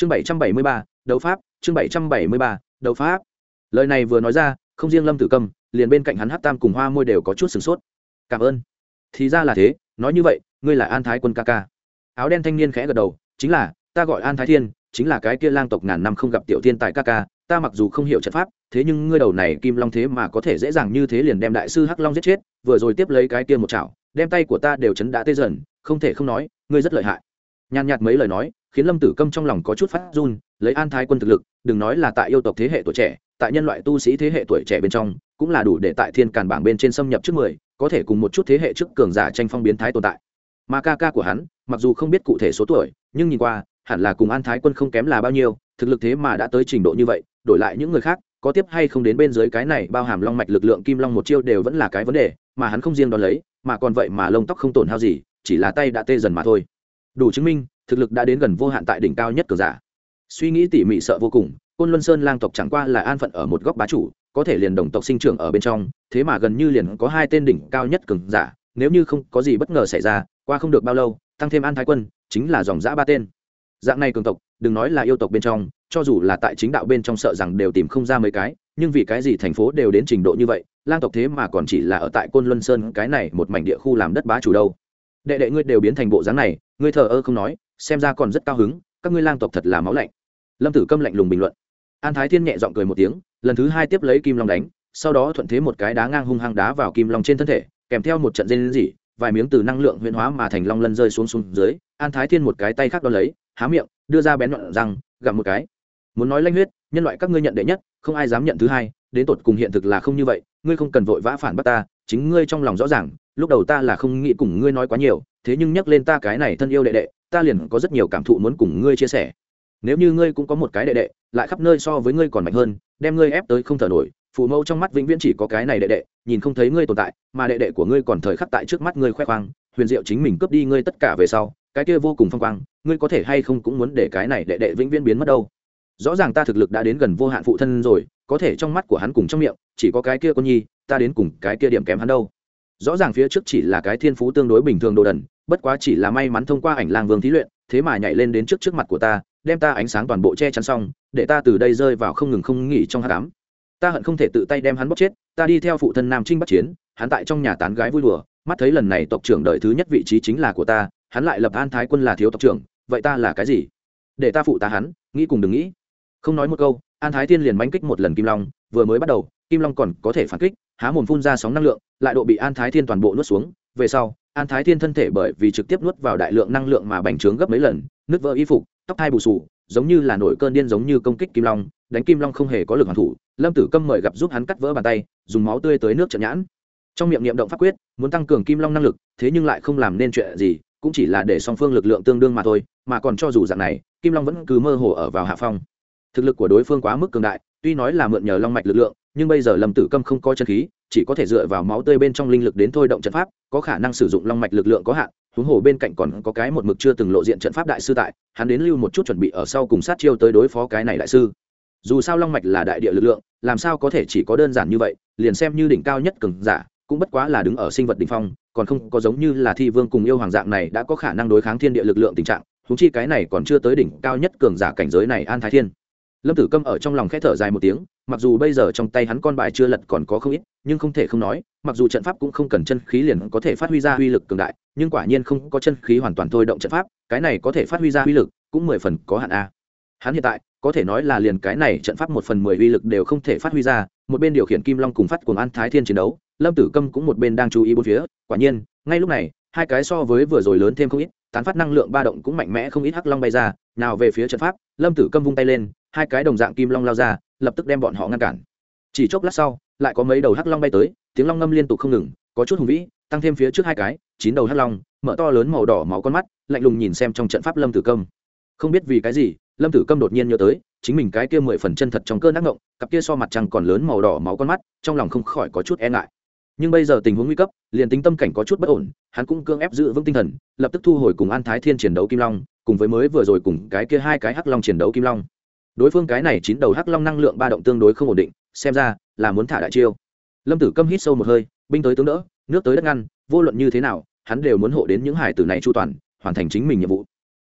chương bảy trăm bảy mươi ba đấu pháp chương bảy trăm bảy mươi ba đấu pháp. Lời này vừa nói ra không riêng lâm tử Cầm, liền bên cạnh hắn hát tam cùng hoa môi đều có chút sửng sốt. Cảm ơn. Thì ra là thế nói như vậy ngươi là an thái quân ca ca. Áo đen thanh niên khẽ gật đầu chính là ta gọi an thái thiên chính là cái kia lang tộc ngàn năm không gặp tiểu thiên tại ca ca ta mặc dù không hiểu trận pháp thế nhưng ngươi đầu này kim long thế mà có thể dễ dàng như thế liền đem đại sư hắc long giết chết vừa rồi tiếp lấy cái kia một chảo đem tay của ta đều chấn đã tê dần không thể không nói ngươi rất lợi hại. Nhàn nhạt mấy lời nói khiến lâm tử câm trong lòng có chút phát run, lấy an thái quân thực lực, đừng nói là tại yêu tộc thế hệ tuổi trẻ, tại nhân loại tu sĩ thế hệ tuổi trẻ bên trong, cũng là đủ để tại thiên càn bảng bên trên xâm nhập trước mười, có thể cùng một chút thế hệ trước cường giả tranh phong biến thái tồn tại. Mà ca ca của hắn, mặc dù không biết cụ thể số tuổi, nhưng nhìn qua, hẳn là cùng an thái quân không kém là bao nhiêu, thực lực thế mà đã tới trình độ như vậy, đổi lại những người khác, có tiếp hay không đến bên dưới cái này bao hàm long mạch lực lượng kim long một chiêu đều vẫn là cái vấn đề, mà hắn không riêng đón lấy, mà còn vậy mà lông tóc không tổn hao gì, chỉ là tay đã tê dần mà thôi. Đủ chứng minh thực lực đã đến gần vô hạn tại đỉnh cao nhất cường giả. Suy nghĩ tỉ mỉ sợ vô cùng, côn luân sơn lang tộc chẳng qua là an phận ở một góc bá chủ, có thể liền đồng tộc sinh trưởng ở bên trong, thế mà gần như liền có hai tên đỉnh cao nhất cường giả, nếu như không có gì bất ngờ xảy ra, qua không được bao lâu, tăng thêm an thái quân, chính là dòng giã ba tên. Dạng này cường tộc, đừng nói là yêu tộc bên trong, cho dù là tại chính đạo bên trong sợ rằng đều tìm không ra mấy cái, nhưng vì cái gì thành phố đều đến trình độ như vậy, lang tộc thế mà còn chỉ là ở tại côn luân sơn cái này một mảnh địa khu làm đất bá chủ đâu. Đệ đệ ngươi đều biến thành bộ dáng này, ngươi thờ ơ không nói xem ra còn rất cao hứng, các ngươi lang tộc thật là máu lạnh. Lâm tử câm lạnh lùng bình luận. An thái thiên nhẹ giọng cười một tiếng, lần thứ hai tiếp lấy kim long đánh, sau đó thuận thế một cái đá ngang hung hăng đá vào kim long trên thân thể, kèm theo một trận dây dỉ vài miếng từ năng lượng huyễn hóa mà thành long lân rơi xuống xuống dưới, an thái thiên một cái tay khác đo lấy, há miệng, đưa ra bén nhọn răng, gặm một cái. Muốn nói lanh huyết, nhân loại các ngươi nhận đệ nhất, không ai dám nhận thứ hai, đến tột cùng hiện thực là không như vậy, ngươi không cần vội vã phản bắt ta, chính ngươi trong lòng rõ ràng, lúc đầu ta là không nghĩ cùng ngươi nói quá nhiều, thế nhưng nhắc lên ta cái này thân yêu đệ đệ ta liền có rất nhiều cảm thụ muốn cùng ngươi chia sẻ. Nếu như ngươi cũng có một cái đệ đệ, lại khắp nơi so với ngươi còn mạnh hơn, đem ngươi ép tới không thở nổi, phụ mẫu trong mắt vĩnh viễn chỉ có cái này đệ đệ, nhìn không thấy ngươi tồn tại, mà đệ đệ của ngươi còn thời khắc tại trước mắt ngươi khoe khoang, huyền diệu chính mình cướp đi ngươi tất cả về sau, cái kia vô cùng phong quang, ngươi có thể hay không cũng muốn để cái này đệ đệ vĩnh viễn biến mất đâu. Rõ ràng ta thực lực đã đến gần vô hạn phụ thân rồi, có thể trong mắt của hắn cùng trong miệng, chỉ có cái kia con nhi, ta đến cùng cái kia điểm kém hắn đâu. Rõ ràng phía trước chỉ là cái thiên phú tương đối bình thường đồ đần bất quá chỉ là may mắn thông qua ảnh lang vương thí luyện, thế mà nhảy lên đến trước trước mặt của ta, đem ta ánh sáng toàn bộ che chắn xong, để ta từ đây rơi vào không ngừng không nghỉ trong hát cám ta hận không thể tự tay đem hắn bóc chết, ta đi theo phụ thân nam trinh bắt chiến, hắn tại trong nhà tán gái vui đùa, mắt thấy lần này tộc trưởng đợi thứ nhất vị trí chính là của ta, hắn lại lập an thái quân là thiếu tộc trưởng, vậy ta là cái gì? Để ta phụ ta hắn, nghĩ cùng đừng nghĩ. Không nói một câu, an thái thiên liền bánh kích một lần kim long, vừa mới bắt đầu, kim long còn có thể phản kích, há mồm phun ra sóng năng lượng, lại độ bị an thái thiên toàn bộ nuốt xuống, về sau an thái thiên thân thể bởi vì trực tiếp nuốt vào đại lượng năng lượng mà bành trướng gấp mấy lần, nứt vỡ y phục, tóc thai bù sù, giống như là nổi cơn điên giống như công kích kim long, đánh kim long không hề có lực hoàn thủ. Lâm tử câm mời gặp giúp hắn cắt vỡ bàn tay, dùng máu tươi tới nước trận nhãn. Trong miệng niệm động pháp quyết, muốn tăng cường kim long năng lực, thế nhưng lại không làm nên chuyện gì, cũng chỉ là để song phương lực lượng tương đương mà thôi, mà còn cho dù dạng này, kim long vẫn cứ mơ hồ ở vào hạ phong. Thực lực của đối phương quá mức cường đại, tuy nói là mượn nhờ long mạch lực lượng, nhưng bây giờ lâm tử câm không có chân khí chỉ có thể dựa vào máu tươi bên trong linh lực đến thôi động trận pháp, có khả năng sử dụng long mạch lực lượng có hạn, huống hồ bên cạnh còn có cái một mực chưa từng lộ diện trận pháp đại sư tại, hắn đến lưu một chút chuẩn bị ở sau cùng sát chiêu tới đối phó cái này đại sư. Dù sao long mạch là đại địa lực lượng, làm sao có thể chỉ có đơn giản như vậy, liền xem như đỉnh cao nhất cường giả, cũng bất quá là đứng ở sinh vật đỉnh phong, còn không có giống như là thi vương cùng yêu hoàng dạng này đã có khả năng đối kháng thiên địa lực lượng tình trạng húng chi cái này còn chưa tới đỉnh cao nhất cường giả cảnh giới này an thái thiên lâm tử câm ở trong lòng k h ẽ thở dài một tiếng, mặc dù bây giờ trong tay hắn con bài chưa lật còn có không ít, nhưng không thể không nói, mặc dù trận pháp cũng không cần chân khí liền có thể phát huy ra uy lực cường đại, nhưng quả nhiên không có chân khí hoàn toàn thôi động trận pháp, cái này có thể phát huy ra uy lực cũng mười phần có hạn a. Hắn hiện tại, có thể nói là liền cái này trận pháp một phần mười uy lực đều không thể phát huy ra, một bên điều khiển kim long cùng phát cùng an thái thiên chiến đấu, lâm tử câm cũng một bên đang chú ý bốn phía, quả nhiên, ngay lúc này, hai cái so với vừa rồi lớn thêm không ít, tán phát năng lượng ba động cũng mạnh mẽ không ít hắc long bay ra, nào về phía trận pháp, lâm tử câm vung tay lên hai cái đồng dạng kim long lao ra, lập tức đem bọn họ ngăn cản. Chỉ chốc lát sau, lại có mấy đầu hắc long bay tới, tiếng long ngâm liên tục không ngừng, có chút hùng vĩ, tăng thêm phía trước hai cái, chín đầu hắc long, mở to lớn màu đỏ máu con mắt, lạnh lùng nhìn xem trong trận pháp lâm tử công. không biết vì cái gì, lâm tử câm đột nhiên nhớ tới, chính mình cái kia mười phần chân thật trong cơn ác ngộng, cặp kia so mặt trăng còn lớn màu đỏ máu con mắt, trong lòng không khỏi có chút e ngại. Nhưng bây giờ tình huống nguy cấp, liền tính tâm cảnh có chút bất ổn, hắn cũng cương ép giữ vững tinh thần, lập tức thu hồi cùng an thái thiên chiến đấu kim long, cùng với mới vừa rồi cùng cái kia hai cái hắc long chiến đấu kim long đối phương cái này chín đầu hắc long năng lượng ba động tương đối không ổn định, xem ra là muốn thả đại chiêu. Lâm tử câm hít sâu một hơi, binh tới tướng đỡ, nước tới đất ngăn, vô luận như thế nào, hắn đều muốn hộ đến những hải tử này chu toàn, hoàn thành chính mình nhiệm vụ.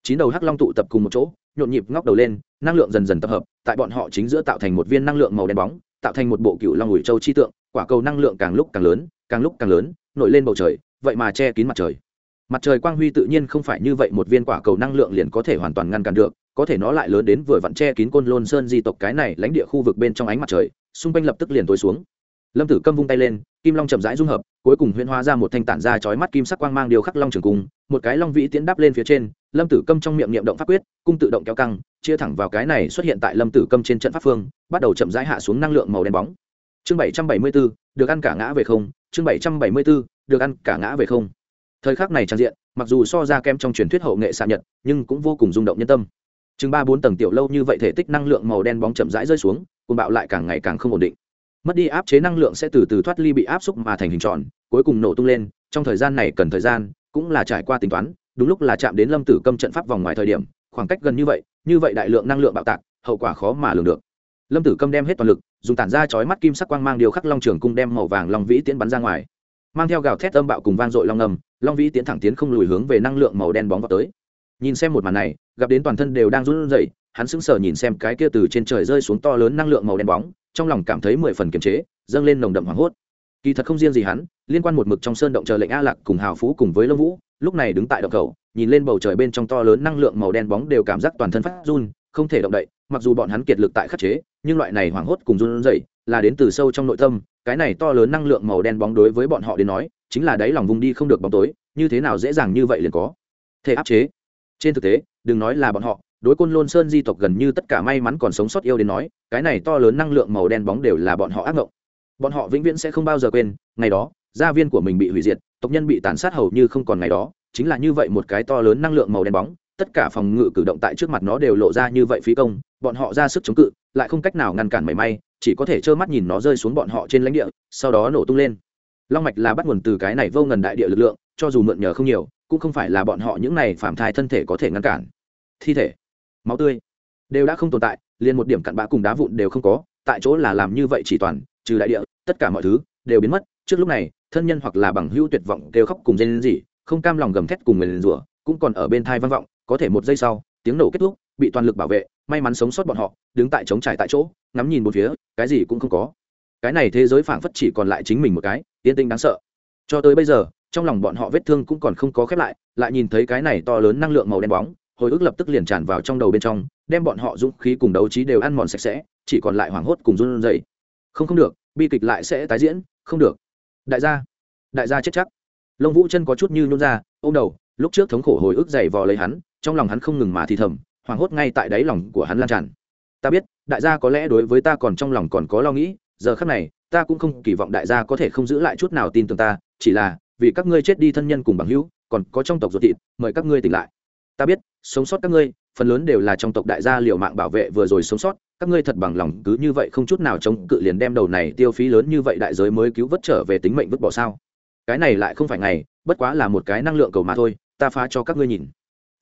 Chín đầu hắc long tụ tập cùng một chỗ, nhộn nhịp ngóc đầu lên, năng lượng dần dần tập hợp, tại bọn họ chính giữa tạo thành một viên năng lượng màu đen bóng, tạo thành một bộ cựu long ủi châu chi tượng, quả cầu năng lượng càng lúc càng lớn, càng lúc càng lớn, nổi lên bầu trời, vậy mà che kín mặt trời. Mặt trời quang huy tự nhiên không phải như vậy, một viên quả cầu năng lượng liền có thể hoàn toàn ngăn cản được có thể nó lại lớn đến vừa vặn che kín côn lôn sơn di tộc cái này lãnh địa khu vực bên trong ánh mặt trời, xung quanh lập tức liền tối xuống. Lâm tử câm vung tay lên, kim long chậm rãi dung hợp, cuối cùng huyễn hóa ra một thanh tản ra chói mắt kim sắc quang mang điều khắc long trường cung, một cái long vĩ tiến đáp lên phía trên, lâm tử câm trong miệng niệm động pháp quyết, cung tự động kéo căng, chia thẳng vào cái này xuất hiện tại lâm tử câm trên trận pháp phương, bắt đầu chậm rãi hạ xuống năng lượng màu đen bóng. Chương bảy trăm bảy mươi bốn được ăn cả ngã về không, chương bảy trăm bảy mươi bốn được ăn cả ngã về không. Thời khắc này trang diện, mặc dù so ra kem trong truyền thuyết hậu nghệ xạ nhật, nhưng cũng vô cùng rung động nhân tâm chừng ba bốn tầng tiểu lâu như vậy thể tích năng lượng màu đen bóng chậm rãi rơi xuống cùng bạo lại càng ngày càng không ổn định. Mất đi áp chế năng lượng sẽ từ từ thoát ly bị áp xúc mà thành hình tròn, cuối cùng nổ tung lên, trong thời gian này cần thời gian, cũng là trải qua tính toán, đúng lúc là chạm đến lâm tử câm trận pháp vòng ngoài thời điểm, khoảng cách gần như vậy như vậy đại lượng năng lượng bạo tạc, hậu quả khó mà lường được. Lâm tử câm đem hết toàn lực, dùng tản ra chói mắt kim sắc quang mang điều khắc long trường cung đem màu vàng long vĩ tiến bắn ra ngoài. Mang theo gào thét âm bạo cùng vang dội long ngầm long vĩ tiến thẳng tiến không lùi hướng về năng lượng màu đen bóng vào tới nhìn xem một màn này, gặp đến toàn thân đều đang run rẩy, hắn sững sờ nhìn xem cái kia từ trên trời rơi xuống to lớn năng lượng màu đen bóng, trong lòng cảm thấy mười phần kiềm chế, dâng lên nồng đậm hoảng hốt. Kỳ thật không riêng gì hắn, liên quan một mực trong sơn động chờ lệnh a lạc cùng hào phú cùng với lâm vũ, lúc này đứng tại động cầu, nhìn lên bầu trời bên trong to lớn năng lượng màu đen bóng đều cảm giác toàn thân phát run, không thể động đậy, mặc dù bọn hắn kiệt lực tại khắc chế, nhưng loại này hoảng hốt cùng run rẩy là đến từ sâu trong nội tâm, cái này to lớn năng lượng màu đen bóng đối với bọn họ đến nói, chính là đáy lòng vùng đi không được bóng tối, như thế nào dễ dàng như vậy liền có thể áp chế trên thực tế, đừng nói là bọn họ, đối côn lôn sơn di tộc gần như tất cả may mắn còn sống sót yêu đến nói, cái này to lớn năng lượng màu đen bóng đều là bọn họ ác mộng bọn họ vĩnh viễn sẽ không bao giờ quên, ngày đó, gia viên của mình bị hủy diệt, tộc nhân bị tàn sát hầu như không còn ngày đó, chính là như vậy một cái to lớn năng lượng màu đen bóng, tất cả phòng ngự cử động tại trước mặt nó đều lộ ra như vậy phí công, bọn họ ra sức chống cự, lại không cách nào ngăn cản mảy may, chỉ có thể trơ mắt nhìn nó rơi xuống bọn họ trên lãnh địa, sau đó nổ tung lên. Long mạch là bắt nguồn từ cái này vô ngần đại địa lực lượng, cho dù mượn nhờ không nhiều cũng không phải là bọn họ những này phạm thai thân thể có thể ngăn cản. Thi thể, máu tươi, đều đã không tồn tại, liền một điểm cặn bã cùng đá vụn đều không có, tại chỗ là làm như vậy chỉ toàn, trừ đại địa, tất cả mọi thứ đều biến mất. Trước lúc này, thân nhân hoặc là bằng hữu tuyệt vọng kêu khóc cùng dây gì không cam lòng gầm thét cùng người liền rủa, cũng còn ở bên thai vang vọng, có thể một giây sau, tiếng nổ kết thúc, bị toàn lực bảo vệ, may mắn sống sót bọn họ, đứng tại chống trải tại chỗ, ngắm nhìn một phía, cái gì cũng không có. Cái này thế giới phảng phất chỉ còn lại chính mình một cái, yên tinh đáng sợ. Cho tới bây giờ trong lòng bọn họ vết thương cũng còn không có khép lại lại nhìn thấy cái này to lớn năng lượng màu đen bóng, hồi ức lập tức liền tràn vào trong đầu bên trong, đem bọn họ dũng khí cùng đấu trí đều ăn mòn sạch sẽ, chỉ còn lại hoảng hốt cùng run rẩy. Không không được, bi kịch lại sẽ tái diễn, không được. Đại gia đại gia chết chắc. Lông vũ chân có chút như nhún ra ô m đầu, lúc trước thống khổ hồi ức dày vò lấy hắn, trong lòng hắn không ngừng mà thì thầm, hoảng hốt ngay tại đáy lòng của hắn lan tràn. Ta biết, đại gia có lẽ đối với ta còn trong lòng còn có lo nghĩ, giờ khắc này, ta cũng không kỳ vọng đại gia có thể không giữ lại chút nào tin tưởng ta, chỉ là vì các ngươi chết đi thân nhân cùng bằng hữu, còn có trong tộc ruột thịt, mời các ngươi tỉnh lại. Ta biết, sống sót các ngươi, phần lớn đều là trong tộc đại gia liều mạng bảo vệ vừa rồi sống sót, các ngươi thật bằng lòng cứ như vậy không chút nào chống cự liền đem đầu này tiêu phí lớn như vậy đại giới mới cứu vớt trở về tính mệnh vứt bỏ sao? Cái này lại không phải ngày, bất quá là một cái năng lượng cầu mà thôi, ta phá cho các ngươi nhìn.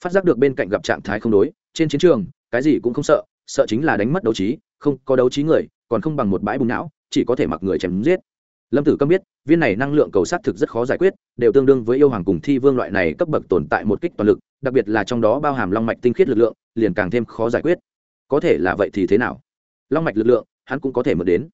Phát giác được bên cạnh gặp trạng thái không đối, trên chiến trường, cái gì cũng không sợ sợ chính là đánh mất đấu trí, không có đấu trí người, còn không bằng một bãi bùng não, chỉ có thể mặc người chém giết lâm tử câm biết, viên này năng lượng cầu s á t thực rất khó giải quyết, đều tương đương với yêu hoàng cùng thi vương loại này cấp bậc tồn tại một kích toàn lực, đặc biệt là trong đó bao hàm long mạch tinh khiết lực lượng, liền càng thêm khó giải quyết. Có thể là vậy thì thế nào? Long mạch lực lượng, hắn cũng có thể mượn đến.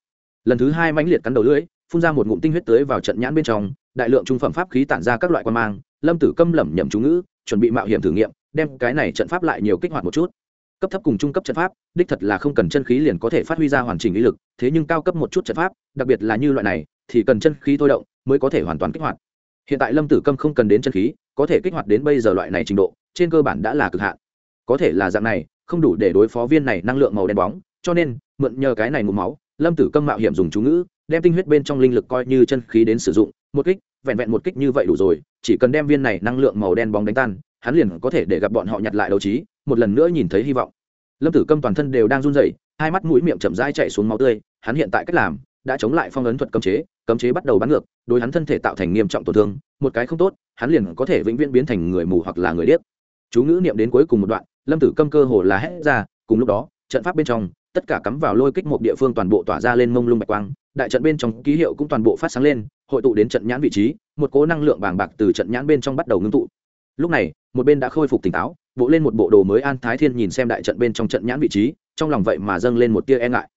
Lần thứ hai mãnh liệt cắn đầu lưỡi, phun ra một ngụm tinh huyết tới vào trận nhãn bên trong, đại lượng trung phẩm pháp khí tản ra các loại quan mang, lâm tử câm lẩm nhẩm chú ngữ, chuẩn bị mạo hiểm thử nghiệm, đem cái này trận pháp lại nhiều kích hoạt một chút. Cấp thấp cùng trung cấp trận pháp, đích thật là không cần chân khí liền có thể phát huy ra hoàn chỉnh ý lực, thế nhưng cao cấp một chút trận pháp, đặc biệt là như loại này thì cần chân khí thôi động mới có thể hoàn toàn kích hoạt. Hiện tại lâm tử câm không cần đến chân khí, có thể kích hoạt đến bây giờ loại này trình độ, trên cơ bản đã là cực hạn. Có thể là dạng này, không đủ để đối phó viên này năng lượng màu đen bóng, cho nên, mượn nhờ cái này ngụm máu, lâm tử câm mạo hiểm dùng chú ngữ, đem tinh huyết bên trong linh lực coi như chân khí đến sử dụng, một kích, vẹn vẹn một kích như vậy đủ rồi, chỉ cần đem viên này năng lượng màu đen bóng đánh tan, hắn liền có thể để gặp bọn họ nhặt lại đấu trí, một lần nữa nhìn thấy hy vọng. Lâm tử câm toàn thân đều đang run rẩy, hai mắt mũi miệng chậm rãi chạy xuống máu tươi, hắn hiện tại cách làm đã chống lại phong ấn thuật cấm chế cấm chế bắt đầu bắn ngược, đối hắn thân thể tạo thành nghiêm trọng tổn thương, một cái không tốt, hắn liền có thể vĩnh viễn biến thành người mù hoặc là người điếc. Chú ngữ niệm đến cuối cùng một đoạn, lâm tử câm cơ hồ là hét ra, cùng lúc đó, trận pháp bên trong, tất cả cắm vào lôi kích một địa phương toàn bộ tỏa ra lên mông lung bạch quang, đại trận bên trong ký hiệu cũng toàn bộ phát sáng lên, hội tụ đến trận nhãn vị trí, một cố năng lượng bàng bạc từ trận nhãn bên trong bắt đầu ngưng tụ. Lúc này, một bên đã khôi phục tỉnh táo, bộ lên một bộ đồ mới an thái thiên nhìn xem đại trận bên trong trận nhãn vị trí, trong lòng vậy mà dâng lên một tia e ngại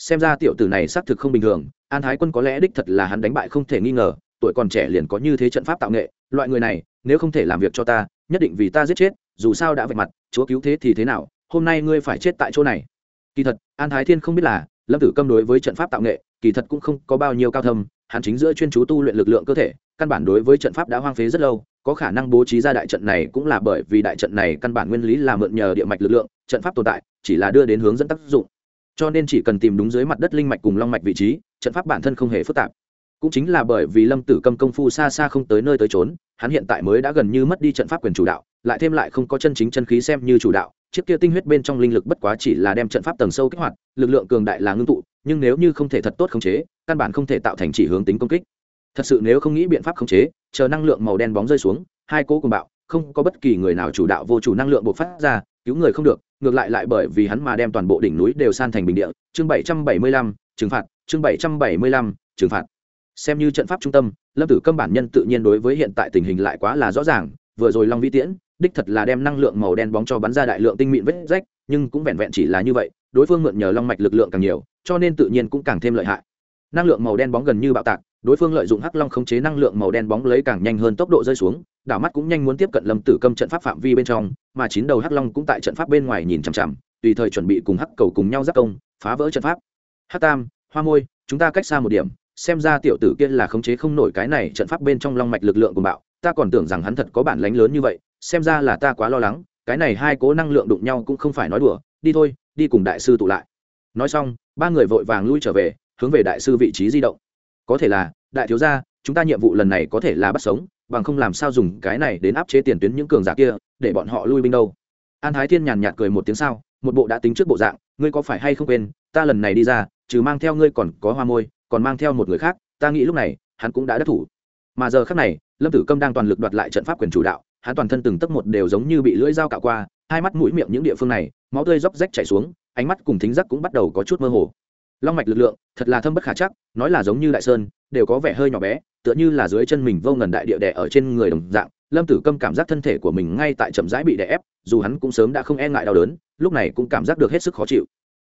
xem ra tiểu tử này xác thực không bình thường, an thái quân có lẽ đích thật là hắn đánh bại không thể nghi ngờ, tuổi còn trẻ liền có như thế trận pháp tạo nghệ, loại người này, nếu không thể làm việc cho ta, nhất định vì ta giết chết, dù sao đã vạch mặt, chúa cứu thế thì thế nào, hôm nay ngươi phải chết tại chỗ này. Kỳ thật, an thái thiên không biết là, lâm tử câm đối với trận pháp tạo nghệ, kỳ thật cũng không có bao nhiêu cao thâm, hắn chính giữa chuyên chú tu luyện lực lượng cơ thể, căn bản đối với trận pháp đã hoang phế rất lâu, có khả năng bố trí ra đại trận này cũng là bởi vì đại trận này căn bản nguyên lý là mượn nhờ địa mạch lực lượng, trận pháp tồn tại, chỉ là đưa đến hướng dẫn tác dụng cho nên chỉ cần tìm đúng dưới mặt đất linh mạch cùng long mạch vị trí, trận pháp bản thân không hề phức tạp. Cũng chính là bởi vì lâm tử cầm công phu xa xa không tới nơi tới trốn hắn hiện tại mới đã gần như mất đi trận pháp quyền chủ đạo, lại thêm lại không có chân chính chân khí xem như chủ đạo, chiếc kia tinh huyết bên trong linh lực bất quá chỉ là đem trận pháp tầng sâu kích hoạt, lực lượng cường đại là ngưng tụ, nhưng nếu như không thể thật tốt khống chế, căn bản không thể tạo thành chỉ hướng tính công kích. Thật sự nếu không nghĩ biện pháp khống chế, chờ năng lượng màu đen bóng rơi xuống, hai cố cùng bạo, không có bất kỳ người nào chủ đạo vô chủ năng lượng bộc phát ra, cứu người không được ngược lại lại bởi vì hắn mà đem toàn bộ đỉnh núi đều san thành bình địa. Chương bảy trăm bảy mươi lăm, trừng phạt. Chương bảy trăm bảy mươi lăm, trừng phạt. Xem như trận pháp trung tâm, lâm tử câm bản nhân tự nhiên đối với hiện tại tình hình lại quá là rõ ràng. Vừa rồi long vi tiễn, đích thật là đem năng lượng màu đen bóng cho bắn ra đại lượng tinh mịn vết rách, nhưng cũng vẹn vẹn chỉ là như vậy, đối phương mượn nhờ long mạch lực lượng càng nhiều, cho nên tự nhiên cũng càng thêm lợi hại. Năng lượng màu đen bóng gần như bạo tạc đối phương lợi dụng hắc long khống chế năng lượng màu đen bóng lấy càng nhanh hơn tốc độ rơi xuống, đảo mắt cũng nhanh muốn tiếp cận lâm tử câm trận pháp phạm vi bên trong, mà chín đầu hắc long cũng tại trận pháp bên ngoài nhìn chằm chằm, tùy thời chuẩn bị cùng hắc cầu cùng nhau giáp công, phá vỡ trận pháp. Hắc tam, hoa môi, chúng ta cách xa một điểm, xem ra tiểu tử kia là khống chế không nổi cái này trận pháp bên trong long mạch lực lượng của bạo, ta còn tưởng rằng hắn thật có bản lánh lớn như vậy, xem ra là ta quá lo lắng, cái này hai cố năng lượng đụng nhau cũng không phải nói đùa, đi thôi, đi cùng đại sư tụ lại. Nói xong, ba người vội vàng lui trở về, hướng về đại sư vị trí di động có thể là, đại thiếu gia, chúng ta nhiệm vụ lần này có thể là bắt sống, bằng không làm sao dùng cái này đến áp chế tiền tuyến những cường giả kia, để bọn họ lui binh đâu. An thái thiên nhàn nhạt cười một tiếng sao, một bộ đã tính trước bộ dạng, ngươi có phải hay không quên, ta lần này đi ra, trừ mang theo ngươi còn có hoa môi, còn mang theo một người khác, ta nghĩ lúc này, hắn cũng đã đắc thủ. Mà giờ khác này, lâm tử câm đang toàn lực đoạt lại trận pháp quyền chủ đạo, hắn toàn thân từng tấc một đều giống như bị lưỡi dao cạo qua, hai mắt mũi miệng những địa phương này, máu tươi róc rách chảy xuống, ánh mắt cùng thính giác cũng bắt đầu có chút mơ hồ long mạch lực lượng, thật là thâm bất khả chắc, nói là giống như đại sơn, đều có vẻ hơi nhỏ bé, tựa như là dưới chân mình vô ngần đại địa đẻ ở trên người đồng dạng. Lâm tử câm cảm giác thân thể của mình ngay tại chậm rãi bị đè ép, dù hắn cũng sớm đã không e ngại đau đớn, lúc này cũng cảm giác được hết sức khó chịu.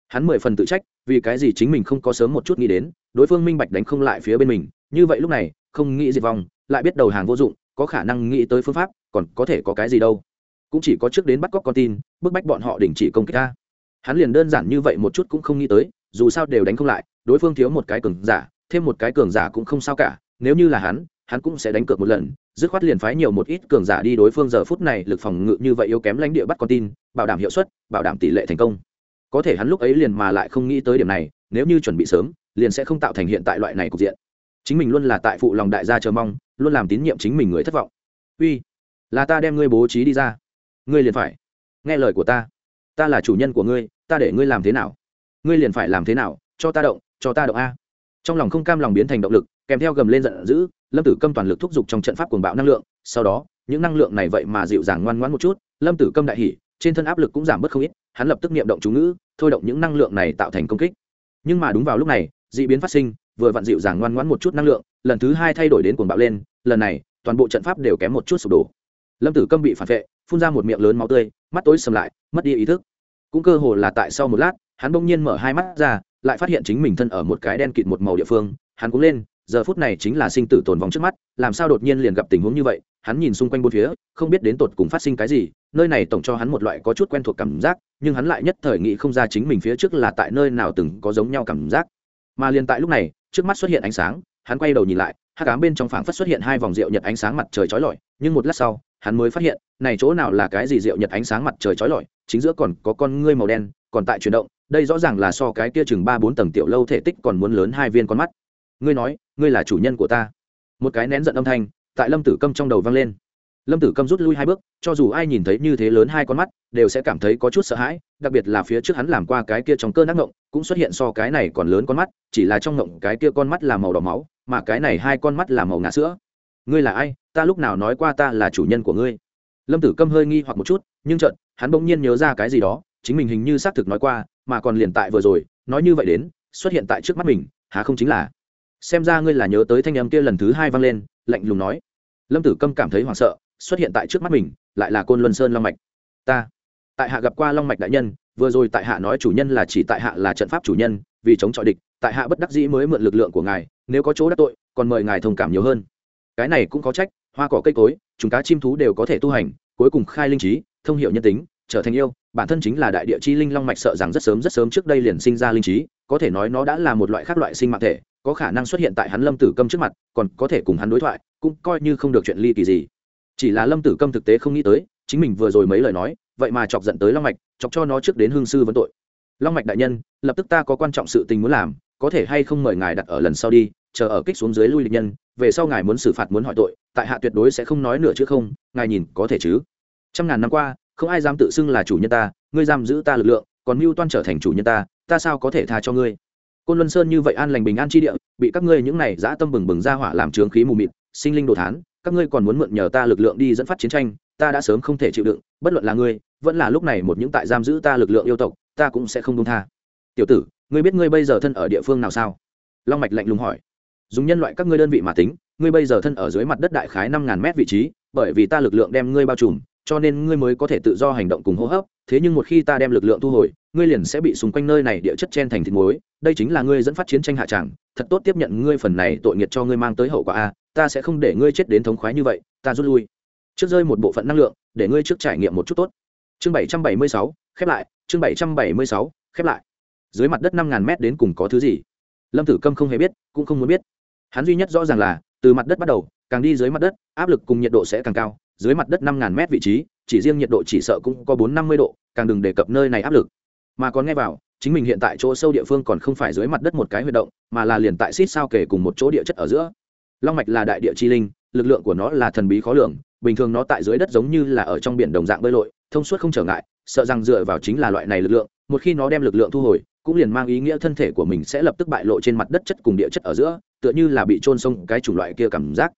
Hắn mười phần tự trách, vì cái gì chính mình không có sớm một chút nghĩ đến, đối phương minh bạch đánh không lại phía bên mình, như vậy lúc này, không nghĩ diệt vong, lại biết đầu hàng vô dụng, có khả năng nghĩ tới phương pháp, còn có thể có cái gì đâu. Cũng chỉ có trước đến bắt cóc con tin, bức bách bọn họ đình chỉ công kích ta. Hắn liền đơn giản như vậy một chút cũng không nghĩ tới dù sao đều đánh không lại, đối phương thiếu một cái cường giả, thêm một cái cường giả cũng không sao cả, nếu như là hắn hắn cũng sẽ đánh cược một lần, dứt khoát liền phái nhiều một ít cường giả đi đối phương giờ phút này lực phòng ngự như vậy yếu kém lãnh địa bắt con tin, bảo đảm hiệu suất, bảo đảm tỷ lệ thành công. Có thể hắn lúc ấy liền mà lại không nghĩ tới điểm này, nếu như chuẩn bị sớm, liền sẽ không tạo thành hiện tại loại này cục diện. Chính mình luôn là tại phụ lòng đại gia chờ mong, luôn làm tín nhiệm chính mình người thất vọng. Uy, là ta đem ngươi bố trí đi ra. Ngươi liền phải. Nghe lời của ta. Ta là chủ nhân của ngươi, ta để ngươi làm thế nào? Ngươi liền phải làm thế nào, cho ta động, cho ta động a. Trong lòng không cam lòng biến thành động lực, kèm theo gầm lên giận dữ, lâm tử câm toàn lực thúc giục trong trận pháp cuồng bạo năng lượng, sau đó, những năng lượng này vậy mà dịu dàng ngoan ngoãn một chút, lâm tử câm đại hỉ, trên thân áp lực cũng giảm bớt không ít, hắn lập tức niệm động chú ngữ, thôi động những năng lượng này tạo thành công kích. Nhưng mà đúng vào lúc này d ị biến phát sinh, vừa vặn dịu dàng ngoan ngoãn một chút năng lượng, lần thứ hai thay đổi đến cuồng bạo lên, lần này, toàn bộ trận pháp đều kém một chút sụp đổ. Lâm tử câm bị phản vệ, phun ra một miệng lớn máu tươi, mắt tối sầm lại, mất đi ý thức. Cũng cơ hồ là tại sau một lát hắn bỗng nhiên mở hai mắt ra, lại phát hiện chính mình thân ở một cái đen kịt một màu địa phương. Hắn cũng lên, giờ phút này chính là sinh tử tồn vong trước mắt, làm sao đột nhiên liền gặp tình huống như vậy? Hắn nhìn xung quanh bốn phía, không biết đến tột cùng phát sinh cái gì, nơi này tổng cho hắn một loại có chút quen thuộc cảm giác, nhưng hắn lại nhất thời nghĩ không ra chính mình phía trước là tại nơi nào từng có giống nhau cảm giác. Mà liền tại lúc này, trước mắt xuất hiện ánh sáng, hắn quay đầu nhìn lại hát cám bên trong phảng phất xuất hiện hai vòng rượu nhật ánh sáng mặt trời trói lọi, nhưng một lát sau, hắn mới phát hiện, này chỗ nào là cái gì rượu nhật ánh sáng mặt trời trói lọi, chính giữa còn có con ngươi màu đen, còn tại chuyển động đây rõ ràng là so cái kia chừng ba bốn tầng tiểu lâu thể tích còn muốn lớn hai viên con mắt. Ngươi nói, ngươi là chủ nhân của ta. Một cái nén giận âm thanh tại lâm tử câm trong đầu vang lên. Lâm tử câm rút lui hai bước, cho dù ai nhìn thấy như thế lớn hai con mắt, đều sẽ cảm thấy có chút sợ hãi, đặc biệt là phía trước hắn làm qua cái kia trong cơn ác ngộng cũng xuất hiện so cái này còn lớn con mắt, chỉ là trong ngộng cái kia con mắt là màu đỏ máu, mà cái này hai con mắt là màu ngã sữa. Ngươi là ai? Ta lúc nào nói qua ta là chủ nhân của ngươi? Lâm tử câm hơi nghi hoặc một chút, nhưng chợt, hắn bỗng nhiên nhớ ra cái gì đó, chính mình hình như xác thực nói qua mà còn liền tại vừa rồi, nói như vậy đến, xuất hiện tại trước mắt mình, há không chính là? Xem ra ngươi là nhớ tới thanh âm kia lần thứ hai vang lên, lạnh lùng nói. Lâm tử câm cảm thấy hoảng sợ, xuất hiện tại trước mắt mình, lại là côn luân sơn long mạch. Ta, tại hạ gặp qua long mạch đại nhân, vừa rồi tại hạ nói chủ nhân là chỉ tại hạ là trận pháp chủ nhân, vì chống chọi địch, tại hạ bất đắc dĩ mới mượn lực lượng của ngài, nếu có chỗ đắc tội, còn mời ngài thông cảm nhiều hơn. Cái này cũng có trách, hoa cỏ cây cối, chúng cá chim thú đều có thể tu hành, cuối cùng khai linh trí, thông hiệu nhân tính, trở thành yêu bản thân chính là đại địa chi linh long mạch sợ rằng rất sớm rất sớm trước đây liền sinh ra linh trí, có thể nói nó đã là một loại khác loại sinh mạng thể, có khả năng xuất hiện tại hắn lâm tử câm trước mặt, còn có thể cùng hắn đối thoại, cũng coi như không được chuyện ly kỳ gì. Chỉ là lâm tử câm thực tế không nghĩ tới, chính mình vừa rồi mấy lời nói, vậy mà chọc giận tới long mạch, chọc cho nó trước đến hương sư vấn tội. Long mạch đại nhân, lập tức ta có quan trọng sự tình muốn làm, có thể hay không mời ngài đặt ở lần sau đi, chờ ở kích xuống dưới lui lịch nhân, về sau ngài muốn xử phạt muốn hỏi tội, tại hạ tuyệt đối sẽ không nói nữa chứ không, ngài nhìn có thể chứ? Trăm ngàn năm qua không ai dám tự xưng là chủ nhân ta, ngươi giam giữ ta lực lượng, còn mưu toan trở thành chủ nhân ta ta sao có thể tha cho ngươi? Côn luân sơn như vậy an lành bình an chi địa, bị các ngươi những này dã tâm bừng bừng ra hỏa làm trướng khí mù mịt, sinh linh đồ thán, các ngươi còn muốn mượn nhờ ta lực lượng đi dẫn phát chiến tranh, ta đã sớm không thể chịu đựng, bất luận là ngươi, vẫn là lúc này một những tại giam giữ ta lực lượng yêu tộc, ta cũng sẽ không công tha. Tiểu tử, ngươi biết ngươi bây giờ thân ở địa phương nào sao? Long mạch lạnh lùng hỏi. Dùng nhân loại các ngươi đơn vị mà tính, ngươi bây giờ thân ở dưới mặt đất đại khái năm ngàn mét vị trí, bởi vì ta lực lượng đem ngươi bao trùm cho nên ngươi mới có thể tự do hành động cùng hô hấp, thế nhưng một khi ta đem lực lượng thu hồi, ngươi liền sẽ bị xung quanh nơi này địa chất chen thành thịt muối. Đây chính là ngươi dẫn phát chiến tranh hạ tràng. Thật tốt tiếp nhận ngươi phần này tội nghiệt cho ngươi mang tới hậu quả a. Ta sẽ không để ngươi chết đến thống khoái như vậy. Ta rút lui. Trước rơi một bộ phận năng lượng, để ngươi trước trải nghiệm một chút tốt. Chương bảy trăm bảy mươi sáu, khép lại. Chương bảy trăm bảy mươi sáu, khép lại. Dưới mặt đất năm ngàn mét đến cùng có thứ gì? Lâm tử câm không hề biết, cũng không muốn biết. Hắn duy nhất rõ ràng là, từ mặt đất bắt đầu, càng đi dưới mặt đất, áp lực cùng nhiệt độ sẽ càng cao dưới mặt đất năm ngàn mét vị trí, chỉ riêng nhiệt độ chỉ sợ cũng có bốn năm mươi độ, càng đừng đề cập nơi này áp lực. Mà còn nghe vào, chính mình hiện tại chỗ sâu địa phương còn không phải dưới mặt đất một cái huy động, mà là liền tại xít sao kể cùng một chỗ địa chất ở giữa. Long mạch là đại địa chi linh, lực lượng của nó là thần bí khó lường, bình thường nó tại dưới đất giống như là ở trong biển đồng dạng bơi lội, thông suốt không trở ngại, sợ rằng dựa vào chính là loại này lực lượng, một khi nó đem lực lượng thu hồi, cũng liền mang ý nghĩa thân thể của mình sẽ lập tức bại lộ trên mặt đất chất cùng địa chất ở giữa, tựa như là bị trôn sông cái chủng loại kia cảm giác.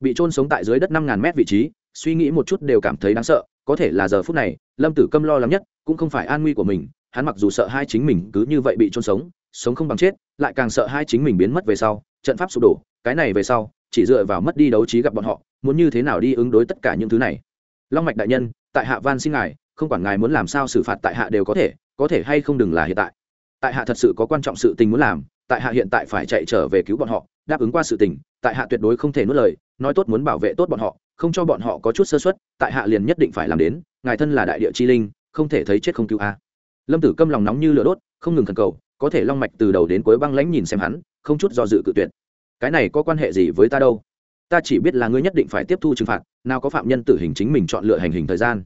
Bị trôn sống tại dưới đất năm ngàn mét vị trí suy nghĩ một chút đều cảm thấy đáng sợ, có thể là giờ phút này, lâm tử câm lo lắng nhất cũng không phải an nguy của mình, hắn mặc dù sợ hai chính mình cứ như vậy bị trôn sống sống không bằng chết, lại càng sợ hai chính mình biến mất về sau, trận pháp sụp đổ, cái này về sau, chỉ dựa vào mất đi đấu trí gặp bọn họ, muốn như thế nào đi ứng đối tất cả những thứ này. Long mạch đại nhân, tại hạ van xin ngài, không quản ngài muốn làm sao xử phạt tại hạ đều có thể có thể hay không đừng là hiện tại. Tại hạ thật sự có quan trọng sự tình muốn làm, tại hạ hiện tại phải chạy trở về cứu bọn họ, đáp ứng qua sự tình, tại hạ tuyệt đối không thể nuốt lời, nói tốt muốn bảo vệ tốt bọn họ không cho bọn họ có chút sơ xuất tại hạ liền nhất định phải làm đến, ngài thân là đại địa chi linh, không thể thấy chết không cứu a. Lâm tử câm lòng nóng như lửa đốt, không ngừng thần cầu, có thể long mạch từ đầu đến cuối băng lãnh nhìn xem hắn, không chút do dự cự tuyệt. Cái này có quan hệ gì với ta đâu? Ta chỉ biết là ngươi nhất định phải tiếp thu trừng phạt, nào có phạm nhân tử hình chính mình chọn lựa hành hình thời gian.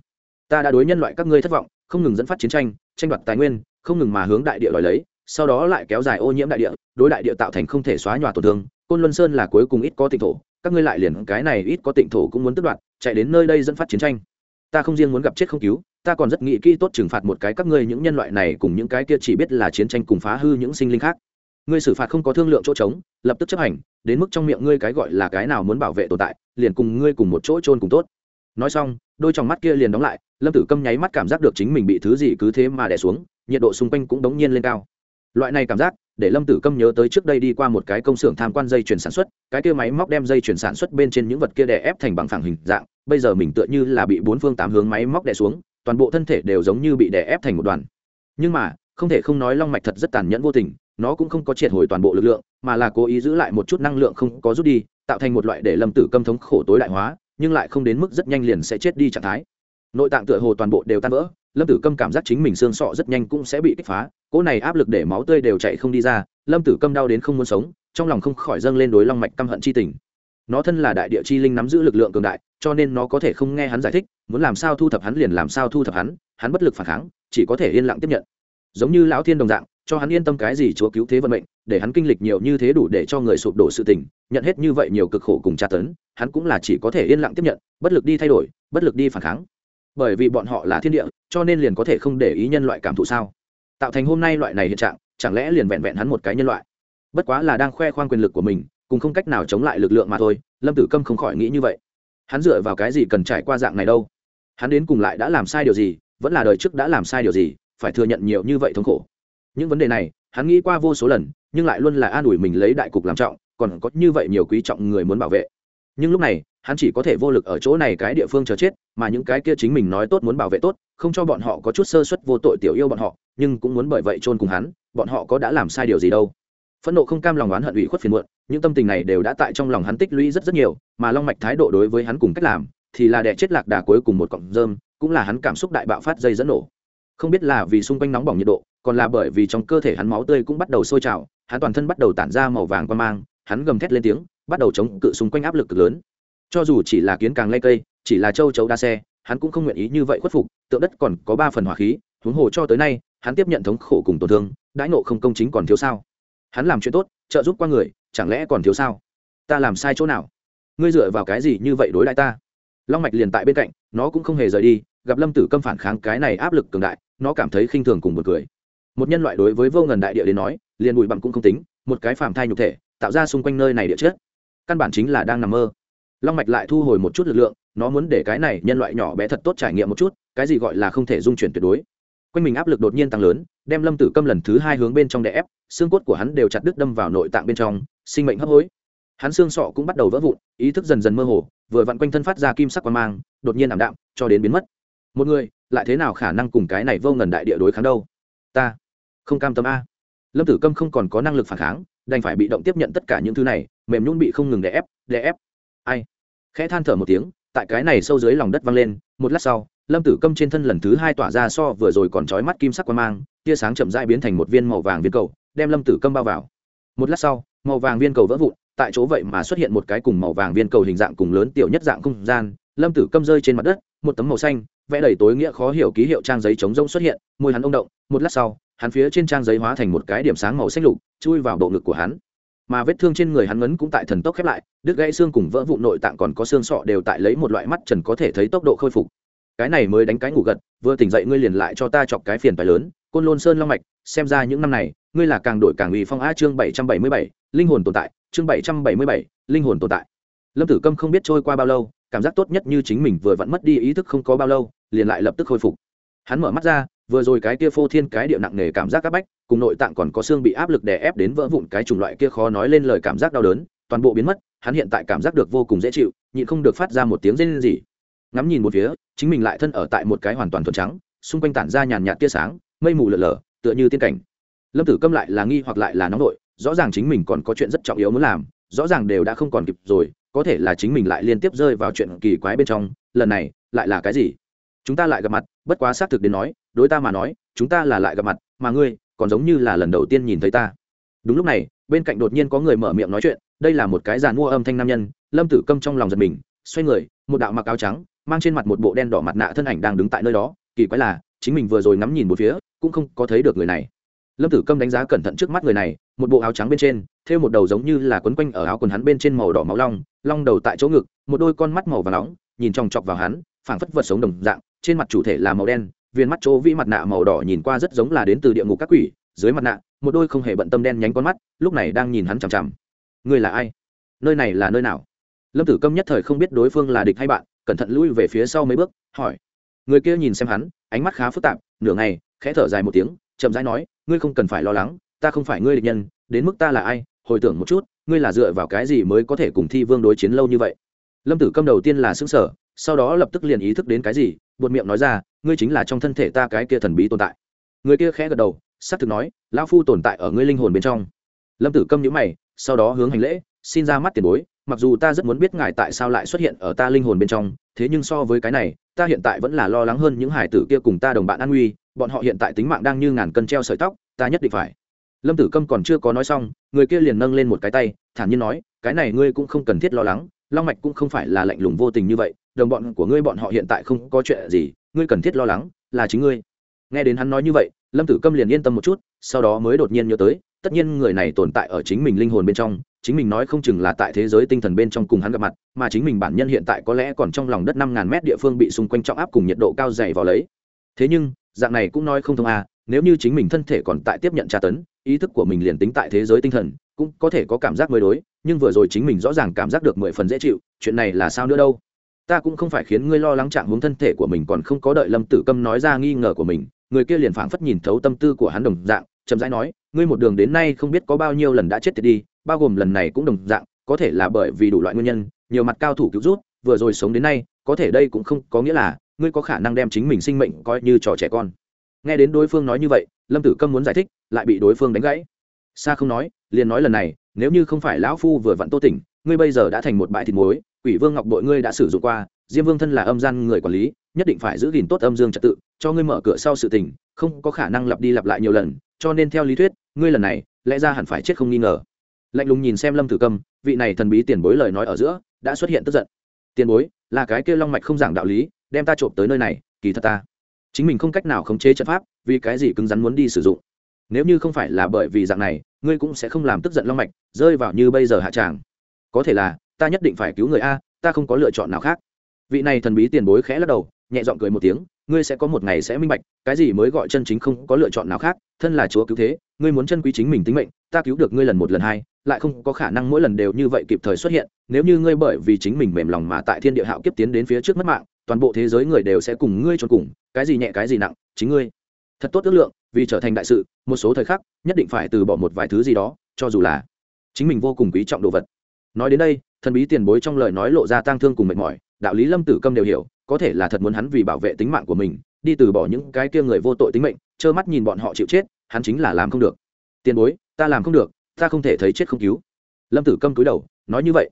Ta đã đối nhân loại các ngươi thất vọng, không ngừng dẫn phát chiến tranh tranh đoạt tài nguyên, không ngừng mà hướng đại địa đòi lấy, sau đó lại kéo dài ô nhiễm đại địa, đối đại địa tạo thành không thể xóa nhòa tổn thương. Côn luân sơn là cuối cùng ít có tịnh thổ các ngươi lại liền cái này ít có tịnh thổ cũng muốn tước đoạt, chạy đến nơi đây dẫn phát chiến tranh. Ta không riêng muốn gặp chết không cứu, ta còn rất nghĩ kỹ tốt trừng phạt một cái các ngươi những nhân loại này cùng những cái kia chỉ biết là chiến tranh cùng phá hư những sinh linh khác. Ngươi xử phạt không có thương lượng chỗ trống, lập tức chấp hành, đến mức trong miệng ngươi cái gọi là cái nào muốn bảo vệ tồn tại, liền cùng ngươi cùng một chỗ trôn cùng tốt. Nói xong, đôi trong mắt kia liền đóng lại, lâm tử câm nháy mắt cảm giác được chính mình bị thứ gì cứ thế mà đè xuống, nhiệt độ xung quanh cũng đống nhiên lên cao. Loại này cảm giác để lâm tử câm nhớ tới trước đây đi qua một cái công xưởng tham quan dây chuyển sản xuất, cái kia máy móc đem dây chuyển sản xuất bên trên những vật kia đè ép thành bằng phẳng hình dạng, bây giờ mình tựa như là bị bốn phương tám hướng máy móc đè xuống, toàn bộ thân thể đều giống như bị đè ép thành một đoàn. Nhưng mà, không thể không nói long mạch thật rất tàn nhẫn vô tình, nó cũng không có triệt hồi toàn bộ lực lượng, mà là cố ý giữ lại một chút năng lượng không có rút đi, tạo thành một loại để lâm tử câm thống khổ tối đại hóa, nhưng lại không đến mức rất nhanh liền sẽ chết đi trạng thái nội tạng tựa hồ toàn bộ đều tan vỡ, lâm tử câm cảm giác chính mình xương sọ rất nhanh cũng sẽ bị kích phá, cỗ này áp lực để máu tươi đều chạy không đi ra, lâm tử câm đau đến không muốn sống, trong lòng không khỏi dâng lên đối long mạch căm hận chi tình. Nó thân là đại địa chi linh nắm giữ lực lượng cường đại, cho nên nó có thể không nghe hắn giải thích, muốn làm sao thu thập hắn liền làm sao thu thập hắn hắn bất lực phản kháng, chỉ có thể yên lặng tiếp nhận. Giống như lão thiên đồng dạng, cho hắn yên tâm cái gì chúa cứu thế vận mệnh, để hắn kinh lịch nhiều như thế đủ để cho người sụp đổ sự tình, nhận hết như vậy nhiều cực khổ cùng tra tấn, hắn cũng là chỉ có thể yên lặng tiếp nhận, bất lực đi thay đổi, bất lực đi phản kháng bởi vì bọn họ là thiên địa, cho nên liền có thể không để ý nhân loại cảm thụ sao? Tạo thành hôm nay loại này hiện trạng, chẳng lẽ liền vẹn vẹn hắn một cái nhân loại? Bất quá là đang khoe khoang quyền lực của mình cùng không cách nào chống lại lực lượng mà thôi, lâm tử câm không khỏi nghĩ như vậy. Hắn dựa vào cái gì cần trải qua dạng này đâu? Hắn đến cùng lại đã làm sai điều gì, vẫn là đời trước đã làm sai điều gì, phải thừa nhận nhiều như vậy thống khổ. Những vấn đề này, hắn nghĩ qua vô số lần, nhưng lại luôn là an ủi mình lấy đại cục làm trọng, còn có như vậy nhiều quý trọng người muốn bảo vệ nhưng lúc này, hắn chỉ có thể vô lực ở chỗ này cái địa phương chờ chết, mà những cái kia chính mình nói tốt muốn bảo vệ tốt, không cho bọn họ có chút sơ suất vô tội tiểu yêu bọn họ, nhưng cũng muốn bởi vậy chôn cùng hắn, bọn họ có đã làm sai điều gì đâu. Phẫn nộ không cam lòng oán hận ủy khuất phiền muộn, những tâm tình này đều đã tại trong lòng hắn tích lũy rất rất nhiều, mà long mạch thái độ đối với hắn cùng cách làm, thì là đẻ chết lạc đà cuối cùng một cọng rơm, cũng là hắn cảm xúc đại bạo phát dây dẫn nổ. Không biết là vì xung quanh nóng bỏng nhiệt độ, còn là bởi vì trong cơ thể hắn máu tươi cũng bắt đầu sôi trào, hắn toàn thân bắt đầu tản ra màu vàng quan mang, hắn gầm thét lên tiếng bắt đầu chống cự xung quanh áp lực cực lớn. Cho dù chỉ là kiến càng lay cây, chỉ là châu chấu đa xe, hắn cũng không nguyện ý như vậy khuất phục, tượng đất còn có ba phần hỏa khí, huống hồ cho tới nay, hắn tiếp nhận thống khổ cùng tổn thương, đãi nộ không công chính còn thiếu sao? Hắn làm chuyện tốt, trợ giúp qua người, chẳng lẽ còn thiếu sao? Ta làm sai chỗ nào? Ngươi dựa vào cái gì như vậy đối lại ta? Long mạch liền tại bên cạnh, nó cũng không hề rời đi, gặp lâm tử câm phản kháng cái này áp lực cường đại, nó cảm thấy khinh thường cùng một cười. Một nhân loại đối với vô ngần đại địa đến nói, liền bụi bặm cũng không tính, một cái phàm thai nhục thể, tạo ra xung quanh nơi này địa chất căn bản chính là đang nằm mơ. Long mạch lại thu hồi một chút lực lượng, nó muốn để cái này nhân loại nhỏ bé thật tốt trải nghiệm một chút, cái gì gọi là không thể dung chuyển tuyệt đối. Quanh mình áp lực đột nhiên tăng lớn, đem lâm tử câm lần thứ hai hướng bên trong đè ép, xương cốt của hắn đều chặt đứt đâm vào nội tạng bên trong, sinh mệnh hấp hối. Hắn xương sọ cũng bắt đầu vỡ vụn, ý thức dần dần mơ hồ, vừa vặn quanh thân phát ra kim sắc quan mang, đột nhiên ảm đạm, cho đến biến mất. Một người, lại thế nào khả năng cùng cái này vô ngần đại địa đối kháng đâu? Ta không cam tâm a. Lâm tử câm không còn có năng lực phản kháng đành phải bị động tiếp nhận tất cả những thứ này, mềm nhún bị không ngừng đè ép đè ép. Ai? Khẽ than thở một tiếng, tại cái này sâu dưới lòng đất văng lên, một lát sau, lâm tử câm trên thân lần thứ hai tỏa ra so vừa rồi còn trói mắt kim sắc quan mang, tia sáng chậm rãi biến thành một viên màu vàng viên cầu, đem lâm tử câm bao vào. Một lát sau, màu vàng viên cầu vỡ vụn, tại chỗ vậy mà xuất hiện một cái cùng màu vàng viên cầu hình dạng cùng lớn tiểu nhất dạng không gian, lâm tử câm rơi trên mặt đất, một tấm màu xanh, vẽ đầy tối nghĩa khó hiểu ký hiệu trang giấy chống rông xuất hiện, môi hắn ông động, một lát sau hắn phía trên trang giấy hóa thành một cái điểm sáng màu xanh lục, chui vào bộ ngực của hắn. Mà vết thương trên người hắn ngấn cũng tại thần tốc khép lại, đứt gãy xương cùng vỡ vụn nội tạng còn có xương sọ đều tại lấy một loại mắt trần có thể thấy tốc độ khôi phục. Cái này mới đánh cái ngủ gật, vừa tỉnh dậy ngươi liền lại cho ta chọc cái phiền phải lớn, côn lôn sơn long mạch, xem ra những năm này, ngươi là càng đổi càng uy phong a chương bảy trăm bảy mươi bảy, linh hồn tồn tại, chương bảy trăm bảy mươi bảy, linh hồn tồn tại. Lâm tử câm không biết trôi qua bao lâu, cảm giác tốt nhất như chính mình vừa vặn mất đi ý thức không có bao lâu, liền lại lập tức khôi phục. Hắn mở mắt ra vừa rồi cái kia phô thiên cái điệu nặng nề cảm giác áp bách, cùng nội tạng còn có xương bị áp lực đè ép đến vỡ vụn, cái chủng loại kia khó nói lên lời cảm giác đau đớn, toàn bộ biến mất, hắn hiện tại cảm giác được vô cùng dễ chịu, nhịn không được phát ra một tiếng rên gì ngắm nhìn một phía, chính mình lại thân ở tại một cái hoàn toàn thuần trắng, xung quanh tản ra nhàn nhạt tia sáng, mây mù lở lở, tựa như tiên cảnh. Lâm tử câm lại là nghi hoặc lại là nóng nội, rõ ràng chính mình còn có chuyện rất trọng yếu muốn làm, rõ ràng đều đã không còn kịp rồi, có thể là chính mình lại liên tiếp rơi vào chuyện kỳ quái bên trong, lần này lại là cái gì? Chúng ta lại gặp mặt, bất quá xác thực đến nói, đối ta mà nói, chúng ta là lại gặp mặt, mà ngươi còn giống như là lần đầu tiên nhìn thấy ta. Đúng lúc này, bên cạnh đột nhiên có người mở miệng nói chuyện, đây là một cái giàn mua âm thanh nam nhân, lâm tử câm trong lòng giật mình, xoay người, một đạo mặc áo trắng, mang trên mặt một bộ đen đỏ mặt nạ thân ảnh đang đứng tại nơi đó, kỳ quái là, chính mình vừa rồi ngắm nhìn một phía, cũng không có thấy được người này. Lâm tử câm đánh giá cẩn thận trước mắt người này, một bộ áo trắng bên trên, thêu một đầu giống như là quấn quanh ở áo quần hắn bên trên màu đỏ máu long long đầu tại chỗ ngực, một đôi con mắt màu và nóng, nhìn chòng chọc vào hắn, phảng phất vật sống đồng dạng trên mặt chủ thể là màu đen, viên mắt chỗ vĩ mặt nạ màu đỏ nhìn qua rất giống là đến từ địa ngục các quỷ, dưới mặt nạ, một đôi không hề bận tâm đen nhánh con mắt, lúc này đang nhìn hắn chằm chằm. Ngươi là ai? Nơi này là nơi nào? Lâm tử câm nhất thời không biết đối phương là địch hay bạn, cẩn thận lui về phía sau mấy bước, hỏi. Người kia nhìn xem hắn, ánh mắt khá phức tạp, nửa ngày, khẽ thở dài một tiếng, chậm rãi nói, ngươi không cần phải lo lắng, ta không phải ngươi địch nhân, đến mức ta là ai, hồi tưởng một chút, ngươi là dựa vào cái gì mới có thể cùng thi vương đối chiến lâu như vậy? Lâm tử câm đầu tiên là xứng sở sau đó lập tức liền ý thức đến cái gì, buột miệng nói ra, ngươi chính là trong thân thể ta cái kia thần bí tồn tại. Người kia khẽ gật đầu s á c thực nói, lão phu tồn tại ở ngươi linh hồn bên trong. Lâm tử câm nhữ mày, sau đó hướng hành lễ, xin ra mắt tiền bối, mặc dù ta rất muốn biết ngài tại sao lại xuất hiện ở ta linh hồn bên trong, thế nhưng so với cái này, ta hiện tại vẫn là lo lắng hơn những hải tử kia cùng ta đồng bạn an nguy, bọn họ hiện tại tính mạng đang như ngàn cân treo sợi tóc, ta nhất định phải. Lâm tử câm còn chưa có nói xong, người kia liền nâng lên một cái tay, thản nhiên nói, cái này ngươi cũng không cần thiết lo lắng, long mạch cũng không phải là lạnh lùng vô tình như vậy đồng bọn của ngươi bọn họ hiện tại không có chuyện gì, ngươi cần thiết lo lắng là chính ngươi. Nghe đến hắn nói như vậy, lâm tử câm liền yên tâm một chút, sau đó mới đột nhiên nhớ tới, tất nhiên người này tồn tại ở chính mình linh hồn bên trong, chính mình nói không chừng là tại thế giới tinh thần bên trong cùng hắn gặp mặt, mà chính mình bản nhân hiện tại có lẽ còn trong lòng đất năm ngàn mét địa phương bị xung quanh trọng áp cùng nhiệt độ cao dày vào lấy. Thế nhưng, dạng này cũng nói không thông à nếu như chính mình thân thể còn tại tiếp nhận tra tấn, ý thức của mình liền tính tại thế giới tinh thần, cũng có thể có cảm giác mới đối, nhưng vừa rồi chính mình rõ ràng cảm giác được mười phần dễ chịu, chuyện này là sao nữa đâu? Ta cũng không phải khiến ngươi lo lắng trạng hướng thân thể của mình còn không có đợi lâm tử câm nói ra nghi ngờ của mình, người kia liền phảng phất nhìn thấu tâm tư của hắn đồng dạng, chậm rãi nói, ngươi một đường đến nay không biết có bao nhiêu lần đã chết tiệt đi, bao gồm lần này cũng đồng dạng, có thể là bởi vì đủ loại nguyên nhân, nhiều mặt cao thủ cứu rút, vừa rồi sống đến nay, có thể đây cũng không có nghĩa là ngươi có khả năng đem chính mình sinh mệnh coi như trò trẻ con. Nghe đến đối phương nói như vậy, lâm tử câm muốn giải thích, lại bị đối phương đánh gãy. Xa không nói, liền nói lần này, nếu như không phải lão phu vừa vặn tô tỉnh, ngươi bây giờ đã thành một bãi thịt muối quỷ vương ngọc bội ngươi đã sử dụng qua, diêm vương thân là âm gian người quản lý, nhất định phải giữ gìn tốt âm dương trật tự, cho ngươi mở cửa sau sự tình, không có khả năng lặp đi lặp lại nhiều lần, cho nên theo lý thuyết, ngươi lần này, lẽ ra hẳn phải chết không nghi ngờ. Lạnh lùng nhìn xem lâm tử câm, vị này thần bí tiền bối lời nói ở giữa, đã xuất hiện tức giận. Tiền bối, là cái kia long mạch không giảng đạo lý, đem ta trộm tới nơi này, kỳ thật ta, chính mình không cách nào khống chế trận pháp, vì cái gì cứng rắn muốn đi sử dụng? Nếu như không phải là bởi vì dạng này, ngươi cũng sẽ không làm tức giận long mạch, rơi vào như bây giờ hạ tràng có thể là ta nhất định phải cứu người a, ta không có lựa chọn nào khác. Vị này thần bí tiền bối khẽ lắc đầu, nhẹ giọng cười một tiếng, ngươi sẽ có một ngày sẽ minh bạch, cái gì mới gọi chân chính không có lựa chọn nào khác, thân là chúa cứu thế, ngươi muốn chân quý chính mình tính mệnh, ta cứu được ngươi lần một lần hai, lại không có khả năng mỗi lần đều như vậy kịp thời xuất hiện, nếu như ngươi bởi vì chính mình mềm lòng mà tại thiên địa hạo kiếp tiến đến phía trước mất mạng, toàn bộ thế giới người đều sẽ cùng ngươi trốn cùng, cái gì nhẹ cái gì nặng, chính ngươi. Thật tốt ước lượng, vì trở thành đại sự, một số thời khắc, nhất định phải từ bỏ một vài thứ gì đó, cho dù là chính mình vô cùng quý trọng đồ vật. Nói đến đây thần bí tiền bối trong lời nói lộ ra tang thương cùng mệt mỏi, đạo lý lâm tử câm đều hiểu, có thể là thật muốn hắn vì bảo vệ tính mạng của mình, đi từ bỏ những cái kia người vô tội tính mệnh, trơ mắt nhìn bọn họ chịu chết, hắn chính là làm không được. Tiền bối, ta làm không được, ta không thể thấy chết không cứu. Lâm tử câm cúi đầu, nói như vậy.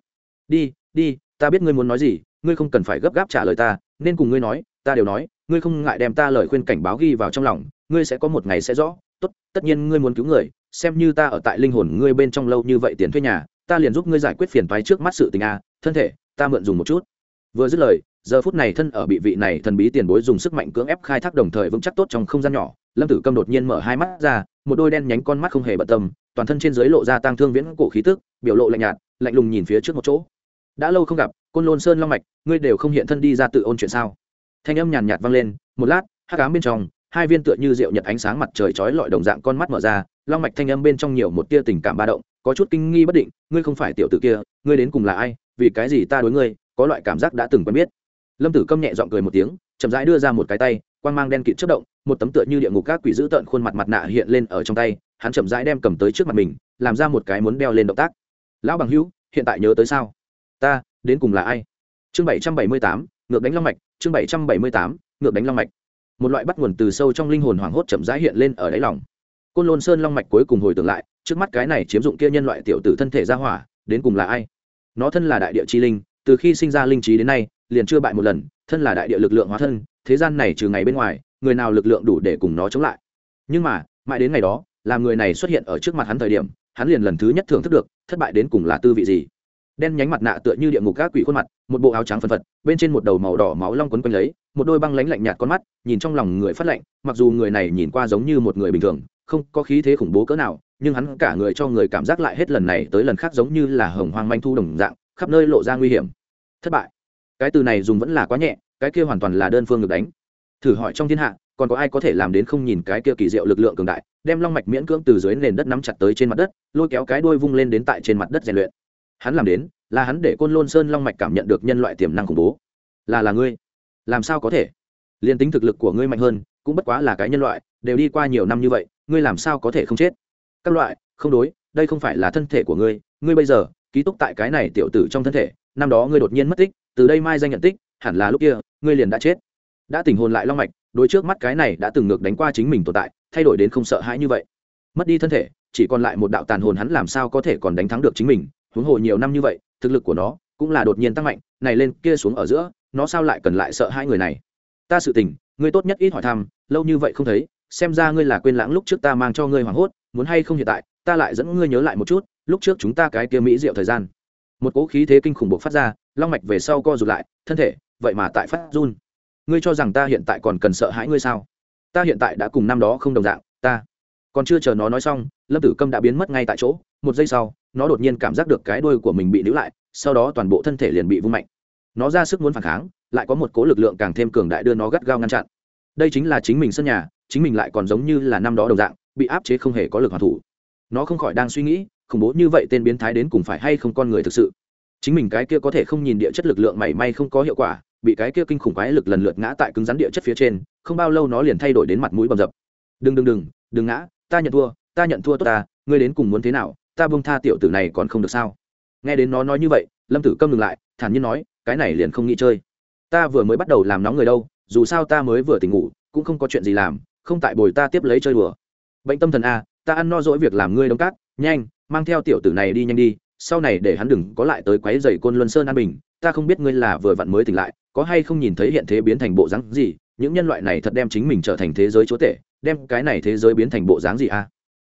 Đi đi, ta biết ngươi muốn nói gì, ngươi không cần phải gấp gáp trả lời ta, nên cùng ngươi nói, ta đều nói, ngươi không ngại đem ta lời khuyên cảnh báo ghi vào trong lòng, ngươi sẽ có một ngày sẽ rõ. Tốt, tất nhiên ngươi muốn cứu người, xem như ta ở tại linh hồn ngươi bên trong lâu như vậy tiền thuê nhà ta liền giúp ngươi giải quyết phiền toái trước mắt sự tình a, thân thể, ta mượn dùng một chút. Vừa dứt lời, giờ phút này thân ở bị vị này thần bí tiền bối dùng sức mạnh cưỡng ép khai thác đồng thời vững chắc tốt trong không gian nhỏ, lâm tử câm đột nhiên mở hai mắt ra, một đôi đen nhánh con mắt không hề bận tâm, toàn thân trên dưới lộ ra tang thương viễn cổ khí tức, biểu lộ lạnh nhạt, lạnh lùng nhìn phía trước một chỗ. Đã lâu không gặp, côn lôn sơn long mạch, ngươi đều không hiện thân đi ra tự ôn chuyện sao? Thanh âm nhàn nhạt vang lên, một lát, hắc ám bên trong, hai viên tựa như rượu nhật ánh sáng mặt trời chói lọi đồng dạng con mắt mở ra, long mạch thanh âm bên trong nhiều một tia tình cảm ba động có chút kinh nghi bất định, ngươi không phải tiểu tử kia, ngươi đến cùng là ai? Vì cái gì ta đối ngươi có loại cảm giác đã từng quen biết? Lâm tử câm nhẹ g i ọ n g cười một tiếng, chậm rãi đưa ra một cái tay quan g mang đen kịt chất động, một tấm tựa như địa ngục các quỷ dữ tợn khuôn mặt mặt nạ hiện lên ở trong tay, hắn chậm rãi đem cầm tới trước mặt mình, làm ra một cái muốn đeo lên động tác. Lão bằng hữu, hiện tại nhớ tới sao? Ta, đến cùng là ai? Chương bảy trăm bảy mươi tám, ngược đánh long mạch, chương bảy trăm bảy mươi tám, ngược đánh long mạch. Một loại bắt nguồn từ sâu trong linh hồn hoảng hốt chậm rãi hiện lên ở đáy lòng. Côn lôn sơn long mạch cuối cùng hồi tưởng lại trước mắt cái này chiếm dụng kia nhân loại tiểu tử thân thể ra hỏa, đến cùng là ai? Nó thân là đại địa chi linh, từ khi sinh ra linh trí đến nay, liền chưa bại một lần, thân là đại địa lực lượng hóa thân, thế gian này trừ ngày bên ngoài, người nào lực lượng đủ để cùng nó chống lại? Nhưng mà, mãi đến ngày đó làm người này xuất hiện ở trước mặt hắn thời điểm, hắn liền lần thứ nhất thưởng thức được, thất bại đến cùng là tư vị gì? Đen nhánh mặt nạ tựa như địa ngục các quỷ khuôn mặt, một bộ áo trắng phân phật, bên trên một đầu màu đỏ máu long quấn quanh lấy, một đôi băng lánh lạnh nhạt con mắt, nhìn trong lòng người phát lạnh mặc dù người này nhìn qua giống như một người bình thường không có khí thế khủng bố cỡ nào, nhưng hắn cả người cho người cảm giác lại hết lần này tới lần khác giống như là hồng hoang manh thu đồng dạng, khắp nơi lộ ra nguy hiểm. Thất bại. Cái từ này dùng vẫn là quá nhẹ, cái kia hoàn toàn là đơn phương được đánh. Thử hỏi trong thiên hạ, còn có ai có thể làm đến không nhìn cái kia kỳ diệu lực lượng cường đại, đem long mạch miễn cưỡng từ dưới nền đất nắm chặt tới trên mặt đất, lôi kéo cái đuôi vung lên đến tại trên mặt đất rèn luyện. Hắn làm đến, là hắn để côn lôn sơn long mạch cảm nhận được nhân loại tiềm năng khủng bố. Là là ngươi. Làm sao có thể? Liên tính thực lực của ngươi mạnh hơn, cũng bất quá là cái nhân loại, đều đi qua nhiều năm như vậy ngươi làm sao có thể không chết? Các loại, không đối, đây không phải là thân thể của ngươi ngươi bây giờ, ký túc tại cái này tiểu tử trong thân thể, năm đó ngươi đột nhiên mất tích, từ đây mai danh nhận tích, hẳn là lúc kia, ngươi liền đã chết. Đã tình hồn lại long mạch đôi trước mắt cái này đã từng ngược đánh qua chính mình tồn tại, thay đổi đến không sợ hãi như vậy. Mất đi thân thể, chỉ còn lại một đạo tàn hồn hắn làm sao có thể còn đánh thắng được chính mình, huống hồ nhiều năm như vậy, thực lực của nó cũng là đột nhiên tăng mạnh, này lên kia xuống ở giữa, nó sao lại cần lại sợ hai người này? Ta sự tình, ngươi tốt nhất ít hỏi thăm, lâu như vậy không thấy xem ra ngươi là quên lãng lúc trước ta mang cho ngươi hoảng hốt, muốn hay không hiện tại, ta lại dẫn ngươi nhớ lại một chút, lúc trước chúng ta cái kia mỹ diệu thời gian. Một cỗ khí thế kinh khủng bộc phát ra, long mạch về sau co rụt lại, thân thể, vậy mà tại phát run. Ngươi cho rằng ta hiện tại còn cần sợ hãi ngươi sao? Ta hiện tại đã cùng năm đó không đồng dạng, ta. Còn chưa chờ nó nói xong, lâm tử câm đã biến mất ngay tại chỗ, một giây sau, nó đột nhiên cảm giác được cái đuôi của mình bị níu lại, sau đó toàn bộ thân thể liền bị vung mạnh. Nó ra sức muốn phản kháng, lại có một cố lực lượng càng thêm cường đại đưa nó gắt gao ngăn chặn đây chính là chính mình sân nhà, chính mình lại còn giống như là năm đó đồng dạng, bị áp chế không hề có lực hoàn thủ. Nó không khỏi đang suy nghĩ, khủng bố như vậy tên biến thái đến cùng phải hay không con người thực sự. Chính mình cái kia có thể không nhìn địa chất lực lượng mảy may không có hiệu quả, bị cái kia kinh khủng quái lực lần lượt ngã tại cứng rắn địa chất phía trên, không bao lâu nó liền thay đổi đến mặt mũi bầm dập. Đừng đừng đừng đừng ngã, ta nhận thua, ta nhận thua tốt ta, ngươi đến cùng muốn thế nào, ta buông tha tiểu tử này còn không được sao? Nghe đến nó nói như vậy, lâm tử câm ngừng lại, thản nhiên nói, cái này liền không nghĩ chơi. Ta vừa mới bắt đầu làm nóng người đâu dù sao ta mới vừa tỉnh ngủ, cũng không có chuyện gì làm, không tại bồi ta tiếp lấy chơi đùa. Bệnh tâm thần a, ta ăn no dỗi việc làm ngươi đông cát, nhanh, mang theo tiểu tử này đi nhanh đi, sau này để hắn đừng có lại tới quấy dày côn luân sơn an bình, ta không biết ngươi là vừa vặn mới tỉnh lại, có hay không nhìn thấy hiện thế biến thành bộ dáng gì, những nhân loại này thật đem chính mình trở thành thế giới chúa tể, đem cái này thế giới biến thành bộ dáng gì a?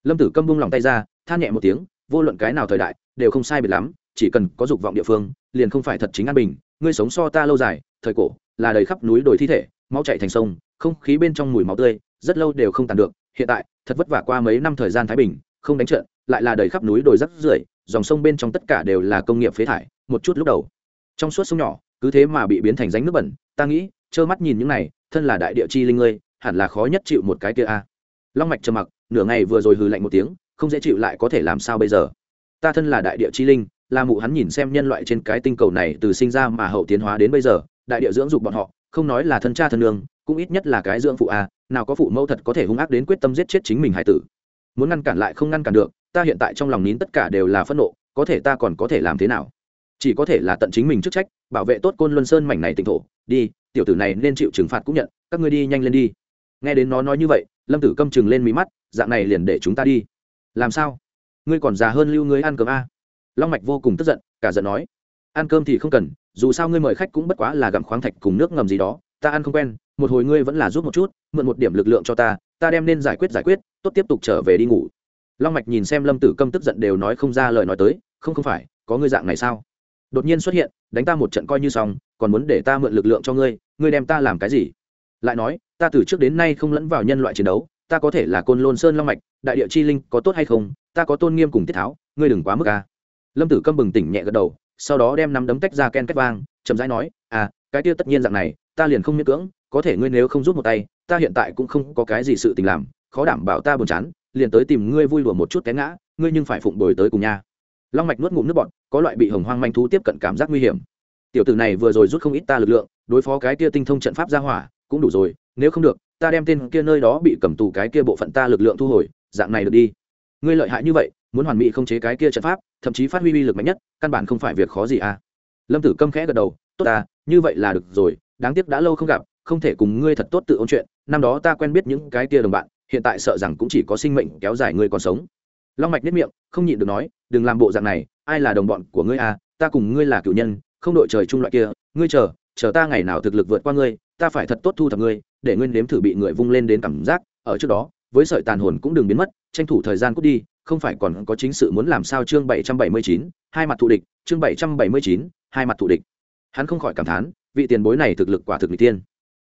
Lâm tử câm bung lòng tay ra, than nhẹ một tiếng, vô luận cái nào thời đại, đều không sai biệt lắm, chỉ cần có dục vọng địa phương, liền không phải thật chính an bình, ngươi sống so ta lâu dài, thời cổ là đầy khắp núi đồi thi thể, máu chạy thành sông, không khí bên trong mùi máu tươi, rất lâu đều không tàn được. Hiện tại, thật vất vả qua mấy năm thời gian thái bình, không đánh trận, lại là đầy khắp núi đồi rắc rưởi, dòng sông bên trong tất cả đều là công nghiệp phế thải, một chút lúc đầu. Trong suốt sông nhỏ, cứ thế mà bị biến thành ránh nước bẩn, ta nghĩ, trơ mắt nhìn những này, thân là đại địa chi linh ngươi, hẳn là khó nhất chịu một cái kia a. Long mạch trầm mặc, nửa ngày vừa rồi hừ lạnh một tiếng, không dễ chịu lại có thể làm sao bây giờ? Ta thân là đại địa chi linh, là mụ hắn nhìn xem nhân loại trên cái tinh cầu này từ sinh ra mà hậu tiến hóa đến bây giờ đại địa dưỡng dục bọn họ, không nói là thân cha thân nương, cũng ít nhất là cái dưỡng phụ a, nào có phụ mẫu thật có thể hung ác đến quyết tâm giết chết chính mình hải tử. Muốn ngăn cản lại không ngăn cản được, ta hiện tại trong lòng nín tất cả đều là phẫn nộ, có thể ta còn có thể làm thế nào? Chỉ có thể là tận chính mình chức trách, bảo vệ tốt côn luân sơn mảnh này tỉnh thổ. Đi, tiểu tử này nên chịu trừng phạt cũng nhận, các ngươi đi nhanh lên đi. Nghe đến nó nói như vậy, lâm tử câm chừng lên mí mắt, dạng này liền để chúng ta đi. Làm sao? Ngươi còn già hơn lưu ngươi ăn cơm a? Long mạch vô cùng tức giận, cả giận nói. Ăn cơm thì không cần dù sao ngươi mời khách cũng bất quá là gặm khoáng thạch cùng nước ngầm gì đó, ta ăn không quen, một hồi ngươi vẫn là giúp một chút, mượn một điểm lực lượng cho ta ta đem nên giải quyết giải quyết, tốt tiếp tục trở về đi ngủ. Long mạch nhìn xem lâm tử câm tức giận đều nói không ra lời nói tới, không không phải, có ngươi dạng này sao? Đột nhiên xuất hiện, đánh ta một trận coi như xong, còn muốn để ta mượn lực lượng cho ngươi ngươi đem ta làm cái gì? Lại nói, ta từ trước đến nay không lẫn vào nhân loại chiến đấu, ta có thể là côn lôn sơn long mạch, đại địa chi linh có tốt hay không, ta có tôn nghiêm cùng tiết tháo, ngươi đừng quá mức ca. lâm tử câm bừng tỉnh nhẹ gật đầu sau đó đem nắm đấm tách ra ken két vang, chậm rãi nói à cái kia tất nhiên dạng này, ta liền không miễn cưỡng, có thể ngươi nếu không rút một tay, ta hiện tại cũng không có cái gì sự tình làm, khó đảm bảo ta buồn chán, liền tới tìm ngươi vui lùa một chút té ngã, ngươi nhưng phải phụng bồi tới cùng nha. Long mạch nuốt ngụm nước bọt, có loại bị hồng hoang manh thú tiếp cận cảm giác nguy hiểm. Tiểu tử này vừa rồi rút không ít ta lực lượng, đối phó cái kia tinh thông trận pháp ra hỏa, cũng đủ rồi, nếu không được, ta đem tên kia nơi đó bị cầm tù cái kia bộ phận ta lực lượng thu hồi, dạng này được đi. Ngươi lợi hại như vậy muốn hoàn mỹ không chế cái kia trận pháp, thậm chí phát huy uy lực mạnh nhất, căn bản không phải việc khó gì à. Lâm tử câm khẽ gật đầu, tốt à như vậy là được rồi, đáng tiếc đã lâu không gặp, không thể cùng ngươi thật tốt tự ôn chuyện, năm đó ta quen biết những cái kia đồng bạn, hiện tại sợ rằng cũng chỉ có sinh mệnh kéo dài ngươi còn sống. Long mạch nếp miệng, không nhịn được nói, đừng làm bộ dạng này, ai là đồng bọn của ngươi à ta cùng ngươi là cựu nhân, không đội trời chung loại kia, ngươi chờ chờ ta ngày nào thực lực vượt qua ngươi, ta phải thật tốt thu thập ngươi, để ngươi nếm thử bị người vung lên đến cảm giác, ở trước đó với sợi tàn hồn cũng đừng biến mất, tranh thủ thời gian cút đi, không phải còn có chính sự muốn làm sao chương bảy trăm bảy mươi chín, hai mặt thù địch, chương bảy trăm bảy mươi chín, hai mặt thù địch. Hắn không khỏi cảm thán, vị tiền bối này thực lực quả thực n tiên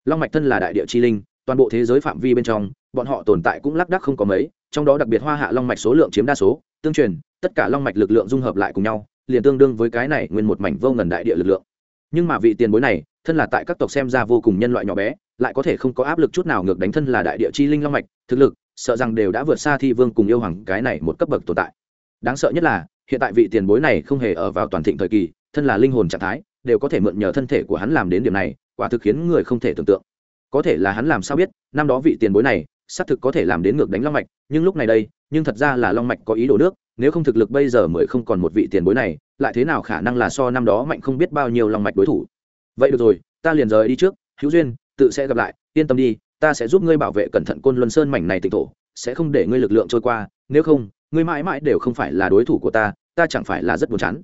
long mạch thân là đại địa chi linh, toàn bộ thế giới phạm vi bên trong, bọn họ tồn tại cũng lác đác không có mấy, trong đó đặc biệt hoa hạ long mạch số lượng chiếm đa số, tương truyền, tất cả long mạch lực lượng dung hợp lại cùng nhau, liền tương đương với cái này nguyên một mảnh vô ngần đại địa lực lượng. Nhưng mà vị tiền bối này thân là tại các tộc xem ra vô cùng nhân loại nhỏ bé, lại có thể không có áp lực chút nào ngược đánh thân là đại địa chi linh long mạch, thực lực, sợ rằng đều đã vượt xa thi vương cùng yêu hoàng cái này một cấp bậc tồn tại. Đáng sợ nhất là, hiện tại vị tiền bối này không hề ở vào toàn thịnh thời kỳ, thân là linh hồn trạng thái, đều có thể mượn nhờ thân thể của hắn làm đến điểm này, quả thực khiến người không thể tưởng tượng. Có thể là hắn làm sao biết, năm đó vị tiền bối này, xác thực có thể làm đến ngược đánh long mạch, nhưng lúc này đây, nhưng thật ra là long mạch có ý đồ nước, nếu không thực lực bây giờ mới không còn một vị tiền bối này, lại thế nào khả năng là so năm đó mạnh không biết bao nhiêu long mạch đối thủ? Vậy được rồi, ta liền rời đi trước, hữu duyên, tự sẽ gặp lại, yên tâm đi, ta sẽ giúp ngươi bảo vệ cẩn thận côn luân sơn mảnh này tịnh thổ, sẽ không để ngươi lực lượng trôi qua, nếu không, ngươi mãi mãi đều không phải là đối thủ của ta ta chẳng phải là rất buồn chán.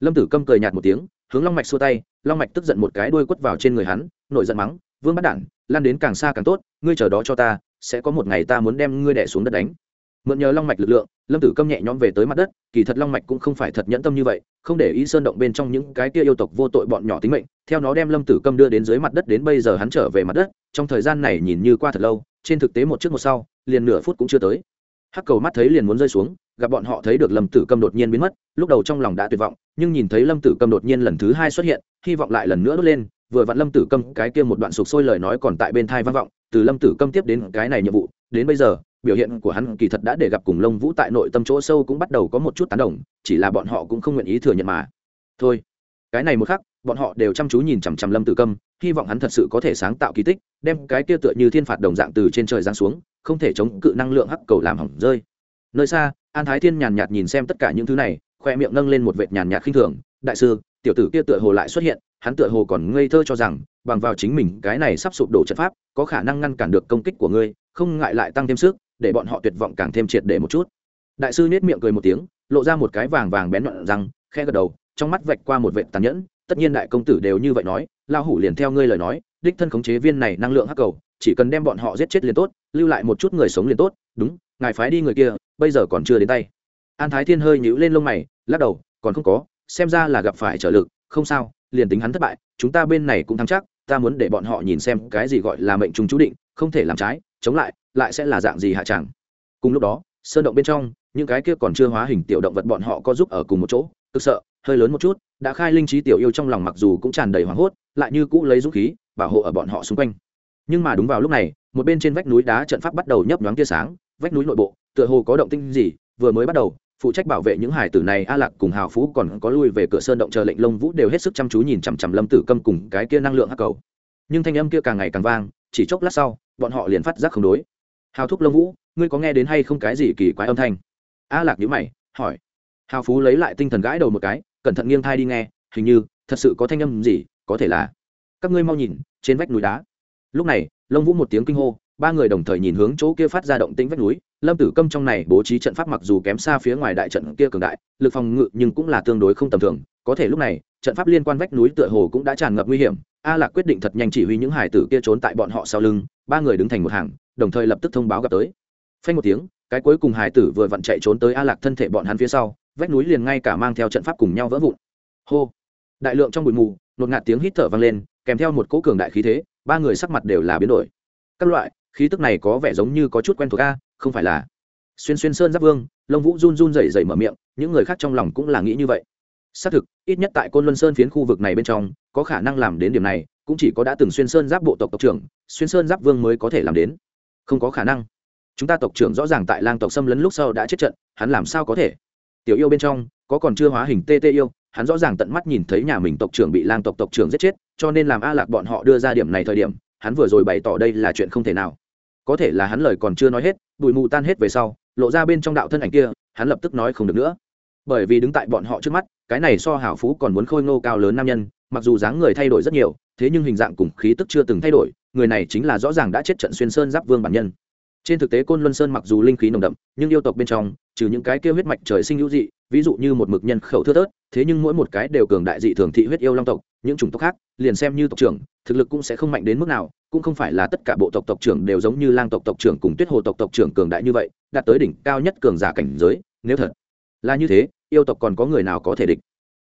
Lâm tử câm cười nhạt một tiếng, hướng long mạch xua tay, long mạch tức giận một cái đuôi quất vào trên người hắn, nổi giận mắng, vương bắt đản, lan đến càng xa càng tốt, ngươi chờ đó cho ta, sẽ có một ngày ta muốn đem ngươi đẻ xuống đất đánh mượn nhờ long mạch lực lượng, lâm tử câm nhẹ nhõm về tới mặt đất, kỳ thật long mạch cũng không phải thật nhẫn tâm như vậy, không để ý sơn động bên trong những cái kia yêu tộc vô tội bọn nhỏ tính mệnh, theo nó đem lâm tử câm đưa đến dưới mặt đất đến bây giờ hắn trở về mặt đất, trong thời gian này nhìn như qua thật lâu, trên thực tế một trước một sau, liền nửa phút cũng chưa tới. Hắc cầu mắt thấy liền muốn rơi xuống, gặp bọn họ thấy được lâm tử câm đột nhiên biến mất, lúc đầu trong lòng đã tuyệt vọng, nhưng nhìn thấy lâm tử câm đột nhiên lần thứ hai xuất hiện, hy vọng lại lần nữa đốt lên, vừa vặn lâm tử câm cái kia một đoạn sụp sôi lời nói còn tại bên thai vang vọng, từ lâm tử câm tiếp đến cái này nhiệm vụ, đến bây giờ biểu hiện của hắn kỳ thật đã để gặp cùng lông vũ tại nội tâm chỗ sâu cũng bắt đầu có một chút tán đồng, chỉ là bọn họ cũng không nguyện ý thừa nhận mà. Thôi, cái này một khắc, bọn họ đều chăm chú nhìn chằm chằm lâm tử câm, hy vọng hắn thật sự có thể sáng tạo kỳ tích, đem cái kia tựa như thiên phạt đồng dạng từ trên trời giáng xuống, không thể chống cự năng lượng hắc cầu làm hỏng rơi. Nơi xa, an thái thiên nhàn nhạt nhìn xem tất cả những thứ này, khoe miệng nâng lên một vệt nhàn nhạt khinh thường. Đại sư, tiểu tử kia tựa hồ lại xuất hiện, hắn tựa hồ còn ngây thơ cho rằng, bằng vào chính mình, cái này sắp sụp đổ trận pháp, có khả năng ngăn cản được công kích của ngươi, không ngại lại tăng thêm sức để bọn họ tuyệt vọng càng thêm triệt để một chút. Đại sư nết miệng cười một tiếng, lộ ra một cái vàng vàng bén nhọn răng khe gật đầu, trong mắt vạch qua một vệt tàn nhẫn. Tất nhiên đại công tử đều như vậy nói lao hủ liền theo ngươi lời nói, đích thân khống chế viên này năng lượng hắc cầu, chỉ cần đem bọn họ giết chết liền tốt, lưu lại một chút người sống liền tốt. Đúng, ngài phái đi người kia, bây giờ còn chưa đến tay. An thái thiên hơi nhíu lên lông mày, lắc đầu, còn không có, xem ra là gặp phải trở lực, không sao, liền tính hắn thất bại, chúng ta bên này cũng thắng chắc, ta muốn để bọn họ nhìn xem cái gì gọi là mệnh trùng chú định, không thể làm trái, chống lại lại sẽ là dạng gì hạ chẳng? Cùng lúc đó, sơn động bên trong, những cái kia còn chưa hóa hình tiểu động vật bọn họ có giúp ở cùng một chỗ thực sợ, hơi lớn một chút, đã khai linh trí tiểu yêu trong lòng mặc dù cũng tràn đầy hoảng hốt, lại như cũ lấy dũng khí, bảo hộ ở bọn họ xung quanh. Nhưng mà đúng vào lúc này, một bên trên vách núi đá trận pháp bắt đầu nhấp nhoáng tia sáng, vách núi nội bộ, tựa hồ có động tinh gì, vừa mới bắt đầu, phụ trách bảo vệ những hải tử này, a lạc cùng hào phú còn có lui về cửa sơn động chờ lệnh lông vũ đều hết sức chăm chú nhìn chằm chằm lâm tử câm cùng cái kia năng lượng hắc cầu. Nhưng thanh âm kia càng ngày càng vang, chỉ chốc lát sau, bọn họ liền phát giác không đối hào thúc lông vũ, ngươi có nghe đến hay không cái gì kỳ quái âm thanh? A lạc nhữ mày, hỏi. Hào phú lấy lại tinh thần gãi đầu một cái, cẩn thận nghiêng thai đi nghe, hình như, thật sự có thanh âm gì, có thể là, các ngươi mau nhìn, trên vách núi đá. Lúc này lông vũ một tiếng kinh hô, ba người đồng thời nhìn hướng chỗ kia phát ra động tĩnh vách núi. Lâm tử câm trong này bố trí trận pháp mặc dù kém xa phía ngoài đại trận kia cường đại, lực phòng ngự nhưng cũng là tương đối không tầm thường. Có thể lúc này, trận pháp liên quan vách núi tựa hồ cũng đã tràn ngập nguy hiểm. A lạc quyết định thật nhanh chỉ huy những hải tử kia trốn tại bọn họ sau lưng. Ba người đứng thành một hàng đồng thời lập tức thông báo gặp tới. Phanh một tiếng, cái cuối cùng hải tử vừa vặn chạy trốn tới a lạc thân thể bọn hắn phía sau, vách núi liền ngay cả mang theo trận pháp cùng nhau vỡ vụn. Hô! Đại lượng trong bụi mù, nột ngạt tiếng hít thở vang lên, kèm theo một cỗ cường đại khí thế, ba người sắc mặt đều là biến đổi. Các loại, khí tức này có vẻ giống như có chút quen thuộc a, không phải là xuyên xuyên sơn giáp vương, lông vũ run run rẩy rẩy mở miệng, những người khác trong lòng cũng là nghĩ như vậy. Xác thực, ít nhất tại côn luân sơn phiến khu vực này bên trong, có khả năng làm đến điểm này, cũng chỉ có đã từng xuyên sơn giáp bộ tộc tộc trưởng, xuyên sơn giáp vương mới có thể làm đến không có khả năng. Chúng ta tộc trưởng rõ ràng tại lang tộc xâm lấn lúc sau đã chết trận, hắn làm sao có thể? Tiểu yêu bên trong, có còn chưa hóa hình tê tê yêu, hắn rõ ràng tận mắt nhìn thấy nhà mình tộc trưởng bị lang tộc tộc trưởng giết chết, cho nên làm a lạc bọn họ đưa ra điểm này thời điểm, hắn vừa rồi bày tỏ đây là chuyện không thể nào. Có thể là hắn lời còn chưa nói hết, bụi mù tan hết về sau, lộ ra bên trong đạo thân ảnh kia, hắn lập tức nói không được nữa. Bởi vì đứng tại bọn họ trước mắt, cái này so hảo phú còn muốn khôi ngô cao lớn nam nhân, mặc dù dáng người thay đổi rất nhiều, thế nhưng hình dạng cùng khí tức chưa từng thay đổi người này chính là rõ ràng đã chết trận xuyên sơn giáp vương bản nhân. Trên thực tế, côn luân sơn mặc dù linh khí nồng đậm, nhưng yêu tộc bên trong, trừ những cái kêu huyết mạch trời sinh hữu dị, ví dụ như một mực nhân khẩu thưa thớt, thế nhưng mỗi một cái đều cường đại dị thường thị huyết yêu long tộc, những chủng tộc khác, liền xem như tộc trưởng, thực lực cũng sẽ không mạnh đến mức nào, cũng không phải là tất cả bộ tộc tộc trưởng đều giống như lang tộc tộc trưởng cùng tuyết hồ tộc tộc trưởng cường đại như vậy, đạt tới đỉnh cao nhất cường giả cảnh giới, nếu thật là như thế, yêu tộc còn có người nào có thể địch?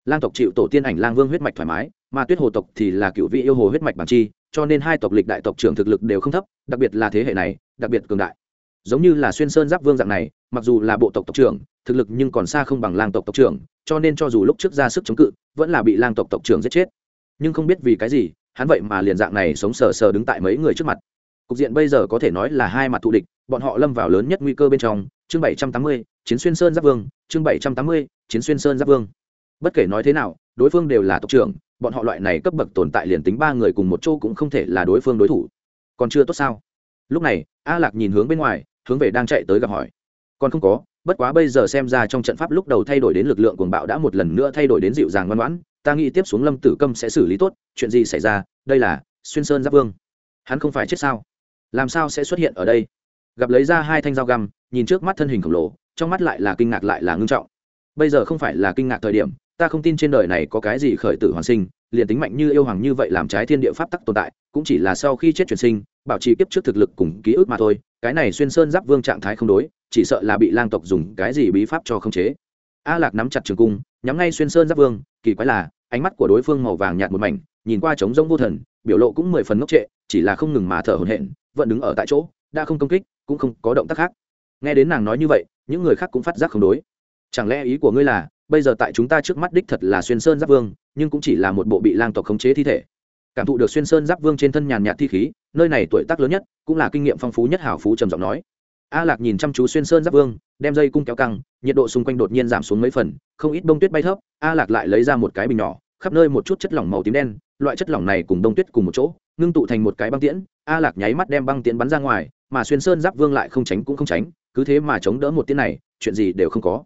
Lang tộc chịu tổ tiên ảnh lang vương huyết mạch thoải mái, mà tuyết hồ tộc thì là cựu vị yêu hồ huyết mạch bằng chi cho nên hai tộc lịch đại tộc trưởng thực lực đều không thấp, đặc biệt là thế hệ này, đặc biệt cường đại. Giống như là xuyên sơn giáp vương dạng này, mặc dù là bộ tộc tộc trưởng, thực lực nhưng còn xa không bằng lang tộc tộc trưởng, cho nên cho dù lúc trước ra sức chống cự, vẫn là bị lang tộc tộc trưởng giết chết. Nhưng không biết vì cái gì, hắn vậy mà liền dạng này sống sờ sờ đứng tại mấy người trước mặt. Cục diện bây giờ có thể nói là hai mặt thù địch, bọn họ lâm vào lớn nhất nguy cơ bên trong, chương bảy trăm tám mươi, chiến xuyên sơn giáp vương, chương bảy trăm tám mươi, chiến xuyên sơn giáp vương. Bất kể nói thế nào, đối phương đều là tộc trưởng bọn họ loại này cấp bậc tồn tại liền tính ba người cùng một chỗ cũng không thể là đối phương đối thủ. Còn chưa tốt sao? Lúc này, a lạc nhìn hướng bên ngoài, hướng về đang chạy tới gặp hỏi. Còn không có, bất quá bây giờ xem ra trong trận pháp lúc đầu thay đổi đến lực lượng cuồng bạo đã một lần nữa thay đổi đến dịu dàng ngoan ngoãn, ta nghĩ tiếp xuống lâm tử câm sẽ xử lý tốt, chuyện gì xảy ra? Đây là xuyên sơn giáp vương. Hắn không phải chết sao? Làm sao sẽ xuất hiện ở đây? Gặp lấy ra hai thanh dao găm, nhìn trước mắt thân hình khổng lồ, trong mắt lại là kinh ngạc lại là ngưng trọng. Bây giờ không phải là kinh ngạc thời điểm ta không tin trên đời này có cái gì khởi tử hoàn sinh, liền tính mạnh như yêu hoàng như vậy làm trái thiên địa pháp tắc tồn tại, cũng chỉ là sau khi chết chuyển sinh, bảo trì kiếp trước thực lực cùng ký ức mà thôi, cái này xuyên sơn giáp vương trạng thái không đối, chỉ sợ là bị lang tộc dùng cái gì bí pháp cho không chế. A lạc nắm chặt trường cung, nhắm ngay xuyên sơn giáp vương, kỳ quái là, ánh mắt của đối phương màu vàng nhạt một mảnh, nhìn qua trống rông vô thần, biểu lộ cũng mười phần ngốc trệ, chỉ là không ngừng mà thở hổn hển, vẫn đứng ở tại chỗ, đã không công kích, cũng không có động tác khác. Nghe đến nàng nói như vậy, những người khác cũng phát giác không đối. Chẳng lẽ ý của ngươi là bây giờ tại chúng ta trước mắt đích thật là xuyên sơn giáp vương, nhưng cũng chỉ là một bộ bị lang tộc khống chế thi thể. Cảm thụ được xuyên sơn giáp vương trên thân nhàn nhạt thi khí, nơi này tuổi tác lớn nhất, cũng là kinh nghiệm phong phú nhất hảo phú trầm giọng nói. A lạc nhìn chăm chú xuyên sơn giáp vương, đem dây cung kéo căng, nhiệt độ xung quanh đột nhiên giảm xuống mấy phần, không ít bông tuyết bay thấp, a lạc lại lấy ra một cái bình nhỏ, khắp nơi một chút chất lỏng màu tím đen, loại chất lỏng này cùng đông tuyết cùng một chỗ, ngưng tụ thành một cái băng tiễn, a lạc nháy mắt đem băng tiễn bắn ra ngoài, mà xuyên sơn giáp vương lại không tránh cũng không tránh, cứ thế mà chống đỡ một tiễn này, chuyện gì đều không có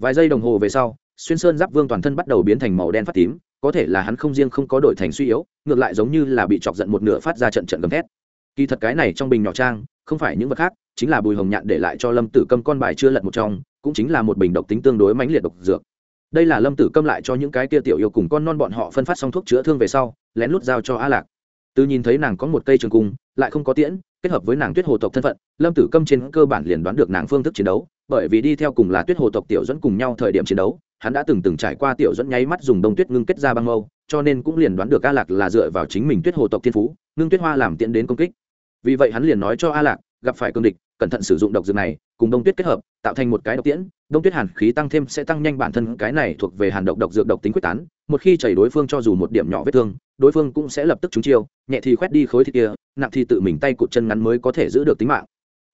vài giây đồng hồ về sau, xuyên sơn giáp vương toàn thân bắt đầu biến thành màu đen phát tím, có thể là hắn không riêng không có đổi thành suy yếu, ngược lại giống như là bị chọc giận một nửa phát ra trận trận gầm thét. Kỳ thật cái này trong bình nhỏ trang, không phải những vật khác, chính là bùi hồng nhạn để lại cho lâm tử câm con bài chưa lật một trong, cũng chính là một bình độc tính tương đối mãnh liệt độc dược. Đây là lâm tử câm lại cho những cái kia tiểu yêu cùng con non bọn họ phân phát xong thuốc chữa thương về sau, lén lút giao cho a lạc. Từ nhìn thấy nàng có một cây trường cung, lại không có tiễn, kết hợp với nàng tuyết hồ tộc thân phận, lâm tử câm trên cơ bản liền đoán được nàng phương thức chiến đấu bởi vì đi theo cùng là tuyết hồ tộc tiểu dẫn cùng nhau thời điểm chiến đấu, hắn đã từng từng trải qua tiểu dẫn nháy mắt dùng đông tuyết ngưng kết ra băng mâu, cho nên cũng liền đoán được a lạc là dựa vào chính mình tuyết hồ tộc thiên phú, ngưng tuyết hoa làm tiện đến công kích. Vì vậy hắn liền nói cho a lạc, gặp phải cương địch, cẩn thận sử dụng độc dược này, cùng đông tuyết kết hợp, tạo thành một cái độc tiễn, đông tuyết hàn khí tăng thêm sẽ tăng nhanh bản thân, cái này thuộc về hàn độc độc dược độc tính quyết tán, một khi chảy đối phương cho dù một điểm nhỏ vết thương, đối phương cũng sẽ lập tức trúng chiêu, nhẹ thì khoét đi khối thịt kia, nặng thì tự mình tay cụt chân ngắn mới có thể giữ được tính mạng.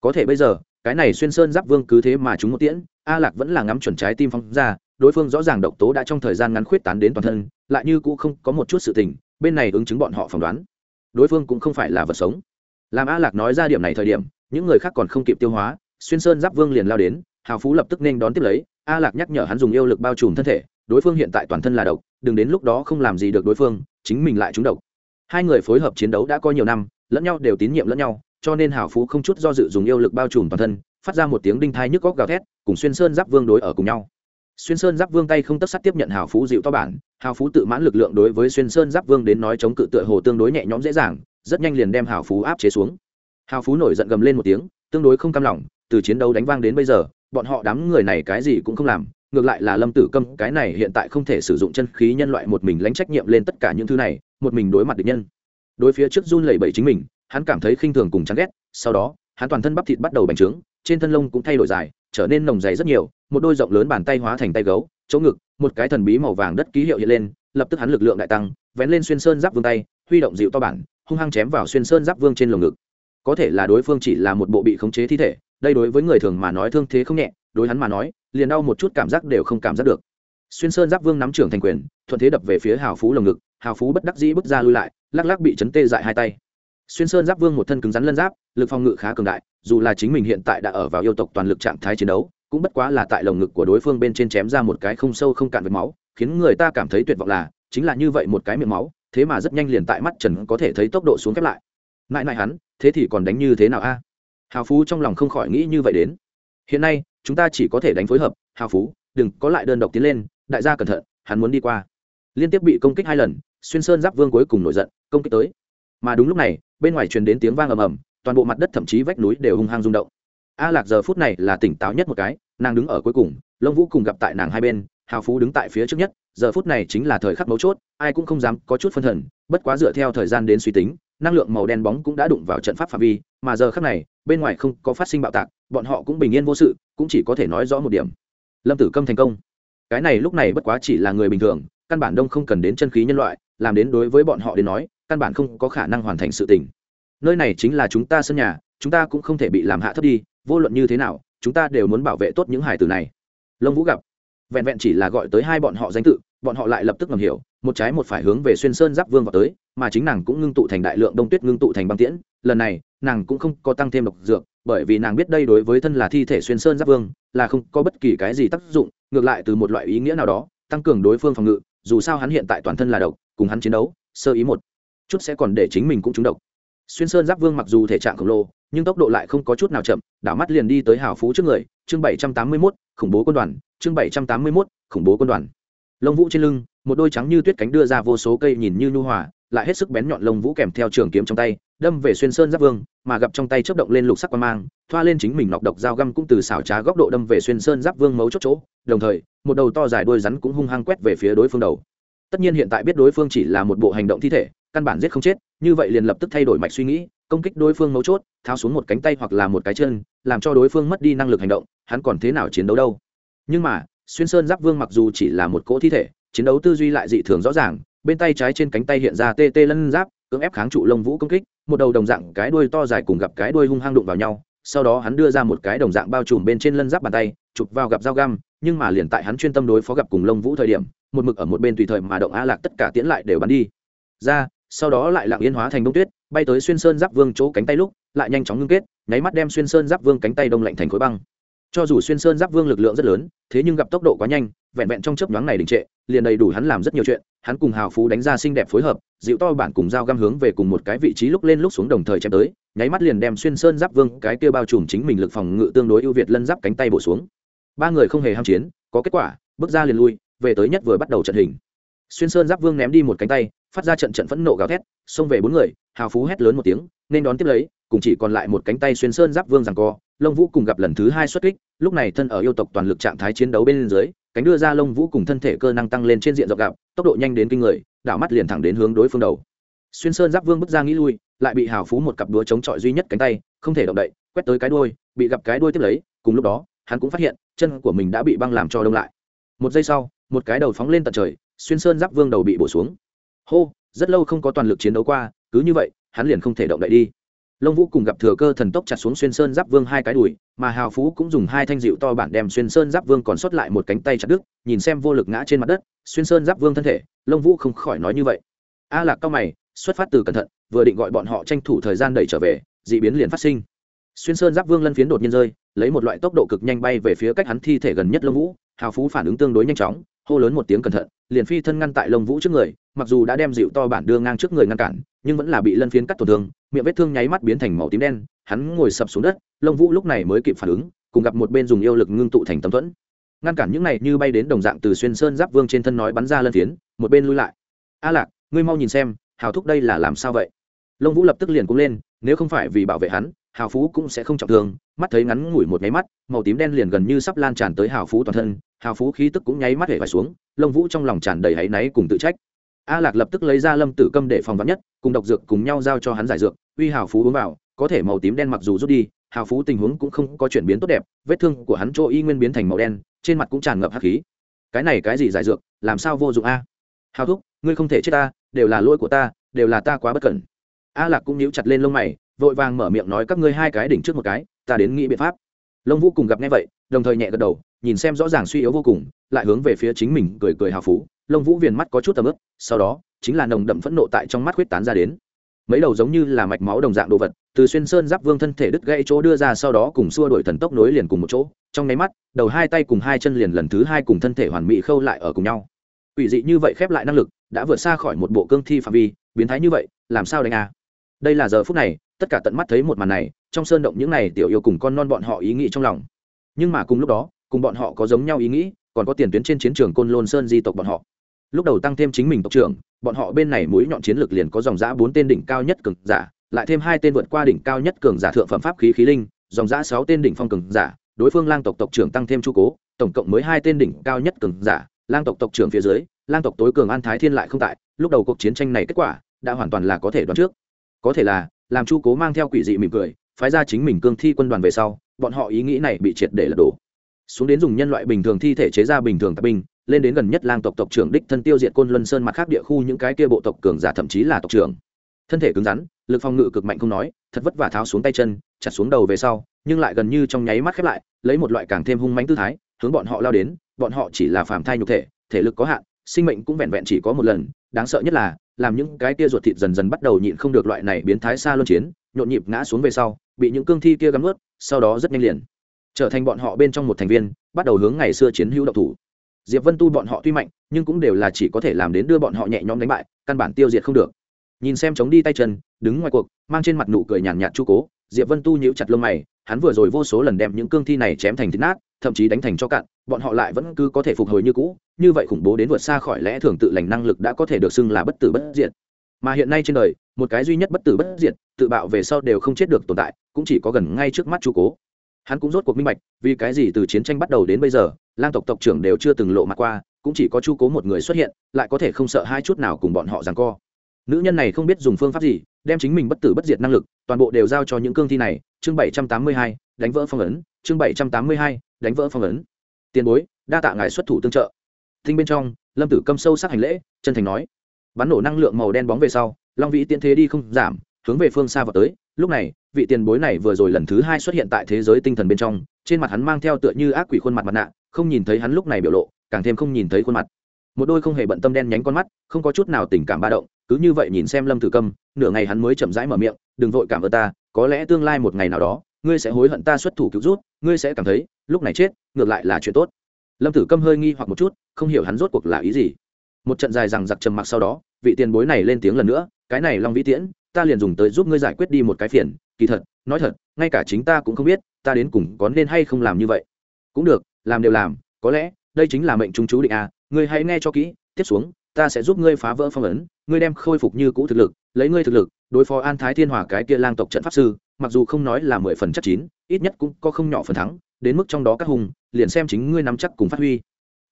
Có thể bây giờ cái này xuyên sơn giáp vương cứ thế mà chúng một tiễn, a lạc vẫn là ngắm chuẩn trái tim phong ra, đối phương rõ ràng độc tố đã trong thời gian ngắn khuyết tán đến toàn thân, lại như cũng không có một chút sự tình, bên này ứng chứng bọn họ phỏng đoán. Đối phương cũng không phải là vật sống. Làm a lạc nói ra điểm này thời điểm, những người khác còn không kịp tiêu hóa, xuyên sơn giáp vương liền lao đến, hào phú lập tức nên đón tiếp lấy, a lạc nhắc nhở hắn dùng yêu lực bao trùm thân thể, đối phương hiện tại toàn thân là độc, đừng đến lúc đó không làm gì được đối phương, chính mình lại trúng độc. Hai người phối hợp chiến đấu đã có nhiều năm, lẫn nhau đều tín nhiệm lẫn nhau cho nên Hảo phú không chút do dự dùng yêu lực bao trùm toàn thân, phát ra một tiếng đinh thai nhức góc gào thét, cùng xuyên sơn giáp vương đối ở cùng nhau. Xuyên sơn giáp vương tay không tất sắt tiếp nhận hào phú dịu to bản, hào phú tự mãn lực lượng đối với xuyên sơn giáp vương đến nói chống cự tựa hồ tương đối nhẹ nhõm dễ dàng, rất nhanh liền đem hào phú áp chế xuống. Hào phú nổi giận gầm lên một tiếng, tương đối không cam lòng, từ chiến đấu đánh vang đến bây giờ, bọn họ đám người này cái gì cũng không làm, ngược lại là lâm tử câm, cái này hiện tại không thể sử dụng chân khí nhân loại một mình lãnh trách nhiệm lên tất cả những thứ này, một mình đối mặt địch nhân. Đối phía trước run lẩy bẩy chính mình hắn cảm thấy khinh thường cùng chán ghét, sau đó, hắn toàn thân bắp thịt bắt đầu bành trướng, trên thân lông cũng thay đổi dài, trở nên nồng dày rất nhiều, một đôi rộng lớn bàn tay hóa thành tay gấu, chỗ ngực, một cái thần bí màu vàng đất ký hiệu hiện lên, lập tức hắn lực lượng đại tăng, vén lên xuyên sơn giáp vương tay, huy động dịu to bản, hung hăng chém vào xuyên sơn giáp vương trên lồng ngực. Có thể là đối phương chỉ là một bộ bị khống chế thi thể, đây đối với người thường mà nói thương thế không nhẹ, đối hắn mà nói, liền đau một chút cảm giác đều không cảm giác được. Xuyên sơn giáp vương nắm trưởng thành quyền, thuận thế đập về phía hào phú lồng ngực, hào phú bất đắc dĩ bước ra lui lại, lắc lắc bị chấn tê dại hai tay xuyên sơn giáp vương một thân cứng rắn lân giáp, lực phòng ngự khá cường đại, dù là chính mình hiện tại đã ở vào yêu tộc toàn lực trạng thái chiến đấu, cũng bất quá là tại lồng ngực của đối phương bên trên chém ra một cái không sâu không cạn vết máu, khiến người ta cảm thấy tuyệt vọng là, chính là như vậy một cái miệng máu, thế mà rất nhanh liền tại mắt trần có thể thấy tốc độ xuống khép lại. Mãi mãi hắn, thế thì còn đánh như thế nào a? Hào phú trong lòng không khỏi nghĩ như vậy đến. Hiện nay, chúng ta chỉ có thể đánh phối hợp, hào phú, đừng có lại đơn độc tiến lên, đại gia cẩn thận, hắn muốn đi qua. Liên tiếp bị công kích hai lần, xuyên sơn giáp vương cuối cùng nổi giận, công kích tới. Mà đúng lúc này bên ngoài truyền đến tiếng vang ầm ầm, toàn bộ mặt đất thậm chí vách núi đều hung hăng rung động. A lạc giờ phút này là tỉnh táo nhất một cái, nàng đứng ở cuối cùng, lông vũ cùng gặp tại nàng hai bên, hào phú đứng tại phía trước nhất, giờ phút này chính là thời khắc mấu chốt, ai cũng không dám có chút phân thần, bất quá dựa theo thời gian đến suy tính, năng lượng màu đen bóng cũng đã đụng vào trận pháp phạm vi, mà giờ khắc này, bên ngoài không có phát sinh bạo tạc, bọn họ cũng bình yên vô sự, cũng chỉ có thể nói rõ một điểm. Lâm tử câm thành công. Cái này lúc này bất quá chỉ là người bình thường, căn bản đông không cần đến chân khí nhân loại, làm đến đối với bọn họ đến nói căn bản không có khả năng hoàn thành sự tình. Nơi này chính là chúng ta sân nhà, chúng ta cũng không thể bị làm hạ thấp đi, vô luận như thế nào, chúng ta đều muốn bảo vệ tốt những hải tử này. Lông vũ gặp, vẹn vẹn chỉ là gọi tới hai bọn họ danh tự, bọn họ lại lập tức ngầm hiểu, một trái một phải hướng về xuyên sơn giáp vương vào tới, mà chính nàng cũng ngưng tụ thành đại lượng đông tuyết, ngưng tụ thành băng tiễn. Lần này, nàng cũng không có tăng thêm độc dược, bởi vì nàng biết đây đối với thân là thi thể xuyên sơn giáp vương, là không có bất kỳ cái gì tác dụng, ngược lại từ một loại ý nghĩa nào đó, tăng cường đối phương phòng ngự, dù sao hắn hiện tại toàn thân là độc, cùng hắn chiến đấu, sơ ý một chút sẽ còn để chính mình cũng trúng độc. Xuyên sơn giáp vương mặc dù thể trạng khổng lồ, nhưng tốc độ lại không có chút nào chậm, đảo mắt liền đi tới hào phú trước người, chương bảy trăm tám mươi mốt, khủng bố quân đoàn, chương bảy trăm tám mươi mốt, khủng bố quân đoàn. Lông vũ trên lưng, một đôi trắng như tuyết cánh đưa ra vô số cây nhìn như nhu hòa, lại hết sức bén nhọn lông vũ kèm theo trường kiếm trong tay, đâm về xuyên sơn giáp vương, mà gặp trong tay chớp động lên lục sắc quan mang, thoa lên chính mình nọc độc dao găm cũng từ xảo trá góc độ đâm về xuyên sơn giáp vương mấu chốt chỗ, đồng thời, một đầu to dài đuôi rắn cũng hung hăng quét về phía đối phương đầu. Tất nhiên hiện tại biết đối phương chỉ là một bộ hành động thi thể căn bản giết không chết, như vậy liền lập tức thay đổi mạch suy nghĩ, công kích đối phương mấu chốt, tháo xuống một cánh tay hoặc là một cái chân, làm cho đối phương mất đi năng lực hành động, hắn còn thế nào chiến đấu đâu. Nhưng mà, xuyên sơn giáp vương mặc dù chỉ là một cỗ thi thể, chiến đấu tư duy lại dị thường rõ ràng, bên tay trái trên cánh tay hiện ra tê tê lân giáp, cưỡng ép kháng trụ lông vũ công kích, một đầu đồng dạng cái đuôi to dài cùng gặp cái đuôi hung hăng đụng vào nhau, sau đó hắn đưa ra một cái đồng dạng bao trùm bên trên lân giáp bàn tay, chụp vào gặp dao găm, nhưng mà liền tại hắn chuyên tâm đối phó gặp cùng lông vũ thời điểm, một mực ở một bên tùy thời mà động a lạc tất cả tiễn lại đều bắn đi. Ra sau đó lại lặng yên hóa thành đông tuyết, bay tới xuyên sơn giáp vương chỗ cánh tay lúc, lại nhanh chóng ngưng kết, nháy mắt đem xuyên sơn giáp vương cánh tay đông lạnh thành khối băng. Cho dù xuyên sơn giáp vương lực lượng rất lớn, thế nhưng gặp tốc độ quá nhanh, vẹn vẹn trong chớp nhoáng này đình trệ, liền đầy đủ hắn làm rất nhiều chuyện, hắn cùng hào phú đánh ra xinh đẹp phối hợp, dịu to bản cùng dao găm hướng về cùng một cái vị trí lúc lên lúc xuống đồng thời chém tới, nháy mắt liền đem xuyên sơn giáp vương cái kia bao trùm chính mình lực phòng ngự tương đối ưu việt lân giáp cánh tay bổ xuống. Ba người không hề ham chiến, có kết quả, bước ra liền lui, về tới nhất vừa bắt đầu trận hình. Xuyên sơn giáp vương ném đi một cánh tay phát ra trận trận phẫn nộ gào thét, xông về bốn người, hào phú hét lớn một tiếng, nên đón tiếp lấy, cùng chỉ còn lại một cánh tay xuyên sơn giáp vương rằng co, lông vũ cùng gặp lần thứ hai xuất kích, lúc này thân ở yêu tộc toàn lực trạng thái chiến đấu bên dưới, cánh đưa ra lông vũ cùng thân thể cơ năng tăng lên trên diện rộng gặp tốc độ nhanh đến kinh người, đảo mắt liền thẳng đến hướng đối phương đầu. Xuyên sơn giáp vương bước ra nghĩ lui, lại bị hào phú một cặp đũa chống chọi duy nhất cánh tay, không thể động đậy, quét tới cái đuôi, bị gặp cái đuôi tiếp lấy, cùng lúc đó, hắn cũng phát hiện, chân của mình đã bị băng làm cho đông lại. Một giây sau, một cái đầu phóng lên tận trời, xuyên sơn giáp vương đầu bị bổ xuống hô, rất lâu không có toàn lực chiến đấu qua, cứ như vậy, hắn liền không thể động đậy đi. Lông vũ cùng gặp thừa cơ thần tốc chặt xuống xuyên sơn giáp vương hai cái đùi, mà hào phú cũng dùng hai thanh dịu to bản đem xuyên sơn giáp vương còn sót lại một cánh tay chặt đứt, nhìn xem vô lực ngã trên mặt đất, xuyên sơn giáp vương thân thể lông vũ không khỏi nói như vậy. A lạc cao mày, xuất phát từ cẩn thận, vừa định gọi bọn họ tranh thủ thời gian đẩy trở về, d ị biến liền phát sinh. Xuyên sơn giáp vương lân phiến đột nhiên rơi, lấy một loại tốc độ cực nhanh bay về phía cách hắn thi thể gần nhất lông vũ, hào phú phản ứng tương đối nhanh chóng hô lớn một tiếng cẩn thận, liền phi thân ngăn tại lông vũ trước người, mặc dù đã đem dịu to bản đưa ngang trước người ngăn cản, nhưng vẫn là bị lân phiến cắt tổn thương, miệng vết thương nháy mắt biến thành màu tím đen, hắn ngồi sập xuống đất, lông vũ lúc này mới kịp phản ứng, cùng gặp một bên dùng yêu lực ngưng tụ thành tấm thuẫn. Ngăn cản những này như bay đến đồng dạng từ xuyên sơn giáp vương trên thân nói bắn ra lân phiến, một bên lui lại. A lạc, ngươi mau nhìn xem, hào thúc đây là làm sao vậy? Lông vũ lập tức liền cũng lên, nếu không phải vì bảo vệ hắn hào phú cũng sẽ không trọng thương, mắt thấy ngắn ngủi một nháy mắt, màu tím đen liền gần như sắp lan tràn tới hào phú toàn thân, hào phú khí tức cũng nháy mắt hể vải xuống, lông vũ trong lòng tràn đầy áy náy cùng tự trách. A lạc lập tức lấy ra lâm tử câm để phòng vắn nhất, cùng độc dược cùng nhau giao cho hắn giải dược, uy hào phú uống vào, có thể màu tím đen mặc dù rút đi, hào phú tình huống cũng không có chuyển biến tốt đẹp, vết thương của hắn chỗ y nguyên biến thành màu đen, trên mặt cũng tràn ngập hắc khí. Cái này cái gì giải dược, làm sao vô dụng a? Hào thúc, ngươi không thể chết ta, đều là lỗi của ta, đều là ta quá bất cẩn. A lạc cũng níu chặt lên lông mày vội vàng mở miệng nói các ngươi hai cái đỉnh trước một cái, ta đến nghĩ biện pháp. Lông vũ cùng gặp nghe vậy, đồng thời nhẹ gật đầu, nhìn xem rõ ràng suy yếu vô cùng, lại hướng về phía chính mình cười cười hào phú. Lông vũ viền mắt có chút tầm ướp sau đó, chính là nồng đậm phẫn nộ tại trong mắt huyết tán ra đến. Mấy đầu giống như là mạch máu đồng dạng đồ vật, từ xuyên sơn giáp vương thân thể đứt gãy chỗ đưa ra sau đó cùng xua đổi thần tốc nối liền cùng một chỗ. Trong nháy mắt, đầu hai tay cùng hai chân liền lần thứ hai cùng thân thể hoàn mỹ khâu lại ở cùng nhau. Ủy dị như vậy khép lại năng lực, đã vượt xa khỏi một bộ cương thi phạm vi, biến thái như vậy, làm sao đánh a đây là giờ phút này tất cả tận mắt thấy một màn này, trong sơn động những này tiểu yêu cùng con non bọn họ ý nghĩ trong lòng. Nhưng mà cùng lúc đó, cùng bọn họ có giống nhau ý nghĩ, còn có tiền tuyến trên chiến trường côn lôn sơn di tộc bọn họ. Lúc đầu tăng thêm chính mình tộc trưởng, bọn họ bên này mũi nhọn chiến lược liền có dòng giã bốn tên đỉnh cao nhất cường giả, lại thêm hai tên vượt qua đỉnh cao nhất cường giả thượng phẩm pháp khí khí linh, dòng giã sáu tên đỉnh phong cường giả, đối phương lang tộc tộc trưởng tăng thêm chu cố, tổng cộng mới hai tên đỉnh cao nhất cường giả, lang tộc tộc trưởng phía dưới, lang tộc tối cường an thái thiên lại không tại, lúc đầu cuộc chiến tranh này kết quả, đã hoàn toàn là có thể đoán trước. Có thể là làm chu cố mang theo quỷ dị mỉm cười, phái ra chính mình cương thi quân đoàn về sau, bọn họ ý nghĩ này bị triệt để lật đổ. Xuống đến dùng nhân loại bình thường thi thể chế ra bình thường tạp binh, lên đến gần nhất lang tộc tộc trưởng đích thân tiêu diệt côn luân sơn mặt khác địa khu những cái kia bộ tộc cường giả thậm chí là tộc trưởng. Thân thể cứng rắn, lực phòng ngự cực mạnh không nói, thật vất vả tháo xuống tay chân, chặt xuống đầu về sau, nhưng lại gần như trong nháy mắt khép lại, lấy một loại càng thêm hung mánh tư thái, hướng bọn họ lao đến, bọn họ chỉ là phàm thai nhục thể thể lực có hạn, sinh mệnh cũng vẹn vẹn chỉ có một lần, đáng sợ nhất là làm những cái kia ruột thịt dần dần bắt đầu nhịn không được loại này biến thái xa luân chiến, nhộn nhịp ngã xuống về sau, bị những cương thi kia gắm ướt sau đó rất nhanh liền trở thành bọn họ bên trong một thành viên, bắt đầu hướng ngày xưa chiến hữu độc thủ. Diệp vân tu bọn họ tuy mạnh, nhưng cũng đều là chỉ có thể làm đến đưa bọn họ nhẹ nhõm đánh bại, căn bản tiêu diệt không được. Nhìn xem chống đi tay chân, đứng ngoài cuộc, mang trên mặt nụ cười nhàn nhạt chu cố diệp vân tu nhíu chặt lông mày, hắn vừa rồi vô số lần đem những cương thi này chém thành thịt nát, thậm chí đánh thành cho cạn, bọn họ lại vẫn cứ có thể phục hồi như cũ, như vậy khủng bố đến vượt xa khỏi lẽ thường tự lành năng lực đã có thể được xưng là bất tử bất diệt. Mà hiện nay trên đời, một cái duy nhất bất tử bất diệt, tự bạo về sau đều không chết được tồn tại, cũng chỉ có gần ngay trước mắt chu cố. Hắn cũng rốt cuộc minh bạch, vì cái gì từ chiến tranh bắt đầu đến bây giờ, lang tộc tộc trưởng đều chưa từng lộ mặt qua, cũng chỉ có chu cố một người xuất hiện, lại có thể không sợ hai chút nào cùng bọn họ rằng co nữ nhân này không biết dùng phương pháp gì, đem chính mình bất tử bất diệt năng lực, toàn bộ đều giao cho những cương thi này. Chương bảy trăm tám mươi hai, đánh vỡ phong ấn. Chương bảy trăm tám mươi hai, đánh vỡ phong ấn. Tiền bối, đa tạ ngài xuất thủ tương trợ. Thinh bên trong, lâm tử câm sâu sắc hành lễ, chân thành nói. Bắn nổ năng lượng màu đen bóng về sau, long vĩ tiễn thế đi không giảm, hướng về phương xa vào tới. Lúc này, vị tiền bối này vừa rồi lần thứ hai xuất hiện tại thế giới tinh thần bên trong, trên mặt hắn mang theo tựa như ác quỷ khuôn mặt mặt nạ, không nhìn thấy hắn lúc này biểu lộ, càng thêm không nhìn thấy khuôn mặt. Một đôi không hề bận tâm đen nhánh con mắt, không có chút nào tình cảm ba động cứ như vậy nhìn xem lâm tử câm, nửa ngày hắn mới chậm rãi mở miệng, đừng vội cảm ơn ta, có lẽ tương lai một ngày nào đó, ngươi sẽ hối hận ta xuất thủ cứu rút, ngươi sẽ cảm thấy, lúc này chết, ngược lại là chuyện tốt. Lâm tử câm hơi nghi hoặc một chút, không hiểu hắn rốt cuộc là ý gì. Một trận dài rằng giặc trầm mặc sau đó, vị tiền bối này lên tiếng lần nữa, cái này long vĩ tiễn, ta liền dùng tới giúp ngươi giải quyết đi một cái phiền, kỳ thật, nói thật, ngay cả chính ta cũng không biết, ta đến cùng có nên hay không làm như vậy. Cũng được, làm đều làm, có lẽ, đây chính là mệnh trung chú định à ngươi hãy nghe cho kỹ, tiếp xuống ta sẽ giúp ngươi phá vỡ phong ấn, ngươi đem khôi phục như cũ thực lực, lấy ngươi thực lực, đối phó an thái thiên hòa cái kia lang tộc trận pháp sư, mặc dù không nói là mười phần chắc chín, ít nhất cũng có không nhỏ phần thắng, đến mức trong đó các hùng, liền xem chính ngươi nắm chắc cùng phát huy.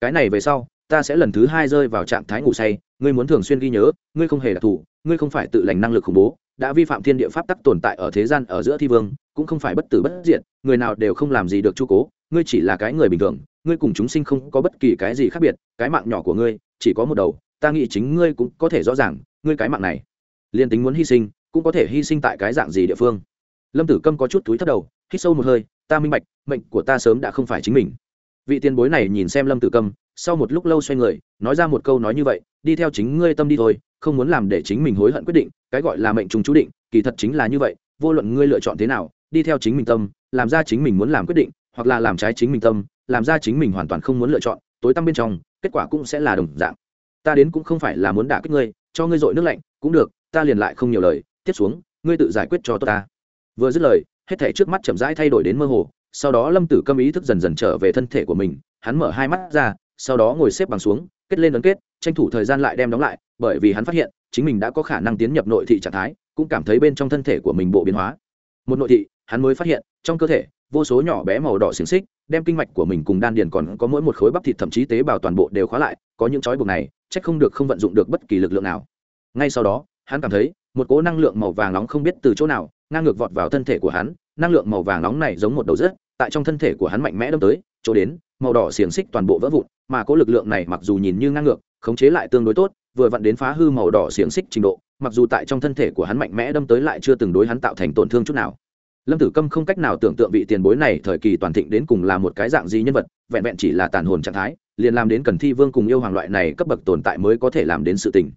Cái này về sau, ta sẽ lần thứ hai rơi vào trạng thái ngủ say, ngươi muốn thường xuyên ghi nhớ, ngươi không hề đặc thù, ngươi không phải tự lành năng lực khủng bố, đã vi phạm thiên địa pháp tắc tồn tại ở thế gian ở giữa thi vương, cũng không phải bất tử bất diệt, người nào đều không làm gì được chu cố, ngươi chỉ là cái người bình thường, ngươi cùng chúng sinh không có bất kỳ cái gì khác biệt, cái mạng nhỏ của ngươi chỉ có một đầu ta nghĩ chính ngươi cũng có thể rõ ràng, ngươi cái mạng này liền tính muốn hy sinh, cũng có thể hy sinh tại cái dạng gì địa phương. Lâm tử câm có chút túi thất đầu, hít sâu một hơi, ta minh bạch, mệnh của ta sớm đã không phải chính mình. Vị tiền bối này nhìn xem lâm tử câm, sau một lúc lâu xoay người, nói ra một câu nói như vậy, đi theo chính ngươi tâm đi thôi, không muốn làm để chính mình hối hận quyết định, cái gọi là mệnh trùng chú định, kỳ thật chính là như vậy, vô luận ngươi lựa chọn thế nào, đi theo chính mình tâm, làm ra chính mình muốn làm quyết định, hoặc là làm trái chính mình tâm, làm ra chính mình hoàn toàn không muốn lựa chọn, tối tăm bên trong, kết quả cũng sẽ là đồng dạng ta đến cũng không phải là muốn đả kích ngươi, cho ngươi dội nước lạnh, cũng được, ta liền lại không nhiều lời, tiếp xuống, ngươi tự giải quyết cho tôi ta. Vừa dứt lời, hết thể trước mắt chậm rãi thay đổi đến mơ hồ, sau đó lâm tử câm ý thức dần dần trở về thân thể của mình, hắn mở hai mắt ra, sau đó ngồi xếp bằng xuống, kết lên ấn kết, tranh thủ thời gian lại đem đóng lại, bởi vì hắn phát hiện, chính mình đã có khả năng tiến nhập nội thị trạng thái, cũng cảm thấy bên trong thân thể của mình bộ biến hóa. Một nội thị hắn mới phát hiện, trong cơ thể, vô số nhỏ bé màu đỏ xiềng xích, đem kinh mạch của mình cùng đan điền còn có mỗi một khối bắp thịt thậm chí tế bào toàn bộ đều khóa lại, có những chói buộc này, chắc không được không vận dụng được bất kỳ lực lượng nào. Ngay sau đó, hắn cảm thấy, một cỗ năng lượng màu vàng nóng không biết từ chỗ nào, ngang ngược vọt vào thân thể của hắn, năng lượng màu vàng nóng này giống một đầu rết, tại trong thân thể của hắn mạnh mẽ đâm tới, chỗ đến, màu đỏ xiềng xích toàn bộ vỡ vụn, mà cỗ lực lượng này mặc dù nhìn như ngang ngược, khống chế lại tương đối tốt, vừa vặn đến phá hư màu đỏ xiềng xích trình độ, mặc dù tại trong thân thể của hắn mạnh mẽ đâm tới lại chưa từng đối hắn tạo thành tổn thương chút nào lâm tử câm không cách nào tưởng tượng vị tiền bối này thời kỳ toàn thịnh đến cùng là một cái dạng gì nhân vật, vẹn vẹn chỉ là tàn hồn trạng thái, liền làm đến cần thi vương cùng yêu hoàng loại này cấp bậc tồn tại mới có thể làm đến sự tình.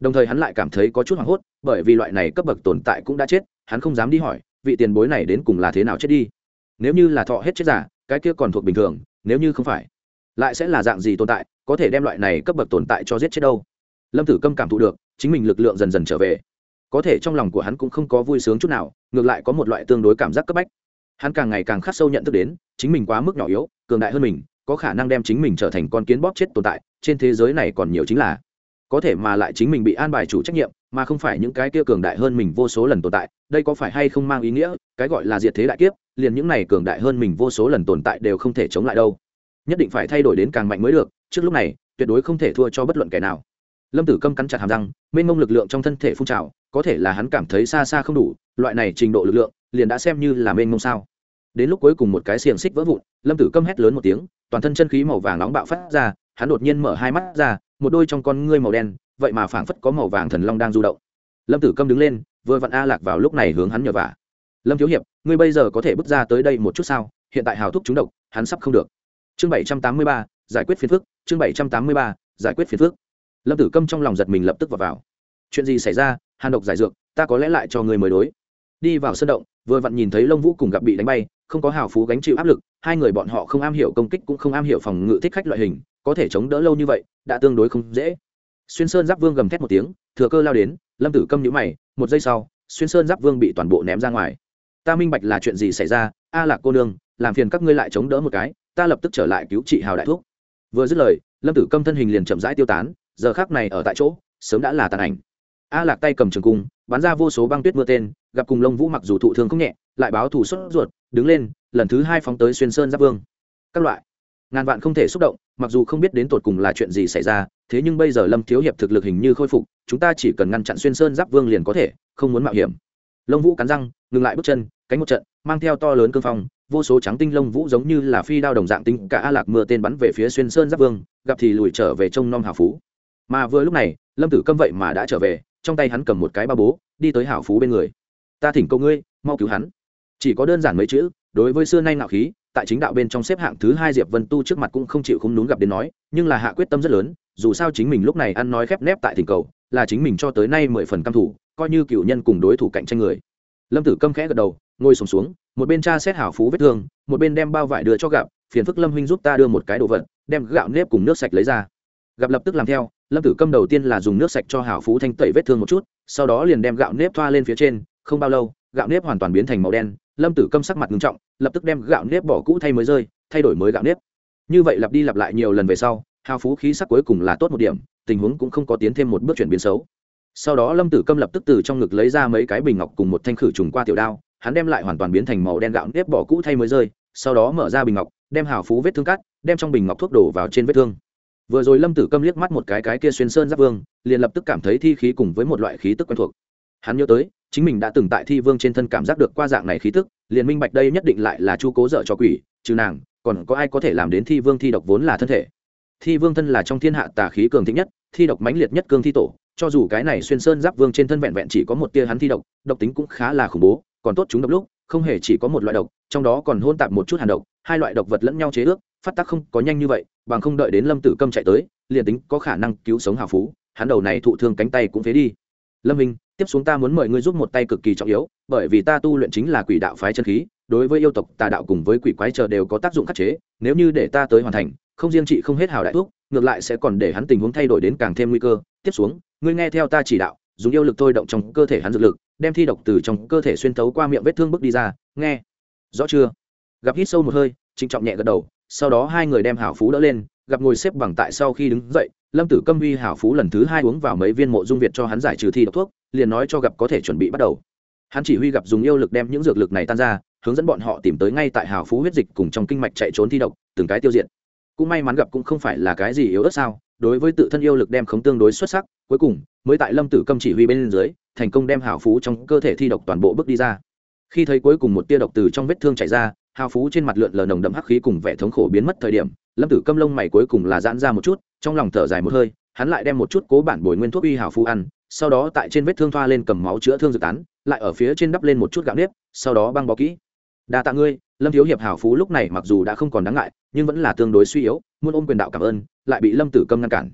Đồng thời hắn lại cảm thấy có chút hoảng hốt, bởi vì loại này cấp bậc tồn tại cũng đã chết, hắn không dám đi hỏi, vị tiền bối này đến cùng là thế nào chết đi. Nếu như là thọ hết chết giả, cái kia còn thuộc bình thường, nếu như không phải, lại sẽ là dạng gì tồn tại, có thể đem loại này cấp bậc tồn tại cho giết chết đâu? Lâm tử câm cảm thụ được, chính mình lực lượng dần dần trở về có thể trong lòng của hắn cũng không có vui sướng chút nào, ngược lại có một loại tương đối cảm giác cấp bách. Hắn càng ngày càng khắc sâu nhận thức đến, chính mình quá mức nhỏ yếu, cường đại hơn mình, có khả năng đem chính mình trở thành con kiến bóp chết tồn tại, trên thế giới này còn nhiều chính là, có thể mà lại chính mình bị an bài chủ trách nhiệm, mà không phải những cái kia cường đại hơn mình vô số lần tồn tại, đây có phải hay không mang ý nghĩa, cái gọi là diệt thế đại kiếp, liền những này cường đại hơn mình vô số lần tồn tại đều không thể chống lại đâu. Nhất định phải thay đổi đến càng mạnh mới được, trước lúc này, tuyệt đối không thể thua cho bất luận kẻ nào lâm tử câm cắn chặt hàm răng, mênh mông lực lượng trong thân thể phun trào, có thể là hắn cảm thấy xa xa không đủ, loại này trình độ lực lượng, liền đã xem như là mênh mông sao. Đến lúc cuối cùng một cái xiềng xích vỡ vụn, lâm tử câm hét lớn một tiếng, toàn thân chân khí màu vàng nóng bạo phát ra, hắn đột nhiên mở hai mắt ra, một đôi trong con ngươi màu đen, vậy mà phảng phất có màu vàng thần long đang du động. Lâm tử câm đứng lên, vừa vặn a lạc vào lúc này hướng hắn nhờ vả. Lâm thiếu hiệp, ngươi bây giờ có thể bước ra tới đây một chút sao? Hiện tại hào thúc trúng độc, hắn sắp không được. Chương bảy trăm tám mươi ba, giải quyết phiền phức, chương bảy trăm tám mươi ba, giải quyết phiền phức lâm tử câm trong lòng giật mình lập tức vào vào. Chuyện gì xảy ra? Hàn độc giải dược, ta có lẽ lại cho người mới đối. Đi vào sân động, vừa vặn nhìn thấy lông vũ cùng gặp bị đánh bay, không có hào phú gánh chịu áp lực, hai người bọn họ không am hiểu công kích cũng không am hiểu phòng ngự thích khách loại hình, có thể chống đỡ lâu như vậy, đã tương đối không dễ. Xuyên sơn giáp vương gầm thét một tiếng, thừa cơ lao đến, lâm tử câm nhũ mày, một giây sau, xuyên sơn giáp vương bị toàn bộ ném ra ngoài. Ta minh bạch là chuyện gì xảy ra, a lạc cô nương, làm phiền các ngươi lại chống đỡ một cái, ta lập tức trở lại cứu trị hào đại thuốc vừa dứt lời, lâm tử câm thân hình liền chậm rãi tiêu tán giờ khác này ở tại chỗ, sớm đã là tàn ảnh. A lạc tay cầm trường cung, bắn ra vô số băng tuyết mưa tên, gặp cùng lông vũ mặc dù thụ thương không nhẹ, lại báo thủ xuất ruột, đứng lên, lần thứ hai phóng tới xuyên sơn giáp vương. Các loại. Ngàn vạn không thể xúc động, mặc dù không biết đến tột cùng là chuyện gì xảy ra, thế nhưng bây giờ lâm thiếu hiệp thực lực hình như khôi phục, chúng ta chỉ cần ngăn chặn xuyên sơn giáp vương liền có thể, không muốn mạo hiểm. Lông vũ cắn răng, ngừng lại bước chân, cánh một trận, mang theo to lớn cương phong, vô số trắng tinh lông vũ giống như là phi đao đồng dạng tinh, cả a lạc mưa tên bắn về phía xuyên sơn giáp vương, gặp thì lùi trở về trông nom hào phú mà vừa lúc này lâm tử câm vậy mà đã trở về trong tay hắn cầm một cái ba bố đi tới hảo phú bên người. Ta thỉnh cầu ngươi mau cứu hắn. Chỉ có đơn giản mấy chữ đối với xưa nay ngạo khí tại chính đạo bên trong xếp hạng thứ hai diệp vân tu trước mặt cũng không chịu không đúng gặp đến nói nhưng là hạ quyết tâm rất lớn dù sao chính mình lúc này ăn nói khép nép tại thỉnh cầu là chính mình cho tới nay mười phần căm thủ coi như cựu nhân cùng đối thủ cạnh tranh người. Lâm tử câm khẽ gật đầu ngồi sùng xuống, xuống một bên tra xét hảo phú vết thương một bên đem bao vải đưa cho gặp phiền phức lâm huynh giúp ta đưa một cái đồ vật đem gạo nếp cùng nước sạch lấy ra gặp lập tức làm theo, lâm tử câm đầu tiên là dùng nước sạch cho hảo phú thanh tẩy vết thương một chút, sau đó liền đem gạo nếp thoa lên phía trên, không bao lâu, gạo nếp hoàn toàn biến thành màu đen, lâm tử câm sắc mặt nghiêm trọng, lập tức đem gạo nếp bỏ cũ thay mới rơi, thay đổi mới gạo nếp. Như vậy lặp đi lặp lại nhiều lần về sau, hào phú khí sắc cuối cùng là tốt một điểm, tình huống cũng không có tiến thêm một bước chuyển biến xấu. Sau đó lâm tử câm lập tức từ trong ngực lấy ra mấy cái bình ngọc cùng một thanh khử trùng qua tiểu đao, hắn đem lại hoàn toàn biến thành màu đen gạo nếp bỏ cũ thay mới rơi, sau đó mở ra bình ngọc, đem hào phú vết thương cắt, đem trong bình ngọc thuốc đổ vào trên vết thương vừa rồi lâm tử câm liếc mắt một cái cái kia xuyên sơn giáp vương, liền lập tức cảm thấy thi khí cùng với một loại khí tức quen thuộc. Hắn nhớ tới, chính mình đã từng tại thi vương trên thân cảm giác được qua dạng này khí tức, liền minh bạch đây nhất định lại là chu cố dợ cho quỷ, trừ nàng, còn có ai có thể làm đến thi vương thi độc vốn là thân thể. Thi vương thân là trong thiên hạ tà khí cường thịnh nhất, thi độc mãnh liệt nhất cương thi tổ, cho dù cái này xuyên sơn giáp vương trên thân vẹn vẹn chỉ có một tia hắn thi độc độc tính cũng khá là khủng bố, còn tốt chúng độc lúc không hề chỉ có một loại độc, trong đó còn hôn tạp một chút hàn độc, hai loại độc vật lẫn nhau chế ước, phát tác không có nhanh như vậy, bằng không đợi đến lâm tử câm chạy tới, liền tính có khả năng cứu sống hào phú, hắn đầu này thụ thương cánh tay cũng phế đi. Lâm minh, tiếp xuống ta muốn mời ngươi giúp một tay cực kỳ trọng yếu, bởi vì ta tu luyện chính là quỷ đạo phái chân khí, đối với yêu tộc, tà đạo cùng với quỷ quái chờ đều có tác dụng khắc chế, nếu như để ta tới hoàn thành, không riêng trị không hết hào đại thuốc, ngược lại sẽ còn để hắn tình huống thay đổi đến càng thêm nguy cơ. Tiếp xuống, ngươi nghe theo ta chỉ đạo, dùng yêu lực thôi động trong cơ thể hắn dược lực đem thi độc từ trong cơ thể xuyên thấu qua miệng vết thương bước đi ra, nghe. Rõ chưa? Gặp hít sâu một hơi, trịnh trọng nhẹ gật đầu, sau đó hai người đem hảo phú đỡ lên, gặp ngồi xếp bằng tại sau khi đứng dậy, lâm tử câm uy hảo phú lần thứ hai uống vào mấy viên mộ dung việt cho hắn giải trừ thi độc thuốc, liền nói cho gặp có thể chuẩn bị bắt đầu. Hắn chỉ huy gặp dùng yêu lực đem những dược lực này tan ra, hướng dẫn bọn họ tìm tới ngay tại hào phú huyết dịch cùng trong kinh mạch chạy trốn thi độc, từng cái tiêu diệt. Cũng may mắn gặp cũng không phải là cái gì yếu ớt sao đối với tự thân yêu lực đem khống tương đối xuất sắc, cuối cùng mới tại lâm tử câm chỉ huy bên dưới, thành công đem hào phú trong cơ thể thi độc toàn bộ bước đi ra. Khi thấy cuối cùng một tia độc từ trong vết thương chảy ra, hào phú trên mặt lượn lờ nồng đậm hắc khí cùng vẻ thống khổ biến mất thời điểm, lâm tử câm lông mày cuối cùng là giãn ra một chút, trong lòng thở dài một hơi, hắn lại đem một chút cố bản bồi nguyên thuốc uy hào phú ăn, sau đó tại trên vết thương thoa lên cầm máu chữa thương dược tán, lại ở phía trên đắp lên một chút gạo nếp, sau đó băng bó kỹ. Đa tạ ngươi, lâm thiếu hiệp hào phú lúc này mặc dù đã không còn đáng ngại, nhưng vẫn là tương đối suy yếu muốn ôm quyền đạo cảm ơn, lại bị lâm tử câm ngăn cản.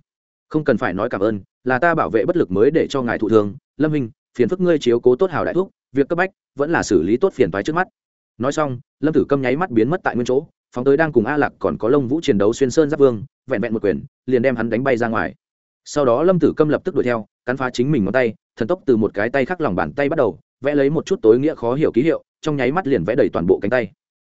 Không cần phải nói cảm ơn, là ta bảo vệ bất lực mới để cho ngài thụ thương. Lâm hình phiền phức ngươi chiếu cố tốt hào đại thuốc việc cấp bách vẫn là xử lý tốt phiền toái trước mắt. Nói xong, lâm tử câm nháy mắt biến mất tại nguyên chỗ, phóng tới đang cùng a lạc còn có lông vũ chiến đấu xuyên sơn giáp vương, vẹn vẹn một quyền, liền đem hắn đánh bay ra ngoài. Sau đó lâm tử câm lập tức đuổi theo, cắn phá chính mình ngón tay, thần tốc từ một cái tay khắc lòng bàn tay bắt đầu, vẽ lấy một chút tối nghĩa khó hiểu ký hiệu, trong nháy mắt liền vẽ đầy toàn bộ cánh tay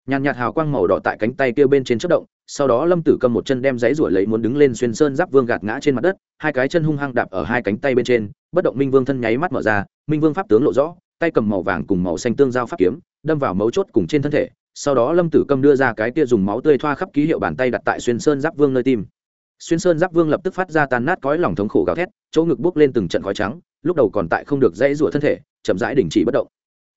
nhàn nhạt hào quang màu đỏ tại cánh tay kia bên trên chất động, sau đó lâm tử cầm một chân đem giấy ruổi lấy muốn đứng lên xuyên sơn giáp vương gạt ngã trên mặt đất, hai cái chân hung hăng đạp ở hai cánh tay bên trên, bất động minh vương thân nháy mắt mở ra, minh vương pháp tướng lộ rõ, tay cầm màu vàng cùng màu xanh tương giao pháp kiếm, đâm vào mấu chốt cùng trên thân thể, sau đó lâm tử cầm đưa ra cái kia dùng máu tươi thoa khắp ký hiệu bàn tay đặt tại xuyên sơn giáp vương nơi tim. Xuyên sơn giáp vương lập tức phát ra tan nát cõi lòng thống khổ gào thét, chỗ ngực bốc lên từng trận khói trắng, lúc đầu còn tại không được dãy rủa thân thể, chậm rãi đình chỉ bất động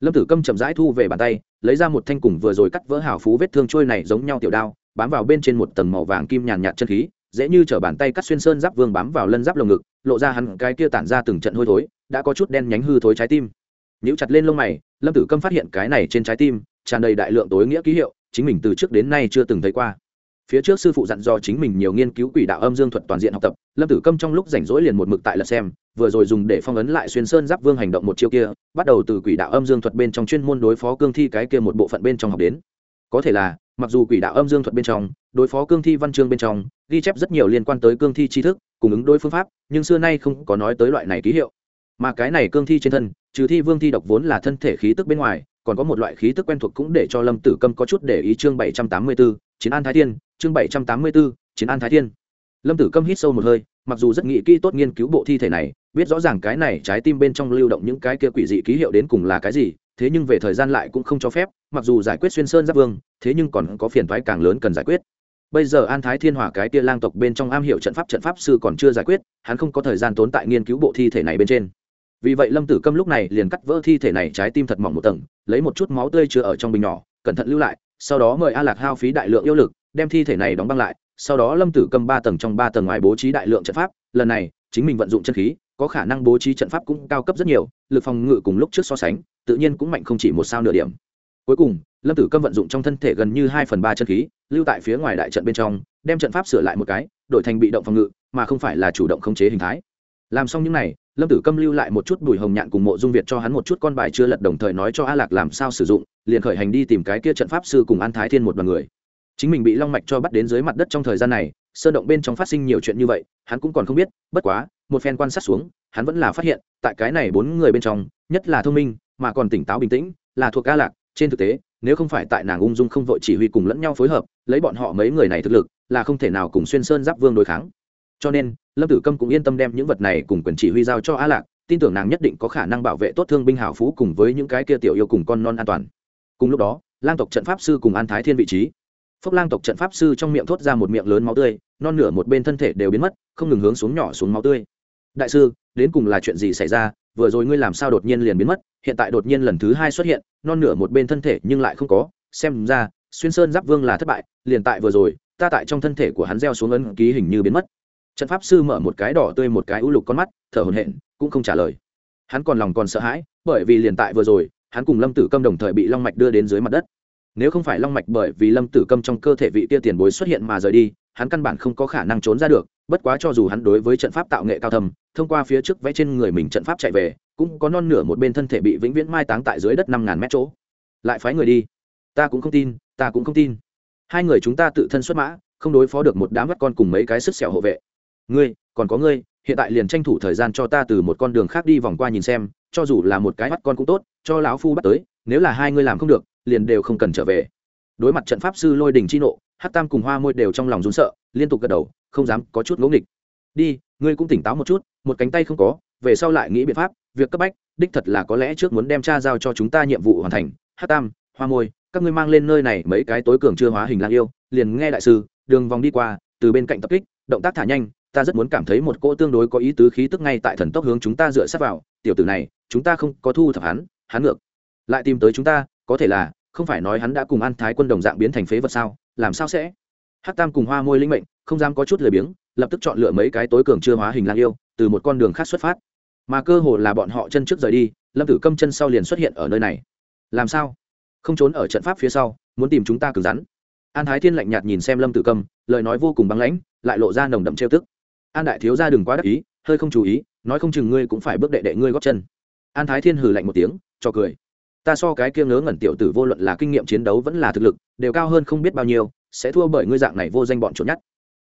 lâm tử câm chậm rãi thu về bàn tay, lấy ra một thanh cùng vừa rồi cắt vỡ hào phú vết thương trôi này giống nhau tiểu đao, bám vào bên trên một tầng màu vàng kim nhàn nhạt chân khí, dễ như chở bàn tay cắt xuyên sơn giáp vương bám vào lân giáp lồng ngực, lộ ra hắn cái kia tản ra từng trận hôi thối, đã có chút đen nhánh hư thối trái tim. Nhíu chặt lên lông mày, lâm tử câm phát hiện cái này trên trái tim, tràn đầy đại lượng tối nghĩa ký hiệu, chính mình từ trước đến nay chưa từng thấy qua. Phía trước sư phụ dặn do chính mình nhiều nghiên cứu quỷ đạo âm dương thuật toàn diện học tập, lâm tử câm trong lúc rảnh rỗi liền một mực tại lật xem vừa rồi dùng để phong ấn lại xuyên sơn giáp vương hành động một chiêu kia, bắt đầu từ quỷ đạo âm dương thuật bên trong chuyên môn đối phó cương thi cái kia một bộ phận bên trong học đến. Có thể là, mặc dù quỷ đạo âm dương thuật bên trong, đối phó cương thi văn chương bên trong, ghi chép rất nhiều liên quan tới cương thi tri thức, cùng ứng đối phương pháp, nhưng xưa nay không có nói tới loại này ký hiệu. Mà cái này cương thi trên thân, trừ thi vương thi độc vốn là thân thể khí tức bên ngoài, còn có một loại khí tức quen thuộc cũng để cho lâm tử câm có chút để ý chương bảy trăm tám mươi bốn chiến an thái thiên, chương bảy trăm tám mươi bốn chiến an thái thiên. Lâm tử câm hít sâu một hơi, mặc dù rất nghĩ kỹ tốt nghiên cứu bộ thi thể này biết rõ ràng cái này trái tim bên trong lưu động những cái kia quỷ dị ký hiệu đến cùng là cái gì, thế nhưng về thời gian lại cũng không cho phép, mặc dù giải quyết xuyên sơn giáp vương, thế nhưng còn có phiền thoái càng lớn cần giải quyết. Bây giờ an thái thiên hỏa cái tia lang tộc bên trong am hiểu trận pháp trận pháp sư còn chưa giải quyết, hắn không có thời gian tốn tại nghiên cứu bộ thi thể này bên trên. Vì vậy lâm tử câm lúc này liền cắt vỡ thi thể này trái tim thật mỏng một tầng, lấy một chút máu tươi chứa ở trong bình nhỏ, cẩn thận lưu lại, sau đó mời a lạc hao phí đại lượng yêu lực, đem thi thể này đóng băng lại, sau đó lâm tử cầm ba tầng trong ba tầng ngoài bố trí đại lượng trận pháp, lần này, chính mình vận dụng chân khí có khả năng bố trí trận pháp cũng cao cấp rất nhiều, lực phòng ngự cùng lúc trước so sánh, tự nhiên cũng mạnh không chỉ một sao nửa điểm. Cuối cùng, lâm tử câm vận dụng trong thân thể gần như hai phần ba chân khí, lưu tại phía ngoài đại trận bên trong, đem trận pháp sửa lại một cái, đổi thành bị động phòng ngự, mà không phải là chủ động khống chế hình thái. Làm xong những n à y lâm tử câm lưu lại một chút bùi hồng nhạn cùng mộ dung việt cho hắn một chút con bài chưa lật đồng thời nói cho a lạc làm sao sử dụng, liền khởi hành đi tìm cái kia trận pháp sư cùng an thái thiên một đ o n người. Chính mình bị long mạch cho bắt đến dưới mặt đất trong thời gian này sơn động bên trong phát sinh nhiều chuyện như vậy, hắn cũng còn không biết, bất quá, một phen quan sát xuống, hắn vẫn là phát hiện, tại cái này bốn người bên trong, nhất là thông minh, mà còn tỉnh táo bình tĩnh, là thuộc ca lạc. Trên thực tế, nếu không phải tại nàng ung dung không vội chỉ huy cùng lẫn nhau phối hợp, lấy bọn họ mấy người này thực lực, là không thể nào cùng xuyên sơn giáp vương đối kháng. Cho nên, lâm tử câm cũng yên tâm đem những vật này cùng quyền chỉ huy giao cho a lạc, tin tưởng nàng nhất định có khả năng bảo vệ tốt thương binh hảo phú cùng với những cái kia tiểu yêu cùng con non an toàn. Cùng lúc đó, lang tộc trận pháp sư cùng an thái thiên vị trí phốc lang tộc trận pháp sư trong miệng thốt ra một miệng lớn máu tươi, non nửa một bên thân thể đều biến mất, không ngừng hướng xuống nhỏ xuống máu tươi. Đại sư, đến cùng là chuyện gì xảy ra? Vừa rồi ngươi làm sao đột nhiên liền biến mất? Hiện tại đột nhiên lần thứ hai xuất hiện, non nửa một bên thân thể nhưng lại không có. Xem ra, xuyên sơn giáp vương là thất bại, liền tại vừa rồi, ta tại trong thân thể của hắn gieo xuống ấn ký hình như biến mất. Trận pháp sư mở một cái đỏ tươi một cái u lục con mắt, thở hồn hện cũng không trả lời. Hắn còn lòng còn sợ hãi, bởi vì liền tại vừa rồi, hắn cùng lâm tử câm đồng thời bị long mạch đưa đến dưới mặt đất nếu không phải long mạch bởi vì lâm tử câm trong cơ thể vị tia tiền bối xuất hiện mà rời đi, hắn căn bản không có khả năng trốn ra được, bất quá cho dù hắn đối với trận pháp tạo nghệ cao thầm thông qua phía trước vẽ trên người mình trận pháp chạy về, cũng có non nửa một bên thân thể bị vĩnh viễn mai táng tại dưới đất năm ngàn mét chỗ. Lại phái người đi. Ta cũng không tin, ta cũng không tin. Hai người chúng ta tự thân xuất mã, không đối phó được một đám bắt con cùng mấy cái sức xẻo hộ vệ. Ngươi, còn có ngươi, hiện tại liền tranh thủ thời gian cho ta từ một con đường khác đi vòng qua nhìn xem, cho dù là một cái bắt con cũng tốt, cho lão phu bắt tới, nếu là hai ngươi làm không được liền đều không cần trở về. Đối mặt trận pháp sư lôi đình chi nộ hát tam cùng hoa môi đều trong lòng rún sợ, liên tục gật đầu, không dám có chút ngỗ nghịch. Đi, ngươi cũng tỉnh táo một chút, một cánh tay không có, về sau lại nghĩ biện pháp, việc cấp bách, đích thật là có lẽ trước muốn đem cha giao cho chúng ta nhiệm vụ hoàn thành. Hát tam, hoa môi, các ngươi mang lên nơi này mấy cái tối cường chưa hóa hình lang yêu, liền nghe đại sư, đường vòng đi qua, từ bên cạnh tập kích, động tác thả nhanh, ta rất muốn cảm thấy một cỗ tương đối có ý tứ khí tức ngay tại thần tốc hướng chúng ta dựa sát vào, tiểu tử này, chúng ta không có thu thập hắn hắn ngược lại tìm tới chúng ta có thể là, không phải nói hắn đã cùng an thái quân đồng dạng biến thành phế vật sao, làm sao sẽ? Hát tam cùng hoa môi linh mệnh, không dám có chút lười biếng, lập tức chọn lựa mấy cái tối cường chưa hóa hình lang yêu, từ một con đường khác xuất phát. Mà cơ hồ là bọn họ chân trước rời đi, lâm tử câm chân sau liền xuất hiện ở nơi này. Làm sao? Không trốn ở trận pháp phía sau, muốn tìm chúng ta cứng rắn. An thái thiên lạnh nhạt nhìn xem lâm tử câm, lời nói vô cùng băng lãnh, lại lộ ra nồng đậm trêu tức. An đại thiếu ra đừng quá đắc ý, hơi không chú ý, nói không chừng ngươi cũng phải bước đệ đệ ngươi góp chân. An thái thiên hừ lạnh một tiếng, cho cười ta so cái kia ngớ ngẩn tiểu tử vô luận là kinh nghiệm chiến đấu vẫn là thực lực, đều cao hơn không biết bao nhiêu, sẽ thua bởi ngươi dạng này vô danh bọn trốn nhất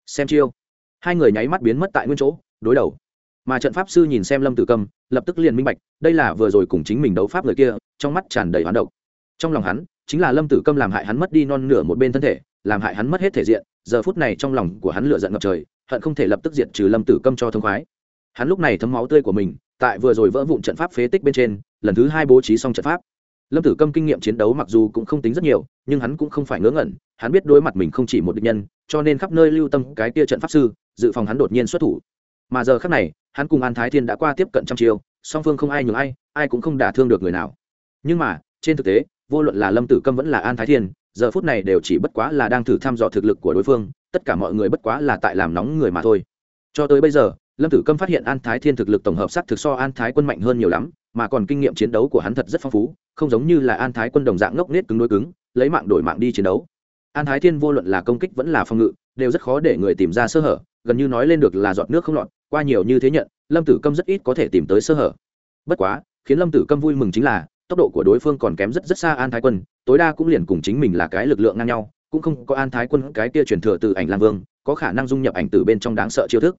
xem chiêu. Hai người nháy mắt biến mất tại nguyên chỗ, đối đầu. Mà trận pháp sư nhìn xem lâm tử cầm, lập tức liền minh bạch, đây là vừa rồi cùng chính mình đấu pháp người kia, trong mắt tràn đầy hoán độc. Trong lòng hắn, chính là lâm tử câm làm hại hắn mất đi non nửa một bên thân thể, làm hại hắn mất hết thể diện, giờ phút này trong lòng của hắn lựa giận ngập trời, hận không thể lập tức diệt trừ lâm tử câm cho thông khoái. Hắn lúc này thấm máu tươi của mình, tại vừa rồi vỡ vụn trận pháp phế tích bên trên, lần thứ hai bố trí xong trận pháp lâm tử câm kinh nghiệm chiến đấu mặc dù cũng không tính rất nhiều nhưng hắn cũng không phải ngớ ngẩn hắn biết đối mặt mình không chỉ một địch nhân cho nên khắp nơi lưu tâm cái tia trận pháp sư dự phòng hắn đột nhiên xuất thủ. Mà giờ khác này hắn cùng an thái thiên đã qua tiếp cận trăm chiều, song phương không ai nhường ai ai cũng không đả thương được người nào. Nhưng mà trên thực tế vô luận là lâm tử câm vẫn là an thái thiên giờ phút này đều chỉ bất quá là đang thử thăm dò thực lực của đối phương tất cả mọi người bất quá là tại làm nóng người mà thôi. Cho tới bây giờ lâm tử câm phát hiện an thái thiên thực lực tổng hợp sắc thực so an thái quân mạnh hơn nhiều lắm mà còn kinh nghiệm chiến đấu của hắn thật rất phong phú, không giống như là an thái quân đồng dạng ngốc nết cứng đối cứng, lấy mạng đổi mạng đi chiến đấu. An thái thiên vô luận là công kích vẫn là phòng ngự, đều rất khó để người tìm ra sơ hở, gần như nói lên được là giọt nước không lọt, qua nhiều như thế nhận, lâm tử câm rất ít có thể tìm tới sơ hở. Bất quá, khiến lâm tử câm vui mừng chính là, tốc độ của đối phương còn kém rất rất xa an thái quân, tối đa cũng liền cùng chính mình là cái lực lượng ngang nhau, cũng không có an thái quân cái kia truyền thừa từ ảnh lang vương, có khả năng dung nhập ảnh từ bên trong đáng sợ chiêu thức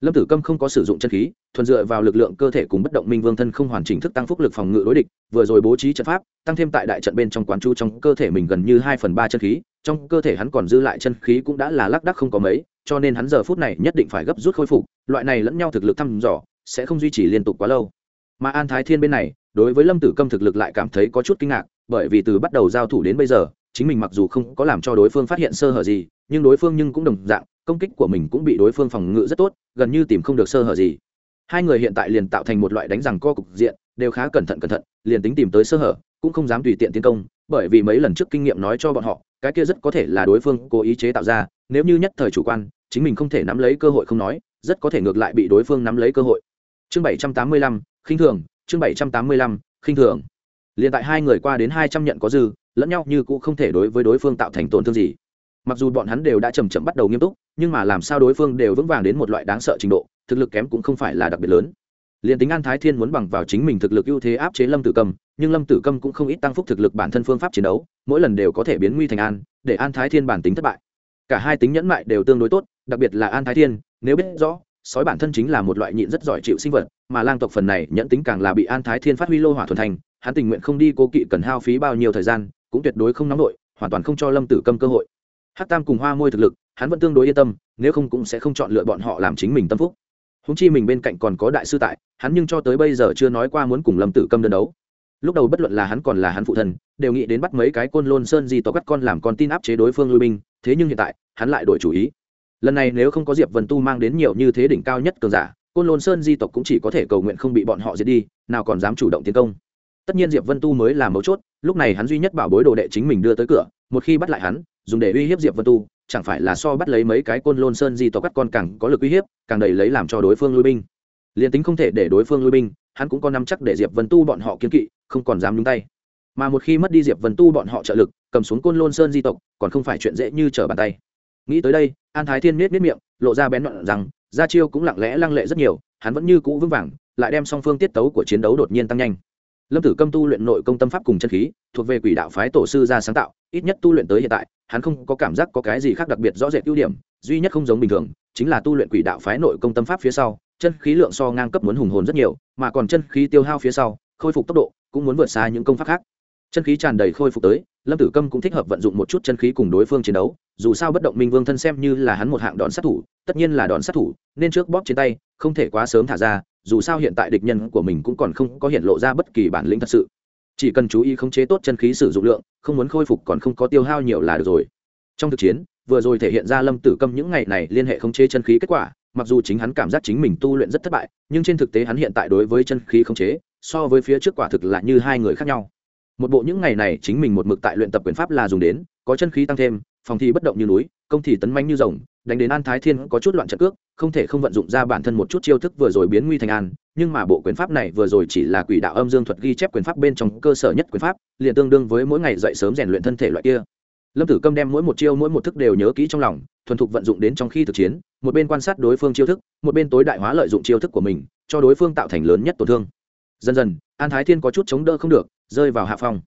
lâm tử câm không có sử dụng chân khí, thuần dựa vào lực lượng cơ thể cùng bất động minh vương thân không hoàn chỉnh thức tăng phúc lực phòng ngự đối địch, vừa rồi bố trí trận pháp, tăng thêm tại đại trận bên trong quán chu trong cơ thể mình gần như hai phần ba chân khí, trong cơ thể hắn còn dư lại chân khí cũng đã là lác đắc không có mấy, cho nên hắn giờ phút này nhất định phải gấp rút khôi phục, loại này lẫn nhau thực lực thăm dò, sẽ không duy trì liên tục quá lâu. Mà an thái thiên bên này, đối với lâm tử câm thực lực lại cảm thấy có chút kinh ngạc, bởi vì từ bắt đầu giao thủ đến bây giờ, chính mình mặc dù không có làm cho đối phương phát hiện sơ hở gì, nhưng đối phương nhưng cũng đồng dạng công kích của mình cũng bị đối phương phòng ngự rất tốt, gần như tìm không được sơ hở gì. Hai người hiện tại liền tạo thành một loại đánh rằng co cục diện, đều khá cẩn thận cẩn thận, liền tính tìm tới sơ hở, cũng không dám tùy tiện tiến công, bởi vì mấy lần trước kinh nghiệm nói cho bọn họ, cái kia rất có thể là đối phương cố ý chế tạo ra, nếu như nhất thời chủ quan, chính mình không thể nắm lấy cơ hội không nói, rất có thể ngược lại bị đối phương nắm lấy cơ hội. Chương bảy trăm tám mươi lăm, khinh thường, chương bảy trăm tám mươi lăm, khinh thường. Liền tại hai người qua đến hai trăm nhận có dư, lẫn nhau như cũng không thể đối với đối phương tạo thành tổn thương gì mặc dù bọn hắn đều đã chầm chậm bắt đầu nghiêm túc, nhưng mà làm sao đối phương đều vững vàng đến một loại đáng sợ trình độ, thực lực kém cũng không phải là đặc biệt lớn. Liền tính an thái thiên muốn bằng vào chính mình thực lực ưu thế áp chế lâm tử câm nhưng lâm tử câm cũng không ít tăng phúc thực lực bản thân phương pháp chiến đấu, mỗi lần đều có thể biến nguy thành an, để an thái thiên bản tính thất bại. Cả hai tính nhẫn mại đều tương đối tốt, đặc biệt là an thái thiên, nếu biết rõ, sói bản thân chính là một loại nhịn rất giỏi chịu sinh vật, mà lang tộc phần này nhẫn tính càng là bị an thái thiên phát huy lô hỏa thuần thành, hắn tình nguyện không đi cố kỵ cần hao phí bao nhiêu thời gian, cũng tuyệt đối không nóng nổi, hoàn toàn không cho lâm tử câm cơ hội hát tam cùng hoa môi thực lực, hắn vẫn tương đối yên tâm, nếu không cũng sẽ không chọn lựa bọn họ làm chính mình tâm phúc. Húng chi mình bên cạnh còn có đại sư tại, hắn nhưng cho tới bây giờ chưa nói qua muốn cùng lâm tử câm đơn đấu. Lúc đầu bất luận là hắn còn là hắn phụ thân, đều nghĩ đến bắt mấy cái côn lôn sơn di tộc cắt con làm con tin áp chế đối phương lui binh, thế nhưng hiện tại, hắn lại đổi chủ ý. Lần này nếu không có diệp vân tu mang đến nhiều như thế đỉnh cao nhất cường giả, côn lôn sơn di tộc cũng chỉ có thể cầu nguyện không bị bọn họ giết đi, nào còn dám chủ động tiến công. Tất nhiên diệp vân tu mới là mấu chốt, lúc này hắn duy nhất bảo bối đồ đệ chính mình đưa tới cửa, một khi bắt lại hắn dùng để uy hiếp diệp vân tu, chẳng phải là so bắt lấy mấy cái côn lôn sơn di tộc cắt con càng có lực uy hiếp, càng đầy lấy làm cho đối phương lui binh. Liền tính không thể để đối phương lui binh, hắn cũng có nắm chắc để diệp vân tu bọn họ kiên kỵ, không còn dám nhúng tay. Mà một khi mất đi diệp vân tu bọn họ trợ lực, cầm xuống côn lôn sơn di tộc, còn không phải chuyện dễ như trở bàn tay. Nghĩ tới đây, an thái thiên miết miết miệng, lộ ra bén đoạn rằng, gia chiêu cũng lặng lẽ lăng lệ rất nhiều, hắn vẫn như cũ vững vàng, lại đem song phương tiết tấu của chiến đấu đột nhiên tăng nhanh lâm tử câm tu luyện nội công tâm pháp cùng chân khí, thuộc về quỷ đạo phái tổ sư ra sáng tạo, ít nhất tu luyện tới hiện tại, hắn không có cảm giác có cái gì khác đặc biệt rõ rệt ưu điểm, duy nhất không giống bình thường, chính là tu luyện quỷ đạo phái nội công tâm pháp phía sau, chân khí lượng so ngang cấp muốn hùng hồn rất nhiều, mà còn chân khí tiêu hao phía sau, khôi phục tốc độ, cũng muốn vượt xa những công pháp khác chân khí tràn đầy khôi phục tới, lâm tử câm cũng thích hợp vận dụng một chút chân khí cùng đối phương chiến đấu, dù sao bất động minh vương thân xem như là hắn một hạng đòn sát thủ, tất nhiên là đòn sát thủ, nên trước bóp trên tay, không thể quá sớm thả ra, dù sao hiện tại địch nhân của mình cũng còn không có hiện lộ ra bất kỳ bản lĩnh thật sự. Chỉ cần chú ý khống chế tốt chân khí sử dụng lượng, không muốn khôi phục còn không có tiêu hao nhiều là được rồi. Trong thực chiến, vừa rồi thể hiện ra lâm tử câm những ngày này liên hệ khống chế chân khí kết quả, mặc dù chính hắn cảm giác chính mình tu luyện rất thất bại, nhưng trên thực tế hắn hiện tại đối với chân khí khống chế, so với phía trước quả thực là như hai người khác nhau một bộ những ngày này chính mình một mực tại luyện tập quyền pháp là dùng đến, có chân khí tăng thêm, phòng thì bất động như núi, công thì tấn manh như rồng, đánh đến an thái thiên có chút loạn trận cước, không thể không vận dụng ra bản thân một chút chiêu thức vừa rồi biến nguy thành an, nhưng mà bộ quyền pháp này vừa rồi chỉ là quỷ đạo âm dương thuật ghi chép quyền pháp bên trong cơ sở nhất quyền pháp, liền tương đương với mỗi ngày dậy sớm rèn luyện thân thể loại kia. Lâm tử câm đem mỗi một chiêu mỗi một thức đều nhớ kỹ trong lòng, thuần thục vận dụng đến trong khi thực chiến, một bên quan sát đối phương chiêu thức, một bên tối đại hóa lợi dụng chiêu thức của mình, cho đối phương tạo thành lớn nhất tổn thương. Dần dần, an thái thiên có chút chống đỡ không được rơi vào hạ phong.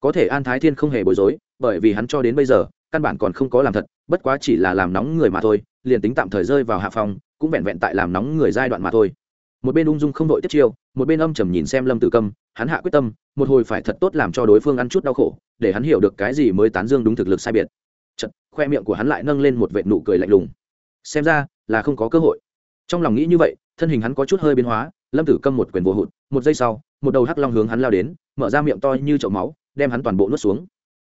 Có thể an thái thiên không hề bối rối bởi vì hắn cho đến bây giờ căn bản còn không có làm thật bất quá chỉ là làm nóng người mà thôi liền tính tạm thời rơi vào hạ phong cũng vẹn vẹn tại làm nóng người giai đoạn mà thôi. Một bên ung dung không đội tiếp chiêu một bên âm trầm nhìn xem lâm tử câm hắn hạ quyết tâm một hồi phải thật tốt làm cho đối phương ăn chút đau khổ để hắn hiểu được cái gì mới tán dương đúng thực lực sai biệt. Chật, khoe miệng của hắn lại nâng lên một vệ nụ cười lạnh lùng. Xem ra là không có cơ hội. Trong lòng nghĩ như vậy thân hình hắn có chút hơi biến hóa lâm tử câm một quyền vô hụt, một giây sau, một đầu hắc long hướng hắn lao đến, mở ra miệng to như chậu máu, đem hắn toàn bộ nuốt xuống.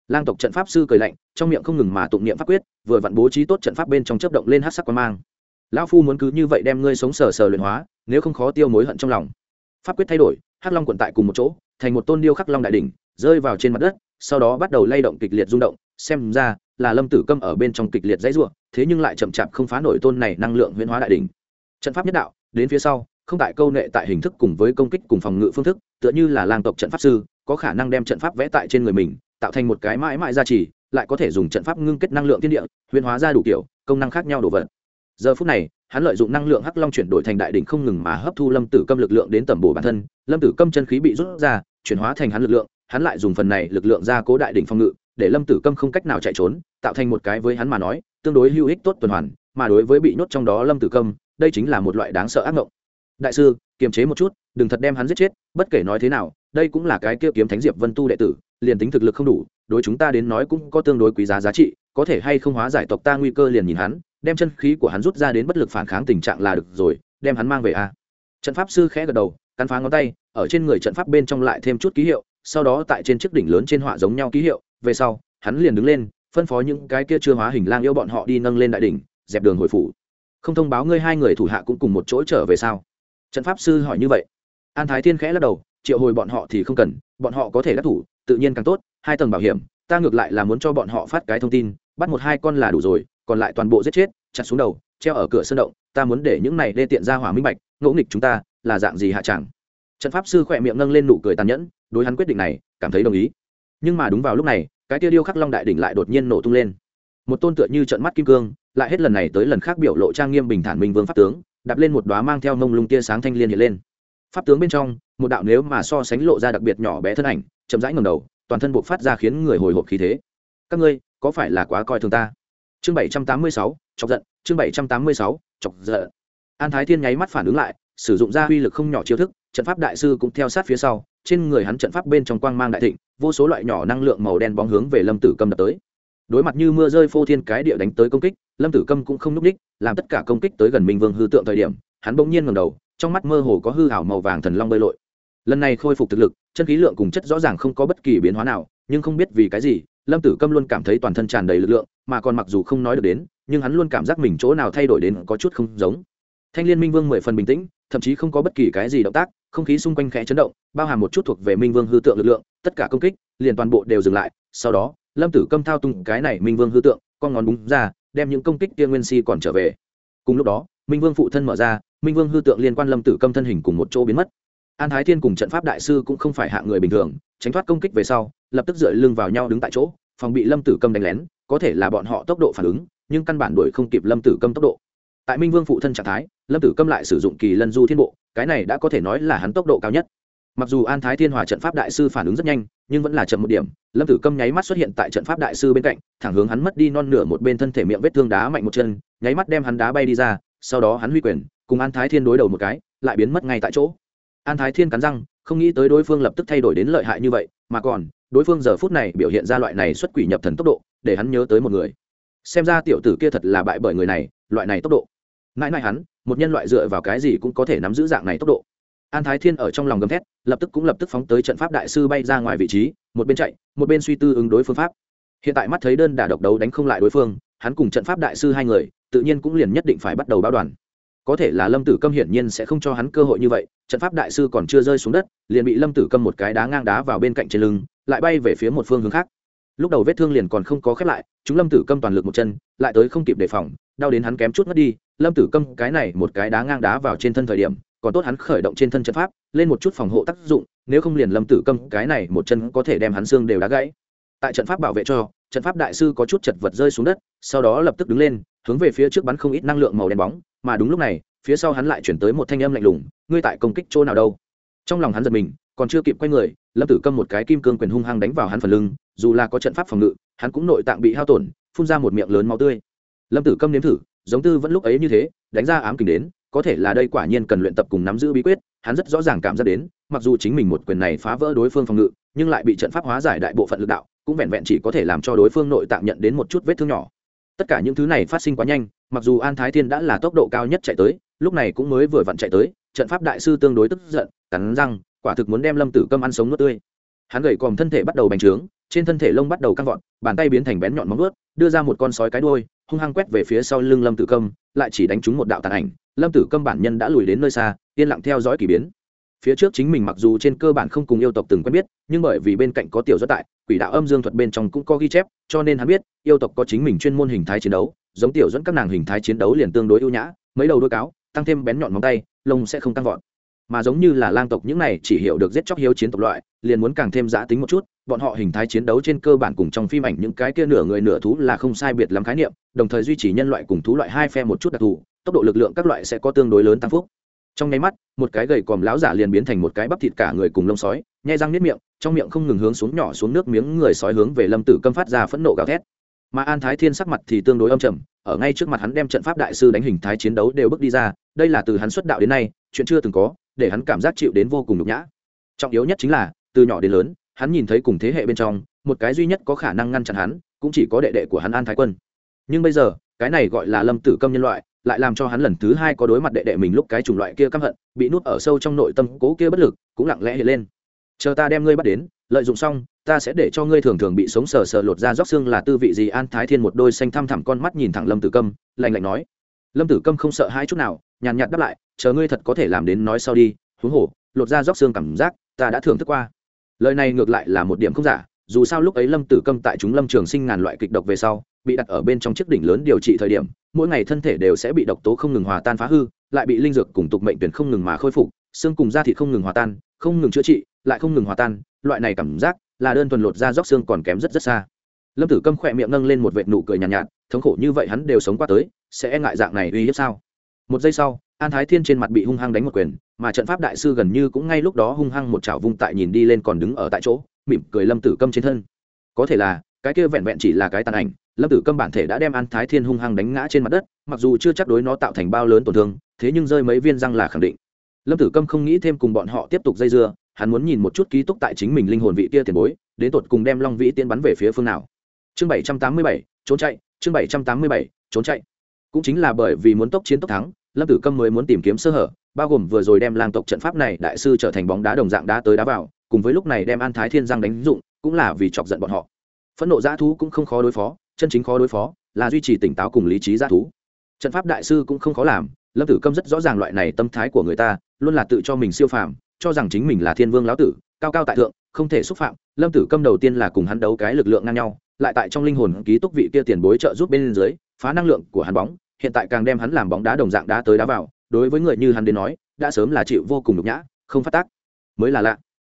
Lang tộc trận pháp sư cười lạnh, trong miệng không ngừng mà tụng niệm pháp quyết, vừa vặn bố trí tốt trận pháp bên trong chấp động lên hát sắc quan mang. Lão phu muốn cứ như vậy đem ngươi sống sờ sờ luyện hóa, nếu không khó tiêu mối hận trong lòng. Pháp quyết thay đổi, hắc long quận tại cùng một chỗ, thành một tôn điêu khắc long đại đỉnh, rơi vào trên mặt đất, sau đó bắt đầu lay động kịch liệt rung động, xem ra là lâm tử câm ở bên trong kịch liệt dãy ruộng thế nhưng lại chậm chạp không phá nổi tôn này năng lượng huyễn hóa đại đỉnh. Trận pháp nhất đạo, đến phía sau không tại câu nệ tại hình thức cùng với công kích cùng phòng ngự phương thức, tựa như là lang tộc trận pháp sư, có khả năng đem trận pháp vẽ tại trên người mình, tạo thành một cái mãi mãi gia trì, lại có thể dùng trận pháp ngưng kết năng lượng thiên địa huyễn hóa ra đủ kiểu, công năng khác nhau đồ vật. Giờ phút này, hắn lợi dụng năng lượng hắc long chuyển đổi thành đại đỉnh không ngừng mà hấp thu lâm tử câm lực lượng đến tầm bổ bản thân, lâm tử câm chân khí bị rút ra, chuyển hóa thành hắn lực lượng, hắn lại dùng phần này lực lượng ra cố đại đỉnh phòng ngự, để lâm tử câm không cách nào chạy trốn, tạo thành một cái với hắn mà nói, tương đối hữu ích tốt tuần hoàn, mà đối với bị nhốt trong đó lâm tử câm, đây chính là một loại đáng sợ ác mộng đại sư, kiềm chế một chút, đừng thật đem hắn giết chết, bất kể nói thế nào, đây cũng là cái kia kiếm thánh diệp vân tu đệ tử, liền tính thực lực không đủ, đối chúng ta đến nói cũng có tương đối quý giá giá trị, có thể hay không hóa giải tộc ta nguy cơ liền nhìn hắn, đem chân khí của hắn rút ra đến bất lực phản kháng tình trạng là được rồi, đem hắn mang về a. Trận pháp sư khẽ gật đầu, cắn phá ngón tay, ở trên người trận pháp bên trong lại thêm chút ký hiệu, sau đó tại trên chiếc đỉnh lớn trên họa giống nhau ký hiệu, về sau, hắn liền đứng lên, phân phó những cái kia chưa hóa hình lang yêu bọn họ đi nâng lên đại đỉnh, dẹp đường hồi phủ. Không thông báo ngươi hai người thủ hạ cũng cùng một chỗ trở về sao? Trận pháp sư hỏi như vậy. An thái thiên khẽ lắc đầu, triệu hồi bọn họ thì không cần, bọn họ có thể đắc thủ, tự nhiên càng tốt, hai tầng bảo hiểm, ta ngược lại là muốn cho bọn họ phát cái thông tin, bắt một hai con là đủ rồi, còn lại toàn bộ giết chết, chặt xuống đầu, treo ở cửa sân động, ta muốn để những này đê tiện ra hỏa minh bạch ngẫu nghịch chúng ta, là dạng gì hạ chẳng? Trận pháp sư khỏe miệng nâng lên nụ cười tàn nhẫn, đối hắn quyết định này, cảm thấy đồng ý. Nhưng mà đúng vào lúc này, cái tia điêu khắc long đại đỉnh lại đột nhiên nổ tung lên. Một tôn tựa như trận mắt kim cương, lại hết lần này tới lần khác biểu lộ trang nghiêm bình thản minh vương pháp tướng đạp lên một đoá mang theo mông lung tia sáng thanh liên hiện lên. Pháp tướng bên trong, một đạo nếu mà so sánh lộ ra đặc biệt nhỏ bé thân ảnh, chậm rãi ngầm đầu, toàn thân buộc phát ra khiến người hồi hộp khí thế. Các ngươi, có phải là quá coi thường ta? Chương bảy trăm tám mươi sáu, chọc giận. Chương bảy trăm tám mươi sáu, chọc giận. An thái thiên nháy mắt phản ứng lại, sử dụng ra uy lực không nhỏ chiêu thức, trận pháp đại sư cũng theo sát phía sau, trên người hắn trận pháp bên trong quang mang đại thịnh, vô số loại nhỏ năng lượng màu đen bóng hướng về lâm tử Cầm đập tới đối mặt như mưa rơi phô thiên cái địa đánh tới công kích, lâm tử câm cũng không n ú c ních, làm tất cả công kích tới gần minh vương hư tượng thời điểm, hắn bỗng nhiên ngầm đầu, trong mắt mơ hồ có hư hảo màu vàng thần long bơi lội. Lần này khôi phục thực lực, chân khí lượng cùng chất rõ ràng không có bất kỳ biến hóa nào, nhưng không biết vì cái gì, lâm tử câm luôn cảm thấy toàn thân tràn đầy lực lượng, mà còn mặc dù không nói được đến, nhưng hắn luôn cảm giác mình chỗ nào thay đổi đến có chút không giống. Thanh liên minh vương mười phần bình tĩnh, thậm chí không có bất kỳ cái gì động tác, không khí xung quanh khẽ chấn động, bao hàm một chút thuộc về minh vương hư tượng lực lượng, tất cả công kích liền toàn bộ đều dừng lại, sau đó lâm tử câm thao tung cái này minh vương hư tượng, con ngón búng ra, đem những công kích kia nguyên si còn trở về. Cùng lúc đó, minh vương phụ thân mở ra, minh vương hư tượng liên quan lâm tử câm thân hình cùng một chỗ biến mất. An thái thiên cùng trận pháp đại sư cũng không phải hạ người bình thường, tránh thoát công kích về sau, lập tức dựa lưng vào nhau đứng tại chỗ, phòng bị lâm tử câm đánh lén, có thể là bọn họ tốc độ phản ứng, nhưng căn bản đuổi không kịp lâm tử câm tốc độ. Tại minh vương phụ thân trạng thái, lâm tử câm lại sử dụng kỳ lân du thiên bộ, cái này đã có thể nói là hắn tốc độ cao nhất. Mặc dù an thái thiên hòa trận pháp đại sư phản ứng rất nhanh nhưng vẫn là chậm một điểm. Lâm tử câm nháy mắt xuất hiện tại trận pháp đại sư bên cạnh, thẳng hướng hắn mất đi non nửa một bên thân thể miệng vết thương đá mạnh một chân, nháy mắt đem hắn đá bay đi ra, sau đó hắn huy quyền, cùng an thái thiên đối đầu một cái, lại biến mất ngay tại chỗ. An thái thiên cắn răng, không nghĩ tới đối phương lập tức thay đổi đến lợi hại như vậy, mà còn, đối phương giờ phút này biểu hiện ra loại này xuất quỷ nhập thần tốc độ, để hắn nhớ tới một người. Xem ra tiểu tử kia thật là bại bởi người này, loại này tốc độ. Mãi mãi hắn, một nhân loại dựa vào cái gì cũng có thể nắm giữ dạng này tốc độ an thái thiên ở trong lòng gầm thét, lập tức cũng lập tức phóng tới trận pháp đại sư bay ra ngoài vị trí, một bên chạy, một bên suy tư ứng đối phương pháp. Hiện tại mắt thấy đơn đả độc đấu đánh không lại đối phương, hắn cùng trận pháp đại sư hai người, tự nhiên cũng liền nhất định phải bắt đầu báo đoàn. Có thể là lâm tử câm hiển nhiên sẽ không cho hắn cơ hội như vậy, trận pháp đại sư còn chưa rơi xuống đất, liền bị lâm tử câm một cái đá ngang đá vào bên cạnh trên lưng, lại bay về phía một phương hướng khác. Lúc đầu vết thương liền còn không có khép lại, chúng lâm tử câm toàn lực một chân, lại tới không kịp đề phòng, đau đến hắn kém chút mất đi. Lâm tử câm cái này một cái đá ngang đá vào trên thân thời điểm còn tốt hắn khởi động trên thân trận pháp, lên một chút phòng hộ tác dụng, nếu không liền lâm tử câm cái này một chân có thể đem hắn xương đều đá gãy. Tại trận pháp bảo vệ cho, trận pháp đại sư có chút chật vật rơi xuống đất, sau đó lập tức đứng lên, hướng về phía trước bắn không ít năng lượng màu đen bóng, mà đúng lúc này, phía sau hắn lại chuyển tới một thanh âm lạnh lùng, ngươi tại công kích chỗ nào đâu? Trong lòng hắn giật mình, còn chưa kịp quay người, lâm tử câm một cái kim cương quyền hung hăng đánh vào hắn phần lưng, dù là có trận pháp phòng ngự, hắn cũng nội tạng bị hao tổn, phun ra một miệng lớn máu tươi. Lâm tử câm nếm thử, giống tư vẫn lúc ấy như thế, đánh ra ám kình đến có thể là đây quả nhiên cần luyện tập cùng nắm giữ bí quyết, hắn rất rõ ràng cảm giác đến, mặc dù chính mình một quyền này phá vỡ đối phương phòng ngự, nhưng lại bị trận pháp hóa giải đại bộ phận lực đạo, cũng vẹn vẹn chỉ có thể làm cho đối phương nội tạng nhận đến một chút vết thương nhỏ. Tất cả những thứ này phát sinh quá nhanh, mặc dù an thái thiên đã là tốc độ cao nhất chạy tới, lúc này cũng mới vừa vặn chạy tới, trận pháp đại sư tương đối tức giận, cắn răng, quả thực muốn đem lâm tử câm ăn sống nước tươi. Hắn gầy còm thân thể bắt đầu bành trướng, trên thân thể lông bắt đầu căng vọt, bàn tay biến thành bén nhọn móng ướt đưa ra một con sói cái đuôi, hung hăng quét về phía sau lưng lâm tử câm, lại chỉ đánh trúng một đạo tàn ảnh lâm tử câm bản nhân đã lùi đến nơi xa, yên lặng theo dõi k ỳ biến. Phía trước chính mình mặc dù trên cơ bản không cùng yêu tộc từng quen biết, nhưng bởi vì bên cạnh có tiểu doất tại, quỷ đạo âm dương thuật bên trong cũng có ghi chép, cho nên hắn biết, yêu tộc có chính mình chuyên môn hình thái chiến đấu, giống tiểu dẫn các nàng hình thái chiến đấu liền tương đối ưu nhã, mấy đầu đôi cáo, tăng thêm bén nhọn móng tay, lông sẽ không tăng vọt. Mà giống như là lang tộc những này chỉ hiểu được giết chóc hiếu chiến tộc loại, liền muốn càng thêm giã tính một chút, bọn họ hình thái chiến đấu trên cơ bản cùng trong phim ảnh những cái kia nửa người nửa thú là không sai biệt lắm khái niệm, đồng thời duy trì nhân loại cùng thú loại hai phe một chút đặc thù tốc độ lực lượng các loại sẽ có tương đối lớn tăng phúc. Trong nháy mắt, một cái gầy còm láo giả liền biến thành một cái bắp thịt cả người cùng lông sói, nhai răng nếp miệng, trong miệng không ngừng hướng xuống nhỏ xuống nước miếng người sói hướng về lâm tử câm phát ra phẫn nộ gào thét. Mà an thái thiên sắc mặt thì tương đối âm trầm, ở ngay trước mặt hắn đem trận pháp đại sư đánh hình thái chiến đấu đều bước đi ra, đây là từ hắn xuất đạo đến nay, chuyện chưa từng có, để hắn cảm giác chịu đến vô cùng nhục nhã. Trọng yếu nhất chính là, từ nhỏ đến lớn, hắn nhìn thấy cùng thế hệ bên trong, một cái duy nhất có khả năng ngăn chặn hắn, cũng chỉ có đệ đệ của hắn an thái quân. Nhưng bây giờ, cái này gọi là lâm tử câm nhân loại lại làm cho hắn lần thứ hai có đối mặt đệ đệ mình lúc cái chủng loại kia căm hận, bị nuốt ở sâu trong nội tâm cố kia bất lực, cũng lặng lẽ hiện lên. Chờ ta đem ngươi bắt đến, lợi dụng xong, ta sẽ để cho ngươi thường thường bị sống sờ sờ lột ra róc xương là tư vị gì. An thái thiên một đôi xanh thăm thẳm con mắt nhìn thẳng lâm tử câm, lạnh lạnh nói. Lâm tử câm không sợ hai chút nào, nhàn nhạt đáp lại, chờ ngươi thật có thể làm đến nói sau đi, huống hồ, lột ra róc xương cảm giác, ta đã thưởng thức qua. Lời này ngược lại là một điểm không giả, dù sao lúc ấy lâm tử câm tại chúng lâm trường sinh ngàn loại kịch độc về sau bị đặt ở bên trong chiếc đỉnh lớn điều trị thời điểm mỗi ngày thân thể đều sẽ bị độc tố không ngừng hòa tan phá hư lại bị linh dược cùng tục mệnh tuyển không ngừng mà khôi phục xương cùng da thịt không ngừng hòa tan không ngừng chữa trị lại không ngừng hòa tan loại này cảm giác là đơn thuần lột da róc xương còn kém rất rất xa. Lâm tử câm khỏe miệng nâng lên một vệt nụ cười nhàn nhạt, nhạt thống khổ như vậy hắn đều sống qua tới sẽ e ngại dạng này uy hiếp sao? Một giây sau an thái thiên trên mặt bị hung hăng đánh một quyền mà trận pháp đại sư gần như cũng ngay lúc đó hung hăng một chảo vung tại nhìn đi lên còn đứng ở tại chỗ mỉm cười lâm tử câm trên thân. Có thể là cái kia vẹn vẹn chỉ là cái tàn ảnh lâm tử câm bản thể đã đem an thái thiên hung hăng đánh ngã trên mặt đất, mặc dù chưa chắc đối nó tạo thành bao lớn tổn thương, thế nhưng rơi mấy viên răng là khẳng định. Lâm tử câm không nghĩ thêm cùng bọn họ tiếp tục dây dưa, hắn muốn nhìn một chút ký túc tại chính mình linh hồn vị kia tiền bối, đến tột cùng đem long vĩ tiên bắn về phía phương nào. Chương bảy trăm tám mươi bảy, trốn chạy, chương bảy trăm tám mươi bảy, trốn chạy. Cũng chính là bởi vì muốn tốc chiến tốc thắng, lâm tử câm mới muốn tìm kiếm sơ hở, bao gồm vừa rồi đem lang tộc trận pháp này đại sư trở thành bóng đá đồng dạng đá tới đá vào, cùng với lúc này đem an thái thiên giang đánh dụng, cũng là vì chọc giận bọn họ. Phẫn nộ dã thú cũng không khó đối phó chân chính khó đối phó, là duy trì tỉnh táo cùng lý trí dã thú. Trận pháp đại sư cũng không khó làm, lâm tử câm rất rõ ràng loại này tâm thái của người ta, luôn là tự cho mình siêu phàm, cho rằng chính mình là thiên vương lão tử, cao cao tại thượng, không thể xúc phạm. Lâm tử câm đầu tiên là cùng hắn đấu cái lực lượng ngang nhau, lại tại trong linh hồn ký túc vị kia tiền bối trợ giúp bên dưới, phá năng lượng của hắn bóng, hiện tại càng đem hắn làm bóng đá đồng dạng đá tới đá vào, đối với người như hắn đến nói, đã sớm là chịu vô cùng nhục nhã, không phát tác. Mới là lạ.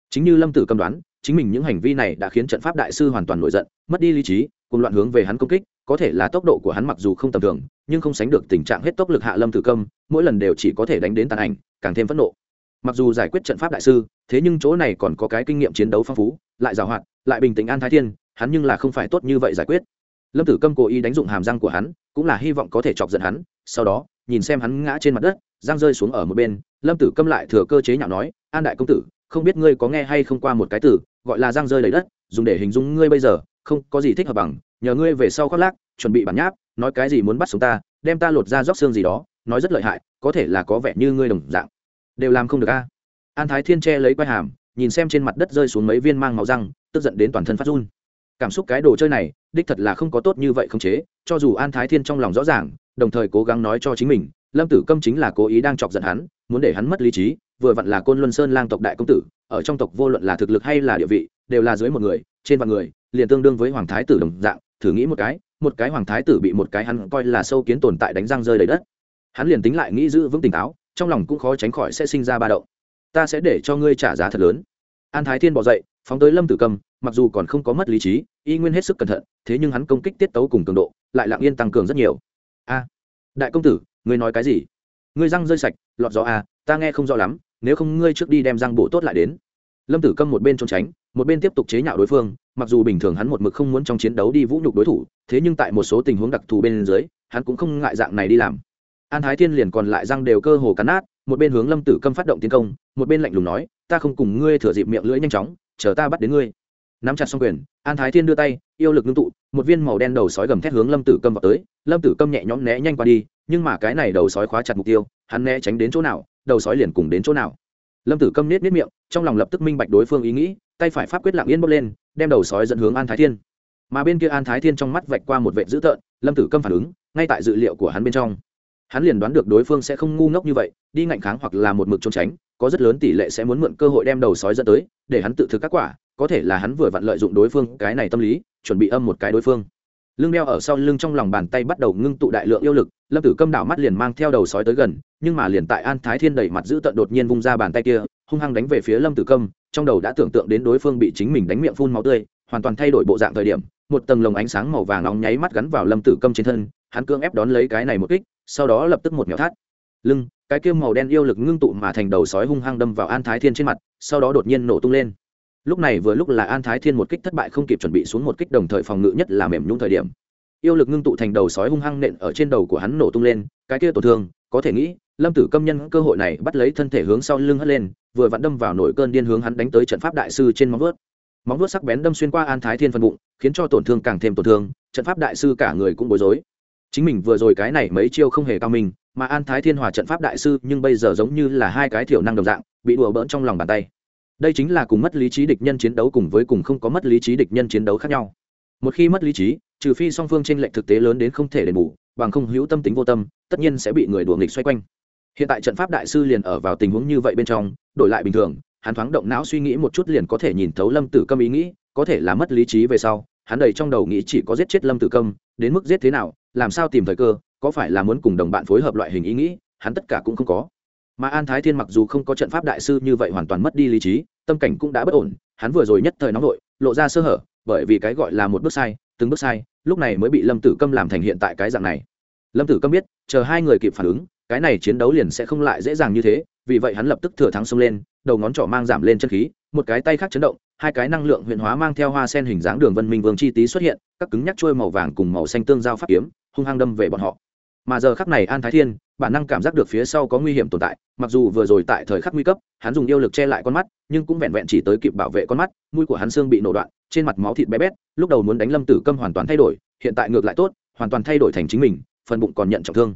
Chính như lâm tử câm đoán, chính mình những hành vi này đã khiến trận pháp đại sư hoàn toàn nổi giận, mất đi lý trí cùng loạn hướng về hắn công kích, có thể là tốc độ của hắn mặc dù không tầm thường, nhưng không sánh được tình trạng hết tốc lực hạ lâm tử công mỗi lần đều chỉ có thể đánh đến tàn ảnh, càng thêm phẫn nộ. Mặc dù giải quyết trận pháp đại sư, thế nhưng chỗ này còn có cái kinh nghiệm chiến đấu phong phú, lại giàu hoạt, lại bình tĩnh an thái thiên, hắn nhưng là không phải tốt như vậy giải quyết. Lâm tử câm cố ý đánh dụng hàm răng của hắn, cũng là hy vọng có thể chọc giận hắn, sau đó, nhìn xem hắn ngã trên mặt đất, răng rơi xuống ở một bên, lâm tử câm lại thừa cơ chế nhạo nói, an đại công tử, không biết ngươi có nghe hay không qua một cái từ, gọi là răng rơi lấy đất, dùng để hình dung ngươi bây giờ không có gì thích hợp bằng, nhờ ngươi về sau khoác lác, chuẩn bị bản nháp, nói cái gì muốn bắt sống ta, đem ta lột ra róc xương gì đó, nói rất lợi hại, có thể là có vẻ như ngươi đồng dạng. Đều làm không được a. An thái thiên che lấy quai hàm, nhìn xem trên mặt đất rơi xuống mấy viên mang màu răng, tức giận đến toàn thân phát run. Cảm xúc cái đồ chơi này, đích thật là không có tốt như vậy không chế, cho dù an thái thiên trong lòng rõ ràng, đồng thời cố gắng nói cho chính mình, lâm tử câm chính là cố ý đang chọc giận hắn, muốn để hắn mất lý trí, vừa vặn là côn luân sơn lang tộc đại công tử, ở trong tộc vô luận là thực lực hay là địa vị, đều là dưới một người trên vạn người, liền tương đương với hoàng thái tử đồng dạng, thử nghĩ một cái một cái hoàng thái tử bị một cái hắn coi là sâu kiến tồn tại đánh răng rơi đầy đất. Hắn liền tính lại nghĩ giữ vững tỉnh táo trong lòng cũng khó tránh khỏi sẽ sinh ra ba động. Ta sẽ để cho ngươi trả giá thật lớn. An thái thiên bỏ dậy, phóng tới lâm tử cầm, mặc dù còn không có mất lý trí, y nguyên hết sức cẩn thận, thế nhưng hắn công kích tiết tấu cùng cường độ, lại lặng yên tăng cường rất nhiều. A, đại công tử, ngươi nói cái gì? Ngươi răng rơi sạch, lọt gió a ta nghe không rõ lắm, nếu không ngươi trước đi đem răng bộ tốt lại đến. Lâm tử câm một bên trốn tránh một bên tiếp tục chế nhạo đối phương, mặc dù bình thường hắn một mực không muốn trong chiến đấu đi vũ nhục đối thủ, thế nhưng tại một số tình huống đặc thù bên dưới, hắn cũng không ngại dạng này đi làm. An thái thiên liền còn lại răng đều cơ hồ cắn nát, một bên hướng lâm tử câm phát động tiến công, một bên lạnh lùng nói, ta không cùng ngươi thừa dịp miệng lưỡi nhanh chóng, chờ ta bắt đến ngươi. Nắm chặt xong quyền, an thái thiên đưa tay, yêu lực ngưng tụ, một viên màu đen đầu sói gầm thét hướng lâm tử câm vào tới. Lâm tử câm nhẹ nhõm né nhanh qua đi, nhưng mà cái này đầu sói khóa chặt mục tiêu, hắn né tránh đến chỗ nào, đầu sói liền cùng đến chỗ nào lâm tử câm nết nết miệng, trong lòng lập tức minh bạch đối phương ý nghĩ, tay phải pháp quyết lặng yên bốc lên, đem đầu sói dẫn hướng an thái thiên. Mà bên kia an thái thiên trong mắt vạch qua một vệ dữ tợn, lâm tử câm phản ứng, ngay tại dự liệu của hắn bên trong. Hắn liền đoán được đối phương sẽ không ngu ngốc như vậy, đi ngạnh kháng hoặc là một mực trốn tránh, có rất lớn tỷ lệ sẽ muốn mượn cơ hội đem đầu sói dẫn tới, để hắn tự thực các quả, có thể là hắn vừa vặn lợi dụng đối phương cái này tâm lý, chuẩn bị âm một cái đối phương lưng đeo ở sau lưng trong lòng bàn tay bắt đầu ngưng tụ đại lượng yêu lực, lâm tử câm đảo mắt liền mang theo đầu sói tới gần, nhưng mà liền tại an thái thiên đẩy mặt giữ tận đột nhiên vung ra bàn tay kia, hung hăng đánh về phía lâm tử câm, trong đầu đã tưởng tượng đến đối phương bị chính mình đánh miệng phun máu tươi, hoàn toàn thay đổi bộ dạng thời điểm, một tầng lồng ánh sáng màu vàng nóng nháy mắt gắn vào lâm tử câm trên thân, hắn cương ép đón lấy cái này một kích, sau đó lập tức một mèo thắt. Lưng, cái kia màu đen yêu lực ngưng tụ mà thành đầu sói hung hăng đâm vào an thái thiên trên mặt, sau đó đột nhiên nổ tung lên lúc này vừa lúc là an thái thiên một kích thất bại không kịp chuẩn bị xuống một kích đồng thời phòng ngự nhất là mềm nhung thời điểm. Yêu lực ngưng tụ thành đầu sói hung hăng nện ở trên đầu của hắn nổ tung lên, cái kia tổn thương, có thể nghĩ, lâm tử câm nhân cơ hội này bắt lấy thân thể hướng sau lưng hất lên, vừa vặn đâm vào nổi cơn điên hướng hắn đánh tới trận pháp đại sư trên móng vuốt. Móng vuốt sắc bén đâm xuyên qua an thái thiên phần bụng, khiến cho tổn thương càng thêm tổn thương, trận pháp đại sư cả người cũng bối rối. Chính mình vừa rồi cái này mấy chiêu không hề cao mình, mà an thái thiên hòa trận pháp đại sư nhưng bây giờ giống như là hai cái thiểu năng đồng dạng, bị đùa bỡn trong lòng bàn tay đây chính là cùng mất lý trí địch nhân chiến đấu cùng với cùng không có mất lý trí địch nhân chiến đấu khác nhau. Một khi mất lý trí, trừ phi song phương trên lệnh thực tế lớn đến không thể đền bù, bằng không hữu tâm tính vô tâm, tất nhiên sẽ bị người đùa nghịch xoay quanh. Hiện tại trận pháp đại sư liền ở vào tình huống như vậy bên trong, đổi lại bình thường, hắn thoáng động não suy nghĩ một chút liền có thể nhìn thấu lâm tử câm ý nghĩ, có thể là mất lý trí về sau, hắn đầy trong đầu nghĩ chỉ có giết chết lâm tử câm, đến mức giết thế nào, làm sao tìm thời cơ, có phải là muốn cùng đồng bạn phối hợp loại hình ý nghĩ, hắn tất cả cũng không có mà an thái thiên mặc dù không có trận pháp đại sư như vậy hoàn toàn mất đi lý trí, tâm cảnh cũng đã bất ổn, hắn vừa rồi nhất thời nóng vội lộ ra sơ hở, bởi vì cái gọi là một bước sai, từng bước sai, lúc này mới bị lâm tử câm làm thành hiện tại cái dạng này. Lâm tử câm biết, chờ hai người kịp phản ứng, cái này chiến đấu liền sẽ không lại dễ dàng như thế, vì vậy hắn lập tức thừa thắng xông lên, đầu ngón trỏ mang giảm lên chân khí, một cái tay khác chấn động, hai cái năng lượng huyện hóa mang theo hoa sen hình dáng đường vân minh vương chi tý xuất hiện, các cứng nhắc trôi màu vàng cùng màu xanh tương giao pháp kiếm, hung hăng đâm về bọn họ mà giờ khắc này an thái thiên, bản năng cảm giác được phía sau có nguy hiểm tồn tại, mặc dù vừa rồi tại thời khắc nguy cấp, hắn dùng yêu lực che lại con mắt, nhưng cũng vẹn vẹn chỉ tới kịp bảo vệ con mắt, mũi của hắn xương bị nổ đoạn, trên mặt máu thịt bé bét, lúc đầu muốn đánh lâm tử câm hoàn toàn thay đổi, hiện tại ngược lại tốt, hoàn toàn thay đổi thành chính mình, phần bụng còn nhận trọng thương.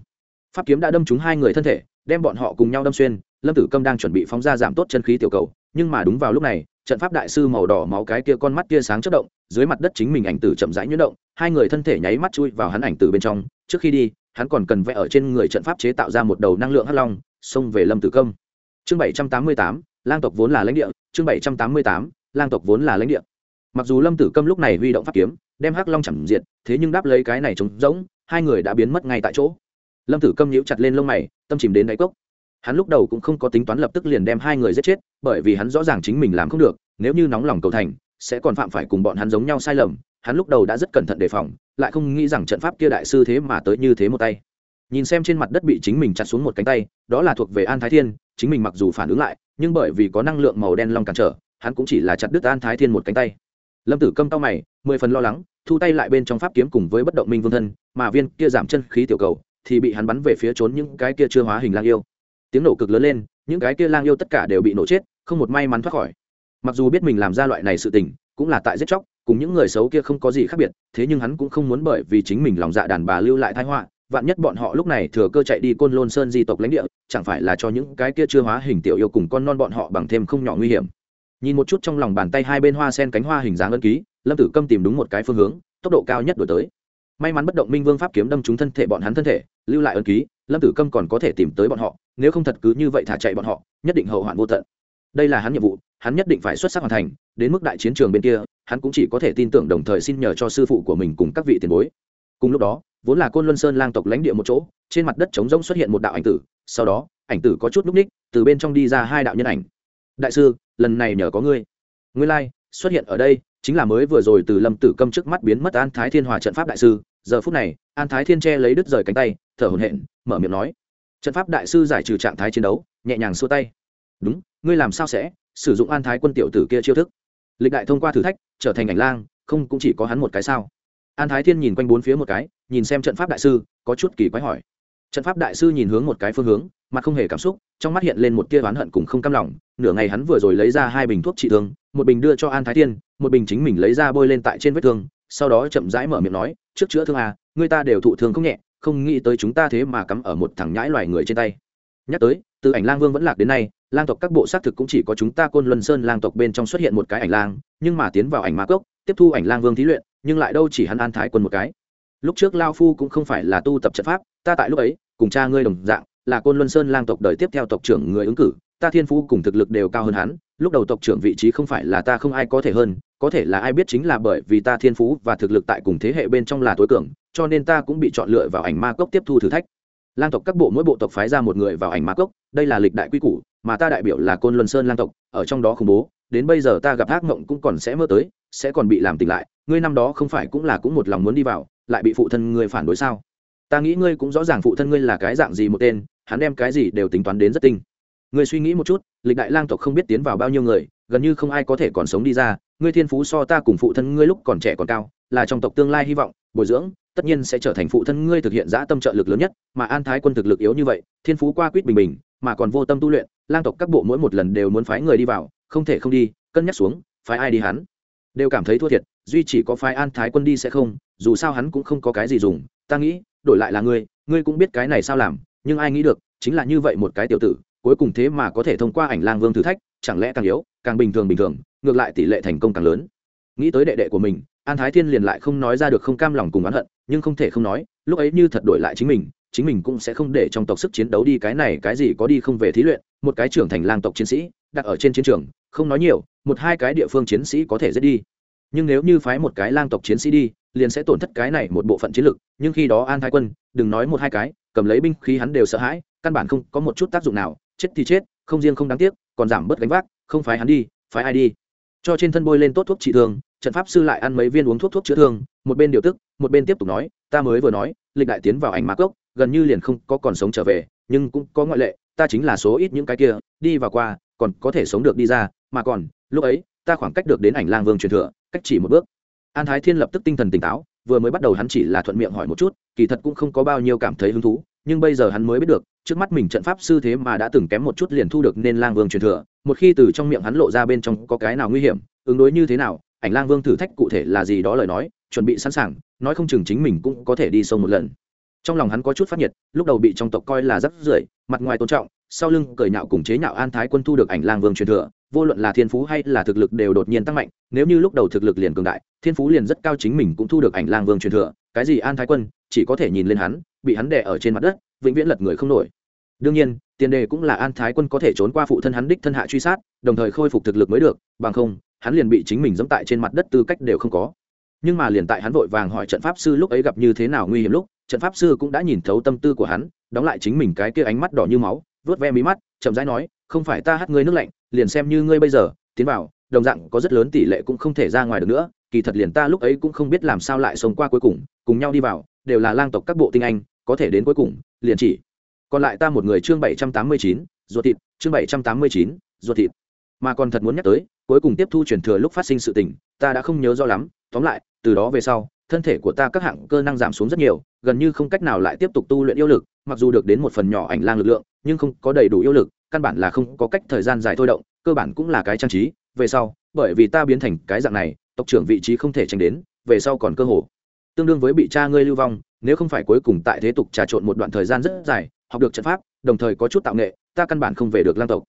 Pháp kiếm đã đâm trúng hai người thân thể, đem bọn họ cùng nhau đâm xuyên, lâm tử câm đang chuẩn bị phóng ra giảm tốt chân khí tiểu cầu, nhưng mà đúng vào lúc này, trận pháp đại sư màu đỏ máu cái kia con mắt kia sáng chất động, dưới mặt đất chính mình ảnh tử chậm rãi nhuyễn động, hai người thân thể nháy mắt chui vào hắn ảnh tử bên trong, trước khi đi hắn còn cần vẽ ở trên người trận pháp chế tạo ra một đầu năng lượng hắc long, xông về lâm tử công. Chương bảy trăm tám mươi tám, lang tộc vốn là lãnh địa. Chương bảy trăm tám mươi tám, lang tộc vốn là lãnh địa. Mặc dù lâm tử câm lúc này huy động pháp kiếm, đem hắc long chẳng diệt, thế nhưng đáp lấy cái này trống rỗng, hai người đã biến mất ngay tại chỗ. Lâm tử câm nhíu chặt lên lông mày, tâm chìm đến đáy cốc. Hắn lúc đầu cũng không có tính toán lập tức liền đem hai người giết chết, bởi vì hắn rõ ràng chính mình làm không được, nếu như nóng lòng cầu thành, sẽ còn phạm phải cùng bọn hắn giống nhau sai lầm. Hắn lúc đầu đã rất cẩn thận đề phòng lại không nghĩ rằng trận pháp kia đại sư thế mà tới như thế một tay. Nhìn xem trên mặt đất bị chính mình chặt xuống một cánh tay, đó là thuộc về an thái thiên, chính mình mặc dù phản ứng lại, nhưng bởi vì có năng lượng màu đen long cản trở, hắn cũng chỉ là chặt đứt an thái thiên một cánh tay. Lâm tử câm cao mày, mười phần lo lắng, thu tay lại bên trong pháp kiếm cùng với bất động minh vương thân, mà viên kia giảm chân khí tiểu cầu thì bị hắn bắn về phía trốn những cái kia chưa hóa hình lang yêu. Tiếng nổ cực lớn lên, những cái kia lang yêu tất cả đều bị nổ chết, không một may mắn thoát khỏi. Mặc dù biết mình làm ra loại này sự tình, cũng là tại giết chóc cùng những người xấu kia không có gì khác biệt, thế nhưng hắn cũng không muốn bởi vì chính mình lòng dạ đàn bà lưu lại thái họa, vạn nhất bọn họ lúc này thừa cơ chạy đi côn lôn sơn di tộc lãnh địa, chẳng phải là cho những cái kia chưa hóa hình tiểu yêu cùng con non bọn họ bằng thêm không nhỏ nguy hiểm. Nhìn một chút trong lòng bàn tay hai bên hoa sen cánh hoa hình dáng ân ký, lâm tử câm tìm đúng một cái phương hướng, tốc độ cao nhất đổi tới. May mắn bất động minh vương pháp kiếm đâm trúng thân thể bọn hắn thân thể, lưu lại ân ký, lâm tử câm còn có thể tìm tới bọn họ, nếu không thật cứ như vậy thả chạy bọn họ, nhất định hậu hoạn vô tận. Đây là hắn nhiệm vụ, hắn nhất định phải xuất sắc hoàn thành, đến mức đại chiến trường bên kia hắn cũng chỉ có thể tin tưởng đồng thời xin nhờ cho sư phụ của mình cùng các vị tiền bối. Cùng lúc đó vốn là côn luân sơn lang tộc lãnh địa một chỗ trên mặt đất trống rỗng xuất hiện một đạo ảnh tử sau đó ảnh tử có chút núc ních từ bên trong đi ra hai đạo nhân ảnh. Đại sư lần này nhờ có ngươi. Ngươi lai、like, xuất hiện ở đây chính là mới vừa rồi từ lâm tử câm trước mắt biến mất an thái thiên hòa trận pháp đại sư giờ phút này an thái thiên che lấy đứt rời cánh tay thở hồn hện mở miệng nói trận pháp đại sư giải trừ trạng thái chiến đấu nhẹ nhàng xua tay. Đúng ngươi làm sao sẽ sử dụng an thái quân tiểu tử kia chiêu thức? Lịch đại thông qua thử thách, trở thành ảnh lang, không cũng chỉ có hắn một cái sao? An thái thiên nhìn quanh bốn phía một cái, nhìn xem trận pháp đại sư, có chút kỳ quái hỏi. Trận pháp đại sư nhìn hướng một cái phương hướng mà không hề cảm xúc, trong mắt hiện lên một tia oán hận cùng không cam lòng. Nửa ngày hắn vừa rồi lấy ra hai bình thuốc trị thương, một bình đưa cho an thái thiên, một bình chính mình lấy ra bôi lên tại trên vết thương, sau đó chậm rãi mở miệng nói, trước chữa thương à người ta đều thụ thương không nhẹ, không nghĩ tới chúng ta thế mà cắm ở một thằng nhãi loài người trên tay. Nhắc tới, từ ảnh lang vương vẫn lạc đến nay lang tộc các bộ xác thực cũng chỉ có chúng ta côn luân sơn lang tộc bên trong xuất hiện một cái ảnh lang, nhưng mà tiến vào ảnh ma cốc, tiếp thu ảnh lang vương thí luyện, nhưng lại đâu chỉ hắn an thái quân một cái. Lúc trước lao phu cũng không phải là tu tập trận pháp, ta tại lúc ấy, cùng cha ngươi đồng dạng, là côn luân sơn lang tộc đời tiếp theo tộc trưởng người ứng cử, ta thiên phú cùng thực lực đều cao hơn hắn, lúc đầu tộc trưởng vị trí không phải là ta không ai có thể hơn, có thể là ai biết chính là bởi vì ta thiên phú và thực lực tại cùng thế hệ bên trong là tối cường, cho nên ta cũng bị chọn lựa vào ảnh ma cốc tiếp thu thử thách. Lang tộc các bộ mỗi bộ tộc phái ra một người vào ảnh ma cốc, đây là lịch đại quy củ mà ta đại biểu là côn luân sơn lang tộc, ở trong đó khủng bố, đến bây giờ ta gặp ác mộng cũng còn sẽ mơ tới, sẽ còn bị làm tỉnh lại, ngươi năm đó không phải cũng là cũng một lòng muốn đi vào, lại bị phụ thân ngươi phản đối sao? Ta nghĩ ngươi cũng rõ ràng phụ thân ngươi là cái dạng gì một tên, hắn đem cái gì đều tính toán đến rất tinh. Ngươi suy nghĩ một chút, lịch đại lang tộc không biết tiến vào bao nhiêu người, gần như không ai có thể còn sống đi ra, ngươi thiên phú so ta cùng phụ thân ngươi lúc còn trẻ còn cao, là trong tộc tương lai hy vọng, bồi dưỡng tất nhiên sẽ trở thành phụ thân ngươi thực hiện giã tâm trợ lực lớn nhất, mà an thái quân thực lực yếu như vậy, thiên phú qua quýt bình bình, mà còn vô tâm tu luyện, lang tộc các bộ mỗi một lần đều muốn phái người đi vào, không thể không đi, cân nhắc xuống, phái ai đi hắn? Đều cảm thấy thua thiệt, duy chỉ có phái an thái quân đi sẽ không, dù sao hắn cũng không có cái gì dùng, ta nghĩ, đổi lại là ngươi ngươi cũng biết cái này sao làm, nhưng ai nghĩ được, chính là như vậy một cái tiểu tử, cuối cùng thế mà có thể thông qua ảnh lang vương thử thách, chẳng lẽ càng yếu, càng bình thường bình thường, ngược lại tỷ lệ thành công càng lớn. Nghĩ tới đệ đệ của mình, an thái thiên liền lại không nói ra được không cam lòng cùng oán hận nhưng không thể không nói, lúc ấy như thật đổi lại chính mình chính mình cũng sẽ không để trong tộc sức chiến đấu đi cái này, cái gì có đi không về thí luyện, một cái trưởng thành lang tộc chiến sĩ, đặt ở trên chiến trường, không nói nhiều, một hai cái địa phương chiến sĩ có thể giết đi. Nhưng nếu như phái một cái lang tộc chiến sĩ đi, liền sẽ tổn thất cái này một bộ phận chiến lực, nhưng khi đó an thái quân, đừng nói một hai cái, cầm lấy binh khí hắn đều sợ hãi, căn bản không có một chút tác dụng nào, chết thì chết, không riêng không đáng tiếc, còn giảm bớt gánh vác, không phái hắn đi, phái ai đi. Cho trên thân bôi lên tốt thuốc trị thương, trận pháp sư lại ăn mấy viên uống thuốc thuốc chữa thương một bên điều tức, một bên tiếp tục nói, ta mới vừa nói, lịch đại tiến vào ảnh ma cốc, gần như liền không có còn sống trở về, nhưng cũng có ngoại lệ, ta chính là số ít những cái kia, đi và qua, còn có thể sống được đi ra, mà còn, lúc ấy, ta khoảng cách được đến ảnh lang vương truyền thừa, cách chỉ một bước. An thái thiên lập tức tinh thần tỉnh táo, vừa mới bắt đầu hắn chỉ là thuận miệng hỏi một chút, kỳ thật cũng không có bao nhiêu cảm thấy hứng thú, nhưng bây giờ hắn mới biết được, trước mắt mình trận pháp sư thế mà đã từng kém một chút liền thu được nên lang vương truyền thừa, một khi từ trong miệng hắn lộ ra bên trong có cái nào nguy hiểm, ứng đối như thế nào, ảnh lang vương thử thách cụ thể là gì đó lời nói chuẩn bị sẵn sàng, nói không chừng chính mình cũng có thể đi sâu một lần. Trong lòng hắn có chút phát nhiệt, lúc đầu bị trong tộc coi là rắc rưởi, mặt ngoài tôn trọng, sau lưng cởi nhạo cùng chế nhạo an thái quân thu được ảnh lang vương truyền thừa, vô luận là thiên phú hay là thực lực đều đột nhiên tăng mạnh, nếu như lúc đầu thực lực liền cường đại, thiên phú liền rất cao chính mình cũng thu được ảnh lang vương truyền thừa, cái gì an thái quân, chỉ có thể nhìn lên hắn, bị hắn đè ở trên mặt đất, vĩnh viễn lật người không nổi. Đương nhiên, tiền đề cũng là an thái quân có thể trốn qua phụ thân hắn đích thân hạ truy sát, đồng thời khôi phục thực lực mới được, bằng không, hắn liền bị chính mình dẫm tại trên mặt đất tư cách đều không có nhưng mà liền tại hắn vội vàng hỏi trận pháp sư lúc ấy gặp như thế nào nguy hiểm lúc, trận pháp sư cũng đã nhìn thấu tâm tư của hắn, đóng lại chính mình cái kia ánh mắt đỏ như máu vớt ve mí mắt, chậm rãi nói, không phải ta hát ngươi nước lạnh, liền xem như ngươi bây giờ, tiến vào, đồng dạng có rất lớn tỷ lệ cũng không thể ra ngoài được nữa, kỳ thật liền ta lúc ấy cũng không biết làm sao lại sống qua cuối cùng cùng nhau đi vào, đều là lang tộc các bộ tinh anh, có thể đến cuối cùng, liền chỉ. Còn lại ta một người chương bảy trăm tám mươi chín, ruột thịt, chương bảy trăm tám mươi chín, ruột thịt. Mà còn thật muốn nhắc tới, cuối cùng tiếp thu truyền thừa lúc phát sinh sự tình, ta đã không nhớ rõ lắm, tóm lại từ đó về sau, thân thể của ta các hạng cơ năng giảm xuống rất nhiều, gần như không cách nào lại tiếp tục tu luyện yêu lực, mặc dù được đến một phần nhỏ ảnh lang lực lượng, nhưng không có đầy đủ yêu lực, căn bản là không có cách thời gian dài thôi động, cơ bản cũng là cái trang trí. Về sau, bởi vì ta biến thành cái dạng này, tộc trưởng vị trí không thể tránh đến, về sau còn cơ hồ. Tương đương với bị cha ngươi lưu vong, nếu không phải cuối cùng tại thế tục trà trộn một đoạn thời gian rất dài, học được trận pháp, đồng thời có chút tạo nghệ, ta căn bản không về được lang tộc.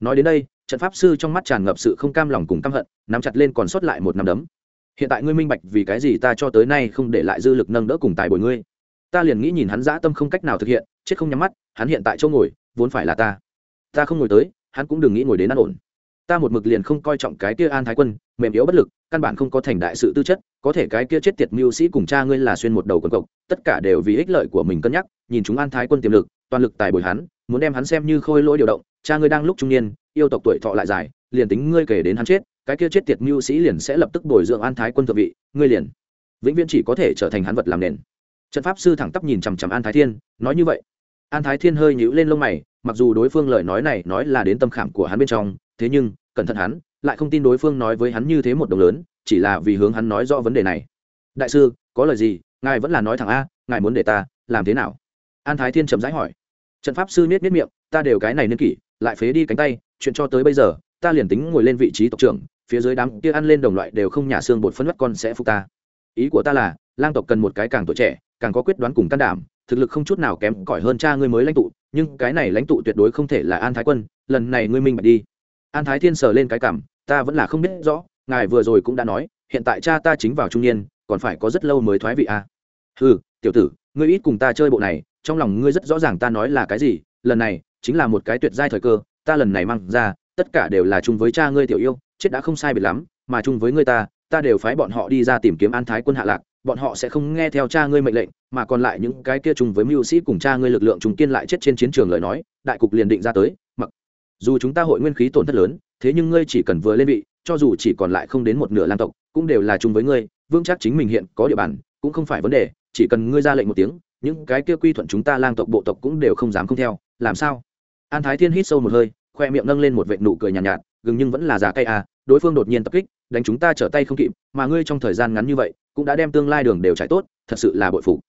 Nói đến đây, trận pháp sư trong mắt tràn ngập sự không cam lòng cùng căm hận, nắm chặt lên còn sót lại một năm đấm hiện tại ngươi minh bạch vì cái gì ta cho tới nay không để lại dư lực nâng đỡ cùng tài bồi ngươi. Ta liền nghĩ nhìn hắn dã tâm không cách nào thực hiện, chết không nhắm mắt, hắn hiện tại chỗ ngồi, vốn phải là ta. Ta không ngồi tới, hắn cũng đừng nghĩ ngồi đến ăn ổn. Ta một mực liền không coi trọng cái kia an thái quân, mềm yếu bất lực, căn bản không có thành đại sự tư chất, có thể cái kia chết tiệt mưu sĩ cùng cha ngươi là xuyên một đầu quần cộc, tất cả đều vì ích lợi của mình cân nhắc, nhìn chúng an thái quân tiềm lực, toàn lực tài bồi hắn, muốn đem hắn xem như khôi lỗi điều động, cha ngươi đang lúc trung niên, yêu tộc tuổi thọ lại dài, liền tính ngươi kể đến hắn chết cái kia chết tiệt mưu sĩ liền sẽ lập tức bồi dưỡng an thái quân thượng vị, ngươi liền, vĩnh viễn chỉ có thể trở thành hắn vật làm nền. Trận pháp sư thẳng tắp nhìn chằm chằm an thái thiên, nói như vậy. An thái thiên hơi nhíu lên lông mày, mặc dù đối phương lời nói này nói là đến tâm khảm của hắn bên trong, thế nhưng, cẩn thận hắn, lại không tin đối phương nói với hắn như thế một đồng lớn, chỉ là vì hướng hắn nói rõ vấn đề này. Đại sư, có lời gì? Ngài vẫn là nói thẳng a, ngài muốn để ta, làm thế nào? An thái thiên chậm rãi hỏi. Trận pháp sư miết miết miệng, ta đều cái này nên kỷ, lại phế đi cánh tay, chuyện cho tới bây giờ, ta liền tính ngồi lên vị trí tộc trưởng phía dưới đám kia ăn lên đồng loại đều không nhả xương bột phân mất con sẽ phục ta ý của ta là, lang tộc cần một cái càng tuổi trẻ, càng có quyết đoán cùng can đảm, thực lực không chút nào kém cỏi hơn cha ngươi mới lãnh tụ, nhưng cái này lãnh tụ tuyệt đối không thể là an thái quân, lần này ngươi minh bạch đi an thái thiên sờ lên cái cảm, ta vẫn là không biết rõ, ngài vừa rồi cũng đã nói, hiện tại cha ta chính vào trung niên, còn phải có rất lâu mới thoái vị a à. ừ tiểu tử, ngươi ít cùng ta chơi bộ này, trong lòng ngươi rất rõ ràng ta nói là cái gì, lần này, chính là một cái tuyệt giai thời cơ, ta lần này mang ra, tất cả đều là chung với cha ngươi tiểu yêu chết đã không sai biệt lắm mà chung với ngươi ta ta đều phái bọn họ đi ra tìm kiếm an thái quân hạ lạc bọn họ sẽ không nghe theo cha ngươi mệnh lệnh mà còn lại những cái kia chung với mưu sĩ cùng cha ngươi lực lượng trùng kiên lại chết trên chiến trường lời nói đại cục liền định ra tới mặc dù chúng ta hội nguyên khí tổn thất lớn thế nhưng ngươi chỉ cần vừa lên vị cho dù chỉ còn lại không đến một nửa lang tộc cũng đều là chung với ngươi vững chắc chính mình hiện có địa bàn cũng không phải vấn đề chỉ cần ngươi ra lệnh một tiếng những cái kia quy thuận chúng ta lang tộc bộ tộc cũng đều không dám không theo làm sao? An thái thiên hít sâu một hơi khoe miệng nâng lên một vệt nụ cười nhàn nhạt, nhạt gừng nhưng vẫn là già cay à đối phương đột nhiên tập kích, đánh chúng ta trở tay không kịp, mà ngươi trong thời gian ngắn như vậy, cũng đã đem tương lai đường đều trải tốt, thật sự là bội phụ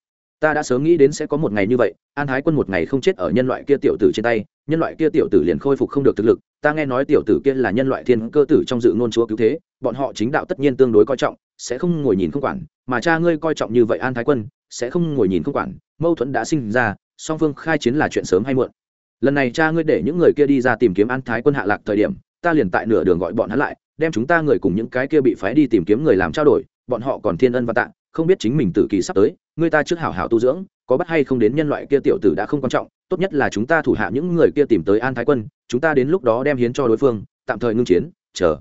ta đã sớm nghĩ đến sẽ có một ngày như vậy, an thái quân một ngày không chết ở nhân loại kia tiểu tử trên tay, nhân loại kia tiểu tử liền khôi phục không được thực lực, ta nghe nói tiểu tử kia là nhân loại thiên cơ tử trong dự ngôn chúa cứu thế, bọn họ chính đạo tất nhiên tương đối coi trọng, sẽ không ngồi nhìn không quản, mà cha ngươi coi trọng như vậy an thái quân, sẽ không ngồi nhìn không quản, mâu thuẫn đã sinh ra, song phương khai chiến là chuyện sớm hay muộn. Lần này cha ngươi để những người kia đi ra tìm kiếm an thái quân hạ lạc thời điểm ta liền tại nửa đường gọi bọn hắn lại, đem chúng ta người cùng những cái kia bị phái đi tìm kiếm người làm trao đổi, bọn họ còn thiên ân và tạ, không biết chính mình tử kỳ sắp tới, người ta trước hảo hảo tu dưỡng, có bắt hay không đến nhân loại kia tiểu tử đã không quan trọng, tốt nhất là chúng ta thủ hạ những người kia tìm tới an thái quân, chúng ta đến lúc đó đem hiến cho đối phương, tạm thời ngưng chiến, chờ.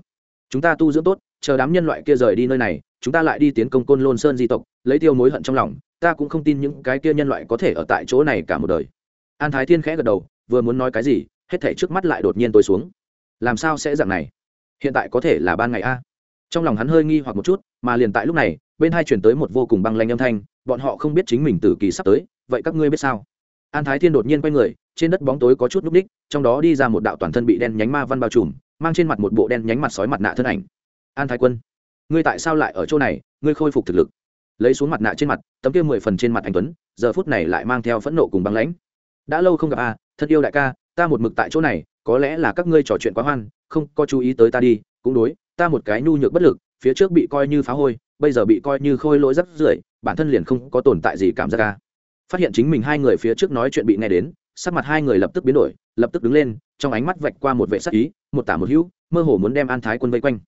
Chúng ta tu dưỡng tốt, chờ đám nhân loại kia rời đi nơi này, chúng ta lại đi tiến công côn lôn sơn di tộc, lấy tiêu mối hận trong lòng, ta cũng không tin những cái kia nhân loại có thể ở tại chỗ này cả một đời. An thái thiên khẽ gật đầu, vừa muốn nói cái gì, hết thể trước mắt lại đột nhiên tối xuống làm sao sẽ dạng này? Hiện tại có thể là ban ngày a. Trong lòng hắn hơi nghi hoặc một chút mà liền tại lúc này bên hai chuyển tới một vô cùng băng lanh âm thanh bọn họ không biết chính mình tử kỳ sắp tới vậy các ngươi biết sao? An thái thiên đột nhiên quay người trên đất bóng tối có chút núp ních trong đó đi ra một đạo toàn thân bị đen nhánh ma văn bao trùm mang trên mặt một bộ đen nhánh mặt sói mặt nạ thân ảnh. An thái quân ngươi tại sao lại ở chỗ này? Ngươi khôi phục thực lực. Lấy xuống mặt nạ trên mặt tấm kia mười phần trên mặt anh tuấn giờ phút này lại mang theo phẫn nộ cùng băng lãnh. Đã lâu không gặp a à, thân yêu đại ca ta một mực tại chỗ này, có lẽ là các ngươi trò chuyện quá hoan, không, có chú ý tới ta đi, cũng đối, ta một cái nhu nhược bất lực, phía trước bị coi như phá hôi, bây giờ bị coi như khôi lỗi rắc rưởi, bản thân liền không có tồn tại gì cảm giác ca phát hiện chính mình hai người phía trước nói chuyện bị nghe đến, sắc mặt hai người lập tức biến đổi, lập tức đứng lên, trong ánh mắt vạch qua một vệ sắc ý, một tả một hữu, mơ hồ muốn đem an thái quân vây quanh.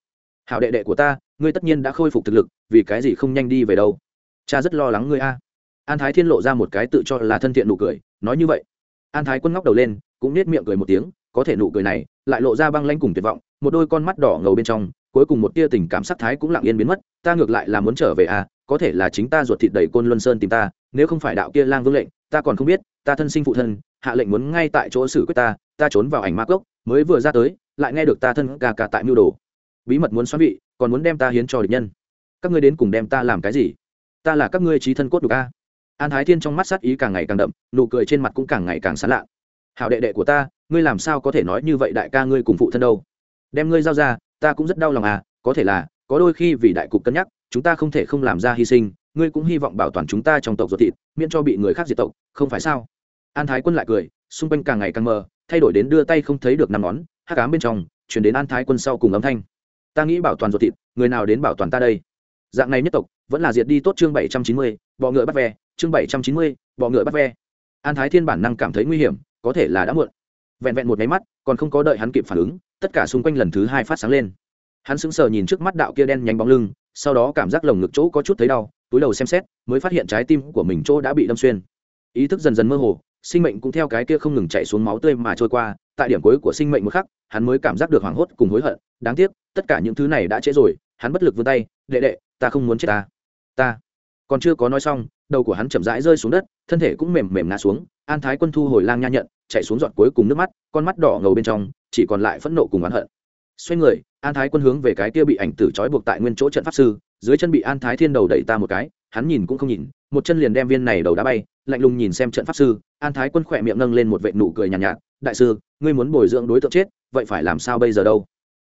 Hảo đệ đệ của ta, ngươi tất nhiên đã khôi phục thực lực, vì cái gì không nhanh đi về đâu? Cha rất lo lắng ngươi a. An thái thiên lộ ra một cái tự cho là thân thiện nụ cười, nói như vậy. An thái quân ngóc đầu lên cũng nết miệng cười một tiếng, có thể nụ cười này lại lộ ra băng lanh cùng tuyệt vọng, một đôi con mắt đỏ ngầu bên trong, cuối cùng một tia tình cảm sắc thái cũng lặng yên biến mất, ta ngược lại là muốn trở về à có thể là chính ta ruột thịt đầy côn luân sơn tìm ta, nếu không phải đạo kia lang vương lệnh, ta còn không biết, ta thân sinh phụ thân, hạ lệnh muốn ngay tại chỗ xử quyết ta ta trốn vào ảnh ma cốc, mới vừa ra tới, lại nghe được ta thân ca ca tại mưu đồ. Bí mật muốn xoắn vị, còn muốn đem ta hiến cho địch nhân. Các ngươi đến cùng đem ta làm cái gì? Ta là các ngươi trí thân cốt đục a. An thái thiên trong mắt sát ý càng ngày càng đậm, nụ cười trên mặt cũng càng ngày càng sán lạ hảo đệ đệ của ta, ngươi làm sao có thể nói như vậy đại ca ngươi cùng phụ thân đâu? Đem ngươi giao ra, ta cũng rất đau lòng à có thể là, có đôi khi vì đại cục cân nhắc, chúng ta không thể không làm ra hy sinh, ngươi cũng hy vọng bảo toàn chúng ta trong tộc ruột thịt, miễn cho bị người khác diệt tộc, không phải sao? An thái quân lại cười, xung quanh càng ngày càng mờ, thay đổi đến đưa tay không thấy được năm ngón hát cám bên trong, chuyển đến an thái quân sau cùng âm thanh. Ta nghĩ bảo toàn ruột thịt, người nào đến bảo toàn ta đây? Dạng này nhất tộc, vẫn là diệt đi tốt chương bảy trăm chín mươi, bọ ngựa bắt ve, chương bảy trăm chín mươi, bọ ngựa bắt ve. An thái thiên bản năng cảm thấy nguy hiểm có thể là đã muộn. Vẹn vẹn một máy mắt, còn không có đợi hắn kịp phản ứng, tất cả xung quanh lần thứ hai phát sáng lên. Hắn sững sờ nhìn trước mắt đạo kia đen nhánh bóng lưng, sau đó cảm giác lồng ngực chỗ có chút thấy đau, túi đầu xem xét, mới phát hiện trái tim của mình chỗ đã bị đâm xuyên. Ý thức dần dần mơ hồ, sinh mệnh cũng theo cái kia không ngừng chạy xuống máu tươi mà trôi qua, tại điểm cuối của sinh mệnh một khắc, hắn mới cảm giác được hoảng hốt cùng hối hận. Đáng tiếc, tất cả những thứ này đã trễ rồi, hắn bất lực vươn tay, đệ đệ, ta không muốn chết ta. Ta. Còn chưa có nói xong, đầu của hắn chậm rãi rơi xuống đất, thân thể cũng mềm mềm ngã xuống an thái quân thu hồi lang nha nhận chạy xuống giọt cuối cùng nước mắt con mắt đỏ ngầu bên trong chỉ còn lại phẫn nộ cùng oán hận. Xoay người an thái quân hướng về cái kia bị ảnh tử trói buộc tại nguyên chỗ trận pháp sư dưới chân bị an thái thiên đầu đẩy ta một cái hắn nhìn cũng không nhìn một chân liền đem viên này đầu đá bay lạnh lùng nhìn xem trận pháp sư an thái quân khỏe miệng nâng lên một vệ nụ cười nhàn nhạt, nhạt đại sư ngươi muốn bồi dưỡng đối tượng chết vậy phải làm sao bây giờ đâu?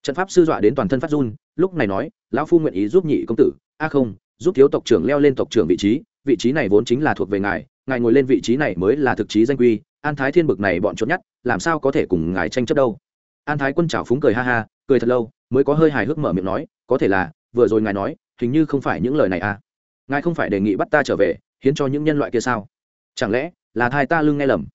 Trận pháp sư dọa đến toàn thân phát run lúc này nói lão phu nguyện ý giúp nhị công tử a không giúp thiếu tộc trưởng leo lên tộc trưởng vị trí vị trí này vốn chính là thuộc về ngài ngài ngồi lên vị trí này mới là thực chí danh quy, an thái thiên bực này bọn trốn nhất, làm sao có thể cùng ngài tranh chấp đâu? An thái quân trào phúng cười ha ha, cười thật lâu, mới có hơi hài hước mở miệng nói, có thể là, vừa rồi ngài nói, hình như không phải những lời này à. Ngài không phải đề nghị bắt ta trở về, hiến cho những nhân loại kia sao? Chẳng lẽ, là thai ta lưng nghe lầm?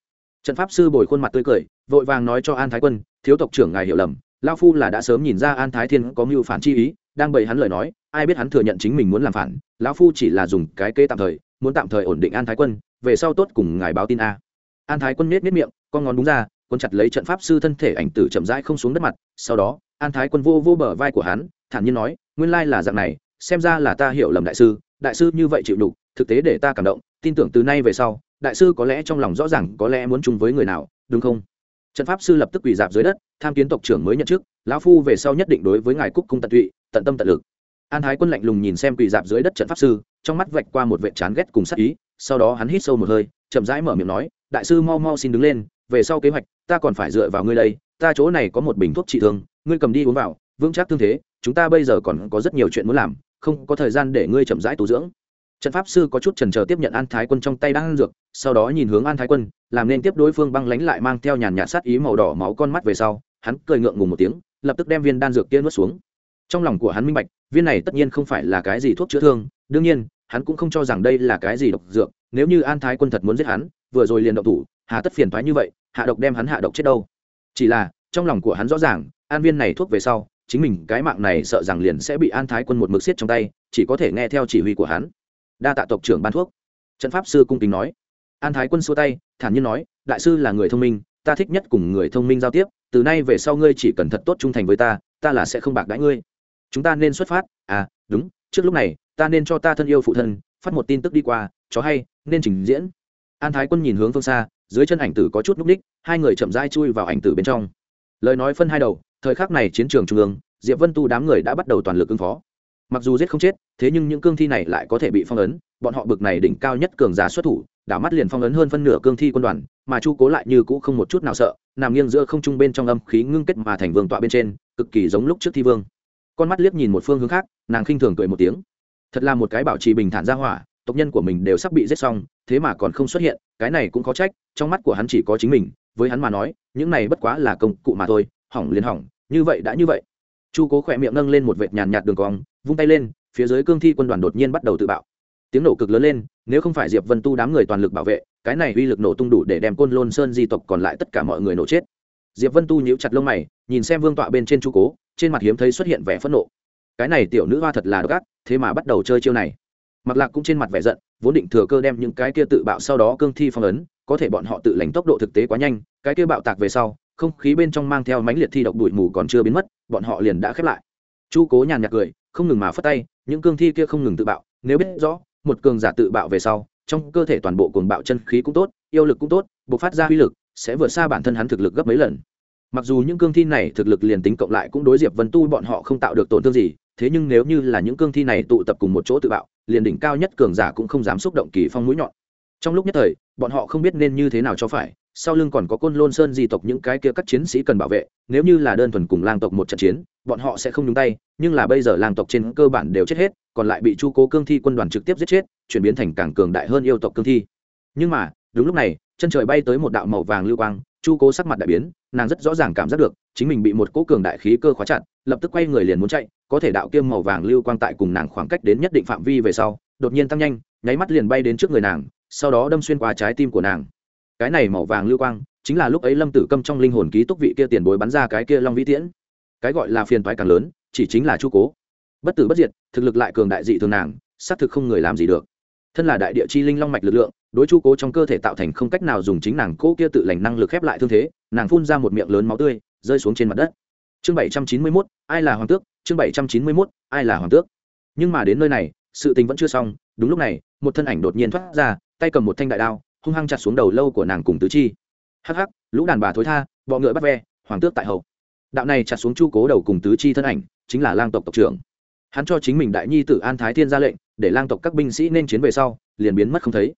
Trận pháp sư bồi khuôn mặt tươi cười, vội vàng nói cho an thái quân, thiếu tộc trưởng ngài hiểu lầm lao phu là đã sớm nhìn ra an thái thiên có mưu phản chi ý, đang bày hắn lời nói, ai biết hắn thừa nhận chính mình muốn làm phản, lão phu chỉ là dùng cái kế tạm thời, muốn tạm thời ổn định an thái quân về sau tốt cùng ngài báo tin a. An thái quân nết nết miệng, con ngón đúng ra quân chặt lấy trận pháp sư thân thể ảnh tử chậm rãi không xuống đất mặt, sau đó, an thái quân vô vô bờ vai của hắn, thản nhiên nói, nguyên lai là dạng này, xem ra là ta hiểu lầm đại sư đại sư như vậy chịu đục thực tế để ta cảm động, tin tưởng từ nay về sau, đại sư có lẽ trong lòng rõ ràng có lẽ muốn chung với người nào, đúng không? Trận pháp sư lập tức quỳ dạp dưới đất, tham kiến tộc trưởng mới nhận chức, lão phu về sau nhất định đối với ngài cúc cung tận tụy, tận tâm tận lực. An thái quân lạnh lùng nhìn xem quỳ dạp dưới đất trận pháp sư, trong mắt vạch qua một vệ chán ghét cùng sắc ý sau đó hắn hít sâu một hơi, chậm rãi mở miệng nói, đại sư mau mau xin đứng lên, về sau kế hoạch, ta còn phải dựa vào ngươi đây, ta chỗ này có một bình thuốc trị thương, ngươi cầm đi uống vào, vững chắc thương thế, chúng ta bây giờ còn có rất nhiều chuyện muốn làm, không có thời gian để ngươi chậm rãi tu dưỡng. Trận pháp sư có chút trần trờ tiếp nhận an thái quân trong tay đang ăn dược, sau đó nhìn hướng an thái quân, làm nên tiếp đối phương băng lánh lại mang theo nhàn nhạt sát ý màu đỏ máu con mắt về sau, hắn cười ngượng ngùng một tiếng, lập tức đem viên đan dược kia nuốt xuống. Trong lòng của hắn minh bạch, viên này tất nhiên không phải là cái gì thuốc chữa thương, đương nhiên hắn cũng không cho rằng đây là cái gì độc dược, nếu như an thái quân thật muốn giết hắn, vừa rồi liền độc thủ, hà tất phiền thoái như vậy, hạ độc đem hắn hạ độc chết đâu. Chỉ là, trong lòng của hắn rõ ràng, an viên này thuốc về sau, chính mình cái mạng này sợ rằng liền sẽ bị an thái quân một mực xiết trong tay, chỉ có thể nghe theo chỉ huy của hắn. Đa tạ tộc trưởng ban thuốc. Trận pháp sư cung kính nói. An thái quân xua tay, thản nhiên nói, đại sư là người thông minh, ta thích nhất cùng người thông minh giao tiếp, từ nay về sau ngươi chỉ cần thật tốt trung thành với ta ta là sẽ không bạc đãi ngươi. Chúng ta nên xuất phát. À đúng, trước lúc này ta nên cho ta thân yêu phụ thân, phát một tin tức đi qua, chó hay, nên trình diễn. An thái quân nhìn hướng phương xa, dưới chân ảnh tử có chút núp ních, hai người chậm rãi chui vào ảnh tử bên trong. Lời nói phân hai đầu, thời khắc này chiến trường trung ương, diệp vân tu đám người đã bắt đầu toàn lực ứng phó. Mặc dù giết không chết, thế nhưng những cương thi này lại có thể bị phong ấn, bọn họ bực này đỉnh cao nhất cường giả xuất thủ, đảo mắt liền phong ấn hơn phân nửa cương thi quân đoàn, mà chu cố lại như cũ không một chút nào sợ, nằm nghiêng giữa không trung bên trong âm khí ngưng kết mà thành vương tọa bên trên, cực kỳ giống lúc trước thi vương. Con mắt liếc nhìn một phương hướng khác, nàng khinh thường cười một tiếng thật là một cái bảo trì bình thản ra hỏa, tộc nhân của mình đều sắp bị giết xong, thế mà còn không xuất hiện, cái này cũng có trách, trong mắt của hắn chỉ có chính mình, với hắn mà nói, những này bất quá là công cụ mà thôi, hỏng liền hỏng, như vậy đã như vậy. Chu cố khỏe miệng nâng lên một vệt nhàn nhạt đường cong, vung tay lên, phía dưới cương thi quân đoàn đột nhiên bắt đầu tự bạo. Tiếng nổ cực lớn lên, nếu không phải diệp vân tu đám người toàn lực bảo vệ, cái này uy lực nổ tung đủ để đem côn lôn sơn di tộc còn lại tất cả mọi người nổ chết. Diệp vân tu nhíu chặt lông mày, nhìn xem vương tọa bên trên chu cố, trên mặt hiếm thấy xuất hiện vẻ phẫn nộ cái này tiểu nữ hoa thật là độc ác, thế mà bắt đầu chơi chiêu này. Mặc lạc cũng trên mặt vẻ giận, vốn định thừa cơ đem những cái kia tự bạo sau đó cương thi phong ấn, có thể bọn họ tự lành tốc độ thực tế quá nhanh, cái kia bạo tạc về sau, không khí bên trong mang theo mánh liệt thi độc bụi mù còn chưa biến mất, bọn họ liền đã khép lại. Chu cố nhàn nhạt cười, không ngừng mà phất tay, những cương thi kia không ngừng tự bạo, nếu biết rõ, một cường giả tự bạo về sau, trong cơ thể toàn bộ cuồng bạo chân khí cũng tốt, yêu lực cũng tốt buộc phát ra uy lực, sẽ vượt xa bản thân hắn thực lực gấp mấy lần. Mặc dù những cương thi này thực lực liền tính cộng lại cũng đối diệp vân tu bọn họ không tạo được tổn thương gì thế nhưng nếu như là những cương thi này tụ tập cùng một chỗ tự bạo, liền đỉnh cao nhất cường giả cũng không dám xúc động kỳ phong mũi nhọn. Trong lúc nhất thời, bọn họ không biết nên như thế nào cho phải, sau lưng còn có côn lôn sơn di tộc những cái kia các chiến sĩ cần bảo vệ, nếu như là đơn thuần cùng lang tộc một trận chiến, bọn họ sẽ không nhúng tay, nhưng là bây giờ lang tộc trên cơ bản đều chết hết, còn lại bị chu cố cương thi quân đoàn trực tiếp giết chết, chuyển biến thành càng cường đại hơn yêu tộc cương thi. Nhưng mà, đúng lúc này, chân trời bay tới một đạo màu vàng lưu quang chu cố sắc mặt đại biến, nàng rất rõ ràng cảm giác được, chính mình bị một cỗ cường đại khí cơ khóa chặt, lập tức quay người liền muốn chạy, có thể đạo kiêm màu vàng lưu quang tại cùng nàng khoảng cách đến nhất định phạm vi về sau, đột nhiên tăng nhanh, nháy mắt liền bay đến trước người nàng, sau đó đâm xuyên qua trái tim của nàng. Cái này màu vàng lưu quang, chính là lúc ấy lâm tử câm trong linh hồn ký túc vị kia tiền bối bắn ra cái kia long vĩ tiễn. Cái gọi là phiền toái càng lớn, chỉ chính là chu cố. Bất tử bất diệt, thực lực lại cường đại dị thường nàng, xác thực không người làm gì được. Thân là đại địa chi linh long mạch lực lượng đối chu cố trong cơ thể tạo thành không cách nào dùng chính nàng cố kia tự lành năng lực khép lại thương thế, nàng phun ra một miệng lớn máu tươi, rơi xuống trên mặt đất. Chương bảy trăm chín mươi mốt, ai là hoàng tước? Chương bảy trăm chín mươi mốt, ai là hoàng tước? Nhưng mà đến nơi này, sự tình vẫn chưa xong. Đúng lúc này, một thân ảnh đột nhiên thoát ra, tay cầm một thanh đại đao, hung hăng chặt xuống đầu lâu của nàng cùng tứ chi. Hắc hắc, lũ đàn bà thối tha, bọ ngựa bắt ve, hoàng tước tại hậu. Đạo này chặt xuống chu cố đầu cùng tứ chi thân ảnh, chính là lang tộc tộc trưởng. Hắn cho chính mình đại nhi tử an thái thiên ra lệnh, để lang tộc các binh sĩ nên chiến về sau, liền biến mất không thấy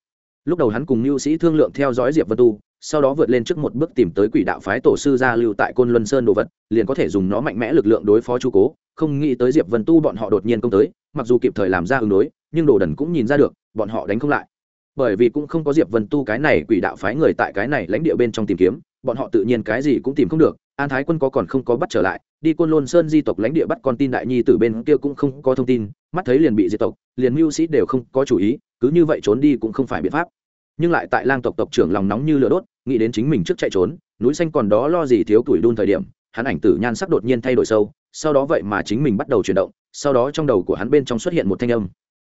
lúc đầu hắn cùng lưu sĩ thương lượng theo dõi diệp vân tu, sau đó vượt lên trước một bước tìm tới quỷ đạo phái tổ sư gia lưu tại côn luân sơn đồ vật, liền có thể dùng nó mạnh mẽ lực lượng đối phó chu cố. Không nghĩ tới diệp vân tu bọn họ đột nhiên công tới, mặc dù kịp thời làm ra ứng đối, nhưng đồ đần cũng nhìn ra được, bọn họ đánh không lại. Bởi vì cũng không có diệp vân tu cái này quỷ đạo phái người tại cái này lãnh địa bên trong tìm kiếm, bọn họ tự nhiên cái gì cũng tìm không được an thái quân có còn không có bắt trở lại, đi côn lôn sơn di tộc lãnh địa bắt con tin đại nhi từ bên kia cũng không có thông tin, mắt thấy liền bị diệt tộc, liền mưu sĩ đều không có chủ ý, cứ như vậy trốn đi cũng không phải biện pháp. Nhưng lại tại lang tộc tộc trưởng lòng nóng như lửa đốt, nghĩ đến chính mình trước chạy trốn, núi xanh còn đó lo gì thiếu tuổi đun thời điểm, hắn ảnh tử nhan sắc đột nhiên thay đổi sâu, sau đó vậy mà chính mình bắt đầu chuyển động, sau đó trong đầu của hắn bên trong xuất hiện một thanh âm.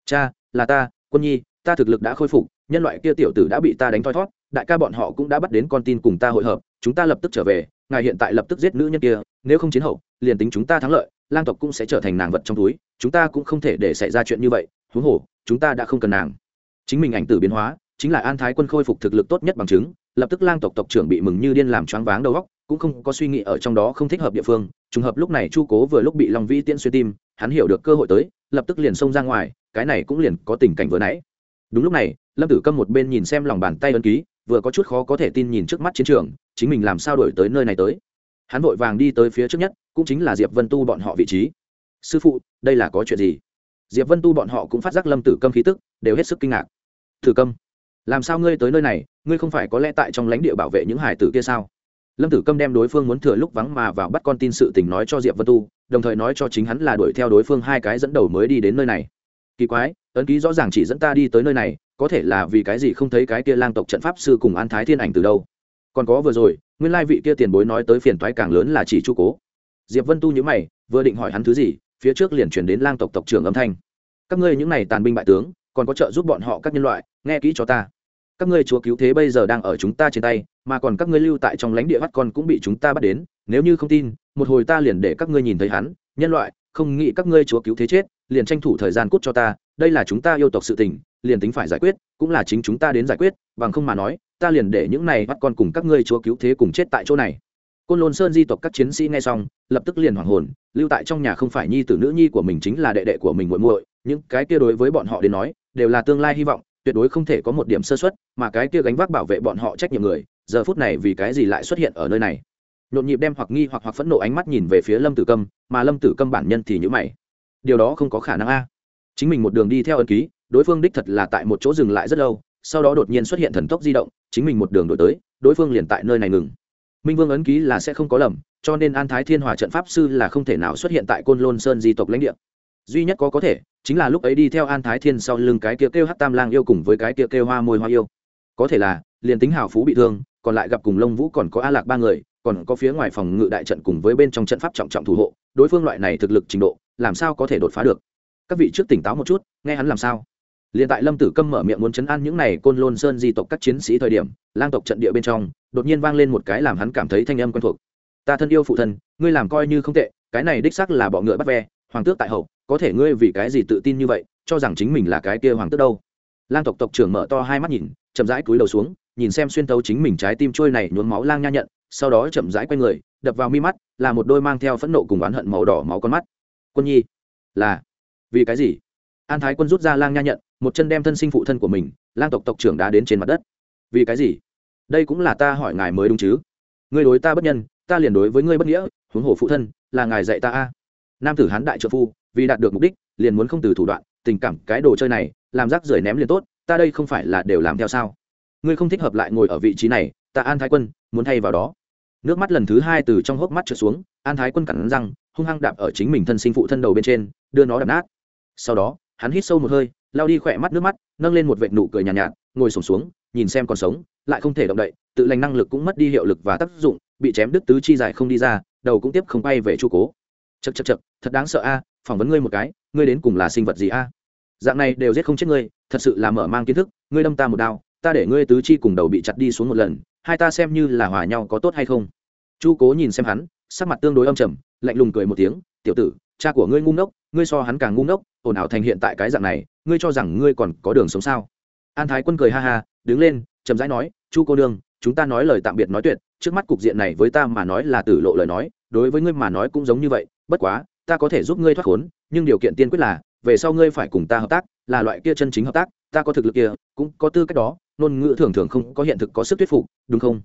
Cha, là ta, quân nhi, ta thực lực đã khôi phục, nhân loại kia tiểu tử đã bị ta đánh thoi thót, đại ca bọn họ cũng đã bắt đến con tin cùng ta hội hợp, chúng ta lập tức trở về ngài hiện tại lập tức giết nữ nhân kia, nếu không chiến hậu, liền tính chúng ta thắng lợi, lang tộc cũng sẽ trở thành nàng vật trong túi, chúng ta cũng không thể để xảy ra chuyện như vậy, huống hồ, chúng ta đã không cần nàng. Chính mình ảnh tử biến hóa, chính là an thái quân khôi phục thực lực tốt nhất bằng chứng, lập tức lang tộc tộc trưởng bị mừng như điên làm choáng váng đầu óc, cũng không có suy nghĩ ở trong đó không thích hợp địa phương, trùng hợp lúc này chu cố vừa lúc bị long vĩ tiễn xuyên tim, hắn hiểu được cơ hội tới, lập tức liền xông ra ngoài, cái này cũng liền có tình cảnh vừa nãy. Đúng lúc này, lâm tử câm một bên nhìn xem lòng bàn tay ấn ký, vừa có chút khó có thể tin nhìn trước mắt chiến trường chính mình làm sao đổi tới nơi này tới. Hắn vội vàng đi tới phía trước nhất, cũng chính là diệp vân tu bọn họ vị trí. Sư phụ, đây là có chuyện gì? Diệp vân tu bọn họ cũng phát giác lâm tử câm khí tức, đều hết sức kinh ngạc. Thử câm, làm sao ngươi tới nơi này? Ngươi không phải có lẽ tại trong lãnh địa bảo vệ những hải tử kia sao? Lâm tử câm đem đối phương muốn thừa lúc vắng mà vào bắt con tin sự tình nói cho diệp vân tu, đồng thời nói cho chính hắn là đuổi theo đối phương hai cái dẫn đầu mới đi đến nơi này. Kỳ quái, ấn ký rõ ràng chỉ dẫn ta đi tới nơi này, có thể là vì cái gì không thấy cái kia lang tộc trận pháp sư cùng an thái thiên ảnh từ đâu? Còn có vừa rồi, nguyên lai vị kia tiền bối nói tới phiền toái càng lớn là chỉ chu cố. Diệp vân tu nhữ mày, vừa định hỏi hắn thứ gì, phía trước liền chuyển đến lang tộc tộc trưởng âm thanh. Các ngươi những này tàn binh bại tướng, còn có trợ giúp bọn họ các nhân loại, nghe kỹ cho ta. Các ngươi chúa cứu thế bây giờ đang ở chúng ta trên tay, mà còn các ngươi lưu tại trong lãnh địa bắt con cũng bị chúng ta bắt đến, nếu như không tin, một hồi ta liền để các ngươi nhìn thấy hắn. Nhân loại, không nghĩ các ngươi chúa cứu thế chết, liền tranh thủ thời gian cút cho ta, đây là chúng ta yêu tộc sự tình liền tính phải giải quyết, cũng là chính chúng ta đến giải quyết, bằng không mà nói, ta liền để những này bắt con cùng các ngươi chúa cứu thế cùng chết tại chỗ này. Côn lôn sơn di tộc các chiến sĩ nghe xong, lập tức liền hoảng hồn, lưu tại trong nhà không phải nhi tử nữ nhi của mình chính là đệ đệ của mình muội muội, những cái kia đối với bọn họ đến nói, đều là tương lai hy vọng, tuyệt đối không thể có một điểm sơ xuất mà cái kia gánh vác bảo vệ bọn họ trách nhiệm người, giờ phút này vì cái gì lại xuất hiện ở nơi này? Nhộn nhịp đem hoặc nghi hoặc hoặc phẫn nộ ánh mắt nhìn về phía lâm tử câm, mà lâm tử câm bản nhân thì nhữ mày. Điều đó không có khả năng a. Chính mình một đường đi theo ân ký đối phương đích thật là tại một chỗ dừng lại rất lâu, sau đó đột nhiên xuất hiện thần tốc di động, chính mình một đường đổi tới, đối phương liền tại nơi này ngừng. Minh vương ấn ký là sẽ không có lầm, cho nên an thái thiên hòa trận pháp sư là không thể nào xuất hiện tại côn lôn sơn di tộc lãnh địa. Duy nhất có có thể, chính là lúc ấy đi theo an thái thiên sau lưng cái kia kêu hát tam lang yêu cùng với cái kia kêu hoa môi hoa yêu. Có thể là, liền tính hào phú bị thương, còn lại gặp cùng lông vũ còn có a lạc ba người, còn có phía ngoài phòng ngự đại trận cùng với bên trong trận pháp trọng trọng thủ hộ, đối phương loại này thực lực trình độ, làm sao có thể đột phá được? Các vị trước tỉnh táo một chút, nghe hắn làm sao? Liền tại lâm tử câm mở miệng muốn chấn an những này côn lôn sơn di tộc các chiến sĩ thời điểm, lang tộc trận địa bên trong, đột nhiên vang lên một cái làm hắn cảm thấy thanh âm quen thuộc. Ta thân yêu phụ thân, ngươi làm coi như không tệ, cái này đích xác là bọ ngựa bắt ve, hoàng tước tại hậu, có thể ngươi vì cái gì tự tin như vậy, cho rằng chính mình là cái kia hoàng tước đâu? Lang tộc tộc trưởng mở to hai mắt nhìn, chậm rãi cúi đầu xuống, nhìn xem xuyên tấu chính mình trái tim trôi này nhuốm máu lang nha nhận, sau đó chậm rãi quay người, đập vào mi mắt, là một đôi mang theo phẫn nộ cùng oán hận màu đỏ máu con mắt. Quân nhi, là vì cái gì? An thái quân rút ra lang nha nhận một chân đem thân sinh phụ thân của mình, lang tộc tộc trưởng đã đến trên mặt đất. Vì cái gì? Đây cũng là ta hỏi ngài mới đúng chứ? Ngươi đối ta bất nhân, ta liền đối với ngươi bất nghĩa, huống hồ phụ thân là ngài dạy ta a. Nam tử hán đại trợ phu, vì đạt được mục đích, liền muốn không từ thủ đoạn, tình cảm cái đồ chơi này, làm rác rưởi ném liền tốt, ta đây không phải là đều làm theo sao? Ngươi không thích hợp lại ngồi ở vị trí này, ta an thái quân, muốn thay vào đó. Nước mắt lần thứ hai từ trong hốc mắt trượt xuống, an thái quân cẳng răng, hung hăng đạp ở chính mình thân sinh phụ thân đầu bên trên, đưa nó đập nát. Sau đó, hắn hít sâu một hơi lao đi khỏe mắt nước mắt nâng lên một vệt nụ cười nhàn nhạt, nhạt ngồi sổm xuống nhìn xem còn sống lại không thể động đậy tự lành năng lực cũng mất đi hiệu lực và tác dụng bị chém đứt tứ chi dài không đi ra đầu cũng tiếp không bay về chu cố. Chật chật chật thật đáng sợ a phỏng vấn ngươi một cái ngươi đến cùng là sinh vật gì a? Dạng này đều giết không chết ngươi thật sự là mở mang kiến thức ngươi đâm ta một đao ta để ngươi tứ chi cùng đầu bị chặt đi xuống một lần hai ta xem như là hòa nhau có tốt hay không? Chu cố nhìn xem hắn sắc mặt tương đối âm trầm lạnh lùng cười một tiếng tiểu tử cha của ngươi ngu ngốc ngươi so hắn càng ngu ngốc ồn ào thành hiện tại cái dạng này ngươi cho rằng ngươi còn có đường sống sao? An thái quân cười ha ha, đứng lên, chậm rãi nói, chu cô đương chúng ta nói lời tạm biệt nói tuyệt, trước mắt cục diện này với ta mà nói là tử lộ lời nói, đối với ngươi mà nói cũng giống như vậy, bất quá, ta có thể giúp ngươi thoát khốn, nhưng điều kiện tiên quyết là, về sau ngươi phải cùng ta hợp tác, là loại kia chân chính hợp tác, ta có thực lực kia, cũng có tư cách đó, ngôn ngữ thường thường không có hiện thực có sức thuyết phục, đúng không?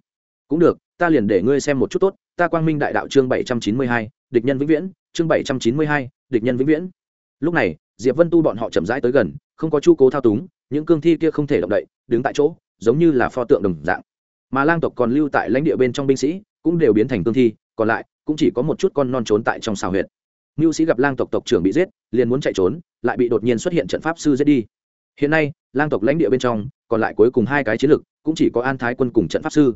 Cũng được, ta liền để ngươi xem một chút tốt, ta quang minh đại đạo chương bảy trăm chín mươi hai, địch nhân vĩnh viễn, chương bảy trăm chín mươi hai, địch nhân vĩnh viễn. Lúc này diệp vân tu bọn họ chậm rãi tới gần, không có chu cố thao túng, những cương thi kia không thể động đậy, đứng tại chỗ, giống như là pho tượng đồng dạng. Mà lang tộc còn lưu tại lãnh địa bên trong binh sĩ, cũng đều biến thành cương thi, còn lại, cũng chỉ có một chút con non trốn tại trong xào huyệt. Mưu sĩ gặp lang tộc tộc trưởng bị giết, liền muốn chạy trốn, lại bị đột nhiên xuất hiện trận pháp sư giết đi. Hiện nay, lang tộc lãnh địa bên trong, còn lại cuối cùng hai cái chiến lực, cũng chỉ có an thái quân cùng trận pháp sư.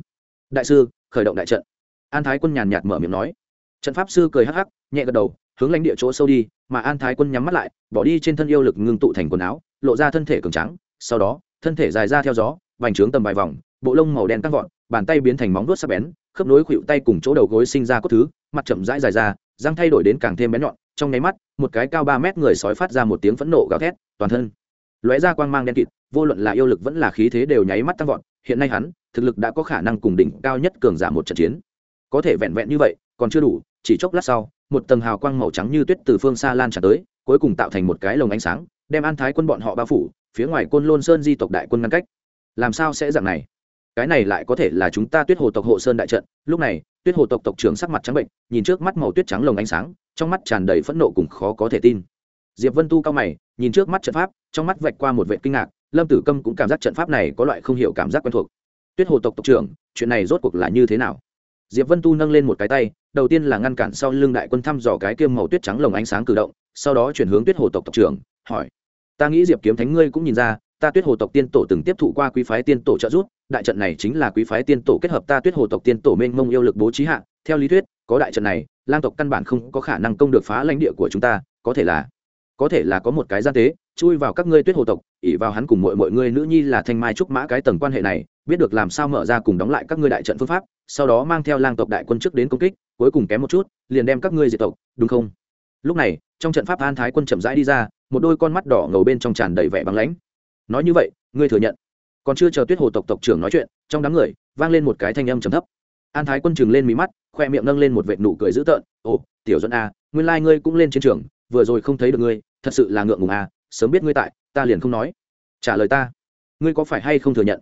Đại sư, khởi động đại trận. An thái quân nhàn nhạt mở miệng nói. Trận pháp sư cười hắc hắc, nhẹ gật đầu hướng lãnh địa chỗ sâu đi, mà an thái quân nhắm mắt lại, bỏ đi trên thân yêu lực ngưng tụ thành quần áo, lộ ra thân thể cường trắng sau đó, thân thể dài ra theo gió, vành trướng tầm vài vòng, bộ lông màu đen tăng vọt, bàn tay biến thành móng vuốt sắc bén, khớp nối khuỵu tay cùng chỗ đầu gối sinh ra cốt thứ, mặt chậm rãi dài ra, răng thay đổi đến càng thêm bén nhọn, trong nháy mắt, một cái cao ba mét người sói phát ra một tiếng phẫn nộ gào thét, toàn thân lóe ra quang mang đen kịt, vô luận là yêu lực vẫn là khí thế đều nháy mắt tăng vọt, hiện nay hắn, thực lực đã có khả năng cùng đỉnh cao nhất cường giả một trận chiến. Có thể vẹn vẹn như vậy còn chưa đủ, chỉ chốc lát sau, một tầng hào quang màu trắng như tuyết từ phương xa lan tràn tới, cuối cùng tạo thành một cái lồng ánh sáng, đem an thái quân bọn họ bao phủ, phía ngoài côn lôn sơn di tộc đại quân ngăn cách. Làm sao sẽ dạng này? Cái này lại có thể là chúng ta tuyết hồ tộc hộ sơn đại trận. Lúc này, tuyết hồ tộc tộc trưởng sắc mặt trắng bệnh, nhìn trước mắt màu tuyết trắng lồng ánh sáng, trong mắt tràn đầy phẫn nộ cùng khó có thể tin. Diệp vân tu cao mày, nhìn trước mắt trận pháp, trong mắt vạch qua một vệ kinh ngạc, lâm tử câm cũng cảm giác trận pháp này có loại không hiểu cảm giác quen thuộc. Tuyết hồ tộc tộc trưởng, chuyện này rốt cuộc là như thế nào? Diệp vân tu nâng lên một cái tay đầu tiên là ngăn cản sau lưng đại quân thăm dò cái kiêm màu tuyết trắng lồng ánh sáng cử động, sau đó chuyển hướng tuyết hồ tộc tộc trưởng, hỏi, ta nghĩ diệp kiếm thánh ngươi cũng nhìn ra, ta tuyết hồ tộc tiên tổ từng tiếp thụ qua quý phái tiên tổ trợ giúp, đại trận này chính là quý phái tiên tổ kết hợp ta tuyết hồ tộc tiên tổ mênh mông yêu lực bố trí hạ, theo lý thuyết, có đại trận này, lang tộc căn bản không có khả năng công được phá lãnh địa của chúng ta, có thể là, có thể là có một cái gian tế, chui vào các ngươi tuyết hồ tộc ỉ vào hắn cùng mọi mọi người nữ nhi là thanh mai trúc mã cái tầng quan hệ này, biết được làm sao mở ra cùng đóng lại các ngươi đại trận phương pháp, sau đó mang theo lang tộc đại quân trước đến công kích cuối cùng kém một chút, liền đem các ngươi diệt tộc, đúng không? Lúc này, trong trận pháp an thái quân chậm rãi đi ra, một đôi con mắt đỏ ngầu bên trong tràn đầy vẻ băng lãnh. Nói như vậy, ngươi thừa nhận. Còn chưa chờ tuyết hồ tộc tộc trưởng nói chuyện, trong đám người, vang lên một cái thanh âm trầm thấp. An thái quân chừng lên mí mắt, khoe miệng nâng lên một vệt nụ cười dữ tợn. Ồ, tiểu dẫn a, nguyên lai、like、ngươi cũng lên chiến trường, vừa rồi không thấy được ngươi, thật sự là ngượng ngùng a, sớm biết ngươi tại, ta liền không nói. Trả lời ta. Ngươi có phải hay không thừa nhận?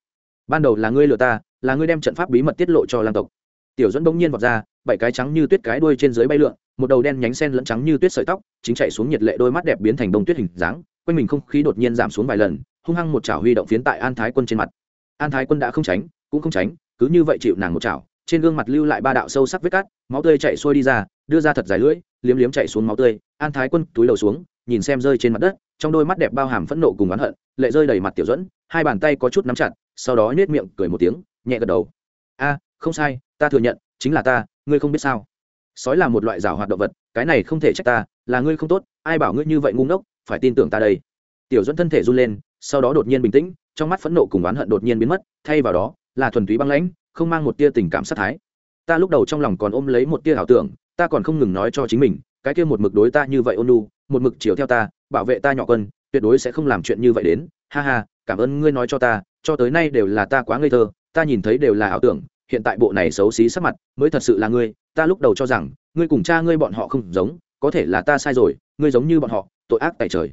Ban đầu là ngươi lừa ta, là ngươi đem trận pháp bí mật tiết lộ cho lang tộc tiểu dẫn bỗng nhiên vọt ra, bảy cái trắng như tuyết cái đuôi trên dưới bay lượn, một đầu đen nhánh sen lẫn trắng như tuyết sợi tóc, chính chạy xuống nhiệt lệ đôi mắt đẹp biến thành đông tuyết hình dáng, quanh mình không khí đột nhiên giảm xuống vài lần, hung hăng một chảo huy động phiến tại an thái quân trên mặt. An thái quân đã không tránh, cũng không tránh, cứ như vậy chịu nàng một chảo, trên gương mặt lưu lại ba đạo sâu sắc vết cắt, máu tươi chạy xuôi đi ra, đưa ra thật dài lưỡi, liếm liếm chạy xuống máu tươi, an thái quân túi đầu xuống, nhìn xem rơi trên mặt đất, trong đôi mắt đẹp bao hàm phẫn nộ cùng oán hận, lệ rơi đầy mặt tiểu dẫn hai bàn tay có chút nắm chặt, sau đó nhếch miệng cười một tiếng, nhẹ gật đầu. A không sai, ta thừa nhận, chính là ta, ngươi không biết sao. Sói là một loại rào hoạt động vật, cái này không thể trách ta, là ngươi không tốt, ai bảo ngươi như vậy ngu ngốc, phải tin tưởng ta đây. Tiểu dẫn thân thể run lên, sau đó đột nhiên bình tĩnh, trong mắt phẫn nộ cùng oán hận đột nhiên biến mất, thay vào đó, là thuần túy băng lãnh, không mang một tia tình cảm sát thái. Ta lúc đầu trong lòng còn ôm lấy một tia ảo tưởng, ta còn không ngừng nói cho chính mình, cái kia một mực đối ta như vậy ôn nu một mực chiều theo ta, bảo vệ ta nhỏ quân, tuyệt đối sẽ không làm chuyện như vậy đến. Ha ha, cảm ơn ngươi nói cho ta, cho tới nay đều là ta quá ngây thơ, ta nhìn thấy đều là ảo tưởng hiện tại bộ này xấu xí sắc mặt, mới thật sự là ngươi, ta lúc đầu cho rằng, ngươi cùng cha ngươi bọn họ không giống, có thể là ta sai rồi, ngươi giống như bọn họ, tội ác tại trời.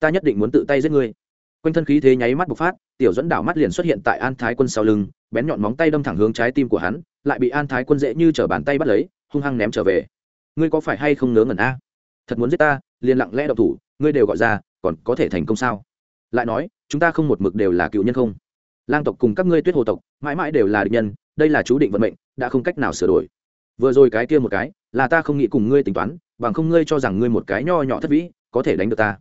Ta nhất định muốn tự tay giết ngươi. Quanh thân khí thế nháy mắt bộc phát, tiểu dẫn đảo mắt liền xuất hiện tại an thái quân sau lưng, bén nhọn móng tay đâm thẳng hướng trái tim của hắn, lại bị an thái quân dễ như t bàn tay bắt lấy, hung hăng ném trở về. Ngươi có phải hay không ngớ ngẩn a? Thật muốn giết ta, liền lặng lẽ độc thủ, ngươi đều gọi ra, còn có thể thành công sao? Lại nói, chúng ta không một mực đều là cựu nhân không? Lang tộc cùng các ngươi tuyết hồ tộc, mãi mãi đều là địch nhân đây là chú định vận mệnh, đã không cách nào sửa đổi. Vừa rồi cái kia một cái, là ta không nghĩ cùng ngươi tính toán, bằng không ngươi cho rằng ngươi một cái nho nhỏ thất vĩ, có thể đánh được ta.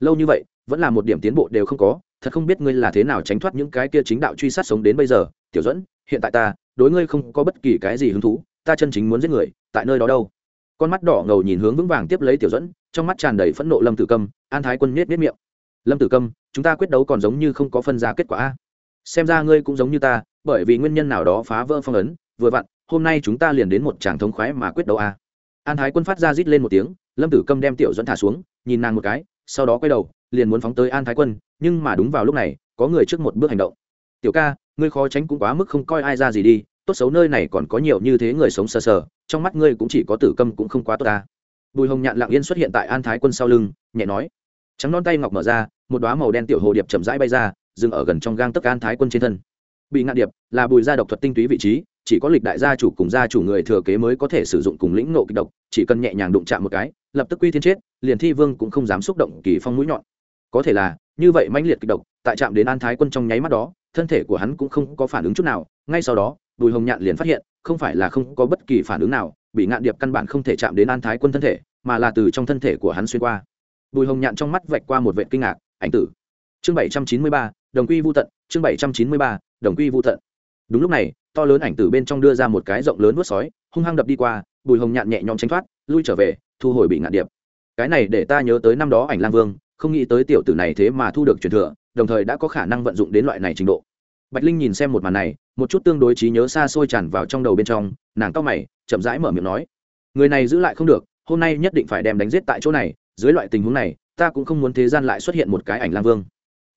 Lâu như vậy, vẫn là một điểm tiến bộ đều không có, thật không biết ngươi là thế nào tránh thoát những cái kia chính đạo truy sát sống đến bây giờ. Tiểu dẫn hiện tại ta, đối ngươi không có bất kỳ cái gì hứng thú, ta chân chính muốn giết người, tại nơi đó đâu? Con mắt đỏ ngầu nhìn hướng vững vàng tiếp lấy tiểu dẫn trong mắt tràn đầy phẫn nộ lâm tử câm, an thái quân nết nết miệng. Lâm tử câm, chúng ta quyết đấu còn giống như không có phân ra kết quả a xem ra ngươi cũng giống như ta, bởi vì nguyên nhân nào đó phá vỡ phong ấn, vừa vặn, hôm nay chúng ta liền đến một tràng thống khoái mà quyết đấu a. An thái quân phát ra rít lên một tiếng, lâm tử câm đem tiểu dẫn thả xuống, nhìn nàng một cái, sau đó quay đầu, liền muốn phóng tới an thái quân, nhưng mà đúng vào lúc này, có người trước một bước hành động. Tiểu ca, ngươi khó tránh cũng quá mức không coi ai ra gì đi, tốt xấu nơi này còn có nhiều như thế người sống sờ sờ, trong mắt ngươi cũng chỉ có tử câm cũng không quá tốt ta. Bùi hồng nhạn lặng yên xuất hiện tại an thái quân sau lưng, nhẹ nói. Trắng non tay ngọc mở ra, một đoá màu đen tiểu hồ điệp chậm rãi bay ra dừng ở gần trong gang tấc an thái quân trên thân. Bị ngạn điệp là bùi gia độc thuật tinh túy vị trí, chỉ có lịch đại gia chủ cùng gia chủ người thừa kế mới có thể sử dụng cùng lĩnh nộ kịch độc, chỉ cần nhẹ nhàng đụng chạm một cái, lập tức quy thiên chết, liền thi vương cũng không dám xúc động kỳ phong mũi nhọn. Có thể là, như vậy mãnh liệt kịch độc, tại chạm đến an thái quân trong nháy mắt đó, thân thể của hắn cũng không có phản ứng chút nào, ngay sau đó, bùi hồng nhạn liền phát hiện, không phải là không có bất kỳ phản ứng nào, bị ngạn điệp căn bản không thể chạm đến an thái quân thân thể, mà là từ trong thân thể của hắn xuyên qua. Bùi hồng nhạn trong mắt vạch qua một vệ kinh ngạc, ảnh tử. Chương bảy trăm chín mươi ba đồng quy vô tận, chương bảy trăm chín mươi ba, đồng quy vô tận. Đúng lúc này, to lớn ảnh tử bên trong đưa ra một cái rộng lớn vớt sói, hung hăng đập đi qua, bùi hồng nhạn nhẹ nhõm tránh thoát, lui trở về, thu hồi bị ngạn điệp. Cái này để ta nhớ tới năm đó ảnh lang vương, không nghĩ tới tiểu tử này thế mà thu được truyền thừa, đồng thời đã có khả năng vận dụng đến loại này trình độ. Bạch linh nhìn xem một màn này, một chút tương đối trí nhớ xa xôi tràn vào trong đầu bên trong, nàng cao mày, chậm rãi mở miệng nói, người này giữ lại không được, hôm nay nhất định phải đem đánh giết tại chỗ này, dưới loại tình huống này, ta cũng không muốn thế gian lại xuất hiện một cái ảnh lang vương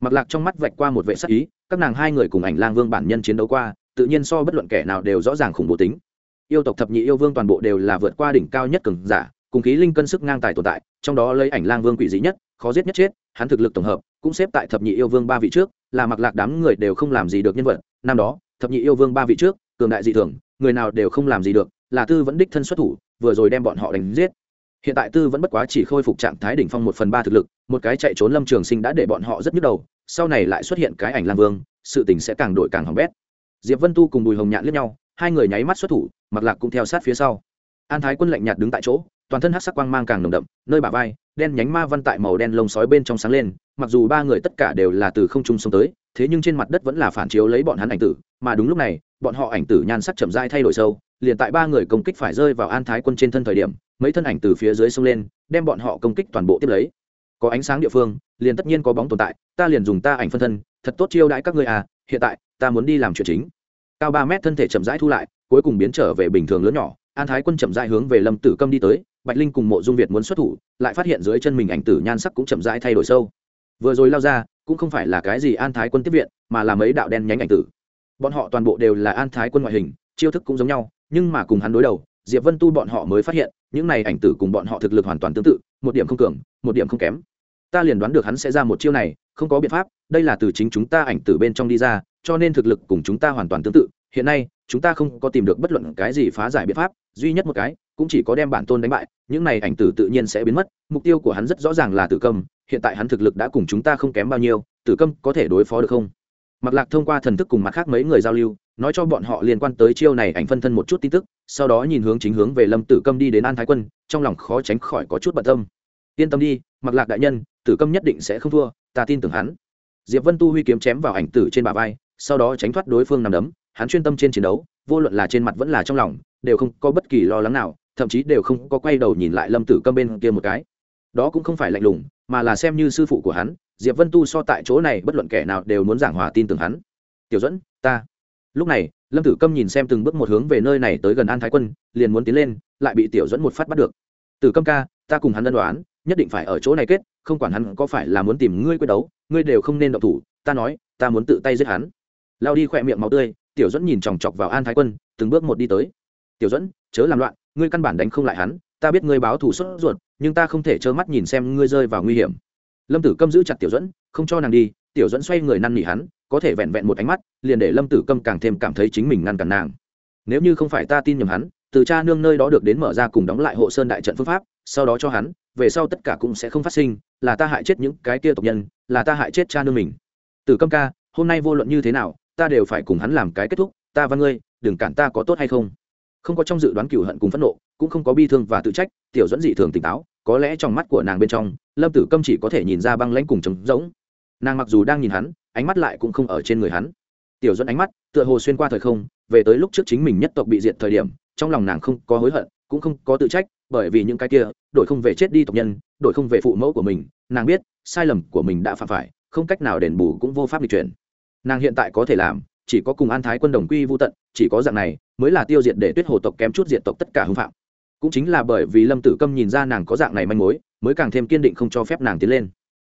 mặc lạc trong mắt vạch qua một vệ sắc ý, các nàng hai người cùng ảnh lang vương bản nhân chiến đấu qua, tự nhiên so bất luận kẻ nào đều rõ ràng khủng bố tính. Yêu tộc thập nhị yêu vương toàn bộ đều là vượt qua đỉnh cao nhất cường giả, cùng khí linh cân sức ngang tài tồn tại, trong đó lấy ảnh lang vương quỷ dị nhất, khó giết nhất chết, hắn thực lực tổng hợp, cũng xếp tại thập nhị yêu vương ba vị trước, là mặc lạc đám người đều không làm gì được nhân vật. Năm đó, thập nhị yêu vương ba vị trước, cường đại dị thường, người nào đều không làm gì được, là tư vẫn đích thân xuất thủ, vừa rồi đem bọn họ đánh giết hiện tại tư vẫn bất quá chỉ khôi phục trạng thái đỉnh phong một phần ba thực lực, một cái chạy trốn lâm trường sinh đã để bọn họ rất nhức đầu, sau này lại xuất hiện cái ảnh lang vương, sự tình sẽ càng đổi càng hỏng bét. Diệp vân tu cùng bùi hồng nhạn liếc nhau, hai người nháy mắt xuất thủ mặc lạc cũng theo sát phía sau. An thái quân lạnh nhạt đứng tại chỗ, toàn thân hát sắc quang mang càng nồng đậm, nơi bả vai, đen nhánh ma văn tại màu đen lông sói bên trong sáng lên, mặc dù ba người tất cả đều là từ không trung xuống tới, thế nhưng trên mặt đất vẫn là phản chiếu lấy bọn hắn ảnh tử, mà đúng lúc này, bọn họ ảnh tử nhan sắc chậm dai thay đổi sâu liền tại ba người công kích phải rơi vào an thái quân trên thân thời điểm, mấy thân ảnh từ phía dưới sông lên, đem bọn họ công kích toàn bộ tiếp lấy. Có ánh sáng địa phương, liền tất nhiên có bóng tồn tại, ta liền dùng ta ảnh phân thân, thật tốt chiêu đãi các ngươi à hiện tại, ta muốn đi làm chuyện chính. Cao ba mét thân thể chậm rãi thu lại, cuối cùng biến trở về bình thường lớn nhỏ, an thái quân chậm rãi hướng về lâm tử câm đi tới, bạch linh cùng mộ dung việt muốn xuất thủ, lại phát hiện dưới chân mình ảnh tử nhan sắc cũng chậm rãi thay đổi sâu. Vừa rồi lao ra, cũng không phải là cái gì an thái quân tiếp viện, mà là mấy đạo đen nhánh ảnh tử. Bọn họ toàn bộ đều là an thái quân ngoại hình chiêu thức cũng giống nhau, nhưng mà cùng hắn đối đầu, diệp vân tu bọn họ mới phát hiện, những này ảnh tử cùng bọn họ thực lực hoàn toàn tương tự, một điểm không cường, một điểm không kém. Ta liền đoán được hắn sẽ ra một chiêu này, không có biện pháp, đây là từ chính chúng ta ảnh tử bên trong đi ra, cho nên thực lực cùng chúng ta hoàn toàn tương tự. Hiện nay, chúng ta không có tìm được bất luận cái gì phá giải biện pháp, duy nhất một cái, cũng chỉ có đem bản tôn đánh bại, những này ảnh tử tự nhiên sẽ biến mất, mục tiêu của hắn rất rõ ràng là tử công hiện tại hắn thực lực đã cùng chúng ta không kém bao nhiêu, tử công có thể đối phó được không? Mặc lạc thông qua thần thức cùng mặt khác mấy người giao lưu, nói cho bọn họ liên quan tới chiêu này ảnh phân thân một chút tin tức, sau đó nhìn hướng chính hướng về lâm tử câm đi đến an thái quân, trong lòng khó tránh khỏi có chút bận tâm. Yên tâm đi mặc lạc đại nhân, tử câm nhất định sẽ không thua, ta tin tưởng hắn. Diệp vân tu huy kiếm chém vào ảnh tử trên bả vai, sau đó tránh thoát đối phương nằm đấm, hắn chuyên tâm trên chiến đấu, vô luận là trên mặt vẫn là trong lòng, đều không có bất kỳ lo lắng nào, thậm chí đều không có quay đầu nhìn lại lâm tử câm bên kia một cái. Đó cũng không phải lạnh lùng, mà là xem như sư phụ của hắn diệp vân tu so tại chỗ này bất luận kẻ nào đều muốn giảng hòa tin tưởng hắn. Tiểu dẫn ta. Lúc này, lâm tử câm nhìn xem từng bước một hướng về nơi này tới gần an thái quân, liền muốn tiến lên, lại bị tiểu dẫn một phát bắt được. Tử câm ca, ta cùng hắn ân đoán nhất định phải ở chỗ này kết, không quản hắn có phải là muốn tìm ngươi quyết đấu, ngươi đều không nên động thủ, ta nói, ta muốn tự tay giết hắn. Lao đi khỏe miệng máu tươi, tiểu dẫn nhìn chòng chọc vào an thái quân, từng bước một đi tới. Tiểu dẫn chớ làm loạn, ngươi căn bản đánh không lại hắn, ta biết ngươi báo thù xuất ruột, nhưng ta không thể trơ mắt nhìn xem ngươi rơi vào nguy hiểm lâm tử câm giữ chặt tiểu dẫn không cho nàng đi, tiểu dẫn xoay người năn nỉ hắn, có thể vẹn vẹn một ánh mắt, liền để lâm tử câm càng thêm cảm thấy chính mình ngăn cản nàng. Nếu như không phải ta tin nhầm hắn, từ cha nương nơi đó được đến mở ra cùng đóng lại hộ sơn đại trận phương pháp, sau đó cho hắn, về sau tất cả cũng sẽ không phát sinh, là ta hại chết những cái kia tộc nhân, là ta hại chết cha nương mình. Tử câm ca, hôm nay vô luận như thế nào, ta đều phải cùng hắn làm cái kết thúc, ta và ngươi, đừng cản ta có tốt hay không. Không có trong dự đoán cửu hận cùng phẫn nộ, cũng không có bi thương và tự trách, tiểu dẫn dị thường tỉnh táo có lẽ trong mắt của nàng bên trong, lâm tử câm chỉ có thể nhìn ra băng lãnh cùng trống rỗng. Nàng mặc dù đang nhìn hắn, ánh mắt lại cũng không ở trên người hắn. Tiểu dẫn ánh mắt, tựa hồ xuyên qua thời không, về tới lúc trước chính mình nhất tộc bị diệt thời điểm, trong lòng nàng không có hối hận, cũng không có tự trách, bởi vì những cái kia, đổi không về chết đi tộc nhân, đổi không về phụ mẫu của mình, nàng biết, sai lầm của mình đã phạm phải, không cách nào đền bù cũng vô pháp lịch chuyển. Nàng hiện tại có thể làm, chỉ có cùng an thái quân đồng quy vô tận, chỉ có dạng này, mới là tiêu diệt để tuyết hồ tộc kém chút diệt tộc tất cả hưng phạm cũng chính là bởi vì lâm tử câm nhìn ra nàng có dạng này manh mối, mới càng thêm kiên định không cho phép nàng tiến lên.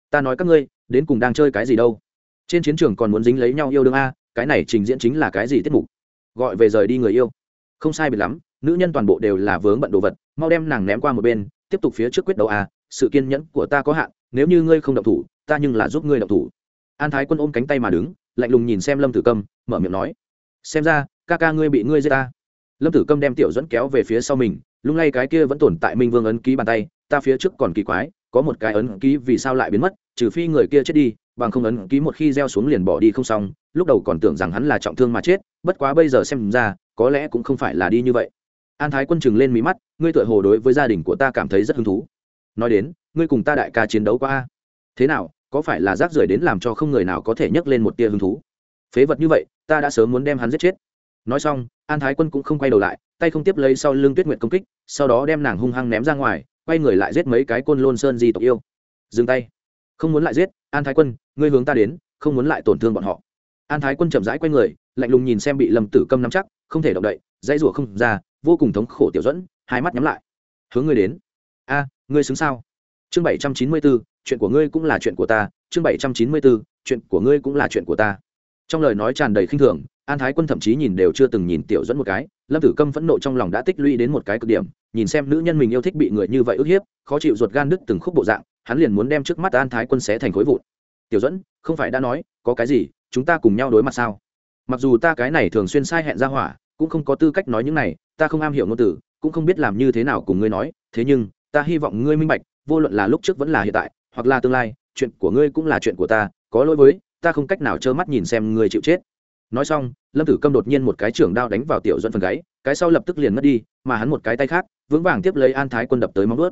Ta nói các ngươi, đến cùng đang chơi cái gì đâu? Trên chiến trường còn muốn dính lấy nhau yêu đương a, cái này trình diễn chính là cái gì tiết mục? Gọi về rời đi người yêu. Không sai biệt lắm, nữ nhân toàn bộ đều là vướng bận đồ vật, mau đem nàng ném qua một bên, tiếp tục phía trước quyết đấu a, sự kiên nhẫn của ta có hạn, nếu như ngươi không động thủ, ta nhưng là giúp ngươi động thủ. An thái quân ôm cánh tay mà đứng, lạnh lùng nhìn xem lâm tử câm, mở miệng nói. Xem ra, ca ca ngươi bị ngươi giết ta. Lâm tử câm đem tiểu dẫn kéo về phía sau mình lung lay cái kia vẫn tồn tại minh vương ấn ký bàn tay, ta phía trước còn kỳ quái, có một cái ấn ký vì sao lại biến mất, trừ phi người kia chết đi, bằng không ấn ký một khi gieo xuống liền bỏ đi không xong, lúc đầu còn tưởng rằng hắn là trọng thương mà chết, bất quá bây giờ xem ra, có lẽ cũng không phải là đi như vậy. An thái quân chừng lên mí mắt, ngươi tựa hồ đối với gia đình của ta cảm thấy rất hứng thú. Nói đến, ngươi cùng ta đại ca chiến đấu qua. Thế nào, có phải là rác rưởi đến làm cho không người nào có thể nhấc lên một tia hứng thú? Phế vật như vậy, ta đã sớm muốn đem hắn giết chết. Nói xong, an thái quân cũng không quay đầu lại tay không tiếp lấy sau lưng tuyết nguyệt công kích, sau đó đem nàng hung hăng ném ra ngoài, quay người lại giết mấy cái côn lôn sơn di tộc yêu. Dừng tay. Không muốn lại giết, an thái quân, ngươi hướng ta đến, không muốn lại tổn thương bọn họ. An thái quân chậm rãi quay người, lạnh lùng nhìn xem bị lâm tử câm nắm chắc, không thể động đậy, dãy rủa không ra, vô cùng thống khổ tiểu dẫn hai mắt nhắm lại. Hướng ngươi đến. A, ngươi xứng sao? Chương bảy trăm chín mươi bốn chuyện của ngươi cũng là chuyện của ta, chương bảy trăm chín mươi bốn chuyện của ngươi cũng là chuyện của ta. Trong lời nói tràn đầy khinh thường an thái quân thậm chí nhìn đều chưa từng nhìn tiểu dẫn một cái, lâm tử câm phẫn nộ trong lòng đã tích lũy đến một cái cực điểm, nhìn xem nữ nhân mình yêu thích bị người như vậy ức hiếp, khó chịu ruột gan đứt từng khúc bộ dạng, hắn liền muốn đem trước mắt an thái quân xé thành khối vụn. Tiểu dẫn không phải đã nói, có cái gì, chúng ta cùng nhau đối mặt sao? Mặc dù ta cái này thường xuyên sai hẹn ra hỏa, cũng không có tư cách nói những này, ta không am hiểu ngôn từ, cũng không biết làm như thế nào cùng ngươi nói, thế nhưng, ta hy vọng ngươi minh bạch, vô luận là lúc trước vẫn là hiện tại, hoặc là tương lai, chuyện của ngươi cũng là chuyện của ta, có lỗi với, ta không cách nào trơ mắt nhìn xem ngươi chịu chết nói xong, lâm tử câm đột nhiên một cái trưởng đao đánh vào tiểu dẫn phần gáy, cái sau lập tức liền mất đi, mà hắn một cái tay khác, vững vàng tiếp lấy an thái quân đập tới móng ướt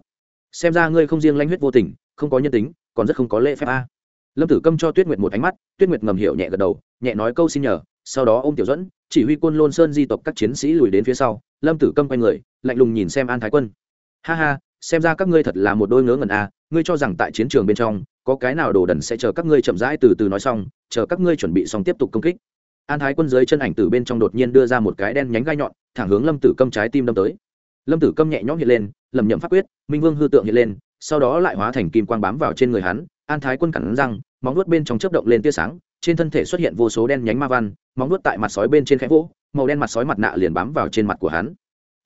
xem ra ngươi không riêng lanh huyết vô tình, không có nhân tính, còn rất không có lễ phép a. Lâm tử câm cho tuyết nguyệt một ánh mắt, tuyết nguyệt ngầm hiểu nhẹ gật đầu, nhẹ nói câu xin nhờ, sau đó ô m tiểu dẫn chỉ huy quân lôn sơn di tộc các chiến sĩ lùi đến phía sau, lâm tử câm quay người, lạnh lùng nhìn xem an thái quân. Ha ha, xem ra các ngươi thật là một đôi ngớ ngẩn a, ngươi cho rằng tại chiến trường bên trong, có cái nào đồ đần sẽ chờ các ngươi chậm rãi từ từ nói xong, chờ các ngươi chuẩn bị xong tiếp tục công kích an thái quân dưới chân ảnh từ bên trong đột nhiên đưa ra một cái đen nhánh gai nhọn, thẳng hướng lâm tử câm trái tim đâm tới. Lâm tử câm nhẹ nhõm hiện lên lầm nhậm pháp quyết, minh vương hư tượng hiện lên, sau đó lại hóa thành kim quang bám vào trên người hắn. An thái quân cẳng răng, móng nuốt bên trong chớp động lên tia sáng, trên thân thể xuất hiện vô số đen nhánh ma văn, móng nuốt tại mặt sói bên trên khẽ vỗ, màu đen mặt sói mặt nạ liền bám vào trên mặt của hắn.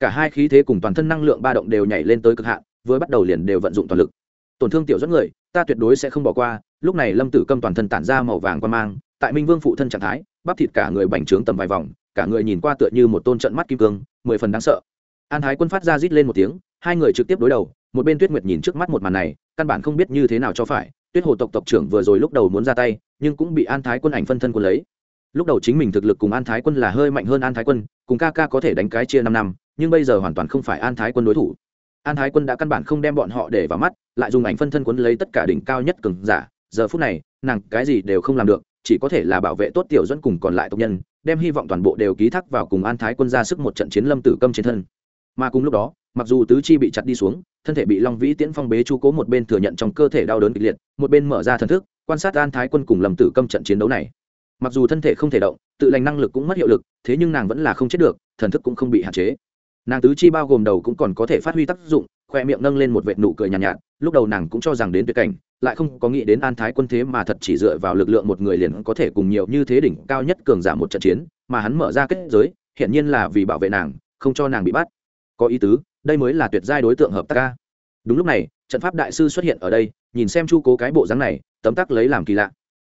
Cả hai khí thế cùng toàn thân năng lượng ba động đều nhảy lên tới cực hạn, vừa bắt đầu liền đều vận dụng toàn lực. Tổn thương tiểu dẫn người, ta tuyệt đối sẽ không bỏ qua, lúc này lâm tử câm toàn thân tản ra màu vàng quan mang tại minh vương phụ thân trạng thái, bắp thịt cả người bành trướng tầm vài vòng, cả người nhìn qua tựa như một tôn trận mắt kim cương, mười phần đáng sợ. An thái quân phát ra rít lên một tiếng, hai người trực tiếp đối đầu, một bên tuyết nguyệt nhìn trước mắt một màn này, căn bản không biết như thế nào cho phải, tuyết hồ tộc tộc trưởng vừa rồi lúc đầu muốn ra tay, nhưng cũng bị an thái quân ảnh phân thân quân lấy. Lúc đầu chính mình thực lực cùng an thái quân là hơi mạnh hơn an thái quân, cùng ca ca có thể đánh cái chia năm năm, nhưng bây giờ hoàn toàn không phải an thái quân đối thủ. An thái quân đã căn bản không đem bọn họ để vào mắt, lại dùng ảnh phân thân quân lấy tất cả đỉnh cao nhất cường giả, giờ phút này, nàng cái gì đều không làm được chỉ có thể là bảo vệ tốt tiểu dẫn cùng còn lại tộc nhân đem hy vọng toàn bộ đều ký thác vào cùng an thái quân ra sức một trận chiến lâm tử câm trên thân. Mà cùng lúc đó mặc dù tứ chi bị chặt đi xuống thân thể bị long vĩ tiễn phong bế chu cố một bên thừa nhận trong cơ thể đau đớn kịch liệt một bên mở ra thần thức quan sát an thái quân cùng lâm tử câm trận chiến đấu này. Mặc dù thân thể không thể động tự lành năng lực cũng mất hiệu lực thế nhưng nàng vẫn là không chết được thần thức cũng không bị hạn chế. Nàng tứ chi bao gồm đầu cũng còn có thể phát huy tác dụng khoe miệng nâng lên một vệt nụ cười nhàn nhạt, nhạt lúc đầu nàng cũng cho rằng đến tuyệt cảnh lại không có nghĩ đến an thái quân thế mà thật chỉ dựa vào lực lượng một người liền có thể cùng nhiều như thế đỉnh cao nhất cường giả một trận chiến, mà hắn mở ra kết giới hiện nhiên là vì bảo vệ nàng, không cho nàng bị bắt. Có ý tứ, đây mới là tuyệt giai đối tượng hợp tác ca đúng lúc này, trận pháp đại sư xuất hiện ở đây, nhìn xem chu cố cái bộ dáng này, tấm tắc lấy làm kỳ lạ.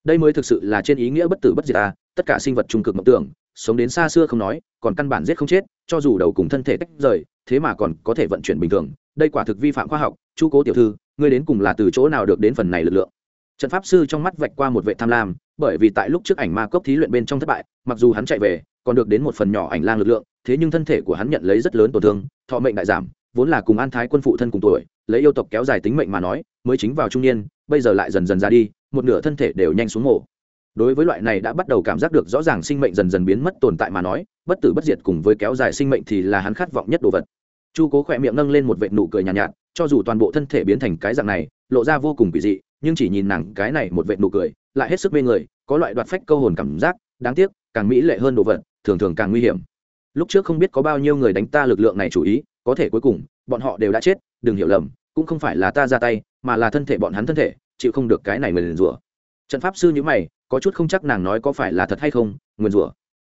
Đây mới thực sự là trên ý nghĩa bất tử bất diệt ta tất cả sinh vật trung cực mộng tưởng, sống đến xa xưa không nói, còn căn bản giết không chết, cho dù đầu cùng thân thể tách rời, thế mà còn có thể vận chuyển bình thường, đây quả thực vi phạm khoa học chu cố tiểu thư, ngươi đến cùng là từ chỗ nào được đến phần này lực lượng? Trận pháp sư trong mắt vạch qua một vệ tham lam, bởi vì tại lúc trước ảnh ma cốc thí luyện bên trong thất bại, mặc dù hắn chạy về, còn được đến một phần nhỏ ảnh lang lực lượng, thế nhưng thân thể của hắn nhận lấy rất lớn tổn thương, thọ mệnh đại giảm, vốn là cùng an thái quân phụ thân cùng tuổi, lấy yêu tộc kéo dài tính mệnh mà nói, mới chính vào trung niên, bây giờ lại dần dần ra đi, một nửa thân thể đều nhanh xuống mổ đối với loại này đã bắt đầu cảm giác được rõ ràng sinh mệnh dần dần biến mất tồn tại mà nói, bất tử bất diệt cùng với kéo dài sinh mệnh thì là hắn khát vọng nhất đồ vật chu cố khỏe miệng nâng lên một vệ nụ cười nhàn nhạt, nhạt cho dù toàn bộ thân thể biến thành cái dạng này lộ ra vô cùng kỳ dị nhưng chỉ nhìn nàng cái này một vệ nụ cười lại hết sức mê người có loại đoạt phách câu hồn cảm giác đáng tiếc càng mỹ lệ hơn đồ vật thường thường càng nguy hiểm. Lúc trước không biết có bao nhiêu người đánh ta lực lượng này chủ ý có thể cuối cùng bọn họ đều đã chết đừng hiểu lầm cũng không phải là ta ra tay mà là thân thể bọn hắn thân thể chịu không được cái này người liền rủa. Trận pháp sư như mày có chút không chắc nàng nói có phải là thật hay không nguyên rủa.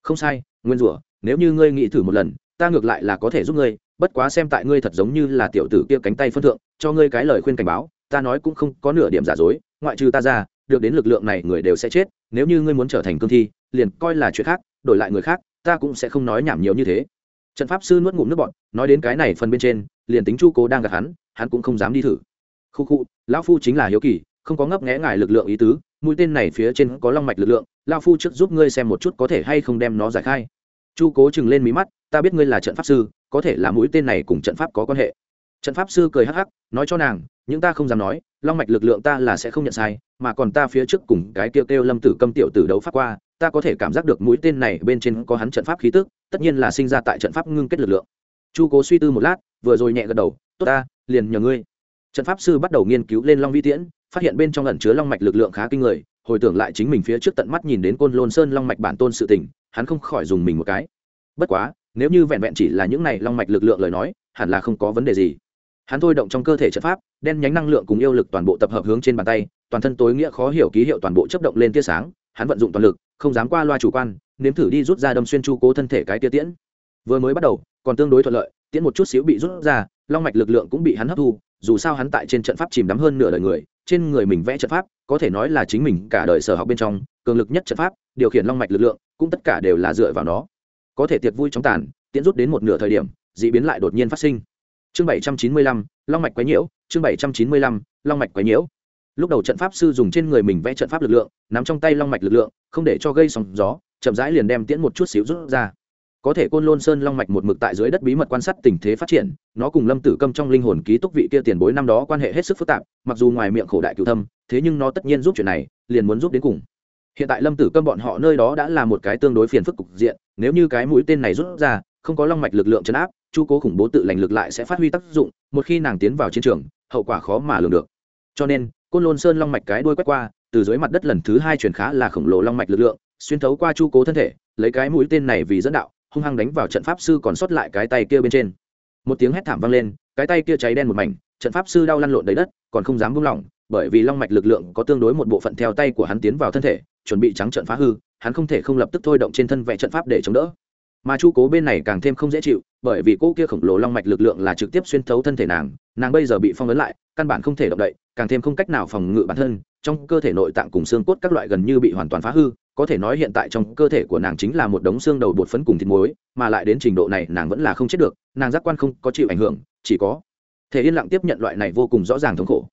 Không sai nguyên rủa nếu như ngươi nghĩ thử một lần ta ngược lại là có thể giúp ngươi bất quá xem tại ngươi thật giống như là tiểu tử kia cánh tay phân thượng, cho ngươi cái lời khuyên cảnh báo, ta nói cũng không có nửa điểm giả dối, ngoại trừ ta ra, được đến lực lượng này người đều sẽ chết, nếu như ngươi muốn trở thành cương thi, liền coi là chuyện khác, đổi lại người khác, ta cũng sẽ không nói nhảm nhiều như thế. Trận pháp sư nuốt ngụm nước bọn nói đến cái này phần bên trên, liền tính chu cố đang gặp hắn hắn cũng không dám đi thử. Khu khu, lão phu chính là hiếu kỳ, không có ngấp nghẽ ngài lực lượng ý tứ, mũi tên này phía trên có long mạch lực lượng lao phu trước giúp ngươi xem một chút có thể hay không đem nó giải khai chu cố chừng lên mí mắt, ta biết ngươi là trận pháp sư, có thể là mũi tên này cùng trận pháp có quan hệ trận pháp sư cười hắc hắc, nói cho nàng, những ta không dám nói, long mạch lực lượng ta là sẽ không nhận sai, mà còn ta phía trước cùng cái kêu kêu lâm tử câm tiểu tử đấu pháp qua, ta có thể cảm giác được mũi tên này bên trên có hắn trận pháp khí tức, tất nhiên là sinh ra tại trận pháp ngưng kết lực lượng chu cố suy tư một lát, vừa rồi nhẹ gật đầu, tốt ta, liền nhờ ngươi trận pháp sư bắt đầu nghiên cứu lên long vi tiễn, phát hiện bên trong ẩn chứa long mạch lực lượng khá kinh người, hồi tưởng lại chính mình phía trước tận mắt nhìn đến côn lôn sơn long mạch bản tôn sự tỉnh hắn không khỏi dùng mình một cái. Bất quá, nếu như vẹn vẹn chỉ là những này long mạch lực lượng lời nói, hẳn là không có vấn đề gì. Hắn thôi động trong cơ thể trận pháp, đen nhánh năng lượng cùng yêu lực toàn bộ tập hợp hướng trên bàn tay, toàn thân tối nghĩa khó hiểu ký hiệu toàn bộ chấp động lên tia sáng, hắn vận dụng toàn lực, không dám qua loa chủ quan, nếm thử đi rút ra đâm xuyên chu cố thân thể cái tia tiễn. Vừa mới bắt đầu, còn tương đối thuận lợi, tiễn một chút xíu bị rút ra, long mạch lực lượng cũng bị hắn hấp thu, dù sao hắn tại trên trận pháp chìm đắm hơn nửa đời người trên người mình vẽ trận pháp, có thể nói là chính mình cả đời sở học bên trong, cường lực nhất trận pháp, điều khiển long mạch lực lượng, cũng tất cả đều là dựa vào nó. Có thể tiệc vui trong tàn, tiễn rút đến một nửa thời điểm, d ị biến lại đột nhiên phát sinh. Chương bảy trăm chín mươi lăm, long mạch quấy nhiễu, chương bảy trăm chín mươi lăm, long mạch quấy nhiễu. Lúc đầu trận pháp sư dùng trên người mình vẽ trận pháp lực lượng, nắm trong tay long mạch lực lượng, không để cho gây sóng gió, chậm rãi liền đem tiễn một chút xíu rút ra có thể côn lôn sơn long mạch một mực tại dưới đất bí mật quan sát tình thế phát triển, nó cùng lâm tử câm trong linh hồn ký túc vị kia tiền bối năm đó quan hệ hết sức phức tạp, mặc dù ngoài miệng khổ đại cựu thâm, thế nhưng nó tất nhiên giúp chuyện này, liền muốn giúp đến cùng. Hiện tại lâm tử câm bọn họ nơi đó đã là một cái tương đối phiền phức cục diện, nếu như cái mũi tên này rút ra, không có long mạch lực lượng chấn áp, chu cố khủng bố tự lành lực lại sẽ phát huy tác dụng, một khi nàng tiến vào chiến trường, hậu quả khó mà lường được. Cho nên, côn lôn sơn long mạch cái đuôi quét qua, từ dưới mặt đất lần thứ hai chuyển khá là khổng lồ long mạch lực lượng, xuyên thấu qua chu cố thân thể, lấy cái mũi tên này vì dẫn đạo hung hăng đánh vào trận pháp sư còn sót lại cái tay kia bên trên. Một tiếng hét thảm vang lên, cái tay kia cháy đen một mảnh, trận pháp sư đau lăn lộn đầy đất, còn không dám buông lỏng, bởi vì long mạch lực lượng có tương đối một bộ phận theo tay của hắn tiến vào thân thể, chuẩn bị trắng trận phá hư, hắn không thể không lập tức thôi động trên thân vẽ trận pháp để chống đỡ. Mà chu cố bên này càng thêm không dễ chịu, bởi vì cô kia khổng lồ long mạch lực lượng là trực tiếp xuyên thấu thân thể nàng nàng bây giờ bị phong ấn lại, căn bản không thể động đậy, càng thêm không cách nào phòng ngự bản thân, trong cơ thể nội tạng cùng xương cốt các loại gần như bị hoàn toàn phá hư có thể nói hiện tại trong cơ thể của nàng chính là một đống xương đầu bột phấn cùng thịt muối, mà lại đến trình độ này nàng vẫn là không chết được, nàng giác quan không có chịu ảnh hưởng, chỉ có thể yên lặng tiếp nhận loại này vô cùng rõ ràng thống khổ.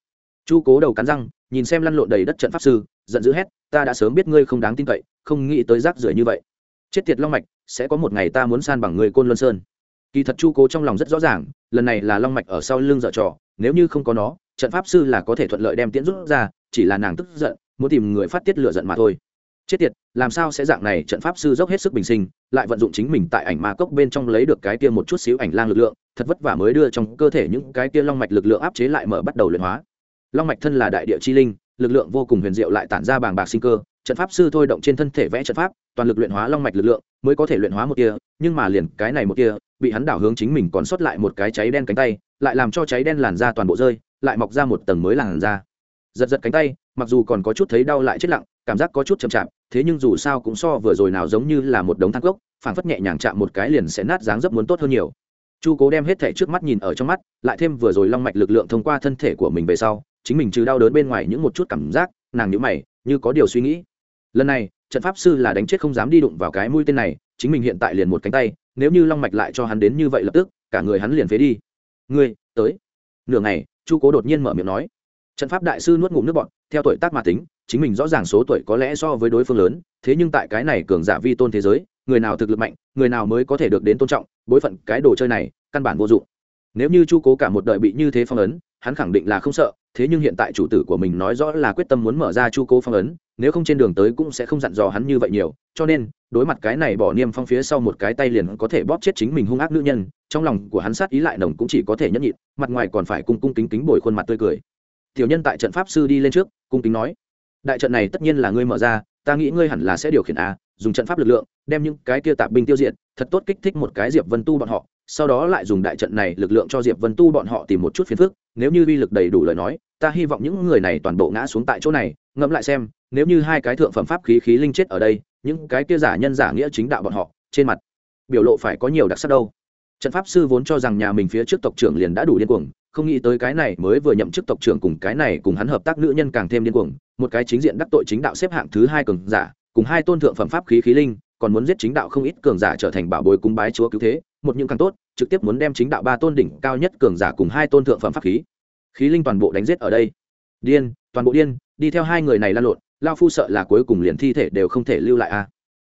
Chu cố đầu cắn răng, nhìn xem lăn lộn đầy đất trận pháp sư, giận dữ hét, ta đã sớm biết ngươi không đáng tin cậy, không nghĩ tới rác rưởi như vậy. Chết tiệt long mạch, sẽ có một ngày ta muốn san bằng người côn luân sơn. Kỳ thật chu cố trong lòng rất rõ ràng, lần này là long mạch ở sau lưng dở trò, nếu như không có nó, trận pháp sư là có thể thuận lợi đem tiễn rút ra, chỉ là nàng tức giận, muốn tìm người phát tiết lựa giận mà thôi chết tiệt, làm sao sẽ dạng này, trận pháp sư dốc hết sức bình sinh, lại vận dụng chính mình tại ảnh ma cốc bên trong lấy được cái kia một chút xíu ảnh lang lực lượng, thật vất vả mới đưa trong cơ thể những cái kia long mạch lực lượng áp chế lại mở bắt đầu luyện hóa. Long mạch thân là đại địa chi linh, lực lượng vô cùng huyền diệu lại tản ra bàng bạc sinh cơ, trận pháp sư thôi động trên thân thể vẽ trận pháp, toàn lực luyện hóa long mạch lực lượng, mới có thể luyện hóa một kia nhưng mà liền cái này một kia bị hắn đảo hướng chính mình còn sót lại một cái cháy đen cánh tay, lại làm cho cháy đen làn da toàn bộ rơi, lại mọc ra một tầng mới làn da. Giật giật cánh tay, mặc dù còn có chút thấy đau lại chết lặng, cảm giác có chút chậm chạp thế nhưng dù sao cũng so vừa rồi nào giống như là một đống than gốc phảng phất nhẹ nhàng chạm một cái liền sẽ nát dáng dấp muốn tốt hơn nhiều. Chu cố đem hết thể trước mắt nhìn ở trong mắt, lại thêm vừa rồi long mạch lực lượng thông qua thân thể của mình về sau, chính mình trừ đau đớn bên ngoài những một chút cảm giác, nàng nhữ mày, như có điều suy nghĩ. Lần này, trận pháp sư là đánh chết không dám đi đụng vào cái mũi tên này, chính mình hiện tại liền một cánh tay, nếu như long mạch lại cho hắn đến như vậy lập tức, cả người hắn liền phế đi. Ngươi, tới. Nửa ngày, chu cố đột nhiên mở miệng nói trận pháp đại sư nuốt ngụm nước bọn theo tuổi tác mà tính, chính mình rõ ràng số tuổi có lẽ so với đối phương lớn, thế nhưng tại cái này cường giả vi tôn thế giới, người nào thực lực mạnh, người nào mới có thể được đến tôn trọng, bối phận cái đồ chơi này, căn bản vô dụng. Nếu như chu cố cả một đời bị như thế phong ấn, hắn khẳng định là không sợ, thế nhưng hiện tại chủ tử của mình nói rõ là quyết tâm muốn mở ra chu cố phong ấn, nếu không trên đường tới cũng sẽ không dặn dò hắn như vậy nhiều, cho nên, đối mặt cái này bỏ niêm phong phía sau một cái tay liền có thể bóp chết chính mình hung ác nữ nhân, trong lòng của hắn sát ý lại nồng cũng chỉ có thể nhẫn nhịn, mặt ngoài còn phải cung cung kính kính bồi khuôn mặt tươi cười tiểu nhân tại trận pháp sư đi lên trước, cung kính nói, đại trận này tất nhiên là ngươi mở ra, ta nghĩ ngươi hẳn là sẽ điều khiển a, dùng trận pháp lực lượng, đem những cái kia tạp binh tiêu diệt, thật tốt kích thích một cái diệp vân tu bọn họ, sau đó lại dùng đại trận này lực lượng cho diệp vân tu bọn họ tìm một chút phiền phức, nếu như uy lực đầy đủ lời nói, ta hy vọng những người này toàn bộ ngã xuống tại chỗ này, ngẫm lại xem, nếu như hai cái thượng phẩm pháp khí khí linh chết ở đây, những cái kia giả nhân giả nghĩa chính đạo bọn họ, trên mặt biểu lộ phải có nhiều đặc sắc đâu trận pháp sư vốn cho rằng nhà mình phía trước tộc trưởng liền đã đủ điên cuồng, không nghĩ tới cái này mới vừa nhậm chức tộc trưởng cùng cái này cùng hắn hợp tác nữ nhân càng thêm điên cuồng. Một cái chính diện đắc tội chính đạo xếp hạng thứ hai cường giả, cùng hai tôn thượng phẩm pháp khí khí linh, còn muốn giết chính đạo không ít cường giả trở thành bảo bối cúng bái chúa cứu thế, một những càng tốt, trực tiếp muốn đem chính đạo ba tôn đỉnh cao nhất cường giả cùng hai tôn thượng phẩm pháp khí khí linh toàn bộ đánh giết ở đây. Điên, toàn bộ điên, đi theo hai người này lan lộn, lao phu sợ là cuối cùng liền thi thể đều không thể lưu lại a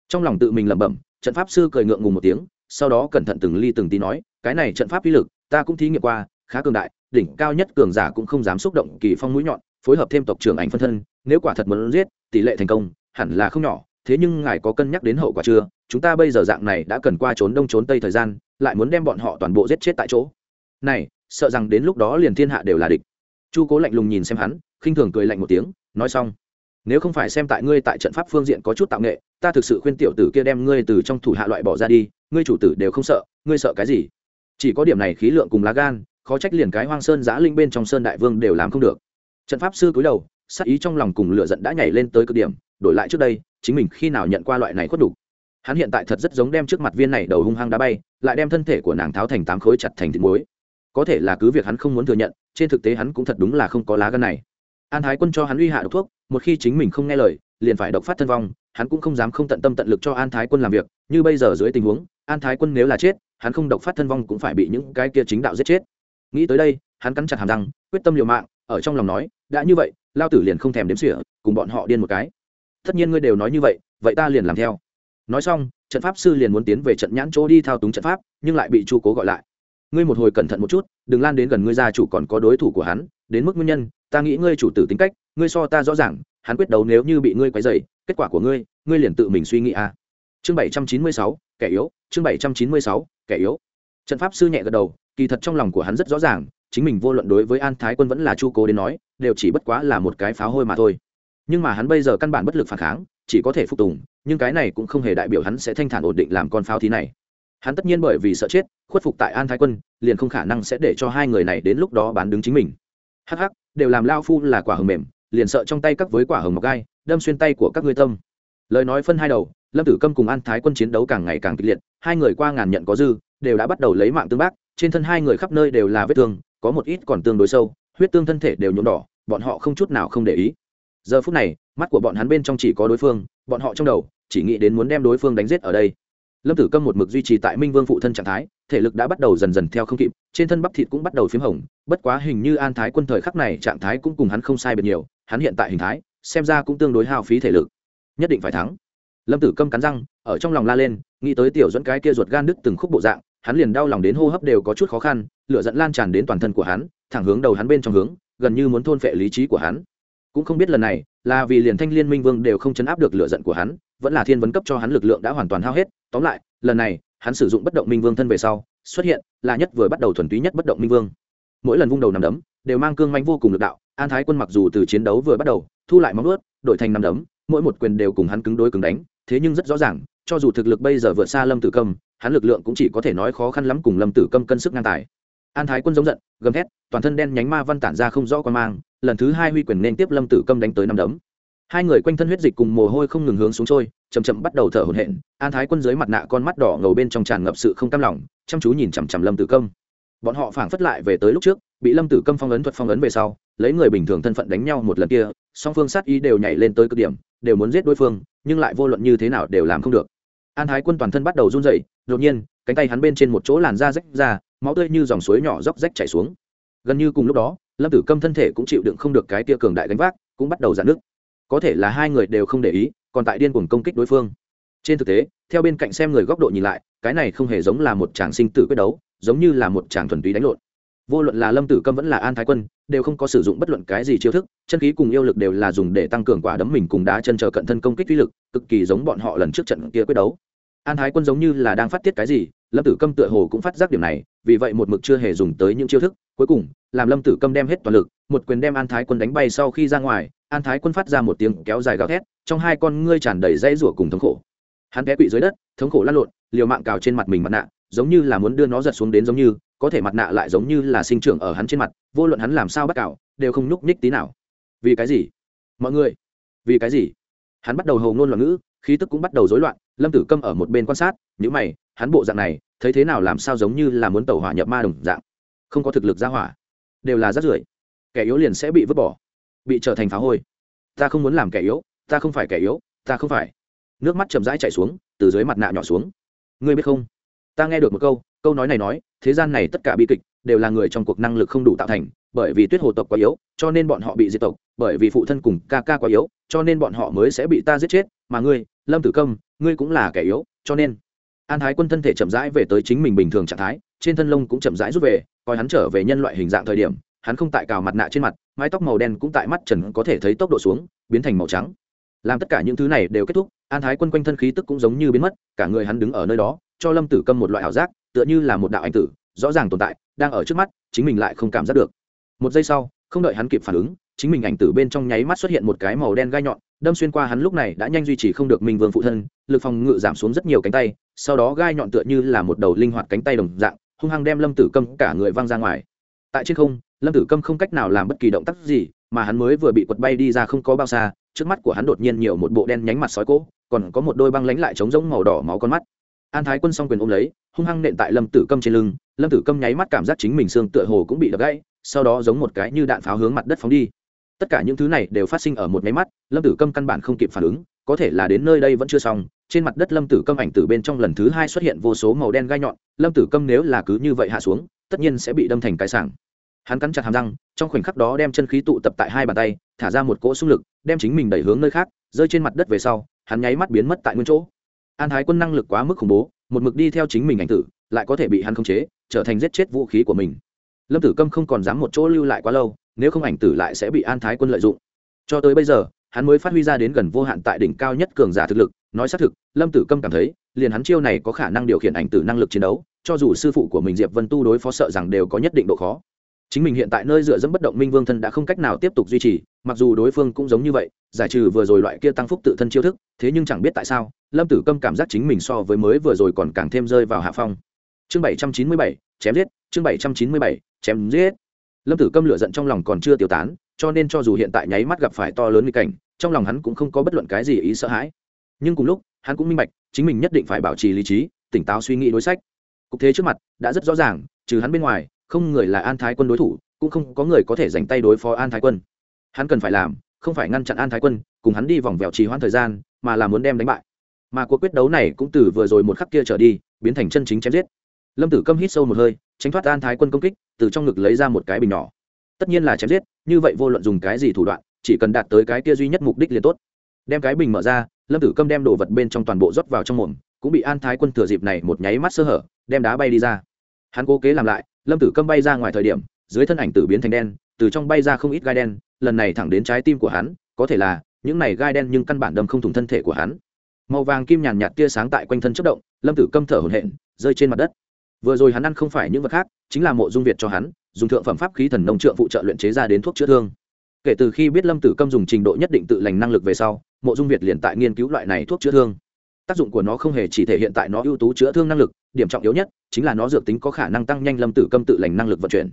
trong lòng tự mình lẩm bẩm, trận pháp sư cười ngượng ngùng một tiếng sau đó cẩn thận từng ly từng tí nói, cái này trận pháp uy lực, ta cũng thí nghiệm qua, khá cường đại, đỉnh cao nhất cường giả cũng không dám xúc động kỳ phong mũi nhọn, phối hợp thêm tộc trưởng ảnh phân thân, nếu quả thật muốn giết, tỷ lệ thành công, hẳn là không nhỏ, thế nhưng ngài có cân nhắc đến hậu quả chưa? Chúng ta bây giờ dạng này đã cần qua trốn đông trốn tây thời gian, lại muốn đem bọn họ toàn bộ giết chết tại chỗ. Này, sợ rằng đến lúc đó liền thiên hạ đều là địch. Chu cố lạnh lùng nhìn xem hắn, khinh thường cười lạnh một tiếng, nói xong, nếu không phải xem tại ngươi tại trận pháp phương diện có chút tạo nghệ, ta thực sự khuyên tiểu tử kia đem ngươi từ trong thủ hạ loại bỏ ra đi ngươi chủ tử đều không sợ, ngươi sợ cái gì? Chỉ có điểm này khí lượng cùng lá gan, khó trách liền cái hoang sơn giã linh bên trong sơn đại vương đều làm không được. Trận pháp sư cúi đầu sắc ý trong lòng cùng lửa giận đã nhảy lên tới cực điểm, đổi lại trước đây, chính mình khi nào nhận qua loại này khuất đủ hắn hiện tại thật rất giống đem trước mặt viên này đầu hung hăng đá bay, lại đem thân thể của nàng tháo thành tám khối chặt thành thịt muối. Có thể là cứ việc hắn không muốn thừa nhận, trên thực tế hắn cũng thật đúng là không có lá gan này. An thái quân cho hắn uy hạ độc thuốc, một khi chính mình không nghe lời, liền phải độc phát thân vong hắn cũng không dám không tận tâm tận lực cho an thái quân làm việc, như bây giờ dưới tình huống, an thái quân nếu là chết, hắn không độc phát thân vong cũng phải bị những cái kia chính đạo giết chết. Nghĩ tới đây, hắn cắn chặt hàm răng, quyết tâm liều mạng, ở trong lòng nói, đã như vậy, lao tử liền không thèm đếm xỉa, cùng bọn họ điên một cái. Tất nhiên ngươi đều nói như vậy vậy ta liền làm theo. Nói xong, trận pháp sư liền muốn tiến về trận nhãn chỗ đi thao túng trận pháp, nhưng lại bị chu cố gọi lại. Ngươi một hồi cẩn thận một chút, đừng lan đến gần ngươi gia chủ còn có đối thủ của hắn, đến mức nguyên nhân, ta nghĩ ngươi chủ tử tính cách, ngươi so ta rõ ràng, hắn quyết đấu nếu như bị ngươi quấy dày kết quả của ngươi ngươi liền tự mình suy nghĩ à. chương bảy trăm chín mươi sáu, kẻ yếu, chương bảy trăm chín mươi sáu, kẻ yếu. Trận pháp sư nhẹ gật đầu, kỳ thật trong lòng của hắn rất rõ ràng, chính mình vô luận đối với an thái quân vẫn là chu cố đến nói, đều chỉ bất quá là một cái pháo hôi mà thôi. Nhưng mà hắn bây giờ căn bản bất lực phản kháng, chỉ có thể phục tùng, nhưng cái này cũng không hề đại biểu hắn sẽ thanh thản ổn định làm con pháo thí này. Hắn tất nhiên bởi vì sợ chết, khuất phục tại an thái quân, liền không khả năng sẽ để cho hai người này đến lúc đó bán đứng chính mình. Hắc hắc, đều làm lao phu là quả hồng mềm, liền sợ trong tay các với quả hồng ngọc gai đâm xuyên tay của các ngươi tâm. Lời nói phân hai đầu, lâm tử câm cùng an thái quân chiến đấu càng ngày càng kịch liệt, hai người qua ngàn nhận có dư, đều đã bắt đầu lấy mạng tương bác, trên thân hai người khắp nơi đều là vết thương, có một ít còn tương đối sâu, huyết tương thân thể đều nhuộm đỏ, bọn họ không chút nào không để ý. Giờ phút này, mắt của bọn hắn bên trong chỉ có đối phương, bọn họ trong đầu, chỉ nghĩ đến muốn đem đối phương đánh giết ở đây. Lâm tử câm một mực duy trì tại minh vương phụ thân trạng thái, thể lực đã bắt đầu dần dần theo không kịp, trên thân bắp thịt cũng bắt đầu p h í m hồng, bất quá hình như an thái quân thời khắc này trạng thái cũng cùng hắn không sai biệt nhiều, hắn hiện tại hình thái xem ra cũng tương đối hao phí thể lực. Nhất định phải thắng. Lâm tử câm cắn răng, ở trong lòng la lên, nghĩ tới tiểu dẫn cái kia ruột gan đứt từng khúc bộ dạng, hắn liền đau lòng đến hô hấp đều có chút khó khăn, lửa dẫn lan tràn đến toàn thân của hắn, thẳng hướng đầu hắn bên trong hướng, gần như muốn thôn phệ lý trí của hắn. Cũng không biết lần này, là vì liền thanh liên minh vương đều không chấn áp được lửa giận của hắn, vẫn là thiên vấn cấp cho hắn lực lượng đã hoàn toàn hao hết. Tóm lại, lần này, hắn sử dụng bất động minh vương thân về sau, xuất hiện là nhất vừa bắt đầu thuần túy nhất bất động minh vương. Mỗi lần vung đầu nằm đấm đều mang cương manh vô cùng lực đạo, an thái quân mặc dù từ chiến đấu vừa bắt đầu, thu lại móng ướt đổi thành năm đấm, mỗi một quyền đều cùng hắn cứng đối cứng đánh, thế nhưng rất rõ ràng, cho dù thực lực bây giờ vượt xa lâm tử câm, hắn lực lượng cũng chỉ có thể nói khó khăn lắm cùng lâm tử câm cân sức ngang tài. An thái quân giống giận, gầm thét, toàn thân đen nhánh ma văn tản ra không rõ quan mang, lần thứ hai huy quyền nên tiếp lâm tử câm đánh tới năm đấm. Hai người quanh thân huyết dịch cùng mồ hôi không ngừng hướng xuống trôi chầm chậm bắt đầu thở hổn hển, an thái quân dưới mặt nạ con mắt đỏ ngầu bên trong tràn ngập sự không cam lòng, chăm chú nhìn chằm chằm lâm tử câm. Bọn họ phảng phất lại về tới lúc trước bị lâm tử câm phong ấn thuật phong ấn về sau, lấy người bình thường thân phận đánh nhau một lần kia, song phương sát ý đều nhảy lên tới cực điểm, đều muốn giết đối phương, nhưng lại vô luận như thế nào đều làm không được. An thái quân toàn thân bắt đầu run rẩy, đột nhiên, cánh tay hắn bên trên một chỗ làn da rách ra, máu tươi như dòng suối nhỏ róc rách chảy xuống. Gần như cùng lúc đó, lâm tử câm thân thể cũng chịu đựng không được cái tia cường đại gánh vác, cũng bắt đầu giãn nước có thể là hai người đều không để ý, còn tại điên cuồng công kích đối phương. Trên thực tế, theo bên cạnh xem người góc độ nhìn lại, cái này không hề giống là một tràng sinh tử quyết đấu, giống như là một tràng thuần túy đánh lộn vô luận là lâm tử câm vẫn là an thái quân, đều không có sử dụng bất luận cái gì chiêu thức, chân khí cùng yêu lực đều là dùng để tăng cường quả đấm mình cùng đá chân chờ cận thân công kích uy lực, cực kỳ giống bọn họ lần trước trận kia quyết đấu. An thái quân giống như là đang phát tiết cái gì, lâm tử câm tựa hồ cũng phát giác điểm này, vì vậy một mực chưa hề dùng tới những chiêu thức. Cuối cùng, làm lâm tử câm đem hết toàn lực, một quyền đem an thái quân đánh bay sau khi ra ngoài, an thái quân phát ra một tiếng kéo dài gào thét, trong hai con ngươi tràn đầy dãy rủa cùng thống khổ. Hắn té quỵ dưới đất, thống khổ lăn lộn, liều mạng cào trên mặt mình mặt nạ giống như là muốn đưa nó giật xuống đến giống như, có thể mặt nạ lại giống như là sinh trưởng ở hắn trên mặt, vô luận hắn làm sao bắt cào, đều không nhúc nhích tí nào. Vì cái gì? Mọi người, vì cái gì? Hắn bắt đầu hầu ngôn loạn ngữ, khí tức cũng bắt đầu rối loạn, lâm tử câm ở một bên quan sát những mày, hắn bộ dạng này, thấy thế nào làm sao giống như là muốn tẩu hỏa nhập ma đồng dạng. Không có thực lực ra hỏa, đều là rát rưởi. Kẻ yếu liền sẽ bị vứt bỏ, bị trở thành phá hôi. Ta không muốn làm kẻ yếu, ta không phải kẻ yếu, ta không phải. Nước mắt chậm rãi chảy xuống, từ dưới mặt nạ nhỏ xuống. Ngươi biết không? Ta nghe được một câu câu nói này nói, thế gian này tất cả bi kịch đều là người trong cuộc năng lực không đủ tạo thành, bởi vì tuyết hồ tộc quá yếu, cho nên bọn họ bị diệt tộc, bởi vì phụ thân cùng ca ca quá yếu, cho nên bọn họ mới sẽ bị ta giết chết. Mà ngươi, lâm tử công ngươi cũng là kẻ yếu, cho nên an thái quân thân thể chậm rãi về tới chính mình bình thường trạng thái, trên thân lông cũng chậm rãi rút về, coi hắn trở về nhân loại hình dạng thời điểm, hắn không tại cào mặt nạ trên mặt, mái tóc màu đen cũng tại mắt trần có thể thấy tốc độ xuống, biến thành màu trắng làm tất cả những thứ này đều kết thúc, an thái quân quanh thân khí tức cũng giống như biến mất, cả người hắn đứng ở nơi đó, cho lâm tử câm một loại ảo giác, tựa như là một đạo ảnh tử, rõ ràng tồn tại, đang ở trước mắt, chính mình lại không cảm giác được. Một giây sau, không đợi hắn kịp phản ứng, chính mình ảnh tử bên trong nháy mắt xuất hiện một cái màu đen gai nhọn, đâm xuyên qua hắn lúc này đã nhanh duy trì không được minh vương phụ thân, lực phòng ngự giảm xuống rất nhiều cánh tay, sau đó gai nhọn tựa như là một đầu linh hoạt cánh tay đồng dạng, hung hăng đem lâm tử câm cả người văng ra ngoài. Tại trên không, lâm tử câm không cách nào làm bất kỳ động tác gì, mà hắn mới vừa bị quật bay đi ra không có bao xa trước mắt của hắn đột nhiên nhiều một bộ đen nhánh mặt sói cỗ, còn có một đôi băng lánh lại trống rỗng màu đỏ máu con mắt. An thái quân s o n g quyền ôm lấy, hung hăng nện tại lâm tử câm trên lưng, lâm tử câm nháy mắt cảm giác chính mình xương tựa hồ cũng bị đập gãy, sau đó giống một cái như đạn pháo hướng mặt đất phóng đi. Tất cả những thứ này đều phát sinh ở một máy mắt, lâm tử câm căn bản không kịp phản ứng, có thể là đến nơi đây vẫn chưa xong, trên mặt đất lâm tử câm ảnh từ bên trong lần thứ hai xuất hiện vô số màu đen gai nhọn, lâm tử câm nếu là cứ như vậy hạ xuống, tất nhiên sẽ bị đâm thành cái sảng hắn cắn chặt hàm răng, trong khoảnh khắc đó đem chân khí tụ tập tại hai bàn tay, thả ra một cỗ xung lực, đem chính mình đẩy hướng nơi khác, rơi trên mặt đất về sau, hắn nháy mắt biến mất tại nguyên chỗ. An thái quân năng lực quá mức khủng bố, một mực đi theo chính mình ảnh tử, lại có thể bị hắn khống chế, trở thành giết chết vũ khí của mình. Lâm tử câm không còn dám một chỗ lưu lại quá lâu, nếu không ảnh tử lại sẽ bị an thái quân lợi dụng. Cho tới bây giờ, hắn mới phát huy ra đến gần vô hạn tại đỉnh cao nhất cường giả thực lực, nói xác thực, lâm tử câm cảm thấy, liền hắn chiêu này có khả năng điều khiển ảnh tử năng lực chiến đấu, cho dù sư phụ của mình diệp vân tu đối phó sợ rằng đều có nhất định độ khó chính mình hiện tại nơi dựa dẫm bất động minh vương thân đã không cách nào tiếp tục duy trì, mặc dù đối phương cũng giống như vậy, giải trừ vừa rồi loại kia tăng phúc tự thân chiêu thức, thế nhưng chẳng biết tại sao, lâm tử câm cảm giác chính mình so với mới vừa rồi còn càng thêm rơi vào hạ phong. Chương bảy trăm chín mươi bảy, chém giết, chương bảy trăm chín mươi bảy, chém giết. Lâm tử câm lửa giận trong lòng còn chưa tiêu tán, cho nên cho dù hiện tại nháy mắt gặp phải to lớn nguy cảnh, trong lòng hắn cũng không có bất luận cái gì ý sợ hãi. Nhưng cùng lúc, hắn cũng minh bạch, chính mình nhất định phải bảo trì lý trí, tỉnh táo suy nghĩ đối sách. Cục thế trước mặt đã rất rõ ràng, trừ hắn bên ngoài không người là an thái quân đối thủ, cũng không có người có thể dành tay đối phó an thái quân. Hắn cần phải làm, không phải ngăn chặn an thái quân, cùng hắn đi vòng vèo trì hoãn thời gian, mà là muốn đem đánh bại. Mà cuộc quyết đấu này cũng từ vừa rồi một khắc kia trở đi, biến thành chân chính chém giết. Lâm tử câm hít sâu một hơi, tránh thoát an thái quân công kích, từ trong ngực lấy ra một cái bình nhỏ. Tất nhiên là chém giết, như vậy vô luận dùng cái gì thủ đoạn, chỉ cần đạt tới cái kia duy nhất mục đích liền tốt. Đem cái bình mở ra, lâm tử câm đem đồ vật bên trong toàn bộ rót vào trong mồm, cũng bị an thái quân thừa dịp này một nháy mắt sơ hở, đem đá bay đi ra. Hắn cố kế làm lại lâm tử câm bay ra ngoài thời điểm, dưới thân ảnh tử biến thành đen, từ trong bay ra không ít gai đen, lần này thẳng đến trái tim của hắn, có thể là, những này gai đen nhưng căn bản đâm không thủng thân thể của hắn. Màu vàng kim nhàn nhạt tia sáng tại quanh thân chất động, lâm tử câm thở hổn hển, rơi trên mặt đất. Vừa rồi hắn ăn không phải những vật khác, chính là mộ dung việt cho hắn, dùng thượng phẩm pháp khí thần nông trượng phụ trợ luyện chế ra đến thuốc chữa thương. Kể từ khi biết lâm tử câm dùng trình độ nhất định tự lành năng lực về sau, mộ dung việt liền tại nghiên cứu loại này thuốc chữa thương tác dụng của nó không hề chỉ thể hiện tại nó ưu tú chữa thương năng lực, điểm trọng yếu nhất chính là nó dược tính có khả năng tăng nhanh lâm tử câm tự lành năng lực vận chuyển.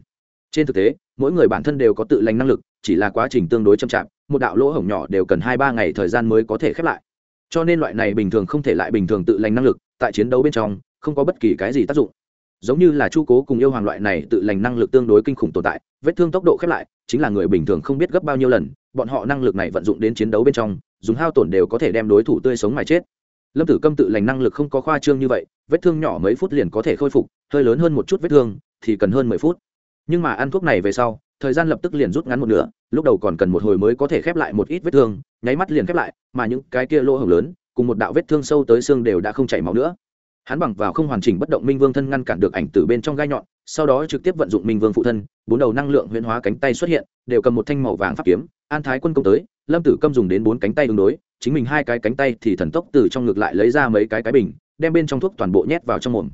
Trên thực tế, mỗi người bản thân đều có tự lành năng lực, chỉ là quá trình tương đối chậm chạp, một đạo lỗ hổng nhỏ đều cần hai ba ngày thời gian mới có thể khép lại. Cho nên loại này bình thường không thể lại bình thường tự lành năng lực, tại chiến đấu bên trong, không có bất kỳ cái gì tác dụng. Giống như là chu cố cùng yêu hoàng loại này tự lành năng lực tương đối kinh khủng tồn tại, vết thương tốc độ khép lại, chính là người bình thường không biết gấp bao nhiêu lần, bọn họ năng lực này vận dụng đến chiến đấu bên trong, dùng hao tổn đều có thể đem đối thủ tươi sống mà chết lâm tử câm tự lành năng lực không có khoa trương như vậy, vết thương nhỏ mấy phút liền có thể khôi phục, hơi lớn hơn một chút vết thương thì cần hơn mười phút. Nhưng mà ăn thuốc này về sau, thời gian lập tức liền rút ngắn một nửa, lúc đầu còn cần một hồi mới có thể khép lại một ít vết thương, nháy mắt liền khép lại, mà những cái kia lỗ hổng lớn, cùng một đạo vết thương sâu tới xương đều đã không chảy máu nữa. Hắn bằng vào không hoàn chỉnh bất động minh vương thân ngăn cản được ảnh từ bên trong gai nhọn, sau đó trực tiếp vận dụng minh vương phụ thân, bốn đầu năng lượng huyễn hóa cánh tay xuất hiện, đều cầm một thanh màu vàng pháp kiếm, an thái quân công tới, lâm tử câm dùng đến bốn cánh tay ứng đối chính mình hai cái cánh tay thì thần tốc từ trong ngực lại lấy ra mấy cái cái bình, đem bên trong thuốc toàn bộ nhét vào trong mồm.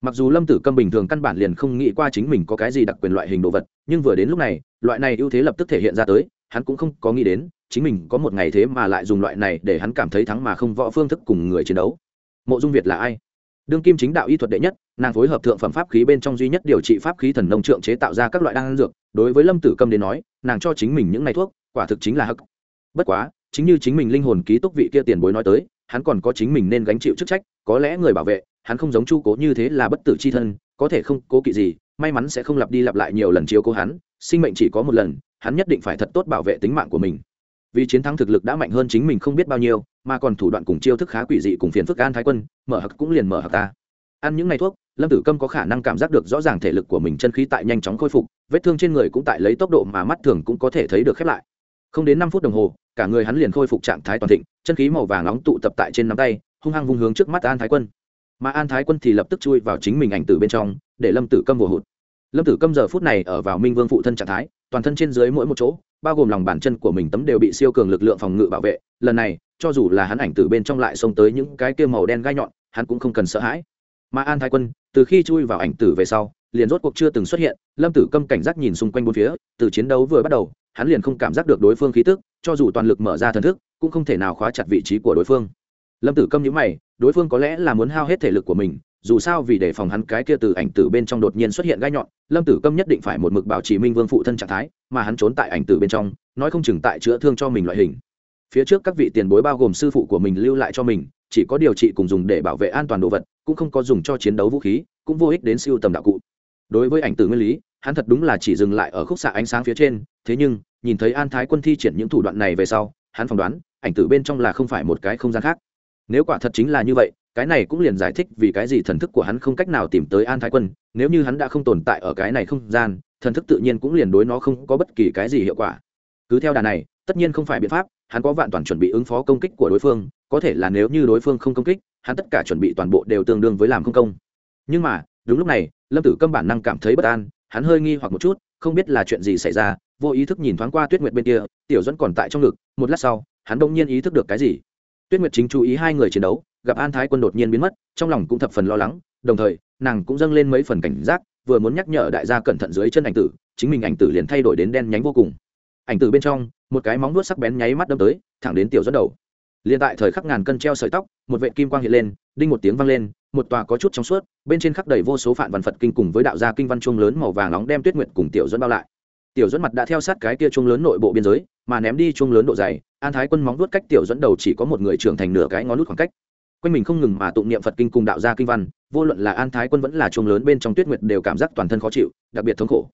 Mặc dù lâm tử câm bình thường căn bản liền không nghĩ qua chính mình có cái gì đặc quyền loại hình đồ vật, nhưng vừa đến lúc này, loại này ưu thế lập tức thể hiện ra tới, hắn cũng không có nghĩ đến, chính mình có một ngày thế mà lại dùng loại này để hắn cảm thấy thắng mà không võ phương thức cùng người chiến đấu. Mộ dung việt là ai? Đương kim chính đạo y thuật đệ nhất, nàng phối hợp thượng phẩm pháp khí bên trong duy nhất điều trị pháp khí thần nông trượng chế tạo ra các loại đan dược, đối với lâm tử câm đến nói, nàng cho chính mình những ngày thuốc, quả thực chính là hắc. Bất quá chính như chính mình linh hồn ký túc vị kia tiền bối nói tới, hắn còn có chính mình nên gánh chịu chức trách, có lẽ người bảo vệ, hắn không giống chu cố như thế là bất tử c h i thân, có thể không cố kỵ gì, may mắn sẽ không lặp đi lặp lại nhiều lần chiếu cố hắn, sinh mệnh chỉ có một lần, hắn nhất định phải thật tốt bảo vệ tính mạng của mình. Vì chiến thắng thực lực đã mạnh hơn chính mình không biết bao nhiêu, mà còn thủ đoạn cùng chiêu thức khá quỷ dị cùng phiền phức an thái quân, mở hặc cũng liền mở hặc ta. Ăn những ngày thuốc, lâm tử câm có khả năng cảm giác được rõ ràng thể lực của mình chân khí tại nhanh chóng khôi phục, vết thương trên người cũng tại lấy tốc độ mà mắt thường cũng có thể thấy được khép lại không đến năm phút đồng hồ, cả người hắn liền khôi phục trạng thái toàn thịnh, chân khí màu vàng nóng tụ tập tại trên nắm tay, hung hăng vung hướng trước mắt an thái quân. Mà an thái quân thì lập tức chui vào chính mình ảnh tử bên trong, để lâm tử câm vừa hụt. Lâm tử câm giờ phút này ở vào minh vương phụ thân trạng thái, toàn thân trên dưới mỗi một chỗ, bao gồm lòng bàn chân của mình tấm đều bị siêu cường lực lượng phòng ngự bảo vệ. Lần này, cho dù là hắn ảnh tử bên trong lại xông tới những cái kia màu đen gai nhọn, hắn cũng không cần sợ hãi. Mà an thái quân, từ khi chui vào ảnh tử về sau, liền rốt cuộc chưa từng xuất hiện. Lâm tử câm cảnh giác nhìn xung quanh bốn phía, từ chiến đấu vừa bắt đầu hắn liền không cảm giác được đối phương khí tức, cho dù toàn lực mở ra thần thức, cũng không thể nào khóa chặt vị trí của đối phương. Lâm tử câm nhữ mày, đối phương có lẽ là muốn hao hết thể lực của mình, dù sao vì để phòng hắn cái kia từ ảnh tử bên trong đột nhiên xuất hiện gai nhọn, lâm tử câm nhất định phải một mực bảo trì minh vương phụ thân trạng thái, mà hắn trốn tại ảnh tử bên trong, nói không chừng tại chữa thương cho mình loại hình. Phía trước các vị tiền bối bao gồm sư phụ của mình lưu lại cho mình, chỉ có điều trị cùng dùng để bảo vệ an toàn đồ vật, cũng không có dùng cho chiến đấu vũ khí, cũng vô ích đến siêu tầm đạo cụ. Đối với ảnh tử nguyên lý hắn thật đúng là chỉ dừng lại ở khúc xạ ánh sáng phía trên, thế nhưng, nhìn thấy an thái quân thi triển những thủ đoạn này về sau, hắn phỏng đoán, ảnh tử bên trong là không phải một cái không gian khác. Nếu quả thật chính là như vậy, cái này cũng liền giải thích vì cái gì thần thức của hắn không cách nào tìm tới an thái quân, nếu như hắn đã không tồn tại ở cái này không gian, thần thức tự nhiên cũng liền đối nó không có bất kỳ cái gì hiệu quả. Cứ theo đà này, tất nhiên không phải biện pháp, hắn có vạn toàn chuẩn bị ứng phó công kích của đối phương, có thể là nếu như đối phương không công kích, hắn tất cả chuẩn bị toàn bộ đều tương đương với làm không công. Nhưng mà, đúng lúc này, lâm tử câm bản năng cảm thấy bất an hắn hơi nghi hoặc một chút, không biết là chuyện gì xảy ra, vô ý thức nhìn thoáng qua tuyết nguyệt bên kia, tiểu dẫn còn tại trong ngực, một lát sau, hắn đông nhiên ý thức được cái gì. Tuyết nguyệt chính chú ý hai người chiến đấu, gặp an thái quân đột nhiên biến mất, trong lòng cũng thập phần lo lắng, đồng thời, nàng cũng dâng lên mấy phần cảnh giác, vừa muốn nhắc nhở đại gia cẩn thận dưới chân ảnh tử, chính mình ảnh tử liền thay đổi đến đen nhánh vô cùng. Ảnh tử bên trong, một cái móng vuốt sắc bén nháy mắt đâm tới, thẳng đến tiểu dẫn đầu. Liền tại thời khắc ngàn cân treo sợi tóc, một vệ kim quang hiện lên đinh một tiếng vang lên, một tòa có chút trong suốt, bên trên khắc đầy vô số phản văn phật kinh cùng với đạo gia kinh văn chuông lớn màu vàng nóng đem tuyết nguyệt cùng tiểu dẫn bao lại. Tiểu dẫn mặt đã theo sát cái kia chuông lớn nội bộ biên giới, mà ném đi chuông lớn độ dày, an thái quân móng vuốt cách tiểu dẫn đầu chỉ có một người trưởng thành nửa cái ngón nút khoảng cách. Quanh mình không ngừng mà tụng niệm phật kinh cùng đạo gia kinh văn, vô luận là an thái quân vẫn là chuông lớn bên trong tuyết nguyệt đều cảm giác toàn thân khó chịu, đặc biệt thống khổ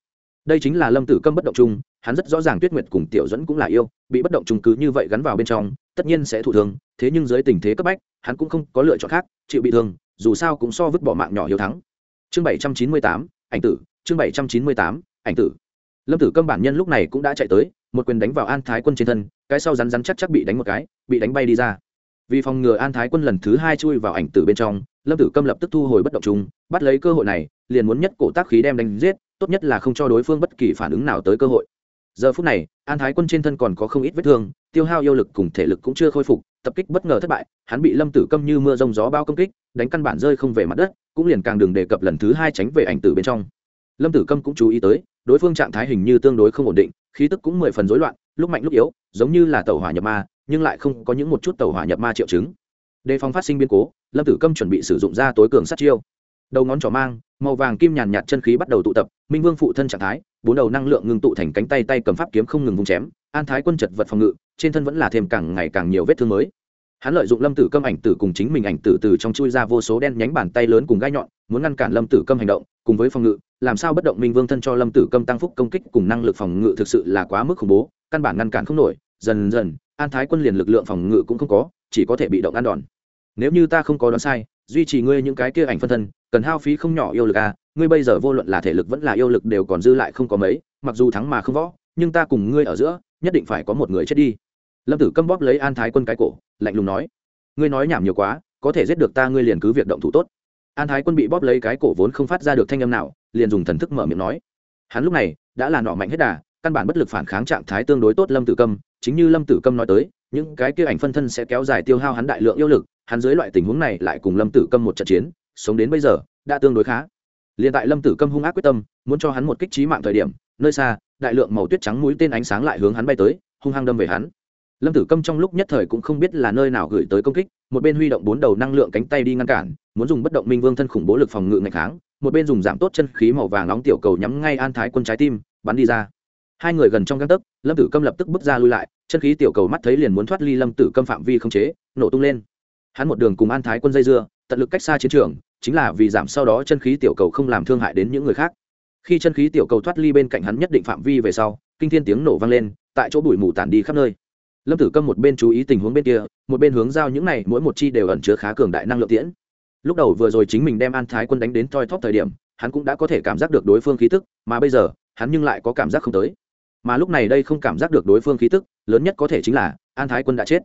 đây chính là lâm tử câm bất động chung, hắn rất rõ ràng tuyết nguyệt cùng tiểu dẫn cũng là yêu, bị bất động chung cứ như vậy gắn vào bên trong, tất nhiên sẽ thụ thương, thế nhưng dưới tình thế cấp bách, hắn cũng không có lựa chọn khác, chịu bị thương, dù sao cũng so vứt bỏ mạng nhỏ hiếu thắng. Chương bảy trăm chín mươi tám, ảnh tử, chương bảy trăm chín mươi tám, ảnh tử. Lâm tử câm bản nhân lúc này cũng đã chạy tới, một quyền đánh vào an thái quân trên thân, cái sau rắn rắn chắc chắc bị đánh một cái, bị đánh bay đi ra. Vì phòng ngừa an thái quân lần thứ hai chui vào ảnh tử bên trong, lâm tử câm lập tức thu hồi bất động chung, bắt lấy cơ hội này, liền muốn nhất cổ tác khí đem đánh giết tốt nhất là không cho đối phương bất kỳ phản ứng nào tới cơ hội. Giờ phút này, an thái quân trên thân còn có không ít vết thương, tiêu hao yêu lực cùng thể lực cũng chưa khôi phục, tập kích bất ngờ thất bại, hắn bị lâm tử câm như mưa rông gió bao công kích, đánh căn bản rơi không về mặt đất, cũng liền càng đừng đề cập lần thứ hai tránh về ảnh tử bên trong. Lâm tử câm cũng chú ý tới, đối phương trạng thái hình như tương đối không ổn định, khí tức cũng mười phần rối loạn, lúc mạnh lúc yếu, giống như là tàu hỏa nhập ma, nhưng lại không có những một chút tàu hỏa nhập ma triệu chứng. Đề phòng phát sinh biến cố, lâm tử câm chuẩn bị sử dụng ra tối cường sát chiêu. Đầu ngón trỏ mang màu vàng kim nhàn nhạt chân khí bắt đầu tụ tập, minh vương phụ thân trạng thái, bốn đầu năng lượng ngưng tụ thành cánh tay tay cầm pháp kiếm không ngừng vung chém, an thái quân chật vật phòng ngự, trên thân vẫn là thêm càng ngày càng nhiều vết thương mới. Hắn lợi dụng lâm tử câm ảnh tử cùng chính mình ảnh tử từ trong chui ra vô số đen nhánh bàn tay lớn cùng gai nhọn, muốn ngăn cản lâm tử câm hành động, cùng với phòng ngự, làm sao bất động minh vương thân cho lâm tử câm tăng phúc công kích cùng năng lực phòng ngự thực sự là quá mức khủng bố, căn bản ngăn cản không nổi, dần dần, an thái quân liền lực lượng phòng ngự cũng không có, chỉ có thể bị động ăn đòn. Nếu như ta không có đoán sai duy trì ngươi những cái kia ảnh phân thân, cần hao phí không nhỏ yêu lực à ngươi bây giờ vô luận là thể lực vẫn là yêu lực đều còn dư lại không có mấy, mặc dù thắng mà không võ, nhưng ta cùng ngươi ở giữa, nhất định phải có một người chết đi. Lâm tử câm bóp lấy an thái quân cái cổ, lạnh lùng nói, ngươi nói nhảm nhiều quá, có thể giết được ta ngươi liền cứ việc động thủ tốt. An thái quân bị bóp lấy cái cổ vốn không phát ra được thanh âm nào, liền dùng thần thức mở miệng nói, hắn lúc này đã là nọ mạnh hết đà, căn bản bất lực phản kháng trạng thái tương đối tốt lâm tử câm, chính như lâm tử câm nói tới những cái kia ảnh phân thân sẽ kéo dài tiêu hao hắn đại lượng yêu lực, hắn dưới loại tình huống này lại cùng lâm tử câm một trận chiến, sống đến bây giờ, đã tương đối khá. Liền tại lâm tử câm hung ác quyết tâm, muốn cho hắn một kích trí mạng thời điểm, nơi xa, đại lượng màu tuyết trắng mũi tên ánh sáng lại hướng hắn bay tới, hung hăng đâm về hắn. Lâm tử câm trong lúc nhất thời cũng không biết là nơi nào gửi tới công kích, một bên huy động bốn đầu năng lượng cánh tay đi ngăn cản, muốn dùng bất động minh vương thân khủng bố lực phòng ngự ngày kháng, một bên dùng giảm tốt chân khí màu vàng nóng tiểu cầu nhắm ngay an thái quân trái tim, bắn đi ra. Hai người gần trong găng tấc, lâm tử câm lập tức bước ra lui lại chân khí tiểu cầu mắt thấy liền muốn thoát ly lâm tử câm phạm vi không chế, nổ tung lên. Hắn một đường cùng an thái quân dây dưa, tận lực cách xa chiến trường, chính là vì giảm sau đó chân khí tiểu cầu không làm thương hại đến những người khác. Khi chân khí tiểu cầu thoát ly bên cạnh hắn nhất định phạm vi về sau, kinh thiên tiếng nổ vang lên, tại chỗ bụi mù tản đi khắp nơi. Lâm tử câm một bên chú ý tình huống bên kia, một bên hướng giao những này, mỗi một chi đều ẩn chứa khá cường đại năng lượng tiễn. Lúc đầu vừa rồi chính mình đem an thái quân đánh đến toi thóp thời điểm, hắn cũng đã có thể cảm giác được đối phương khí tức, mà bây giờ, hắn nhưng lại có cảm giác không tới. Mà lúc này đây không cảm giác được đối phương khí tức lớn nhất có thể chính là an thái quân đã chết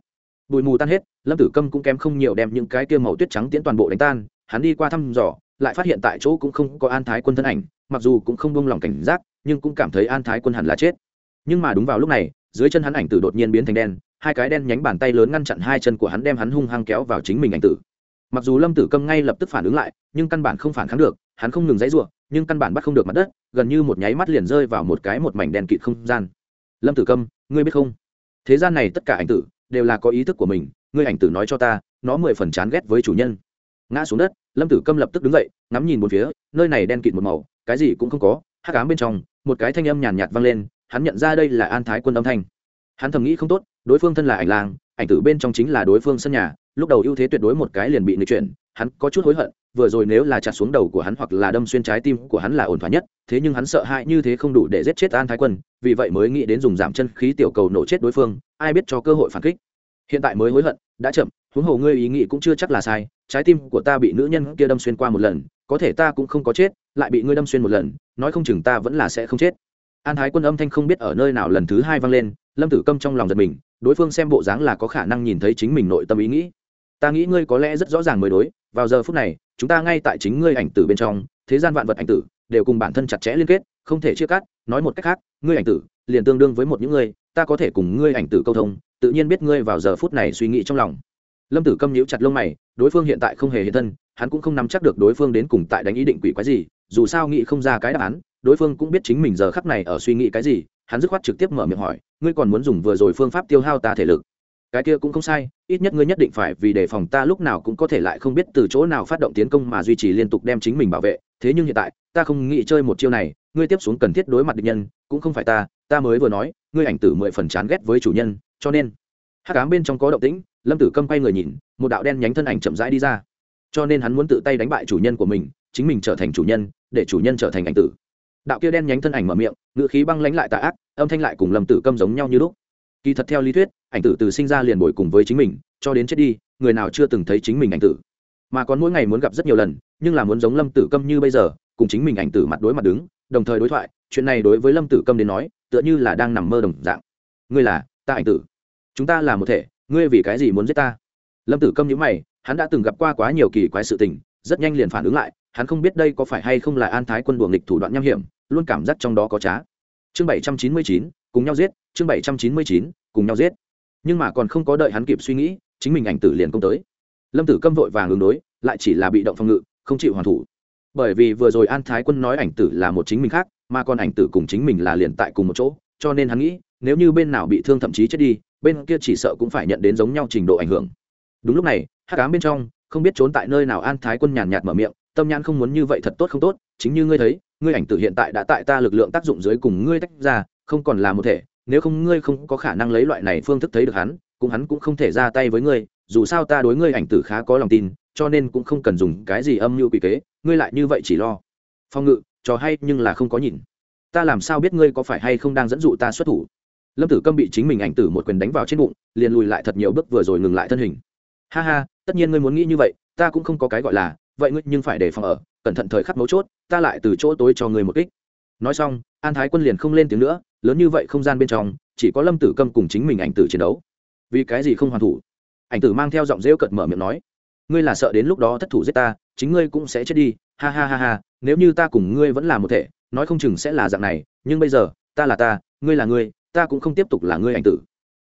bụi mù tan hết lâm tử câm cũng kém không nhiều đem những cái kia màu tuyết trắng tiễn toàn bộ đánh tan hắn đi qua thăm dò lại phát hiện tại chỗ cũng không có an thái quân thân ảnh mặc dù cũng không bông lòng cảnh giác nhưng cũng cảm thấy an thái quân hẳn là chết nhưng mà đúng vào lúc này dưới chân hắn ảnh tử đột nhiên biến thành đen hai cái đen nhánh bàn tay lớn ngăn chặn hai chân của hắn đem hắn hung hăng kéo vào chính mình ảnh tử mặc dù lâm tử câm ngay lập tức phản ứng lại nhưng căn bản không phản kháng được hắn không ngừng dãy r u ộ nhưng căn bản bắt không được mặt đất gần như một nháy mắt liền rơi vào một cái một mảnh đen kịt không gian lâm tử câm ngươi biết không thế gian này tất cả ảnh tử đều là có ý thức của mình, ngươi ảnh tử nói cho ta, nó mười phần chán ghét với chủ nhân. Ngã xuống đất, lâm tử câm lập tức đứng dậy, ngắm nhìn một phía, nơi này đen kịt một màu, cái gì cũng không có, hắc ám bên trong, một cái thanh âm nhàn nhạt vang lên, hắn nhận ra đây là an thái quân âm thanh. Hắn thầm nghĩ không tốt, đối phương thân là ảnh lang, ảnh tử bên trong chính là đối phương sân nhà, lúc đầu ưu thế tuyệt đối một cái liền bị nghịch chuyển, hắn có chút hối hận vừa rồi nếu là chặt xuống đầu của hắn hoặc là đâm xuyên trái tim của hắn là ổn thỏa nhất, thế nhưng hắn sợ hãi như thế không đủ để giết chết an thái quân, vì vậy mới nghĩ đến dùng giảm chân khí tiểu cầu nổ chết đối phương, ai biết cho cơ hội phản kích. Hiện tại mới hối hận, đã chậm, huống hồ ngươi ý nghĩ cũng chưa chắc là sai, trái tim của ta bị nữ nhân kia đâm xuyên qua một lần, có thể ta cũng không có chết, lại bị ngươi đâm xuyên một lần, nói không chừng ta vẫn là sẽ không chết. An thái quân âm thanh không biết ở nơi nào lần thứ hai vang lên, lâm tử câm trong lòng giật mình, đối phương xem bộ dáng là có khả năng nhìn thấy chính mình nội tâm ý nghĩ. Ta nghĩ ngươi có lẽ rất rõ ràng mới đối vào giờ phút này, chúng ta ngay tại chính ngươi ảnh tử bên trong, thế gian vạn vật ảnh tử đều cùng bản thân chặt chẽ liên kết, không thể chia cắt. Nói một cách khác, ngươi ảnh tử liền tương đương với một những ngươi ta có thể cùng ngươi ảnh tử câu thông, tự nhiên biết ngươi vào giờ phút này suy nghĩ trong lòng. Lâm tử câm nhíu chặt lông mày, đối phương hiện tại không hề hiện thân, hắn cũng không nắm chắc được đối phương đến cùng tại đánh ý định quỷ quái gì, dù sao nghĩ không ra cái đáp án, đối phương cũng biết chính mình giờ khắc này ở suy nghĩ cái gì, hắn dứt khoát trực tiếp mở miệng hỏi, ngươi còn muốn dùng vừa rồi phương pháp tiêu hao ta thể lực? Cái kia cũng không sai, ít nhất ngươi nhất định phải vì đề phòng ta lúc nào cũng có thể lại không biết từ chỗ nào phát động tiến công mà duy trì liên tục đem chính mình bảo vệ. Thế nhưng hiện tại, ta không nghĩ chơi một chiêu này, ngươi tiếp xuống cần thiết đối mặt địch nhân, cũng không phải ta ta mới vừa nói, ngươi ảnh tử mười phần chán ghét với chủ nhân, cho nên hắc ám bên trong có động tĩnh, lâm tử câm quay người nhìn, một đạo đen nhánh thân ảnh chậm rãi đi ra. Cho nên hắn muốn tự tay đánh bại chủ nhân của mình, chính mình trở thành chủ nhân, để chủ nhân trở thành ảnh tử. Đạo kia đen nhánh thân ảnh mở miệng ngựa khí băng lánh lại tà ác, âm thanh lại cùng lâm tử câm giống nhau như lúc kỳ thật theo lý thuyết, ảnh tử từ sinh ra liền bồi cùng với chính mình, cho đến chết đi, người nào chưa từng thấy chính mình ảnh tử. Mà còn mỗi ngày muốn gặp rất nhiều lần, nhưng là muốn giống lâm tử câm như bây giờ, cùng chính mình ảnh tử mặt đối mặt đứng, đồng thời đối thoại, chuyện này đối với lâm tử câm đến nói, tựa như là đang nằm mơ đồng dạng. Ngươi là, ta ảnh tử. Chúng ta là một thể, ngươi vì cái gì muốn giết ta? Lâm tử câm nhữ mày, hắn đã từng gặp qua quá nhiều kỳ quái sự tình, rất nhanh liền phản ứng lại, hắn không biết đây có phải hay không là an thái quân đùa nghịch thủ đoạn nham hiểm, luôn cảm giác trong đó có trá. Chương bảy trăm chín mươi chín cùng nhau giết, chương bảy trăm chín mươi chín, cùng nhau giết. Nhưng mà còn không có đợi hắn kịp suy nghĩ, chính mình ảnh tử liền công tới. Lâm tử câm vội vàng ứng đối, lại chỉ là bị động phòng ngự, không chịu hoàn thủ. Bởi vì vừa rồi an thái quân nói ảnh tử là một chính mình khác, mà còn ảnh tử cùng chính mình là liền tại cùng một chỗ, cho nên hắn nghĩ, nếu như bên nào bị thương thậm chí chết đi, bên kia chỉ sợ cũng phải nhận đến giống nhau trình độ ảnh hưởng. Đúng lúc này hát ám bên trong, không biết trốn tại nơi nào an thái quân nhàn nhạt mở miệng, tâm nhãn không muốn như vậy thật tốt không tốt, chính như ngươi thấy, ngươi ảnh tử hiện tại đã tại ta lực lượng tác dụng dưới cùng ngươi tách ra không còn là một thể, nếu không ngươi không có khả năng lấy loại này phương thức thấy được hắn, cũng hắn cũng không thể ra tay với ngươi, dù sao ta đối ngươi ảnh tử khá có lòng tin, cho nên cũng không cần dùng cái gì âm mưu quỷ kế, ngươi lại như vậy chỉ lo. Phong ngự, trò hay nhưng là không có nhìn. Ta làm sao biết ngươi có phải hay không đang dẫn dụ ta xuất thủ? Lâm tử câm bị chính mình ảnh tử một quyền đánh vào trên bụng, liền lùi lại thật nhiều bước vừa rồi ngừng lại thân hình. Ha ha, tất nhiên ngươi muốn nghĩ như vậy, ta cũng không có cái gọi là, vậy ngươi nhưng phải đề phòng ở, cẩn thận thời khắc mấu chốt, ta lại từ chỗ tối cho ngươi một kích. Nói xong, an thái quân liền không lên tiếng nữa lớn như vậy không gian bên trong, chỉ có lâm tử câm cùng chính mình ảnh tử chiến đấu. Vì cái gì không hoàn thủ? Ảnh tử mang theo giọng rêu cợt mở miệng nói, ngươi là sợ đến lúc đó thất thủ giết ta, chính ngươi cũng sẽ chết đi. Ha ha ha ha, nếu như ta cùng ngươi vẫn là một thể, nói không chừng sẽ là dạng này, nhưng bây giờ, ta là ta, ngươi là ngươi, ta cũng không tiếp tục là ngươi ảnh tử.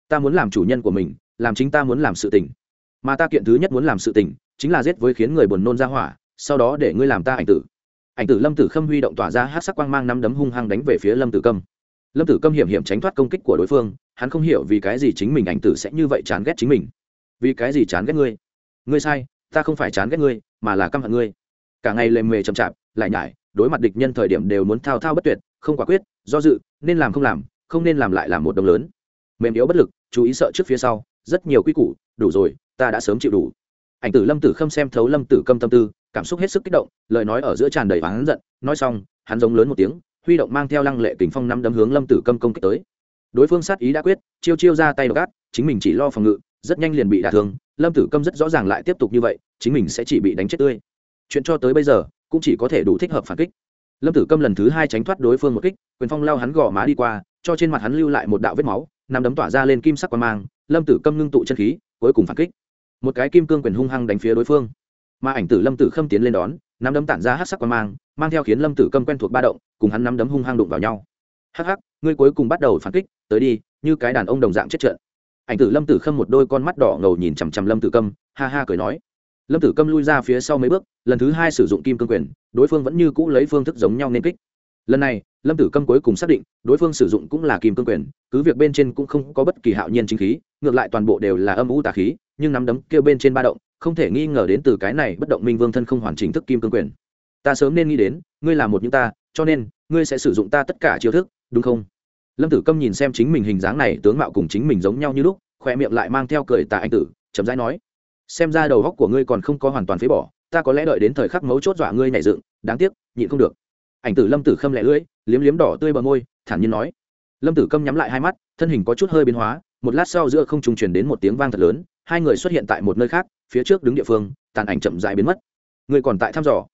Ta muốn làm chủ nhân của mình, làm chính ta muốn làm sự tình. Mà ta kiện thứ nhất muốn làm sự tình, chính là giết với khiến người buồn nôn ra hỏa, sau đó để ngươi làm ta ảnh tử. Ảnh tử lâm tử khâm huy động tỏa ra hát sắc quang mang năm đấm hung hăng đánh về phía lâm tử câm lâm tử câm hiểm hiểm tránh thoát công kích của đối phương, hắn không hiểu vì cái gì chính mình ảnh tử sẽ như vậy chán ghét chính mình. Vì cái gì chán ghét ngươi? Ngươi sai, ta không phải chán ghét ngươi, mà là căm hận ngươi. Cả ngày lề mề chậm chạp, lại nhải, đối mặt địch nhân thời điểm đều muốn thao thao bất tuyệt, không quả quyết, do dự, nên làm không làm, không nên làm lại làm một đồng lớn. Mềm yếu bất lực, chú ý sợ trước phía sau, rất nhiều quy củ, đủ rồi, ta đã sớm chịu đủ. Ảnh tử lâm tử khâm xem thấu lâm tử câm tâm tư, cảm xúc hết sức kích động, lời nói ở giữa tràn đầy và hắn giận, nói xong, hắn giống lớn một tiếng huy động mang theo lăng lệ kình phong năm đấm hướng lâm tử câm công kích tới. Đối phương sát ý đã quyết, chiêu chiêu ra tay gác chính mình chỉ lo phòng ngự, rất nhanh liền bị đả thương. Lâm tử câm rất rõ ràng lại tiếp tục như vậy, chính mình sẽ chỉ bị đánh chết tươi. Chuyện cho tới bây giờ, cũng chỉ có thể đủ thích hợp phản kích. Lâm tử câm lần thứ hai tránh thoát đối phương một kích, quyền phong lao hắn gò má đi qua, cho trên mặt hắn lưu lại một đạo vết máu nằm đấm tỏa ra lên kim sắc quan mang, lâm tử câm ngưng tụ chân khí, cuối cùng phản kích. Một cái kim cương quyền hung hăng đánh phía đối phương. Mà ảnh tử lâm tử khâm tiến lên đón, nắm đấm tản ra hát sắc quan mang mang theo khiến lâm tử câm quen thuộc ba động, cùng hắn nắm đấm hung hăng đụng vào nhau. Hắc hắc, ngươi cuối cùng bắt đầu phản kích, tới đi, như cái đàn ông đồng dạng chết trận ảnh tử lâm tử khâm một đôi con mắt đỏ ngầu nhìn chằm chằm lâm tử câm, ha ha cười nói. Lâm tử câm lui ra phía sau mấy bước, lần thứ hai sử dụng kim cương quyền, đối phương vẫn như cũ lấy phương thức giống nhau nên kích. Lần này, lâm tử câm cuối cùng xác định, đối phương sử dụng cũng là kim cương quyền, cứ việc bên trên cũng không có bất kỳ hạo nhiên chính khí, ngược lại toàn bộ đều là âm u tà khí, nhưng nắm đấm kêu bên trên ba động, không thể nghi ngờ đến từ cái này bất động minh vương thân không hoàn chỉnh thức kim cương quyền ta sớm nên nghĩ đến, ngươi là một những ta, cho nên, ngươi sẽ sử dụng ta tất cả chiêu thức, đúng không? Lâm tử câm nhìn xem chính mình hình dáng này, tướng mạo cùng chính mình giống nhau như lúc khoe miệng lại mang theo cười tà anh tử, chậm rãi nói, xem ra đầu góc của ngươi còn không có hoàn toàn phế bỏ, ta có lẽ đợi đến thời khắc mấu chốt dọa ngươi nhảy dựng, đáng tiếc, nhịn không được. Ảnh tử lâm tử khâm lẹ lưỡi, liếm liếm đỏ tươi bờ môi, thản nhiên nói. Lâm tử câm nhắm lại hai mắt, thân hình có chút hơi biến hóa, một lát sau giữa không trung truyền đến một tiếng vang thật lớn, hai người xuất hiện tại một nơi khác, phía trước đứng địa phương, tàn ảnh chậm dại biến mất. Ngươi còn tại thăm dò?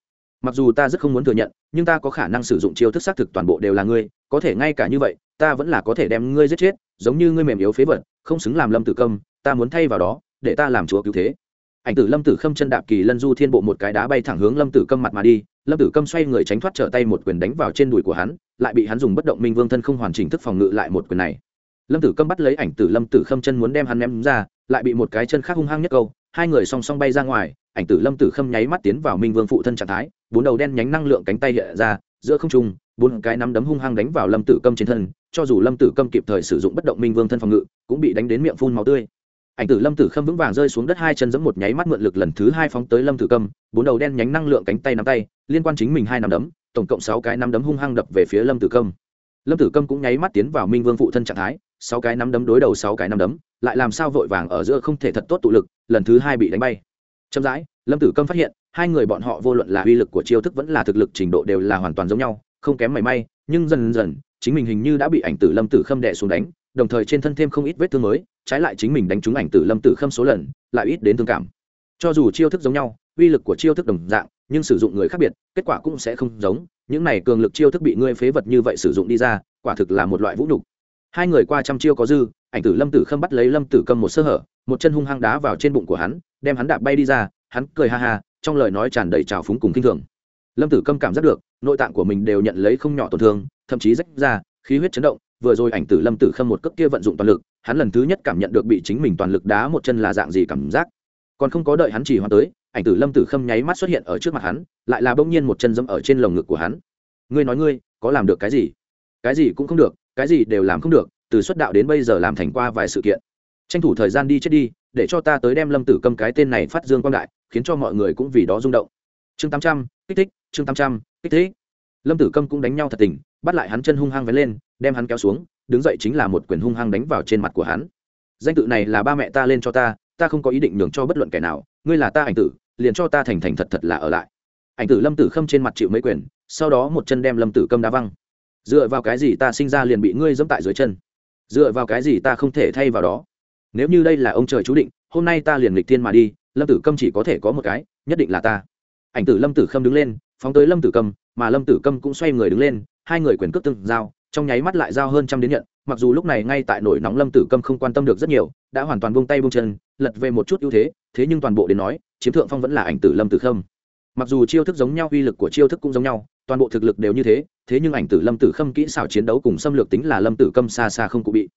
Mặc dù ta rất không muốn thừa nhận, nhưng ta có khả năng sử dụng chiêu thức xác thực toàn bộ đều là ngươi, có thể ngay cả như vậy, ta vẫn là có thể đem ngươi giết chết, giống như ngươi mềm yếu phế vật, không xứng làm lâm tử công ta muốn thay vào đó, để ta làm chúa cứu thế. Ảnh tử lâm tử khâm chân đạp kỳ lân du thiên bộ một cái đá bay thẳng hướng lâm tử câm mặt mà đi, lâm tử câm xoay người tránh thoát trở tay một quyền đánh vào trên đùi của hắn, lại bị hắn dùng bất động minh vương thân không hoàn chỉnh thức phòng ngự lại một quyền này. Lâm tử câm bắt lấy ảnh tử lâm tử khâm chân muốn đem hắn ném ra, lại bị một cái chân khác hung hăng nhất câu hai người song song bay ra ngoài, ảnh tử lâm tử khâm nháy mắt tiến vào minh vương phụ thân trạng thái, bốn đầu đen nhánh năng lượng cánh tay hiện ra, giữa không trung, bốn cái nắm đấm hung hăng đánh vào lâm tử câm trên thân, cho dù lâm tử câm kịp thời sử dụng bất động minh vương thân phòng ngự, cũng bị đánh đến miệng phun máu tươi. Ảnh tử lâm tử khâm vững vàng rơi xuống đất hai chân giẫm một nháy mắt mượn lực lần thứ hai phóng tới lâm tử câm bốn đầu đen nhánh năng lượng cánh tay nắm tay, liên quan chính mình hai nắm đấm, tổng cộng sáu cái nắm đấm hung hăng đập về phía lâm tử câm lâm tử câm cũng nháy mắt tiến vào minh vương phụ thân trạng thái sáu cái nắm đấm đối đầu sáu cái nắm đấm, lại làm sao vội vàng ở giữa không thể thật tốt tụ lực, lần thứ hai bị đánh bay. Chậm rãi, lâm tử câm phát hiện, hai người bọn họ vô luận là uy lực của chiêu thức vẫn là thực lực trình độ đều là hoàn toàn giống nhau, không kém mảy may, nhưng dần dần, chính mình hình như đã bị ảnh tử lâm tử khâm đè xuống đánh, đồng thời trên thân thêm không ít vết thương mới, trái lại chính mình đánh trúng ảnh tử lâm tử khâm số lần, lại ít đến thương cảm. Cho dù chiêu thức giống nhau, uy lực của chiêu thức đồng dạng, nhưng sử dụng người khác biệt, kết quả cũng sẽ không giống, những này cường lực chiêu thức bị ngươi phế vật như vậy sử dụng đi ra, quả thực là một loại vũ nhục hai người qua trăm chiêu có dư, ảnh tử lâm tử khâm bắt lấy lâm tử cầm một sơ hở, một chân hung hăng đá vào trên bụng của hắn, đem hắn đạp bay đi ra, hắn cười ha ha, trong lời nói tràn đầy trào phúng cùng kinh thường. Lâm tử câm cảm giác được, nội tạng của mình đều nhận lấy không nhỏ tổn thương, thậm chí rách ra, khí huyết chấn động, vừa rồi ảnh tử lâm tử khâm một cước kia vận dụng toàn lực, hắn lần thứ nhất cảm nhận được bị chính mình toàn lực đá một chân là dạng gì cảm giác. Còn không có đợi hắn chỉ hoa tới, ảnh tử lâm tử khâm nháy mắt xuất hiện ở trước mặt hắn, lại là bỗng nhiên một chân dẫm ở trên lồng ngực của hắn. Ngươi nói ngươi, có làm được cái gì? Cái gì cũng không được cái gì đều làm không được, từ xuất đạo đến bây giờ làm thành qua vài sự kiện. Tranh thủ thời gian đi chết đi, để cho ta tới đem lâm tử câm cái tên này phát dương quang đại, khiến cho mọi người cũng vì đó rung động. Chương tám trăm, kích thích, chương tám trăm, kích thích. Lâm tử câm cũng đánh nhau thật tình, bắt lại hắn chân hung hăng vén lên, đem hắn kéo xuống, đứng dậy chính là một quyền hung hăng đánh vào trên mặt của hắn. Danh tự này là ba mẹ ta lên cho ta ta không có ý định nhường cho bất luận kẻ nào, ngươi là ta ảnh tử, liền cho ta thành thành thật thật là ở lại. Ảnh tử lâm tử khâm trên mặt chịu mấy quyền, sau đó một chân đem lâm tử câm đá văng dựa vào cái gì ta sinh ra liền bị ngươi dẫm tại dưới chân? Dựa vào cái gì ta không thể thay vào đó? Nếu như đây là ông trời chú định, hôm nay ta liền lịch tiên mà đi, lâm tử câm chỉ có thể có một cái, nhất định là ta. Ảnh tử lâm tử khâm đứng lên, phóng tới lâm tử câm, mà lâm tử câm cũng xoay người đứng lên, hai người quyền cước từng giao, trong nháy mắt lại giao hơn trăm đến nhận, mặc dù lúc này ngay tại nổi nóng lâm tử câm không quan tâm được rất nhiều, đã hoàn toàn buông tay buông chân, lật về một chút ưu thế thế nhưng toàn bộ đến nói, chiếm thượng phong vẫn là ảnh tử lâm tử khâm. Mặc dù chiêu thức giống nhau, uy lực của chiêu thức cũng giống nhau, toàn bộ thực lực đều như thế thế nhưng ảnh tử lâm tử khâm kỹ xảo chiến đấu cùng xâm lược tính là lâm tử câm xa xa không cụ bị.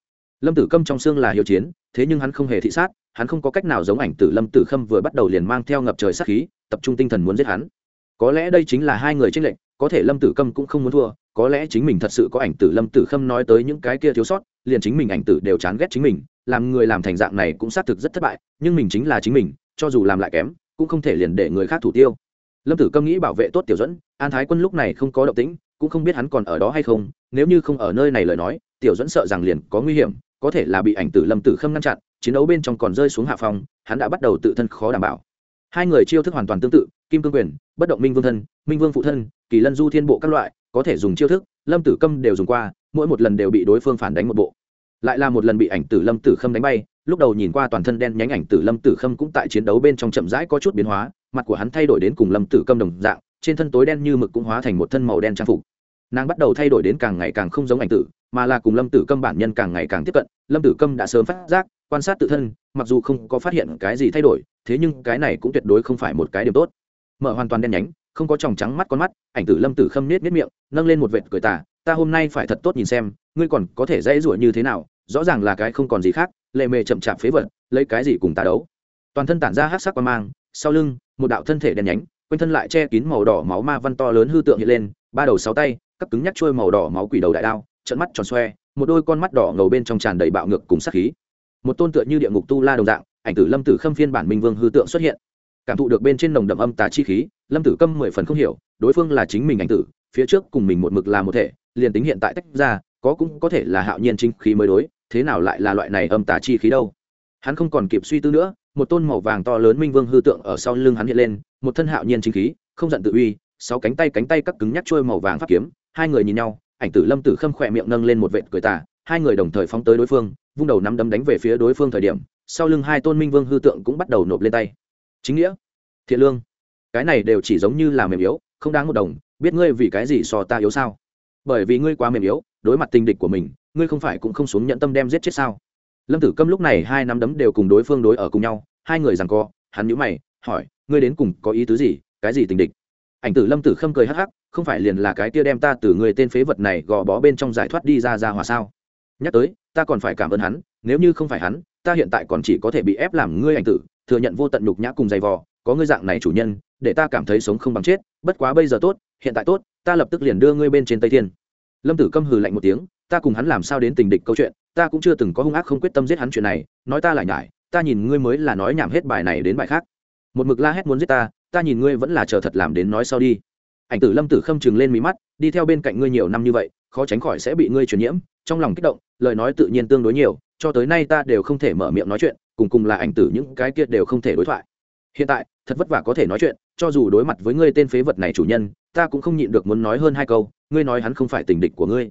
Lâm tử câm trong xương là hiệu chiến, thế nhưng hắn không hề thị sát, hắn không có cách nào giống ảnh tử lâm tử khâm vừa bắt đầu liền mang theo ngập trời sát khí, tập trung tinh thần muốn giết hắn. Có lẽ đây chính là hai người tranh lệnh có thể lâm tử câm cũng không muốn thua, có lẽ chính mình thật sự có ảnh tử lâm tử khâm nói tới những cái kia thiếu sót, liền chính mình ảnh tử đều chán ghét chính mình, làm người làm thành dạng này cũng xác thực rất thất bại, nhưng mình chính là chính mình, cho dù làm lại kém, cũng không thể liền để người khác thủ tiêu. Lâm tử câm nghĩ bảo vệ tốt tiểu dẫn an thái quân lúc này không có động tĩnh cũng không biết hắn còn ở đó hay không, nếu như không ở nơi này lời nói, tiểu dẫn sợ rằng liền có nguy hiểm, có thể là bị ảnh tử lâm tử khâm ngăn chặn, chiến đấu bên trong còn rơi xuống hạ phòng hắn đã bắt đầu tự thân khó đảm bảo. Hai người chiêu thức hoàn toàn tương tự, kim cương quyền, bất động minh vương thân, minh vương phụ thân, kỳ lân du thiên bộ các loại, có thể dùng chiêu thức, lâm tử câm đều dùng qua, mỗi một lần đều bị đối phương phản đánh một bộ. Lại là một lần bị ảnh tử lâm tử khâm đánh bay, lúc đầu nhìn qua toàn thân đen nhánh ảnh tử lâm tử khâm cũng tại chiến đấu bên trong chậm rãi có chút biến hóa, mặt của hắn thay đổi đến cùng lâm tử câm đồng dạng trên thân tối đen như mực cũng hóa thành một thân màu đen trang phục. Nàng bắt đầu thay đổi đến càng ngày càng không giống ảnh tử, mà là cùng lâm tử câm bản nhân càng ngày càng tiếp cận. Lâm tử câm đã sớm phát giác, quan sát tự thân, mặc dù không có phát hiện cái gì thay đổi, thế nhưng cái này cũng tuyệt đối không phải một cái điểm tốt. Mở hoàn toàn đen nhánh, không có tròng trắng mắt con mắt, ảnh tử lâm tử khâm nết nết miệng, nâng lên một vệt cười tả ta hôm nay phải thật tốt nhìn xem, ngươi còn có thể dễ rủa như thế nào, rõ ràng là cái không còn gì khác, lệ mề chậm chạp phế vật, lấy cái gì cùng ta đấu? Toàn thân tản ra hát sắc qua mang, sau lưng, một đạo thân thể đen nhánh quanh thân lại che kín màu đỏ máu ma văn to lớn hư tượng hiện lên, ba đầu sáu tay, các cứng nhắc trôi màu đỏ máu quỷ đầu đại đao trận mắt tròn xoe, một đôi con mắt đỏ ngầu bên trong tràn đầy bạo ngược cùng sát khí. Một tôn tựa như địa ngục tu la đồng dạng, ảnh tử lâm tử khâm phiên bản minh vương hư tượng xuất hiện. Cảm thụ được bên trên nồng đậm âm tà chi khí, lâm tử câm mười phần không hiểu, đối phương là chính mình ảnh tử, phía trước cùng mình một mực là một thể, liền tính hiện tại tách ra, có cũng có thể là hạo nhiên chính khí mới đối, thế nào lại là loại này âm tà chi khí đâu? Hắn không còn kịp suy tư nữa một tôn màu vàng to lớn minh vương hư tượng ở sau lưng hắn hiện lên, một thân hạo nhiên chính khí, không giận tự uy, sáu cánh tay cánh tay các cứng nhắc trôi màu vàng pháp kiếm, hai người nhìn nhau, ảnh tử lâm tử khâm khỏe miệng nâng lên một vệt cười tà, hai người đồng thời phóng tới đối phương, vung đầu nắm đấm đánh về phía đối phương thời điểm, sau lưng hai tôn minh vương hư tượng cũng bắt đầu nộp lên tay. Chính nghĩa, thiện lương, cái này đều chỉ giống như là mềm yếu, không đáng một đồng, biết ngươi vì cái gì so ta yếu sao? Bởi vì ngươi quá mềm yếu, đối mặt tình địch của mình, ngươi không phải cũng không xuống nhận tâm đem giết chết sao? Lâm tử câm lúc này hai nắm đấm đều cùng đối phương đối ở cùng nhau, hai người rằng co, hắn nhữ mày, hỏi, ngươi đến cùng có ý tứ gì? Cái gì tình địch? Ảnh tử lâm tử khâm cười hắc hắc, không phải liền là cái kia đem ta từ người tên phế vật này gò bó bên trong giải thoát đi ra ra hòa sao? Nhắc tới, ta còn phải cảm ơn hắn, nếu như không phải hắn, ta hiện tại còn chỉ có thể bị ép làm ngươi ảnh tử, thừa nhận vô tận nhục nhã cùng giày vò, có ngươi dạng này chủ nhân, để ta cảm thấy sống không bằng chết, bất quá bây giờ tốt, hiện tại tốt, ta lập tức liền đưa ngươi bên trên tây thiên. Lâm tử câm hừ lạnh một tiếng, ta cùng hắn làm sao đến tình địch câu chuyện ta cũng chưa từng có hung ác không quyết tâm giết hắn chuyện này, nói ta lại nhải, ta nhìn ngươi mới là nói nhảm hết bài này đến bài khác. Một mực la hét muốn giết ta ta nhìn ngươi vẫn là chờ thật làm đến nói sau đi. Ảnh tử lâm tử khâm chừng lên mí mắt, đi theo bên cạnh ngươi nhiều năm như vậy, khó tránh khỏi sẽ bị ngươi truyền nhiễm, trong lòng kích động, lời nói tự nhiên tương đối nhiều, cho tới nay ta đều không thể mở miệng nói chuyện, cùng cùng là ảnh tử những cái kia đều không thể đối thoại. Hiện tại, thật vất vả có thể nói chuyện, cho dù đối mặt với ngươi tên phế vật này chủ nhân, ta cũng không nhịn được muốn nói hơn hai câu, ngươi nói hắn không phải tình địch của ngươi.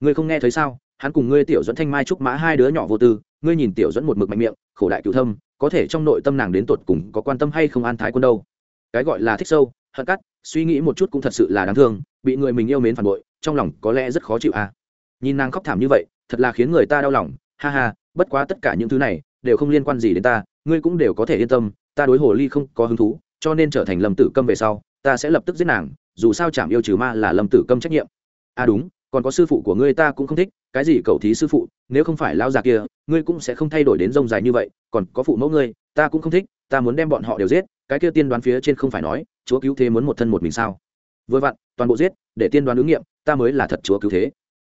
Ngươi không nghe thấy sao? Hắn cùng ngươi tiểu dẫn thanh mai trúc mã hai đứa nhỏ vô tư, ngươi nhìn tiểu dẫn một mực mạnh miệng, khổ đại cựu thâm, có thể trong nội tâm nàng đến tột cùng có quan tâm hay không an thái quân đâu? Cái gọi là thích sâu, hận cắt, suy nghĩ một chút cũng thật sự là đáng thương, bị người mình yêu mến phản bội, trong lòng có lẽ rất khó chịu à? Nhìn nàng khóc thảm như vậy, thật là khiến người ta đau lòng, ha ha, bất quá tất cả những thứ này đều không liên quan gì đến ta, ngươi cũng đều có thể yên tâm, ta đối hồ ly không có hứng thú, cho nên trở thành lâm tử câm về sau, ta sẽ lập tức giết nàng, dù sao chảm yêu trừ ma là lâm tử câm trách nhiệm. À đúng còn có sư phụ của ngươi ta cũng không thích, cái gì cầu thí sư phụ, nếu không phải lao già kia, ngươi cũng sẽ không thay đổi đến rông dài như vậy, còn có phụ mẫu ngươi, ta cũng không thích, ta muốn đem bọn họ đều giết, cái kia tiên đoán phía trên không phải nói, chúa cứu thế muốn một thân một mình sao? Vừa vặn, toàn bộ giết, để tiên đoán ứng nghiệm, ta mới là thật chúa cứu thế.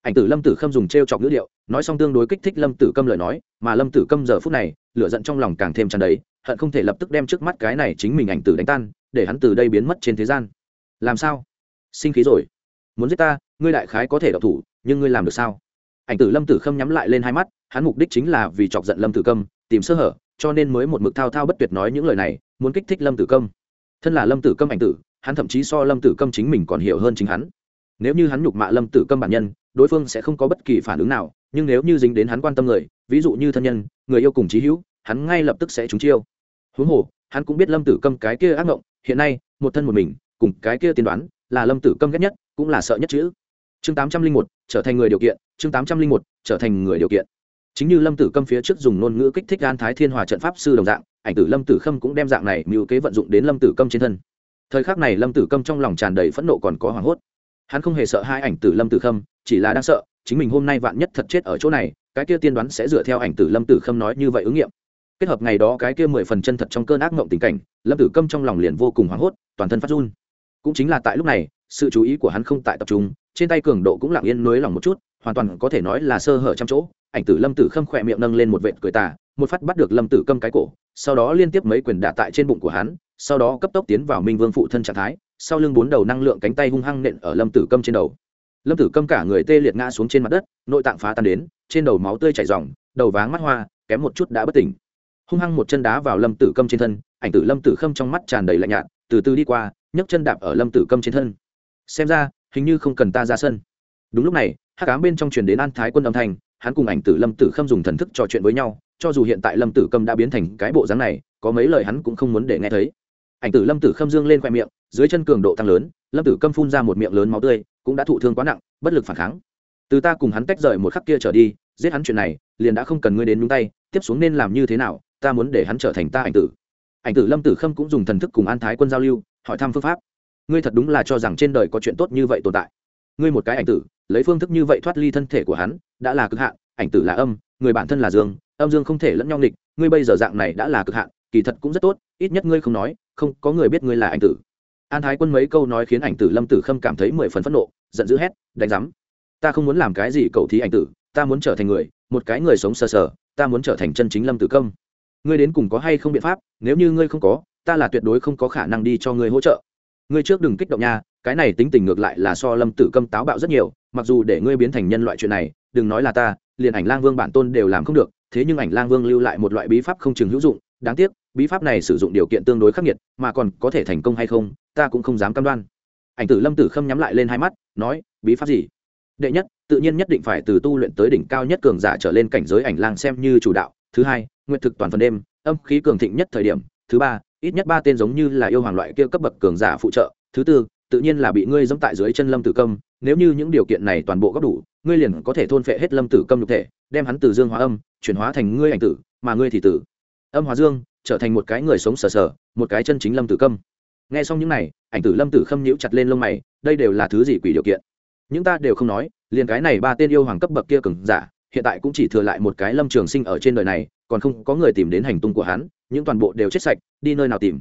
Ảnh tử lâm tử khâm dùng t r e o chọc ngữ liệu nói xong tương đối kích thích lâm tử câm lời nói, mà lâm tử câm giờ phút này, lửa giận trong lòng càng thêm tràn đầy, hận không thể lập tức đem trước mắt cái này chính mình ảnh tử đánh tan, để hắn từ đây biến mất trên thế gian. Làm sao? Sinh khí rồi muốn giết ta, ngươi đại khái có thể đọc thủ, nhưng ngươi làm được sao? Ảnh tử lâm tử khâm nhắm lại lên hai mắt, hắn mục đích chính là vì chọc giận lâm tử câm tìm sơ hở, cho nên mới một mực thao thao bất tuyệt nói những lời này, muốn kích thích lâm tử câm thân là lâm tử câm ảnh tử, hắn thậm chí so lâm tử câm chính mình còn hiểu hơn chính hắn. Nếu như hắn nhục mạ lâm tử câm bản nhân, đối phương sẽ không có bất kỳ phản ứng nào, nhưng nếu như dính đến hắn quan tâm người, ví dụ như thân nhân, người yêu cùng trí hữu, hắn ngay lập tức sẽ trúng chiêu. Huống hồ, hắn cũng biết lâm tử câm cái kia ác ngộng, hiện nay, một thân một mình, cùng cái kia tiên đoán là lâm tử câm ghét nhất, cũng là sợ nhất chữ. Chương tám trăm linh một, trở thành người điều kiện, chương tám trăm linh một, trở thành người điều kiện. Chính như lâm tử câm phía trước dùng ngôn ngữ kích thích an thái thiên hòa trận pháp sư đồng dạng, ảnh tử lâm tử khâm cũng đem dạng này mưu kế vận dụng đến lâm tử câm trên thân. Thời khắc này lâm tử câm trong lòng tràn đầy phẫn nộ còn có hoảng hốt. Hắn không hề sợ hai ảnh tử lâm tử khâm, chỉ là đang sợ, chính mình hôm nay vạn nhất thật chết ở chỗ này, cái kia tiên đoán sẽ dựa theo ảnh tử lâm tử khâm nói như vậy ứng nghiệm. Kết hợp ngày đó cái kia mười phần chân thật trong cơn ác mộng tình cảnh, lâm tử câm trong lòng liền vô cùng hoảng hốt, toàn thân phát run cũng chính là tại lúc này, sự chú ý của hắn không tại tập trung, trên tay cường độ cũng lặng yên nới lòng một chút, hoàn toàn có thể nói là sơ hở trăm chỗ. Ảnh tử lâm tử khâm khỏe miệng nâng lên một vệt cười tà, một phát bắt được lâm tử câm cái cổ, sau đó liên tiếp mấy quyền đạ tại trên bụng của hắn, sau đó cấp tốc tiến vào minh vương phụ thân trạng thái, sau lưng bốn đầu năng lượng cánh tay hung hăng nện ở lâm tử câm trên đầu. Lâm tử câm cả người tê liệt ngã xuống trên mặt đất, nội tạng phá tan đến, trên đầu máu tươi chảy r đầu váng mắt hoa, kém một chút đã bất tỉnh. Hung hăng một chân đá vào lâm tử câm trên thân, ảnh tử lâm tử khâm trong mắt tràn đầy lạnh nhạt từ từ đi qua, nhấc chân đạp ở lâm tử câm trên thân. Xem ra, hình như không cần ta ra sân. Đúng lúc này hát cám bên trong truyền đến an thái quân âm thanh, hắn cùng ảnh tử lâm tử khâm dùng thần thức trò chuyện với nhau, cho dù hiện tại lâm tử câm đã biến thành cái bộ dáng này, có mấy lời hắn cũng không muốn để nghe thấy. Ảnh tử lâm tử khâm dương lên khoe miệng, dưới chân cường độ tăng lớn, lâm tử câm phun ra một miệng lớn máu tươi, cũng đã thụ thương quá nặng, bất lực phản kháng. Từ ta cùng hắn tách rời một khắc kia trở đi, giết hắn chuyện này, liền đã không cần ngươi đến nhúng tay, tiếp xuống nên làm như thế nào, ta muốn để hắn trở thành ta ảnh tử ảnh tử lâm tử khâm cũng dùng thần thức cùng an thái quân giao lưu, hỏi thăm phương pháp. Ngươi thật đúng là cho rằng trên đời có chuyện tốt như vậy tồn tại. Ngươi một cái ảnh tử, lấy phương thức như vậy thoát ly thân thể của hắn, đã là cực hạn, ảnh tử là âm, người bản thân là dương, âm dương không thể lẫn nhau nghịch, ngươi bây giờ dạng này đã là cực hạn, kỳ thật cũng rất tốt, ít nhất ngươi không nói, không, có người biết ngươi là ảnh tử. An thái quân mấy câu nói khiến ảnh tử lâm tử khâm cảm thấy mười phần phẫn nộ, giận dữ hét, đánh rắm ta không muốn làm cái gì cậu thí ảnh tử, ta muốn trở thành người, một cái người sống sờ sờ, ta muốn trở thành chân chính lâm tử công ngươi đến cùng có hay không biện pháp, nếu như ngươi không có, ta là tuyệt đối không có khả năng đi cho ngươi hỗ trợ. Ngươi trước đừng kích động nha, cái này tính tình ngược lại là so lâm tử câm táo bạo rất nhiều, mặc dù để ngươi biến thành nhân loại chuyện này, đừng nói là ta, liền ảnh lang vương bản tôn đều làm không được, thế nhưng ảnh lang vương lưu lại một loại bí pháp không chừng hữu dụng, đáng tiếc, bí pháp này sử dụng điều kiện tương đối khắc nghiệt, mà còn có thể thành công hay không, ta cũng không dám cam đoan. Ảnh tử lâm tử khâm nhắm lại lên hai mắt, nói, bí pháp gì? Đệ nhất, tự nhiên nhất định phải từ tu luyện tới đỉnh cao nhất cường giả trở lên cảnh giới ảnh lang xem như chủ đạo thứ hai, nguyện thực toàn phần đêm, âm khí cường thịnh nhất thời điểm. Thứ ba, ít nhất ba tên giống như là yêu hoàng loại kia cấp bậc cường giả phụ trợ. Thứ tư, tự nhiên là bị ngươi dẫm tại dưới chân lâm tử công. Nếu như những điều kiện này toàn bộ góp đủ, ngươi liền có thể thôn phệ hết lâm tử công nhục thể, đem hắn từ dương hóa âm, chuyển hóa thành ngươi ảnh tử, mà ngươi thì tử. Âm hóa dương, trở thành một cái người sống sờ sờ, một cái chân chính lâm tử công. Nghe xong những này, ảnh tử lâm tử khâm nhíu chặt lên lông mày, đây đều là thứ gì quỷ điều kiện? Những ta đều không nói, liền cái này ba tên yêu hoàng cấp bậc kia cường giả hiện tại cũng chỉ thừa lại một cái lâm trường sinh ở trên đời này, còn không có người tìm đến hành tung của hắn, những toàn bộ đều chết sạch, đi nơi nào tìm?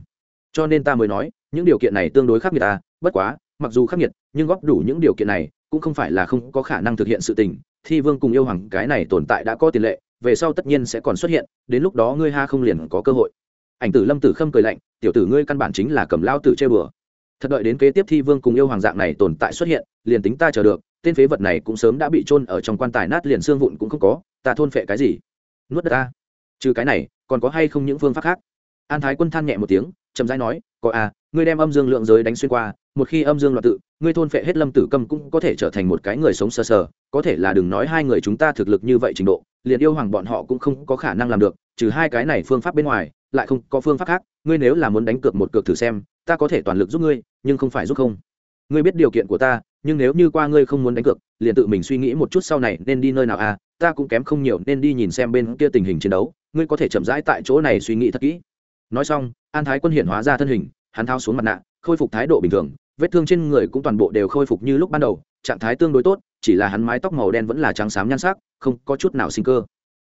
Cho nên ta mới nói, những điều kiện này tương đối khắc nghiệt ta à, bất quá, mặc dù khắc nghiệt nhưng góp đủ những điều kiện này, cũng không phải là không có khả năng thực hiện sự tình. Thi vương cùng yêu hoàng, cái này tồn tại đã có tiền lệ, về sau tất nhiên sẽ còn xuất hiện, đến lúc đó ngươi ha không liền có cơ hội. Ảnh tử lâm tử khâm cười lạnh, tiểu tử ngươi căn bản chính là cầm lao tử chơi bừa thật đợi đến kế tiếp thi vương cùng yêu hoàng dạng này tồn tại xuất hiện, liền tính ta chờ được tên phế vật này cũng sớm đã bị trôn ở trong quan tài nát liền xương vụn cũng không có, ta thôn phệ cái gì? Nuốt đất ta. Trừ cái này, còn có hay không những phương pháp khác? An thái quân than nhẹ một tiếng, chậm rãi nói, có à ngươi đem âm dương lượng giới đánh xuyên qua, một khi âm dương loạn tự, ngươi thôn phệ hết lâm tử câm cũng có thể trở thành một cái người sống sờ sờ, có thể là đừng nói hai người chúng ta thực lực như vậy trình độ, liền yêu hoàng bọn họ cũng không có khả năng làm được, trừ hai cái này phương pháp bên ngoài, lại không có phương pháp khác, ngươi nếu là muốn đánh cược một cược thử xem, ta có thể toàn lực giúp ngươi, nhưng không phải giúp không. Ngươi biết điều kiện của ta nhưng nếu như qua ngươi không muốn đánh cược, liền tự mình suy nghĩ một chút sau này nên đi nơi nào à ta cũng kém không nhiều nên đi nhìn xem bên kia tình hình chiến đấu, ngươi có thể chậm rãi tại chỗ này suy nghĩ thật kỹ. Nói xong, an thái quân hiện hóa ra thân hình, hắn thao xuống mặt nạ, khôi phục thái độ bình thường, vết thương trên người cũng toàn bộ đều khôi phục như lúc ban đầu, trạng thái tương đối tốt, chỉ là hắn mái tóc màu đen vẫn là trắng xám nhan sắc, không có chút nào sinh cơ.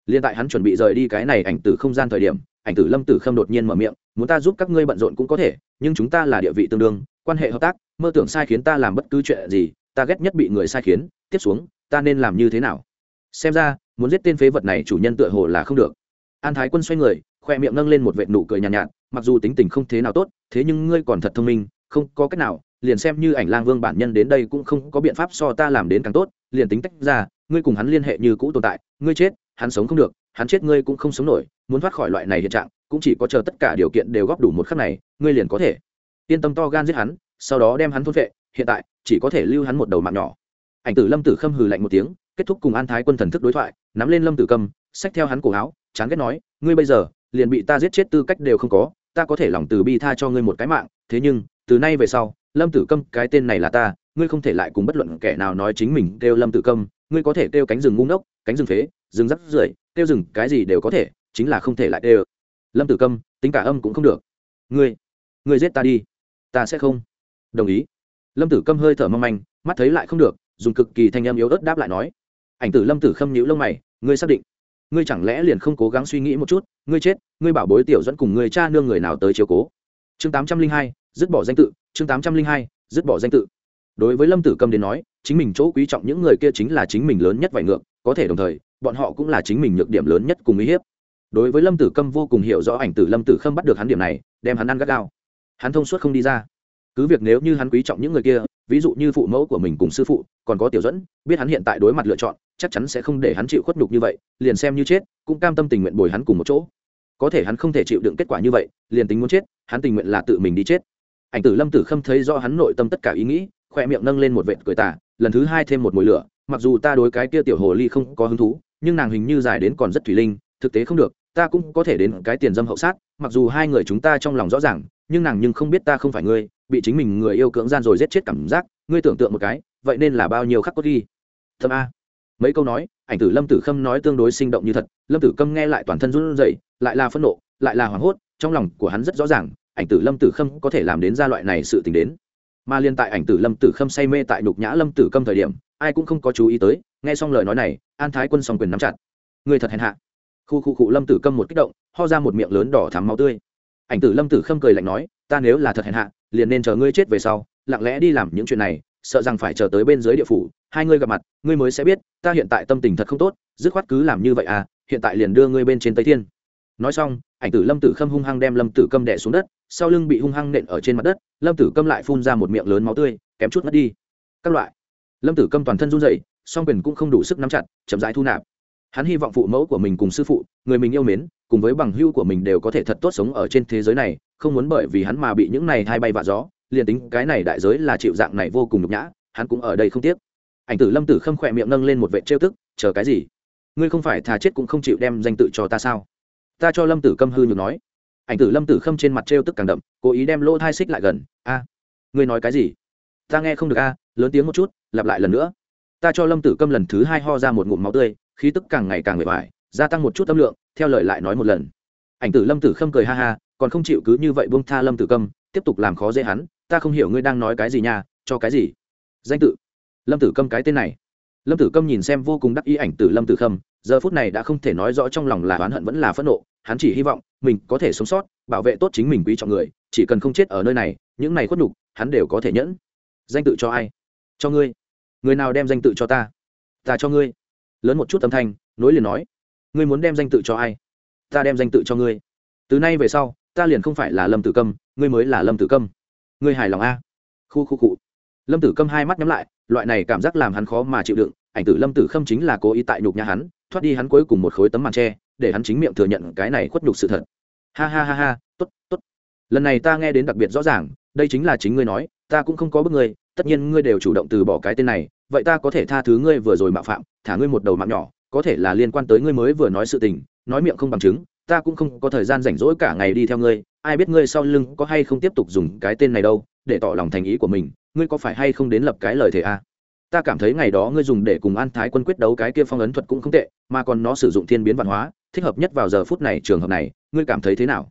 Liên tại hắn chuẩn bị rời đi cái này ảnh tử không gian thời điểm, ảnh tử lâm tử khâm đột nhiên mở miệng, muốn ta giúp các ngươi bận rộn cũng có thể, nhưng chúng ta là địa vị tương đương quan hệ hợp tác mơ tưởng sai khiến ta làm bất cứ chuyện gì ta ghét nhất bị người sai khiến tiếp xuống ta nên làm như thế nào? Xem ra muốn giết tên phế vật này chủ nhân tựa hồ là không được. An thái quân xoay người khoe miệng nâng lên một vệt nụ cười nhàn nhạt, nhạt mặc dù tính tình không thế nào tốt thế nhưng ngươi còn thật thông minh không có cách nào liền xem như ảnh lang vương bản nhân đến đây cũng không có biện pháp so ta làm đến càng tốt liền tính tách ra ngươi cùng hắn liên hệ như cũ tồn tại ngươi chết hắn sống không được hắn chết ngươi cũng không sống nổi muốn thoát khỏi loại này hiện trạng cũng chỉ có chờ tất cả điều kiện đều góp đủ một khắc này ngươi liền có thể yên tâm to gan giết hắn, sau đó đem hắn thôn vệ hiện tại, chỉ có thể lưu hắn một đầu mạng nhỏ. Ảnh tử lâm tử khâm hừ lạnh một tiếng, kết thúc cùng an thái quân thần thức đối thoại, nắm lên lâm tử cầm, xách theo hắn cổ áo, chán ghét nói, ngươi bây giờ, liền bị ta giết chết tư cách đều không có, ta có thể lòng từ bi tha cho ngươi một cái mạng, thế nhưng, từ nay về sau, lâm tử câm cái tên này là ta, ngươi không thể lại cùng bất luận kẻ nào nói chính mình kêu lâm tử câm ngươi có thể kêu cánh rừng ngu ngốc, cánh rừng phế, rừng rắc rưởi, kêu rừng cái gì đều có thể, chính là không thể lại kêu. Lâm tử câm tính cả âm cũng không được. Ngươi ngươi giết ta đi ta sẽ không. Đồng ý. Lâm tử câm hơi thở mong manh, mắt thấy lại không được, dùng cực kỳ thanh âm yếu ớt đáp lại nói. Ảnh tử lâm tử khâm nhữ lông mày, ngươi xác định. Ngươi chẳng lẽ liền không cố gắng suy nghĩ một chút, ngươi chết, ngươi bảo bối tiểu dẫn cùng người cha nương người nào tới chiếu cố. Chương tám trăm linh hai, dứt bỏ danh tự, chương tám trăm linh hai, dứt bỏ danh tự. Đối với lâm tử câm đến nói, chính mình chỗ quý trọng những người kia chính là chính mình lớn nhất vải ngược, có thể đồng thời, bọn họ cũng là chính mình nhược điểm lớn nhất cùng uy hiếp. Đối với lâm tử câm vô cùng hiểu rõ ảnh tử lâm tử khâm bắt được hắn điểm này, đem hắn ăn gắt gao hắn thông suốt không đi ra. Cứ việc nếu như hắn quý trọng những người kia, ví dụ như phụ mẫu của mình cùng sư phụ, còn có tiểu dẫn, biết hắn hiện tại đối mặt lựa chọn, chắc chắn sẽ không để hắn chịu khuất nhục như vậy, liền xem như chết, cũng cam tâm tình nguyện bồi hắn cùng một chỗ. Có thể hắn không thể chịu đựng kết quả như vậy, liền tính muốn chết, hắn tình nguyện là tự mình đi chết. Ảnh tử lâm tử khâm thấy do hắn nội tâm tất cả ý nghĩ, khoe miệng nâng lên một vệt cười tả lần thứ hai thêm một mùi lửa, mặc dù ta đối cái kia tiểu hồ ly không có hứng thú, nhưng nàng hình như dài đến còn rất thủy linh, thực tế không được, ta cũng có thể đến cái tiền dâm hậu sát, mặc dù hai người chúng ta trong lòng rõ ràng nhưng nàng nhưng không biết ta không phải ngươi, bị chính mình người yêu cưỡng gian rồi giết chết cảm giác, ngươi tưởng tượng một cái, vậy nên là bao nhiêu khắc cốt ghi. Thơm a. Mấy câu nói, ảnh tử lâm tử khâm nói tương đối sinh động như thật, lâm tử câm nghe lại toàn thân run rẩy, lại là phẫn nộ, lại là hoảng hốt, trong lòng của hắn rất rõ ràng, ảnh tử lâm tử khâm có thể làm đến gia loại này sự t ì n h đến. Mà liên tại ảnh tử lâm tử khâm say mê tại nhục nhã lâm tử câm thời điểm, ai cũng không có chú ý tới, nghe xong lời nói này, an thái quân s quyền nắm chặt. Người thật hèn hạ. Khu khu cụ lâm tử câm một kích động, ho ra một miệng lớn đỏ thắm máu tươi ảnh tử lâm tử khâm cười lạnh nói, ta nếu là thật hèn hạ, liền nên chờ ngươi chết về sau, lặng lẽ đi làm những chuyện này, sợ rằng phải chờ tới bên dưới địa phủ, hai ngươi gặp mặt, ngươi mới sẽ biết, ta hiện tại tâm tình thật không tốt, dứt khoát cứ làm như vậy à hiện tại liền đưa ngươi bên trên tây thiên. Nói xong, ảnh tử lâm tử khâm hung hăng đem lâm tử câm đẻ xuống đất, sau lưng bị hung hăng nện ở trên mặt đất, lâm tử câm lại phun ra một miệng lớn máu tươi, kém chút mất đi. Các loại. Lâm tử câm toàn thân run dậy song quyền cũng không đủ sức nắm chặt, chậm rãi thu nạp. Hắn hy vọng phụ mẫu của mình cùng sư phụ, người mình yêu mến cùng với bằng hưu của mình đều có thể thật tốt sống ở trên thế giới này, không muốn bởi vì hắn mà bị những này hai bay vạ gió, liền tính cái này đại giới là chịu dạng này vô cùng nhục nhã, hắn cũng ở đây không tiếc. Ảnh tử lâm tử khâm khỏe miệng nâng lên một vệ trêu tức, chờ cái gì? Ngươi không phải thà chết cũng không chịu đem danh tự cho ta sao? Ta cho lâm tử câm hư nhược nói. Ảnh tử lâm tử khâm trên mặt trêu tức càng đậm, cố ý đem lỗ thai xích lại gần. A, ngươi nói cái gì? Ta nghe không được a, lớn tiếng một chút, lặp lại lần nữa. Ta cho lâm tử câm lần thứ hai ho ra một ngụm máu tươi, khí tức càng ngày càng nguy bại gia tăng một chút tâm lượng, theo lời lại nói một lần. Ảnh tử lâm tử khâm cười ha ha, còn không chịu cứ như vậy buông tha lâm tử câm, tiếp tục làm khó dễ hắn, ta không hiểu ngươi đang nói cái gì nha, cho cái gì? Danh tự. Lâm tử câm cái tên này. Lâm tử câm nhìn xem vô cùng đắc ý ảnh tử lâm tử khâm, giờ phút này đã không thể nói rõ trong lòng là oán hận vẫn là phẫn nộ, hắn chỉ hy vọng mình có thể sống sót, bảo vệ tốt chính mình quý trọng người, chỉ cần không chết ở nơi này, những này khuất nhục, hắn đều có thể nhẫn. Danh tự cho ai? Cho ngươi. Người nào đem danh tự cho ta? Ta cho ngươi. Lớn một chút âm thanh, nối liền nói ngươi muốn đem danh tự cho ai? Ta đem danh tự cho ngươi. Từ nay về sau, ta liền không phải là lâm tử câm, ngươi mới là lâm tử câm. Ngươi hài lòng a? Khu khu cụ lâm tử câm hai mắt nhắm lại, loại này cảm giác làm hắn khó mà chịu đựng. Ảnh tử lâm tử khâm chính là cố ý tại nhục nhà hắn, thoát đi hắn cuối cùng một khối tấm màn tre để hắn chính miệng thừa nhận cái này khuất nhục sự thật. Ha ha ha ha t ố t t ố t lần này ta nghe đến đặc biệt rõ ràng, đây chính là chính ngươi nói, ta cũng không có bức ngươi, tất nhiên ngươi đều chủ động từ bỏ cái tên này, vậy ta có thể tha thứ ngươi vừa rồi mạo phạm, thả ngươi một đầu mạng nhỏ có thể là liên quan tới ngươi mới vừa nói sự tình, nói miệng không bằng chứng, ta cũng không có thời gian rảnh rỗi cả ngày đi theo ngươi, ai biết ngươi sau lưng có hay không tiếp tục dùng cái tên này đâu, để tỏ lòng thành ý của mình, ngươi có phải hay không đến lập cái lời thề a à? ta cảm thấy ngày đó ngươi dùng để cùng an thái quân quyết đấu cái kia phong ấn thuật cũng không tệ, mà còn nó sử dụng thiên biến văn hóa, thích hợp nhất vào giờ phút này trường hợp này, ngươi cảm thấy thế nào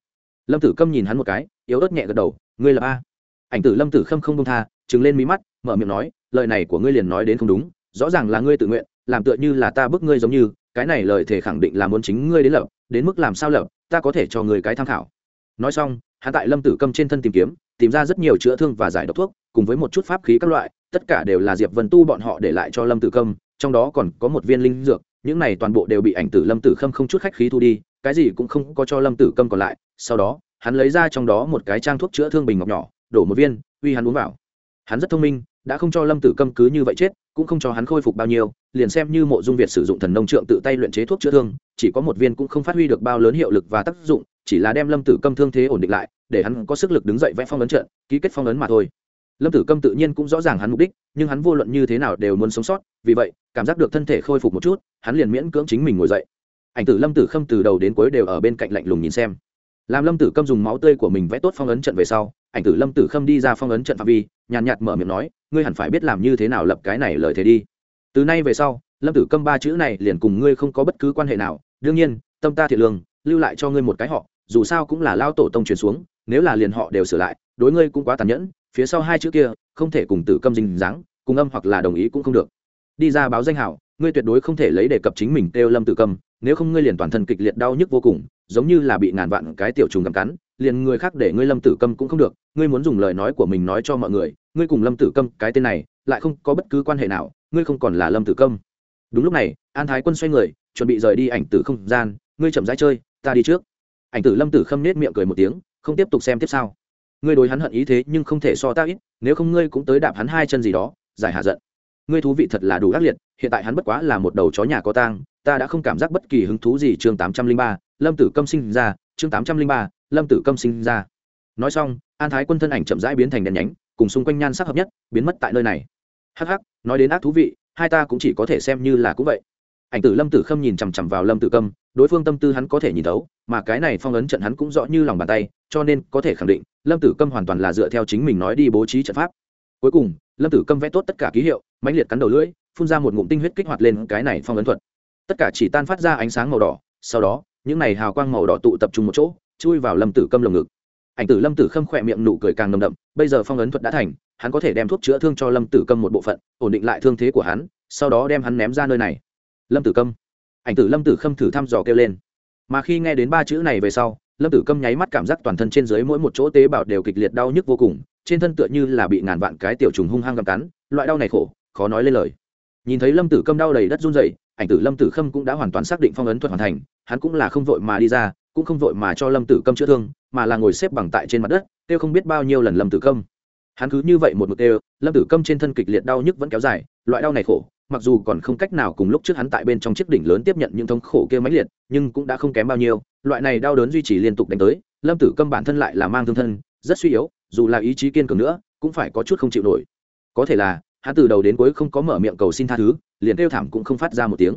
lâm tử câm nhìn hắn một cái, yếu ớt nhẹ gật đầu, ngươi là a ảnh tử lâm tử khâm không đông tha chứng lên mí mắt, mở miệng nói, lời này của ngươi liền nói đến không đúng, rõ ràng là ngươi tự nguyện làm tựa như là ta bức ngươi giống như, cái này lời thể khẳng định là muốn chính ngươi đến lập, đến mức làm sao lập, ta có thể cho người cái tham khảo. Nói xong hạ tại lâm tử câm trên thân tìm kiếm, tìm ra rất nhiều chữa thương và giải độc thuốc, cùng với một chút pháp khí các loại, tất cả đều là diệp vân tu bọn họ để lại cho lâm tử câm, trong đó còn có một viên linh dược, những này toàn bộ đều bị ảnh tử lâm tử khâm không chút khách khí thu đi, cái gì cũng không có cho lâm tử câm còn lại, sau đó, hắn lấy ra trong đó một cái trang thuốc chữa thương bình ngọc nhỏ, đổ một viên, uy hắn uống vào. Hắn rất thông minh đã không cho lâm tử câm cứ như vậy chết, cũng không cho hắn khôi phục bao nhiêu, liền xem như mộ dung việt sử dụng thần nông trượng tự tay luyện chế thuốc chữa thương, chỉ có một viên cũng không phát huy được bao lớn hiệu lực và tác dụng, chỉ là đem lâm tử câm thương thế ổn định lại, để hắn có sức lực đứng dậy vẽ phong ấn trận, ký kết phong ấn mà thôi. Lâm tử câm tự nhiên cũng rõ ràng hắn mục đích, nhưng hắn vô luận như thế nào đều muốn sống sót, vì vậy, cảm giác được thân thể khôi phục một chút, hắn liền miễn cưỡng chính mình ngồi dậy. Ảnh tử lâm tử khâm từ đầu đến cuối đều ở bên cạnh lạnh lùng nhìn xem làm lâm tử câm dùng máu tươi của mình vẽ tốt phong ấn trận về sau ảnh tử lâm tử khâm đi ra phong ấn trận phạm vi nhàn nhạt, mở miệng nói ngươi hẳn phải biết làm như thế nào lập cái này lời thế đi. Từ nay về sau lâm tử câm ba chữ này liền cùng ngươi không có bất cứ quan hệ nào. Đương nhiên tâm ta thiệt lương lưu lại cho ngươi một cái họ dù sao cũng là lao tổ tông truyền xuống nếu là liền họ đều sửa lại đối ngươi cũng quá tàn nhẫn phía sau hai chữ kia không thể cùng tử câm dinh dáng cùng âm hoặc là đồng ý cũng không được. Đi ra báo danh hảo ngươi tuyệt đối không thể lấy đề cập chính mình kêu lâm tử câm nếu không ngươi liền toàn thân kịch liệt đau nhức vô cùng giống như là bị ngàn vạn cái tiểu trùng gặm cắn, liền người khác để ngươi lâm tử câm cũng không được, ngươi muốn dùng lời nói của mình nói cho mọi người, ngươi cùng lâm tử câm, cái tên này, lại không có bất cứ quan hệ nào, ngươi không còn là lâm tử câm. Đúng lúc này, an thái quân xoay người, chuẩn bị rời đi ảnh tử không gian, ngươi chậm rãi chơi, ta đi trước. Ảnh tử lâm tử khâm nết miệng cười một tiếng, không tiếp tục xem tiếp sau. Ngươi đối hắn hận ý thế nhưng không thể so ta ít, nếu không ngươi cũng tới đạp hắn hai chân gì đó, giải hạ giận. Ngươi thú vị thật là đủ ác liệt, hiện tại hắn bất quá là một đầu chó nhà có tang, ta đã không cảm giác bất kỳ hứng thú gì chương tám trăm linh ba lâm tử câm sinh ra, chương tám trăm linh ba, lâm tử câm sinh ra. Nói xong, an thái quân thân ảnh chậm rãi biến thành đèn nhánh, cùng xung quanh nhan sắc hợp nhất, biến mất tại nơi này. Hắc hắc, nói đến ác thú vị, hai ta cũng chỉ có thể xem như là cũng vậy. Ảnh tử lâm tử khâm nhìn chằm chằm vào lâm tử câm, đối phương tâm tư hắn có thể nhìn thấu, mà cái này phong ấn trận hắn cũng rõ như lòng bàn tay, cho nên có thể khẳng định, lâm tử câm hoàn toàn là dựa theo chính mình nói đi bố trí trận pháp. Cuối cùng, lâm tử câm vẽ tốt tất cả ký hiệu, mãnh liệt cắn đầu lưỡi, phun ra một ngụm tinh huyết kích hoạt lên cái này phong ấn thuật. Tất cả chỉ tan phát ra ánh sáng màu đỏ, sau đó những này hào quang màu đỏ tụ tập trung một chỗ, chui vào lâm tử câm lồng ngực. Ảnh tử lâm tử khâm khỏe miệng nụ cười càng nồng đậm, bây giờ phong ấn thuật đã thành, hắn có thể đem thuốc chữa thương cho lâm tử câm một bộ phận, ổn định lại thương thế của hắn, sau đó đem hắn ném ra nơi này. Lâm tử câm. Ảnh tử lâm tử khâm thử thăm dò kêu lên. Mà khi nghe đến ba chữ này về sau, lâm tử câm nháy mắt cảm giác toàn thân trên dưới mỗi một chỗ tế bào đều kịch liệt đau nhức vô cùng, trên thân tựa như là bị ngàn vạn cái tiểu trùng hung hăng gặm cắn, loại đau này khổ, khó nói lên lời. Nhìn thấy lâm tử câm đau đầy đất run dậy ảnh tử lâm tử khâm cũng đã hoàn toàn xác định phong ấn thuật hoàn thành hắn cũng là không vội mà đi ra, cũng không vội mà cho lâm tử câm chữa thương, mà là ngồi xếp bằng tại trên mặt đất, kêu không biết bao nhiêu lần lâm tử câm. Hắn cứ như vậy một mực đều lâm tử câm trên thân kịch liệt đau nhức vẫn kéo dài, loại đau này khổ, mặc dù còn không cách nào cùng lúc trước hắn tại bên trong chiếc đỉnh lớn tiếp nhận những thống khổ kia mãnh liệt, nhưng cũng đã không kém bao nhiêu, loại này đau đớn duy trì liên tục đánh tới, lâm tử câm bản thân lại là mang thương thân, rất suy yếu, dù là ý chí kiên cường nữa, cũng phải có chút không chịu nổi. Có thể là, hắn từ đầu đến cuối không có mở miệng cầu xin tha thứ, liền kêu thảm cũng không phát ra một tiếng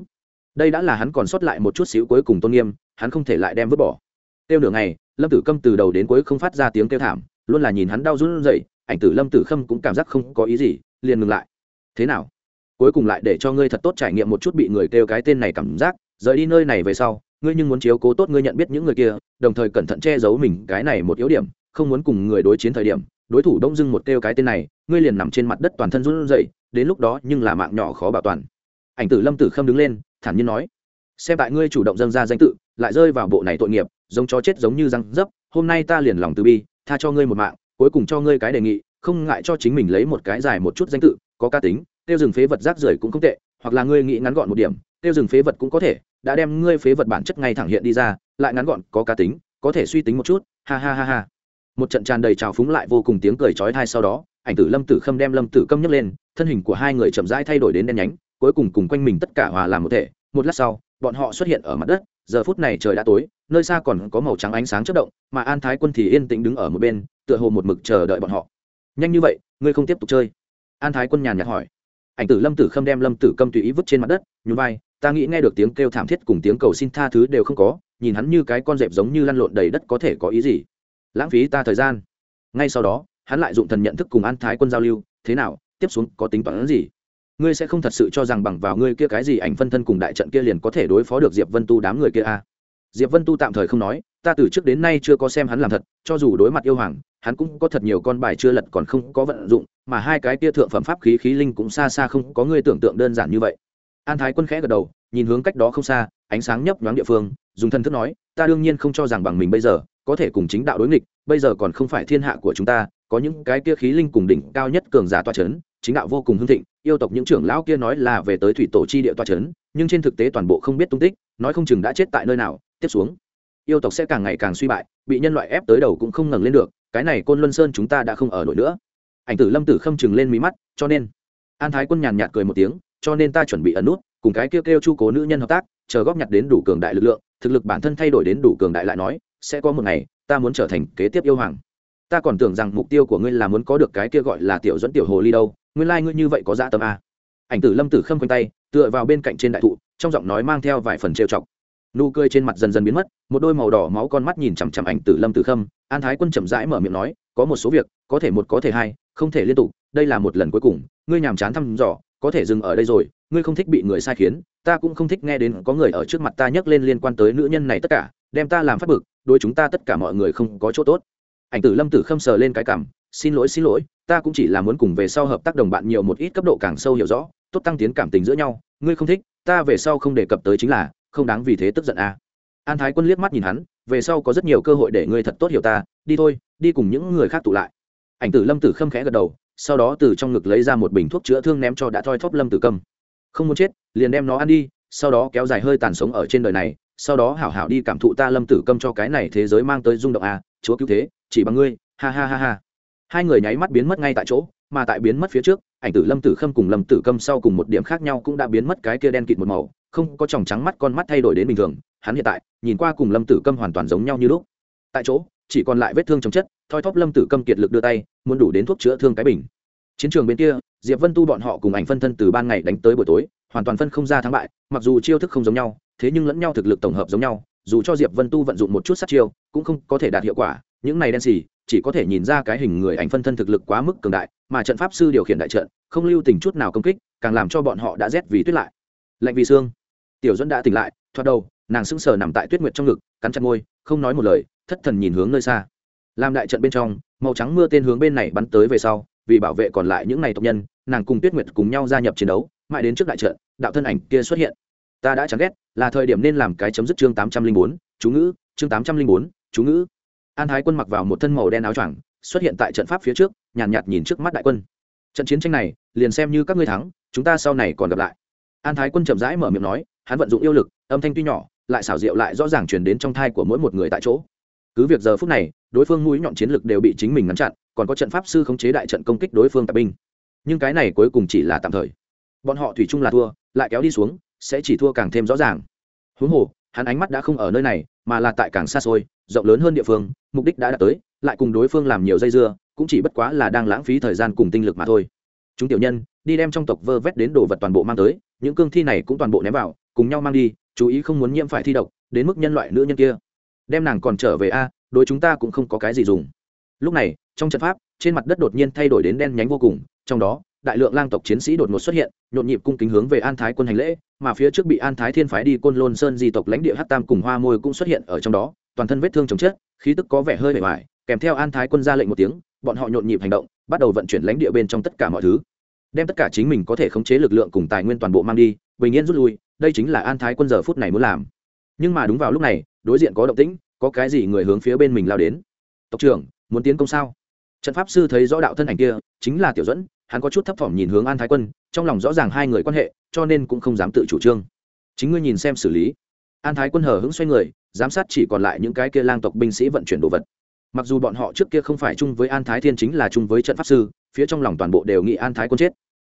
đây đã là hắn còn sót lại một chút xíu cuối cùng tôn nghiêm, hắn không thể lại đem vứt bỏ. Tiêu nửa ngày, lâm tử câm từ đầu đến cuối không phát ra tiếng kêu thảm, luôn là nhìn hắn đau run rẩy, ảnh tử lâm tử khâm cũng cảm giác không có ý gì, liền ngừng lại. Thế nào? Cuối cùng lại để cho ngươi thật tốt trải nghiệm một chút bị người kêu cái tên này cảm giác, rời đi nơi này về sau, ngươi nhưng muốn chiếu cố tốt ngươi nhận biết những người kia, đồng thời cẩn thận che giấu mình cái này một yếu điểm, không muốn cùng người đối chiến thời điểm, đối thủ đông dưng một kêu cái tên này, ngươi liền nằm trên mặt đất toàn thân run rẩy, đến lúc đó nhưng là mạng nhỏ khó bảo toàn. Ảnh tử lâm tử khâm đứng lên thản nhiên nói, xem tại ngươi chủ động dâng ra danh tự, lại rơi vào bộ này tội nghiệp, giống chó chết giống như răng dấp, hôm nay ta liền lòng từ bi, tha cho ngươi một mạng, cuối cùng cho ngươi cái đề nghị, không ngại cho chính mình lấy một cái dài một chút danh tự, có ca tính, tiêu rừng phế vật rác rưởi cũng không tệ, hoặc là ngươi nghĩ ngắn gọn một điểm, tiêu rừng phế vật cũng có thể, đã đem ngươi phế vật bản chất ngay thẳng hiện đi ra, lại ngắn gọn, có cá tính, có thể suy tính một chút, ha ha ha ha. Một trận tràn đầy trào phúng lại vô cùng tiếng cười chói thai sau đó, ảnh tử lâm tử khâm đem lâm tử câm nhấc lên, thân hình của hai người chậm rãi thay đổi đến đen nhánh cuối cùng cùng quanh mình tất cả hòa làm một thể. Một lát sau, bọn họ xuất hiện ở mặt đất, giờ phút này trời đã tối, nơi xa còn có màu trắng ánh sáng chất động, mà an thái quân thì yên tĩnh đứng ở một bên, tựa hồ một mực chờ đợi bọn họ. Nhanh như vậy, ngươi không tiếp tục chơi? An thái quân nhàn nhạt hỏi. Ảnh tử lâm tử khâm đem lâm tử câm tùy ý vứt trên mặt đất, nhún vai, ta nghĩ nghe được tiếng kêu thảm thiết cùng tiếng cầu xin tha thứ đều không có, nhìn hắn như cái con dẹp giống như lăn lộn đầy đất có thể có ý gì? Lãng phí ta thời gian. Ngay sau đó, hắn lại dụng thần nhận thức cùng an thái quân giao lưu, thế nào, tiếp xuống có tính toán gì? Ngươi sẽ không thật sự cho rằng bằng vào ngươi kia cái gì ảnh phân thân cùng đại trận kia liền có thể đối phó được diệp vân tu đám người kia à? diệp vân tu tạm thời không nói, ta từ trước đến nay chưa có xem hắn làm thật, cho dù đối mặt yêu hoàng, hắn cũng có thật nhiều con bài chưa lật còn không có vận dụng, mà hai cái kia thượng phẩm pháp khí khí linh cũng xa xa không có ngươi tưởng tượng đơn giản như vậy an thái quân khẽ gật đầu, nhìn hướng cách đó không xa, ánh sáng nhấp nhoáng địa phương, dùng thân thức nói, ta đương nhiên không cho rằng bằng mình bây giờ, có thể cùng chính đạo đối nghịch, bây giờ còn không phải thiên hạ của chúng ta, có những cái kia khí linh cùng đỉnh cao nhất cường giả toa c h ấ n chính đạo vô cùng hưng thịnh yêu tộc những trưởng lão kia nói là về tới thủy tổ chi địa toa trấn nhưng trên thực tế toàn bộ không biết tung tích, nói không chừng đã chết tại nơi nào, tiếp xuống. Yêu tộc sẽ càng ngày càng suy bại, bị nhân loại ép tới đầu cũng không ngẩng lên được, cái này côn luân sơn chúng ta đã không ở nổi nữa. Ảnh tử lâm tử khâm chừng lên mí mắt, cho nên. An thái quân nhàn nhạt cười một tiếng, cho nên ta chuẩn bị ẩn nút, cùng cái kêu kêu chu cố nữ nhân hợp tác, chờ góp nhặt đến đủ cường đại lực lượng, thực lực bản thân thay đổi đến đủ cường đại lại nói, sẽ có một ngày, ta muốn trở thành kế tiếp yêu hoàng. Ta còn tưởng rằng mục tiêu của ngươi là muốn có được cái kia gọi là tiểu dẫn tiểu hồ ly đâu nguyên lai、like、ngươi như vậy có dạ tâm à? ảnh tử lâm tử khâm quanh tay, tựa vào bên cạnh trên đại thụ, trong giọng nói mang theo vài phần trêu chọc nụ cười trên mặt dần dần biến mất, một đôi màu đỏ máu con mắt nhìn chằm chằm ảnh tử lâm tử khâm, an thái quân chậm rãi mở miệng nói, có một số việc, có thể một có thể hai, không thể liên tục, đây là một lần cuối cùng, ngươi nhàm chán thăm dò, có thể dừng ở đây rồi, ngươi không thích bị người sai khiến, ta cũng không thích nghe đến có người ở trước mặt ta nhắc lên liên quan tới nữ nhân này tất cả, đem ta làm phát bực, đối chúng ta tất cả mọi người không có chỗ tốt ảnh tử lâm tử khâm sờ lên cái cảm, xin lỗi xin lỗi ta cũng chỉ là muốn cùng về sau hợp tác đồng bạn nhiều một ít cấp độ càng sâu hiểu rõ, tốt tăng tiến cảm tình giữa nhau, ngươi không thích, ta về sau không đề cập tới chính là, không đáng vì thế tức giận à. an thái quân liếc mắt nhìn hắn, về sau có rất nhiều cơ hội để ngươi thật tốt hiểu ta, đi thôi, đi cùng những người khác tụ lại. Ảnh tử lâm tử khâm khẽ gật đầu, sau đó từ trong ngực lấy ra một bình thuốc chữa thương ném cho đã thoi thóp lâm tử câm. Không muốn chết, liền đem nó ăn đi, sau đó kéo dài hơi tàn sống ở trên đời này, sau đó hảo hảo đi cảm thụ ta lâm tử câm cho cái này thế giới mang tới rung động à chúa cứu thế, chỉ bằng ngươi, ha ha ha ha hai người nháy mắt biến mất ngay tại chỗ, mà tại biến mất phía trước, ảnh tử lâm tử khâm cùng lâm tử câm sau cùng một điểm khác nhau cũng đã biến mất cái kia đen kịt một màu, không có tròng trắng mắt con mắt thay đổi đến bình thường, hắn hiện tại, nhìn qua cùng lâm tử câm hoàn toàn giống nhau như lúc. Tại chỗ, chỉ còn lại vết thương chống chất, thoi thóp lâm tử câm kiệt lực đưa tay, muốn đủ đến thuốc chữa thương cái bình. Chiến trường bên kia, diệp vân tu bọn họ cùng ảnh phân thân từ ban ngày đánh tới buổi tối, hoàn toàn phân không ra thắng bại, mặc dù chiêu thức không giống nhau, thế nhưng lẫn nhau thực lực tổng hợp giống nhau, dù cho diệp vân tu vận dụng một chút sát chiêu, cũng không có thể đạt hiệu quả, những này đen xì chỉ có thể nhìn ra cái hình người ảnh phân thân thực lực quá mức cường đại, mà trận pháp sư điều khiển đại trận, không lưu tình chút nào công kích, càng làm cho bọn họ đã rét vì tuyết lại. Lạnh vì xương. Tiểu dẫn đã tỉnh lại thoát đầu, nàng sững sờ nằm tại tuyết nguyệt trong ngực, cắn chặt môi, không nói một lời, thất thần nhìn hướng nơi xa. Làm đại trận bên trong, màu trắng mưa tên hướng bên này bắn tới về sau, vì bảo vệ còn lại những này tộc nhân, nàng cùng tuyết nguyệt cùng nhau gia nhập chiến đấu, mãi đến trước đại trận, đạo thân ảnh kia xuất hiện. Ta đã chán ghét, là thời điểm nên làm cái chấm dứt chương tám trăm linh bốn, chú ngữ, chương tám trăm linh bốn, chú ngữ an thái quân mặc vào một thân màu đen áo choàng xuất hiện tại trận pháp phía trước nhàn nhạt, nhạt nhìn trước mắt đại quân. Trận chiến tranh này liền xem như các ngươi thắng chúng ta sau này còn gặp lại. An thái quân chậm rãi mở miệng nói hắn vận dụng yêu lực âm thanh tuy nhỏ lại xảo diệu lại rõ ràng truyền đến trong thai của mỗi một người tại chỗ. Cứ việc giờ phút này đối phương mũi nhọn chiến lực đều bị chính mình ngăn chặn còn có trận pháp sư khống chế đại trận công kích đối phương tạp binh. Nhưng cái này cuối cùng chỉ là tạm thời. Bọn họ thủy chung là thua lại kéo đi xuống sẽ chỉ thua càng thêm rõ ràng. Huống hồ hắn ánh mắt đã không ở nơi này, mà là tại càng xa xôi, rộng lớn hơn địa phương, mục đích đã đạt tới, lại cùng đối phương làm nhiều dây dưa, cũng chỉ bất quá là đang lãng phí thời gian cùng tinh lực mà thôi. Chúng tiểu nhân, đi đem trong tộc vơ vét đến đồ vật toàn bộ mang tới, những cương thi này cũng toàn bộ ném vào, cùng nhau mang đi, chú ý không muốn nhiễm phải thi độc, đến mức nhân loại nữ nhân kia. Đem nàng còn trở về a, đối chúng ta cũng không có cái gì dùng. Lúc này, trong trận pháp, trên mặt đất đột nhiên thay đổi đến đen nhánh vô cùng, trong đó, đại lượng lang tộc chiến sĩ đột ngột xuất hiện, nhộn nhịp cung kính hướng về an thái quân hành lễ mà phía trước bị an thái thiên phái đi côn lôn sơn di tộc lãnh địa hát tam cùng hoa môi cũng xuất hiện ở trong đó, toàn thân vết thương chồng chết khí tức có vẻ hơi bề ngoài, kèm theo an thái quân ra lệnh một tiếng, bọn họ nhộn nhịp hành động, bắt đầu vận chuyển lãnh địa bên trong tất cả mọi thứ. Đem tất cả chính mình có thể khống chế lực lượng cùng tài nguyên toàn bộ mang đi, bình yên rút lui, đây chính là an thái quân giờ phút này muốn làm. Nhưng mà đúng vào lúc này, đối diện có động tĩnh, có cái gì người hướng phía bên mình lao đến? Tộc trưởng, muốn tiến công sao? Trận pháp sư thấy rõ đạo thân ảnh kia, chính là tiểu dẫn hắn có chút thấp thỏm nhìn hướng an thái quân, trong lòng rõ ràng hai người quan hệ cho nên cũng không dám tự chủ trương. Chính ngươi nhìn xem xử lý. An thái quân hờ hững xoay người, giám sát chỉ còn lại những cái kia lang tộc binh sĩ vận chuyển đồ vật. Mặc dù bọn họ trước kia không phải chung với an thái thiên chính là chung với trận pháp sư, phía trong lòng toàn bộ đều nghĩ an thái quân chết.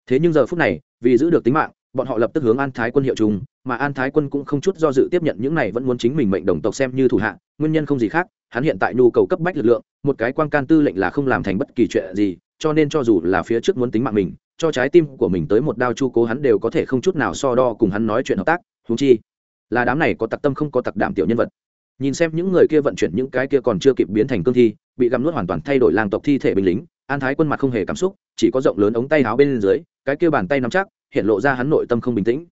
Thế nhưng giờ phút này, vì giữ được tính mạng, bọn họ lập tức hướng an thái quân hiệu chung, mà an thái quân cũng không chút do dự tiếp nhận những này vẫn muốn chính mình mệnh đồng tộc xem như thủ hạ, nguyên nhân không gì khác, hắn hiện tại nhu cầu cấp bách lực lượng, một cái quan can tư lệnh là không làm thành bất kỳ chuyện gì, cho nên cho dù là phía trước muốn tính mạng mình cho trái tim của mình tới một đao chu cố hắn đều có thể không chút nào so đo cùng hắn nói chuyện hợp tác húng chi, là đám này có tặc tâm không có tặc đảm tiểu nhân vật. Nhìn xem những người kia vận chuyển những cái kia còn chưa kịp biến thành cương thi, bị găm nuốt hoàn toàn thay đổi làng tộc thi thể binh lính, an thái quân mặt không hề cảm xúc, chỉ có rộng lớn ống tay áo bên dưới, cái kia bàn tay nắm chắc, hiện lộ ra hắn nội tâm không bình tĩnh.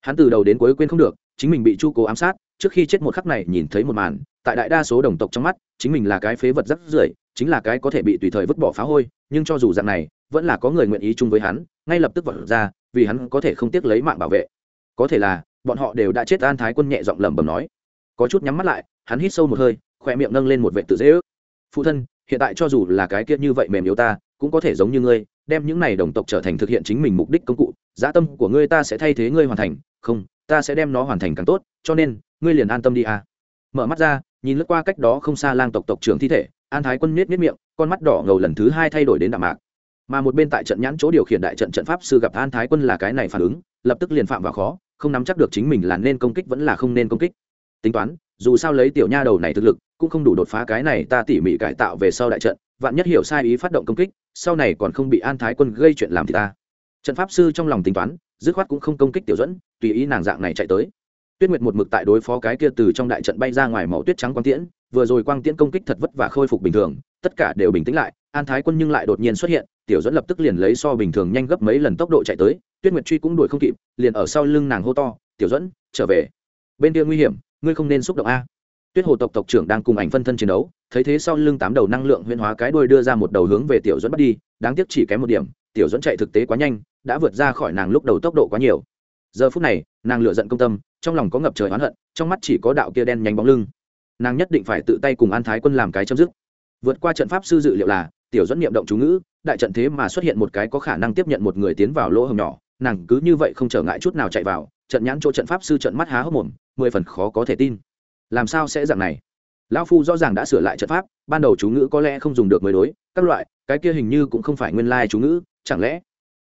Hắn từ đầu đến cuối quên không được, chính mình bị chu cố ám sát, trước khi chết một khắc này nhìn thấy một màn, tại đại đa số đồng tộc trong mắt, chính mình là cái phế vật rắc rưởi, chính là cái có thể bị tùy thời vứt bỏ phá hôi, nhưng cho dù dạng này vẫn là có người nguyện ý chung với hắn, ngay lập tức vật ra, vì hắn có thể không tiếc lấy mạng bảo vệ. Có thể là, bọn họ đều đã chết an thái quân nhẹ giọng lẩm bẩm nói. Có chút nhắm mắt lại, hắn hít sâu một hơi, khỏe miệng nâng lên một vệ tự dễ ước. Phụ thân, hiện tại cho dù là cái kia như vậy mềm yếu ta, cũng có thể giống như ngươi, đem những này đồng tộc trở thành thực hiện chính mình mục đích công cụ dã tâm của ngươi ta sẽ thay thế ngươi hoàn thành, không, ta sẽ đem nó hoàn thành càng tốt, cho nên, ngươi liền an tâm đi à. Mở mắt ra, nhìn lướt qua cách đó không xa lang tộc tộc trưởng thi thể, an thái quân miết miết miệng, con mắt đỏ ngầu lần thứ hai thay đổi đến đạm mạc mà một bên tại trận nhãn chỗ điều khiển đại trận trận pháp sư gặp an thái quân là cái này phản ứng, lập tức liền phạm vào khó, không nắm chắc được chính mình là nên công kích vẫn là không nên công kích. Tính toán, dù sao lấy tiểu nha đầu này thực lực, cũng không đủ đột phá cái này ta tỉ mỉ cải tạo về sau đại trận, vạn nhất hiểu sai ý phát động công kích, sau này còn không bị an thái quân gây chuyện làm thì ta. Trận pháp sư trong lòng tính toán, dứt khoát cũng không công kích tiểu dẫn tùy ý nàng dạng này chạy tới. Tuyết nguyệt một mực tại đối phó cái kia từ trong đại trận bay ra ngoài màu tuyết trắng quang tiễn, vừa rồi quang tiễn công kích thật vất và khôi phục bình thường, tất cả đều bình tĩnh lại, an thái quân nhưng lại đột nhiên xuất hiện tiểu dẫn lập tức liền lấy so bình thường nhanh gấp mấy lần tốc độ chạy tới, tuyết nguyệt truy cũng đuổi không kịp, liền ở sau lưng nàng hô to, tiểu dẫn trở về. Bên kia nguy hiểm, ngươi không nên xúc động a. Tuyết hồ tộc tộc trưởng đang cùng ảnh phân thân chiến đấu, thấy thế sau lưng tám đầu năng lượng huyên hóa cái đuôi đưa ra một đầu hướng về tiểu dẫn bắt đi, đáng tiếc chỉ kém một điểm, tiểu dẫn chạy thực tế quá nhanh, đã vượt ra khỏi nàng lúc đầu tốc độ quá nhiều. Giờ phút này, nàng lựa giận công tâm, trong lòng có ngập trời oán hận, trong mắt chỉ có đạo kia đen nhánh bóng lưng. Nàng nhất định phải tự tay cùng an thái quân làm cái chấm dứt. Vượt qua trận pháp sư dự liệu là tiểu dẫn niệm động chú ngữ, đại trận thế mà xuất hiện một cái có khả năng tiếp nhận một người tiến vào lỗ hồng nhỏ, nàng cứ như vậy không trở ngại chút nào chạy vào, trận nhãn chỗ trận pháp sư trận mắt há hốc mồm, mười phần khó có thể tin. Làm sao sẽ dạng này? Lão phu rõ ràng đã sửa lại trận pháp, ban đầu chú ngữ có lẽ không dùng được mới đối, các loại, cái kia hình như cũng không phải nguyên lai chú ngữ, chẳng lẽ?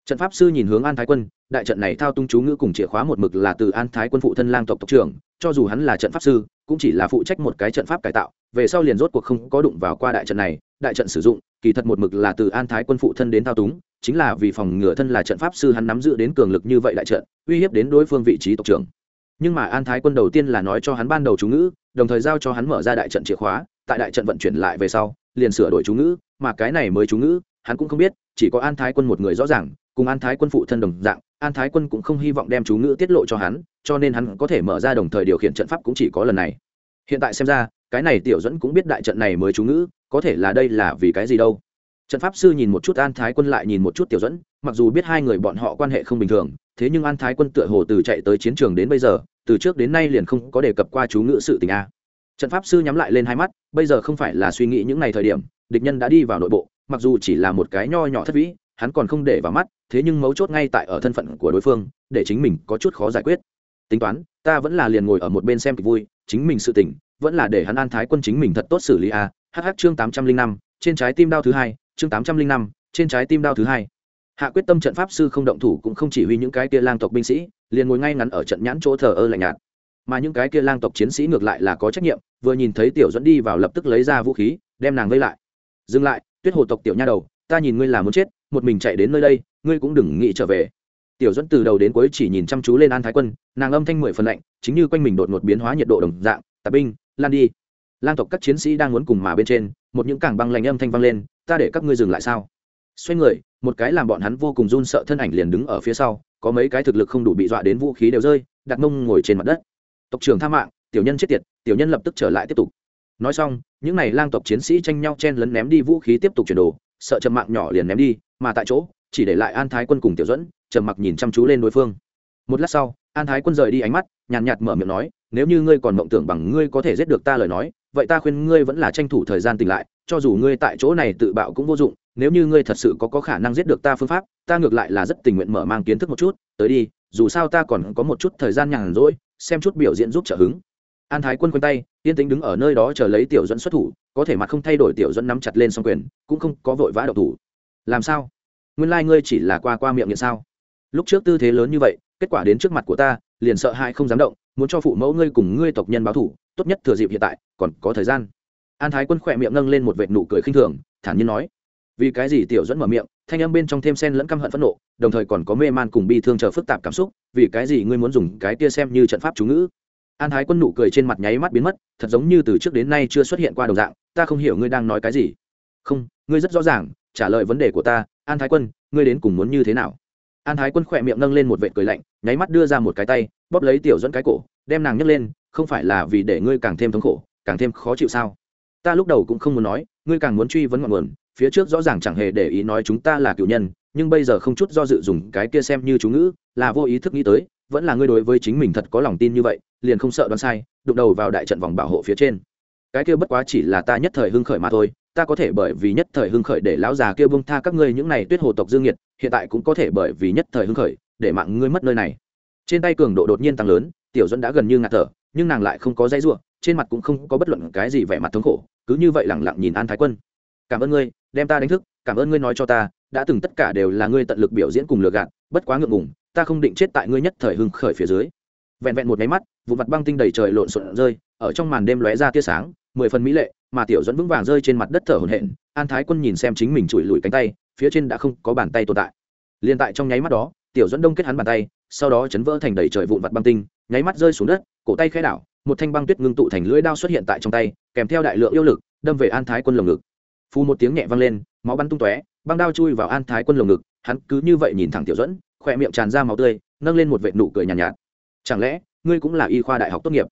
Trận pháp sư nhìn hướng an thái quân, đại trận này thao tung chú ngữ cùng chìa khóa một mực là từ an thái quân phụ thân lang tộc tộc trưởng, cho dù hắn là trận pháp sư, cũng chỉ là phụ trách một cái trận pháp cải tạo về sau liền rốt cuộc không có đụng vào qua đại trận này, đại trận sử dụng, kỳ thật một mực là từ an thái quân phụ thân đến thao túng, chính là vì phòng ngừa thân là trận pháp sư hắn nắm giữ đến cường lực như vậy đại trận, uy hiếp đến đối phương vị trí tộc trưởng. Nhưng mà an thái quân đầu tiên là nói cho hắn ban đầu chú ngữ, đồng thời giao cho hắn mở ra đại trận chìa khóa, tại đại trận vận chuyển lại về sau, liền sửa đổi chú ngữ, mà cái này mới chú ngữ, hắn cũng không biết, chỉ có an thái quân một người rõ ràng, cùng an thái quân phụ thân đồng dạng, an thái quân cũng không hy vọng đem chú ngữ tiết lộ cho hắn, cho nên hắn có thể mở ra đồng thời điều khiển trận pháp cũng chỉ có lần này. Hiện tại xem ra cái này tiểu dẫn cũng biết đại trận này mới chú ngữ, có thể là đây là vì cái gì đâu. Trận pháp sư nhìn một chút an thái quân lại nhìn một chút tiểu dẫn, mặc dù biết hai người bọn họ quan hệ không bình thường, thế nhưng an thái quân tựa hồ từ chạy tới chiến trường đến bây giờ, từ trước đến nay liền không có đề cập qua chú ngữ sự tình a. Trận pháp sư nhắm lại lên hai mắt, bây giờ không phải là suy nghĩ những ngày thời điểm, địch nhân đã đi vào nội bộ, mặc dù chỉ là một cái nho nhỏ thất vĩ, hắn còn không để vào mắt, thế nhưng mấu chốt ngay tại ở thân phận của đối phương, để chính mình có chút khó giải quyết. Tính toán, ta vẫn là liền ngồi ở một bên xem kịch vui, chính mình sự tỉnh vẫn là để hắn an thái quân chính mình thật tốt xử lý a. Hh chương tám trăm linh năm, trên trái tim đao thứ hai, chương tám trăm linh năm, trên trái tim đao thứ hai. Hạ quyết tâm trận pháp sư không động thủ cũng không chỉ huy những cái kia lang tộc binh sĩ, liền ngồi ngay ngắn ở trận nhãn chỗ thờ ơ lạnh nhạt. Mà những cái kia lang tộc chiến sĩ ngược lại là có trách nhiệm, vừa nhìn thấy tiểu dẫn đi vào lập tức lấy ra vũ khí, đem nàng vây lại. Dừng lại, tuyết hồ tộc tiểu nha đầu, ta nhìn ngươi là muốn chết, một mình chạy đến nơi đây, ngươi cũng đừng nghĩ trở về. Tiểu dẫn từ đầu đến cuối chỉ nhìn chăm chú lên an thái quân, nàng âm thanh mười phần lạnh, chính như quanh mình đột ngột biến hóa nhiệt độ đồng dạng tà binh lan đi. Lang tộc các chiến sĩ đang muốn cùng mà bên trên, một những cảng băng lạnh âm thanh vang lên, ta để các ngươi dừng lại sao? Xoay người, một cái làm bọn hắn vô cùng run sợ thân ảnh liền đứng ở phía sau, có mấy cái thực lực không đủ bị dọa đến vũ khí đều rơi, đặt mông ngồi trên mặt đất. Tộc trưởng tha mạng, tiểu nhân chết tiệt, tiểu nhân lập tức trở lại tiếp tục. Nói xong, những n à y lang tộc chiến sĩ tranh nhau chen lấn ném đi vũ khí tiếp tục chuyển đồ, sợ trầm mạng nhỏ liền ném đi, mà tại chỗ, chỉ để lại an thái quân cùng tiểu dẫn trầm mặc nhìn chăm chú lên đối phương. Một lát sau, an thái quân rời đi ánh mắt, nhàn nhạt mở miệng nói nếu như ngươi còn mộng tưởng bằng ngươi có thể giết được ta lời nói vậy ta khuyên ngươi vẫn là tranh thủ thời gian tỉnh lại cho dù ngươi tại chỗ này tự bạo cũng vô dụng nếu như ngươi thật sự có, có khả năng giết được ta phương pháp ta ngược lại là rất tình nguyện mở mang kiến thức một chút tới đi dù sao ta còn có một chút thời gian nhàn rỗi xem chút biểu diễn giúp trợ hứng. An thái quân quanh tay yên tĩnh đứng ở nơi đó chờ lấy tiểu dẫn xuất thủ có thể mặt không thay đổi tiểu dẫn nắm chặt lên s quyền cũng không có vội vã độc thủ. Làm sao? Nguyên lai、like、ngươi chỉ là qua qua miệng nghiện sao? Lúc trước tư thế lớn như vậy kết quả đến trước mặt của ta liền sợ hãi không dám động muốn cho phụ mẫu ngươi cùng ngươi tộc nhân báo thủ tốt nhất thừa dịp hiện tại, còn có thời gian. An thái quân khỏe miệng nâng lên một vệt nụ cười khinh thường, thản nhiên nói, vì cái gì tiểu dẫn mở miệng, thanh âm bên trong thêm sen lẫn căm hận phẫn nộ, đồng thời còn có mê man cùng bi thương chờ phức tạp cảm xúc, vì cái gì ngươi muốn dùng cái tia xem như trận pháp chú ngữ? An thái quân nụ cười trên mặt nháy mắt biến mất, thật giống như từ trước đến nay chưa xuất hiện qua đồng dạng, ta không hiểu ngươi đang nói cái gì. Không, ngươi rất rõ ràng, trả lời vấn đề của ta, an thái quân, ngươi đến cùng muốn như thế nào? An thái quân khỏe miệng nâng lên một vệ cười lạnh, nháy mắt đưa ra một cái tay bóp lấy tiểu dẫn cái cổ, đem nàng nhấc lên, không phải là vì để ngươi càng thêm thống khổ, càng thêm khó chịu sao? Ta lúc đầu cũng không muốn nói, ngươi càng muốn truy vấn ngọn nguồn, phía trước rõ ràng chẳng hề để ý nói chúng ta là cựu nhân, nhưng bây giờ không chút do dự dùng cái kia xem như chú ngữ, là vô ý thức nghĩ tới, vẫn là ngươi đối với chính mình thật có lòng tin như vậy, liền không sợ đoán sai, đụng đầu vào đại trận vòng bảo hộ phía trên. Cái kia bất quá chỉ là ta nhất thời hưng khởi mà thôi, ta có thể bởi vì nhất thời hưng khởi để lão già kia bông tha các ngươi những này tuyết hồ tộc dương nhiệt, hiện tại cũng có thể bởi vì nhất thời hưng khởi, để mạng ngươi mất nơi này trên tay cường độ đột nhiên tăng lớn, tiểu dẫn đã gần như ngạt thở, nhưng nàng lại không có dây ruộng trên mặt cũng không có bất luận cái gì vẻ mặt thống khổ, cứ như vậy lẳng lặng nhìn an thái quân. Cảm ơn ngươi, đem ta đánh thức, cảm ơn ngươi nói cho ta, đã từng tất cả đều là ngươi tận lực biểu diễn cùng lừa gạt, bất quá ngượng ngùng, ta không định chết tại ngươi nhất thời hưng khởi phía dưới. Vẹn vẹn một máy mắt vụ mặt băng tinh đầy trời lộn xộn rơi, ở trong màn đêm lóe ra tia sáng, mười phần mỹ lệ, mà tiểu dẫn vững vàng rơi trên mặt đất thở hổn hển, an thái quân nhìn xem chính mình chùi lùi cánh tay, phía trên đã không có bàn tay tồn tại. Liền tại trong nháy mắt đó, tiểu dẫn đông kết hắn bàn tay sau đó chấn vỡ thành đầy trời vụn vặt băng tinh nháy mắt rơi xuống đất cổ tay khẽ đảo một thanh băng tuyết ngưng tụ thành lưỡi đao xuất hiện tại trong tay kèm theo đại lượng yêu lực đâm về an thái quân lồng ngực. Phù một tiếng nhẹ vang lên máu bắn tung tóe băng đao chui vào an thái quân lồng ngực hắn cứ như vậy nhìn thẳng tiểu dẫn khoe miệng tràn ra máu tươi nâng lên một vệ nụ cười nhàn nhạt, nhạt. Chẳng lẽ ngươi cũng là y khoa đại học tốt nghiệp?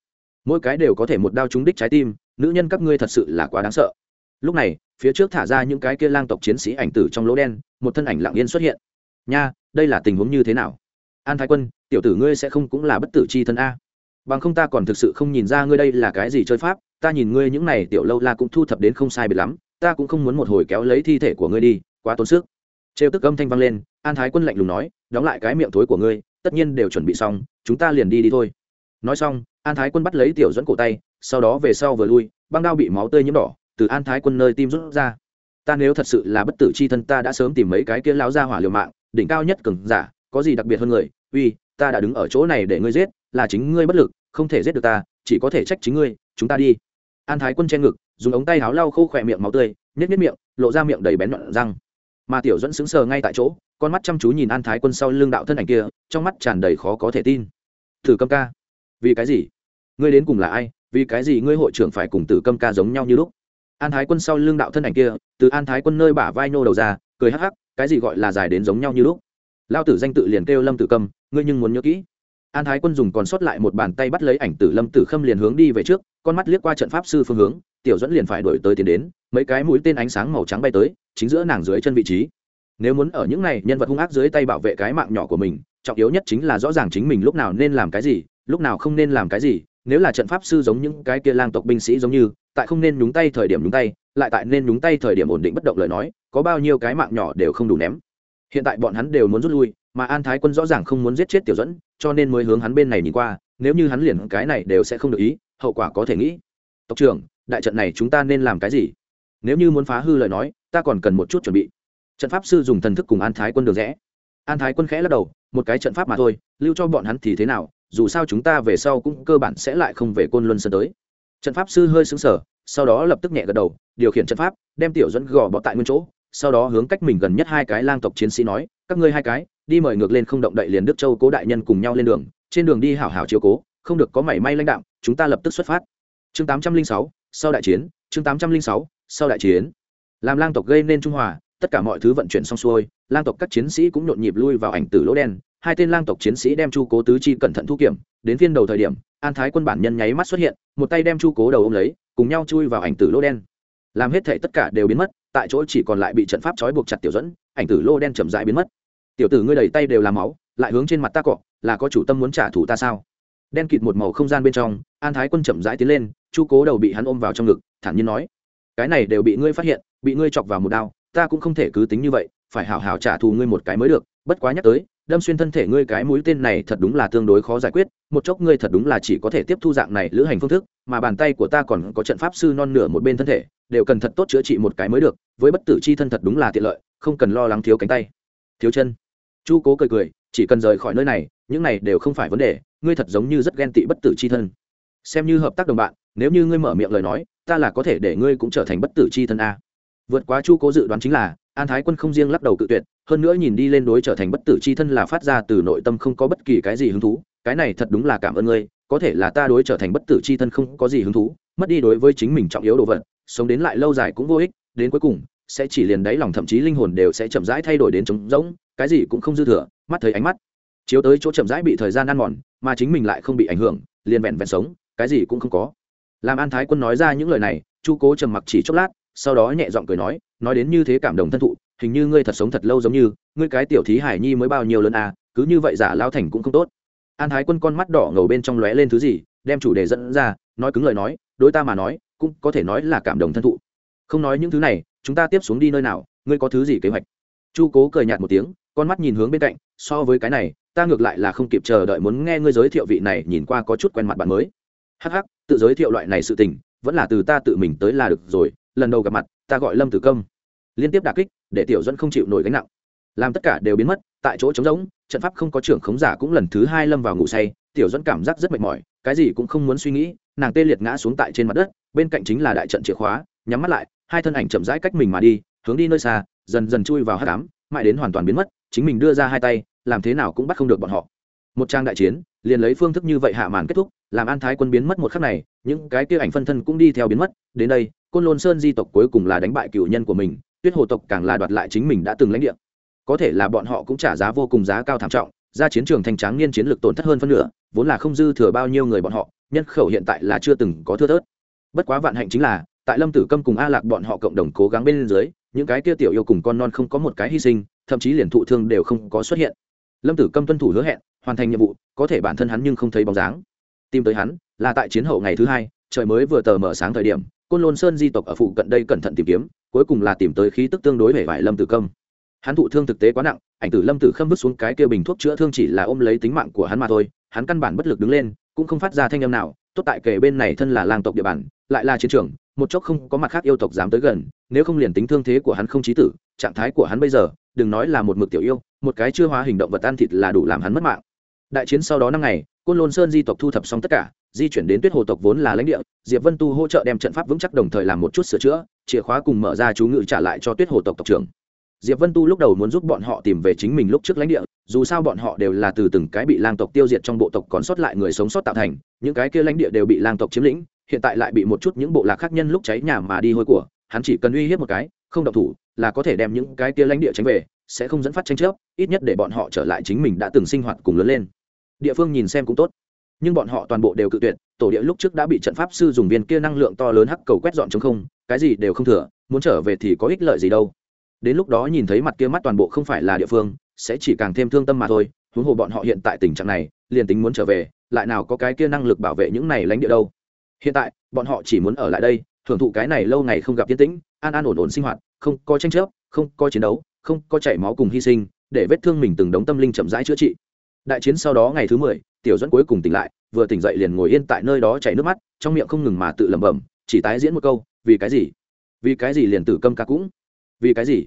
Mỗi cái đều có thể một đao trúng đích trái tim nữ nhân các ngươi thật sự là quá đáng sợ. Lúc này phía trước thả ra những cái kia lang tộc chiến sĩ ảnh tử trong lỗ đen một thân ảnh lặng yên xuất hiện. Nha đây là tình huống như thế nào? An thái quân, tiểu tử ngươi sẽ không cũng là bất tử c h i thân a. Bằng không ta còn thực sự không nhìn ra ngươi đây là cái gì chơi pháp, ta nhìn ngươi những này tiểu lâu la cũng thu thập đến không sai biệt lắm, ta cũng không muốn một hồi kéo lấy thi thể của ngươi đi, quá tốn sức. Trêu tức âm thanh vang lên, an thái quân lạnh lùng nói, đóng lại cái miệng thối của ngươi, tất nhiên đều chuẩn bị xong, chúng ta liền đi đi thôi. Nói xong, an thái quân bắt lấy tiểu dẫn cổ tay, sau đó về sau vừa lui, băng đao bị máu tươi nhiễm đỏ, từ an thái quân nơi tim rút ra. Ta nếu thật sự là bất tử c h i thân, ta đã sớm tìm mấy cái kia lao ra hỏa liều mạng, đỉnh cao nhất cường giả có gì đặc biệt hơn người, uy, ta đã đứng ở chỗ này để ngươi giết, là chính ngươi bất lực, không thể giết được ta, chỉ có thể trách chính ngươi, chúng ta đi. An thái quân che ngực, dùng ống tay áo lau khô khỏe miệng máu tươi nhét nhét miệng, lộ ra miệng đầy bén nhọn răng. Mà tiểu dẫn sững sờ ngay tại chỗ, con mắt chăm chú nhìn an thái quân sau lưng đạo thân ảnh kia, trong mắt tràn đầy khó có thể tin. Thử câm ca, vì cái gì? Ngươi đến cùng là ai? Vì cái gì ngươi hội trưởng phải cùng tử câm ca giống nhau như lúc? An thái quân sau lưng đạo thân ảnh kia, từ an thái quân nơi bả vai nô đầu ra, cười hắc hắc, cái gì gọi là dài đến giống nhau như lúc? Lao tử danh tự liền kêu lâm tử câm, ngươi nhưng muốn nhớ kỹ. An thái quân dùng còn sót lại một bàn tay bắt lấy ảnh tử lâm tử khâm liền hướng đi về trước, con mắt liếc qua trận pháp sư phương hướng, tiểu dẫn liền phải đổi tới tiến đến, mấy cái mũi tên ánh sáng màu trắng bay tới, chính giữa nàng dưới chân vị trí. Nếu muốn ở những này nhân vật hung ác dưới tay bảo vệ cái mạng nhỏ của mình, trọng yếu nhất chính là rõ ràng chính mình lúc nào nên làm cái gì, lúc nào không nên làm cái gì, nếu là trận pháp sư giống những cái kia lang tộc binh sĩ giống như, tại không nên nhúng tay thời điểm nhúng tay, lại tại nên nhúng tay thời điểm ổn định bất động lời nói, có bao nhiêu cái mạng nhỏ đều không đủ ném hiện tại bọn hắn đều muốn rút lui, mà an thái quân rõ ràng không muốn giết chết tiểu dẫn cho nên mới hướng hắn bên này nhìn qua, nếu như hắn liền cái này đều sẽ không được ý, hậu quả có thể nghĩ. Tộc trưởng, đại trận này chúng ta nên làm cái gì? Nếu như muốn phá hư lời nói, ta còn cần một chút chuẩn bị. Trận pháp sư dùng thần thức cùng an thái quân được rẽ. An thái quân khẽ lắc đầu, một cái trận pháp mà thôi, lưu cho bọn hắn thì thế nào, dù sao chúng ta về sau cũng cơ bản sẽ lại không về côn luân sơn tới. Trận pháp sư hơi xứng sở sau đó lập tức nhẹ gật đầu, điều khiển trận pháp, đem tiểu dẫn gò bọ tại nguyên chỗ sau đó hướng cách mình gần nhất hai cái lang tộc chiến sĩ nói, các ngươi hai cái, đi mời ngược lên không động đậy liền đức châu cố đại nhân cùng nhau lên đường, trên đường đi hảo hảo chiếu cố, không được có mảy may lãnh đạo chúng ta lập tức xuất phát. Chương tám trăm linh sáu, sau đại chiến, chương tám trăm linh sáu, sau đại chiến. Làm lang tộc gây nên trung hòa, tất cả mọi thứ vận chuyển xong xuôi, lang tộc các chiến sĩ cũng nhộn nhịp lui vào ảnh tử lỗ đen, hai tên lang tộc chiến sĩ đem chu cố tứ chi cẩn thận thu kiểm, đến phiên đầu thời điểm, an thái quân bản nhân nháy mắt xuất hiện, một tay đem chu cố đầu ô m lấy, cùng nhau chui vào ảnh tử lỗ đen. Làm hết thể tất cả đều biến mất tại chỗ chỉ còn lại bị trận pháp trói buộc chặt tiểu dẫn, ảnh tử lô đen chậm rãi biến mất. Tiểu tử ngươi đầy tay đều làm máu, lại hướng trên mặt ta cọ, là có chủ tâm muốn trả thù ta sao? Đen kịt một màu không gian bên trong, an thái quân chậm rãi tiến lên, chu cố đầu bị hắn ôm vào trong ngực, thản nhiên nói, cái này đều bị ngươi phát hiện, bị ngươi chọc vào một đao, ta cũng không thể cứ tính như vậy, phải hảo hảo trả thù ngươi một cái mới được, bất quá nhắc tới đâm xuyên thân thể ngươi cái mũi tên này thật đúng là tương đối khó giải quyết, một chốc ngươi thật đúng là chỉ có thể tiếp thu dạng này lữ hành phương thức, mà bàn tay của ta còn có trận pháp sư non nửa một bên thân thể, đều cần thật tốt chữa trị một cái mới được, với bất tử chi thân thật đúng là tiện lợi, không cần lo lắng thiếu cánh tay. Thiếu chân. Chu cố cười cười, chỉ cần rời khỏi nơi này, những này đều không phải vấn đề, ngươi thật giống như rất ghen tị bất tử c h i thân. Xem như hợp tác đồng bạn, nếu như ngươi mở miệng lời nói, ta là có thể để ngươi cũng trở thành bất tử c h i thân a vượt quá chu cố dự đoán chính là, an thái quân không riêng lắc đầu cự tuyệt, hơn nữa nhìn đi lên đối trở thành bất tử c h i thân là phát ra từ nội tâm không có bất kỳ cái gì hứng thú, cái này thật đúng là cảm ơn ngươi, có thể là ta đối trở thành bất tử c h i thân không có gì hứng thú, mất đi đối với chính mình trọng yếu đồ vật, sống đến lại lâu dài cũng vô ích, đến cuối cùng, sẽ chỉ liền đáy lòng thậm chí linh hồn đều sẽ chậm rãi thay đổi đến trống rỗng, cái gì cũng không dư thừa, mắt thấy ánh mắt. Chiếu tới chỗ chậm rãi bị thời gian ăn mòn, mà chính mình lại không bị ảnh hưởng, liền vẹn vẹn sống, cái gì cũng không có. Làm an thái quân nói ra những lời này, chu cố trầm mặc chỉ chốc lát sau đó nhẹ giọng cười nói nói đến như thế cảm động thân thụ hình như ngươi thật sống thật lâu giống như ngươi cái tiểu thí hải nhi mới bao nhiêu lớn à cứ như vậy giả lao thành cũng không tốt. An thái quân con mắt đỏ ngầu bên trong lóe lên thứ gì đem chủ đề dẫn ra nói cứng lời nói đối ta mà nói cũng có thể nói là cảm động thân thụ. Không nói những thứ này chúng ta tiếp xuống đi nơi nào ngươi có thứ gì kế hoạch? Chu cố cười nhạt một tiếng con mắt nhìn hướng bên cạnh so với cái này ta ngược lại là không kịp chờ đợi muốn nghe ngươi giới thiệu vị này nhìn qua có chút quen mặt bạn mới. Hắc hắc, tự giới thiệu loại này sự tình vẫn là từ ta tự mình tới là được rồi lần đầu gặp mặt, ta gọi lâm tử công. Liên tiếp đà kích, để tiểu dẫn không chịu nổi gánh nặng. Làm tất cả đều biến mất, tại chỗ trống rỗng, trận pháp không có trưởng khống giả cũng lần thứ hai lâm vào ngủ say, tiểu dẫn cảm giác rất mệt mỏi, cái gì cũng không muốn suy nghĩ, nàng tê liệt ngã xuống tại trên mặt đất, bên cạnh chính là đại trận chìa khóa, nhắm mắt lại, hai thân ảnh chậm rãi cách mình mà đi, hướng đi nơi xa, dần dần chui vào hát cám mãi đến hoàn toàn biến mất, chính mình đưa ra hai tay, làm thế nào cũng bắt không được bọn họ. Một trang đại chiến liền lấy phương thức như vậy hạ màn kết thúc, làm an thái quân biến mất một khắc này, những cái kia ảnh phân thân cũng đi theo biến mất. Đến đây, côn lôn sơn di tộc cuối cùng là đánh bại cựu nhân của mình, tuyết hồ tộc càng là đoạt lại chính mình đã từng lãnh địa. Có thể là bọn họ cũng trả giá vô cùng giá cao thảm trọng, ra chiến trường thành tráng niên chiến lược tổn thất hơn phân nửa, vốn là không dư thừa bao nhiêu người bọn họ, nhân khẩu hiện tại là chưa từng có thưa thớt. Bất quá vạn hạnh chính là, tại lâm tử câm cùng a lạc bọn họ cộng đồng cố gắng bên dưới, những cái kia tiểu yêu cùng con non không có một cái hy sinh, thậm chí liền thụ thương đều không có xuất hiện. Lâm tử câm tuân thủ hứa hẹn hoàn thành nhiệm vụ, có thể bản thân hắn nhưng không thấy bóng dáng. Tìm tới hắn là tại chiến hậu ngày thứ hai, trời mới vừa tờ mở sáng thời điểm, côn lôn sơn di tộc ở phụ cận đây cẩn thận tìm kiếm, cuối cùng là tìm tới khí tức tương đối hể vải lâm tử công hắn thụ thương thực tế quá nặng, ảnh tử lâm tử khâm vứt xuống cái kia bình thuốc chữa thương chỉ là ôm lấy tính mạng của hắn mà thôi, hắn căn bản bất lực đứng lên, cũng không phát ra thanh âm nào, tốt tại kể bên này thân là lang tộc địa bàn, lại là chiến trường, một chốc không có mặt khác yêu tộc dám tới gần, nếu không liền tính thương thế của hắn không trí tử, trạng thái của hắn bây giờ, đừng nói là một mực tiểu yêu, một cái chưa hóa hình động vật ăn thịt là đủ làm hắn mất mạng đại chiến sau đó năm ngày, côn lôn sơn di tộc thu thập xong tất cả, di chuyển đến tuyết hồ tộc vốn là lãnh địa, diệp vân tu hỗ trợ đem trận pháp vững chắc đồng thời làm một chút sửa chữa, chìa khóa cùng mở ra chú ngự trả lại cho tuyết hồ tộc tộc trưởng. Diệp vân tu lúc đầu muốn giúp bọn họ tìm về chính mình lúc trước lãnh địa, dù sao bọn họ đều là từ từng cái bị lang tộc tiêu diệt trong bộ tộc còn sót lại người sống sót tạo thành, những cái kia lãnh địa đều bị lang tộc chiếm lĩnh, hiện tại lại bị một chút những bộ lạc khác nhân lúc cháy nhà mà đi hôi của, hắn chỉ cần uy hiếp một cái, không động thủ, là có thể đem những cái kia lãnh địa tránh về, sẽ không dẫn phát tranh chấp, ít nhất để bọn họ trở lại chính mình đã từng sinh hoạt cùng lớn lên địa phương nhìn xem cũng tốt. Nhưng bọn họ toàn bộ đều cự tuyệt, tổ địa lúc trước đã bị trận pháp sư dùng viên kia năng lượng to lớn hắc cầu quét dọn chống không, cái gì đều không thừa, muốn trở về thì có ích lợi gì đâu. Đến lúc đó nhìn thấy mặt kia mắt toàn bộ không phải là địa phương, sẽ chỉ càng thêm thương tâm mà thôi, huống hồ bọn họ hiện tại tình trạng này, liền tính muốn trở về, lại nào có cái kia năng lực bảo vệ những này lánh địa đâu. Hiện tại, bọn họ chỉ muốn ở lại đây thưởng thụ cái này lâu ngày không gặp yên tĩnh, an an ổn ổn sinh hoạt, không có tranh chấp, không có chiến đấu, không có chảy máu cùng hy sinh, để vết thương mình từng đống tâm linh chậm rãi chữa trị đại chiến sau đó ngày thứ mười, tiểu dẫn cuối cùng tỉnh lại, vừa tỉnh dậy liền ngồi yên tại nơi đó chảy nước mắt, trong miệng không ngừng mà tự lẩm bẩm, chỉ tái diễn một câu, vì cái gì? Vì cái gì liền tử câm ca cũng? Vì cái gì?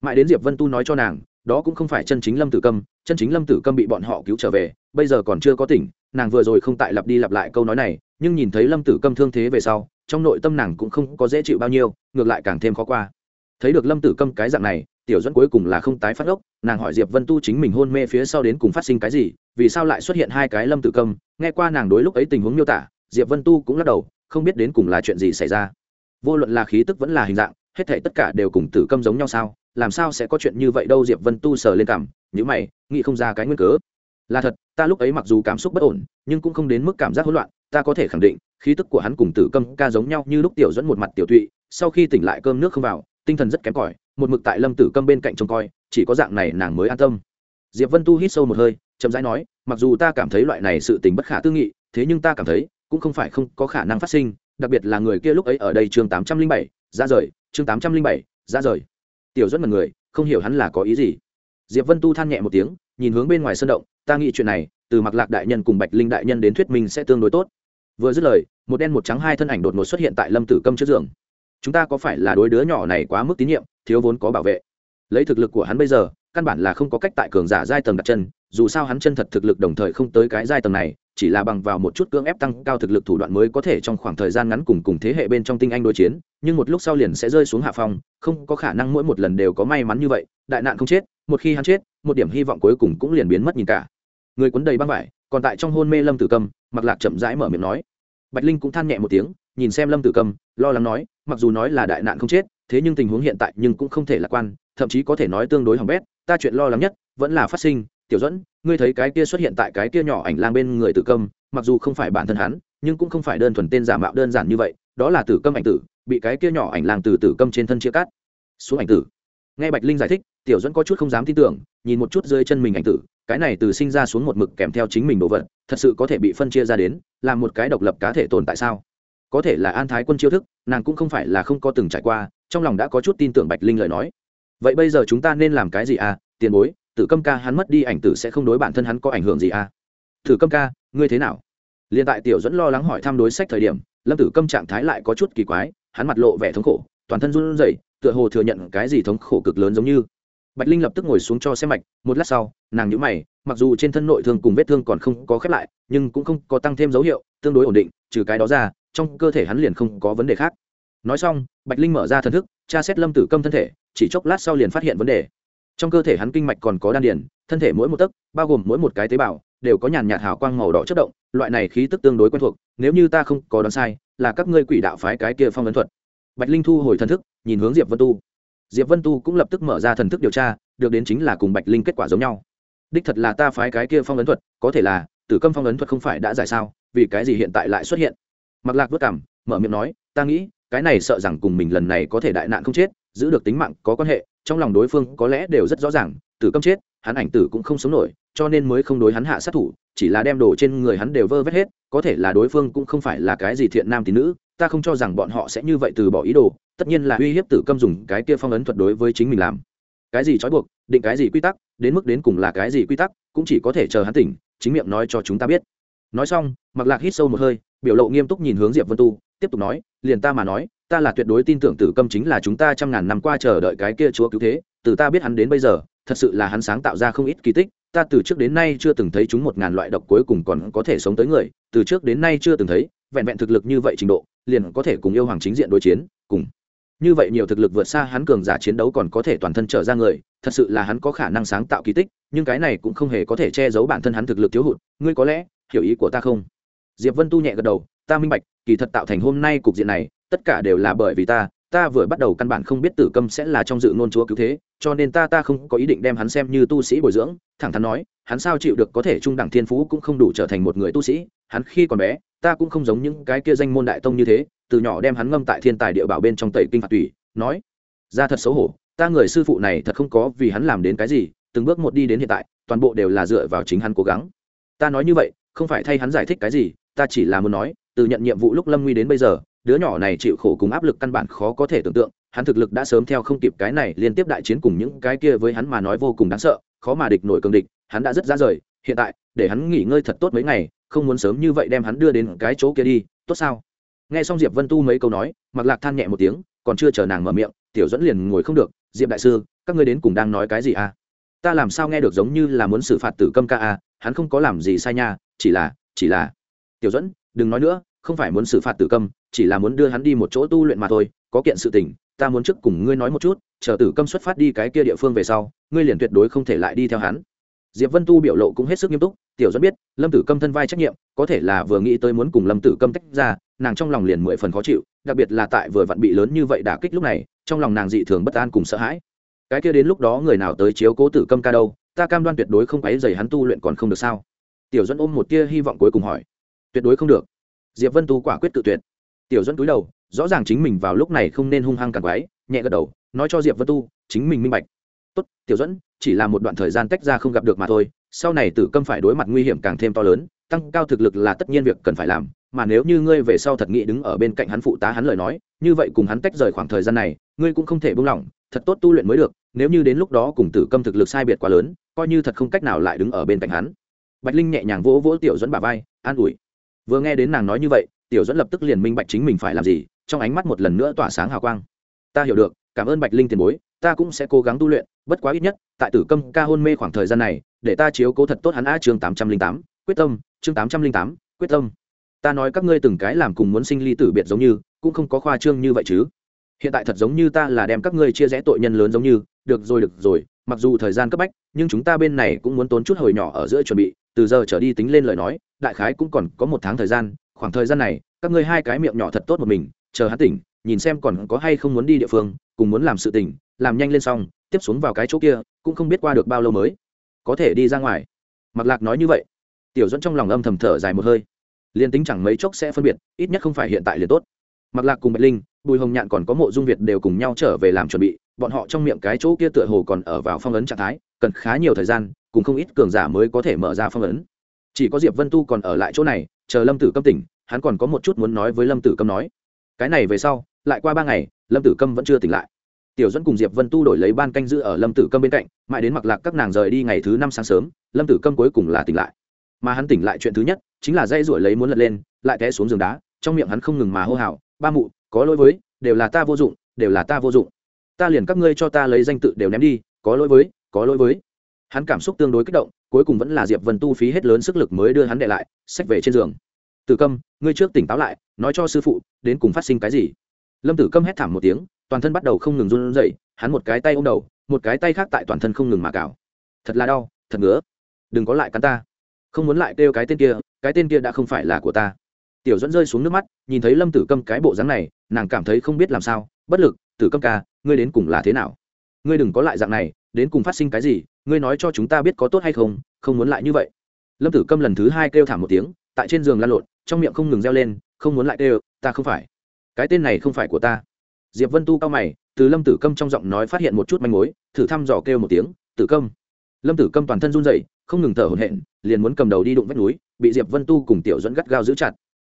Mãi đến diệp vân tu nói cho nàng, đó cũng không phải chân chính lâm tử câm, chân chính lâm tử câm bị bọn họ cứu trở về, bây giờ còn chưa có tỉnh, nàng vừa rồi không tại lặp đi lặp lại câu nói này, nhưng nhìn thấy lâm tử câm thương thế về sau, trong nội tâm nàng cũng không có dễ chịu bao nhiêu, ngược lại càng thêm khó qua. Thấy được lâm tử câm cái dạng này tiểu dẫn cuối cùng là không tái phát ốc, nàng hỏi diệp vân tu chính mình hôn mê phía sau đến cùng phát sinh cái gì, vì sao lại xuất hiện hai cái lâm tử câm, nghe qua nàng đối lúc ấy tình huống miêu tả, diệp vân tu cũng lắc đầu, không biết đến cùng là chuyện gì xảy ra. Vô luận là khí tức vẫn là hình dạng, hết thể tất cả đều cùng tử câm giống nhau sao, làm sao sẽ có chuyện như vậy đâu diệp vân tu sờ lên cảm nhữ mày, nghĩ không ra cái nguyên cớ. Là thật, ta lúc ấy mặc dù cảm xúc bất ổn, nhưng cũng không đến mức cảm giác hỗn loạn, ta có thể khẳng định, khí tức của hắn cùng tử câm ca giống nhau như lúc tiểu dẫn một mặt tiểu thụy sau khi tỉnh lại cơm nước không vào, tinh thần rất kém cỏi một mực tại lâm tử câm bên cạnh trông coi, chỉ có dạng này nàng mới an tâm. Diệp vân tu hít sâu một hơi, chậm rãi nói, mặc dù ta cảm thấy loại này sự tình bất khả tư nghị, thế nhưng ta cảm thấy, cũng không phải không có khả năng phát sinh, đặc biệt là người kia lúc ấy ở đây chương tám trăm linh bảy, ra rời, chương tám trăm linh bảy, ra rời. Tiểu dẫn mật người, không hiểu hắn là có ý gì. Diệp vân tu than nhẹ một tiếng, nhìn hướng bên ngoài sân động, ta nghĩ chuyện này, từ mặc lạc đại nhân cùng bạch linh đại nhân đến thuyết minh sẽ tương đối tốt. Vừa dứt lời, một đen một trắng hai thân ảnh đột ngột xuất hiện tại lâm tử câm trước giường. Chúng ta có phải là đối đứa nhỏ này quá mức tín nhiệm? Thiếu vốn có bảo vệ. Lấy thực lực của hắn bây giờ, căn bản là không có cách tại cường giả giai tầng đặt chân, dù sao hắn chân thật thực lực đồng thời không tới cái giai tầng này, chỉ là bằng vào một chút cưỡng ép tăng cao thực lực thủ đoạn mới có thể trong khoảng thời gian ngắn cùng cùng thế hệ bên trong tinh anh đối chiến, nhưng một lúc sau liền sẽ rơi xuống hạ phong, không có khả năng mỗi một lần đều có may mắn như vậy, đại nạn không chết, một khi hắn chết, một điểm hy vọng cuối cùng cũng liền biến mất nhìn cả. Người quấn đầy băng vải, còn tại trong hôn mê lâm tử cầm mặc lạc chậm rãi mở miệng nói. Bạch linh cũng than nhẹ một tiếng, nhìn xem lâm tử cầm lo lắng nói, mặc dù nói là đại nạn không chết thế nhưng tình huống hiện tại nhưng cũng không thể lạc quan, thậm chí có thể nói tương đối hỏng bét, ta chuyện lo lắng nhất vẫn là phát sinh, tiểu dẫn ngươi thấy cái kia xuất hiện tại cái kia nhỏ ảnh lang bên người tử câm, mặc dù không phải bản thân hắn, nhưng cũng không phải đơn thuần tên giả mạo đơn giản như vậy, đó là tử câm ảnh tử, bị cái kia nhỏ ảnh lang từ tử câm trên thân chia cắt. Xuống ảnh tử. Nghe bạch linh giải thích, tiểu dẫn có chút không dám tin tưởng, nhìn một chút dưới chân mình ảnh tử, cái này từ sinh ra xuống một mực kèm theo chính mình đồ vật, thật sự có thể bị phân chia ra đến, là một cái độc lập cá thể tồn tại sao? Có thể là an thái quân chiêu thức, nàng cũng không phải là không có từng trải qua, trong lòng đã có chút tin tưởng bạch linh lời nói. Vậy bây giờ chúng ta nên làm cái gì à? Tiền bối, tử câm ca hắn mất đi ảnh tử sẽ không đối bản thân hắn có ảnh hưởng gì à? Tử câm ca, ngươi thế nào? Liền tại tiểu dẫn lo lắng hỏi thăm đối sách thời điểm, lâm tử câm trạng thái lại có chút kỳ quái, hắn mặt lộ vẻ thống khổ, toàn thân run rẩy, tựa hồ thừa nhận cái gì thống khổ cực lớn giống như. Bạch linh lập tức ngồi xuống cho xem mạch, một lát sau, nàng nhũ mày, mặc dù trên thân nội thương cùng vết thương còn không có khép lại, nhưng cũng không có tăng thêm dấu hiệu, tương đối ổn định, trừ cái đó ra trong cơ thể hắn liền không có vấn đề khác. Nói xong, bạch linh mở ra thần thức, tra xét lâm tử câm thân thể, chỉ chốc lát sau liền phát hiện vấn đề. Trong cơ thể hắn kinh mạch còn có đan điền, thân thể mỗi một tấc, bao gồm mỗi một cái tế bào, đều có nhàn nhạt hào quang màu đỏ chất động, loại này khí tức tương đối quen thuộc, nếu như ta không có đoán sai, là các ngươi quỷ đạo phái cái kia phong ấn thuật. Bạch linh thu hồi thần thức, nhìn hướng diệp vân tu. Diệp vân tu cũng lập tức mở ra thần thức điều tra, được đến chính là cùng bạch linh kết quả giống nhau. Đích thật là ta phái cái kia phong ấn thuật, có thể là, tử câm phong ấn thuật không phải đã giải sao, vì cái gì hiện tại lại xuất hiện? Mặc lạc vất cảm, mở miệng nói, ta nghĩ, cái này sợ rằng cùng mình lần này có thể đại nạn không chết, giữ được tính mạng có quan hệ, trong lòng đối phương có lẽ đều rất rõ ràng, tử câm chết, hắn ảnh tử cũng không sống nổi, cho nên mới không đối hắn hạ sát thủ, chỉ là đem đồ trên người hắn đều vơ vét hết, có thể là đối phương cũng không phải là cái gì thiện nam tín nữ, ta không cho rằng bọn họ sẽ như vậy từ bỏ ý đồ, tất nhiên là uy hiếp tử câm dùng cái kia phong ấn thuật đối với chính mình làm. Cái gì trói buộc, định cái gì quy tắc, đến mức đến cùng là cái gì quy tắc, cũng chỉ có thể chờ hắn tỉnh, chính miệng nói cho chúng ta biết. Nói xong mặc lạc hít sâu một hơi biểu lộ nghiêm túc nhìn hướng diệp vân tu, tiếp tục nói, liền ta mà nói, ta là tuyệt đối tin tưởng tử câm chính là chúng ta trăm ngàn năm qua chờ đợi cái kia chúa cứu thế, từ ta biết hắn đến bây giờ, thật sự là hắn sáng tạo ra không ít kỳ tích, ta từ trước đến nay chưa từng thấy chúng một ngàn loại độc cuối cùng còn có thể sống tới người, từ trước đến nay chưa từng thấy, vẹn vẹn thực lực như vậy trình độ, liền có thể cùng yêu hoàng chính diện đối chiến, cùng. Như vậy nhiều thực lực vượt xa hắn cường giả chiến đấu còn có thể toàn thân trở ra người, thật sự là hắn có khả năng sáng tạo kỳ tích, nhưng cái này cũng không hề có thể che giấu bản thân hắn thực lực thiếu hụt, ngươi có lẽ hiểu ý của ta không? Diệp vân tu nhẹ gật đầu, ta minh bạch, kỳ thật tạo thành hôm nay cục diện này, tất cả đều là bởi vì ta ta vừa bắt đầu căn bản không biết tử câm sẽ là trong dự ngôn chúa cứu thế, cho nên ta ta không có ý định đem hắn xem như tu sĩ bồi dưỡng. Thẳng thắn nói, hắn sao chịu được có thể trung đẳng thiên phú cũng không đủ trở thành một người tu sĩ, hắn khi còn bé, ta cũng không giống những cái kia danh môn đại tông như thế, từ nhỏ đem hắn ngâm tại thiên tài địa bảo bên trong tẩy kinh phạt tùy nói, ra thật xấu hổ, ta người sư phụ này thật không có vì hắn làm đến cái gì, từng bước một đi đến hiện tại, toàn bộ đều là dựa vào chính hắn cố gắng. Ta nói như vậy, không phải thay hắn giải thích cái gì ta chỉ là muốn nói, từ nhận nhiệm vụ lúc lâm nguy đến bây giờ, đứa nhỏ này chịu khổ cùng áp lực căn bản khó có thể tưởng tượng, hắn thực lực đã sớm theo không kịp cái này liên tiếp đại chiến cùng những cái kia với hắn mà nói vô cùng đáng sợ, khó mà địch nổi cường địch, hắn đã rất ra rời, hiện tại, để hắn nghỉ ngơi thật tốt mấy ngày, không muốn sớm như vậy đem hắn đưa đến cái chỗ kia đi, tốt sao? Nghe xong diệp vân tu mấy câu nói mặc lạc than nhẹ một tiếng, còn chưa chờ nàng mở miệng, tiểu dẫn liền ngồi không được, diệp đại sư, các ngươi đến cùng đang nói cái gì à? Ta làm sao nghe được giống như là muốn xử phạt tử câm ca à? Hắn không có làm gì sai nha, chỉ là chỉ là tiểu dẫn đừng nói nữa, không phải muốn xử phạt tử câm, chỉ là muốn đưa hắn đi một chỗ tu luyện mà thôi, có kiện sự tình, ta muốn trước cùng ngươi nói một chút, chờ tử câm xuất phát đi cái kia địa phương về sau, ngươi liền tuyệt đối không thể lại đi theo hắn. Diệp vân tu biểu lộ cũng hết sức nghiêm túc, tiểu dẫn biết, lâm tử câm thân vai trách nhiệm, có thể là vừa nghĩ tới muốn cùng lâm tử câm tách ra, nàng trong lòng liền mười phần khó chịu, đặc biệt là tại vừa vặn bị lớn như vậy đả kích lúc này, trong lòng nàng dị thường bất an cùng sợ hãi. Cái kia đến lúc đó người nào tới chiếu cố tử câm ca đâu, ta cam đoan tuyệt đối không quấy dày hắn tu luyện còn không được sao? Tiểu dẫn ôm một tia hy vọng cuối cùng hỏi tuyệt đối không được. Diệp vân tu quả quyết tự tuyệt. Tiểu dẫn túi đầu, rõ ràng chính mình vào lúc này không nên hung hăng càng quái nhẹ gật đầu, nói cho diệp vân tu, chính mình minh bạch. Tốt, tiểu dẫn chỉ là một đoạn thời gian tách ra không gặp được mà thôi, sau này tử câm phải đối mặt nguy hiểm càng thêm to lớn, tăng cao thực lực là tất nhiên việc cần phải làm, mà nếu như ngươi về sau thật nghĩ đứng ở bên cạnh hắn phụ tá hắn lời nói, như vậy cùng hắn tách rời khoảng thời gian này, ngươi cũng không thể buông lỏng, thật tốt tu luyện mới được, nếu như đến lúc đó cùng tử câm thực lực sai biệt quá lớn, coi như thật không cách nào lại đứng ở bên cạnh hắn. Bạch linh nhẹ nhàng vỗ vỗ tiểu dẫn bà vai, an ủi vừa nghe đến nàng nói như vậy, tiểu dẫn lập tức liền minh bạch chính mình phải làm gì, trong ánh mắt một lần nữa tỏa sáng hào quang. Ta hiểu được, cảm ơn bạch linh tiền bối, ta cũng sẽ cố gắng tu luyện, bất quá ít nhất, tại tử câm ca hôn mê khoảng thời gian này, để ta chiếu cố thật tốt hắn a chương tám trăm linh tám, quyết tâm, chương tám trăm linh tám, quyết tâm. Ta nói các ngươi từng cái làm cùng muốn sinh ly tử biệt giống như, cũng không có khoa trương như vậy chứ. Hiện tại thật giống như ta là đem các ngươi chia rẽ tội nhân lớn giống như, được rồi được rồi, mặc dù thời gian cấp bách, nhưng chúng ta bên này cũng muốn tốn chút hồi nhỏ ở giữa chuẩn bị từ giờ trở đi tính lên lời nói, đại khái cũng còn có một tháng thời gian, khoảng thời gian này, các ngươi hai cái miệng nhỏ thật tốt một mình, chờ hắn tỉnh, nhìn xem còn có hay không muốn đi địa phương, cùng muốn làm sự tỉnh làm nhanh lên xong, tiếp xuống vào cái chỗ kia, cũng không biết qua được bao lâu mới, có thể đi ra ngoài. Mặc lạc nói như vậy. Tiểu dẫn trong lòng âm thầm thở dài một hơi. Liền tính chẳng mấy chốc sẽ phân biệt, ít nhất không phải hiện tại liền tốt. Mặc lạc cùng bạch linh, bùi hồng nhạn còn có mộ dung việt đều cùng nhau trở về làm chuẩn bị, bọn họ trong miệng cái chỗ kia tựa hồ còn ở vào phong ấn trạng thái, cần khá nhiều thời gian cùng không ít cường giả mới có thể mở ra phong ấn. Chỉ có diệp vân tu còn ở lại chỗ này, chờ lâm tử câm tỉnh, hắn còn có một chút muốn nói với lâm tử câm nói. Cái này về sau, lại qua ba ngày, lâm tử câm vẫn chưa tỉnh lại. Tiểu dẫn cùng diệp vân tu đổi lấy ban canh giữ ở lâm tử câm bên cạnh, mãi đến mặc lạc các nàng rời đi ngày thứ năm sáng sớm, lâm tử câm cuối cùng là tỉnh lại. Mà hắn tỉnh lại chuyện thứ nhất, chính là dây ruổi lấy muốn lật lên, lại té xuống giường đá, trong miệng hắn không ngừng mà hô hào, ba mụ, có lỗi với, đều là ta vô dụng, đều là ta vô dụng. Ta liền các ngươi cho ta lấy danh tự đều ném đi, có lỗi với, có lỗi với hắn cảm xúc tương đối kích động, cuối cùng vẫn là diệp vân tu phí hết lớn sức lực mới đưa hắn đệ lại, xách về trên giường. Tử câm, ngươi trước tỉnh táo lại, nói cho sư phụ, đến cùng phát sinh cái gì? Lâm tử câm hét thảm một tiếng, toàn thân bắt đầu không ngừng run rẩy, hắn một cái tay ôm đầu, một cái tay khác tại toàn thân không ngừng mà cào. Thật là đau, thật ngứa. Đừng có lại cắn ta. Không muốn lại kêu cái tên kia, cái tên kia đã không phải là của ta. Tiểu dẫn rơi xuống nước mắt, nhìn thấy lâm tử câm cái bộ dáng này, nàng cảm thấy không biết làm sao. Bất lực, tử câm ca, ngươi đến cùng là thế nào? Ngươi đừng có lại dạng này, đến cùng phát sinh cái gì? Ngươi nói cho chúng ta biết có tốt hay không không muốn lại như vậy. Lâm tử câm lần thứ hai kêu thảm một tiếng, tại trên giường lăn lộn, trong miệng không ngừng reo lên, không muốn lại kêu, ta không phải. Cái tên này không phải của ta. Diệp vân tu cao mày, từ lâm tử câm trong giọng nói phát hiện một chút manh mối, thử thăm dò kêu một tiếng, tử câm. Lâm tử câm toàn thân run dậy không ngừng thở hổn hển, liền muốn cầm đầu đi đụng vách núi, bị diệp vân tu cùng tiểu dẫn gắt gao giữ chặt.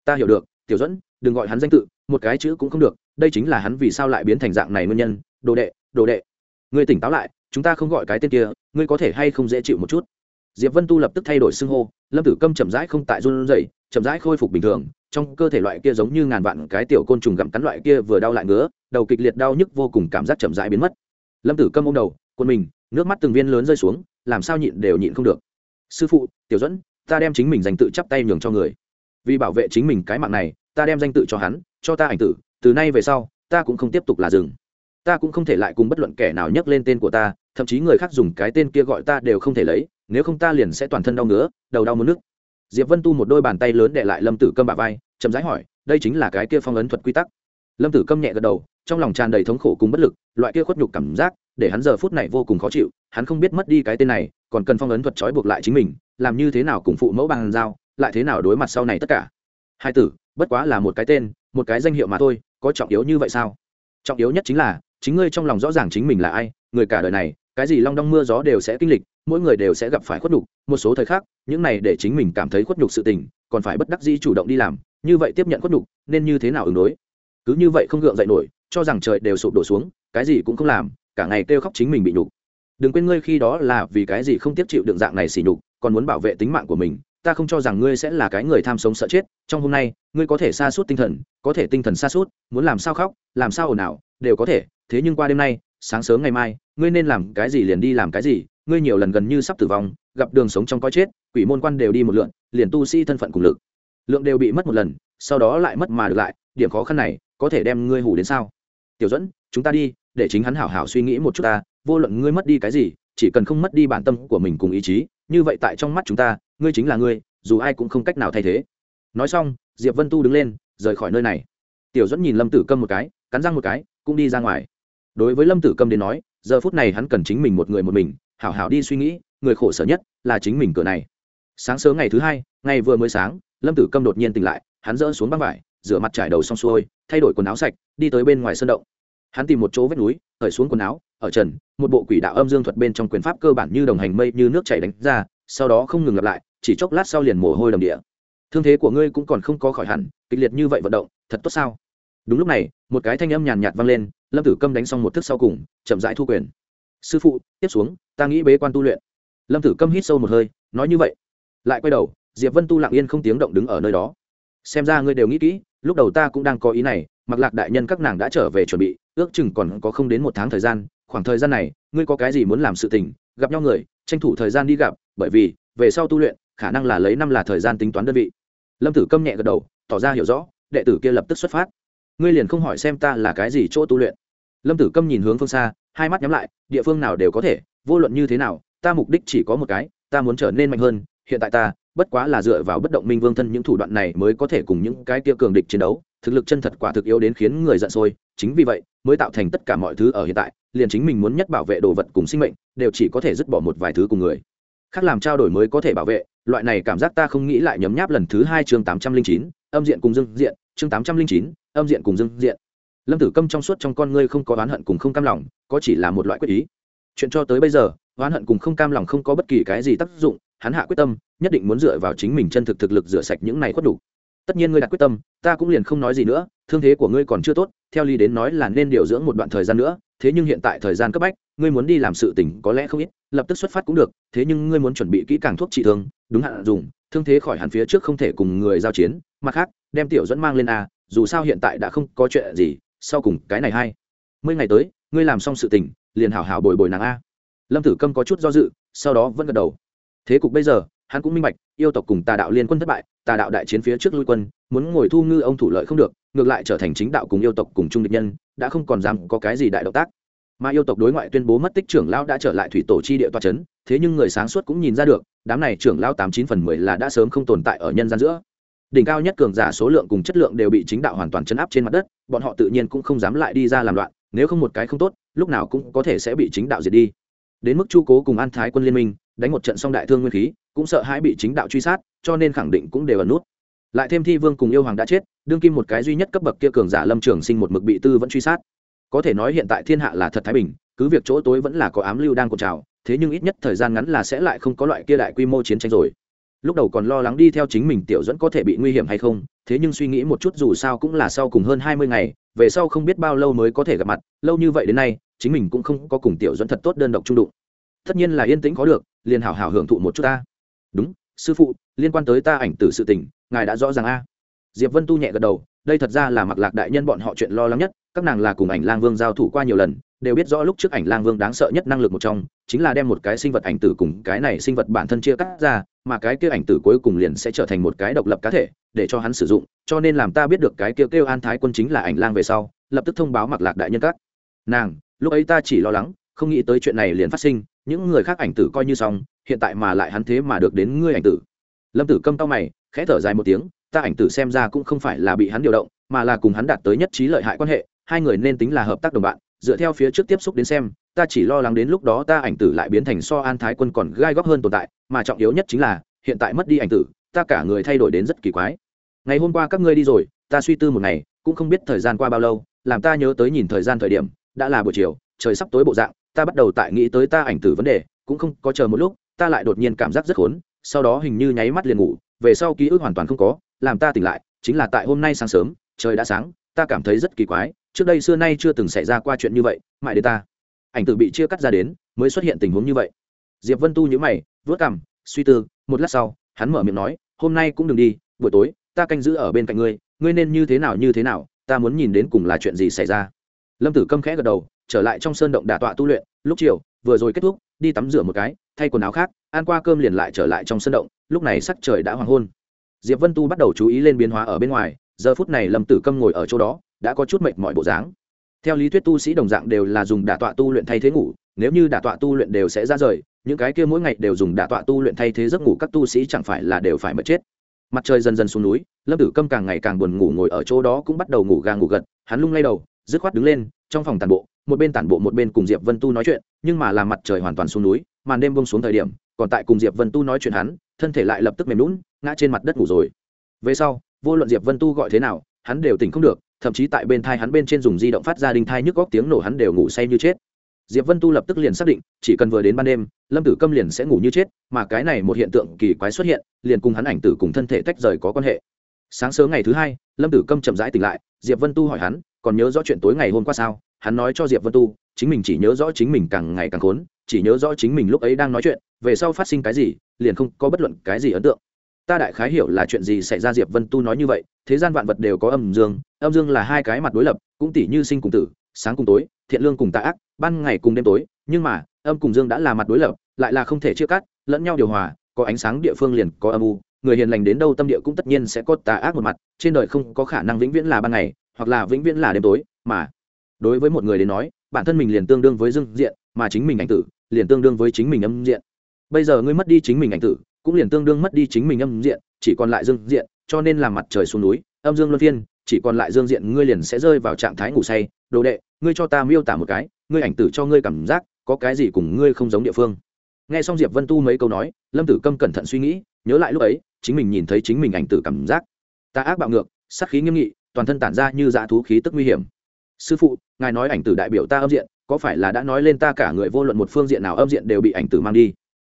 Ta hiểu được, tiểu dẫn đừng gọi hắn danh tự, một cái chữ cũng không được, đây chính là hắn vì sao lại biến thành dạng này nguyên nhân. Đồ đệ đồ đệ. Ngươi tỉnh táo lại chúng ta không gọi cái tên kia, ngươi có thể hay không dễ chịu một chút? Diệp vân tu lập tức thay đổi xưng hô, lâm tử câm chậm rãi không tại run rẩy, chậm rãi khôi phục bình thường, trong cơ thể loại kia giống như ngàn vạn cái tiểu côn trùng gặm cắn loại kia vừa đau lại ngứa, đầu kịch liệt đau nhức vô cùng cảm giác chậm rãi biến mất. Lâm tử câm ôm đầu quân mình, nước mắt từng viên lớn rơi xuống, làm sao nhịn đều nhịn không được. Sư phụ, tiểu dẫn ta đem chính mình danh tự chắp tay nhường cho người. Vì bảo vệ chính mình cái mạng này, ta đem danh tự cho hắn, cho ta ảnh tử, từ nay về sau, ta cũng không tiếp tục là rừng ta cũng không thể lại cùng bất luận kẻ nào nhắc lên tên của ta, thậm chí người khác dùng cái tên kia gọi ta đều không thể lấy, nếu không ta liền sẽ toàn thân đau ngứa, đầu đau mất nước diệp vân tu một đôi bàn tay lớn để lại lâm tử câm bả vai, chậm rãi hỏi, đây chính là cái kia phong ấn thuật quy tắc. Lâm tử câm nhẹ gật đầu, trong lòng tràn đầy thống khổ cùng bất lực, loại kia khuất nhục cảm giác, để hắn giờ phút này vô cùng khó chịu, hắn không biết mất đi cái tên này, còn cần phong ấn thuật trói buộc lại chính mình, làm như thế nào cùng phụ mẫu bằng giao, lại thế nào đối mặt sau này tất cả. Hai tử, bất quá là một cái tên, một cái danh hiệu mà thôi, có trọng yếu như vậy sao? Trọng yếu nhất chính là chính ngươi trong lòng rõ ràng chính mình là ai, người cả đời này, cái gì long đong mưa gió đều sẽ kinh lịch, mỗi người đều sẽ gặp phải khuất nhục, một số thời khắc, những này để chính mình cảm thấy khuất nhục sự tình, còn phải bất đắc dĩ chủ động đi làm, như vậy tiếp nhận khuất nhục, nên như thế nào ứng đối? Cứ như vậy không gượng dậy nổi, cho rằng trời đều sụp đổ xuống, cái gì cũng không làm, cả ngày kêu khóc chính mình bị nhục. Đừng quên ngươi khi đó là vì cái gì không tiếp chịu đựng dạng này xỉ nhục, còn muốn bảo vệ tính mạng của mình, ta không cho rằng ngươi sẽ là cái người tham sống sợ chết, trong hôm nay, ngươi có thể xa suốt tinh thần, có thể tinh thần xa suốt muốn làm sao khóc, làm sao ồn ào đều có thể, thế nhưng qua đêm nay, sáng sớm ngày mai, ngươi nên làm cái gì liền đi làm cái gì, ngươi nhiều lần gần như sắp tử vong, gặp đường sống trong coi chết, quỷ môn quan đều đi một lượn, liền tu sĩ thân phận cùng lực, lượng đều bị mất một lần, sau đó lại mất mà được lại, điểm khó khăn này, có thể đem ngươi hủ đến sao? Tiểu dẫn chúng ta đi, để chính hắn hảo hảo suy nghĩ một chút ta, vô luận ngươi mất đi cái gì, chỉ cần không mất đi bản tâm của mình cùng ý chí, như vậy tại trong mắt chúng ta, ngươi chính là ngươi, dù ai cũng không cách nào thay thế. Nói xong, diệp vân tu đứng lên, rời khỏi nơi này. Tiểu dẫn nhìn lâm tử câm một cái, cắn răng một cái cũng đi ra ngoài. Đối với lâm tử câm đến nói, giờ phút này hắn cần chính mình một người một mình, hảo hảo đi suy nghĩ, người khổ sở nhất là chính mình cửa này. Sáng sớm ngày thứ hai, ngày vừa mới sáng, lâm tử câm đột nhiên tỉnh lại, hắn dỡ xuống băng vải, rửa mặt trải đầu xong xuôi, thay đổi quần áo sạch, đi tới bên ngoài sân động. Hắn tìm một chỗ vết núi, khởi xuống quần áo, ở trần, một bộ quỷ đạo âm dương thuật bên trong quyền pháp cơ bản như đồng hành mây như nước chảy đánh ra, sau đó không ngừng lặp lại, chỉ chốc lát sau liền mồ hôi đầm địa. Thương thế của ngươi cũng còn không có khỏi hẳn, kịch liệt như vậy vận động, thật tốt sao? Đúng lúc này, một cái thanh âm nhàn nhạt vang lên, lâm tử câm đánh xong một thức sau cùng, chậm rãi thu quyền. Sư phụ, tiếp xuống, ta nghĩ bế quan tu luyện. Lâm tử câm hít sâu một hơi, nói như vậy. Lại quay đầu, diệp vân tu lặng yên không tiếng động đứng ở nơi đó. Xem ra ngươi đều nghĩ kỹ, lúc đầu ta cũng đang có ý này, mặc lạc đại nhân các nàng đã trở về chuẩn bị, ước chừng còn có không đến một tháng thời gian, khoảng thời gian này, ngươi có cái gì muốn làm sự tình, gặp nhau người, tranh thủ thời gian đi gặp, bởi vì, về sau tu luyện, khả năng là lấy năm là thời gian tính toán đơn vị. Lâm tử câm nhẹ gật đầu, tỏ ra hiểu rõ, đệ tử kia lập tức xuất phát ngươi liền không hỏi xem ta là cái gì chỗ tu luyện. Lâm tử câm nhìn hướng phương xa, hai mắt nhắm lại, địa phương nào đều có thể, vô luận như thế nào, ta mục đích chỉ có một cái, ta muốn trở nên mạnh hơn, hiện tại ta, bất quá là dựa vào bất động minh vương thân những thủ đoạn này mới có thể cùng những cái kia cường địch chiến đấu, thực lực chân thật quả thực yếu đến khiến người giận sôi, chính vì vậy, mới tạo thành tất cả mọi thứ ở hiện tại, liền chính mình muốn nhất bảo vệ đồ vật cùng sinh mệnh, đều chỉ có thể dứt bỏ một vài thứ cùng người. Khác làm trao đổi mới có thể bảo vệ, loại này cảm giác ta không nghĩ lại nhấm nháp lần thứ hai chương tám trăm linh chín, âm diện cùng dương diện chương tám trăm linh chín, âm diện cùng dương diện. Lâm tử câm trong suốt trong con ngươi không có oán hận cùng không cam lòng, có chỉ là một loại quyết ý. Chuyện cho tới bây giờ, oán hận cùng không cam lòng không có bất kỳ cái gì tác dụng, hắn hạ quyết tâm, nhất định muốn dựa vào chính mình chân thực thực lực rửa sạch những này khuất đủ. Tất nhiên ngươi đặt quyết tâm, ta cũng liền không nói gì nữa, thương thế của ngươi còn chưa tốt, theo lý đến nói là nên điều dưỡng một đoạn thời gian nữa, thế nhưng hiện tại thời gian cấp bách, ngươi muốn đi làm sự tỉnh có lẽ không ít, lập tức xuất phát cũng được, thế nhưng ngươi muốn chuẩn bị kỹ càng thuốc trị thương, đúng hạn dùng, thương thế khỏi hẳn phía trước không thể cùng người giao chiến, mặt khác đem tiểu dẫn mang lên a dù sao hiện tại đã không có chuyện gì, sau cùng cái này hay. Mươi ngày tới, ngươi làm xong sự tình, liền hảo hảo bồi bồi nàng a. Lâm tử câm có chút do dự, sau đó vẫn gật đầu. Thế cục bây giờ, hắn cũng minh bạch, yêu tộc cùng tà đạo liên quân thất bại, tà đạo đại chiến phía trước lui quân, muốn ngồi thu ngư ông thủ lợi không được, ngược lại trở thành chính đạo cùng yêu tộc cùng Trung địch nhân, đã không còn dám có cái gì đại động tác. Mà yêu tộc đối ngoại tuyên bố mất tích trưởng lão đã trở lại thủy tổ chi địa toa c h ấ n thế nhưng người sáng suốt cũng nhìn ra được, đám này trưởng lão tám chín phần mười là đã sớm không tồn tại ở nhân gian giữa đỉnh cao nhất cường giả số lượng cùng chất lượng đều bị chính đạo hoàn toàn chấn áp trên mặt đất, bọn họ tự nhiên cũng không dám lại đi ra làm loạn, nếu không một cái không tốt, lúc nào cũng có thể sẽ bị chính đạo diệt đi. Đến mức chu cố cùng an thái quân liên minh, đánh một trận xong đại thương nguyên khí, cũng sợ hãi bị chính đạo truy sát, cho nên khẳng định cũng đều ẩn nút. Lại thêm thi vương cùng yêu hoàng đã chết, đương kim một cái duy nhất cấp bậc kia cường giả lâm trường sinh một mực bị tư vẫn truy sát. Có thể nói hiện tại thiên hạ là thật thái bình, cứ việc chỗ tối vẫn là có ám lưu đang cột trào, thế nhưng ít nhất thời gian ngắn là sẽ lại không có loại kia đại quy mô chiến tranh rồi lúc đầu còn lo lắng đi theo chính mình tiểu dẫn có thể bị nguy hiểm hay không, thế nhưng suy nghĩ một chút dù sao cũng là sau cùng hơn hai mươi ngày, về sau không biết bao lâu mới có thể gặp mặt, lâu như vậy đến nay, chính mình cũng không có cùng tiểu dẫn thật tốt đơn độc trung đụng. Tất nhiên là yên tĩnh có được, liền hảo hảo hưởng thụ một chút ta. Đúng, sư phụ, liên quan tới ta ảnh tử sự tình, ngài đã rõ ràng a. Diệp vân tu nhẹ gật đầu, đây thật ra là mặc lạc đại nhân bọn họ chuyện lo lắng nhất, các nàng là cùng ảnh lang vương giao thủ qua nhiều lần, đều biết rõ lúc trước ảnh lang vương đáng sợ nhất năng lực một trong chính là đem một cái sinh vật ảnh tử cùng cái này sinh vật bản thân chia cắt ra mà cái kia ảnh tử cuối cùng liền sẽ trở thành một cái độc lập cá thể để cho hắn sử dụng cho nên làm ta biết được cái kia kêu, kêu an thái quân chính là ảnh lang về sau lập tức thông báo mặc lạc đại nhân các. Nàng lúc ấy ta chỉ lo lắng không nghĩ tới chuyện này liền phát sinh những người khác ảnh tử coi như xong hiện tại mà lại hắn thế mà được đến ngươi ảnh tử. Lâm tử câm tao mày khẽ thở dài một tiếng ta ảnh tử xem ra cũng không phải là bị hắn điều động mà là cùng hắn đạt tới nhất trí lợi hại quan hệ hai người nên tính là hợp tác đồng bạn dựa theo phía trước tiếp xúc đến xem, ta chỉ lo lắng đến lúc đó ta ảnh tử lại biến thành so an thái quân còn gai góc hơn tồn tại, mà trọng yếu nhất chính là, hiện tại mất đi ảnh tử, ta cả người thay đổi đến rất kỳ quái. Ngày hôm qua các ngươi đi rồi, ta suy tư một ngày, cũng không biết thời gian qua bao lâu, làm ta nhớ tới nhìn thời gian thời điểm, đã là buổi chiều, trời sắp tối bộ dạng, ta bắt đầu tại nghĩ tới ta ảnh tử vấn đề, cũng không có chờ một lúc, ta lại đột nhiên cảm giác rất khốn, sau đó hình như nháy mắt liền ngủ, về sau ký ức hoàn toàn không có, làm ta tỉnh lại, chính là tại hôm nay sáng sớm, trời đã sáng, ta cảm thấy rất kỳ quái trước đây xưa nay chưa từng xảy ra qua chuyện như vậy, mãi đến ta. Ảnh tử bị chia cắt ra đến, mới xuất hiện tình huống như vậy. Diệp vân tu nhữ mày vớt cằm, suy tư, một lát sau, hắn mở miệng nói, hôm nay cũng đừng đi, buổi tối, ta canh giữ ở bên cạnh ngươi ngươi nên như thế nào như thế nào, ta muốn nhìn đến cùng là chuyện gì xảy ra. Lâm tử câm khẽ gật đầu, trở lại trong sơn động đà tọa tu luyện, lúc chiều, vừa rồi kết thúc, đi tắm rửa một cái, thay quần áo khác, ăn qua cơm liền lại trở lại trong sơn động, lúc này sắc trời đã hoàng hôn. Diệp vân tu bắt đầu chú ý lên biến hóa ở bên ngoài, giờ phút này lâm tử câm ngồi ở chỗ đó đã có chút mệt mỏi bộ dáng. Theo lý thuyết tu sĩ đồng dạng đều là dùng đả tọa tu luyện thay thế ngủ, nếu như đả tọa tu luyện đều sẽ ra rời, những cái kia mỗi ngày đều dùng đả tọa tu luyện thay thế giấc ngủ các tu sĩ chẳng phải là đều phải mất chết. Mặt trời dần dần xuống núi, lâm tử câm càng ngày càng buồn ngủ ngồi ở chỗ đó cũng bắt đầu ngủ gà ngủ gật, hắn lung lay đầu, dứt khoát đứng lên, trong phòng tàn bộ, một bên tản bộ một bên cùng diệp vân tu nói chuyện, nhưng mà làm mặt trời hoàn toàn xuống núi, màn đêm bông xuống thời điểm, còn tại cùng diệp vân tu nói chuyện hắn, thân thể lại lập tức mềm lún ngã trên mặt đất ngủ rồi. Về sau, vô luận diệp vân tu gọi thế nào, hắn đều tỉnh không được thậm chí tại bên thai hắn bên trên dùng di động phát ra đinh thai nhức góc tiếng nổ hắn đều ngủ say như chết. Diệp vân tu lập tức liền xác định, chỉ cần vừa đến ban đêm, lâm tử câm liền sẽ ngủ như chết, mà cái này một hiện tượng kỳ quái xuất hiện, liền cùng hắn ảnh tử cùng thân thể tách rời có quan hệ. Sáng sớm ngày thứ hai, lâm tử câm chậm rãi tỉnh lại, diệp vân tu hỏi hắn, còn nhớ rõ chuyện tối ngày hôm qua sao? Hắn nói cho diệp vân tu, chính mình chỉ nhớ rõ chính mình càng ngày càng khốn, chỉ nhớ rõ chính mình lúc ấy đang nói chuyện, về sau phát sinh cái gì, liền không có bất luận cái gì ấn tượng ta đại khái hiểu là chuyện gì xảy ra, diệp vân tu nói như vậy, thế gian vạn vật đều có âm dương âm dương là hai cái mặt đối lập, cũng tỷ như sinh cùng tử, sáng cùng tối, thiện lương cùng tà ác, ban ngày cùng đêm tối, nhưng mà, âm cùng dương đã là mặt đối lập, lại là không thể chia cắt, lẫn nhau điều hòa, có ánh sáng địa phương liền có âm u, người hiền lành đến đâu tâm địa cũng tất nhiên sẽ có tà ác một mặt, trên đời không có khả năng vĩnh viễn là ban ngày, hoặc là vĩnh viễn là đêm tối, mà, đối với một người đến nói, bản thân mình liền tương đương với dương diện, mà chính mình ảnh tử, liền tương đương với chính mình âm diện. Bây giờ ngươi mất đi chính mình ảnh tử cũng liền tương đương mất đi chính mình âm diện, chỉ còn lại dương diện, cho nên làm mặt trời xuống núi, âm dương luân phiên, chỉ còn lại dương diện, ngươi liền sẽ rơi vào trạng thái ngủ say. Đồ đệ, ngươi cho ta miêu tả một cái, ngươi ảnh tử cho ngươi cảm giác, có cái gì cùng ngươi không giống địa phương. Nghe xong diệp vân tu mấy câu nói, lâm tử câm cẩn thận suy nghĩ, nhớ lại lúc ấy, chính mình nhìn thấy chính mình ảnh tử cảm giác. Ta ác bạo ngược sắc khí nghiêm nghị, toàn thân tản ra như dã thú khí tức nguy hiểm. Sư phụ, ngài nói ảnh tử đại biểu ta âm diện, có phải là đã nói lên ta cả người vô luận một phương diện nào âm diện đều bị ảnh tử mang đi?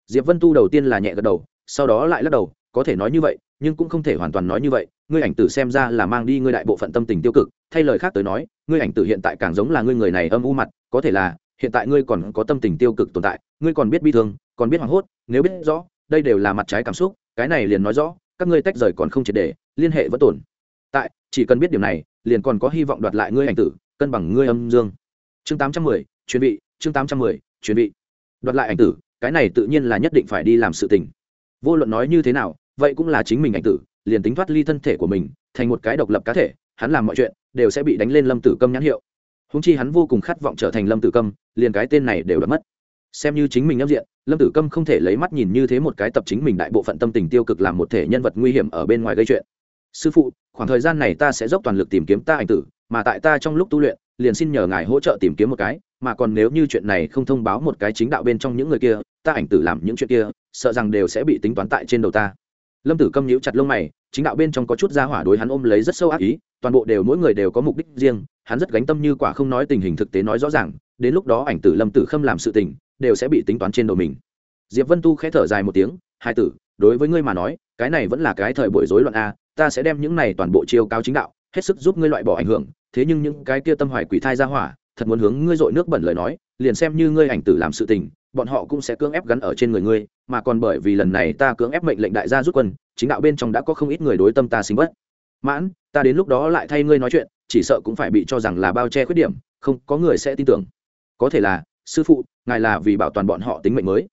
Diệp vân tu đầu tiên là nhẹ gật đầu sau đó lại lắc đầu, có thể nói như vậy, nhưng cũng không thể hoàn toàn nói như vậy, ngươi ảnh tử xem ra là mang đi ngươi đại bộ phận tâm tình tiêu cực, thay lời khác tới nói, ngươi ảnh tử hiện tại càng giống là ngươi người này âm u mặt, có thể là, hiện tại ngươi còn có tâm tình tiêu cực tồn tại, ngươi còn biết bi thương, còn biết hoảng hốt, nếu biết rõ, đây đều là mặt trái cảm xúc, cái này liền nói rõ, các ngươi tách rời còn không triệt để, liên hệ vẫn tồn. Tại, chỉ cần biết điều này, liền còn có hy vọng đoạt lại ngươi ảnh tử, cân bằng ngươi âm dương. Chương tám trăm mười chuyên bị chương tám trăm mười chuyên bị đoạt lại ảnh tử, cái này tự nhiên là nhất định phải đi làm sự tình vô luận nói như thế nào, vậy cũng là chính mình ảnh tử, liền tính thoát ly thân thể của mình, thành một cái độc lập cá thể, hắn làm mọi chuyện, đều sẽ bị đánh lên lâm tử câm nhãn hiệu. Húng chi hắn vô cùng khát vọng trở thành lâm tử câm, liền cái tên này đều đã mất. Xem như chính mình nhấp diện, lâm tử câm không thể lấy mắt nhìn như thế một cái tập chính mình đại bộ phận tâm tình tiêu cực làm một thể nhân vật nguy hiểm ở bên ngoài gây chuyện. Sư phụ, khoảng thời gian này ta sẽ dốc toàn lực tìm kiếm ta ảnh tử, mà tại ta trong lúc tu luyện liền xin nhờ ngài hỗ trợ tìm kiếm một cái, mà còn nếu như chuyện này không thông báo một cái chính đạo bên trong những người kia, ta ảnh tử làm những chuyện kia, sợ rằng đều sẽ bị tính toán tại trên đầu ta. Lâm tử câm nhíu chặt lông mày, chính đạo bên trong có chút gia hỏa đối hắn ôm lấy rất sâu ác ý, toàn bộ đều mỗi người đều có mục đích riêng, hắn rất gánh tâm như quả không nói tình hình thực tế nói rõ ràng, đến lúc đó ảnh tử lâm tử khâm làm sự tình, đều sẽ bị tính toán trên đầu mình. Diệp vân tu khẽ thở dài một tiếng hai tử, đối với ngươi mà nói, cái này vẫn là cái thời buổi rối loạn a, ta sẽ đem những này toàn bộ chiêu cao chính đạo hết sức giúp ngươi loại bỏ ảnh hưởng, thế nhưng những cái kia tâm hoài quỷ thai ra hỏa, thật muốn hướng ngươi dội nước bẩn lời nói, liền xem như ngươi ảnh tử làm sự tình, bọn họ cũng sẽ cưỡng ép gắn ở trên người ngươi, mà còn bởi vì lần này ta cưỡng ép mệnh lệnh đại gia rút quân, chính đạo bên trong đã có không ít người đối tâm ta sinh bất. Mãn, ta đến lúc đó lại thay ngươi nói chuyện, chỉ sợ cũng phải bị cho rằng là bao che khuyết điểm, không, có người sẽ tin tưởng. Có thể là, sư phụ, ngài là vì bảo toàn bọn họ tính mệnh mới.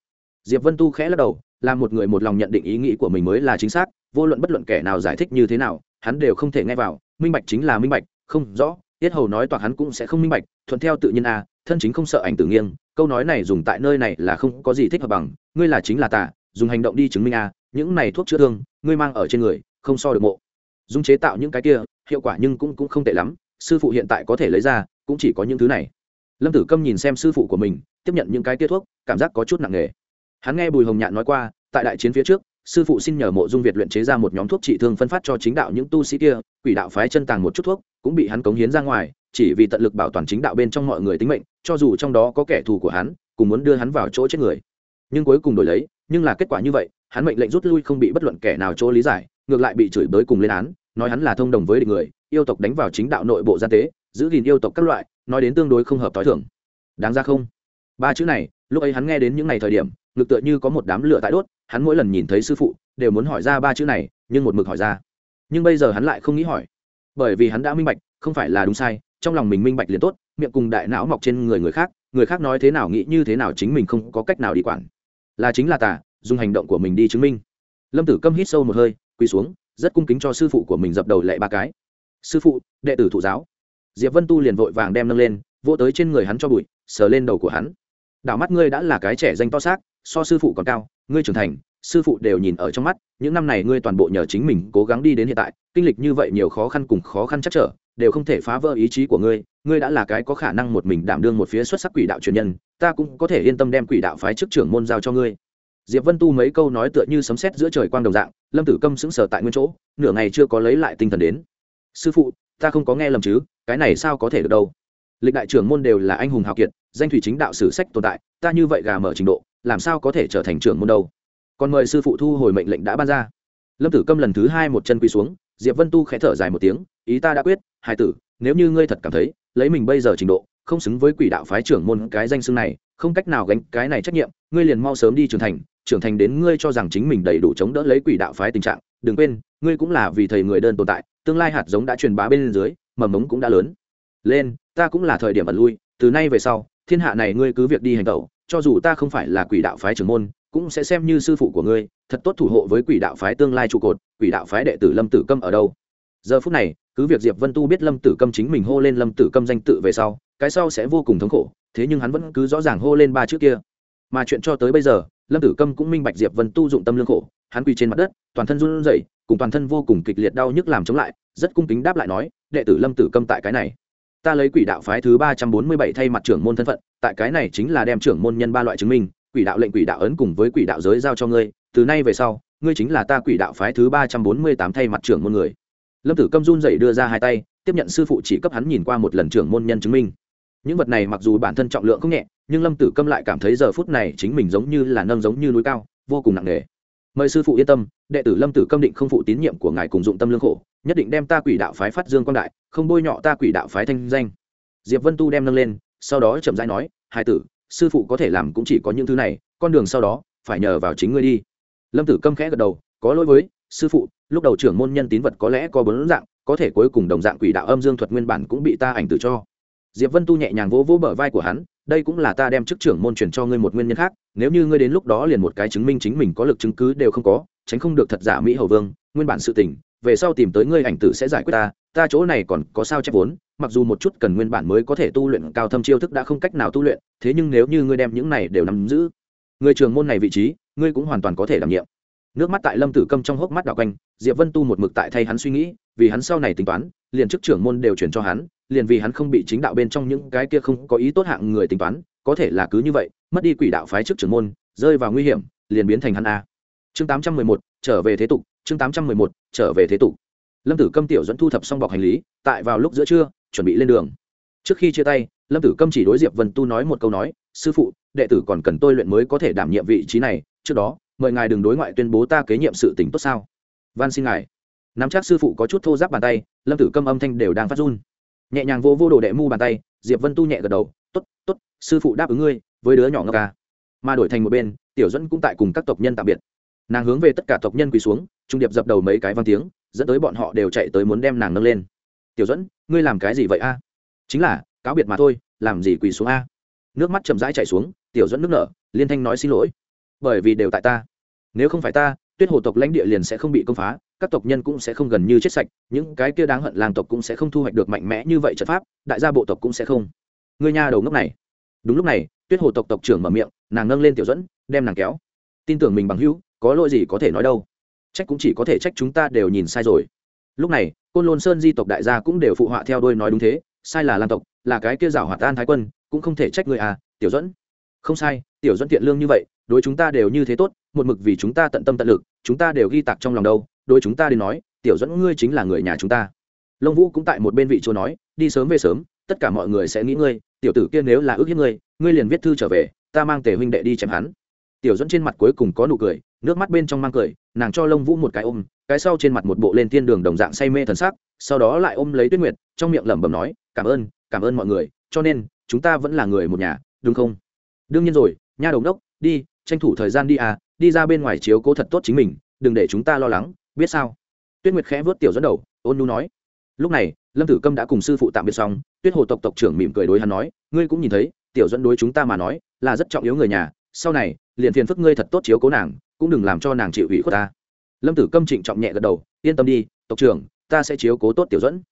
Diệp vân tu khẽ lắc đầu, là một người một lòng nhận định ý nghĩ của mình mới là chính xác, vô luận bất luận kẻ nào giải thích như thế nào, hắn đều không thể nghe vào minh bạch chính là minh bạch, không rõ, tiết hầu nói toạc hắn cũng sẽ không minh bạch, thuận theo tự nhiên a thân chính không sợ ảnh tử nghiêng, câu nói này dùng tại nơi này là không có gì thích hợp bằng, ngươi là chính là tà, dùng hành động đi chứng minh a những này thuốc chữa thương, ngươi mang ở trên người, không so được mộ. Dung chế tạo những cái kia, hiệu quả nhưng cũng cũng không tệ lắm, sư phụ hiện tại có thể lấy ra, cũng chỉ có những thứ này. Lâm tử câm nhìn xem sư phụ của mình, tiếp nhận những cái kia thuốc, cảm giác có chút nặng nề. Hắn nghe bùi hồng nhạn nói qua, tại đại chiến phía trước sư phụ xin nhờ mộ dung việt luyện chế ra một nhóm thuốc trị thương phân phát cho chính đạo những tu sĩ kia, quỷ đạo phái chân tàng một chút thuốc, cũng bị hắn cống hiến ra ngoài, chỉ vì tận lực bảo toàn chính đạo bên trong mọi người tính mệnh, cho dù trong đó có kẻ thù của hắn cùng muốn đưa hắn vào chỗ chết người. Nhưng cuối cùng đổi lấy, nhưng là kết quả như vậy, hắn mệnh lệnh rút lui không bị bất luận kẻ nào chỗ lý giải, ngược lại bị chửi bới cùng lên án, nói hắn là thông đồng với địch người, yêu tộc đánh vào chính đạo nội bộ gian tế, giữ gìn yêu tộc các loại, nói đến tương đối không hợp t h o i thưởng đáng ra không? Ba chữ này, lúc ấy hắn nghe đến những ngày thời điểm ngực tựa như có một đám lửa tại đốt, hắn mỗi lần nhìn thấy sư phụ, đều muốn hỏi ra ba chữ này, nhưng một mực hỏi ra. Nhưng bây giờ hắn lại không nghĩ hỏi. Bởi vì hắn đã minh bạch, không phải là đúng sai, trong lòng mình minh bạch liền tốt, miệng cùng đại não mọc trên người người khác người khác nói thế nào nghĩ như thế nào chính mình không có cách nào đi quản. Là chính là tả dùng hành động của mình đi chứng minh. Lâm tử câm hít sâu một hơi, quỳ xuống, rất cung kính cho sư phụ của mình dập đầu lệ ba cái. Sư phụ, đệ tử thụ giáo. Diệp vân tu liền vội vàng đem nâng lên, vỗ tới trên người hắn cho bụi, sờ lên đầu của hắn. Đảo mắt ngươi đã là cái trẻ danh to xác so sư phụ còn cao, ngươi trưởng thành, sư phụ đều nhìn ở trong mắt, những năm này ngươi toàn bộ nhờ chính mình cố gắng đi đến hiện tại, kinh lịch như vậy nhiều khó khăn cùng khó khăn chắc trở, đều không thể phá vỡ ý chí của ngươi ngươi đã là cái có khả năng một mình đảm đương một phía xuất sắc quỷ đạo truyền nhân, ta cũng có thể yên tâm đem quỷ đạo phái chức trưởng môn giao cho ngươi. Diệp vân tu mấy câu nói tựa như sấm sét giữa trời quang đồng dạng, lâm tử câm sững sờ tại nguyên chỗ, nửa ngày chưa có lấy lại tinh thần đến. Sư phụ, ta không có nghe lầm chứ, cái này sao có thể được đâu? Lịch đại trưởng môn đều là anh hùng hào kiệt danh thủy chính đạo sử sách tồn tại, ta như vậy gà mở trình độ, làm sao có thể trở thành trưởng môn đâu? Còn mời sư phụ thu hồi mệnh lệnh đã ban ra. Lâm tử câm lần thứ hai một chân quỳ xuống, diệp vân tu khẽ thở dài một tiếng, ý ta đã quyết, hai tử, nếu như ngươi thật cảm thấy, lấy mình bây giờ trình độ, không xứng với quỷ đạo phái trưởng môn cái danh xưng này, không cách nào gánh cái này trách nhiệm, ngươi liền mau sớm đi trưởng thành trưởng thành đến ngươi cho rằng chính mình đầy đủ chống đỡ lấy quỷ đạo phái tình trạng, đừng quên, ngươi cũng là vì thầy người đơn tồn tại, tương lai hạt giống đã truyền bá bên dưới, mầm mống cũng đã lớn. Lên, ta cũng là thời điểm ẩn lui, từ nay về sau thiên hạ này ngươi cứ việc đi hành tẩu, cho dù ta không phải là quỷ đạo phái trưởng môn, cũng sẽ xem như sư phụ của ngươi, thật tốt thủ hộ với quỷ đạo phái tương lai trụ cột, quỷ đạo phái đệ tử lâm tử câm ở đâu? Giờ phút này, cứ việc diệp vân tu biết lâm tử câm chính mình hô lên lâm tử câm danh tự về sau, cái sau sẽ vô cùng thống khổ, thế nhưng hắn vẫn cứ rõ ràng hô lên ba chữ kia. Mà chuyện cho tới bây giờ, lâm tử câm cũng minh bạch diệp vân tu dụng tâm lương khổ, hắn quỳ trên mặt đất, toàn thân run rẩy, cùng toàn thân vô cùng kịch liệt đau nhức làm chống lại, rất cung kính đáp lại nói, đệ tử lâm tử câm tại cái này ta lấy quỷ đạo phái thứ ba trăm bốn mươi bảy thay mặt trưởng môn thân phận, tại cái này chính là đem trưởng môn nhân ba loại chứng minh, quỷ đạo lệnh quỷ đạo ấn cùng với quỷ đạo giới giao cho ngươi, từ nay về sau, ngươi chính là ta quỷ đạo phái thứ ba trăm bốn mươi tám thay mặt trưởng môn người. Lâm tử câm run dậy đưa ra hai tay, tiếp nhận sư phụ chỉ cấp hắn nhìn qua một lần trưởng môn nhân chứng minh. Những vật này mặc dù bản thân trọng lượng không nhẹ, nhưng lâm tử câm lại cảm thấy giờ phút này chính mình giống như là nâng giống như núi cao, vô cùng nặng nề mời sư phụ yên tâm, đệ tử lâm tử câm định không phụ tín nhiệm của ngài cùng dụng tâm lương khổ, nhất định đem ta quỷ đạo phái phát dương quan đại, không bôi nhọ ta quỷ đạo phái thanh danh. Diệp vân tu đem nâng lên, sau đó chậm rãi nói, hai tử, sư phụ có thể làm cũng chỉ có những thứ này, con đường sau đó, phải nhờ vào chính ngươi đi. Lâm tử câm khẽ gật đầu, có lỗi với, sư phụ, lúc đầu trưởng môn nhân tín vật có lẽ có bốn dạng, có thể cuối cùng đồng dạng quỷ đạo âm dương thuật nguyên bản cũng bị ta ảnh tử cho diệp vân tu nhẹ nhàng vỗ vỗ bờ vai của hắn, đây cũng là ta đem chức trưởng môn truyền cho ngươi một nguyên nhân khác, nếu như ngươi đến lúc đó liền một cái chứng minh chính mình có lực chứng cứ đều không có, tránh không được thật giả mỹ hầu vương, nguyên bản sự tình, về sau tìm tới ngươi ảnh tử sẽ giải quyết ta ta chỗ này còn có sao chép vốn, mặc dù một chút cần nguyên bản mới có thể tu luyện cao thâm chiêu thức đã không cách nào tu luyện, thế nhưng nếu như ngươi đem những này đều nắm giữ, người trường môn này vị trí, ngươi cũng hoàn toàn có thể đảm nhiệm. Nước mắt tại lâm tử câm trong hốc mắt đảo quanh, diệp vân tu một mực tại thay hắn suy nghĩ, vì hắn sau này tính toán, liền chức trưởng môn đều chuyển cho hắn liền vì hắn không bị chính đạo bên trong những cái kia không có ý tốt hạng người tính toán, có thể là cứ như vậy, mất đi quỷ đạo phái trước trưởng môn, rơi vào nguy hiểm, liền biến thành hắn a. Chương tám trăm mười một, trở về thế tục, chương tám trăm mười một, trở về thế tục. Lâm tử câm tiểu dẫn thu thập xong bọc hành lý, tại vào lúc giữa trưa, chuẩn bị lên đường. Trước khi chia tay, lâm tử câm chỉ đối diệp vân tu nói một câu nói, sư phụ, đệ tử còn cần tôi luyện mới có thể đảm nhiệm vị trí này, trước đó, mời ngài đừng đối ngoại tuyên bố ta kế nhiệm sự tỉnh tốt sao? Van xin ngài. Nắm chắc sư phụ có chút thô giáp bàn tay, lâm tử câm âm thanh đều đang phát run nhẹ nhàng vô vô đồ đệ mu bàn tay, diệp vân tu nhẹ gật đầu t ố t t ố t sư phụ đáp ứng ngươi, với đứa nhỏ ngọc ca à. mà đổi thành một bên, tiểu dẫn cũng tại cùng các tộc nhân tạm biệt. Nàng hướng về tất cả tộc nhân quỳ xuống, trung điệp dập đầu mấy cái văn tiếng, dẫn tới bọn họ đều chạy tới muốn đem nàng nâng lên. Tiểu dẫn ngươi làm cái gì vậy a? Chính là, cáo biệt mà thôi, làm gì quỳ xuống a? Nước mắt chậm rãi chạy xuống, tiểu dẫn nước nở, liên thanh nói xin lỗi. Bởi vì đều tại ta. Nếu không phải ta, tuyết hồ tộc lãnh địa liền sẽ không bị công phá các tộc nhân cũng sẽ không gần như chết sạch, những cái kia đáng hận làng tộc cũng sẽ không thu hoạch được mạnh mẽ như vậy trận pháp, đại gia bộ tộc cũng sẽ không. Người nhà đầu ngốc này. Đúng lúc này, tuyết hồ tộc tộc trưởng mở miệng, nàng nâng lên tiểu dẫn, đem nàng kéo. Tin tưởng mình bằng hữu, có lỗi gì có thể nói đâu. Trách cũng chỉ có thể trách chúng ta đều nhìn sai rồi. Lúc này, côn lôn sơn di tộc đại gia cũng đều phụ họa theo đôi nói đúng thế, sai là lan tộc, là cái kia rào hỏa tan thái quân, cũng không thể trách người à tiểu dẫn. Không sai, tiểu dẫn tiện lương như vậy, đối chúng ta đều như thế tốt, một mực vì chúng ta tận tâm tận lực, chúng ta đều ghi tạc trong lòng đâu đối chúng ta đến nói, tiểu dẫn ngươi chính là người nhà chúng ta. Lông vũ cũng tại một bên vị chỗ nói, đi sớm về sớm, tất cả mọi người sẽ nghĩ ngươi, tiểu tử kia nếu là ước hiếp ngươi ngươi liền viết thư trở về, ta mang tề huynh đệ đi chém hắn. Tiểu dẫn trên mặt cuối cùng có nụ cười, nước mắt bên trong mang cười, nàng cho lông vũ một cái ôm, cái sau trên mặt một bộ lên thiên đường đồng dạng say mê thần sắc, sau đó lại ôm lấy tuyết nguyệt, trong miệng lẩm bẩm nói, cảm ơn cảm ơn mọi người, cho nên, chúng ta vẫn là người một nhà, đúng không? Đương nhiên rồi, nha đồng đốc, đi, tranh thủ thời gian đi à đi ra bên ngoài chiếu cố thật tốt chính mình, đừng để chúng ta lo lắng biết sao? Tuyết nguyệt khẽ vớt tiểu dẫn đầu, ôn nu nói. Lúc này, lâm tử câm đã cùng sư phụ tạm biệt xong, tuyết hồ tộc tộc trưởng mỉm cười đối hắn nói, ngươi cũng nhìn thấy, tiểu dẫn đối chúng ta mà nói, là rất trọng yếu người nhà, sau này, liền phiền phức ngươi thật tốt chiếu cố nàng, cũng đừng làm cho nàng chịu ủy khuất ta. Lâm tử câm trịnh trọng nhẹ gật đầu, yên tâm đi, tộc trưởng, ta sẽ chiếu cố tốt tiểu dẫn.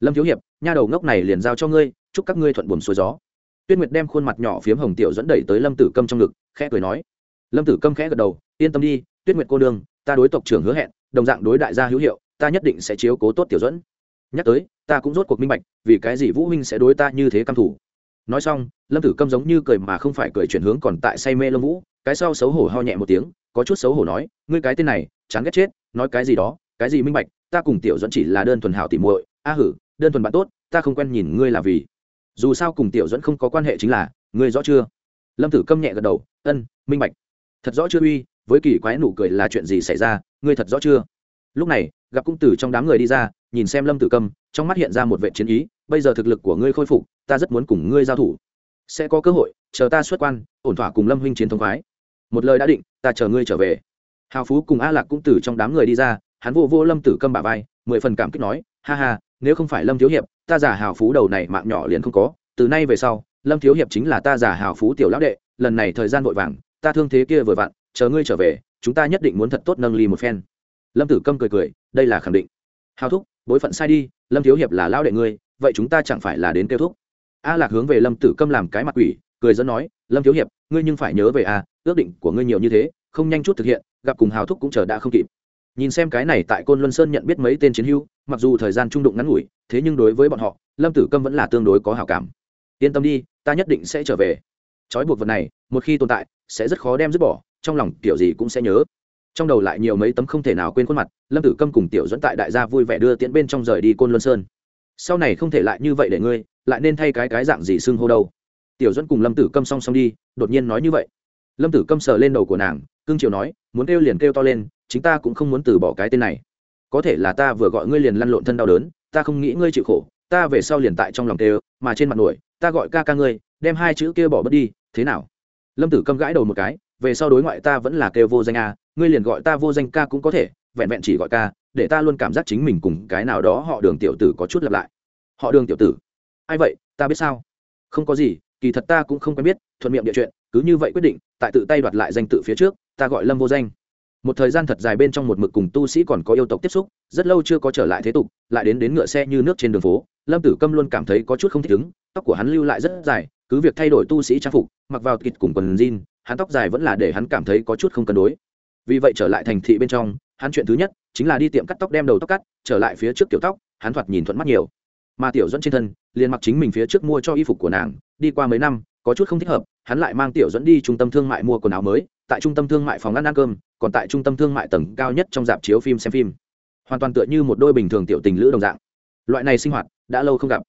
Lâm thiếu hiệp, nha đầu ngốc này liền giao cho ngươi, chúc các ngươi thuận buồm xuôi gió. Tuyết nguyệt đem khuôn mặt nhỏ phiếm hồng tiểu dẫn đẩy tới lâm tử câm trong ngực, khẽ cười nói. Lâm tử câm khẽ gật đầu, yên tâm đi, tuyết nguyệt cô đương ta đối tộc trưởng hứa hẹn, đồng dạng đối đại gia hữu hiệu, ta nhất định sẽ chiếu cố tốt tiểu dẫn nhắc tới, ta cũng rốt cuộc minh bạch, vì cái gì vũ huynh sẽ đối ta như thế căm thủ nói xong, lâm tử câm giống như cười mà không phải cười chuyển hướng còn tại say mê lâm vũ, cái sau xấu hổ ho nhẹ một tiếng, có chút xấu hổ nói, ngươi cái tên này, chán ghét chết, nói cái gì đó, cái gì minh bạch, ta cùng tiểu dẫn chỉ là đơn thuần hảo tỉ muội, a hử, đơn thuần bạn tốt, ta không quen nhìn ngươi là vì. Dù sao cùng tiểu dẫn không có quan hệ chính là, ngươi rõ chưa? Lâm tử câm nhẹ gật đầu, ân, minh bạch. Thật rõ chưa uy với kỳ quái nụ cười là chuyện gì xảy ra, ngươi thật rõ chưa? Lúc này, gặp cung tử trong đám người đi ra, nhìn xem lâm tử câm, trong mắt hiện ra một vệ chiến ý, bây giờ thực lực của ngươi khôi phục, ta rất muốn cùng ngươi giao thủ. Sẽ có cơ hội, chờ ta xuất quan, ổn thỏa cùng lâm huynh chiến thống khoái. Một lời đã định, ta chờ ngươi trở về. Hào phú cùng a lạc cung tử trong đám người đi ra, hắn vô vô lâm tử câm bà vai, mười phần cảm kích nói, ha ha, nếu không phải lâm thiếu hiệp, ta giả hào phú đầu này mạng nhỏ liền không có, từ nay về sau, lâm thiếu hiệp chính là ta giả hào phú tiểu lão đệ, lần này thời gian vội vàng, ta thương thế kia vừa vặn chờ ngươi trở về chúng ta nhất định muốn thật tốt nâng ly một phen. Lâm tử câm cười cười đây là khẳng định. Hào thúc bối phận sai đi lâm thiếu hiệp là lão đệ ngươi vậy chúng ta chẳng phải là đến tiêu thúc? A lạc hướng về lâm tử câm làm cái mặt quỷ cười dẫn nói lâm thiếu hiệp ngươi nhưng phải nhớ về a ước định của ngươi nhiều như thế không nhanh chút thực hiện gặp cùng hào thúc cũng chờ đã không kịp. Nhìn xem cái này tại côn luân sơn nhận biết mấy tên chiến hưu, mặc dù thời gian trung đụng ngắn ngủi thế nhưng đối với bọn họ lâm tử câm vẫn là tương đối có hào cảm. Yên tâm đi ta nhất định sẽ trở về. Trói buộc vật này một khi tồn tại sẽ rất khó đem dứt bỏ trong lòng kiểu gì cũng sẽ nhớ. Trong đầu lại nhiều mấy tấm không thể nào quên khuôn mặt, lâm tử câm cùng tiểu dẫn tại đại gia vui vẻ đưa tiễn bên trong rời đi côn luân sơn. Sau này không thể lại như vậy để ngươi, lại nên thay cái cái dạng gì xưng hô đâu. Tiểu dẫn cùng lâm tử câm song song đi, đột nhiên nói như vậy. Lâm tử câm sờ lên đầu của nàng, cương triều nói, muốn kêu liền kêu to lên, chính ta cũng không muốn từ bỏ cái tên này. Có thể là ta vừa gọi ngươi liền lăn lộn thân đau đớn, ta không nghĩ ngươi chịu khổ, ta về sau liền tại trong lòng kêu, mà trên mặt nổi, ta gọi ca ca ngươi, đem hai chữ kia bỏ bớt đi, thế nào? Lâm tử câm gãi đầu một cái về sau đối ngoại ta vẫn là kêu vô danh a, ngươi liền gọi ta vô danh ca cũng có thể, vẹn vẹn chỉ gọi ca, để ta luôn cảm giác chính mình cùng cái nào đó họ đường tiểu tử có chút lặp lại. Họ đường tiểu tử? Ai vậy? Ta biết sao? Không có gì, kỳ thật ta cũng không quen biết, thuận miệng địa chuyện, cứ như vậy quyết định, tại tự tay đoạt lại danh tự phía trước, ta gọi lâm vô danh. Một thời gian thật dài bên trong một mực cùng tu sĩ còn có yêu tộc tiếp xúc, rất lâu chưa có trở lại thế tục, lại đến đến ngựa xe như nước trên đường phố, lâm tử câm luôn cảm thấy có chút không thích ứng, tóc của hắn lưu lại rất dài, cứ việc thay đổi tu sĩ trang phục, mặc vào kịt cùng quần jean hắn tóc dài vẫn là để hắn cảm thấy có chút không cân đối. Vì vậy trở lại thành thị bên trong, hắn chuyện thứ nhất chính là đi tiệm cắt tóc đem đầu tóc cắt, trở lại phía trước kiểu tóc, hắn thoạt nhìn thuận mắt nhiều. Mà tiểu dẫn trên thân, liền mặc chính mình phía trước mua cho y phục của nàng, đi qua mấy năm, có chút không thích hợp, hắn lại mang tiểu dẫn đi trung tâm thương mại mua quần áo mới, tại trung tâm thương mại phòng ăn ăn cơm, còn tại trung tâm thương mại tầng cao nhất trong dạp chiếu phim xem phim. Hoàn toàn tựa như một đôi bình thường tiểu tình lữ đồng dạng. Loại này sinh hoạt, đã lâu không gặp.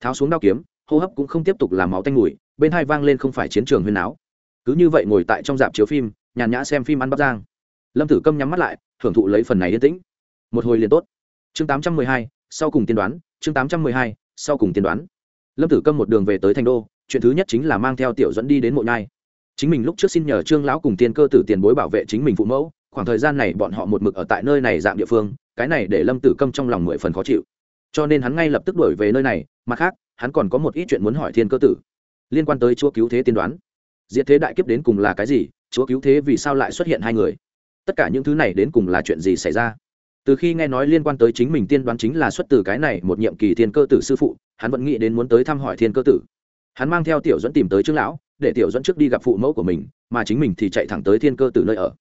Tháo xuống đao kiếm, hô hấp cũng không tiếp tục làm máu tanh mùi, bên hai vang lên không phải chiến trường huyên áo cứ như vậy ngồi tại trong dạp chiếu phim, nhàn nhã xem phim ăn bắp giang lâm tử câm nhắm mắt lại, hưởng thụ lấy phần này yên tĩnh. Một hồi liền tốt. Chương tám trăm mười hai, sau cùng tiên đoán, chương tám trăm mười hai, sau cùng tiên đoán. Lâm tử câm một đường về tới thành đô, chuyện thứ nhất chính là mang theo tiểu dẫn đi đến mộ nhai. Chính mình lúc trước xin nhờ trương lão cùng tiên cơ tử tiền bối bảo vệ chính mình phụ mẫu, khoảng thời gian này bọn họ một mực ở tại nơi này dạng địa phương, cái này để lâm tử câm trong lòng mười phần khó chịu. Cho nên hắn ngay lập tức đổi về nơi này, mặt khác, hắn còn có một ít chuyện muốn hỏi thiên cơ tử. Liên quan tới chúa cứu thế tiên đoán diệt thế đại kiếp đến cùng là cái gì, chúa cứu thế vì sao lại xuất hiện hai người? Tất cả những thứ này đến cùng là chuyện gì xảy ra? Từ khi nghe nói liên quan tới chính mình tiên đoán chính là xuất từ cái này một nhiệm kỳ thiên cơ tử sư phụ, hắn vẫn nghĩ đến muốn tới thăm hỏi thiên cơ tử. Hắn mang theo tiểu dẫn tìm tới trương lão, để tiểu dẫn trước đi gặp phụ mẫu của mình, mà chính mình thì chạy thẳng tới thiên cơ tử nơi ở.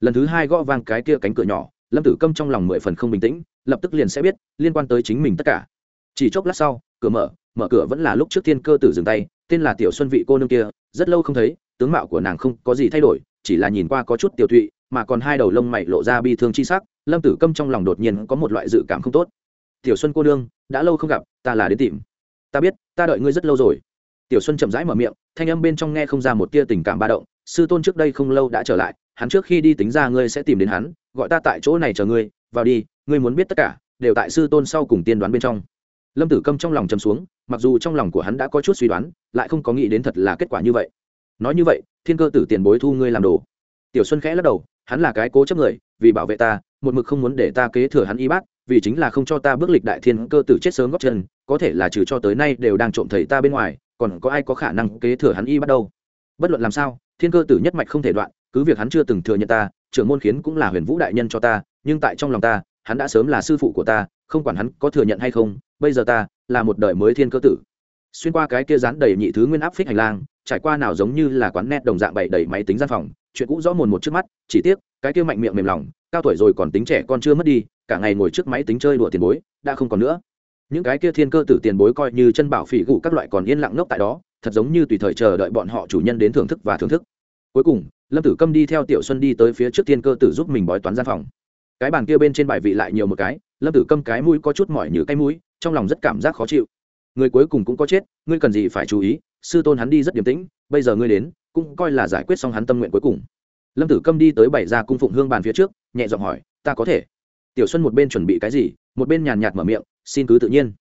Lần thứ hai gõ vang cái kia cánh cửa nhỏ, lâm tử câm trong lòng mười phần không bình tĩnh, lập tức liền sẽ biết liên quan tới chính mình tất cả. Chỉ chốc lát sau, cửa mở mở cửa vẫn là lúc trước thiên cơ tử dừng tay, tên là tiểu xuân vị cô nương kia rất lâu không thấy, tướng mạo của nàng không có gì thay đổi, chỉ là nhìn qua có chút tiểu thụy, mà còn hai đầu lông mày lộ ra bi thương chi sắc, lâm tử câm trong lòng đột nhiên có một loại dự cảm không tốt. Tiểu xuân cô đương đã lâu không gặp, ta là đến tìm. Ta biết, ta đợi ngươi rất lâu rồi. Tiểu xuân chậm rãi mở miệng, thanh âm bên trong nghe không ra một tia tình cảm ba động, sư tôn trước đây không lâu đã trở lại, hắn trước khi đi tính ra ngươi sẽ tìm đến hắn, gọi ta tại chỗ này chờ ngươi, vào đi, ngươi muốn biết tất cả, đều tại sư tôn sau cùng tiên đoán bên trong lâm tử câm trong lòng chầm xuống, mặc dù trong lòng của hắn đã có chút suy đoán, lại không có nghĩ đến thật là kết quả như vậy. Nói như vậy, thiên cơ tử tiền bối thu ngươi làm đồ. Tiểu xuân khẽ lắc đầu, hắn là cái cố chấp người, vì bảo vệ ta, một mực không muốn để ta kế thừa hắn y bác vì chính là không cho ta bước lịch đại thiên cơ tử chết sớm góp chân, có thể là trừ cho tới nay đều đang trộm thầy ta bên ngoài, còn có ai có khả năng kế thừa hắn y bắt đâu? Bất luận làm sao, thiên cơ tử nhất mạch không thể đoạn, cứ việc hắn chưa từng thừa nhận ta, trưởng môn khiến cũng là huyền vũ đại nhân cho ta, nhưng tại trong lòng ta, hắn đã sớm là sư phụ của ta, không quản hắn có thừa nhận hay không bây giờ ta là một đời mới thiên cơ tử. Xuyên qua cái kia rán đầy nhị thứ nguyên áp phích hành lang, trải qua nào giống như là quán net đồng dạng bày đầy máy tính gian phòng, chuyện cũ rõ mồn một trước mắt, chỉ tiếc, cái kia mạnh miệng mềm lòng, cao tuổi rồi còn tính trẻ con chưa mất đi, cả ngày ngồi trước máy tính chơi đùa tiền bối, đã không còn nữa. Những cái kia thiên cơ tử tiền bối coi như chân bảo phỉ gụ các loại còn yên lặng ngốc tại đó, thật giống như tùy thời chờ đợi bọn họ chủ nhân đến thưởng thức và thưởng thức. Cuối cùng, lâm tử câm đi theo tiểu xuân đi tới phía trước thiên cơ tử giúp mình bói toán gian phòng. Cái bàn kia bên trên bài vị lại nhiều một cái, lâm tử câm cái mũi có chút mỏi như cái mũi trong lòng rất cảm giác khó chịu. Người cuối cùng cũng có chết, ngươi cần gì phải chú ý, sư tôn hắn đi rất điềm tĩnh, bây giờ ngươi đến, cũng coi là giải quyết xong hắn tâm nguyện cuối cùng. Lâm tử câm đi tới bảy ra cung phụng hương bàn phía trước, nhẹ giọng hỏi, ta có thể. Tiểu xuân một bên chuẩn bị cái gì, một bên nhàn nhạt mở miệng, xin cứ tự nhiên.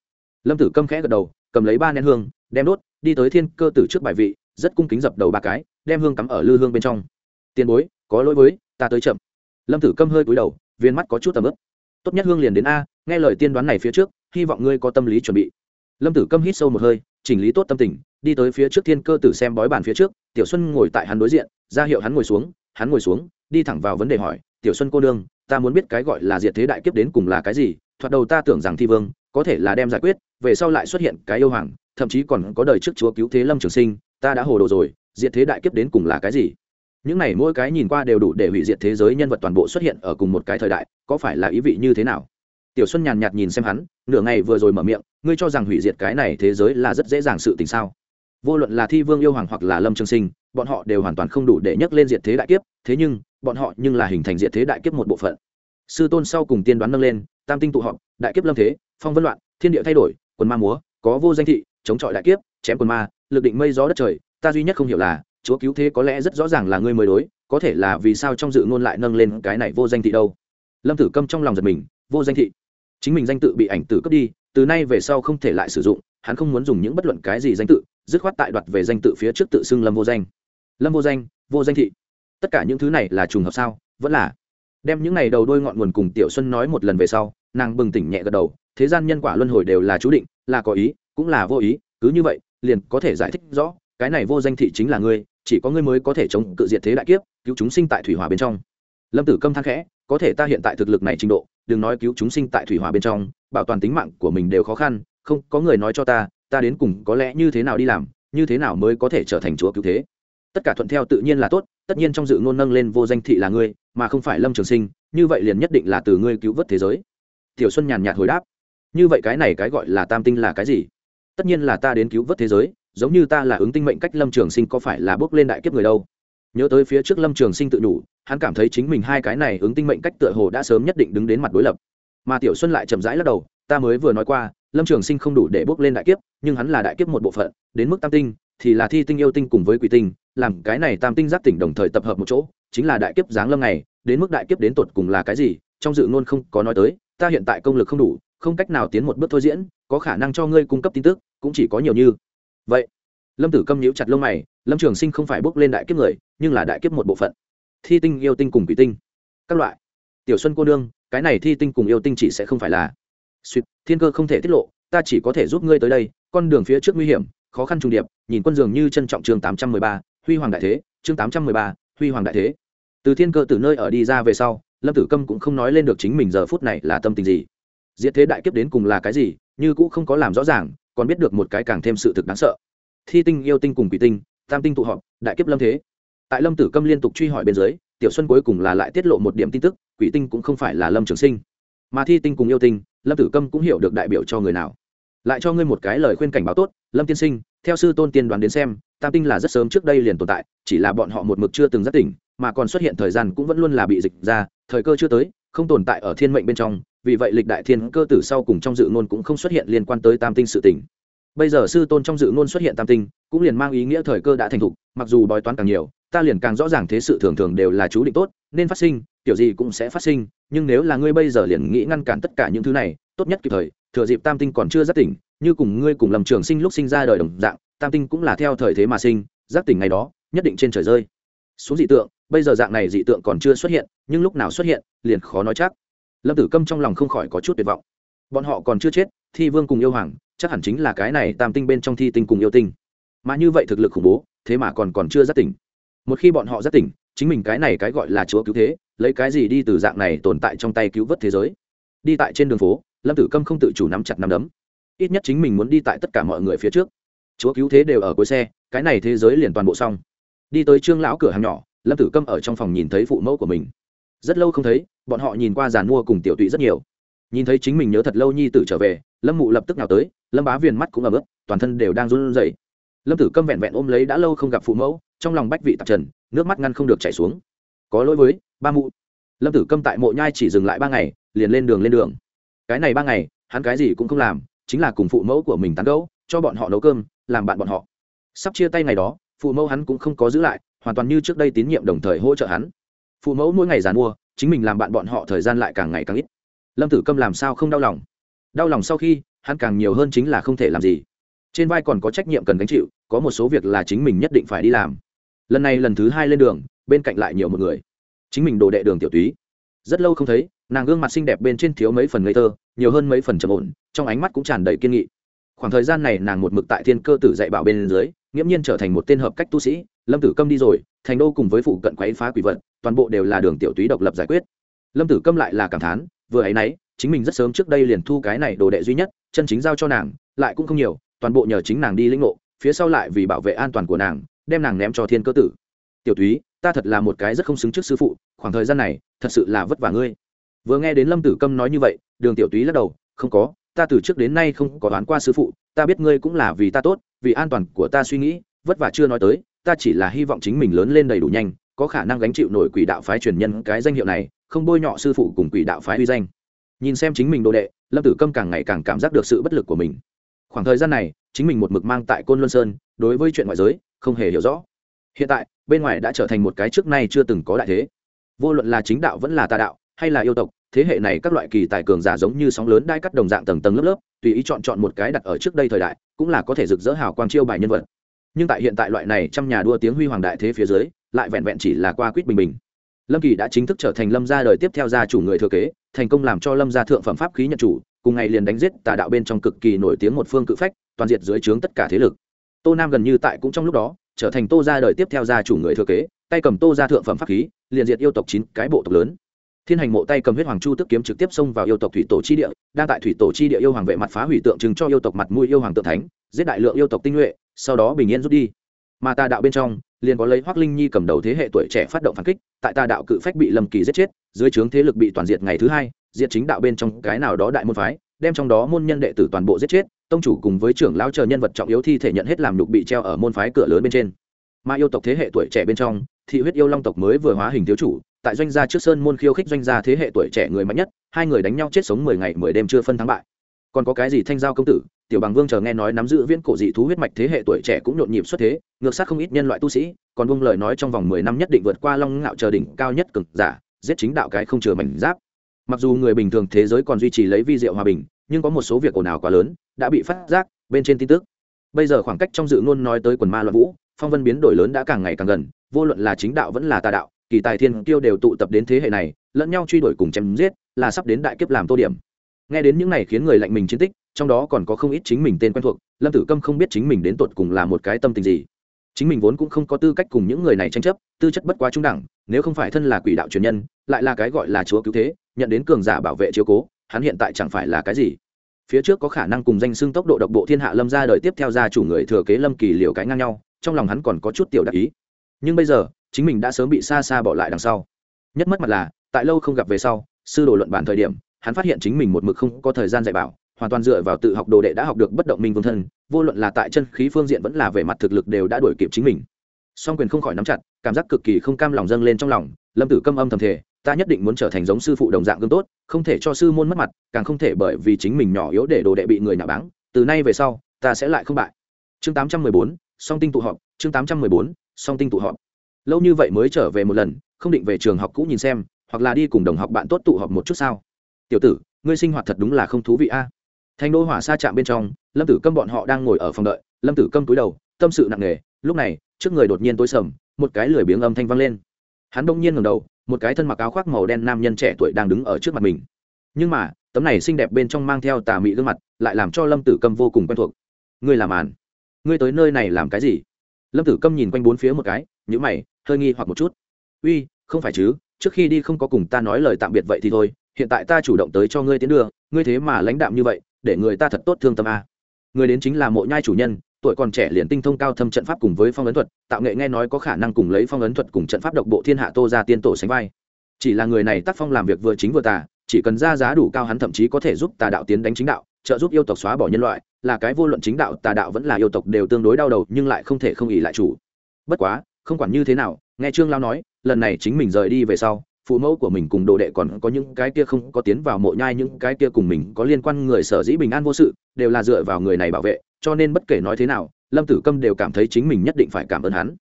Lâm tử câm khẽ gật đầu, cầm lấy ba nén hương, đem đốt, đi tới thiên cơ tử trước bài vị, rất cung kính dập đầu ba cái, đem hương cắm ở lư hương bên trong. Tiền bối, có lỗi với, ta tới chậm. Lâm tử câm hơi cúi đầu, viên mắt có chút tầm ướp tốt nhất hương liền đến a, nghe lời tiên đoán này phía trước hy vọng ngươi có tâm lý chuẩn bị. Lâm tử câm hít sâu một hơi chỉnh lý tốt tâm tình đi tới phía trước thiên cơ tử xem bói bàn phía trước tiểu xuân ngồi tại hắn đối diện ra hiệu hắn ngồi xuống hắn ngồi xuống đi thẳng vào vấn đề hỏi tiểu xuân cô đương, ta muốn biết cái gọi là diệt thế đại kiếp đến cùng là cái gì thoạt đầu ta tưởng rằng thi vương có thể là đem giải quyết về sau lại xuất hiện cái yêu hoàng thậm chí còn có đời trước chúa cứu thế lâm trường sinh ta đã hồ đồ rồi diệt thế đại kiếp đến cùng là cái gì? Những này mỗi cái nhìn qua đều đủ để hủy diệt thế giới nhân vật toàn bộ xuất hiện ở cùng một cái thời đại có phải là ý vị như thế nào? Tiểu xuân nhàn nhạt nhìn xem hắn, nửa ngày vừa rồi mở miệng, ngươi cho rằng hủy diệt cái này thế giới là rất dễ dàng sự tình sao? Vô luận là thi vương yêu hoàng hoặc là lâm trường sinh, bọn họ đều hoàn toàn không đủ để nhắc lên diệt thế đại kiếp, thế nhưng, bọn họ nhưng là hình thành diệt thế đại kiếp một bộ phận. Sư tôn sau cùng tiên đoán nâng lên, tam tinh tụ họp, đại kiếp lâm thế, phong vân loạn, thiên địa thay đổi, quần ma múa, có vô danh thị, chống chọi đại kiếp, chém quần ma, lực định mây gió đất trời, ta duy nhất không hiểu là, chúa cứu thế có lẽ rất rõ ràng là ngươi mới đối, có thể là vì sao trong dự ngôn lại nâng lên cái này vô danh thị đâu? Lâm tử câm trong lòng giật mình vô danh thị. Chính mình danh tự bị ảnh tử cướp đi, từ nay về sau không thể lại sử dụng, hắn không muốn dùng những bất luận cái gì danh tự, dứt khoát tại đoạt về danh tự phía trước tự xưng lâm vô danh. Lâm vô danh vô danh thị. Tất cả những thứ này là trùng hợp sao? Vẫn là. Đem những này đầu đôi ngọn nguồn cùng tiểu xuân nói một lần về sau, nàng bừng tỉnh nhẹ gật đầu, thế gian nhân quả luân hồi đều là chú định, là có ý, cũng là vô ý, cứ như vậy, liền có thể giải thích rõ, cái này vô danh thị chính là ngươi, chỉ có ngươi mới có thể chống cự diệt thế đại kiếp, cứu chúng sinh tại thủy hòa bên trong. Lâm tử câm thang khẽ có thể ta hiện tại thực lực này trình độ, đừng nói cứu chúng sinh tại thủy hòa bên trong, bảo toàn tính mạng của mình đều khó khăn, không, có người nói cho ta ta đến cùng có lẽ như thế nào đi làm, như thế nào mới có thể trở thành chúa cứu thế? Tất cả thuận theo tự nhiên là tốt, tất nhiên trong dự ngôn nâng lên vô danh thị là ngươi, mà không phải lâm trường sinh, như vậy liền nhất định là từ ngươi cứu vớt thế giới. Tiểu xuân nhàn nhạt hồi đáp. Như vậy cái này cái gọi là tam tinh là cái gì? Tất nhiên là ta đến cứu vớt thế giới, giống như ta là ứng tinh mệnh cách lâm trường sinh có phải là bước lên đại kiếp người đâu? Nhớ tới phía trước lâm trường sinh tự đủ hắn cảm thấy chính mình hai cái này ứng tinh mệnh cách tựa hồ đã sớm nhất định đứng đến mặt đối lập. Mà tiểu xuân lại chậm rãi lắc đầu, ta mới vừa nói qua, lâm trường sinh không đủ để bước lên đại kiếp, nhưng hắn là đại kiếp một bộ phận, đến mức tam tinh, thì là thi tinh yêu tinh cùng với quỷ tinh, làm cái này tam tinh giác tỉnh đồng thời tập hợp một chỗ, chính là đại kiếp giáng lâm này, đến mức đại kiếp đến tột cùng là cái gì, trong dự ngôn không có nói tới, ta hiện tại công lực không đủ, không cách nào tiến một bước thôi diễn, có khả năng cho ngươi cung cấp tin tức, cũng chỉ có nhiều như. Vậy, lâm tử câm nhíu chặt lông mày lâm trường sinh không phải bước lên đại kiếp người, nhưng là đại kiếp một bộ phận. Thi tinh, yêu tinh cùng quỷ tinh. Các loại. Tiểu xuân cô đương cái này thi tinh cùng yêu tinh chỉ sẽ không phải là. Suýt thiên cơ không thể tiết lộ, ta chỉ có thể giúp ngươi tới đây, con đường phía trước nguy hiểm, khó khăn trùng điệp, nhìn quân dường như trân trọng chương tám trăm mười ba, huy hoàng đại thế, chương tám trăm mười ba, huy hoàng đại thế. Từ thiên cơ từ nơi ở đi ra về sau, lâm tử câm cũng không nói lên được chính mình giờ phút này là tâm tình gì. Diệt thế đại kiếp đến cùng là cái gì, như cũng không có làm rõ ràng, còn biết được một cái càng thêm sự thực đáng sợ. Thi tinh, yêu tinh cùng quỷ tinh tam tinh tụ họp, đại kiếp lâm thế. Tại lâm tử câm liên tục truy hỏi bên dưới, tiểu xuân cuối cùng là lại tiết lộ một điểm tin tức, quỷ tinh cũng không phải là lâm trường sinh. Mà thi tinh cùng yêu tinh, lâm tử câm cũng hiểu được đại biểu cho người nào. Lại cho ngươi một cái lời khuyên cảnh báo tốt, lâm tiên sinh, theo sư tôn tiên đoán đến xem, tam tinh là rất sớm trước đây liền tồn tại, chỉ là bọn họ một mực chưa từng giác tỉnh, mà còn xuất hiện thời gian cũng vẫn luôn là bị dịch ra, thời cơ chưa tới, không tồn tại ở thiên mệnh bên trong, vì vậy lịch đại thiên cơ tử sau cùng trong dự ngôn cũng không xuất hiện liên quan tới tam tinh sự tỉnh bây giờ sư tôn trong dự ngôn xuất hiện tam tinh, cũng liền mang ý nghĩa thời cơ đã thành thục, mặc dù bói toán càng nhiều, ta liền càng rõ ràng thế sự thường thường đều là chú định tốt, nên phát sinh, kiểu gì cũng sẽ phát sinh, nhưng nếu là ngươi bây giờ liền nghĩ ngăn cản tất cả những thứ này, tốt nhất kịp thời, thừa dịp tam tinh còn chưa giác tỉnh, như cùng ngươi cùng lầm trường sinh lúc sinh ra đời đồng dạng, tam tinh cũng là theo thời thế mà sinh, giác tỉnh ngày đó, nhất định trên trời rơi. Xuống dị tượng, bây giờ dạng này dị tượng còn chưa xuất hiện, nhưng lúc nào xuất hiện, liền khó nói chắc. Lâm tử câm trong lòng không khỏi có chút tuyệt vọng bọn họ còn chưa chết, thi vương cùng yêu hoàng, chắc hẳn chính là cái này tam tinh bên trong thi tinh cùng yêu tinh. Mà như vậy thực lực khủng bố, thế mà còn còn chưa giác tỉnh. Một khi bọn họ giác tỉnh, chính mình cái này cái gọi là chúa cứu thế, lấy cái gì đi từ dạng này tồn tại trong tay cứu vớt thế giới? Đi tại trên đường phố, lâm tử câm không tự chủ nắm chặt nắm đấm. Ít nhất chính mình muốn đi tại tất cả mọi người phía trước. Chúa cứu thế đều ở cuối xe, cái này thế giới liền toàn bộ xong. Đi tới trương lão cửa hàng nhỏ, lâm tử câm ở trong phòng nhìn thấy phụ mẫu của mình. Rất lâu không thấy, bọn họ nhìn qua giàn mua cùng tiểu tụy rất nhiều nhìn thấy chính mình nhớ thật lâu nhi tử trở về, lâm mụ lập tức nào tới, lâm bá viền mắt cũng ấm ức toàn thân đều đang run rẩy. Lâm tử câm vẹn vẹn ôm lấy đã lâu không gặp phụ mẫu, trong lòng bách vị tạp trần, nước mắt ngăn không được chảy xuống. Có lỗi với, ba mụ. Lâm tử câm tại mộ nhai chỉ dừng lại ba ngày, liền lên đường lên đường. Cái này ba ngày, hắn cái gì cũng không làm, chính là cùng phụ mẫu của mình tán gẫu, cho bọn họ nấu cơm, làm bạn bọn họ. Sắp chia tay ngày đó, phụ mẫu hắn cũng không có giữ lại, hoàn toàn như trước đây tín nhiệm đồng thời hỗ trợ hắn. Phụ mẫu mỗi ngày giàn mua, chính mình làm bạn bọn họ thời gian lại càng ngày càng ít lâm tử câm làm sao không đau lòng? Đau lòng sau khi, hắn càng nhiều hơn chính là không thể làm gì. Trên vai còn có trách nhiệm cần gánh chịu, có một số việc là chính mình nhất định phải đi làm. Lần này lần thứ hai lên đường, bên cạnh lại nhiều một người. Chính mình đồ đệ đường tiểu túy. Rất lâu không thấy, nàng gương mặt xinh đẹp bên trên thiếu mấy phần ngây thơ, nhiều hơn mấy phần trầm ổn, trong ánh mắt cũng tràn đầy kiên nghị. Khoảng thời gian này nàng một mực tại thiên cơ tử dạy bảo bên dưới, nghiễm nhiên trở thành một tên hợp cách tu sĩ. Lâm tử câm đi rồi, thành đô cùng với phụ cận quấy phá quỷ vật, toàn bộ đều là đường tiểu túy độc lập giải quyết. Lâm tử câm lại là cảm thán vừa ấy nấy, chính mình rất sớm trước đây liền thu cái này đồ đệ duy nhất, chân chính giao cho nàng, lại cũng không nhiều, toàn bộ nhờ chính nàng đi lĩnh ngộ, phía sau lại vì bảo vệ an toàn của nàng, đem nàng ném cho thiên cơ tử. Tiểu túy ta thật là một cái rất không xứng trước sư phụ, khoảng thời gian này, thật sự là vất vả ngươi. Vừa nghe đến lâm tử câm nói như vậy, đường tiểu túy lắc đầu, không có, ta từ trước đến nay không có đoán qua sư phụ, ta biết ngươi cũng là vì ta tốt, vì an toàn của ta suy nghĩ, vất vả chưa nói tới, ta chỉ là hy vọng chính mình lớn lên đầy đủ nhanh có khả năng gánh chịu nổi quỷ đạo phái truyền nhân cái danh hiệu này, không bôi nhọ sư phụ cùng quỷ đạo phái uy danh. Nhìn xem chính mình đồ đệ, lâm tử câm càng ngày càng cảm giác được sự bất lực của mình. Khoảng thời gian này, chính mình một mực mang tại côn luân sơn, đối với chuyện ngoại giới, không hề hiểu rõ. Hiện tại, bên ngoài đã trở thành một cái trước nay chưa từng có đại thế. Vô luận là chính đạo vẫn là tà đạo, hay là yêu tộc, thế hệ này các loại kỳ tài cường giả giống như sóng lớn đai cắt đồng dạng tầng tầng lớp lớp, tùy ý chọn chọn một cái đặt ở trước đây thời đại, cũng là có thể rực rỡ hào quang chiêu bài nhân vật. Nhưng tại hiện tại loại này trăm nhà đua tiếng huy hoàng đại thế phía dưới lại vẹn vẹn chỉ là qua quýt bình bình. Lâm kỳ đã chính thức trở thành lâm gia đời tiếp theo gia chủ người thừa kế, thành công làm cho lâm gia thượng phẩm pháp khí nhận chủ, cùng ngày liền đánh giết tà đạo bên trong cực kỳ nổi tiếng một phương cự phách, toàn diệt dưới trướng tất cả thế lực. Tô nam gần như tại cũng trong lúc đó, trở thành tô gia đời tiếp theo gia chủ người thừa kế, tay cầm tô gia thượng phẩm pháp khí, liền diệt yêu tộc chín cái bộ tộc lớn. Thiên hành mộ tay cầm huyết hoàng chu tức kiếm trực tiếp xông vào yêu tộc thủy tổ chi địa, đang tại thủy tổ chi địa yêu hoàng vệ mặt phá hủy tượng trưng cho yêu tộc mặt mũi yêu hoàng tượng thánh, giết đại lượng yêu tộc tinh nhuệ, sau đó bình yên rút đi. Mà tà đạo bên trong liền có lấy hoắc linh nhi cầm đầu thế hệ tuổi trẻ phát động phản kích, tại ta đạo cự phách bị lâm kỳ giết chết, dưới trướng thế lực bị toàn diệt ngày thứ hai, diệt chính đạo bên trong cái nào đó đại môn phái, đem trong đó môn nhân đệ tử toàn bộ giết chết, tông chủ cùng với trưởng lão chờ nhân vật trọng yếu thi thể nhận hết làm nhục bị treo ở môn phái cửa lớn bên trên. Mà yêu tộc thế hệ tuổi trẻ bên trong, thị huyết yêu long tộc mới vừa hóa hình thiếu chủ, tại doanh gia trước sơn môn khiêu khích doanh gia thế hệ tuổi trẻ người mạnh nhất, hai người đánh nhau chết sống mười ngày mười đêm chưa phân thắng bại. Còn có cái gì thanh giao công tử tiểu bằng vương chờ nghe nói nắm giữ viễn cổ dị thú huyết mạch thế hệ tuổi trẻ cũng nhộn nhịp xuất thế, ngược sát không ít nhân loại tu sĩ, còn buông lời nói trong vòng mười năm nhất định vượt qua long ngạo chờ đỉnh cao nhất cực giả, giết chính đạo cái không chừa mảnh giáp. Mặc dù người bình thường thế giới còn duy trì lấy vi diệu hòa bình, nhưng có một số việc ồn ào quá lớn, đã bị phát giác bên trên tin tức. Bây giờ khoảng cách trong dự ngôn nói tới quần ma loạn vũ, phong vân biến đổi lớn đã càng ngày càng gần, vô luận là chính đạo vẫn là tà đạo, kỳ tài thiên tiêu đều tụ tập đến thế hệ này, lẫn nhau truy đuổi cùng chém giết, là sắp đến đại kiếp làm tô điểm. Nghe đến những này khiến người lạnh mình chiến tích trong đó còn có không ít chính mình tên quen thuộc, lâm tử câm không biết chính mình đến tột cùng là một cái tâm tình gì. Chính mình vốn cũng không có tư cách cùng những người này tranh chấp, tư chất bất quá trung đẳng, nếu không phải thân là quỷ đạo truyền nhân, lại là cái gọi là chúa cứu thế, nhận đến cường giả bảo vệ chiếu cố, hắn hiện tại chẳng phải là cái gì. Phía trước có khả năng cùng danh xưng tốc độ độc bộ thiên hạ lâm ra đời tiếp theo gia chủ người thừa kế lâm kỳ liều cái ngang nhau, trong lòng hắn còn có chút tiểu đặc ý. Nhưng bây giờ, chính mình đã sớm bị xa xa bỏ lại đằng sau. Nhất mất mặt là, tại lâu không gặp về sau, sư đồ luận bản thời điểm, hắn phát hiện chính mình một mực không có thời gian dạy bảo hoàn toàn dựa vào tự học đồ đệ đã học được bất động minh vương thân vô luận là tại chân khí phương diện vẫn là về mặt thực lực đều đã đổi kịp chính mình. Song quyền không khỏi nắm chặt cảm giác cực kỳ không cam lòng dâng lên trong lòng lâm tử câm âm thầm thể ta nhất định muốn trở thành giống sư phụ đồng dạng gương tốt không thể cho sư môn mất mặt càng không thể bởi vì chính mình nhỏ yếu để đồ đệ bị người nhà báng từ nay về sau ta sẽ lại không bại. Chương 814, song tinh tụ họp chương 814, song tinh tụ họp. Lâu như vậy mới trở về một lần không định về trường học cũ nhìn xem hoặc là đi cùng đồng học bạn tốt tụ họp một chút sao? Tiểu tử ngươi sinh hoạt thật đúng là không thú vị a. à? Thành đô hỏa xa chạm bên trong, lâm tử câm bọn họ đang ngồi ở phòng đợi, lâm tử câm túi đầu, tâm sự nặng nề, lúc này, trước người đột nhiên tối sầm, một cái lười biếng âm thanh vang lên. Hắn đông nhiên ngầm đầu, một cái thân mặc áo khoác màu đen nam nhân trẻ tuổi đang đứng ở trước mặt mình. Nhưng mà, tấm này xinh đẹp bên trong mang theo tà mị gương mặt, lại làm cho lâm tử câm vô cùng quen thuộc. Ngươi làm màn. Ngươi tới nơi này làm cái gì? Lâm tử câm nhìn quanh bốn phía một cái nhữ mày, hơi nghi hoặc một chút. Uy, không phải chứ, trước khi đi không có cùng ta nói lời tạm biệt vậy thì thôi, hiện tại ta chủ động tới cho ngươi tiến đưa ngươi thế mà lãnh đạm như vậy để người ta thật tốt thương tâm a. Người đến chính là mộ nhai chủ nhân, tuổi còn trẻ liền tinh thông cao thâm trận pháp cùng với phong ấn thuật, tạo nghệ nghe nói có khả năng cùng lấy phong ấn thuật cùng trận pháp độc bộ thiên hạ tô ra tiên tổ sánh vai. Chỉ là người này tác phong làm việc vừa chính vừa tà, chỉ cần ra giá đủ cao hắn thậm chí có thể giúp tà đạo tiến đánh chính đạo, trợ giúp yêu tộc xóa bỏ nhân loại, là cái vô luận chính đạo, tà đạo vẫn là yêu tộc đều tương đối đau đầu nhưng lại không thể không ỉ lại chủ. Bất quá, không quản như thế nào, nghe trương lao nói, lần này chính mình rời đi về sau phụ mẫu của mình cùng đồ đệ còn có những cái kia không có tiến vào mộ nhai, những cái kia cùng mình có liên quan người sở dĩ bình an vô sự, đều là dựa vào người này bảo vệ, cho nên bất kể nói thế nào, lâm tử câm đều cảm thấy chính mình nhất định phải cảm ơn hắn.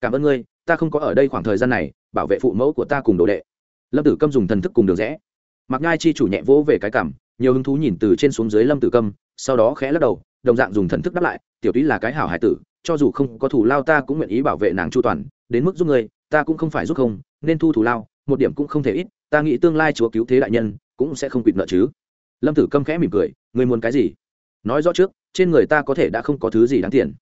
Cảm ơn ngươi, ta không có ở đây khoảng thời gian này, bảo vệ phụ mẫu của ta cùng đồ đệ. Lâm tử câm dùng thần thức cùng đường rẽ. Mặc ngai chi chủ nhẹ vỗ về cái cảm nhiều hứng thú nhìn từ trên xuống dưới lâm tử câm, sau đó khẽ lắc đầu, đồng dạng dùng thần thức đáp lại, tiểu túy là cái hảo hải tử, cho dù không có thủ lao ta cũng nguyện ý bảo vệ nàng chu toàn, đến mức giúp ngươi, ta cũng không phải giúp không, nên thu thủ lao một điểm cũng không thể ít, ta nghĩ tương lai chúa cứu thế đại nhân cũng sẽ không quỵt nợ chứ. Lâm tử câm khẽ mỉm cười người muốn cái gì? Nói rõ trước, trên người ta có thể đã không có thứ gì đáng tiền.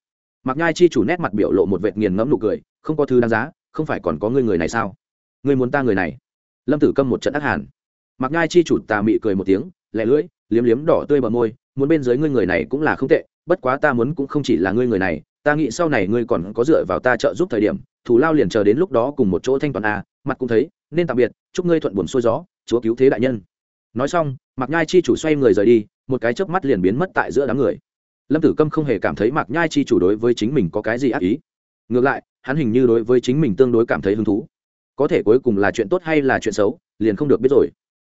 Mặc nhai chi chủ nét mặt biểu lộ một vệt nghiền ngẫm nụ cười, không có thứ đáng giá, không phải còn có người người này sao? Người muốn ta người này? Lâm tử câm một trận ác hàn. Mặc nhai chi chủ tà mị cười một tiếng, lẻ lưỡi, liếm liếm đỏ tươi bờ môi, muốn bên dưới ngươi người này cũng là không tệ, bất quá ta muốn cũng không chỉ là ngươi người này ta nghĩ sau này ngươi còn có dựa vào ta trợ giúp thời điểm thủ lao liền chờ đến lúc đó cùng một chỗ thanh toàn a, mặt cũng thấy, nên tạm biệt, chúc ngươi thuận buồn xuôi gió, chúa cứu thế đại nhân. Nói xong, mạc nhai chi chủ xoay người rời đi, một cái chớp mắt liền biến mất tại giữa đám người. Lâm tử câm không hề cảm thấy mạc nhai chi chủ đối với chính mình có cái gì ác ý. Ngược lại, hắn hình như đối với chính mình tương đối cảm thấy hứng thú. Có thể cuối cùng là chuyện tốt hay là chuyện xấu, liền không được biết rồi.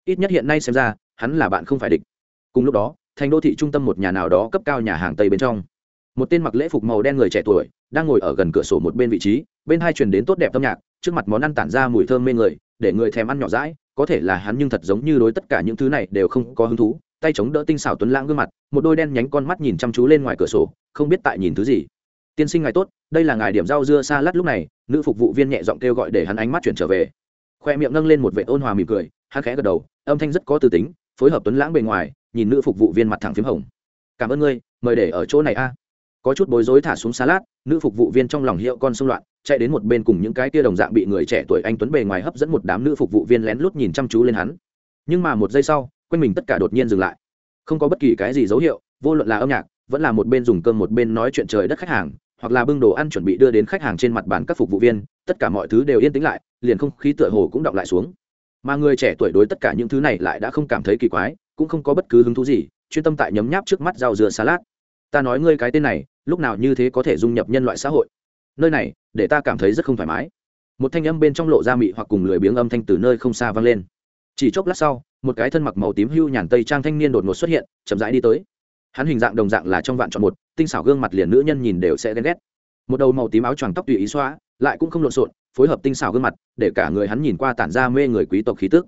Ít nhất hiện nay xem ra, hắn là bạn không phải địch. Cùng lúc đó, thành đô thị trung tâm một nhà nào đó cấp cao nhà hàng tây bên trong một tên mặc lễ phục màu đen người trẻ tuổi, đang ngồi ở gần cửa sổ một bên vị trí, bên hai truyền đến tốt đẹp âm nhạc, trước mặt món ăn tản ra mùi thơm mê người, để người thèm ăn nhỏ rãi có thể là hắn nhưng thật giống như đối tất cả những thứ này đều không có hứng thú, tay chống đỡ tinh xảo tuấn lãng gương mặt, một đôi đen nhánh con mắt nhìn chăm chú lên ngoài cửa sổ, không biết tại nhìn thứ gì. Tiên sinh ngài tốt, đây là ngài điểm rau dưa xa lát lúc này, nữ phục vụ viên nhẹ giọng kêu gọi để hắn ánh mắt chuyển trở về. Khoe miệng nâng lên một vệ ôn hòa mỉm cười, hắn khẽ gật đầu, âm thanh rất có tư tính, phối hợp tuấn lãng bề ngoài, nhìn nữ phục vụ viên mặt thẳng p hồng. Cảm ơn ngươi, mời để ở chỗ này a có chút bối rối thả xuống salad, nữ phục vụ viên trong lòng hiệu con xung loạn, chạy đến một bên cùng những cái kia đồng dạng bị người trẻ tuổi anh tuấn bề ngoài hấp dẫn một đám nữ phục vụ viên lén lút nhìn chăm chú lên hắn. Nhưng mà một giây sau, quanh mình tất cả đột nhiên dừng lại. Không có bất kỳ cái gì dấu hiệu, vô luận là âm nhạc, vẫn là một bên dùng cơm một bên nói chuyện trời đất khách hàng, hoặc là bưng đồ ăn chuẩn bị đưa đến khách hàng trên mặt bàn các phục vụ viên, tất cả mọi thứ đều yên tĩnh lại, liền không khí tựa hồ cũng đọng lại xuống. Mà người trẻ tuổi đối tất cả những thứ này lại đã không cảm thấy kỳ quái, cũng không có bất cứ hứng thú gì, chuyên tâm tại nhấm nháp trước mắt rau dừa salad ta nói ngươi cái tên này, lúc nào như thế có thể dung nhập nhân loại xã hội? Nơi này, để ta cảm thấy rất không thoải mái. Một thanh âm bên trong lộ ra mị hoặc cùng lười biếng âm thanh từ nơi không xa vang lên. Chỉ chốc lát sau, một cái thân mặc màu tím hưu nhàn tây trang thanh niên đột ngột xuất hiện, chậm rãi đi tới. Hắn hình dạng đồng dạng là trong vạn chọn một, tinh xảo gương mặt liền nữ nhân nhìn đều sẽ ghen ghét. Một đầu màu tím áo choàng tóc tùy ý xóa, lại cũng không lộn xộn, phối hợp tinh xảo gương mặt, để cả người hắn nhìn qua tản ra mê người quý tộc khí tức.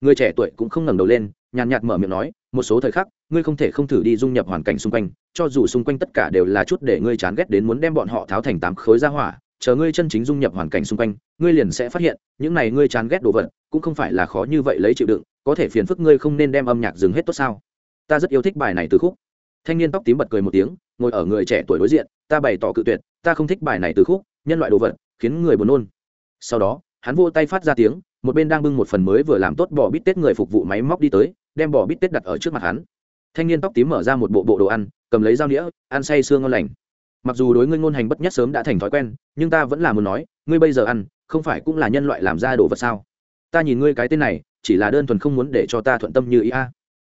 Người trẻ tuổi cũng không ngẩng đầu lên, nhàn nhạt mở miệng nói một số thời khắc, ngươi không thể không thử đi dung nhập hoàn cảnh xung quanh, cho dù xung quanh tất cả đều là chút để ngươi chán ghét đến muốn đem bọn họ tháo thành tám khối ra hỏa, chờ ngươi chân chính dung nhập hoàn cảnh xung quanh, ngươi liền sẽ phát hiện, những này ngươi chán ghét đồ vật, cũng không phải là khó như vậy lấy chịu đựng, có thể phiền phức ngươi không nên đem âm nhạc dừng hết tốt sao? Ta rất yêu thích bài này từ khúc. Thanh niên tóc tím bật cười một tiếng, ngồi ở người trẻ tuổi đối diện, ta bày tỏ cự tuyệt, ta không thích bài này từ khúc, nhân loại đồ vật, khiến người buồn nôn. Sau đó, hắn vô tay phát ra tiếng, một bên đang bưng một phần mới vừa làm tốt bỏ bít tết người phục vụ máy móc đi tới đem bỏ bít tết đặt ở trước mặt hắn. Thanh niên tóc tím mở ra một bộ bộ đồ ăn, cầm lấy dao đĩa, ăn say sương ngon lành. Mặc dù đối ngươi ngôn hành bất nhất sớm đã thành thói quen, nhưng ta vẫn là muốn nói, ngươi bây giờ ăn, không phải cũng là nhân loại làm ra đồ vật sao? Ta nhìn ngươi cái tên này, chỉ là đơn thuần không muốn để cho ta thuận tâm như ý a.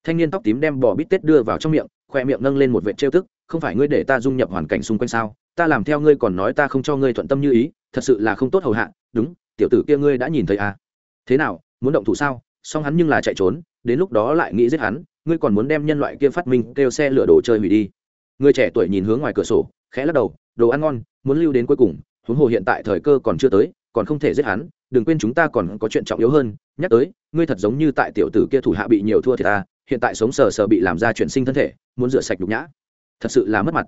Thanh niên tóc tím đem bò bít tết đưa vào trong miệng, khoe miệng nâng lên một vệ trêu tức, không phải ngươi để ta dung nhập hoàn cảnh xung quanh sao? Ta làm theo ngươi còn nói ta không cho ngươi thuận tâm như ý, thật sự là không tốt hầu hạ, đúng, tiểu tử kia ngươi đã nhìn thấy à thế nào, muốn động thủ sao? Song hắn nhưng là chạy trốn đến lúc đó lại nghĩ giết hắn, ngươi còn muốn đem nhân loại kia phát minh kêu xe lửa đồ chơi hủy đi. Người trẻ tuổi nhìn hướng ngoài cửa sổ, khẽ lắc đầu, đồ ăn ngon, muốn lưu đến cuối cùng, huống hồ hiện tại thời cơ còn chưa tới, còn không thể giết hắn, đừng quên chúng ta còn có chuyện trọng yếu hơn, nhắc tới, ngươi thật giống như tại tiểu tử kia thủ hạ bị nhiều thua thì ta, hiện tại sống sờ sờ bị làm ra chuyển sinh thân thể, muốn rửa sạch nhục nhã. Thật sự là mất mặt.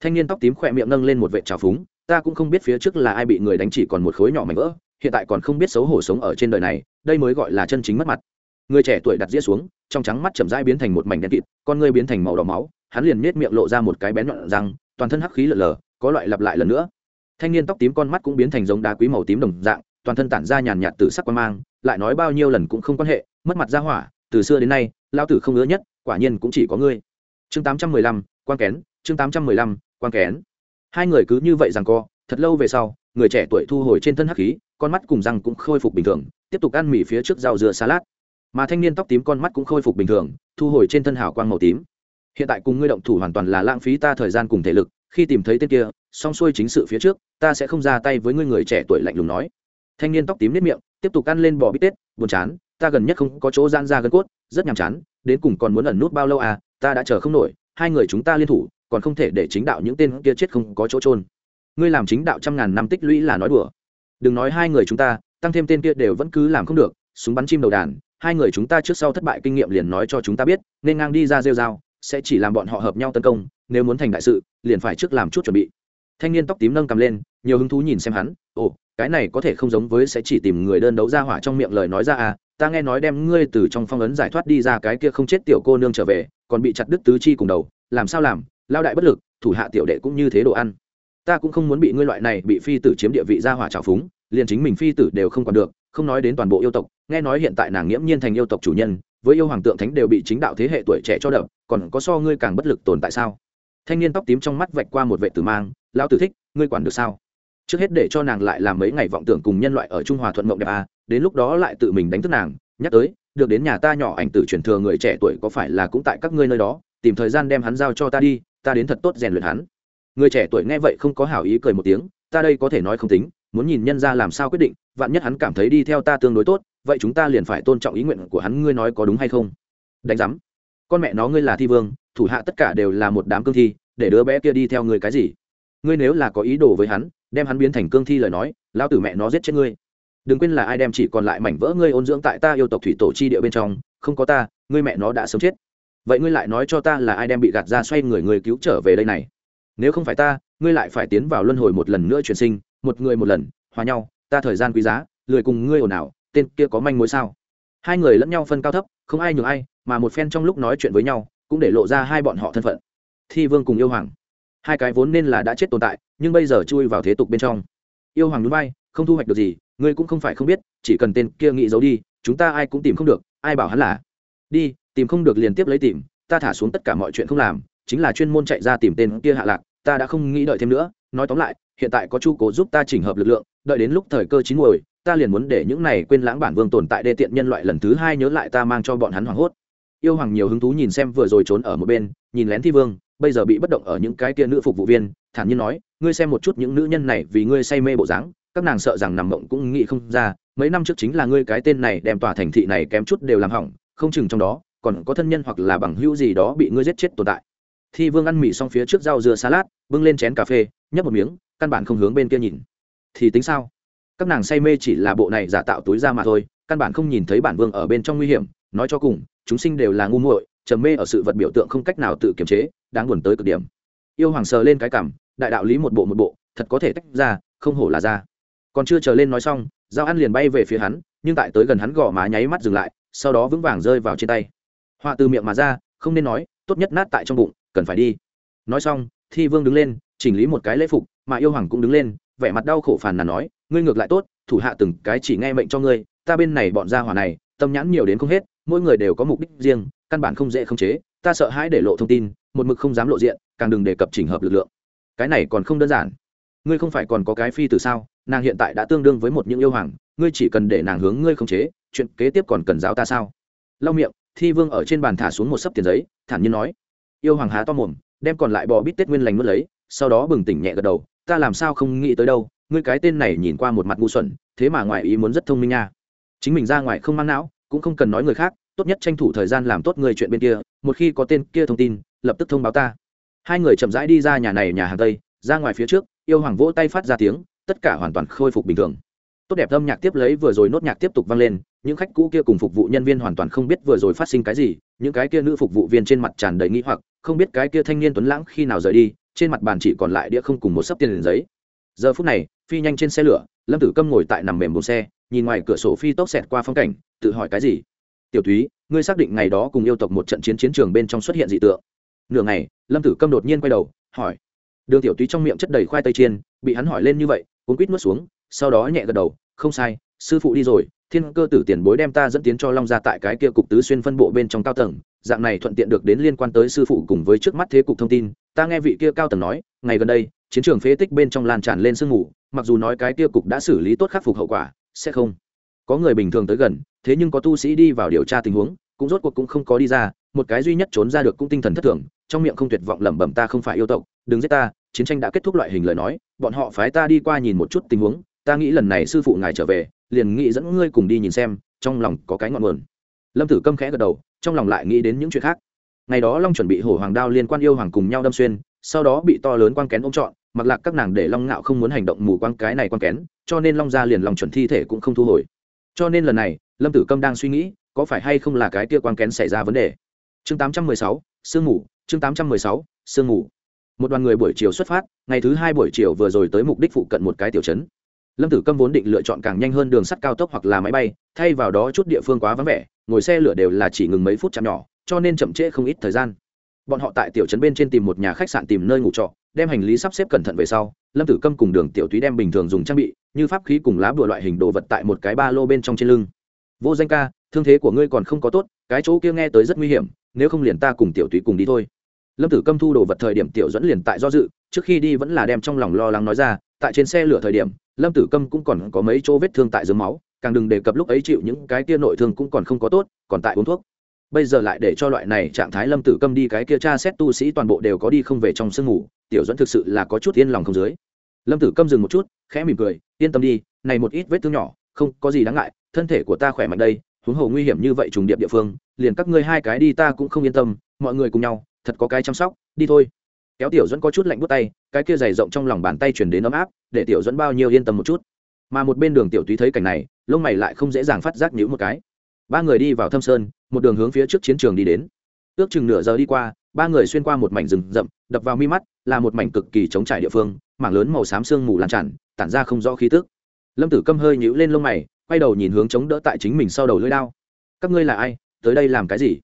Thanh niên tóc tím khỏe miệng nâng lên một vệ trào phúng, ta cũng không biết phía trước là ai bị người đánh chỉ còn một khối nhỏ mảnh vỡ, hiện tại còn không biết xấu hổ sống ở trên đời này, đây mới gọi là chân chính mất mặt người trẻ tuổi đặt dĩa xuống trong trắng mắt chậm rãi biến thành một mảnh đen kịt con ngươi biến thành màu đỏ máu hắn liền nết miệng lộ ra một cái bén nhọn răng toàn thân hắc khí lở lờ, có loại lặp lại lần nữa. Thanh niên tóc tím con mắt cũng biến thành giống đá quý màu tím đồng dạng toàn thân tản ra nhàn nhạt từ sắc quan mang lại nói bao nhiêu lần cũng không quan hệ mất mặt ra hỏa từ xưa đến nay lao tử không ngứa nhất quả nhiên cũng chỉ có ngươi. Chương tám trăm mười lăm quan kén chương tám trăm mười lăm quan kén. Hai người cứ như vậy rằng co thật lâu về sau người trẻ tuổi thu hồi trên thân hắc khí con mắt cùng răng cũng khôi phục bình thường tiếp tục ăn mì phía trước rau dừa salad mà thanh niên tóc tím con mắt cũng khôi phục bình thường, thu hồi trên thân hào quang màu tím. Hiện tại cùng ngươi động thủ hoàn toàn là lãng phí ta thời gian cùng thể lực, khi tìm thấy tên kia song xuôi chính sự phía trước, ta sẽ không ra tay với ngươi người trẻ tuổi lạnh lùng nói. Thanh niên tóc tím nếp miệng, tiếp tục ăn lên bò bít tết, buồn chán, ta gần nhất không có chỗ gian ra gân cốt, rất nhàm chán, đến cùng còn muốn ẩn nút bao lâu à ta đã chờ không nổi, hai người chúng ta liên thủ, còn không thể để chính đạo những tên kia chết không có chỗ trôn ngươi làm chính đạo trăm ngàn năm tích lũy là nói đùa. Đừng nói hai người chúng ta, tăng thêm tên kia đều vẫn cứ làm không được, súng bắn chim đầu đàn hai người chúng ta trước sau thất bại kinh nghiệm liền nói cho chúng ta biết, nên ngang đi ra rêu dao sẽ chỉ làm bọn họ hợp nhau tấn công, nếu muốn thành đại sự, liền phải trước làm chút chuẩn bị. Thanh niên tóc tím nâng cầm lên, nhiều hứng thú nhìn xem hắn, ồ, cái này có thể không giống với sẽ chỉ tìm người đơn đấu ra hỏa trong miệng lời nói ra à ta nghe nói đem ngươi từ trong phong ấn giải thoát đi ra cái kia không chết tiểu cô nương trở về, còn bị chặt đứt tứ chi cùng đầu, làm sao làm, lao đại bất lực, thủ hạ tiểu đệ cũng như thế đồ ăn ta cũng không muốn bị ngươi loại này bị phi tử chiếm địa vị ra hỏa trào phúng liền chính mình phi tử đều không còn được không nói đến toàn bộ yêu tộc nghe nói hiện tại nàng nghiễm nhiên thành yêu tộc chủ nhân với yêu hoàng tượng thánh đều bị chính đạo thế hệ tuổi trẻ cho đập còn có so ngươi càng bất lực tồn tại sao? Thanh niên tóc tím trong mắt vạch qua một vệ tử mang lao tử thích ngươi quản được sao? Trước hết để cho nàng lại làm mấy ngày vọng tưởng cùng nhân loại ở trung hòa thuận mộng đẹp à, đến lúc đó lại tự mình đánh thức nàng nhắc tới được đến nhà ta nhỏ ảnh tử truyền thừa người trẻ tuổi có phải là cũng tại các ngươi nơi đó tìm thời gian đem hắn giao cho ta đi ta đến thật tốt rèn luyện hắn người trẻ tuổi nghe vậy không có hảo ý cười một tiếng, ta đây có thể nói không tính, muốn nhìn nhân ra làm sao quyết định, vạn nhất hắn cảm thấy đi theo ta tương đối tốt, vậy chúng ta liền phải tôn trọng ý nguyện của hắn, ngươi nói có đúng hay không? Đánh giám. Con mẹ nó, ngươi là thi vương, thủ hạ tất cả đều là một đám cương thi, để đứa bé kia đi theo ngươi cái gì? Ngươi nếu là có ý đồ với hắn, đem hắn biến thành cương thi lời nói lao tử mẹ nó giết chết ngươi. Đừng quên là ai đem chỉ còn lại mảnh vỡ ngươi ôn dưỡng tại ta yêu tộc thủy tổ chi địa bên trong, không có ta, ngươi mẹ nó đã sớm chết. Vậy ngươi lại nói cho ta là ai đem bị gạt ra xoay người người cứu trở về đây này? Nếu không phải ta, ngươi lại phải tiến vào luân hồi một lần nữa chuyển sinh, một người một lần, hòa nhau, ta thời gian quý giá, lười cùng ngươi ồn ào, tên kia có manh mối sao? Hai người lẫn nhau phân cao thấp, không ai nhường ai, mà một phen trong lúc nói chuyện với nhau, cũng để lộ ra hai bọn họ thân phận. Thi vương cùng yêu hoàng. Hai cái vốn nên là đã chết tồn tại, nhưng bây giờ chui vào thế tục bên trong. Yêu hoàng núi bay không thu hoạch được gì, ngươi cũng không phải không biết, chỉ cần tên kia nghĩ giấu đi, chúng ta ai cũng tìm không được, ai bảo hắn là? Đi, tìm không được liền tiếp lấy tìm, ta thả xuống tất cả mọi chuyện không làm, chính là chuyên môn chạy ra tìm tên kia hạ lạc ta đã không nghĩ đợi thêm nữa, nói tóm lại, hiện tại có chu cố giúp ta chỉnh hợp lực lượng, đợi đến lúc thời cơ chín muồi, ta liền muốn để những này quên lãng bản vương tồn tại đê tiện nhân loại lần thứ hai nhớ lại ta mang cho bọn hắn hoảng hốt. Yêu hoàng nhiều hứng thú nhìn xem vừa rồi trốn ở một bên, nhìn lén thi vương, bây giờ bị bất động ở những cái kia nữ phục vụ viên, thản nhiên nói, ngươi xem một chút những nữ nhân này vì ngươi say mê bộ dáng, các nàng sợ rằng nằm mộng cũng nghĩ không ra, mấy năm trước chính là ngươi cái tên này đem tòa thành thị này kém chút đều làm hỏng, không chừng trong đó còn có thân nhân hoặc là bằng hữu gì đó bị ngươi giết chết tồn tại thi vương ăn mì xong phía trước rau dưa salad, bưng lên chén cà phê, nhấp một miếng, căn bản không hướng bên kia nhìn. Thì tính sao? Các nàng say mê chỉ là bộ này giả tạo túi ra mà thôi, căn bản không nhìn thấy bản vương ở bên trong nguy hiểm. Nói cho cùng, chúng sinh đều là ngu muội, trầm mê ở sự vật biểu tượng không cách nào tự kiềm chế, đáng buồn tới cực điểm. Yêu hoàng sờ lên cái cảm đại đạo lý một bộ một bộ, thật có thể tách ra, không hổ là ra. Còn chưa chờ lên nói xong dao ăn liền bay về phía hắn, nhưng tại tới gần hắn gò má nháy mắt dừng lại, sau đó vững vàng rơi vào trên tay. Họa từ miệng mà ra, không nên nói, tốt nhất nát tại trong bụng cần phải đi. Nói xong, thi vương đứng lên, chỉnh lý một cái lễ phục, mà yêu hoàng cũng đứng lên, vẻ mặt đau khổ phàn nàn nói, ngươi ngược lại tốt, thủ hạ từng cái chỉ nghe mệnh cho ngươi, ta bên này bọn gia hỏa này, tâm nhãn nhiều đến không hết, mỗi người đều có mục đích riêng, căn bản không dễ khống chế, ta sợ hãi để lộ thông tin, một mực không dám lộ diện, càng đừng đề cập chỉnh hợp lực lượng. Cái này còn không đơn giản. Ngươi không phải còn có cái phi từ sao? Nàng hiện tại đã tương đương với một những yêu hoàng, ngươi chỉ cần để nàng hướng ngươi khống chế, chuyện kế tiếp còn cần giáo ta sao? Lau miệng, thi vương ở trên bàn thả xuống một sấp tiền giấy, thản nhiên nói yêu hoàng há to mồm, đem còn lại bò bít tết nguyên lành mất lấy, sau đó bừng tỉnh nhẹ gật đầu, ta làm sao không nghĩ tới đâu, ngươi cái tên này nhìn qua một mặt ngu xuẩn, thế mà ngoài ý muốn rất thông minh nha. Chính mình ra ngoài không mang não, cũng không cần nói người khác, tốt nhất tranh thủ thời gian làm tốt người chuyện bên kia, một khi có tên kia thông tin, lập tức thông báo ta. Hai người chậm rãi đi ra nhà này nhà hàng tây, ra ngoài phía trước, yêu hoàng vỗ tay phát ra tiếng, tất cả hoàn toàn khôi phục bình thường tốt đẹp âm nhạc tiếp lấy vừa rồi nốt nhạc tiếp tục vang lên, những khách cũ kia cùng phục vụ nhân viên hoàn toàn không biết vừa rồi phát sinh cái gì, những cái kia nữ phục vụ viên trên mặt tràn đầy nghĩ hoặc, không biết cái kia thanh niên tuấn lãng khi nào rời đi, trên mặt bàn chỉ còn lại đĩa không cùng một sấp tiền liền giấy. Giờ phút này, phi nhanh trên xe lửa, lâm tử câm ngồi tại nằm mềm bồn xe, nhìn ngoài cửa sổ phi tốc xẹt qua phong cảnh, tự hỏi cái gì? Tiểu thúy, ngươi xác định ngày đó cùng yêu tộc một trận chiến chiến trường bên trong xuất hiện dị tượng? Nửa ngày, lâm tử câm đột nhiên quay đầu, hỏi. Đường tiểu túy trong miệng chất đầy khoai tây chiên, bị hắn hỏi lên như vậy cuốn quýt nuốt xuống sau đó nhẹ gật đầu, không sai, sư phụ đi rồi, thiên cơ tử tiền bối đem ta dẫn tiến cho long ra tại cái kia cục tứ xuyên phân bộ bên trong cao tầng, dạng này thuận tiện được đến liên quan tới sư phụ cùng với trước mắt thế cục thông tin. Ta nghe vị kia cao tầng nói, ngày gần đây, chiến trường phế tích bên trong lan tràn lên sương mù, mặc dù nói cái kia cục đã xử lý tốt khắc phục hậu quả, sẽ không có người bình thường tới gần, thế nhưng có tu sĩ đi vào điều tra tình huống, cũng rốt cuộc cũng không có đi ra, một cái duy nhất trốn ra được cũng tinh thần thất thường, trong miệng không tuyệt vọng lẩm bẩm ta không phải yêu tộc, đừng giết ta, chiến tranh đã kết thúc loại hình lời nói, bọn họ phái ta đi qua nhìn một chút tình huống ta nghĩ lần này sư phụ ngài trở về liền nghĩ dẫn ngươi cùng đi nhìn xem trong lòng có cái ngọn nguồn lâm tử câm khẽ gật đầu trong lòng lại nghĩ đến những chuyện khác ngày đó long chuẩn bị hổ hoàng đao liên quan yêu hoàng cùng nhau đâm xuyên sau đó bị to lớn quang kén ôm trọn mặc lạc các nàng để long ngạo không muốn hành động mù quang cái này quang kén cho nên long ra liền lòng chuẩn thi thể cũng không thu hồi cho nên lần này lâm tử câm đang suy nghĩ có phải hay không là cái kia quang kén xảy ra vấn đề chương 816, sương ngủ. chương 816, sương ngủ. một đoàn người buổi chiều xuất phát ngày thứ hai buổi chiều vừa rồi tới mục đích phụ cận một cái tiểu trấn lâm tử câm vốn định lựa chọn càng nhanh hơn đường sắt cao tốc hoặc là máy bay, thay vào đó chút địa phương quá vắng vẻ, ngồi xe lửa đều là chỉ ngừng mấy phút chạm nhỏ, cho nên chậm trễ không ít thời gian. Bọn họ tại tiểu trấn bên trên tìm một nhà khách sạn tìm nơi ngủ trọ, đem hành lý sắp xếp cẩn thận về sau, lâm tử câm cùng đường tiểu túy đem bình thường dùng trang bị, như pháp khí cùng lá bùa loại hình đồ vật tại một cái ba lô bên trong trên lưng. Vô danh ca, thương thế của ngươi còn không có tốt, cái chỗ kia nghe tới rất nguy hiểm, nếu không liền ta cùng tiểu túy cùng đi thôi. Lâm tử câm thu đồ vật thời điểm tiểu dẫn liền tại do dự, trước khi đi vẫn là đem trong lòng lo lắng nói ra tại trên xe lửa thời điểm, lâm tử câm cũng còn có mấy chỗ vết thương tại dưới máu, càng đừng đề cập lúc ấy chịu những cái kia nội thương cũng còn không có tốt, còn tại uống thuốc. Bây giờ lại để cho loại này trạng thái lâm tử câm đi cái kia tra xét tu sĩ toàn bộ đều có đi không về trong sương ngủ, tiểu dẫn thực sự là có chút yên lòng không dưới. Lâm tử câm dừng một chút, khẽ mỉm cười, yên tâm đi, này một ít vết thương nhỏ, không có gì đáng ngại, thân thể của ta khỏe mạnh đây, huống hồ nguy hiểm như vậy trùng điệp địa phương, liền các ngươi hai cái đi ta cũng không yên tâm, mọi người cùng nhau, thật có cái chăm sóc, đi thôi. Kéo tiểu dẫn có chút lạnh bút tay cái kia dày rộng trong lòng bàn tay chuyển đến ấm áp, để tiểu dẫn bao nhiêu yên tâm một chút. Mà một bên đường tiểu túy thấy cảnh này, lông mày lại không dễ dàng phát giác nhữ một cái. Ba người đi vào thâm sơn, một đường hướng phía trước chiến trường đi đến. Ước chừng nửa giờ đi qua, ba người xuyên qua một mảnh rừng rậm, đập vào mi mắt, là một mảnh cực kỳ chống trải địa phương, mảng lớn màu xám sương mù lan tràn, tản ra không rõ khí tức. Lâm tử câm hơi nhữ lên lông mày, quay đầu nhìn hướng chống đỡ tại chính mình sau đầu lưỡi đao. Các ngươi là ai? Tới đây làm cái gì?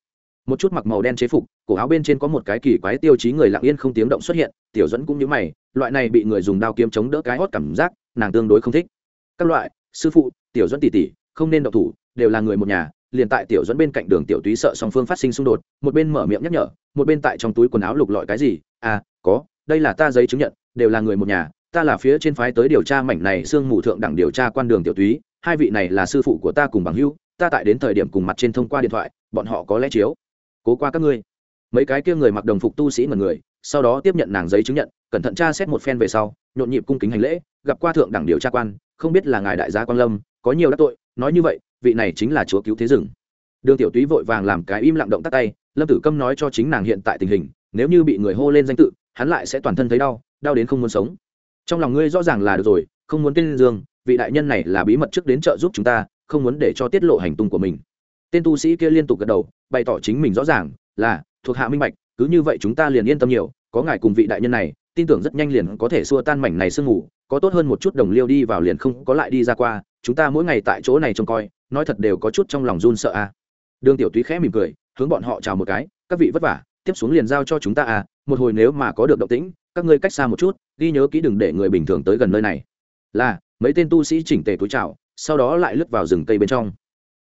Một chút mặc màu đen chế phục, cổ áo bên trên có một cái kỳ quái tiêu chí người lặng yên không tiếng động xuất hiện, tiểu dẫn cũng như mày, loại này bị người dùng đao kiếm chống đỡ cái hót cảm giác, nàng tương đối không thích. Các loại, sư phụ, tiểu dẫn tỉ tỉ không nên động thủ, đều là người một nhà, liền tại tiểu dẫn bên cạnh đường tiểu túy sợ song phương phát sinh xung đột, một bên mở miệng nhắc nhở, một bên tại trong túi quần áo lục lọi cái gì à có, đây là ta giấy chứng nhận, đều là người một nhà, ta là phía trên phái tới điều tra mảnh này sương mù thượng đẳng điều tra quan đường tiểu túy, hai vị này là sư phụ của ta cùng bằng hữu, ta tại đến thời điểm cùng mặt trên thông qua điện thoại, bọn họ có lẽ chiếu cố qua các ngươi. Mấy cái kia người mặc đồng phục tu sĩ mật người, sau đó tiếp nhận nàng giấy chứng nhận, cẩn thận tra xét một phen về sau, nhộn nhịp cung kính hành lễ, gặp qua thượng đẳng điều tra quan, không biết là ngài đại gia quan lâm, có nhiều đắc tội, nói như vậy, vị này chính là chúa cứu thế rừng. Đường tiểu túy vội vàng làm cái im lặng động tắt tay, lâm tử câm nói cho chính nàng hiện tại tình hình, nếu như bị người hô lên danh tự, hắn lại sẽ toàn thân thấy đau đau đến không muốn sống. Trong lòng ngươi rõ ràng là được rồi, không muốn tên dương, vị đại nhân này là bí mật trước đến trợ giúp chúng ta, không muốn để cho tiết lộ hành tung của mình tên tu sĩ kia liên tục gật đầu, bày tỏ chính mình rõ ràng, là, thuộc hạ minh bạch, cứ như vậy chúng ta liền yên tâm nhiều, có ngài cùng vị đại nhân này, tin tưởng rất nhanh liền có thể xua tan mảnh này sương ngủ có tốt hơn một chút đồng liêu đi vào liền không có lại đi ra qua, chúng ta mỗi ngày tại chỗ này trông coi, nói thật đều có chút trong lòng run sợ à. đường tiểu túy khẽ mỉm cười, hướng bọn họ chào một cái, các vị vất vả, tiếp xuống liền giao cho chúng ta à một hồi nếu mà có được động tĩnh, các ngươi cách xa một chút, ghi nhớ kỹ đừng để người bình thường tới gần nơi này là, mấy tên tu sĩ chỉnh tề túi chào, sau đó lại lướt vào rừng cây bên trong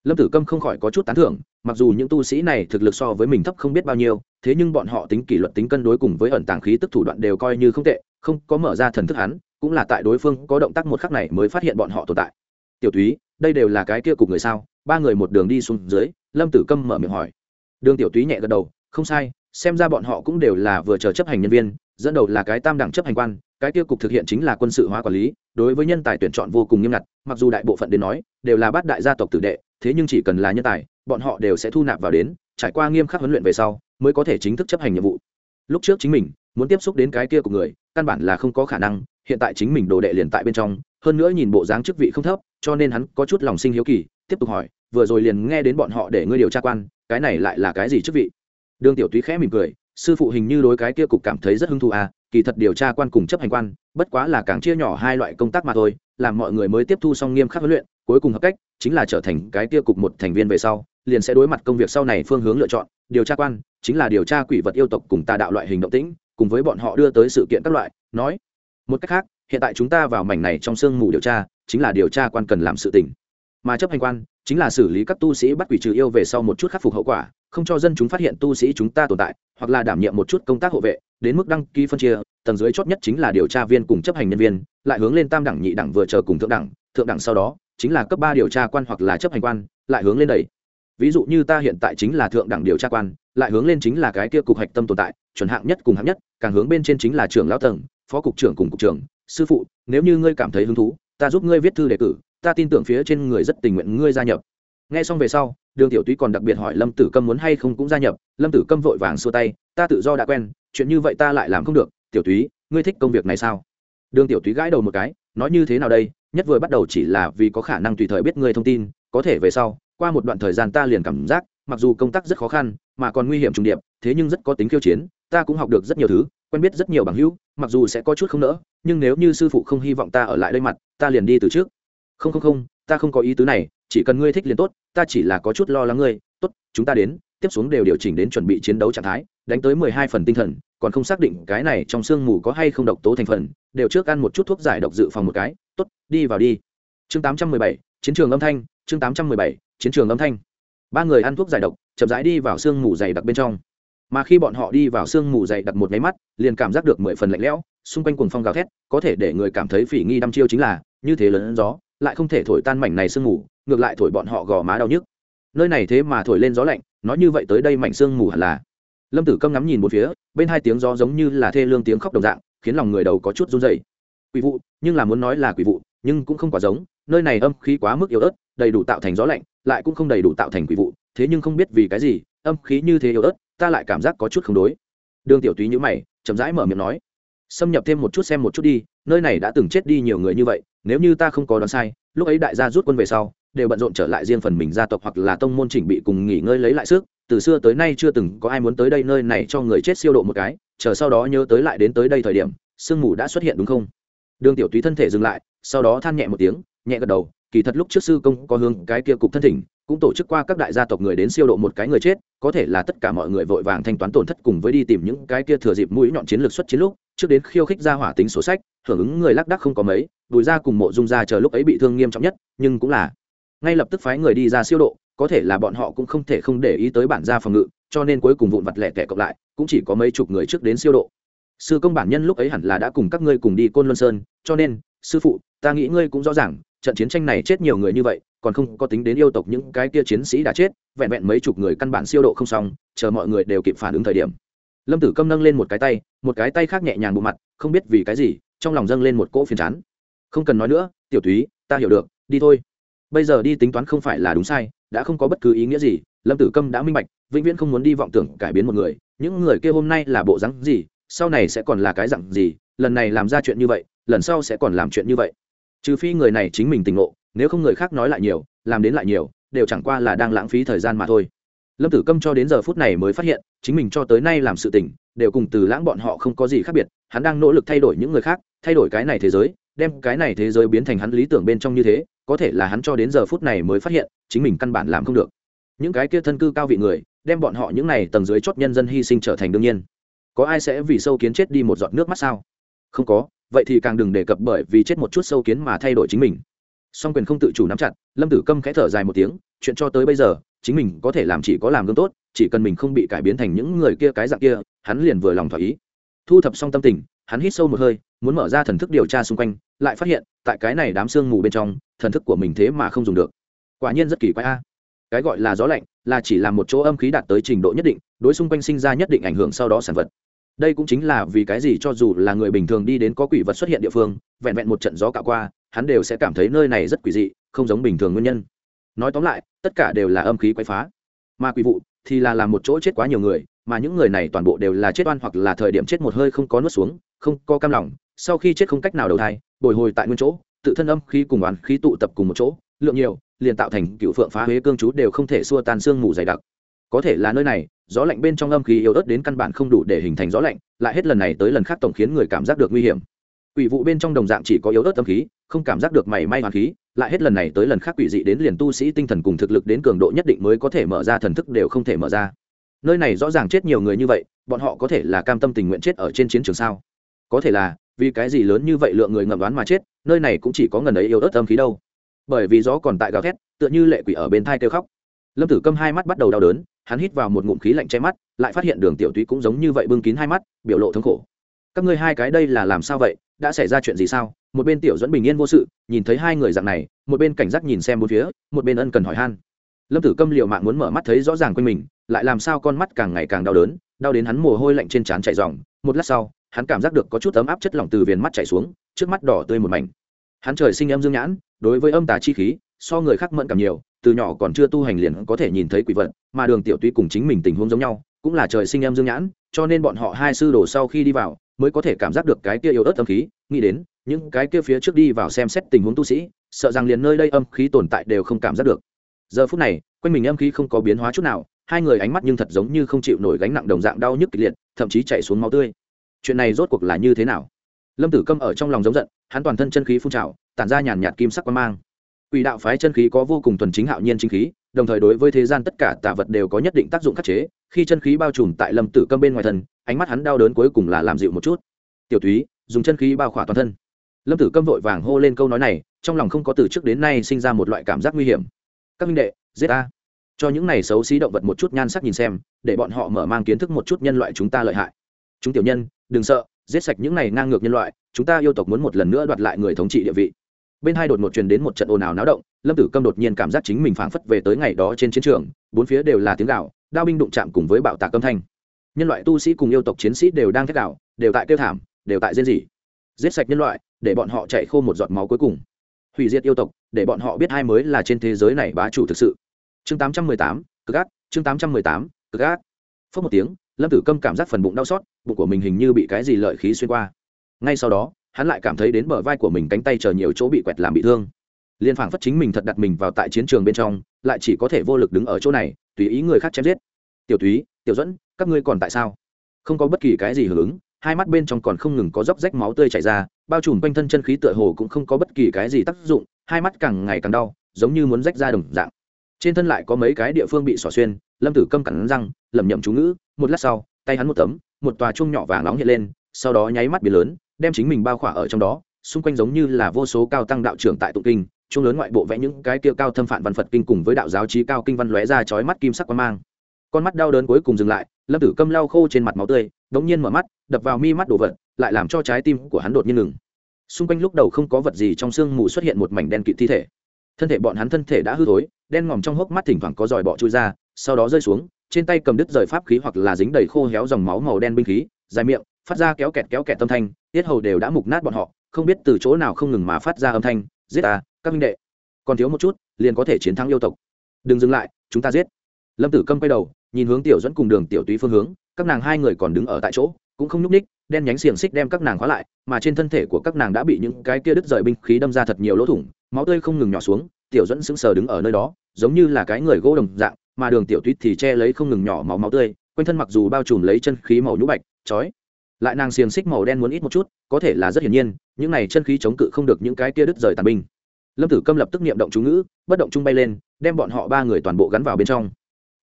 lâm tử câm không khỏi có chút tán thưởng, mặc dù những tu sĩ này thực lực so với mình thấp không biết bao nhiêu, thế nhưng bọn họ tính kỷ luật, tính cân đối cùng với ẩn tàng khí tức thủ đoạn đều coi như không tệ, không có mở ra thần thức hắn, cũng là tại đối phương có động tác một khắc này mới phát hiện bọn họ tồn tại. Tiểu túy, đây đều là cái kia cục người sao? Ba người một đường đi xuống dưới, lâm tử câm mở miệng hỏi. Đường tiểu túy nhẹ gật đầu, không sai, xem ra bọn họ cũng đều là vừa chờ chấp hành nhân viên, dẫn đầu là cái tam đẳng chấp hành quan, cái tiêu cục thực hiện chính là quân sự hóa quản lý, đối với nhân tài tuyển chọn vô cùng nghiêm ngặt, mặc dù đại bộ phận đến nói, đều là bát đại gia tộc tử đệ thế nhưng chỉ cần là nhân tài, bọn họ đều sẽ thu nạp vào đến, trải qua nghiêm khắc huấn luyện về sau, mới có thể chính thức chấp hành nhiệm vụ. Lúc trước chính mình, muốn tiếp xúc đến cái kia của người, căn bản là không có khả năng, hiện tại chính mình đồ đệ liền tại bên trong, hơn nữa nhìn bộ dáng chức vị không thấp, cho nên hắn có chút lòng sinh hiếu kỳ, tiếp tục hỏi, vừa rồi liền nghe đến bọn họ để ngươi điều tra quan, cái này lại là cái gì chức vị? Đường tiểu túy khẽ mỉm cười, sư phụ hình như đối cái kia cục cảm thấy rất hứng thú à kỳ thật điều tra quan cùng chấp hành quan, bất quá là càng chia nhỏ hai loại công tác mà thôi, làm mọi người mới tiếp thu xong nghiêm khắc huấn luyện cuối cùng hợp cách, chính là trở thành cái kia cục một thành viên về sau, liền sẽ đối mặt công việc sau này phương hướng lựa chọn, điều tra quan, chính là điều tra quỷ vật yêu tộc cùng tà đạo loại hình động tĩnh, cùng với bọn họ đưa tới sự kiện các loại, nói. Một cách khác, hiện tại chúng ta vào mảnh này trong sương mù điều tra, chính là điều tra quan cần làm sự tình. Mà chấp hành quan, chính là xử lý các tu sĩ bắt quỷ trừ yêu về sau một chút khắc phục hậu quả, không cho dân chúng phát hiện tu sĩ chúng ta tồn tại, hoặc là đảm nhiệm một chút công tác hộ vệ, đến mức đăng ký phân chia, tầng dưới chót nhất chính là điều tra viên cùng chấp hành nhân viên, lại hướng lên tam đẳng nhị đẳng vừa chờ cùng thượng đẳng thượng đẳng sau đó, chính là cấp ba điều tra quan hoặc là chấp hành quan, lại hướng lên đẩy. Ví dụ như ta hiện tại chính là thượng đẳng điều tra quan, lại hướng lên chính là cái kia cục hạch tâm tồn tại, chuẩn hạng nhất cùng hạng nhất, càng hướng bên trên chính là trưởng lão tầng, phó cục trưởng cùng cục trưởng, sư phụ, nếu như ngươi cảm thấy hứng thú, ta giúp ngươi viết thư đề cử, ta tin tưởng phía trên người rất tình nguyện ngươi gia nhập. Nghe xong về sau, đường tiểu túy còn đặc biệt hỏi lâm tử câm muốn hay không cũng gia nhập, lâm tử câm vội vàng xua tay, ta tự do đã quen, chuyện như vậy ta lại làm không được, tiểu túy, ngươi thích công việc này sao? Đường tiểu túy gãi đầu một cái nói như thế nào đây? Nhất vừa bắt đầu chỉ là vì có khả năng tùy thời biết ngươi thông tin, có thể về sau, qua một đoạn thời gian ta liền cảm giác, mặc dù công tác rất khó khăn, mà còn nguy hiểm trùng điệp, thế nhưng rất có tính khiêu chiến, ta cũng học được rất nhiều thứ, quen biết rất nhiều bằng hữu, mặc dù sẽ có chút không nỡ, nhưng nếu như sư phụ không hy vọng ta ở lại đây mặt, ta liền đi từ trước. Không không không, ta không có ý tứ này, chỉ cần ngươi thích liền tốt, ta chỉ là có chút lo lắng ngươi, tốt, chúng ta đến tiếp xuống đều điều chỉnh đến chuẩn bị chiến đấu trạng thái, đánh tới mười hai phần tinh thần, còn không xác định cái này trong sương mù có hay không độc tố thành phần, đều trước ăn một chút thuốc giải độc dự phòng một cái, tốt, đi vào đi. Chương tám trăm mười bảy, chiến trường âm thanh, chương tám trăm mười bảy, chiến trường âm thanh. Ba người ăn thuốc giải độc, chậm rãi đi vào sương mù dày đặc bên trong. Mà khi bọn họ đi vào sương mù dày đặc một máy mắt, liền cảm giác được mười phần lạnh lẽo, xung quanh cuồng phong gào thét, có thể để người cảm thấy phỉ nghi đăm chiêu chính là, như thế lớn gió, lại không thể thổi tan mảnh này sương mù, ngược lại thổi bọn họ gò má đau nhức. Nơi này thế mà thổi lên gió lạnh nói như vậy tới đây mảnh xương mù hẳn là. Lâm tử câm ngắm nhìn một phía, bên hai tiếng gió giống như là thê lương tiếng khóc đồng dạng, khiến lòng người đầu có chút run dày quỷ vụ, nhưng là muốn nói là quỷ vụ, nhưng cũng không quá giống, nơi này âm khí quá mức yếu ớt, đầy đủ tạo thành gió lạnh, lại cũng không đầy đủ tạo thành quỷ vụ, thế nhưng không biết vì cái gì, âm khí như thế yếu ớt, ta lại cảm giác có chút không đối. Đường tiểu túy nhữ mày, chậm rãi mở miệng nói, xâm nhập thêm một chút xem một chút đi, nơi này đã từng chết đi nhiều người như vậy, nếu như ta không có đoán sai, lúc ấy đại gia rút quân về sau đều bận rộn trở lại riêng phần mình gia tộc hoặc là tông môn chỉnh bị cùng nghỉ ngơi lấy lại sức. Từ xưa tới nay chưa từng có ai muốn tới đây nơi này cho người chết siêu độ một cái, chờ sau đó nhớ tới lại đến tới đây thời điểm, sương mù đã xuất hiện đúng không? Đường tiểu túy thân thể dừng lại, sau đó than nhẹ một tiếng, nhẹ gật đầu, kỳ thật lúc trước sư công có hướng cái kia cục thân thỉnh, cũng tổ chức qua các đại gia tộc người đến siêu độ một cái người chết, có thể là tất cả mọi người vội vàng thanh toán tổn thất cùng với đi tìm những cái kia thừa dịp mũi nhọn chiến lược xuất chiến lúc, trước đến khiêu khích ra hỏa tính sổ sách, hưởng ứng người lác đắc không có mấy đùi ra cùng mộ dung ra chờ lúc ấy bị thương nghiêm trọng nhất, nhưng cũng là ngay lập tức phái người đi ra siêu độ, có thể là bọn họ cũng không thể không để ý tới bản gia phòng ngự, cho nên cuối cùng vụn vặt lẻ tẻ cộng lại, cũng chỉ có mấy chục người trước đến siêu độ. Sư công bản nhân lúc ấy hẳn là đã cùng các ngươi cùng đi côn luân sơn, cho nên, sư phụ, ta nghĩ ngươi cũng rõ ràng, trận chiến tranh này chết nhiều người như vậy, còn không có tính đến yêu tộc những cái kia chiến sĩ đã chết, vẹn vẹn mấy chục người căn bản siêu độ không xong, chờ mọi người đều kịp phản ứng thời điểm. Lâm tử câm nâng lên một cái tay, một cái tay khác nhẹ nhàng bộ mặt, không biết vì cái gì, trong lòng dâng lên một cỗ phiền chán. Không cần nói nữa, tiểu túy ta hiểu được, đi thôi bây giờ đi tính toán không phải là đúng sai, đã không có bất cứ ý nghĩa gì, lâm tử câm đã minh bạch, vĩnh viễn không muốn đi vọng tưởng cải biến một người, những người kia hôm nay là bộ rắn gì, sau này sẽ còn là cái dặn gì, lần này làm ra chuyện như vậy, lần sau sẽ còn làm chuyện như vậy. Trừ phi người này chính mình tỉnh ngộ, nếu không người khác nói lại nhiều, làm đến lại nhiều, đều chẳng qua là đang lãng phí thời gian mà thôi. Lâm tử câm cho đến giờ phút này mới phát hiện, chính mình cho tới nay làm sự tỉnh đều cùng từ lãng bọn họ không có gì khác biệt, hắn đang nỗ lực thay đổi những người khác, thay đổi cái này thế giới đem cái này thế giới biến thành hắn lý tưởng bên trong như thế, có thể là hắn cho đến giờ phút này mới phát hiện, chính mình căn bản làm không được. Những cái kia thân cư cao vị người, đem bọn họ những này tầng dưới chót nhân dân hy sinh trở thành đương nhiên. Có ai sẽ vì sâu kiến chết đi một giọt nước mắt sao? Không có, vậy thì càng đừng đề cập bởi vì chết một chút sâu kiến mà thay đổi chính mình. Song quyền không tự chủ nắm chặt, lâm tử câm khẽ thở dài một tiếng, chuyện cho tới bây giờ, chính mình có thể làm chỉ có làm gương tốt, chỉ cần mình không bị cải biến thành những người kia cái dạng kia, hắn liền vừa lòng thỏa ý. Thu thập xong tâm tình, hắn hít sâu một hơi muốn mở ra thần thức điều tra xung quanh, lại phát hiện, tại cái này đám sương mù bên trong, thần thức của mình thế mà không dùng được. Quả nhiên rất kỳ quái a. Cái gọi là gió lạnh, là chỉ là một chỗ âm khí đạt tới trình độ nhất định, đối xung quanh sinh ra nhất định ảnh hưởng sau đó sản vật. Đây cũng chính là vì cái gì cho dù là người bình thường đi đến có quỷ vật xuất hiện địa phương, vẹn vẹn một trận gió cạo qua, hắn đều sẽ cảm thấy nơi này rất quỷ dị, không giống bình thường nguyên nhân. Nói tóm lại, tất cả đều là âm khí quay phá. Mà quỷ vụ thì là làm một chỗ chết quá nhiều người mà những người này toàn bộ đều là chết oan hoặc là thời điểm chết một hơi không có nuốt xuống, không có cam lòng, sau khi chết không cách nào đầu thai, bồi hồi tại nguyên chỗ, tự thân âm khí cùng oán khí tụ tập cùng một chỗ, lượng nhiều, liền tạo thành cựu phượng phá huế cương chú đều không thể xua tan xương mù dày đặc. Có thể là nơi này, gió lạnh bên trong âm khí yếu ớt đến căn bản không đủ để hình thành gió lạnh, lại hết lần này tới lần khác tổng khiến người cảm giác được nguy hiểm. Quỷ vụ bên trong đồng dạng chỉ có yếu ớt âm khí, không cảm giác được mảy may hoàn khí, lại hết lần này tới lần khác quỷ dị đến liền tu sĩ tinh thần cùng thực lực đến cường độ nhất định mới có thể mở ra thần thức đều không thể mở ra nơi này rõ ràng chết nhiều người như vậy, bọn họ có thể là cam tâm tình nguyện chết ở trên chiến trường sao? Có thể là, vì cái gì lớn như vậy lượng người ngầm đoán mà chết, nơi này cũng chỉ có ngần ấy yếu ớt âm khí đâu. Bởi vì gió còn tại gào thét, tựa như lệ quỷ ở bên thai kêu khóc. Lâm tử câm hai mắt bắt đầu đau đớn, hắn hít vào một ngụm khí lạnh che mắt, lại phát hiện đường tiểu túy cũng giống như vậy bưng kín hai mắt, biểu lộ thống khổ. Các ngươi hai cái đây là làm sao vậy, đã xảy ra chuyện gì sao? Một bên tiểu dẫn bình yên vô sự, nhìn thấy hai người dạng này, một bên cảnh giác nhìn xem bốn phía, một bên ân cần hỏi han. Lâm tử câm liều mạng muốn mở mắt thấy rõ ràng quanh mình lại làm sao con mắt càng ngày càng đau đớn, đau đến hắn mồ hôi lạnh trên trán chảy ròng. Một lát sau, hắn cảm giác được có chút ấm áp chất lỏng từ viền mắt chảy xuống, trước mắt đỏ tươi một mảnh. Hắn trời sinh âm dương nhãn, đối với âm tà chi khí, so người khác mẫn cảm nhiều, từ nhỏ còn chưa tu hành liền có thể nhìn thấy quỷ vật, mà đường tiểu tuy cùng chính mình tình huống giống nhau, cũng là trời sinh âm dương nhãn, cho nên bọn họ hai sư đồ sau khi đi vào, mới có thể cảm giác được cái kia yếu ớt âm khí. Nghĩ đến, những cái kia phía trước đi vào xem xét tình huống tu sĩ, sợ rằng liền nơi đây âm khí tồn tại đều không cảm giác được. Giờ phút này, quanh mình âm khí không có biến hóa chút nào hai người ánh mắt nhưng thật giống như không chịu nổi gánh nặng đồng dạng đau nhức kịch liệt, thậm chí chạy xuống máu tươi. Chuyện này rốt cuộc là như thế nào? Lâm tử câm ở trong lòng giống giận, hắn toàn thân chân khí phun trào, tản ra nhàn nhạt kim sắc quang mang. Quỷ đạo phái chân khí có vô cùng thuần chính hạo nhiên chính khí, đồng thời đối với thế gian tất cả tà vật đều có nhất định tác dụng khắc chế, khi chân khí bao trùm tại lâm tử câm bên ngoài thân, ánh mắt hắn đau đớn cuối cùng là làm dịu một chút. Tiểu túy, dùng chân khí bao khỏa toàn thân. Lâm tử câm vội vàng hô lên câu nói này, trong lòng không có từ trước đến nay sinh ra một loại cảm giác nguy hiểm. Các minh đệ, giết ta cho những này xấu xí động vật một chút nhan sắc nhìn xem, để bọn họ mở mang kiến thức một chút nhân loại chúng ta lợi hại. Chúng tiểu nhân, đừng sợ, giết sạch những này ngang ngược nhân loại, chúng ta yêu tộc muốn một lần nữa đoạt lại người thống trị địa vị. Bên hai đột một truyền đến một trận ồn ào náo động, lâm tử câm đột nhiên cảm giác chính mình phảng phất về tới ngày đó trên chiến trường, bốn phía đều là tiếng gạo đao binh đụng chạm cùng với bạo tạc âm thanh. Nhân loại tu sĩ cùng yêu tộc chiến sĩ đều đang thét gạo đều tại kêu thảm, đều tại rên rỉ. Giết sạch nhân loại, để bọn họ chạy khô một giọt máu cuối cùng. Hủy diệt yêu tộc, để bọn họ biết hai mới là trên thế giới này bá chủ thực sự chương 818, cực ác chương 818, cực ác phớt một tiếng lâm tử câm cảm giác phần bụng đau xót bụng của mình hình như bị cái gì lợi khí xuyên qua. Ngay sau đó hắn lại cảm thấy đến bờ vai của mình cánh tay chờ nhiều chỗ bị quẹt làm bị thương. Liên phảng phất chính mình thật đặt mình vào tại chiến trường bên trong lại chỉ có thể vô lực đứng ở chỗ này tùy ý người khác chém giết. Tiểu túy tiểu dẫn các ngươi còn tại sao? Không có bất kỳ cái gì hưởng ứng hai mắt bên trong còn không ngừng có dốc rách máu tươi chảy ra bao trùm quanh thân chân khí tựa hồ cũng không có bất kỳ cái gì tác dụng hai mắt càng ngày càng đau giống như muốn rách ra đồng dạng trên thân lại có mấy cái địa phương bị xỏ xuyên, lâm tử câm cẳng răng, lẩm nhẩm chú ngữ, một lát sau, tay hắn một tấm, một tòa chuông nhỏ vàng nóng hiện lên, sau đó nháy mắt biến lớn, đem chính mình bao khỏa ở trong đó, xung quanh giống như là vô số cao tăng đạo trưởng tại tụng kinh, chuông lớn ngoại bộ vẽ những cái kia cao thâm phản văn phật kinh cùng với đạo giáo trí cao kinh văn lóe ra chói mắt kim sắc quan mang. Con mắt đau đớn cuối cùng dừng lại, lâm tử câm lau khô trên mặt máu tươi đống nhiên mở mắt, đập vào mi mắt đổ vật, lại làm cho trái tim của hắn đột nhiên ngừng. Xung quanh lúc đầu không có vật gì trong sương mù xuất hiện một mảnh đen kịt thi thể. Thân thể bọn hắn thân thể đã hư thối đen ngòm trong hốc mắt thỉnh thoảng có dòi bọ chui ra, sau đó rơi xuống, trên tay cầm đứt rời pháp khí hoặc là dính đầy khô héo dòng máu màu đen binh khí, dài miệng, phát ra kéo kẹt kéo kẹt tâm thanh, tiết hầu đều đã mục nát bọn họ, không biết từ chỗ nào không ngừng mà phát ra âm thanh, giết ta, các minh đệ. Còn thiếu một chút, liền có thể chiến thắng yêu tộc. Đừng dừng lại, chúng ta giết. Lâm tử câm quay đầu, nhìn hướng tiểu dẫn cùng đường tiểu túy phương hướng, các nàng hai người còn đứng ở tại chỗ, cũng không nhúc ních đen nhánh xiềng xích đem các nàng khóa lại, mà trên thân thể của các nàng đã bị những cái kia đứt rời binh khí đâm ra thật nhiều lỗ thủng, máu tươi không ngừng nhỏ xuống tiểu dẫn sững sờ đứng ở nơi đó, giống như là cái người gỗ đồng dạng, mà đường tiểu tuyết thì che lấy không ngừng nhỏ máu máu tươi, quanh thân mặc dù bao trùm lấy chân khí màu nhũ bạch, chói. Lại nàng xiềng xích màu đen muốn ít một chút, có thể là rất hiển nhiên, những này chân khí chống cự không được những cái kia đứt rời tàn binh. Lâm tử câm lập tức niệm động chú ngữ, bất động trung bay lên, đem bọn họ ba người toàn bộ gắn vào bên trong.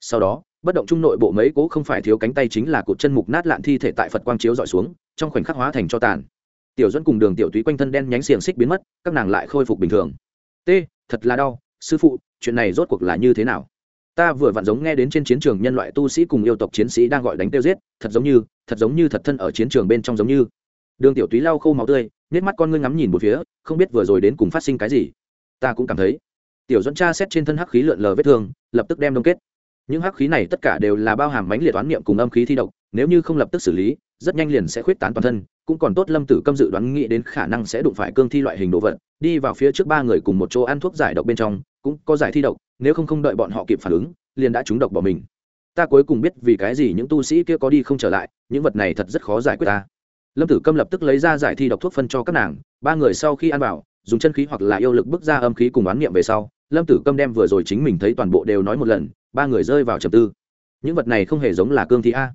Sau đó, bất động trung nội bộ mấy cố không phải thiếu cánh tay chính là cột chân mục nát lạn thi thể tại phật quang chiếu dọi xuống, trong khoảnh khắc hóa thành cho tàn. Tiểu dẫn cùng đường tiểu túy quanh thân đen nhánh xiềng xích biến mất, các nàng lại khôi phục bình thường. T thật là đau, sư phụ, chuyện này rốt cuộc là như thế nào? Ta vừa vặn giống nghe đến trên chiến trường nhân loại tu sĩ cùng yêu tộc chiến sĩ đang gọi đánh tiêu giết, thật giống như, thật giống như thật thân ở chiến trường bên trong giống như. Đường tiểu túy lau khô máu tươi nết mắt con ngươi ngắm nhìn một phía, không biết vừa rồi đến cùng phát sinh cái gì. Ta cũng cảm thấy. Tiểu dẫn cha xét trên thân hắc khí lượn lờ vết thương, lập tức đem đông kết. Những hắc khí này tất cả đều là bao hàm mánh liệt toán niệm cùng âm khí thi độc, nếu như không lập tức xử lý rất nhanh liền sẽ khuyết tán toàn thân, cũng còn tốt lâm tử câm dự đoán nghĩ đến khả năng sẽ đụng phải cương thi loại hình đồ vật, đi vào phía trước ba người cùng một chỗ ăn thuốc giải độc bên trong, cũng có giải thi độc, nếu không không đợi bọn họ kịp phản ứng, liền đã trúng độc bỏ mình. Ta cuối cùng biết vì cái gì những tu sĩ kia có đi không trở lại, những vật này thật rất khó giải quyết ta. Lâm tử câm lập tức lấy ra giải thi độc thuốc phân cho các nàng, ba người sau khi ăn vào, dùng chân khí hoặc là yêu lực bước ra âm khí cùng oán niệm về sau, lâm tử câm đem vừa rồi chính mình thấy toàn bộ đều nói một lần, ba người rơi vào trầm tư. Những vật này không hề giống là cương thi a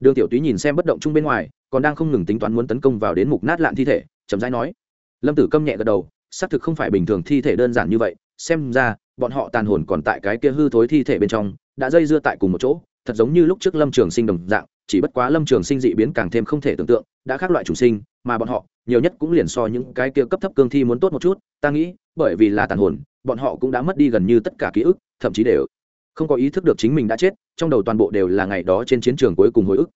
đường tiểu túy nhìn xem bất động chung bên ngoài, còn đang không ngừng tính toán muốn tấn công vào đến mục nát lạn thi thể, chậm rãi nói. Lâm tử câm nhẹ gật đầu, xác thực không phải bình thường thi thể đơn giản như vậy, xem ra, bọn họ tàn hồn còn tại cái kia hư thối thi thể bên trong, đã dây dưa tại cùng một chỗ, thật giống như lúc trước lâm trường sinh đồng dạng, chỉ bất quá lâm trường sinh dị biến càng thêm không thể tưởng tượng, đã khác loại chủ sinh, mà bọn họ, nhiều nhất cũng liền so những cái kia cấp thấp cương thi muốn tốt một chút, ta nghĩ, bởi vì là tàn hồn, bọn họ cũng đã mất đi gần như tất cả ký ức, thậm chí đều không có ý thức được chính mình đã chết, trong đầu toàn bộ đều là ngày đó trên chiến trường cuối cùng hồi ức.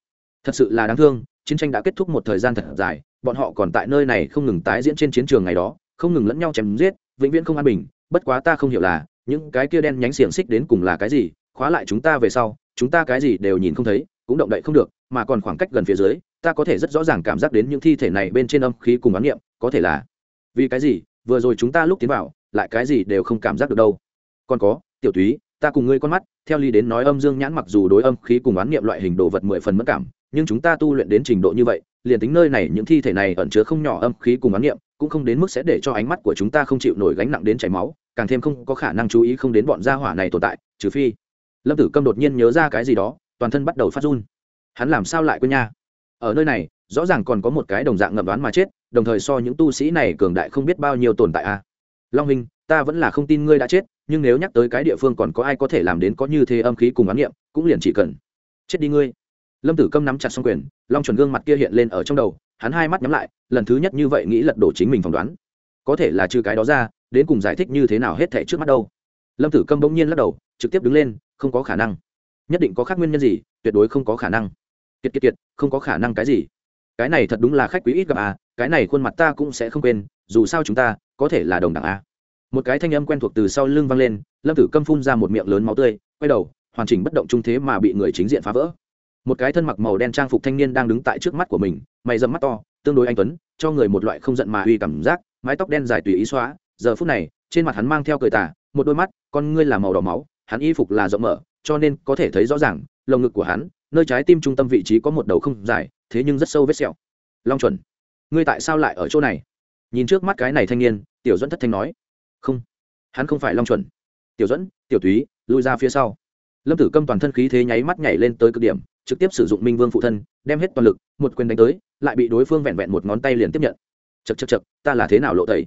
Thật sự là đáng thương, chiến tranh đã kết thúc một thời gian thật dài, bọn họ còn tại nơi này không ngừng tái diễn trên chiến trường ngày đó, không ngừng lẫn nhau chém giết, vĩnh viễn không an bình, bất quá ta không hiểu là, những cái kia đen nhánh xiềng xích đến cùng là cái gì, khóa lại chúng ta về sau, chúng ta cái gì đều nhìn không thấy, cũng động đậy không được, mà còn khoảng cách gần phía dưới, ta có thể rất rõ ràng cảm giác đến những thi thể này bên trên âm khí cùng bán niệm, có thể là, vì cái gì, vừa rồi chúng ta lúc tiến vào, lại cái gì đều không cảm giác được đâu. Còn có, tiểu túy ta cùng ngươi con mắt, theo lý đến nói âm dương nhãn mặc dù đối âm khí cùng oán niệm loại hình đồ vật mười phần mất cảm, nhưng chúng ta tu luyện đến trình độ như vậy, liền tính nơi này những thi thể này ẩn chứa không nhỏ âm khí cùng oán niệm, cũng không đến mức sẽ để cho ánh mắt của chúng ta không chịu nổi gánh nặng đến chảy máu, càng thêm không có khả năng chú ý không đến bọn gia hỏa này tồn tại, trừ phi. Lâm tử câm đột nhiên nhớ ra cái gì đó, toàn thân bắt đầu phát run. Hắn làm sao lại quên nha? Ở nơi này, rõ ràng còn có một cái đồng dạng ngậm đoán mà chết, đồng thời so những tu sĩ này cường đại không biết bao nhiêu tồn tại a. Long hình ta vẫn là không tin ngươi đã chết nhưng nếu nhắc tới cái địa phương còn có ai có thể làm đến có như thế âm khí cùng ám nghiệm cũng liền chỉ cần, chết đi ngươi. Lâm tử câm nắm chặt xong quyền, long chuẩn gương mặt kia hiện lên ở trong đầu, hắn hai mắt nhắm lại, lần thứ nhất như vậy nghĩ lật đổ chính mình phỏng đoán. Có thể là trừ cái đó ra, đến cùng giải thích như thế nào hết thẻ trước mắt đâu. Lâm tử câm bỗng nhiên lắc đầu, trực tiếp đứng lên, không có khả năng. Nhất định có khác nguyên nhân gì, tuyệt đối không có khả năng. Kiệt kiệt kiệt, không có khả năng cái gì. Cái này thật đúng là khách quý ít gặp à cái này khuôn mặt ta cũng sẽ không quên, dù sao chúng ta có thể là đồng đẳng à một cái thanh âm quen thuộc từ sau lưng vang lên, lâm tử câm phun ra một miệng lớn máu tươi, quay đầu, hoàn chỉnh bất động trung thế mà bị người chính diện phá vỡ. Một cái thân mặc màu đen trang phục thanh niên đang đứng tại trước mắt của mình, mày dầm mắt to, tương đối anh tuấn, cho người một loại không giận mà uy cảm giác, mái tóc đen dài tùy ý xóa. Giờ phút này, trên mặt hắn mang theo cười tả một đôi mắt, con ngươi là màu đỏ máu, hắn y phục là rộng mở, cho nên có thể thấy rõ ràng, lồng ngực của hắn, nơi trái tim trung tâm vị trí có một đầu không dài, thế nhưng rất sâu vết sẹo. Long chuẩn, ngươi tại sao lại ở chỗ này? Nhìn trước mắt cái này thanh niên, tiểu dẫn thất thanh nói không hắn không phải long chuẩn. Tiểu dẫn tiểu túy lui ra phía sau. Lâm tử câm toàn thân khí thế nháy mắt nhảy lên tới cực điểm trực tiếp sử dụng minh vương phụ thân đem hết toàn lực một quyền đánh tới lại bị đối phương vẹn vẹn một ngón tay liền tiếp nhận. Chật chật chật ta là thế nào lộ tẩy?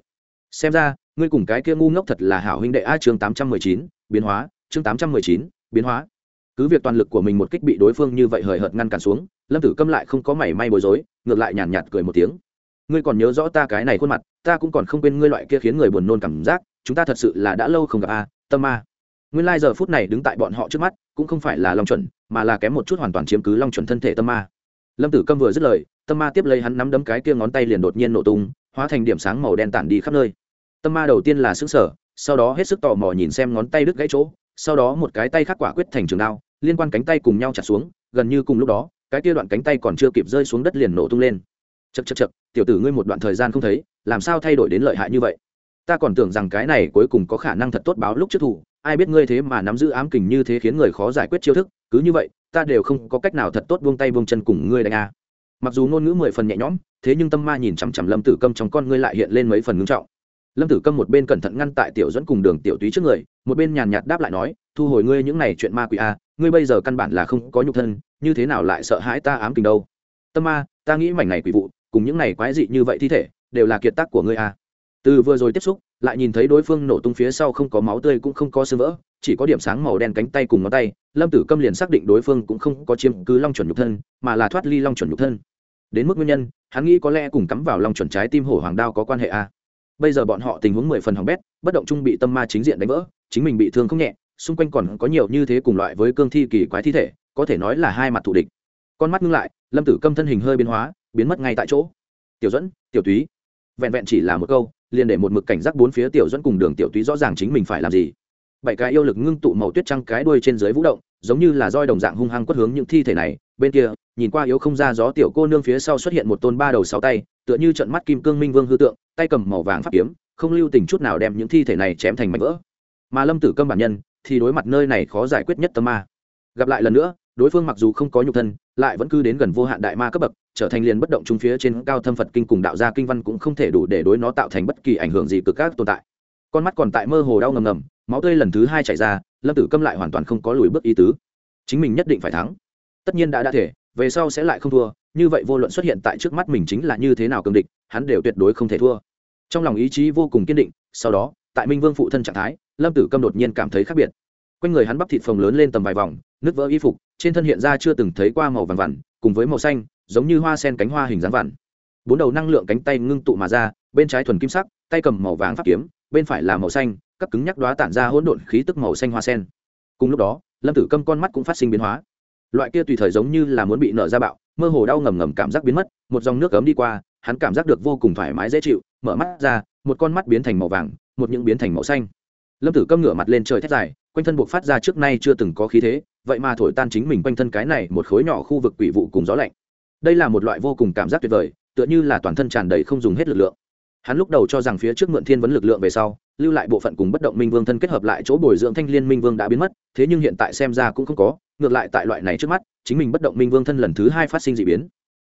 Xem ra ngươi cùng cái kia ngu ngốc thật là hảo huynh đệ a chương tám trăm mười chín biến hóa chương tám trăm mười chín biến hóa. Cứ việc toàn lực của mình một kích bị đối phương như vậy hời hợt ngăn cản xuống lâm tử câm lại không có mảy may bối rối ngược lại nhàn nhạt, nhạt cười một tiếng ngươi còn nhớ rõ ta cái này khuôn mặt, ta cũng còn không quên ngươi loại kia khiến người buồn nôn cảm giác, chúng ta thật sự là đã lâu không gặp a, tâm ma. Nguyên lai giờ phút này đứng tại bọn họ trước mắt, cũng không phải là long chuẩn, mà là kém một chút hoàn toàn chiếm cứ long chuẩn thân thể tâm ma. Lâm tử câm vừa dứt lời, tâm ma tiếp lấy hắn nắm đấm cái kia ngón tay liền đột nhiên nổ tung, hóa thành điểm sáng màu đen tản đi khắp nơi. Tâm ma đầu tiên là xứng sở sau đó hết sức tò mò nhìn xem ngón tay đứt gãy chỗ, sau đó một cái tay khắc quả quyết thành trường đao, liên quan cánh tay cùng nhau chặt xuống, gần như cùng lúc đó, cái kia đoạn cánh tay còn chưa kịp rơi xuống đất liền nổ tung lên chật chật chật, tiểu tử ngươi một đoạn thời gian không thấy, làm sao thay đổi đến lợi hại như vậy? Ta còn tưởng rằng cái này cuối cùng có khả năng thật tốt báo lúc trước thủ, ai biết ngươi thế mà nắm giữ ám kình như thế khiến người khó giải quyết chiêu thức, cứ như vậy, ta đều không có cách nào thật tốt buông tay buông chân cùng ngươi đánh a. Mặc dù ngôn ngữ mười phần nhẹ nhõm, thế nhưng tâm ma nhìn chằm chằm lâm tử câm trong con ngươi lại hiện lên mấy phần ngưng trọng. Lâm tử câm một bên cẩn thận ngăn tại tiểu dẫn cùng đường tiểu túy trước người, một bên nhàn nhạt đáp lại nói, thu hồi ngươi những này chuyện ma quỷ a, ngươi bây giờ căn bản là không có nhục thân, như thế nào lại sợ hãi ta ám kình đâu? Tâm ma, ta nghĩ mảnh này quỷ vụ cùng những này quái dị như vậy thi thể, đều là kiệt tác của ngươi à? từ vừa rồi tiếp xúc, lại nhìn thấy đối phương nổ tung phía sau không có máu tươi cũng không có sơ vỡ, chỉ có điểm sáng màu đen cánh tay cùng ngón tay, lâm tử câm liền xác định đối phương cũng không có chiếm cứ long chuẩn nhục thân, mà là thoát ly long chuẩn nhục thân. Đến mức nguyên nhân, hắn nghĩ có lẽ cùng cắm vào long chuẩn trái tim hổ hoàng đao có quan hệ a bây giờ bọn họ tình huống mười phần hỏng bét, bất động trung bị tâm ma chính diện đánh vỡ, chính mình bị thương không nhẹ, xung quanh còn có nhiều như thế cùng loại với cương thi kỳ quái thi thể, có thể nói là hai mặt thù địch. Con mắt ngưng lại, lâm tử câm thân hình hơi biến hóa biến mất ngay tại chỗ. Tiểu dẫn tiểu túy, vẹn vẹn chỉ là một câu, liền để một mực cảnh giác bốn phía tiểu dẫn cùng đường tiểu túy rõ ràng chính mình phải làm gì. Bảy cái yêu lực ngưng tụ màu tuyết trăng cái đuôi trên dưới vũ động, giống như là roi đồng dạng hung hăng quất hướng những thi thể này. Bên kia, nhìn qua yếu không ra gió tiểu cô nương phía sau xuất hiện một tôn ba đầu sáu tay, tựa như trận mắt kim cương minh vương hư tượng, tay cầm màu vàng pháp kiếm, không lưu tình chút nào đem những thi thể này chém thành mảnh vỡ. Mà lâm tử câm bản nhân, thì đối mặt nơi này khó giải quyết nhất tâm ma. Gặp lại lần nữa đối phương mặc dù không có nhục thân, lại vẫn cứ đến gần vô hạn đại ma cấp bậc, trở thành liền bất động trung phía trên cao thâm phật kinh cùng đạo gia kinh văn cũng không thể đủ để đối nó tạo thành bất kỳ ảnh hưởng gì cực các tồn tại. Con mắt còn tại mơ hồ đau ngầm ngầm, máu tươi lần thứ hai chảy ra, lâm tử câm lại hoàn toàn không có lùi bước ý tứ. Chính mình nhất định phải thắng. Tất nhiên đã đã thể, về sau sẽ lại không thua, như vậy vô luận xuất hiện tại trước mắt mình chính là như thế nào cường địch, hắn đều tuyệt đối không thể thua. Trong lòng ý chí vô cùng kiên định, sau đó, tại minh vương phụ thân trạng thái, lâm tử câm đột nhiên cảm thấy khác biệt quanh người hắn bắp thịt phồng lớn lên tầm vài vòng nước vỡ y phục, trên thân hiện ra chưa từng thấy qua màu vàng vằn, cùng với màu xanh, giống như hoa sen cánh hoa hình dáng vằn. Bốn đầu năng lượng cánh tay ngưng tụ mà ra, bên trái thuần kim sắc, tay cầm màu vàng pháp kiếm, bên phải là màu xanh, các cứng nhắc đoá tản ra hỗn độn khí tức màu xanh hoa sen. Cùng lúc đó, lâm tử câm con mắt cũng phát sinh biến hóa. Loại kia tùy thời giống như là muốn bị nở ra bạo, mơ hồ đau ngầm ngầm cảm giác biến mất, một dòng nước cấm đi qua, hắn cảm giác được vô cùng thoải mái dễ chịu, mở mắt ra, một con mắt biến thành màu vàng, một những biến thành màu xanh. Lâm tử câm ngửa mặt lên trời thét dài quanh thân buộc phát ra trước nay chưa từng có khí thế, vậy mà thổi tan chính mình quanh thân cái này một khối nhỏ khu vực quỷ vụ cùng gió lạnh. Đây là một loại vô cùng cảm giác tuyệt vời, tựa như là toàn thân tràn đầy không dùng hết lực lượng. Hắn lúc đầu cho rằng phía trước mượn thiên vấn lực lượng về sau, lưu lại bộ phận cùng bất động minh vương thân kết hợp lại chỗ bồi dưỡng thanh liên minh vương đã biến mất, thế nhưng hiện tại xem ra cũng không có, ngược lại tại loại này trước mắt, chính mình bất động minh vương thân lần thứ hai phát sinh d ị biến.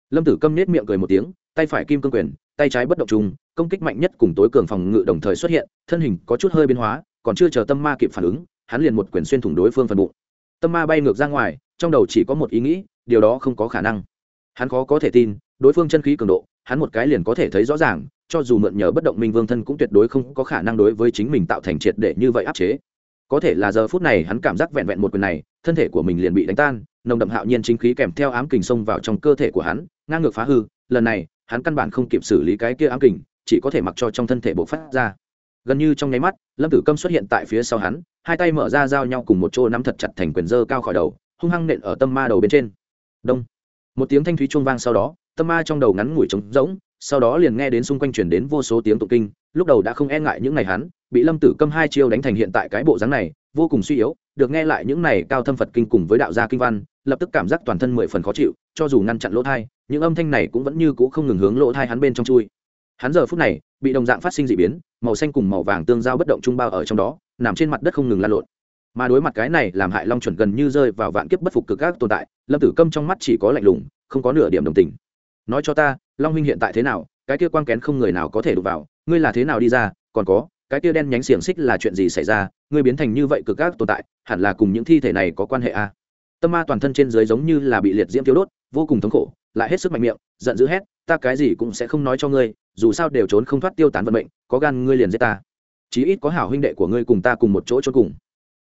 Lâm tử câm nết miệng cười một tiếng, tay phải kim cương quyền, tay trái bất động trùng, công kích mạnh nhất cùng tối cường phòng ngự đồng thời xuất hiện, thân hình có chút hơi biến hóa, còn chưa chờ tâm ma kịp phản ứng hắn liền một quyền xuyên thủng đối phương phần bụng. Tâm ma bay ngược ra ngoài, trong đầu chỉ có một ý nghĩ, điều đó không có khả năng. Hắn khó có thể tin, đối phương chân khí cường độ, hắn một cái liền có thể thấy rõ ràng, cho dù mượn nhờ bất động minh vương thân cũng tuyệt đối không có khả năng đối với chính mình tạo thành triệt để như vậy áp chế. Có thể là giờ phút này hắn cảm giác vẹn vẹn một quyền này, thân thể của mình liền bị đánh tan, nồng đậm hạo nhiên chính khí kèm theo ám kình xông vào trong cơ thể của hắn, ngang ngược phá hư, lần này, hắn căn bản không kịp xử lý cái kia ám kình, chỉ có thể mặc cho trong thân thể bộc phát ra gần như trong nháy mắt, lâm tử câm xuất hiện tại phía sau hắn, hai tay mở ra giao nhau cùng một chỗ nắm thật chặt thành quyền dơ cao khỏi đầu, hung hăng nện ở tâm ma đầu bên trên. Đông. Một tiếng thanh thúy chuông vang sau đó, tâm ma trong đầu ngắn ngủi trống rỗng, sau đó liền nghe đến xung quanh chuyển đến vô số tiếng tụng kinh, lúc đầu đã không e ngại những ngày hắn, bị lâm tử câm hai chiêu đánh thành hiện tại cái bộ dáng này, vô cùng suy yếu, được nghe lại những này cao thâm phật kinh cùng với đạo gia kinh văn, lập tức cảm giác toàn thân mười phần khó chịu, cho dù ngăn chặn lỗ thai, những âm thanh này cũng vẫn như cũ không ngừng hướng lỗ thai hắn bên trong chui hắn giờ phút này bị đồng dạng phát sinh d ị biến, màu xanh cùng màu vàng tương giao bất động trung bao ở trong đó, nằm trên mặt đất không ngừng lan lộn mà đối mặt cái này làm hại long chuẩn gần như rơi vào vạn kiếp bất phục cực các tồn tại, lâm tử câm trong mắt chỉ có lạnh lùng, không có nửa điểm đồng tình nói cho ta, long huynh hiện tại thế nào, cái kia quan kén không người nào có thể đụng vào, ngươi là thế nào đi ra, còn có, cái kia đen nhánh xiềng xích là chuyện gì xảy ra, ngươi biến thành như vậy cực các tồn tại, hẳn là cùng những thi thể này có quan hệ a à? tâm ma toàn thân trên dưới giống như là bị liệt diễm thiếu đốt, vô cùng thống khổ, lại hết sức mạnh miệng, giận dữ hét, ta cái gì cũng sẽ không nói cho ngươi dù sao đều trốn không thoát tiêu tán vận mệnh, có gan ngươi liền giết ta. Chí ít có hảo huynh đệ của ngươi cùng ta cùng một chỗ trốn cùng.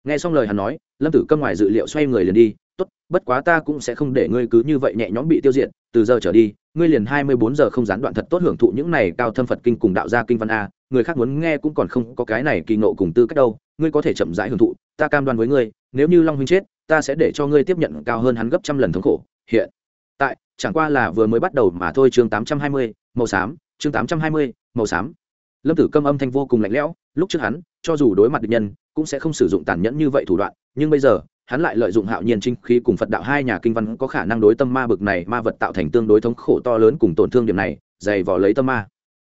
Nghe xong lời hắn nói, lâm tử câm ngoài dự liệu xoay người liền đi, tốt, bất quá ta cũng sẽ không để ngươi cứ như vậy nhẹ nhõm bị tiêu diệt, từ giờ trở đi, ngươi liền hai mươi bốn giờ không gián đoạn thật tốt hưởng thụ những này cao thâm phật kinh cùng đạo gia kinh văn a, người khác muốn nghe cũng còn không có cái này kỳ nộ cùng tư cách đâu, ngươi có thể chậm rãi hưởng thụ, ta cam đoan với ngươi, nếu như long huynh chết, ta sẽ để cho ngươi tiếp nhận cao hơn hắn gấp trăm lần thống khổ, hiện tại, chẳng qua là vừa mới bắt đầu mà thôi chương tám trăm hai mươi, màu xám chương tám trăm hai mươi, màu xám. Lâm tử câm âm thanh vô cùng lạnh lẽo, lúc trước hắn, cho dù đối mặt địch nhân, cũng sẽ không sử dụng tàn nhẫn như vậy thủ đoạn, nhưng bây giờ, hắn lại lợi dụng hạo nhiên trinh khí cùng phật đạo hai nhà kinh văn có khả năng đối tâm ma bực này ma vật tạo thành tương đối thống khổ to lớn cùng tổn thương điểm này, dày vò lấy tâm ma.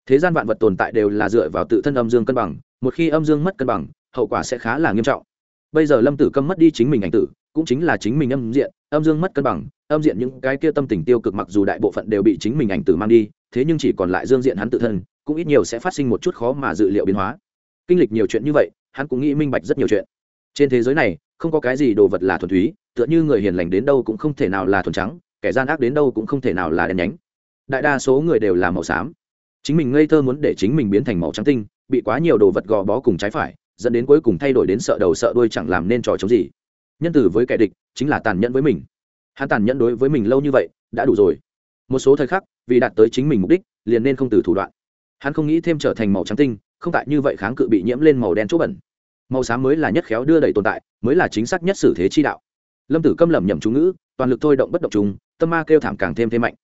Thế gian vạn vật tồn tại đều là dựa vào tự thân âm dương cân bằng, một khi âm dương mất cân bằng, hậu quả sẽ khá là nghiêm trọng. Bây giờ lâm tử câm mất đi chính mình ảnh tử, cũng chính là chính mình âm diện, âm dương mất cân bằng, âm diện những cái kia tâm tình tiêu cực mặc dù đại bộ phận đều bị chính mình ảnh tử mang đi thế nhưng chỉ còn lại dương diện hắn tự thân, cũng ít nhiều sẽ phát sinh một chút khó mà dự liệu biến hóa. Kinh lịch nhiều chuyện như vậy, hắn cũng nghĩ minh bạch rất nhiều chuyện. Trên thế giới này, không có cái gì đồ vật là thuần túy, tựa như người hiền lành đến đâu cũng không thể nào là thuần trắng, kẻ gian ác đến đâu cũng không thể nào là đen nhánh. Đại đa số người đều là màu xám. Chính mình ngây thơ muốn để chính mình biến thành màu trắng tinh, bị quá nhiều đồ vật gò bó cùng trái phải, dẫn đến cuối cùng thay đổi đến sợ đầu sợ đuôi chẳng làm nên trò chống gì. Nhân từ với kẻ địch chính là tàn nhẫn với mình. Hắn tàn nhẫn đối với mình lâu như vậy, đã đủ rồi. Một số thời khắc vì đạt tới chính mình mục đích, liền nên không từ thủ đoạn. Hắn không nghĩ thêm trở thành màu trắng tinh, không tại như vậy kháng cự bị nhiễm lên màu đen chỗ bẩn. Màu xám mới là nhất khéo đưa đẩy tồn tại, mới là chính xác nhất xử thế chi đạo. Lâm tử câm lẩm nhẩm chú ngữ, toàn lực thôi động bất động chúng tâm ma kêu thảm càng thêm thêm mạnh.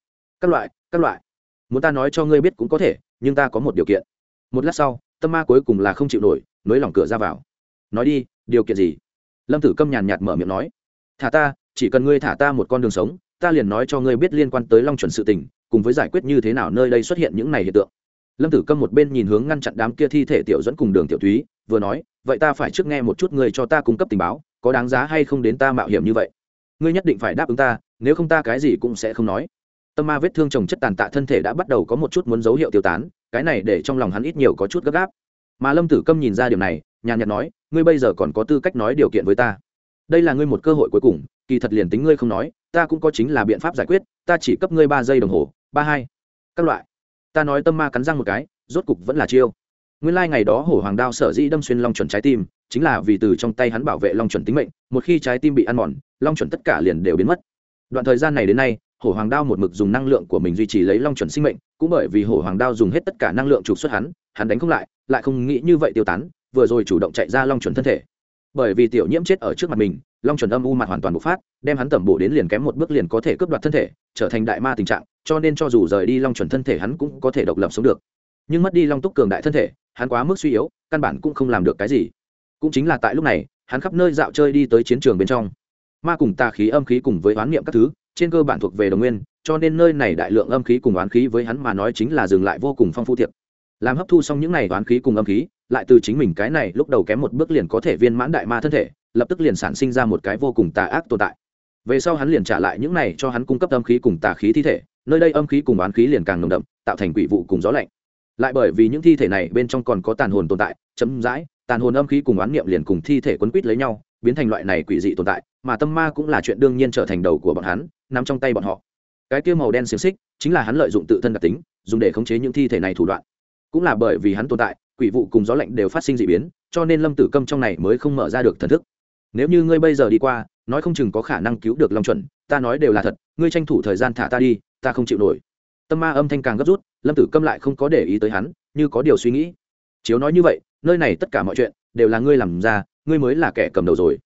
Các loại các loại. Muốn ta nói cho ngươi biết cũng có thể, nhưng ta có một điều kiện. Một lát sau, tâm ma cuối cùng là không chịu nổi, nới lỏng cửa ra vào. Nói đi, điều kiện gì? Lâm tử câm nhàn nhạt mở miệng nói. Thả ta, chỉ cần ngươi thả ta một con đường sống ta liền nói cho ngươi biết liên quan tới long chuẩn sự tình, cùng với giải quyết như thế nào nơi đây xuất hiện những này hiện tượng. Lâm tử câm một bên nhìn hướng ngăn chặn đám kia thi thể tiểu dẫn cùng đường tiểu thúy, vừa nói, vậy ta phải trước nghe một chút ngươi cho ta cung cấp tình báo, có đáng giá hay không đến ta mạo hiểm như vậy? Ngươi nhất định phải đáp ứng ta, nếu không ta cái gì cũng sẽ không nói. Tâm ma vết thương trồng chất tàn tạ thân thể đã bắt đầu có một chút muốn dấu hiệu tiêu tán, cái này để trong lòng hắn ít nhiều có chút gấp gáp. Mà lâm tử câm nhìn ra điều này, nhàn nhạt nói, ngươi bây giờ còn có tư cách nói điều kiện với ta. Đây là ngươi một cơ hội cuối cùng, kỳ thật liền tính ngươi không nói ta cũng có chính là biện pháp giải quyết, ta chỉ cấp ngươi ba giây đồng hồ, ba hai, các loại. Ta nói tâm ma cắn răng một cái, rốt cục vẫn là chiêu. Nguyên lai、like、ngày đó hổ hoàng đao sở dĩ đâm xuyên long chuẩn trái tim, chính là vì từ trong tay hắn bảo vệ long chuẩn tính mệnh, một khi trái tim bị ăn mòn, long chuẩn tất cả liền đều biến mất. Đoạn thời gian này đến nay, hổ hoàng đao một mực dùng năng lượng của mình duy trì lấy long chuẩn sinh mệnh, cũng bởi vì hổ hoàng đao dùng hết tất cả năng lượng trục xuất hắn hắn đánh không lại lại không nghĩ như vậy tiêu tán, vừa rồi chủ động chạy ra long chuẩn thân thể. Bởi vì tiểu nhiễm chết ở trước mặt mình long chuẩn âm u mặt hoàn toàn bộc phát, đem hắn tẩm bổ đến liền kém một bước liền có thể cướp đoạt thân thể, trở thành đại ma tình trạng, cho nên cho dù rời đi long chuẩn thân thể hắn cũng có thể độc lập sống được. Nhưng mất đi long túc cường đại thân thể, hắn quá mức suy yếu, căn bản cũng không làm được cái gì. Cũng chính là tại lúc này, hắn khắp nơi dạo chơi đi tới chiến trường bên trong. Ma cùng tà khí âm khí cùng với oán niệm các thứ, trên cơ bản thuộc về đồng nguyên, cho nên nơi này đại lượng âm khí cùng oán khí với hắn mà nói chính là dừng lại vô cùng phong phú thiệp. Làm hấp thu xong những này oán khí cùng âm khí, lại từ chính mình cái này lúc đầu kém một bước liền có thể viên mãn đại ma thân thể lập tức liền sản sinh ra một cái vô cùng tà ác tồn tại. Về sau hắn liền trả lại những này cho hắn cung cấp âm khí cùng tà khí thi thể, nơi đây âm khí cùng oán khí liền càng nồng đậm, tạo thành quỷ vụ cùng gió lạnh. Lại bởi vì những thi thể này bên trong còn có tàn hồn tồn tại, chấm dãi, tàn hồn âm khí cùng oán niệm liền cùng thi thể quấn quýt lấy nhau, biến thành loại này quỷ dị tồn tại, mà tâm ma cũng là chuyện đương nhiên trở thành đầu của bọn hắn, nằm trong tay bọn họ. Cái kia màu đen xiềng xích chính là hắn lợi dụng tự thân đặc tính, dùng để khống chế những thi thể này thủ đoạn. Cũng là bởi vì hắn tồn tại, quỷ vụ cùng gió lạnh đều phát sinh d ị biến, cho nên lâm tử câm trong này mới không mở ra được thần thức nếu như ngươi bây giờ đi qua, nói không chừng có khả năng cứu được long chuẩn, ta nói đều là thật, ngươi tranh thủ thời gian thả ta đi, ta không chịu nổi. Tâm ma âm thanh càng gấp rút, lâm tử câm lại không có để ý tới hắn, như có điều suy nghĩ. Chiếu nói như vậy, nơi này tất cả mọi chuyện đều là ngươi làm ra, ngươi mới là kẻ cầm đầu rồi.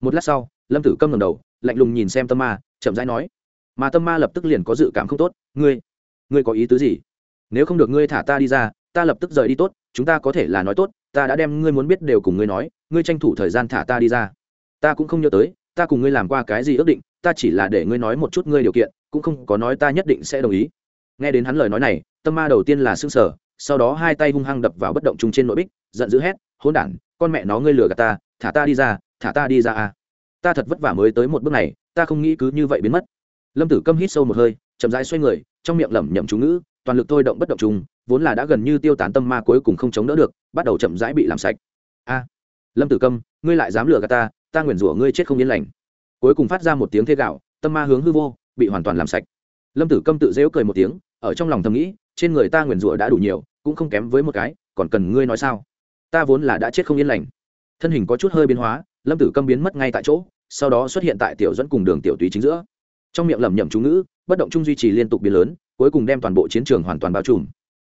Một lát sau, lâm tử câm ngầm đầu, lạnh lùng nhìn xem tâm ma, chậm rãi nói. Mà tâm ma lập tức liền có dự cảm không tốt, ngươi ngươi có ý tứ gì? Nếu không được ngươi thả ta đi ra, ta lập tức rời đi tốt, chúng ta có thể là nói tốt, ta đã đem ngươi muốn biết đều cùng ngươi nói, ngươi tranh thủ thời gian thả ta đi ra ta cũng không nhớ tới, ta cùng ngươi làm qua cái gì ước định, ta chỉ là để ngươi nói một chút ngươi điều kiện, cũng không có nói ta nhất định sẽ đồng ý. Nghe đến hắn lời nói này, tâm ma đầu tiên là s ư n g sở sau đó hai tay hung hăng đập vào bất động chung trên nội bích, giận dữ hét hôn đản, con mẹ nó ngươi lừa gạt ta, thả ta đi ra, thả ta đi ra à ta thật vất vả mới tới một bước này, ta không nghĩ cứ như vậy biến mất. Lâm tử câm hít sâu một hơi, chậm rãi xoay người, trong miệng lẩm nhẩm chú ngữ, toàn lực thôi động bất động chung, vốn là đã gần như tiêu tán tâm ma cuối cùng không chống đỡ được, bắt đầu chậm rãi bị làm sạch. A, lâm tử câm, ngươi lại dám lừa gạt ta ta nguyền rủa ngươi chết không yên lành. Cuối cùng phát ra một tiếng thê gạo, tâm ma hướng hư vô, bị hoàn toàn làm sạch. Lâm tử câm tự dễu cười một tiếng, ở trong lòng thầm nghĩ, trên người ta nguyền rủa đã đủ nhiều, cũng không kém với một cái, còn cần ngươi nói sao? Ta vốn là đã chết không yên lành. Thân hình có chút hơi biến hóa, lâm tử câm biến mất ngay tại chỗ, sau đó xuất hiện tại tiểu dẫn cùng đường tiểu túy chính giữa. Trong miệng lẩm nhẩm chú ngữ, bất động chung duy trì liên tục biến lớn, cuối cùng đem toàn bộ chiến trường hoàn toàn bao trùm.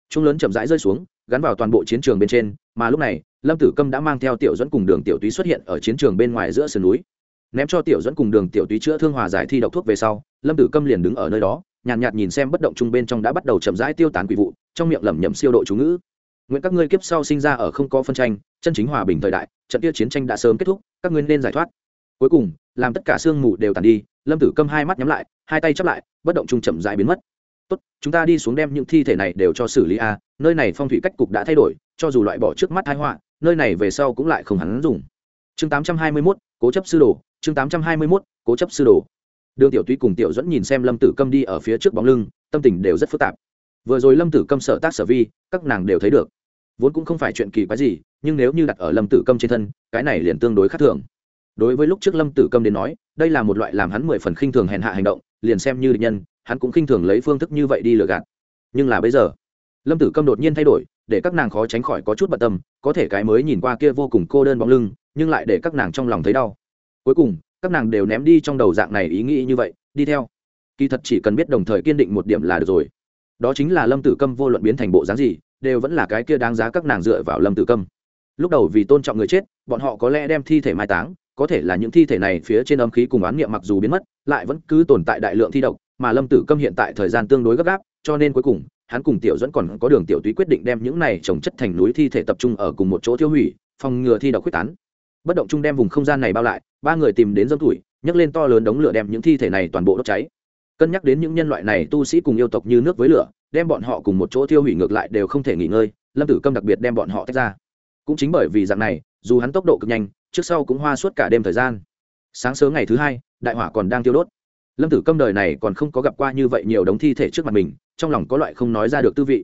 Trung lớn chậm rãi rơi xuống, gắn vào toàn bộ chiến trường bên trên, mà lúc này lâm tử câm đã mang theo tiểu dẫn cùng đường tiểu túy xuất hiện ở chiến trường bên ngoài giữa sườn núi. Ném cho tiểu dẫn cùng đường tiểu túy chữa thương hòa giải thi độc thuốc về sau lâm tử câm liền đứng ở nơi đó nhàn nhạt, nhạt nhìn xem bất động chung bên trong đã bắt đầu chậm rãi tiêu tán quỷ vụ trong miệng lẩm nhẩm siêu độ chú ngữ. Nguyện các ngươi kiếp sau sinh ra ở không có phân tranh chân chính hòa bình thời đại trận tiêu chiến tranh đã sớm kết thúc các ngươi nên giải thoát. Cuối cùng làm tất cả sương mù đều tàn đi lâm tử câm hai mắt nhắm lại hai tay chắp lại bất động chung chậm rãi biến mất. Tốt chúng ta đi xuống đem những thi thể này đều cho xử lý a nơi này phong thủy cách cục đã thay đổi cho dù loại bỏ trước mắt thái họa nơi này về sau cũng lại không hắn dùng. Chương tám trăm hai mươi 821, cố chấp sư đồ chương tám trăm hai mươi 821, cố chấp sư đồ. Đường tiểu túy cùng tiểu dẫn nhìn xem lâm tử câm đi ở phía trước bóng lưng tâm tình đều rất phức tạp. Vừa rồi lâm tử câm sở tác sở vi các nàng đều thấy được. Vốn cũng không phải chuyện kỳ quái gì nhưng nếu như đặt ở lâm tử câm trên thân cái này liền tương đối khác thường. Đối với lúc trước lâm tử câm đến nói đây là một loại làm hắn mười phần khinh thường hèn hạ hành động liền xem như địch nhân hắn cũng khinh thường lấy phương thức như vậy đi lừa gạt. Nhưng là bây giờ lâm tử câm đột nhiên thay đổi để các nàng khó tránh khỏi có chút bận tâm, có thể cái mới nhìn qua kia vô cùng cô đơn bóng lưng, nhưng lại để các nàng trong lòng thấy đau. Cuối cùng, các nàng đều ném đi trong đầu dạng này ý nghĩ như vậy, đi theo. Kỳ thật chỉ cần biết đồng thời kiên định một điểm là được rồi. Đó chính là lâm tử câm vô luận biến thành bộ dáng gì, đều vẫn là cái kia đáng giá các nàng dựa vào lâm tử câm. Lúc đầu vì tôn trọng người chết, bọn họ có lẽ đem thi thể mai táng, có thể là những thi thể này phía trên âm khí cùng oán niệm mặc dù biến mất, lại vẫn cứ tồn tại đại lượng thi độc, mà lâm tử câm hiện tại thời gian tương đối gấp gáp, cho nên cuối cùng hắn cùng tiểu dẫn còn có đường tiểu túy quyết định đem những này trồng chất thành núi thi thể tập trung ở cùng một chỗ tiêu hủy, phòng ngừa thi độc quyết tán. Bất động chung đem vùng không gian này bao lại, ba người tìm đến dâm tuổi, nhấc lên to lớn đống lửa đem những thi thể này toàn bộ đốt cháy. Cân nhắc đến những nhân loại này tu sĩ cùng yêu tộc như nước với lửa, đem bọn họ cùng một chỗ tiêu hủy ngược lại đều không thể nghỉ ngơi, lâm tử câm đặc biệt đem bọn họ tách ra. Cũng chính bởi vì dạng này, dù hắn tốc độ cực nhanh, trước sau cũng hoa suốt cả đêm thời gian. Sáng sớm ngày thứ hai, đại hỏa còn đang tiêu đốt. Lâm tử câm đời này còn không có gặp qua như vậy nhiều đống thi thể trước mặt mình trong lòng có loại không nói ra được tư vị.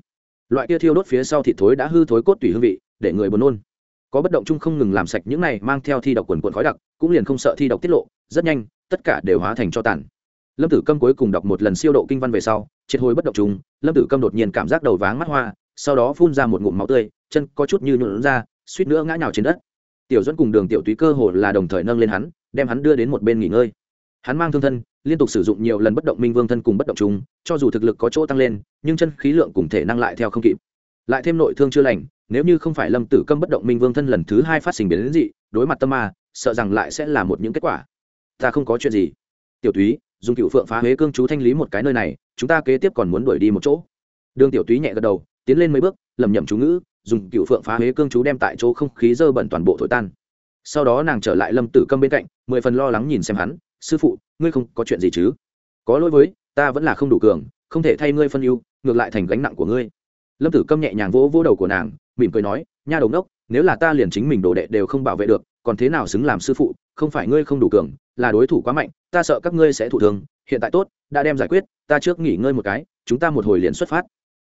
Loại kia thiêu đốt phía sau thịt thối đã hư thối cốt tủy hương vị, để người buồn nôn. Có bất động chung không ngừng làm sạch những này mang theo thi độc quần quần khói đặc, cũng liền không sợ thi độc tiết lộ, rất nhanh, tất cả đều hóa thành cho tàn. Lâm tử câm cuối cùng đọc một lần siêu độ kinh văn về sau, triệt hồi bất động chung, lâm tử câm đột nhiên cảm giác đầu váng mắt hoa, sau đó phun ra một ngụm máu tươi, chân có chút như nhuộn ra, suýt nữa ngã nhào trên đất. Tiểu dẫn cùng đường tiểu túy cơ hồ là đồng thời nâng lên hắn, đem hắn đưa đến một bên nghỉ ngơi. Hắn mang thương thân liên tục sử dụng nhiều lần bất động minh vương thân cùng bất động chung cho dù thực lực có chỗ tăng lên, nhưng chân khí lượng cùng thể năng lại theo không kịp. Lại thêm nội thương chưa lành, nếu như không phải lâm tử câm bất động minh vương thân lần thứ hai phát sinh biến đến dị, đối mặt tâm ma, sợ rằng lại sẽ là một những kết quả. Ta không có chuyện gì. Tiểu túy, dùng cựu phượng phá huế cương chú thanh lý một cái nơi này, chúng ta kế tiếp còn muốn đuổi đi một chỗ. Đường tiểu túy nhẹ gật đầu, tiến lên mấy bước lầm nhầm chú ngữ, dùng cựu phượng phá huế cương chú đem tại chỗ không khí dơ bẩn toàn bộ thổi tan. Sau đó nàng trở lại lâm tử câm bên cạnh, mười phần lo lắng nhìn xem hắn sư phụ, ngươi không có chuyện gì chứ? Có lỗi với, ta vẫn là không đủ cường, không thể thay ngươi phân ưu, ngược lại thành gánh nặng của ngươi. Lâm tử câm nhẹ nhàng vỗ vỗ đầu của nàng, mỉm cười nói, nha đầu đốc nếu là ta liền chính mình đồ đệ đều không bảo vệ được, còn thế nào xứng làm sư phụ, không phải ngươi không đủ cường, là đối thủ quá mạnh, ta sợ các ngươi sẽ thụ thường hiện tại tốt, đã đem giải quyết, ta trước nghỉ ngơi một cái, chúng ta một hồi liền xuất phát.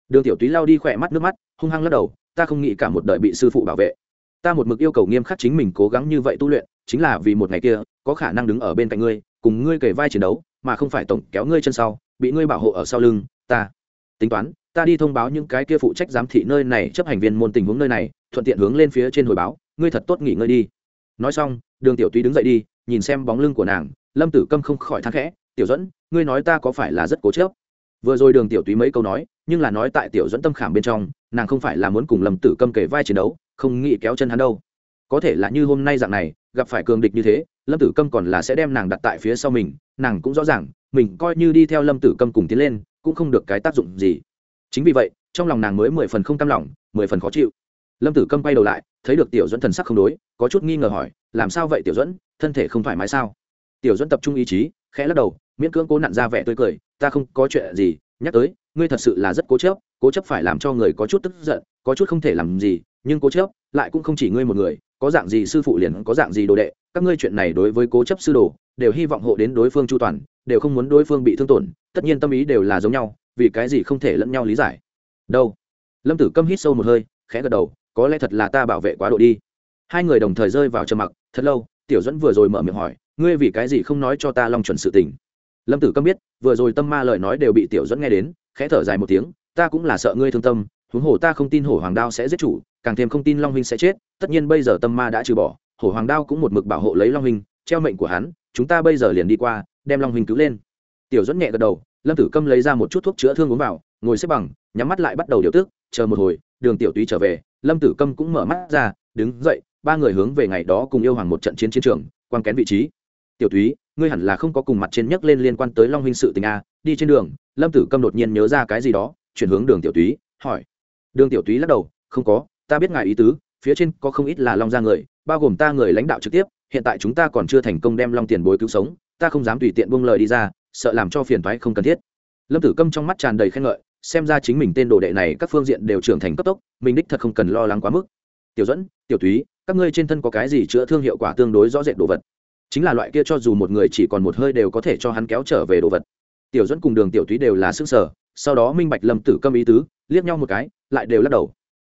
Đường tiểu túy lao đi khỏe mắt nước mắt, hung hăng lắc đầu, ta không nghĩ cả một đời bị sư phụ bảo vệ. Ta một mực yêu cầu nghiêm khắc chính mình cố gắng như vậy tu luyện chính là vì một ngày kia, có khả năng đứng ở bên cạnh ngươi, cùng ngươi kề vai chiến đấu, mà không phải tổng kéo ngươi chân sau, bị ngươi bảo hộ ở sau lưng, ta. Tính toán, ta đi thông báo những cái kia phụ trách giám thị nơi này, chấp hành viên môn tình huống nơi này, thuận tiện hướng lên phía trên hồi báo, ngươi thật tốt nghỉ ngơi đi. Nói xong, đường tiểu túy đứng dậy đi, nhìn xem bóng lưng của nàng, lâm tử câm không khỏi thắc khẽ, tiểu dẫn ngươi nói ta có phải là rất cố chớp vừa rồi đường tiểu túy mấy câu nói, nhưng là nói tại tiểu dẫn tâm khảm bên trong, nàng không phải là muốn cùng lâm tử câm kể vai chiến đấu, không nghĩ kéo chân hắn đâu có thể là như hôm nay dạng này, gặp phải cường địch như thế, lâm tử câm còn là sẽ đem nàng đặt tại phía sau mình, nàng cũng rõ ràng, mình coi như đi theo lâm tử câm cùng tiến lên, cũng không được cái tác dụng gì. Chính vì vậy, trong lòng nàng mới mười phần không cam lòng, mười phần khó chịu. Lâm tử câm quay đầu lại, thấy được tiểu dẫn thần sắc không đối, có chút nghi ngờ hỏi, làm sao vậy tiểu dẫn thân thể không thoải mái sao? Tiểu dẫn tập trung ý chí, khẽ lắc đầu, miễn cưỡng cố nặn ra vẻ tươi cười, ta không có chuyện gì, nhắc tới, ngươi thật sự là rất cố chấp cố chấp phải làm cho người có chút tức giận, có chút không thể làm gì, nhưng cố chấp lại cũng không chỉ ngươi một người có dạng gì sư phụ liền có dạng gì đồ đệ, các ngươi chuyện này đối với cố chấp sư đồ, đều hy vọng hộ đến đối phương chu toàn, đều không muốn đối phương bị thương tổn, tất nhiên tâm ý đều là giống nhau, vì cái gì không thể lẫn nhau lý giải? Đâu? Lâm tử câm hít sâu một hơi, khẽ gật đầu, có lẽ thật là ta bảo vệ quá độ đi. Hai người đồng thời rơi vào trầm mặc, thật lâu, tiểu dẫn vừa rồi mở miệng hỏi, ngươi vì cái gì không nói cho ta long chuẩn sự tình? Lâm tử câm biết, vừa rồi tâm ma lời nói đều bị tiểu dẫn nghe đến, khẽ thở dài một tiếng, ta cũng là sợ ngươi thương tâm, huống hồ ta không tin hổ hoàng đao sẽ giết chủ càng thêm không tin long huynh sẽ chết, tất nhiên bây giờ tâm ma đã trừ bỏ, hổ hoàng đao cũng một mực bảo hộ lấy long huynh, treo mệnh của hắn, chúng ta bây giờ liền đi qua, đem long huynh cứu lên. Tiểu dẫn nhẹ gật đầu, lâm tử câm lấy ra một chút thuốc chữa thương uống vào, ngồi xếp bằng, nhắm mắt lại bắt đầu điều tức, chờ một hồi, đường tiểu túy trở về, lâm tử câm cũng mở mắt ra, đứng dậy, ba người hướng về ngày đó cùng yêu hoàng một trận chiến chiến trường, quan kén vị trí. Tiểu túy, ngươi hẳn là không có cùng mặt trên nhắc lên liên quan tới long huynh sự tình a đi trên đường. Lâm tử câm đột nhiên nhớ ra cái gì đó, chuyển hướng đường tiểu túy, hỏi. Đường tiểu túy lắc đầu, không có ta biết ngài ý tứ, phía trên có không ít là long ra người, bao gồm ta người lãnh đạo trực tiếp, hiện tại chúng ta còn chưa thành công đem long tiền bối cứu sống, ta không dám tùy tiện buông lời đi ra, sợ làm cho phiền thoái không cần thiết. Lâm tử câm trong mắt tràn đầy khen ngợi, xem ra chính mình tên đồ đệ này các phương diện đều trưởng thành cấp tốc, mình đích thật không cần lo lắng quá mức. Tiểu dẫn tiểu túy, các ngươi trên thân có cái gì chữa thương hiệu quả tương đối rõ rệt đồ vật? Chính là loại kia cho dù một người chỉ còn một hơi đều có thể cho hắn kéo trở về đồ vật. Tiểu dẫn cùng đường tiểu túy đều là xương sở, sau đó minh bạch lâm tử câm ý tứ, liếc nhau một cái, lại đều lắc đầu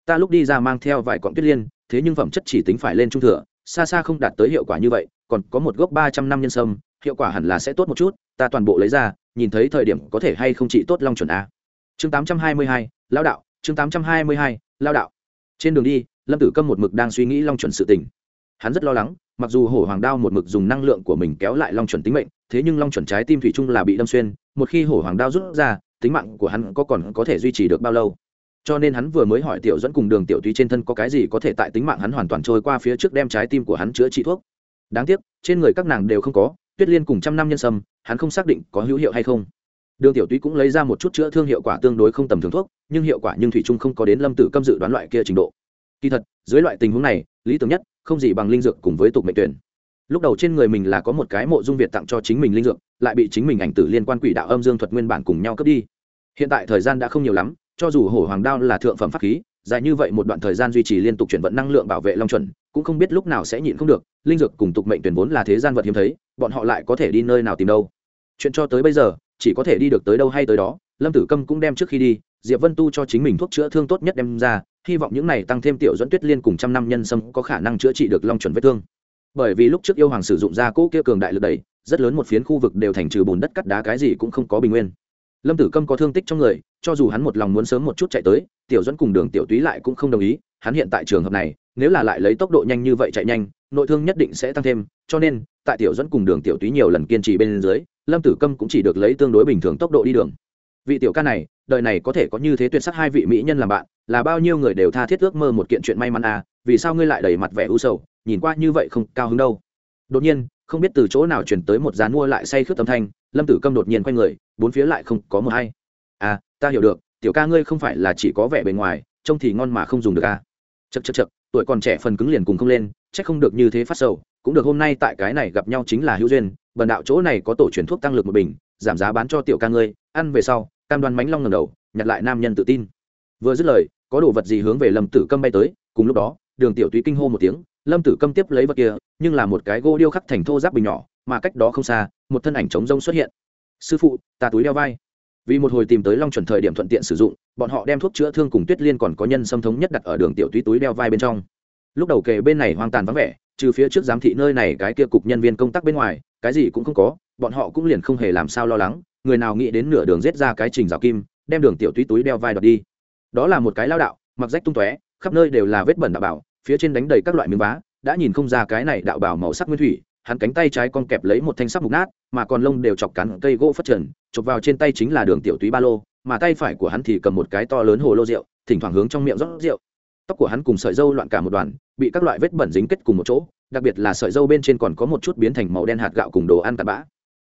ta lúc đi ra mang theo vài cọng tuyết liên, thế nhưng phẩm chất chỉ tính phải lên trung thừa, xa xa không đạt tới hiệu quả như vậy, còn có một gốc ba trăm năm nhân sâm, hiệu quả hẳn là sẽ tốt một chút, ta toàn bộ lấy ra, nhìn thấy thời điểm có thể hay không chỉ tốt long chuẩn a. Chương tám trăm hai mươi hai, lao đạo, chương tám trăm hai mươi hai, lao đạo. Trên đường đi, lâm tử câm một mực đang suy nghĩ long chuẩn sự tình. Hắn rất lo lắng, mặc dù hổ hoàng đao một mực dùng năng lượng của mình kéo lại long chuẩn tính mệnh, thế nhưng long chuẩn trái tim thủy chung là bị đâm xuyên, một khi hổ hoàng đao rút ra, tính mạng của hắn có còn có thể duy trì được bao lâu? Cho nên hắn vừa mới hỏi tiểu dẫn cùng đường tiểu túy trên thân có cái gì có thể tại tính mạng hắn hoàn toàn trôi qua phía trước đem trái tim của hắn chữa trị thuốc. Đáng tiếc, trên người các nàng đều không có, tuyết liên cùng trăm năm nhân sâm, hắn không xác định có hữu hiệu hay không. Đường tiểu túy cũng lấy ra một chút chữa thương hiệu quả tương đối không tầm thường thuốc, nhưng hiệu quả nhưng thủy trung không có đến lâm tử câm dự đoán loại kia trình độ. Kỳ thật, dưới loại tình huống này, lý tưởng nhất, không gì bằng linh dược cùng với tục mệnh tuyển. Lúc đầu trên người mình là có một cái mộ dung việt tặng cho chính mình linh dược, lại bị chính mình ảnh tử liên quan quỷ đạo âm dương thuật nguyên bản cùng nhau cướp đi. Hiện tại thời gian đã không nhiều lắm cho dù hổ hoàng đao là thượng phẩm pháp khí, dài như vậy một đoạn thời gian duy trì liên tục chuyển vận năng lượng bảo vệ long chuẩn, cũng không biết lúc nào sẽ nhịn không được, linh dược cùng tục mệnh tuyển vốn là thế gian vật hiếm thấy, bọn họ lại có thể đi nơi nào tìm đâu. Chuyện cho tới bây giờ, chỉ có thể đi được tới đâu hay tới đó, lâm tử câm cũng đem trước khi đi, diệp vân tu cho chính mình thuốc chữa thương tốt nhất đem ra, hy vọng những này tăng thêm tiểu dẫn tuyết liên cùng trăm năm nhân sâm có khả năng chữa trị được long chuẩn vết thương. Bởi vì lúc trước yêu hoàng sử dụng ra cỗ kia cường đại lực đẩy, rất lớn một phiến khu vực đều thành trừ bùn đất cắt đá cái gì cũng không có bình nguyên lâm tử câm có thương tích trong người, cho dù hắn một lòng muốn sớm một chút chạy tới, tiểu dẫn cùng đường tiểu túy lại cũng không đồng ý, hắn hiện tại trường hợp này, nếu là lại lấy tốc độ nhanh như vậy chạy nhanh, nội thương nhất định sẽ tăng thêm, cho nên, tại tiểu dẫn cùng đường tiểu túy nhiều lần kiên trì bên dưới, lâm tử câm cũng chỉ được lấy tương đối bình thường tốc độ đi đường. Vị tiểu ca này, đời này có thể có như thế tuyệt sắc hai vị mỹ nhân làm bạn, là bao nhiêu người đều tha thiết ước mơ một kiện chuyện may mắn à vì sao ngươi lại đầy mặt vẻ u sầu, nhìn qua như vậy không cao hứng đâu. Đột nhiên, không biết từ chỗ nào chuyển tới một dàn mua lại say khướt âm thanh lâm tử câm đột nhiên quay người, bốn phía lại không có một hay. À ta hiểu được, tiểu ca ngươi không phải là chỉ có vẻ bề ngoài, trông thì ngon mà không dùng được à. Chật chật chật tuổi còn trẻ phần cứng liền cùng không lên, chắc không được như thế phát sầu, cũng được hôm nay tại cái này gặp nhau chính là hữu duyên, bần đạo chỗ này có tổ truyền thuốc tăng lực một bình, giảm giá bán cho tiểu ca ngươi, ăn về sau, cam đoan mánh long ngầm đầu, nhặt lại nam nhân tự tin. Vừa dứt lời, có đồ vật gì hướng về lâm tử câm bay tới, cùng lúc đó, đường tiểu túy kinh hô một tiếng lâm tử câm tiếp lấy vật kia, nhưng là một cái gỗ điêu khắc thành thô giáp bình nhỏ, mà cách đó không xa, một thân ảnh trống rông xuất hiện. Sư phụ, ta túi đeo vai. Vì một hồi tìm tới long chuẩn thời điểm thuận tiện sử dụng, bọn họ đem thuốc chữa thương cùng tuyết liên còn có nhân xâm thống nhất đặt ở đường tiểu túy túi đeo vai bên trong. Lúc đầu kề bên này hoang tàn vắng vẻ, trừ phía trước giám thị nơi này cái kia cục nhân viên công tác bên ngoài, cái gì cũng không có, bọn họ cũng liền không hề làm sao lo lắng, người nào nghĩ đến nửa đường giết ra cái trình rào kim, đem đường tiểu túy túi đeo vai đọt đi. Đó là một cái lao đạo, mặc rách tung tóe, khắp nơi đều là vết bẩn đạo bảo phía trên đánh đầy các loại miếng vá, đã nhìn không ra cái này đạo bảo màu sắc nguyên thủy, hắn cánh tay trái con kẹp lấy một thanh sắc mục nát, mà còn lông đều chọc cắn cây gỗ phất trần, chụp vào trên tay chính là đường tiểu túy ba lô, mà tay phải của hắn thì cầm một cái to lớn hồ lô rượu, thỉnh thoảng hướng trong miệng rót rượu. Tóc của hắn cùng sợi dâu loạn cả một đoàn, bị các loại vết bẩn dính kết cùng một chỗ, đặc biệt là sợi dâu bên trên còn có một chút biến thành màu đen hạt gạo cùng đồ ăn tạt bã.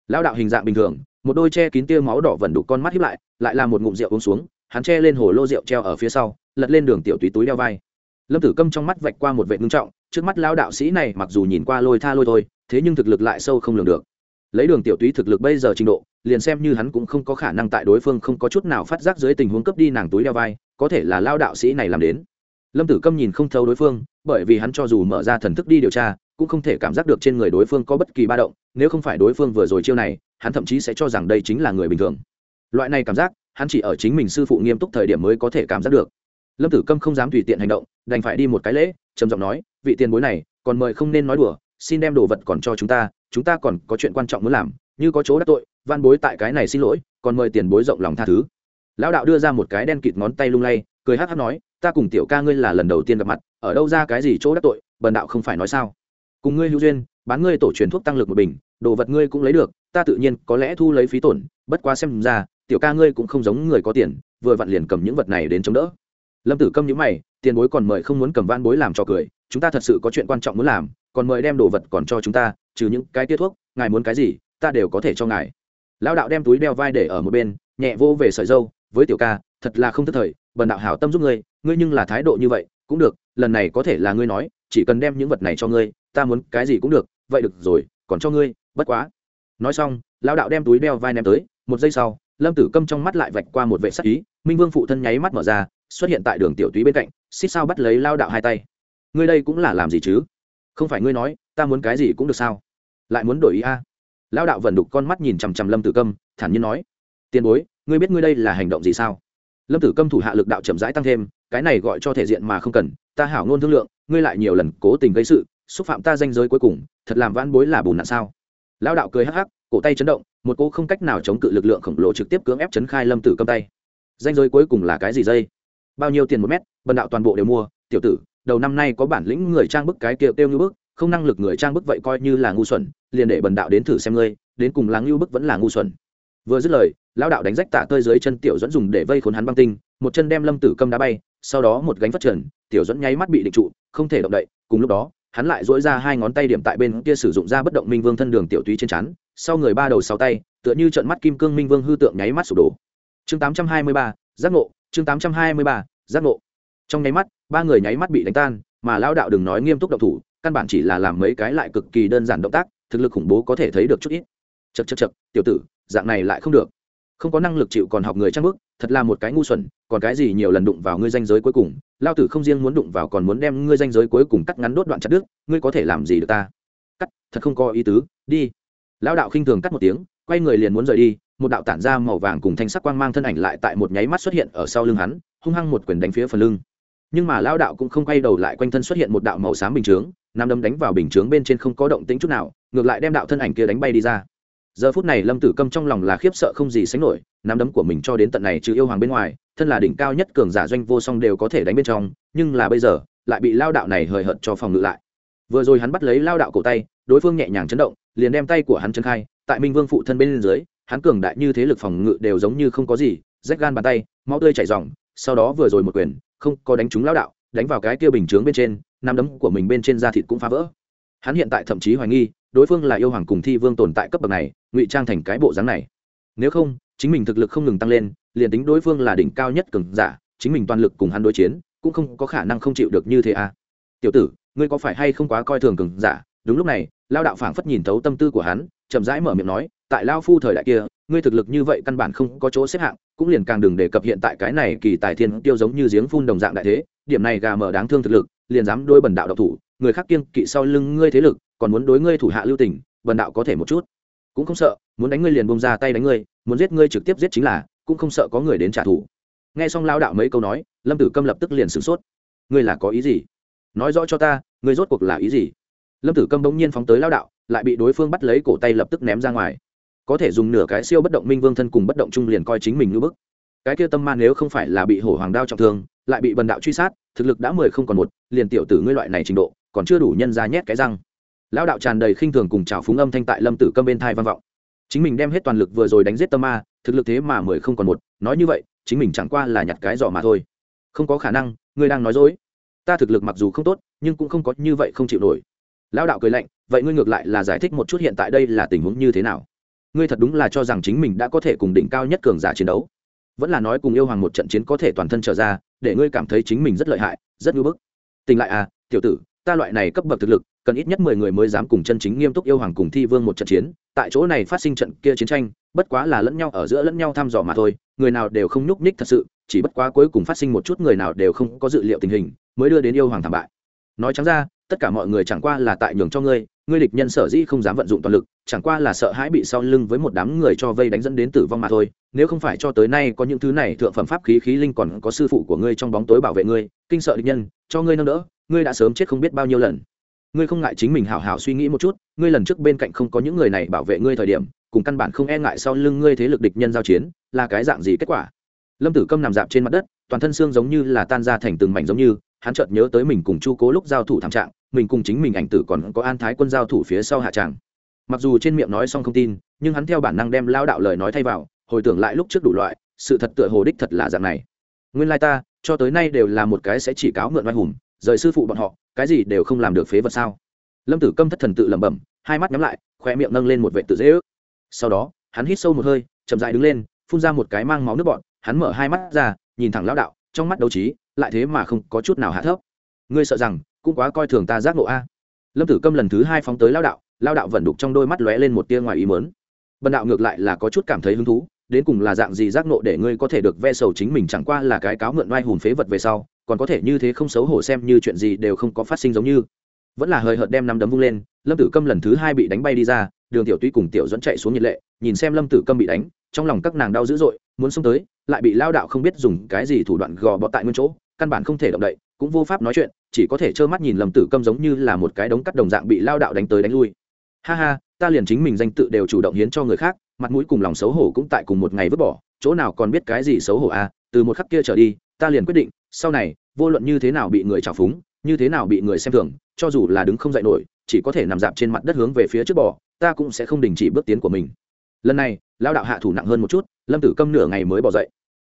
Lao đạo hình dạng bình thường, một đôi che kín tia máu đỏ vẩn đục con mắt hiếp lại lại là một ngụm rượu uống xuống, hắn che lên hồ lô rượu treo ở phía sau, lật lên đường tiểu túy túi đeo vai lâm tử câm trong mắt vạch qua một vệ ngưng trọng, trước mắt lao đạo sĩ này mặc dù nhìn qua lôi tha lôi thôi, thế nhưng thực lực lại sâu không lường được. Lấy đường tiểu túy thực lực bây giờ trình độ, liền xem như hắn cũng không có khả năng tại đối phương không có chút nào phát giác dưới tình huống cấp đi nàng túi đeo vai, có thể là lao đạo sĩ này làm đến. Lâm tử câm nhìn không thấu đối phương, bởi vì hắn cho dù mở ra thần thức đi điều tra, cũng không thể cảm giác được trên người đối phương có bất kỳ ba động, nếu không phải đối phương vừa rồi chiêu này, hắn thậm chí sẽ cho rằng đây chính là người bình thường. Loại này cảm giác, hắn chỉ ở chính mình sư phụ nghiêm túc thời điểm mới có thể cảm giác được lâm tử câm không dám tùy tiện hành động, đành phải đi một cái lễ, trầm giọng nói, vị tiền bối này, còn mời không nên nói đùa, xin đem đồ vật còn cho chúng ta chúng ta còn có chuyện quan trọng muốn làm, như có chỗ đắc tội van bối tại cái này xin lỗi, còn mời tiền bối rộng lòng tha thứ. Lão đạo đưa ra một cái đen kịt ngón tay lung lay, cười hát hát nói, ta cùng tiểu ca ngươi là lần đầu tiên gặp mặt, ở đâu ra cái gì chỗ đắc tội, bần đạo không phải nói sao? Cùng ngươi hữu duyên, bán ngươi tổ truyền thuốc tăng lực một bình, đồ vật ngươi cũng lấy được, ta tự nhiên có lẽ thu lấy phí tổn, bất quá xem ra, tiểu ca ngươi cũng không giống người có tiền, vừa vặn liền cầm những vật này đến chống đỡ lâm tử câm nhữ mày, tiền bối còn mời không muốn cầm van bối làm cho cười, chúng ta thật sự có chuyện quan trọng muốn làm, còn mời đem đồ vật còn cho chúng ta, trừ những cái tiết thuốc, ngài muốn cái gì, ta đều có thể cho ngài. Lão đạo đem túi đeo vai để ở một bên, nhẹ vô về sợi dâu, với tiểu ca, thật là không thất thời, bần đạo hảo tâm giúp ngươi ngươi nhưng là thái độ như vậy, cũng được, lần này có thể là ngươi nói, chỉ cần đem những vật này cho ngươi, ta muốn cái gì cũng được, vậy được rồi, còn cho ngươi, bất quá. Nói xong, lão đạo đem túi đeo vai ném tới, một giây sau, lâm tử câm trong mắt lại vạch qua một vệ sắc ý, minh vương phụ thân nháy mắt mở ra xuất hiện tại đường tiểu túy bên cạnh, xích sao bắt lấy lao đạo hai tay. Ngươi đây cũng là làm gì chứ? Không phải ngươi nói, ta muốn cái gì cũng được sao? Lại muốn đổi ý a? À? lao đạo vần đục con mắt nhìn chằm chằm lâm tử câm, thản nhiên nói. Tiền bối, ngươi biết ngươi đây là hành động gì sao? Lâm tử câm thủ hạ lực đạo chậm rãi tăng thêm, cái này gọi cho thể diện mà không cần, ta hảo ngôn thương lượng, ngươi lại nhiều lần cố tình gây sự, xúc phạm ta danh giới cuối cùng, thật làm vãn bối là bùn nạn sao? Lao đạo cười hắc hắc, cổ tay chấn động, một cô không cách nào chống cự lực lượng khổng lồ trực tiếp cưỡng ép chấn khai lâm tử câm tay. Danh giới cuối cùng là cái gì dây? Bao nhiêu tiền một mét, bần đạo toàn bộ đều mua. Tiểu tử, đầu năm nay có bản lĩnh người trang bức cái kia kêu như bức, không năng lực người trang bức vậy coi như là ngu xuẩn, liền để bần đạo đến thử xem ngươi, đến cùng lắng lưu bức vẫn là ngu xuẩn. Vừa dứt lời lao đạo đánh rách tạ tơi dưới chân tiểu dẫn dùng để vây khốn hắn băng tinh, một chân đem lâm tử câm đá bay, sau đó một gánh phát trần, tiểu dẫn nháy mắt bị định trụ, không thể động đậy. Cùng lúc đó, hắn lại dỗi ra hai ngón tay điểm tại bên kia sử dụng ra bất động minh vương thân đường tiểu túy trên chắn sau người ba đầu sáu tay, tựa như trận mắt kim cương minh vương hư tượng nháy mắt sụp đổ. Chương tám trăm hai mươi ba, giác ngộ chương tám trăm hai mươi ba, giác ngộ. Trong nháy mắt, ba người nháy mắt bị đánh tan, mà lão đạo đừng nói nghiêm túc động thủ, căn bản chỉ là làm mấy cái lại cực kỳ đơn giản động tác, thực lực khủng bố có thể thấy được chút ít. Chật chật chật tiểu tử, dạng này lại không được. Không có năng lực chịu còn học người trang bức, thật là một cái ngu xuẩn, còn cái gì nhiều lần đụng vào ngươi danh giới cuối cùng lao tử không riêng muốn đụng vào còn muốn đem ngươi danh giới cuối cùng cắt ngắn đốt đoạn chặt đứt, ngươi có thể làm gì được ta? Cắt, thật không có ý tứ, đi. Lão đạo khinh thường cắt một tiếng, quay người liền muốn rời đi một đạo tản ra màu vàng cùng thanh sắc quang mang thân ảnh lại tại một nháy mắt xuất hiện ở sau lưng hắn, hung hăng một quyền đánh phía phần lưng. Nhưng mà lao đạo cũng không quay đầu lại quanh thân xuất hiện một đạo màu xám bình chướng nắm đấm đánh vào bình chướng bên trên không có động tính chút nào, ngược lại đem đạo thân ảnh kia đánh bay đi ra. Giờ phút này lâm tử câm trong lòng là khiếp sợ không gì sánh nổi nắm đấm của mình cho đến tận này trừ yêu hoàng bên ngoài, thân là đỉnh cao nhất cường giả doanh vô song đều có thể đánh bên trong, nhưng là bây giờ, lại bị lao đạo này hời hợt cho phòng ngự lại. Vừa rồi hắn bắt lấy lao đạo cổ tay, đối phương nhẹ nhàng chấn động, liền đem tay của hắn chân khai, tại minh vương phụ thân bên dưới hắn cường đại như thế lực phòng ngự đều giống như không có gì, rách gan bàn tay, máu tươi chảy r sau đó vừa rồi một quyền, không có đánh trúng lao đạo, đánh vào cái kia bình chướng bên trên, nắm đấm của mình bên trên da thịt cũng phá vỡ. Hắn hiện tại thậm chí hoài nghi, đối phương là yêu hoàng cùng thi vương tồn tại cấp bậc này, ngụy trang thành cái bộ dáng này. Nếu không, chính mình thực lực không ngừng tăng lên, liền tính đối phương là đỉnh cao nhất cường giả, chính mình toàn lực cùng hắn đối chiến, cũng không có khả năng không chịu được như thế à. Tiểu tử, ngươi có phải hay không quá coi thường cường giả? Đúng lúc này lao đạo phảng phất nhìn thấu tâm tư của hắn, chậm rãi mở miệng nói tại lao phu thời đại kia, ngươi thực lực như vậy căn bản không có chỗ xếp hạng, cũng liền càng đừng đề cập hiện tại cái này kỳ tài thiên tiêu giống như giếng phun đồng dạng đại thế, điểm này gà mở đáng thương thực lực, liền dám đôi bần đạo độc thủ, người khác kiêng kỵ sau lưng ngươi thế lực, còn muốn đối ngươi thủ hạ lưu tình, bần đạo có thể một chút. Cũng không sợ, muốn đánh ngươi liền bông ra tay đánh ngươi, muốn giết ngươi trực tiếp giết chính là, cũng không sợ có người đến trả thù. Nghe xong lao đạo mấy câu nói, lâm tử câm lập tức liền sửng sốt. Ngươi là có ý gì? Nói rõ cho ta, ngươi rốt cuộc là ý gì? Lâm tử câm bỗng nhiên phóng tới lao đạo, lại bị đối phương bắt lấy cổ tay lập tức ném ra ngoài có thể dùng nửa cái siêu bất động minh vương thân cùng bất động trung liền coi chính mình như bức. Cái kia tâm ma nếu không phải là bị hổ hoàng đao trọng thương, lại bị bần đạo truy sát, thực lực đã mười không còn một, liền tiểu tử ngươi loại này trình độ, còn chưa đủ nhân ra nhét cái răng. Lão đạo tràn đầy khinh thường cùng trào phúng âm thanh tại lâm tử câm bên thai vang vọng. Chính mình đem hết toàn lực vừa rồi đánh giết tâm ma, thực lực thế mà mười không còn một, nói như vậy, chính mình chẳng qua là nhặt cái giỏ mà thôi. Không có khả năng, ngươi đang nói dối. Ta thực lực mặc dù không tốt, nhưng cũng không có như vậy không chịu nổi. Lão đạo cười lạnh, vậy ngươi ngược lại là giải thích một chút hiện tại đây là tình huống như thế nào? Ngươi thật đúng là cho rằng chính mình đã có thể cùng đỉnh cao nhất cường giả chiến đấu. Vẫn là nói cùng yêu hoàng một trận chiến có thể toàn thân trở ra, để ngươi cảm thấy chính mình rất lợi hại, rất ngưỡng bức. Tình lại à tiểu tử, ta loại này cấp bậc thực lực, cần ít nhất mười người mới dám cùng chân chính nghiêm túc yêu hoàng cùng thi vương một trận chiến, tại chỗ này phát sinh trận kia chiến tranh, bất quá là lẫn nhau ở giữa lẫn nhau thăm dò mà thôi, người nào đều không nhúc nhích thật sự, chỉ bất quá cuối cùng phát sinh một chút người nào đều không có dự liệu tình hình, mới đưa đến yêu hoàng thảm bại. Nói trắng ra, tất cả mọi người chẳng qua là tại nhường cho ngươi ngươi địch nhân sở dĩ không dám vận dụng toàn lực, chẳng qua là sợ hãi bị sau lưng với một đám người cho vây đánh dẫn đến tử vong mà thôi. Nếu không phải cho tới nay có những thứ này thượng phẩm pháp khí khí linh còn có sư phụ của ngươi trong bóng tối bảo vệ ngươi, kinh sợ địch nhân, cho ngươi nâng đỡ, ngươi đã sớm chết không biết bao nhiêu lần. Ngươi không ngại chính mình hào hào suy nghĩ một chút, ngươi lần trước bên cạnh không có những người này bảo vệ ngươi thời điểm, cùng căn bản không e ngại sau lưng ngươi thế lực địch nhân giao chiến, là cái dạng gì kết quả? Lâm tử câm nằm dạp trên mặt đất, toàn thân xương giống như là tan ra thành từng mảnh giống như, hắn chợt nhớ tới mình cùng chu cố lúc giao thủ thảm trạng mình cùng chính mình ảnh tử còn có an thái quân giao thủ phía sau hạ tràng. Mặc dù trên miệng nói xong không tin, nhưng hắn theo bản năng đem lao đạo lời nói thay vào, hồi tưởng lại lúc trước đủ loại, sự thật tựa hồ đích thật là dạng này. Nguyên lai ta, cho tới nay đều là một cái sẽ chỉ cáo mượn oai hùng, rời sư phụ bọn họ, cái gì đều không làm được phế vật sao? Lâm tử câm thất thần tự lẩm bẩm, hai mắt nhắm lại khoe miệng nâng lên một vệ tự dễ ước. Sau đó, hắn hít sâu một hơi, chậm dại đứng lên, phun ra một cái mang máu nước bọn hắn mở hai mắt ra, nhìn thẳng lao đạo, trong mắt đấu trí, lại thế mà không có chút nào hạ thấp. Ngươi sợ rằng cũng quá coi thường ta giác ngộ a. Lâm tử câm lần thứ hai phóng tới lao đạo lao đạo vẫn đục trong đôi mắt lóe lên một tia ngoài ý mớn bần đạo ngược lại là có chút cảm thấy hứng thú, đến cùng là dạng gì giác ngộ để ngươi có thể được ve sầu chính mình chẳng qua là cái cáo mượn oai hùn phế vật về sau, còn có thể như thế không xấu hổ xem như chuyện gì đều không có phát sinh giống như. Vẫn là hời hợt đem năm đấm vung lên, lâm tử câm lần thứ hai bị đánh bay đi ra, đường tiểu tuy cùng tiểu dẫn chạy xuống nhiệt lệ, nhìn xem lâm tử câm bị đánh, trong lòng các nàng đau dữ dội, muốn xông tới, lại bị lao đạo không biết dùng cái gì thủ đoạn gò bọ tại nguyên chỗ, căn bản không thể động đậy cũng vô pháp nói chuyện, chỉ có thể trơ mắt nhìn lâm tử câm giống như là một cái đống cắt đồng dạng bị lao đạo đánh tới đánh lui. Ha ha, ta liền chính mình danh tự đều chủ động hiến cho người khác, mặt mũi cùng lòng xấu hổ cũng tại cùng một ngày vứt bỏ, chỗ nào còn biết cái gì xấu hổ à từ một khắc kia trở đi, ta liền quyết định, sau này, vô luận như thế nào bị người trào phúng, như thế nào bị người xem thường, cho dù là đứng không dậy nổi, chỉ có thể nằm dạp trên mặt đất hướng về phía trước bò, ta cũng sẽ không đình chỉ bước tiến của mình. Lần này, lao đạo hạ thủ nặng hơn một chút, lâm tử câm nửa ngày mới bỏ dậy.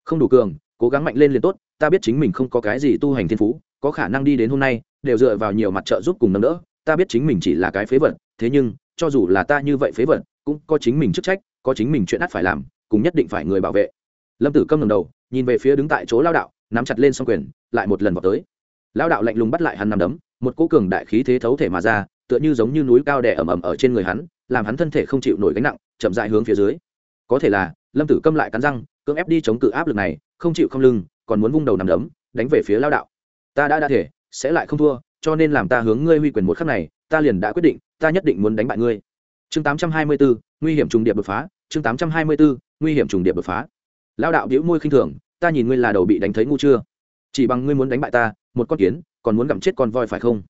Không đủ cường cố gắng mạnh lên liền tốt, ta biết chính mình không có cái gì tu hành thiên phú, có khả năng đi đến hôm nay, đều dựa vào nhiều mặt trợ giúp cùng nâng đỡ, ta biết chính mình chỉ là cái phế vật, thế nhưng, cho dù là ta như vậy phế vật, cũng có chính mình chức trách, có chính mình chuyện ắt phải làm cũng nhất định phải người bảo vệ. Lâm tử câm ngầm đầu, nhìn về phía đứng tại chỗ lao đạo, nắm chặt lên s o n g quyền, lại một lần vào tới. Lao đạo lạnh lùng bắt lại hắn nằm đấm, một cỗ cường đại khí thế thấu thể mà ra, tựa như giống như núi cao đè ẩm ẩm ở trên người hắn, làm hắn thân thể không chịu nổi gánh nặng, chậm dại hướng phía dưới. Có thể là, lâm tử câm lại cắn răng cưỡng ép đi chống cự áp lực này không chịu không lưng còn muốn vung đầu nằm đấm đánh về phía lao đạo. Ta đã đa thể sẽ lại không thua cho nên làm ta hướng ngươi huy quyền một khắc này ta liền đã quyết định ta nhất định muốn đánh bại ngươi. Chương 824, nguy hiểm trùng điệp đột phá chương 824, nguy hiểm trùng điệp đột phá. Lao đạo đĩu môi khinh thường ta nhìn ngươi là đầu bị đánh thấy ngu chưa? Chỉ bằng ngươi muốn đánh bại ta một con kiến còn muốn gặm chết con voi phải không?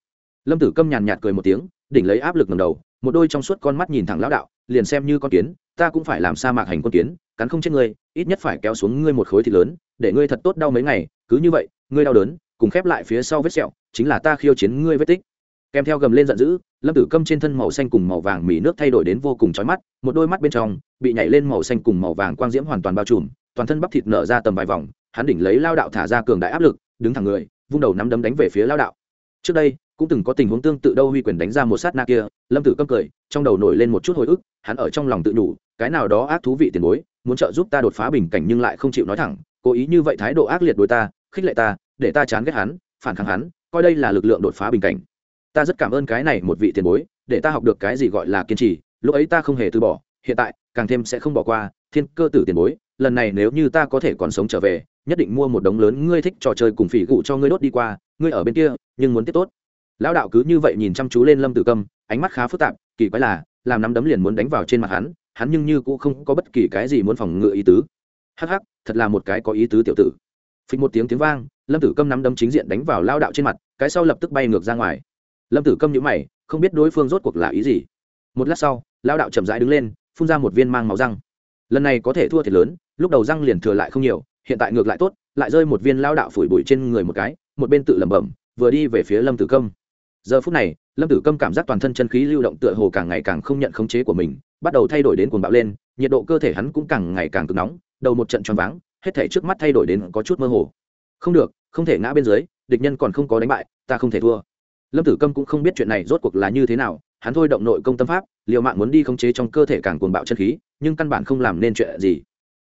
Lâm tử câm nhàn nhạt cười một tiếng đỉnh lấy áp lực ngầm đầu một đôi trong suốt con mắt nhìn thẳng lão đạo liền xem như con kiến ta cũng phải làm sa mạc hành con kiến, cắn không chết ngươi, ít nhất phải kéo xuống ngươi một khối thịt lớn, để ngươi thật tốt đau mấy ngày, cứ như vậy, ngươi đau đớn, cùng khép lại phía sau vết sẹo, chính là ta khiêu chiến ngươi vết tích. Kèm theo gầm lên giận dữ, lâm tử câm trên thân màu xanh cùng màu vàng mì nước thay đổi đến vô cùng chói mắt, một đôi mắt bên trong bị nhảy lên màu xanh cùng màu vàng quang diễm hoàn toàn bao trùm, toàn thân bắp thịt nở ra tầm vài vòng, hắn đỉnh lấy lao đạo thả ra cường đại áp lực, đứng thẳng người, vung đầu nắm đấm đánh về phía lao đạo. Trước đây, cũng từng có tình huống tương tự đâu huy quyền đánh ra một sát na kia, lâm tử câm cười, trong đầu nổi lên một chút hồi ức, hắn ở trong lòng tự nhủ cái nào đó ác thú vị tiền bối, muốn trợ giúp ta đột phá bình cảnh nhưng lại không chịu nói thẳng, cố ý như vậy thái độ ác liệt đối ta, khích lệ ta, để ta chán ghét hắn, phản kháng hắn, coi đây là lực lượng đột phá bình cảnh. Ta rất cảm ơn cái này một vị tiền bối, để ta học được cái gì gọi là kiên trì, lúc ấy ta không hề từ bỏ, hiện tại, càng thêm sẽ không bỏ qua, thiên cơ tử tiền bối, lần này nếu như ta có thể còn sống trở về, nhất định mua một đống lớn ngươi thích trò chơi cùng phỉ gụ cho ngươi đốt đi qua, ngươi ở bên kia, nhưng muốn tiếp tốt. Lão đạo cứ như vậy nhìn chăm chú lên lâm tử câm, ánh mắt khá phức tạp, kỳ quái là, làm nắm đấm liền muốn đánh vào trên mặt hắn hắn nhưng như cũng không có bất kỳ cái gì muốn phòng ngự ý tứ. Hắc hắc, thật là một cái có ý tứ tiểu tử. Phịch một tiếng tiếng vang, lâm tử câm nắm đấm chính diện đánh vào lao đạo trên mặt, cái sau lập tức bay ngược ra ngoài. Lâm tử câm nhữ mày, không biết đối phương rốt cuộc là ý gì. Một lát sau, lao đạo chậm rãi đứng lên, phun ra một viên mang máu răng. Lần này có thể thua thiệt lớn, lúc đầu răng liền thừa lại không nhiều, hiện tại ngược lại tốt, lại rơi một viên lao đạo phủi bụi trên người một cái, một bên tự lẩm bẩm, vừa đi về phía lâm tử câm giờ phút này, lâm tử câm cảm giác toàn thân chân khí lưu động tựa hồ càng ngày càng không nhận khống chế của mình, bắt đầu thay đổi đến cuồng bạo lên, nhiệt độ cơ thể hắn cũng càng ngày càng cực nóng, đầu một trận choáng váng, hết thể trước mắt thay đổi đến có chút mơ hồ. Không được, không thể ngã bên dưới, địch nhân còn không có đánh bại, ta không thể thua. Lâm tử câm cũng không biết chuyện này rốt cuộc là như thế nào, hắn thôi động nội công tâm pháp, liều mạng muốn đi khống chế trong cơ thể càng cuồng bạo chân khí, nhưng căn bản không làm nên chuyện gì.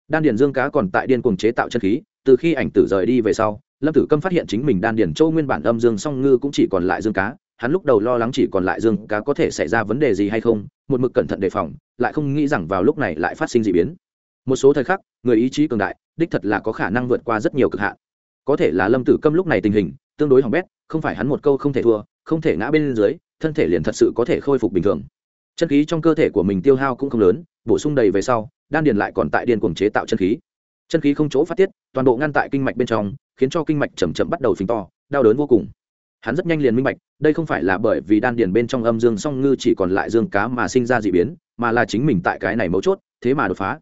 Đan điền dương cá còn tại điên cuồng chế tạo chân khí, từ khi ảnh tử rời đi về sau, lâm tử câm phát hiện chính mình đan điền châu nguyên bản âm dương song ngư cũng chỉ còn lại dương cá hắn lúc đầu lo lắng chỉ còn lại dương cá có thể xảy ra vấn đề gì hay không, một mực cẩn thận đề phòng, lại không nghĩ rằng vào lúc này lại phát sinh d ị biến. Một số thời khắc, người ý chí cường đại, đích thật là có khả năng vượt qua rất nhiều cực hạn. Có thể là lâm tử câm lúc này tình hình, tương đối hỏng bét, không phải hắn một câu không thể thua, không thể ngã bên dưới, thân thể liền thật sự có thể khôi phục bình thường. Chân khí trong cơ thể của mình tiêu hao cũng không lớn, bổ sung đầy về sau, đan điền lại còn tại điên cuồng chế tạo chân khí. Chân khí không chỗ phát tiết, toàn bộ ngăn tại kinh mạch bên trong, khiến cho kinh mạch chầm chậm bắt đầu phình to, đau đớn vô cùng hắn rất nhanh liền minh bạch, đây không phải là bởi vì đan điền bên trong âm dương song ngư chỉ còn lại dương cá mà sinh ra d ị biến, mà là chính mình tại cái này mấu chốt, thế mà đột phá.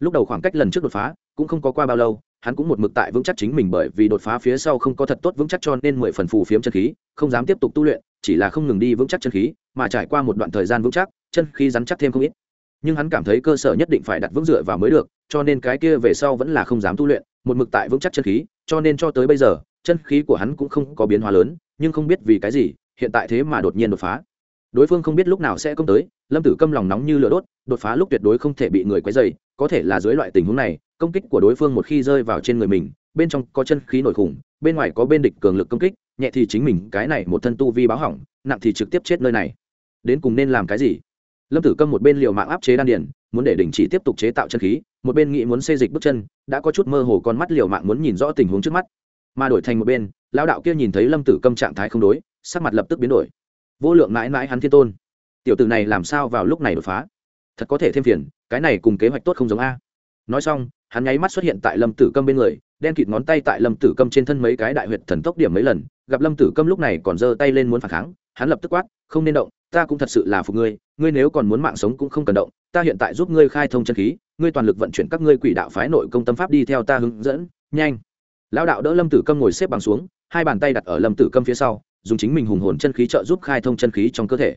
Lúc đầu khoảng cách lần trước đột phá, cũng không có qua bao lâu, hắn cũng một mực tại vững chắc chính mình bởi vì đột phá phía sau không có thật tốt vững chắc cho nên mười phần phù phiếm chân khí, không dám tiếp tục tu luyện, chỉ là không ngừng đi vững chắc chân khí, mà trải qua một đoạn thời gian vững chắc, chân khí rắn chắc thêm không ít. Nhưng hắn cảm thấy cơ sở nhất định phải đặt vững dựa vào mới được, cho nên cái kia về sau vẫn là không dám tu luyện, một mực tại vững chắc chân khí, cho nên cho tới bây giờ, chân khí của hắn cũng không có biến hóa lớn nhưng không biết vì cái gì, hiện tại thế mà đột nhiên đột phá. Đối phương không biết lúc nào sẽ công tới, lâm tử câm lòng nóng như lửa đốt, đột phá lúc tuyệt đối không thể bị người quấy dày có thể là dưới loại tình huống này, công kích của đối phương một khi rơi vào trên người mình, bên trong có chân khí nổi khủng, bên ngoài có bên địch cường lực công kích, nhẹ thì chính mình, cái này một thân tu vi báo hỏng, nặng thì trực tiếp chết nơi này. Đến cùng nên làm cái gì? Lâm tử câm một bên liều mạng áp chế đan điền, muốn để đình chỉ tiếp tục chế tạo chân khí, một bên nghĩ muốn xê dịch bước chân, đã có chút mơ hồ con mắt liều mạng muốn nhìn rõ tình huống trước mắt. Mà đổi thành một bên lão đạo kia nhìn thấy lâm tử câm trạng thái không đối, sắc mặt lập tức biến đổi. Vô lượng mãi mãi hắn thiên tôn. Tiểu tử này làm sao vào lúc này đột phá? Thật có thể thêm phiền, cái này cùng kế hoạch tốt không giống a. Nói xong, hắn nháy mắt xuất hiện tại lâm tử câm bên người, đen kịt ngón tay tại lâm tử câm trên thân mấy cái đại huyệt thần tốc điểm mấy lần, gặp lâm tử câm lúc này còn giơ tay lên muốn phản kháng, hắn lập tức quát, không nên động, ta cũng thật sự là phục ngươi ngươi nếu còn muốn mạng sống cũng không cần động, ta hiện tại giúp ngươi khai thông chân khí, ngươi toàn lực vận chuyển các ngươi quỷ đạo phái nội công tâm pháp đi theo ta hướng dẫn, nhanh. Lão đạo đỡ lâm tử câm ngồi xếp bằng xuống hai bàn tay đặt ở lâm tử câm phía sau, dùng chính mình hùng hồn chân khí trợ giúp khai thông chân khí trong cơ thể.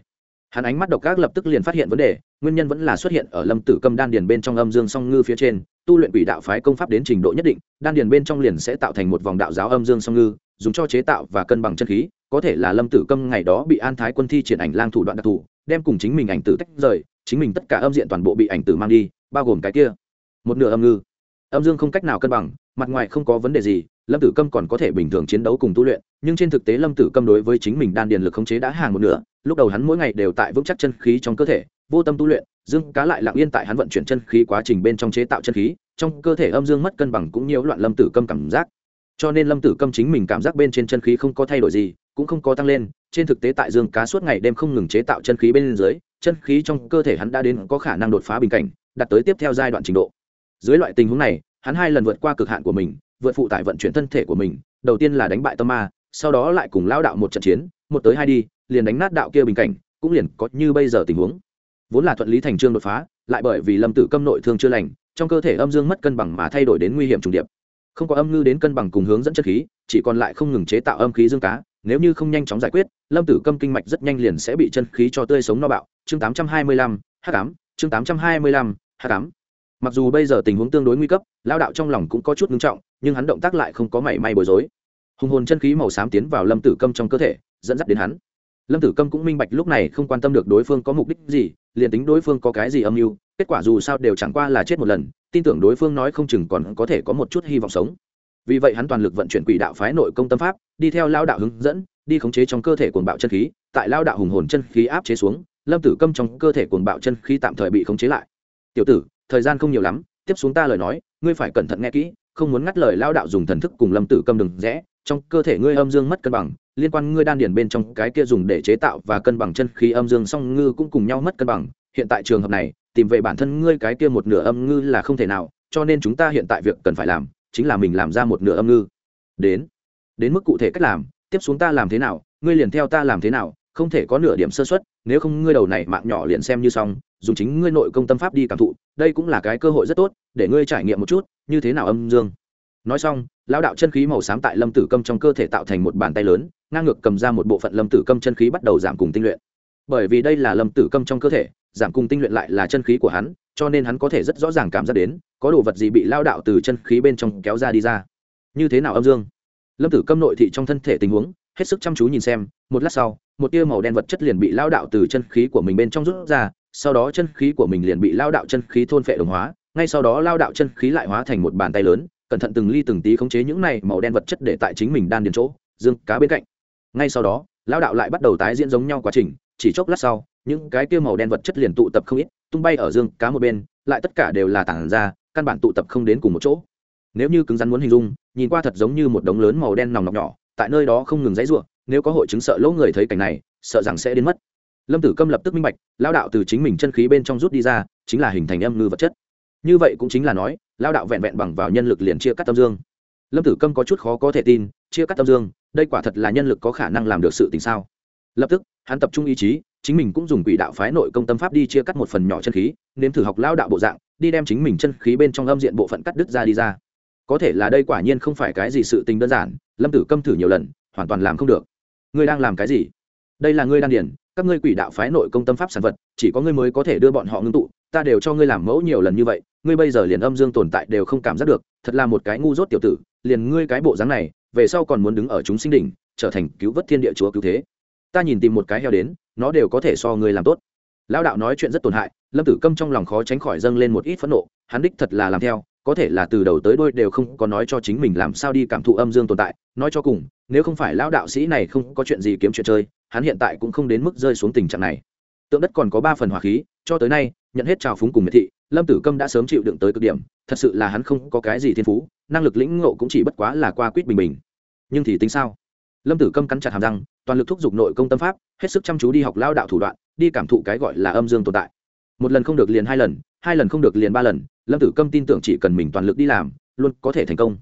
Hắn ánh mắt độc ác lập tức liền phát hiện vấn đề, nguyên nhân vẫn là xuất hiện ở lâm tử câm đan điền bên trong âm dương song ngư phía trên, tu luyện quỷ đạo phái công pháp đến trình độ nhất định, đan điền bên trong liền sẽ tạo thành một vòng đạo giáo âm dương song ngư, dùng cho chế tạo và cân bằng chân khí, có thể là lâm tử câm ngày đó bị an thái quân thi triển ảnh lang thủ đoạn đặc thù, đem cùng chính mình ảnh tử tách rời, chính mình tất cả âm diện toàn bộ bị ảnh tử mang đi, bao gồm cái kia. Một nửa âm ngư. Âm dương không cách nào cân bằng, mặt ngoài không có vấn đề gì lâm tử câm còn có thể bình thường chiến đấu cùng tu luyện, nhưng trên thực tế lâm tử câm đối với chính mình đan điền lực khống chế đã hàng một nửa, lúc đầu hắn mỗi ngày đều tại vững chắc chân khí trong cơ thể, vô tâm tu luyện, dương cá lại lặng yên tại hắn vận chuyển chân khí quá trình bên trong chế tạo chân khí, trong cơ thể âm dương mất cân bằng cũng nhiễu loạn lâm tử câm cảm giác. Cho nên lâm tử câm chính mình cảm giác bên trên chân khí không có thay đổi gì, cũng không có tăng lên, trên thực tế tại dương cá suốt ngày đêm không ngừng chế tạo chân khí bên dưới, chân khí trong cơ thể hắn đã đến có khả năng đột phá bình cảnh, đạt tới tiếp theo giai đoạn trình độ. Dưới loại tình huống này, hắn hai lần vượt qua cực hạn của mình vượt phụ tải vận chuyển thân thể của mình, đầu tiên là đánh bại tâm ma, sau đó lại cùng lao đạo một trận chiến, một tới hai đi, liền đánh nát đạo kia bình cảnh, cũng liền có như bây giờ tình huống. Vốn là thuận lý thành trương đột phá, lại bởi vì lâm tử câm nội thương chưa lành, trong cơ thể âm dương mất cân bằng mà thay đổi đến nguy hiểm trùng điệp. Không có âm ngư đến cân bằng cùng hướng dẫn chất khí, chỉ còn lại không ngừng chế tạo âm khí dương cá, nếu như không nhanh chóng giải quyết, lâm tử câm kinh mạch rất nhanh liền sẽ bị chân khí cho tươi sống no bạo. Chương tám trăm hai mươi lăm h tám chương tám trăm hai mươi lăm h tám mặc dù bây giờ tình huống tương đối nguy cấp, lao đạo trong lòng cũng có chút ngưng trọng nhưng hắn động tác lại không có mảy may bối rối. Hùng hồn chân khí màu xám tiến vào lâm tử câm trong cơ thể, dẫn dắt đến hắn. Lâm tử câm cũng minh bạch lúc này không quan tâm được đối phương có mục đích gì, liền tính đối phương có cái gì âm mưu, kết quả dù sao đều chẳng qua là chết một lần, tin tưởng đối phương nói không chừng còn có thể có một chút hy vọng sống. Vì vậy hắn toàn lực vận chuyển quỷ đạo phái nội công tâm pháp, đi theo lao đạo hướng dẫn, đi khống chế trong cơ thể cuồng bạo chân khí, tại lao đạo hùng hồn chân khí áp chế xuống, lâm tử câm trong cơ thể cuồng bạo chân khí tạm thời bị khống chế lại. Tiểu tử, thời gian không nhiều lắm, tiếp xuống ta lời nói, ngươi phải cẩn thận nghe kỹ không muốn ngắt lời lao đạo dùng thần thức cùng lâm tử câm đừng rẽ, trong cơ thể ngươi âm dương mất cân bằng, liên quan ngươi đan điền bên trong cái kia dùng để chế tạo và cân bằng chân khí âm dương song ngư cũng cùng nhau mất cân bằng. Hiện tại trường hợp này, tìm về bản thân ngươi cái kia một nửa âm ngư là không thể nào, cho nên chúng ta hiện tại việc cần phải làm, chính là mình làm ra một nửa âm ngư. Đến đến mức cụ thể cách làm, tiếp xuống ta làm thế nào, ngươi liền theo ta làm thế nào, không thể có nửa điểm sơ xuất nếu không ngươi đầu này mạng nhỏ liền xem như xong dùng chính ngươi nội công tâm pháp đi cảm thụ, đây cũng là cái cơ hội rất tốt, để ngươi trải nghiệm một chút, như thế nào âm dương. Nói xong, lão đạo chân khí màu xám tại lâm tử câm trong cơ thể tạo thành một bàn tay lớn, ngang ngược cầm ra một bộ phận lâm tử câm chân khí bắt đầu giảm cùng tinh luyện. Bởi vì đây là lâm tử câm trong cơ thể, giảm cùng tinh luyện lại là chân khí của hắn, cho nên hắn có thể rất rõ ràng cảm giác đến, có đồ vật gì bị lao đạo từ chân khí bên trong kéo ra đi ra. Như thế nào âm dương? Lâm tử câm nội thị trong thân thể tình huống, hết sức chăm chú nhìn xem, một lát sau, một tia màu đen vật chất liền bị lao đạo từ chân khí của mình bên trong rút ra sau đó chân khí của mình liền bị lao đạo chân khí thôn phệ đồng hóa, ngay sau đó lao đạo chân khí lại hóa thành một bàn tay lớn, cẩn thận từng ly từng tí khống chế những này màu đen vật chất để tại chính mình đan điền chỗ, dương cá bên cạnh. Ngay sau đó, lao đạo lại bắt đầu tái diễn giống nhau quá trình, chỉ chốc lát sau, những cái kia màu đen vật chất liền tụ tập không ít, tung bay ở dương cá một bên, lại tất cả đều là tản ra, căn bản tụ tập không đến cùng một chỗ. Nếu như cứng rắn muốn hình dung, nhìn qua thật giống như một đống lớn màu đen nòng nọc nhỏ, tại nơi đó không ngừng dãy ruộng nếu có hội chứng sợ lỗ người thấy cảnh này, sợ rằng sẽ đến mất lâm tử câm lập tức minh bạch, lao đạo từ chính mình chân khí bên trong rút đi ra, chính là hình thành âm ngư vật chất. Như vậy cũng chính là nói, lao đạo vẹn vẹn bằng vào nhân lực liền chia cắt tâm dương. Lâm tử câm có chút khó có thể tin, chia cắt tâm dương, đây quả thật là nhân lực có khả năng làm được sự tình sao? Lập tức, hắn tập trung ý chí, chính mình cũng dùng quỷ đạo phái nội công tâm pháp đi chia cắt một phần nhỏ chân khí, nếm thử học lao đạo bộ dạng, đi đem chính mình chân khí bên trong âm diện bộ phận cắt đứt ra đi ra. Có thể là đây quả nhiên không phải cái gì sự tình đơn giản, lâm tử câm thử nhiều lần, hoàn toàn làm không được. Ngươi đang làm cái gì? Đây là ngươi đan điển các ngươi quỷ đạo phái nội công tâm pháp sản vật, chỉ có ngươi mới có thể đưa bọn họ ngưng tụ, ta đều cho ngươi làm mẫu nhiều lần như vậy, ngươi bây giờ liền âm dương tồn tại đều không cảm giác được, thật là một cái ngu dốt tiểu tử, liền ngươi cái bộ dáng này, về sau còn muốn đứng ở chúng sinh đỉnh, trở thành cứu vớt thiên địa chúa cứu thế. Ta nhìn tìm một cái heo đến, nó đều có thể so ngươi làm tốt. Lão đạo nói chuyện rất tổn hại, lâm tử câm trong lòng khó tránh khỏi dâng lên một ít phẫn nộ, hắn đích thật là làm theo, có thể là từ đầu tới đôi đều không có nói cho chính mình làm sao đi cảm thụ âm dương tồn tại, nói cho cùng nếu không phải lão đạo sĩ này không có chuyện gì kiếm chuyện chơi, hắn hiện tại cũng không đến mức rơi xuống tình trạng này. Tượng đất còn có ba phần hỏa khí, cho tới nay, nhận hết trào phúng cùng miệt thị, lâm tử câm đã sớm chịu đựng tới cực điểm, thật sự là hắn không có cái gì thiên phú, năng lực lĩnh ngộ cũng chỉ bất quá là qua quýt bình bình. Nhưng thì tính sao? Lâm tử câm cắn chặt hàm răng, toàn lực thúc giục nội công tâm pháp, hết sức chăm chú đi học lao đạo thủ đoạn, đi cảm thụ cái gọi là âm dương tồn tại. Một lần không được liền hai lần hai lần không được liền ba lần, lâm tử câm tin tưởng chỉ cần mình toàn lực đi làm, luôn có thể thành công.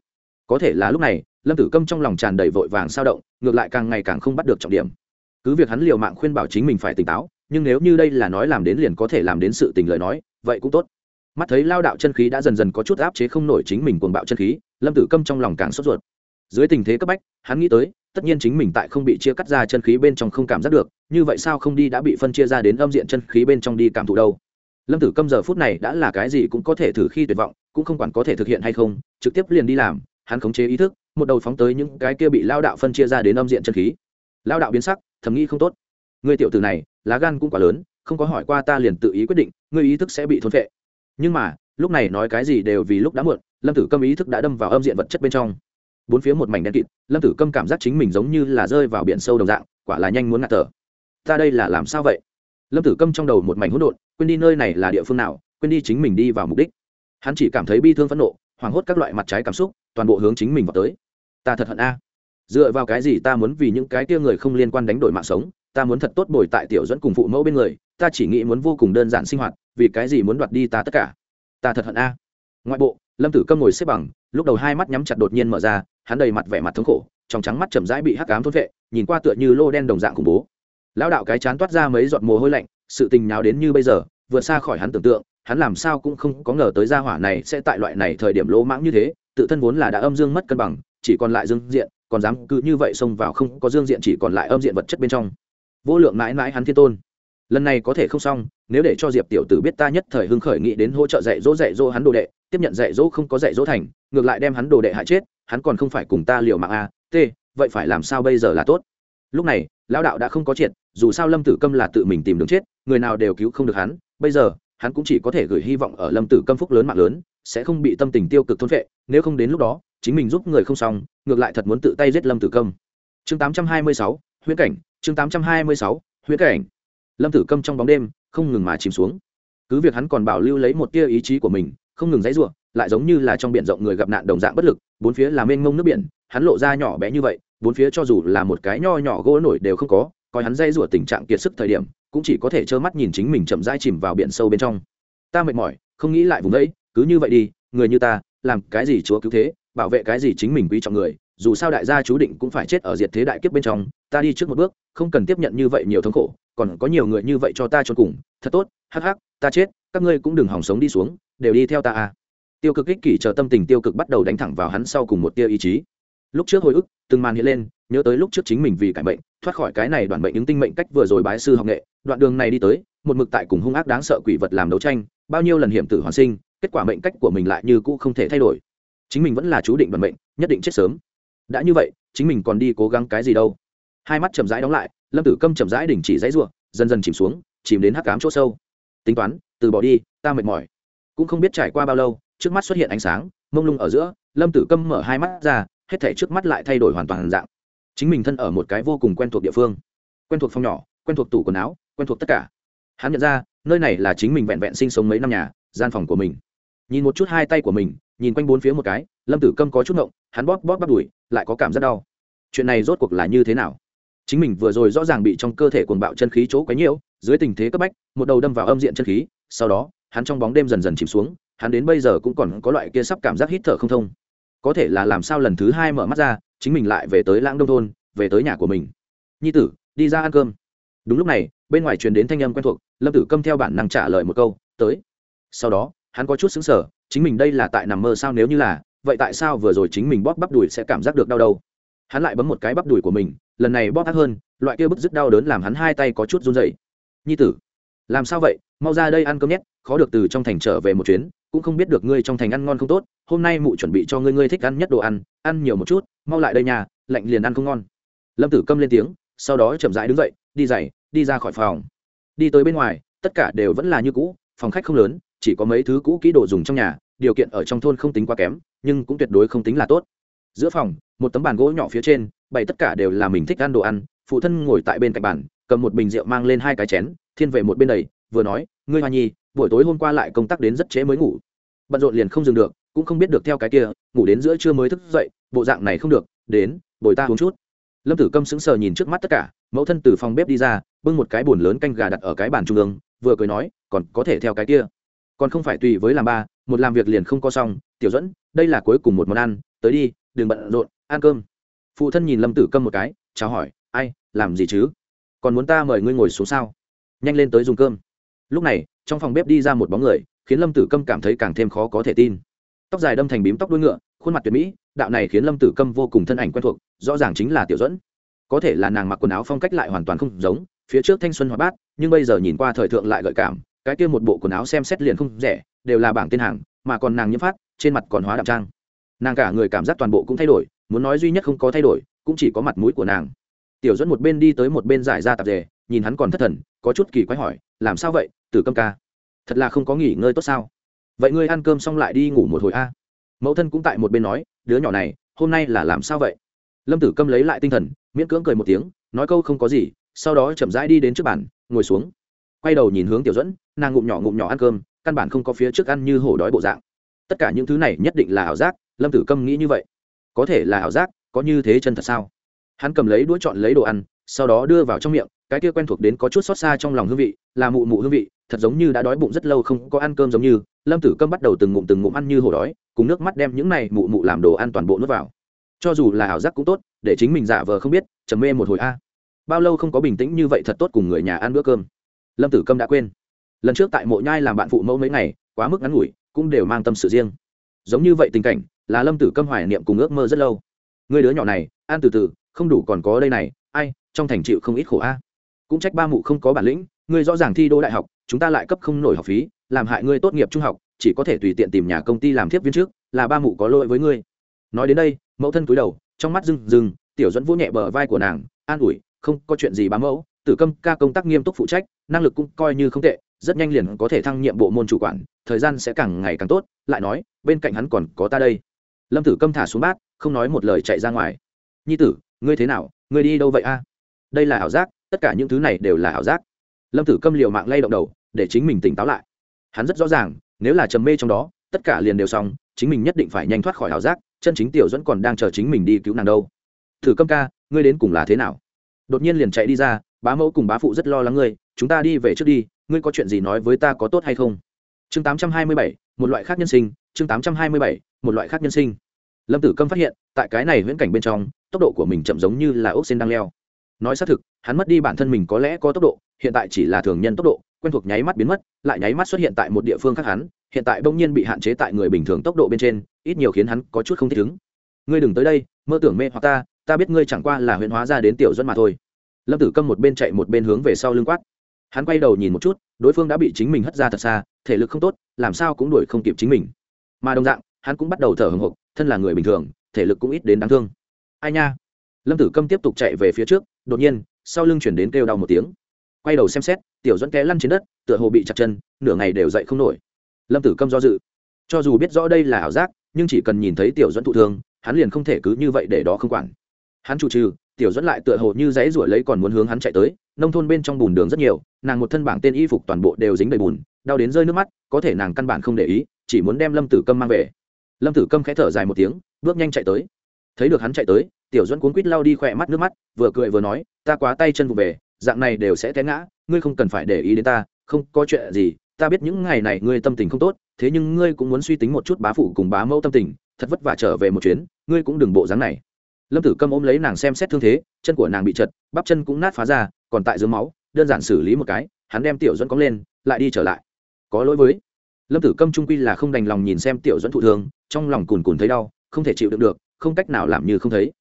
Có thể là lúc này lâm tử câm trong lòng tràn đầy vội vàng sao động, ngược lại càng ngày càng không bắt được trọng điểm. Cứ việc hắn liều mạng khuyên bảo chính mình phải tỉnh táo, nhưng nếu như đây là nói làm đến liền có thể làm đến sự tình lời nói, vậy cũng tốt. Mắt thấy lao đạo chân khí đã dần dần có chút áp chế không nổi chính mình cuồng bạo chân khí, lâm tử câm trong lòng càng sốt ruột. Dưới tình thế cấp bách, hắn nghĩ tới, tất nhiên chính mình tại không bị chia cắt ra chân khí bên trong không cảm giác được, như vậy sao không đi đã bị phân chia ra đến âm diện chân khí bên trong đi cảm thụ đâu. Lâm tử câm giờ phút này đã là cái gì cũng có thể thử khi tuyệt vọng, cũng không quản có thể thực hiện hay không, trực tiếp liền đi làm, hắn khống chế ý thức một đầu phóng tới những cái kia bị lao đạo phân chia ra đến âm diện chân khí. Lao đạo biến sắc, thầm nghĩ không tốt. Người tiểu tử này, lá gan cũng quá lớn, không có hỏi qua ta liền tự ý quyết định người ý thức sẽ bị thôn phệ. Nhưng mà, lúc này nói cái gì đều vì lúc đã muộn, lâm tử câm ý thức đã đâm vào âm diện vật chất bên trong. Bốn phía một mảnh đen kịt, lâm tử câm cảm giác chính mình giống như là rơi vào biển sâu đồng dạng, quả là nhanh muốn ngạt thở. Ta đây là làm sao vậy? Lâm tử câm trong đầu một mảnh hỗn độn, quên đi nơi này là địa phương nào, quên đi chính mình đi vào mục đích. Hắn chỉ cảm thấy bi thương phẫn nộ, hoảng hốt các loại mặt trái cảm xúc, toàn bộ hướng chính mình vào tới ta thật hận a. Dựa vào cái gì ta muốn vì những cái kia người không liên quan đánh đổi mạng sống, ta muốn thật tốt bồi tại tiểu dẫn cùng phụ mẫu bên người, ta chỉ nghĩ muốn vô cùng đơn giản sinh hoạt, vì cái gì muốn đoạt đi ta tất cả? Ta thật hận a. Ngoại bộ, lâm tử câm ngồi xếp bằng, lúc đầu hai mắt nhắm chặt đột nhiên mở ra, hắn đầy mặt vẻ mặt thống khổ, trong trắng mắt chậm rãi bị hắc ám thốt vệ nhìn qua tựa như lô đen đồng dạng khủng bố. Lão đạo cái chán toát ra mấy giọt mồ hôi lạnh, sự tình nháo đến như bây giờ, vượt xa khỏi hắn tưởng tượng, hắn làm sao cũng không có ngờ tới gia hỏa này sẽ tại loại này thời điểm lỗ mãng như thế, tự thân vốn là đã âm dương mất cân bằng chỉ còn lại dương diện, còn dám cứ như vậy xông vào không có dương diện chỉ còn lại âm diện vật chất bên trong. Vô lượng mãi mãi hắn thiên tôn. Lần này có thể không xong, nếu để cho diệp tiểu tử biết ta nhất thời hưng khởi nghĩ đến hỗ trợ dạy dỗ dạy dỗ hắn đồ đệ, tiếp nhận dạy dỗ không có dạy dỗ thành, ngược lại đem hắn đồ đệ hại chết, hắn còn không phải cùng ta liều mạng a t, vậy phải làm sao bây giờ là tốt? Lúc này, lão đạo đã không có triệt, dù sao lâm tử câm là tự mình tìm đường chết, người nào đều cứu không được hắn, bây giờ, hắn cũng chỉ có thể gửi hy vọng ở lâm tử câm phúc lớn mạng lớn, sẽ không bị tâm tình tiêu cực thôn vệ nếu không đến lúc đó chính mình giúp người không xong ngược lại thật muốn tự tay giết lâm tử câm. Chương 826, huyễn cảnh chương 826, huyễn cảnh. Lâm tử câm trong bóng đêm không ngừng mà chìm xuống. Cứ việc hắn còn bảo lưu lấy một tia ý chí của mình không ngừng dãy ruộng lại giống như là trong biển rộng người gặp nạn đồng dạng bất lực bốn phía là mênh mông nước biển hắn lộ ra nhỏ bé như vậy bốn phía cho dù là một cái nho nhỏ gỗ nổi đều không có coi hắn dây rủa tình trạng kiệt sức thời điểm cũng chỉ có thể trơ mắt nhìn chính mình chậm rãi chìm vào biển sâu bên trong. Ta mệt mỏi không nghĩ lại vùng đấy, cứ như vậy đi người như ta làm cái gì chúa cứu thế? Bảo vệ cái gì chính mình quý trọng người, dù sao đại gia chú định cũng phải chết ở diệt thế đại kiếp bên trong, ta đi trước một bước, không cần tiếp nhận như vậy nhiều thống khổ, còn có nhiều người như vậy cho ta cho cùng, thật tốt, hắc hắc, ta chết, các ngươi cũng đừng hỏng sống đi xuống, đều đi theo ta a tiêu cực ích kỷ chờ tâm tình tiêu cực bắt đầu đánh thẳng vào hắn sau cùng một tia ý chí. Lúc trước hồi ức, từng màn hiện lên, nhớ tới lúc trước chính mình vì cải bệnh thoát khỏi cái này đoạn bệnh những tinh mệnh cách vừa rồi bái sư học nghệ, đoạn đường này đi tới, một mực tại cùng hung ác đáng sợ quỷ vật làm đấu tranh, bao nhiêu lần hiểm tử hoàn sinh, kết quả mệnh cách của mình lại như cũ không thể thay đổi chính mình vẫn là chú định vận mệnh, nhất định chết sớm. Đã như vậy, chính mình còn đi cố gắng cái gì đâu. Hai mắt chậm rãi đóng lại, lâm tử câm chậm rãi đình chỉ dãy ruộng dần dần chìm xuống, chìm đến hắc cám chỗ sâu. Tính toán, từ bỏ đi, ta mệt mỏi. Cũng không biết trải qua bao lâu, trước mắt xuất hiện ánh sáng, mông lung ở giữa, lâm tử câm mở hai mắt ra, hết thể trước mắt lại thay đổi hoàn toàn dạng. Chính mình thân ở một cái vô cùng quen thuộc địa phương. Quen thuộc phòng nhỏ, quen thuộc tủ quần áo, quen thuộc tất cả. Hắn nhận ra, nơi này là chính mình vẹn vẹn sinh sống mấy năm nhà, gian phòng của mình nhìn một chút hai tay của mình, nhìn quanh bốn phía một cái, lâm tử câm có chút ngộng, hắn bóp bóp bắt đùi, lại có cảm giác đau. Chuyện này rốt cuộc là như thế nào? Chính mình vừa rồi rõ ràng bị trong cơ thể cuồng bạo chân khí chỗ quấy nhiễu, dưới tình thế cấp bách, một đầu đâm vào âm diện chân khí, sau đó, hắn trong bóng đêm dần dần chìm xuống, hắn đến bây giờ cũng còn có loại kia sắp cảm giác hít thở không thông. Có thể là làm sao lần thứ hai mở mắt ra, chính mình lại về tới lãng đông thôn, về tới nhà của mình. Nhi tử, đi ra ăn cơm. Đúng lúc này, bên ngoài truyền đến thanh âm quen thuộc, lâm tử câm theo bản năng trả lời một câu, tới. Sau đó hắn có chút xứng sở, chính mình đây là tại nằm mơ sao nếu như là, vậy tại sao vừa rồi chính mình bóp bắp đùi sẽ cảm giác được đau đâu? Hắn lại bấm một cái bắp đùi của mình, lần này bóp ác hơn, loại kia bức dứt đau đớn làm hắn hai tay có chút run dậy nhi tử, làm sao vậy? Mau ra đây ăn cơm nhét khó được từ trong thành trở về một chuyến, cũng không biết được ngươi trong thành ăn ngon không tốt, hôm nay mụ chuẩn bị cho ngươi ngươi thích ăn nhất đồ ăn ăn nhiều một chút, mau lại đây nhà, lạnh liền ăn không ngon. Lâm tử câm lên tiếng, sau đó chậm rãi đứng dậy, đi dậy đi ra khỏi phòng. Đi tới bên ngoài, tất cả đều vẫn là như cũ, phòng khách không lớn chỉ có mấy thứ cũ kỹ đồ dùng trong nhà, điều kiện ở trong thôn không tính quá kém, nhưng cũng tuyệt đối không tính là tốt. Giữa phòng, một tấm bàn gỗ nhỏ phía trên, bày tất cả đều là mình thích ăn đồ ăn, phụ thân ngồi tại bên cạnh bàn, cầm một bình rượu mang lên hai cái chén, thiên về một bên đầy, vừa nói, ngươi hoa nhi, buổi tối hôm qua lại công tác đến rất trễ mới ngủ. Bận rộn liền không dừng được, cũng không biết được theo cái kia, ngủ đến giữa trưa mới thức dậy, bộ dạng này không được, đến, bồi ta uống chút. Lâm tử câm sững sờ nhìn trước mắt tất cả, mẫu thân từ phòng bếp đi ra, bưng một cái bồn lớn canh gà đặt ở cái bàn trung ương, vừa cười nói, còn có thể theo cái kia còn không phải tùy với làm ba, một làm việc liền không có xong, tiểu dẫn đây là cuối cùng một món ăn, tới đi, đừng bận rộn, ăn cơm. Phụ thân nhìn lâm tử câm một cái, chào hỏi, ai, làm gì chứ? Còn muốn ta mời ngươi ngồi xuống sao? Nhanh lên tới dùng cơm. Lúc này, trong phòng bếp đi ra một bóng người, khiến lâm tử câm cảm thấy càng thêm khó có thể tin. Tóc dài đâm thành bím tóc đuôi ngựa, khuôn mặt tuyệt mỹ, đạo này khiến lâm tử câm vô cùng thân ảnh quen thuộc, rõ ràng chính là tiểu dẫn có thể là nàng mặc quần áo phong cách lại hoàn toàn không giống, phía trước thanh xuân hoa bát, nhưng bây giờ nhìn qua thời thượng lại gợi cảm cái kia một bộ quần áo xem xét liền không rẻ, đều là bảng tên hàng, mà còn nàng nhiễm phát, trên mặt còn hóa đạm trang. Nàng cả người cảm giác toàn bộ cũng thay đổi, muốn nói duy nhất không có thay đổi, cũng chỉ có mặt mũi của nàng. Tiểu dẫn một bên đi tới một bên giải ra tạp dề, nhìn hắn còn thất thần, có chút kỳ quái hỏi, làm sao vậy, tử câm ca? Thật là không có nghỉ ngơi tốt sao? Vậy ngươi ăn cơm xong lại đi ngủ một hồi a. Mẫu thân cũng tại một bên nói, đứa nhỏ này, hôm nay là làm sao vậy? Lâm tử câm lấy lại tinh thần, miễn cưỡng cười một tiếng, nói câu không có gì, sau đó chậm rãi đi đến trước bàn, ngồi xuống quay đầu nhìn hướng tiểu dẫn, nàng ngụm nhỏ ngụm nhỏ ăn cơm, căn bản không có phía trước ăn như hổ đói bộ dạng. Tất cả những thứ này nhất định là ảo giác, lâm tử câm nghĩ như vậy. Có thể là ảo giác, có như thế chân thật sao? Hắn cầm lấy đũa chọn lấy đồ ăn, sau đó đưa vào trong miệng, cái kia quen thuộc đến có chút xót xa trong lòng hương vị, là mụ mụ hương vị, thật giống như đã đói bụng rất lâu không có ăn cơm giống như, lâm tử câm bắt đầu từng ngụm từng ngụm ăn như hổ đói, cùng nước mắt đem những này mụ mụ làm đồ ăn toàn bộ nước vào. Cho dù là ảo giác cũng tốt, để chính mình giả vờ không biết, trầm mê một hồi a. Bao lâu không có bình tĩnh như vậy thật tốt cùng người nhà ăn bữa cơm lâm tử câm đã quên. Lần trước tại mộ nhai làm bạn phụ mẫu mấy ngày, quá mức ngắn ngủi, cũng đều mang tâm sự riêng. Giống như vậy tình cảnh, là lâm tử câm hoài niệm cùng ước mơ rất lâu. Người đứa nhỏ này ăn từ từ, không đủ còn có đây này, ai, trong thành chịu không ít khổ a. Cũng trách ba mụ không có bản lĩnh ngươi rõ ràng thi đỗ đại học, chúng ta lại cấp không nổi học phí, làm hại ngươi tốt nghiệp trung học, chỉ có thể tùy tiện tìm nhà công ty làm tiếp viên trước, là ba mụ có lỗi với ngươi. Nói đến đây, mẫu thân cúi đầu, trong mắt rừng rừng tiểu dẫn vỗ nhẹ bờ vai của nàng, an ủi, không có chuyện gì bám mẫu tử câm ca công tác nghiêm túc phụ trách, năng lực cũng coi như không tệ, rất nhanh liền có thể thăng nhiệm bộ môn chủ quản, thời gian sẽ càng ngày càng tốt, lại nói, bên cạnh hắn còn có ta đây. Lâm tử câm thả xuống bát, không nói một lời chạy ra ngoài. Nhi tử, ngươi thế nào, ngươi đi đâu vậy a? Đây là ảo giác, tất cả những thứ này đều là ảo giác. Lâm tử câm liều mạng lay động đầu, để chính mình tỉnh táo lại. Hắn rất rõ ràng, nếu là trầm mê trong đó, tất cả liền đều xong, chính mình nhất định phải nhanh thoát khỏi ảo giác, chân chính tiểu dẫn còn đang chờ chính mình đi cứu nàng đâu. Thử câm ca, ngươi đến cùng là thế nào? Đột nhiên liền chạy đi ra bá mẫu cùng bá phụ rất lo lắng ngươi, chúng ta đi về trước đi, ngươi có chuyện gì nói với ta có tốt hay không? Chương tám trăm hai mươi bảy, một loại khác nhân sinh, chương tám trăm hai mươi bảy, một loại khác nhân sinh. Lâm tử câm phát hiện, tại cái này viễn cảnh bên trong, tốc độ của mình chậm giống như là ốc sen đang leo. Nói xác thực, hắn mất đi bản thân mình có lẽ có tốc độ, hiện tại chỉ là thường nhân tốc độ, quen thuộc nháy mắt biến mất, lại nháy mắt xuất hiện tại một địa phương khác hắn, hiện tại bỗng nhiên bị hạn chế tại người bình thường tốc độ bên trên, ít nhiều khiến hắn có chút không thích ứng. Ngươi đừng tới đây, mơ tưởng mê hoặc ta ta biết ngươi chẳng qua là huyễn hóa ra đến tiểu dân mà thôi lâm tử câm một bên chạy một bên hướng về sau lưng quát. Hắn quay đầu nhìn một chút, đối phương đã bị chính mình hất ra thật xa, thể lực không tốt, làm sao cũng đuổi không kịp chính mình. Mà đồng dạng, hắn cũng bắt đầu thở hồng hộc, thân là người bình thường, thể lực cũng ít đến đáng thương. Ai nha? Lâm tử câm tiếp tục chạy về phía trước, đột nhiên, sau lưng chuyển đến kêu đau một tiếng. Quay đầu xem xét, tiểu dẫn té lăn trên đất, tựa hồ bị chặt chân, nửa ngày đều dậy không nổi. Lâm tử câm do dự. Cho dù biết rõ đây là ảo giác, nhưng chỉ cần nhìn thấy tiểu dẫn thụ thương, hắn liền không thể cứ như vậy để đó không quản. Hắn chủ trừ tiểu dẫn lại tựa hồ như dãy ruổi lấy còn muốn hướng hắn chạy tới, nông thôn bên trong bùn đường rất nhiều, nàng một thân bảng tên y phục toàn bộ đều dính đầy bùn, đau đến rơi nước mắt, có thể nàng căn bản không để ý, chỉ muốn đem lâm tử câm mang về. Lâm tử câm khẽ thở dài một tiếng, bước nhanh chạy tới. Thấy được hắn chạy tới, tiểu dẫn cuốn quýt lau đi khỏe mắt nước mắt, vừa cười vừa nói, ta quá tay chân vụ về, dạng này đều sẽ té ngã, ngươi không cần phải để ý đến ta, không có chuyện gì, ta biết những ngày này ngươi tâm tình không tốt, thế nhưng ngươi cũng muốn suy tính một chút bá phụ cùng bá mẫu tâm tình, thật vất vả trở về một chuyến, ngươi cũng đừng bộ dáng này lâm tử câm ôm lấy nàng xem xét thương thế, chân của nàng bị chật bắp chân cũng nát phá ra, còn tại dưới máu, đơn giản xử lý một cái, hắn đem tiểu dẫn cóng lên, lại đi trở lại. Có lỗi với. Lâm tử câm trung quy là không đành lòng nhìn xem tiểu dẫn thụ thương, trong lòng cùn cùn thấy đau, không thể chịu đựng được, không cách nào làm như không thấy.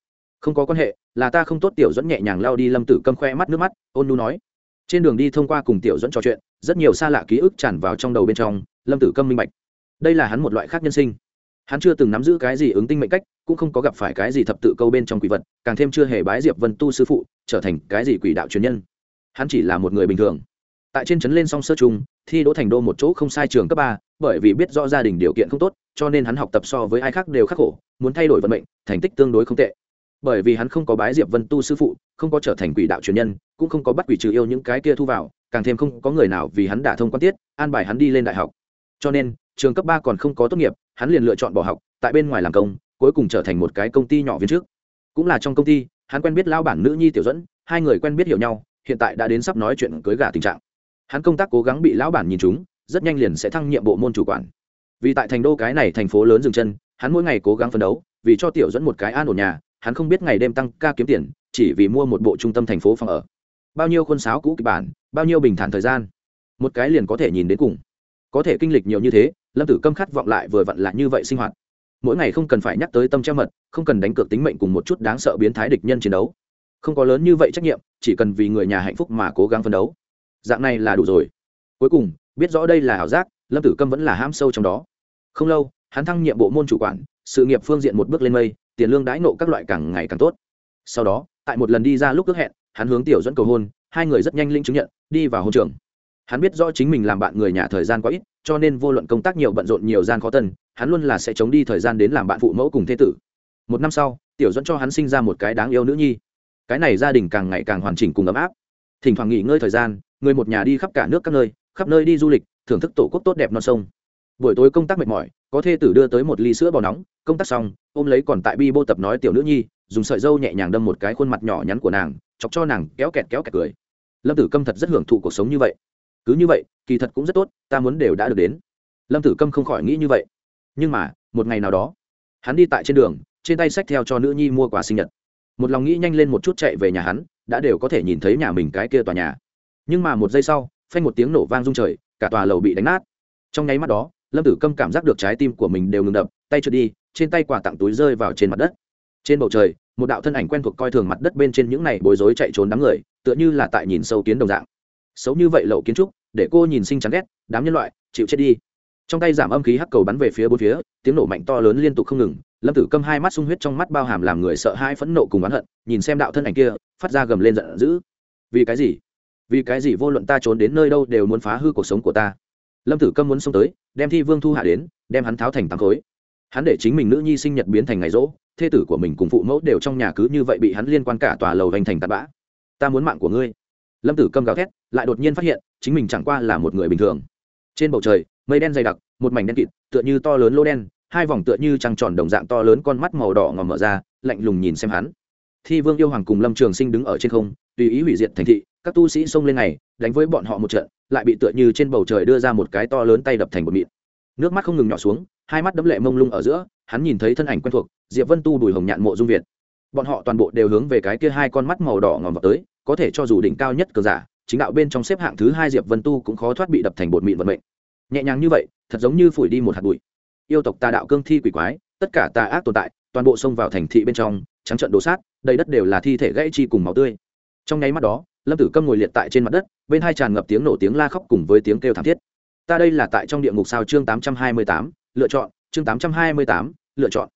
Không có quan hệ, là ta không tốt, tiểu dẫn nhẹ nhàng lao đi lâm tử câm khoe mắt nước mắt, ôn nu nói. Trên đường đi thông qua cùng tiểu dẫn trò chuyện, rất nhiều xa lạ ký ức tràn vào trong đầu bên trong, lâm tử câm minh bạch. Đây là hắn một loại khác nhân sinh hắn chưa từng nắm giữ cái gì ứng tinh mệnh cách, cũng không có gặp phải cái gì thập tự câu bên trong quỷ vật, càng thêm chưa hề bái diệp vân tu sư phụ, trở thành cái gì quỷ đạo truyền nhân. Hắn chỉ là một người bình thường. Tại trên trấn lên song sơ trung thi đỗ thành đô một chỗ không sai trường cấp ba, bởi vì biết rõ gia đình điều kiện không tốt, cho nên hắn học tập so với ai khác đều khắc khổ, muốn thay đổi vận mệnh, thành tích tương đối không tệ. Bởi vì hắn không có bái diệp vân tu sư phụ, không có trở thành quỷ đạo truyền nhân, cũng không có bắt quỷ trừ yêu những cái kia thu vào, càng thêm không có người nào vì hắn đả thông quan tiết, an bài hắn đi lên đại học. Cho nên trường cấp ba còn không có tốt nghiệp, hắn liền lựa chọn bỏ học, tại bên ngoài làm công, cuối cùng trở thành một cái công ty nhỏ viên trước cũng là trong công ty, hắn quen biết lao bản nữ nhi tiểu dẫn hai người quen biết hiểu nhau, hiện tại đã đến sắp nói chuyện cưới gả tình trạng. Hắn công tác cố gắng bị lão bản nhìn chúng rất nhanh liền sẽ thăng nhiệm bộ môn chủ quản. Vì tại thành đô cái này thành phố lớn dừng chân, hắn mỗi ngày cố gắng phấn đấu, vì cho tiểu dẫn một cái an ổn nhà, hắn không biết ngày đêm tăng ca kiếm tiền, chỉ vì mua một bộ trung tâm thành phố phòng ở. Bao nhiêu khuôn sáo cũ kịch bản, bao nhiêu bình thản thời gian. Một cái liền có thể nhìn đến cùng có thể kinh lịch nhiều như thế, lâm tử câm khát vọng lại vừa vặn lại như vậy sinh hoạt. Mỗi ngày không cần phải nhắc tới tâm treo mật, không cần đánh cược tính mệnh cùng một chút đáng sợ biến thái địch nhân chiến đấu. Không có lớn như vậy trách nhiệm, chỉ cần vì người nhà hạnh phúc mà cố gắng phấn đấu. Dạng này là đủ rồi. Cuối cùng, biết rõ đây là ảo giác, lâm tử câm vẫn là ham sâu trong đó. Không lâu, hắn thăng nhiệm bộ môn chủ quản, sự nghiệp phương diện một bước lên mây, tiền lương đãi nộ các loại càng ngày càng tốt. Sau đó, tại một lần đi ra lúc ước hẹn, hắn hướng tiểu dẫn cầu hôn, hai người rất nhanh linh chứng nhận, đi vào hôn trường hắn biết rõ chính mình làm bạn người nhà thời gian quá ít, cho nên vô luận công tác nhiều bận rộn nhiều gian khó tân, hắn luôn là sẽ chống đi thời gian đến làm bạn phụ mẫu cùng thế tử. Một năm sau, tiểu dẫn cho hắn sinh ra một cái đáng yêu nữ nhi. Cái này gia đình càng ngày càng hoàn chỉnh cùng ấm áp. Thỉnh thoảng nghỉ ngơi thời gian, người một nhà đi khắp cả nước các nơi, khắp nơi đi du lịch, thưởng thức tổ quốc tốt đẹp non sông. Buổi tối công tác mệt mỏi, có thê tử đưa tới một ly sữa bò nóng, công tác xong, ôm lấy còn tại bi bô tập nói tiểu nữ nhi, dùng sợi dâu nhẹ nhàng đâm một cái khuôn mặt nhỏ nhắn của nàng, chọc cho nàng kéo kẹt kéo kẹt cười. Lâm tử câm thật rất hưởng thụ cuộc sống như vậy cứ như vậy, kỳ thật cũng rất tốt, ta muốn đều đã được đến. Lâm tử câm không khỏi nghĩ như vậy. Nhưng mà, một ngày nào đó, hắn đi tại trên đường, trên tay sách theo cho nữ nhi mua quà sinh nhật. Một lòng nghĩ nhanh lên một chút chạy về nhà hắn, đã đều có thể nhìn thấy nhà mình cái kia tòa nhà. Nhưng mà một giây sau, phanh một tiếng nổ vang rung trời, cả tòa lầu bị đánh nát. Trong nháy mắt đó, lâm tử câm cảm giác được trái tim của mình đều ngừng đập, tay trượt đi, trên tay quà tặng túi rơi vào trên mặt đất. Trên bầu trời, một đạo thân ảnh quen thuộc coi thường mặt đất bên trên những này bối rối chạy trốn đám người, tựa như là tại nhìn sâu kiến đồng dạng xấu như vậy lậu kiến trúc, để cô nhìn sinh chán ghét, đám nhân loại, chịu chết đi. Trong tay giảm âm khí hắc cầu bắn về phía bốn phía, tiếng nổ mạnh to lớn liên tục không ngừng, lâm tử câm hai mắt sung huyết trong mắt bao hàm làm người sợ hãi phẫn nộ cùng oán hận, nhìn xem đạo thân ảnh kia, phát ra gầm lên giận dữ. Vì cái gì? Vì cái gì vô luận ta trốn đến nơi đâu đều muốn phá hư cuộc sống của ta? Lâm tử câm muốn xông tới, đem thi vương thu hạ đến, đem hắn tháo thành tám khối. Hắn để chính mình nữ nhi sinh nhật biến thành ngày rỗ, thê tử của mình cùng phụ mẫu đều trong nhà cứ như vậy bị hắn liên quan cả tòa lầu hành thành tạt bã. Ta muốn mạng của ngươi. Lâm tử câm gào thét lại đột nhiên phát hiện chính mình chẳng qua là một người bình thường. Trên bầu trời, mây đen dày đặc, một mảnh đen kịt, tựa như to lớn lô đen, hai vòng tựa như trăng tròn đồng dạng to lớn con mắt màu đỏ ngòm mở ra, lạnh lùng nhìn xem hắn. Thi vương yêu hoàng cùng lâm trường sinh đứng ở trên không, tùy ý hủy diệt thành thị, các tu sĩ xông lên này, đánh với bọn họ một trận, lại bị tựa như trên bầu trời đưa ra một cái to lớn tay đập thành một mịn. Nước mắt không ngừng nhỏ xuống, hai mắt đấm lệ mông lung ở giữa, hắn nhìn thấy thân ảnh quen thuộc, diệp vân tu đùi hồng nhạn mộ dung việt. Bọn họ toàn bộ đều hướng về cái kia hai con mắt màu đỏ ngòm vào tới, có thể cho dù đỉnh cao nhất cờ giả chính đạo bên trong xếp hạng thứ hai diệp vân tu cũng khó thoát bị đập thành bột mịn vận mệnh. Nhẹ nhàng như vậy, thật giống như phủi đi một hạt bụi. Yêu tộc tà đạo cương thi quỷ quái, tất cả tà ác tồn tại, toàn bộ xông vào thành thị bên trong, trắng trận đổ sát, đầy đất đều là thi thể gãy chi cùng máu tươi. Trong nháy mắt đó, lâm tử câm ngồi liệt tại trên mặt đất, bên hai tràn ngập tiếng nổ tiếng la khóc cùng với tiếng kêu thảm thiết. Ta đây là tại trong địa ngục sao chương tám trăm hai mươi tám, lựa chọn, chương tám trăm hai mươi tám, lựa chọn.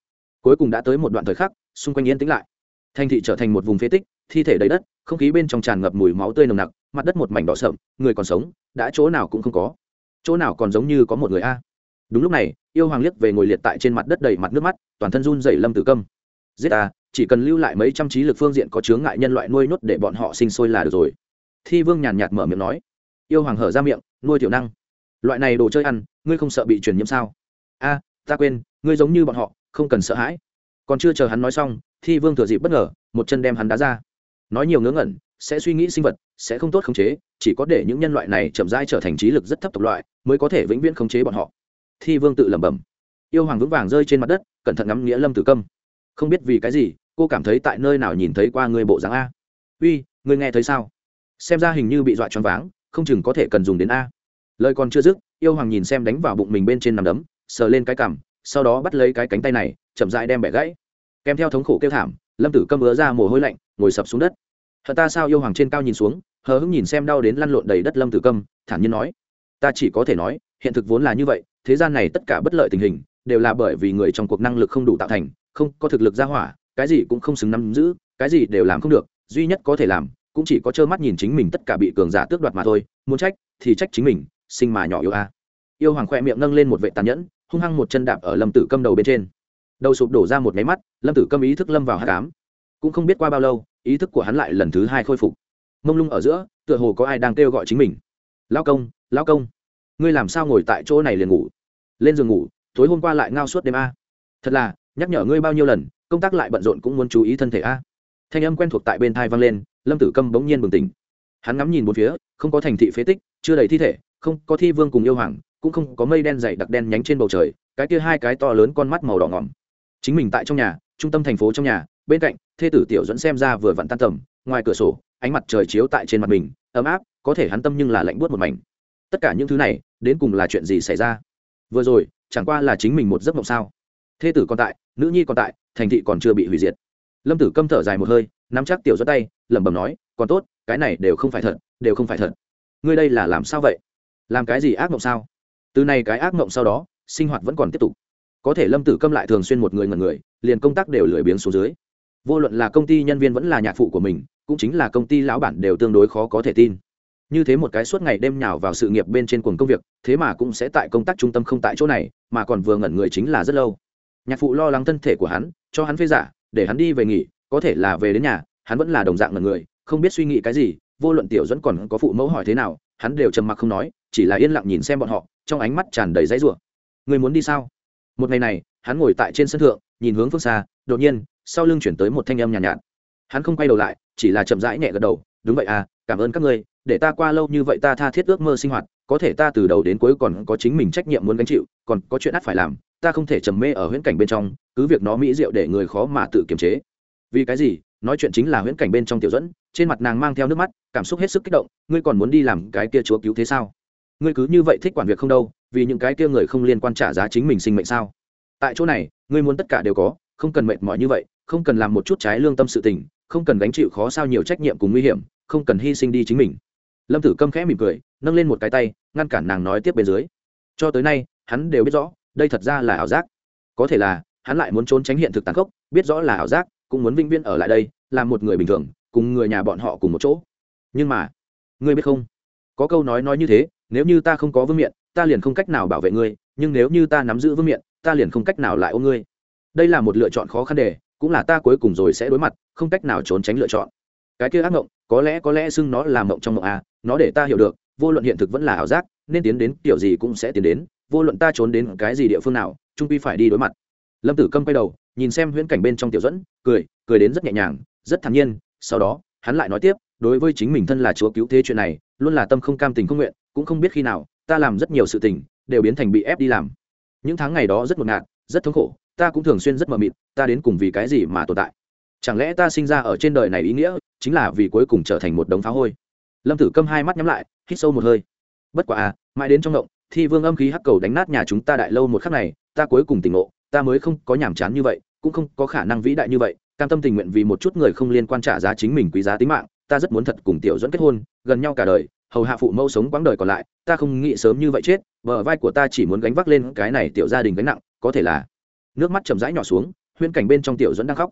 Cuối cùng đã tới một đoạn thời khắc, xung quanh yên tĩnh lại. Thành thị trở thành một vùng phế tích thi thể đầy đất, không khí bên trong tràn ngập mùi máu tươi nồng nặc, mặt đất một mảnh đỏ sậm, người còn sống, đã chỗ nào cũng không có. Chỗ nào còn giống như có một người a. Đúng lúc này, yêu hoàng liếc về ngồi liệt tại trên mặt đất đầy mặt nước mắt, toàn thân run dày lâm tử câm. Giết ta, chỉ cần lưu lại mấy trăm trí lực phương diện có chướng ngại nhân loại nuôi nhốt để bọn họ sinh sôi là được rồi. Thi vương nhàn nhạt mở miệng nói. Yêu hoàng hở ra miệng, nuôi tiểu năng. Loại này đồ chơi ăn, ngươi không sợ bị truyền nhiễm sao? A, ta quên, ngươi giống như bọn họ, không cần sợ hãi. Còn chưa chờ hắn nói xong, thi vương thừa dịp bất ngờ, một chân đem hắn đá ra nói nhiều ngớ ngẩn, sẽ suy nghĩ sinh vật, sẽ không tốt khống chế, chỉ có để những nhân loại này chậm rãi trở thành trí lực rất thấp tộc loại, mới có thể vĩnh viễn khống chế bọn họ. Thi vương tự lẩm bẩm. Yêu hoàng vững vàng rơi trên mặt đất, cẩn thận ngắm nghĩa lâm tử câm. Không biết vì cái gì, cô cảm thấy tại nơi nào nhìn thấy qua người bộ dáng a? Uy người nghe thấy sao? Xem ra hình như bị dọa choáng váng, không chừng có thể cần dùng đến a. Lời còn chưa dứt, yêu hoàng nhìn xem đánh vào bụng mình bên trên nằm đấm, sờ lên cái cằm, sau đó bắt lấy cái cánh tay này, chậm dại đem bẻ gãy. Kèm theo thống khổ kêu thảm lâm tử câm ứa ra mồ hôi lạnh, ngồi sập xuống đất. Hận ta sao yêu hoàng trên cao nhìn xuống, hờ hững nhìn xem đau đến lăn lộn đầy đất lâm tử câm, thản nhiên nói. Ta chỉ có thể nói, hiện thực vốn là như vậy, thế gian này tất cả bất lợi tình hình, đều là bởi vì người trong cuộc năng lực không đủ tạo thành, không có thực lực ra hỏa, cái gì cũng không xứng nắm giữ, cái gì đều làm không được, duy nhất có thể làm, cũng chỉ có trơ mắt nhìn chính mình tất cả bị cường giả tước đoạt mà thôi, muốn trách, thì trách chính mình, sinh mà nhỏ yêu a. Yêu hoàng khoe miệng nâng lên một vệ tàn nhẫn, hung hăng một chân đạp ở lâm tử câm đầu bên trên đầu sụp đổ ra một máy mắt, lâm tử câm ý thức lâm vào hát cám cũng không biết qua bao lâu, ý thức của hắn lại lần thứ hai khôi phục. Mông lung ở giữa, tựa hồ có ai đang kêu gọi chính mình. Lao công lao công, ngươi làm sao ngồi tại chỗ này liền ngủ? Lên giường ngủ, tối hôm qua lại ngao suốt đêm a. Thật là, nhắc nhở ngươi bao nhiêu lần, công tác lại bận rộn cũng muốn chú ý thân thể a. Thanh âm quen thuộc tại bên thai vang lên, lâm tử câm bỗng nhiên bừng tỉnh. Hắn ngắm nhìn một phía, không có thành thị phế tích, chưa đầy thi thể, không có thi vương cùng yêu hoàng, cũng không có mây đen dày đặc đen nhánh trên bầu trời, cái kia hai cái to lớn con mắt màu đỏ ngỏm chính mình tại trong nhà, trung tâm thành phố trong nhà, bên cạnh, thê tử tiểu dẫn xem ra vừa vặn tan tầm, ngoài cửa sổ, ánh mặt trời chiếu tại trên mặt mình, ấm áp, có thể hắn tâm nhưng là lạnh buốt một mảnh. Tất cả những thứ này, đến cùng là chuyện gì xảy ra? Vừa rồi, chẳng qua là chính mình một giấc mộng sao? Thê tử còn tại, nữ nhi còn tại, thành thị còn chưa bị hủy diệt. Lâm tử câm thở dài một hơi, nắm chắc tiểu dẫn tay, lẩm bẩm nói, còn tốt, cái này đều không phải thật, đều không phải thật. Ngươi đây là làm sao vậy? Làm cái gì ác mộng sao? Từ này cái ác mộng sau đó, sinh hoạt vẫn còn tiếp tục có thể lâm tử câm lại thường xuyên một người ngần người, liền công tác đều lười biếng xuống dưới. Vô luận là công ty nhân viên vẫn là nhạc phụ của mình, cũng chính là công ty lão bản đều tương đối khó có thể tin. Như thế một cái suốt ngày đêm nhào vào sự nghiệp bên trên cuồng công việc, thế mà cũng sẽ tại công tác trung tâm không tại chỗ này, mà còn vừa ngẩn người chính là rất lâu. Nhạc phụ lo lắng thân thể của hắn, cho hắn phê giả, để hắn đi về nghỉ, có thể là về đến nhà, hắn vẫn là đồng dạng ngẩn người, không biết suy nghĩ cái gì, vô luận tiểu dẫn còn có phụ mẫu hỏi thế nào, hắn đều trầm mặc không nói, chỉ là yên lặng nhìn xem bọn họ, trong ánh mắt tràn đầy dãy rủa. Người muốn đi sao? Một ngày này hắn ngồi tại trên sân thượng nhìn hướng phương xa đột nhiên sau lưng chuyển tới một thanh âm nhàn nhạt, nhạt. Hắn không quay đầu lại chỉ là chậm rãi nhẹ gật đầu đúng vậy à cảm ơn các ngươi để ta qua lâu như vậy ta tha thiết ước mơ sinh hoạt có thể ta từ đầu đến cuối còn có chính mình trách nhiệm muốn gánh chịu còn có chuyện ắt phải làm ta không thể trầm mê ở huyễn cảnh bên trong cứ việc nó mỹ diệu để người khó mà tự kiềm chế. Vì cái gì? Nói chuyện chính là huyễn cảnh bên trong tiểu dẫn trên mặt nàng mang theo nước mắt cảm xúc hết sức kích động ngươi còn muốn đi làm cái kia chúa cứu thế sao? Ngươi cứ như vậy thích quản việc không đâu, vì những cái kia người không liên quan trả giá chính mình sinh mệnh sao? Tại chỗ này, ngươi muốn tất cả đều có, không cần mệt mỏi như vậy, không cần làm một chút trái lương tâm sự tình, không cần gánh chịu khó sao nhiều trách nhiệm cùng nguy hiểm, không cần hy sinh đi chính mình. Lâm tử câm khẽ mỉm cười, nâng lên một cái tay, ngăn cản nàng nói tiếp bên dưới. Cho tới nay, hắn đều biết rõ, đây thật ra là ảo giác. Có thể là, hắn lại muốn trốn tránh hiện thực tàn khốc, biết rõ là ảo giác, cũng muốn vinh viên ở lại đây, làm một người bình thường, cùng người nhà bọn họ cùng một chỗ. Nhưng mà, ngươi biết không? Có câu nói nói như thế nếu như ta không có vương miện, ta liền không cách nào bảo vệ ngươi, nhưng nếu như ta nắm giữ vương miện, ta liền không cách nào lại ôm ngươi. Đây là một lựa chọn khó khăn để cũng là ta cuối cùng rồi sẽ đối mặt, không cách nào trốn tránh lựa chọn. Cái kia ác mộng, có lẽ có lẽ xưng nó là mộng trong mộng à nó để ta hiểu được, vô luận hiện thực vẫn là ảo giác, nên tiến đến, kiểu gì cũng sẽ tiến đến, vô luận ta trốn đến cái gì địa phương nào, trung quy phải đi đối mặt. Lâm tử câm quay đầu, nhìn xem huyễn cảnh bên trong tiểu dẫn cười cười đến rất nhẹ nhàng, rất thản nhiên, sau đó, hắn lại nói tiếp, đối với chính mình thân là chúa cứu thế chuyện này, luôn là tâm không cam tình không nguyện cũng không biết khi nào, ta làm rất nhiều sự tình, đều biến thành bị ép đi làm. Những tháng ngày đó rất ngột ngạt, rất thống khổ, ta cũng thường xuyên rất mờ mịt, ta đến cùng vì cái gì mà tồn tại? Chẳng lẽ ta sinh ra ở trên đời này ý nghĩa, chính là vì cuối cùng trở thành một đống phá hôi? Lâm tử câm hai mắt nhắm lại, hít sâu một hơi. Bất quả à mãi đến trong động thi vương âm khí hắc cầu đánh nát nhà chúng ta đại lâu một khắc này, ta cuối cùng tỉnh ngộ, ta mới không có nhàm chán như vậy, cũng không có khả năng vĩ đại như vậy, cam tâm tình nguyện vì một chút người không liên quan trả giá chính mình quý giá tính mạng, ta rất muốn thật cùng tiểu dẫn kết hôn, gần nhau cả đời hầu hạ phụ mẫu sống quãng đời còn lại, ta không nghĩ sớm như vậy chết, bờ vai của ta chỉ muốn gánh vác lên cái này tiểu gia đình gánh nặng, có thể là nước mắt chậm rãi nhỏ xuống, huyễn cảnh bên trong tiểu dẫn đang khóc.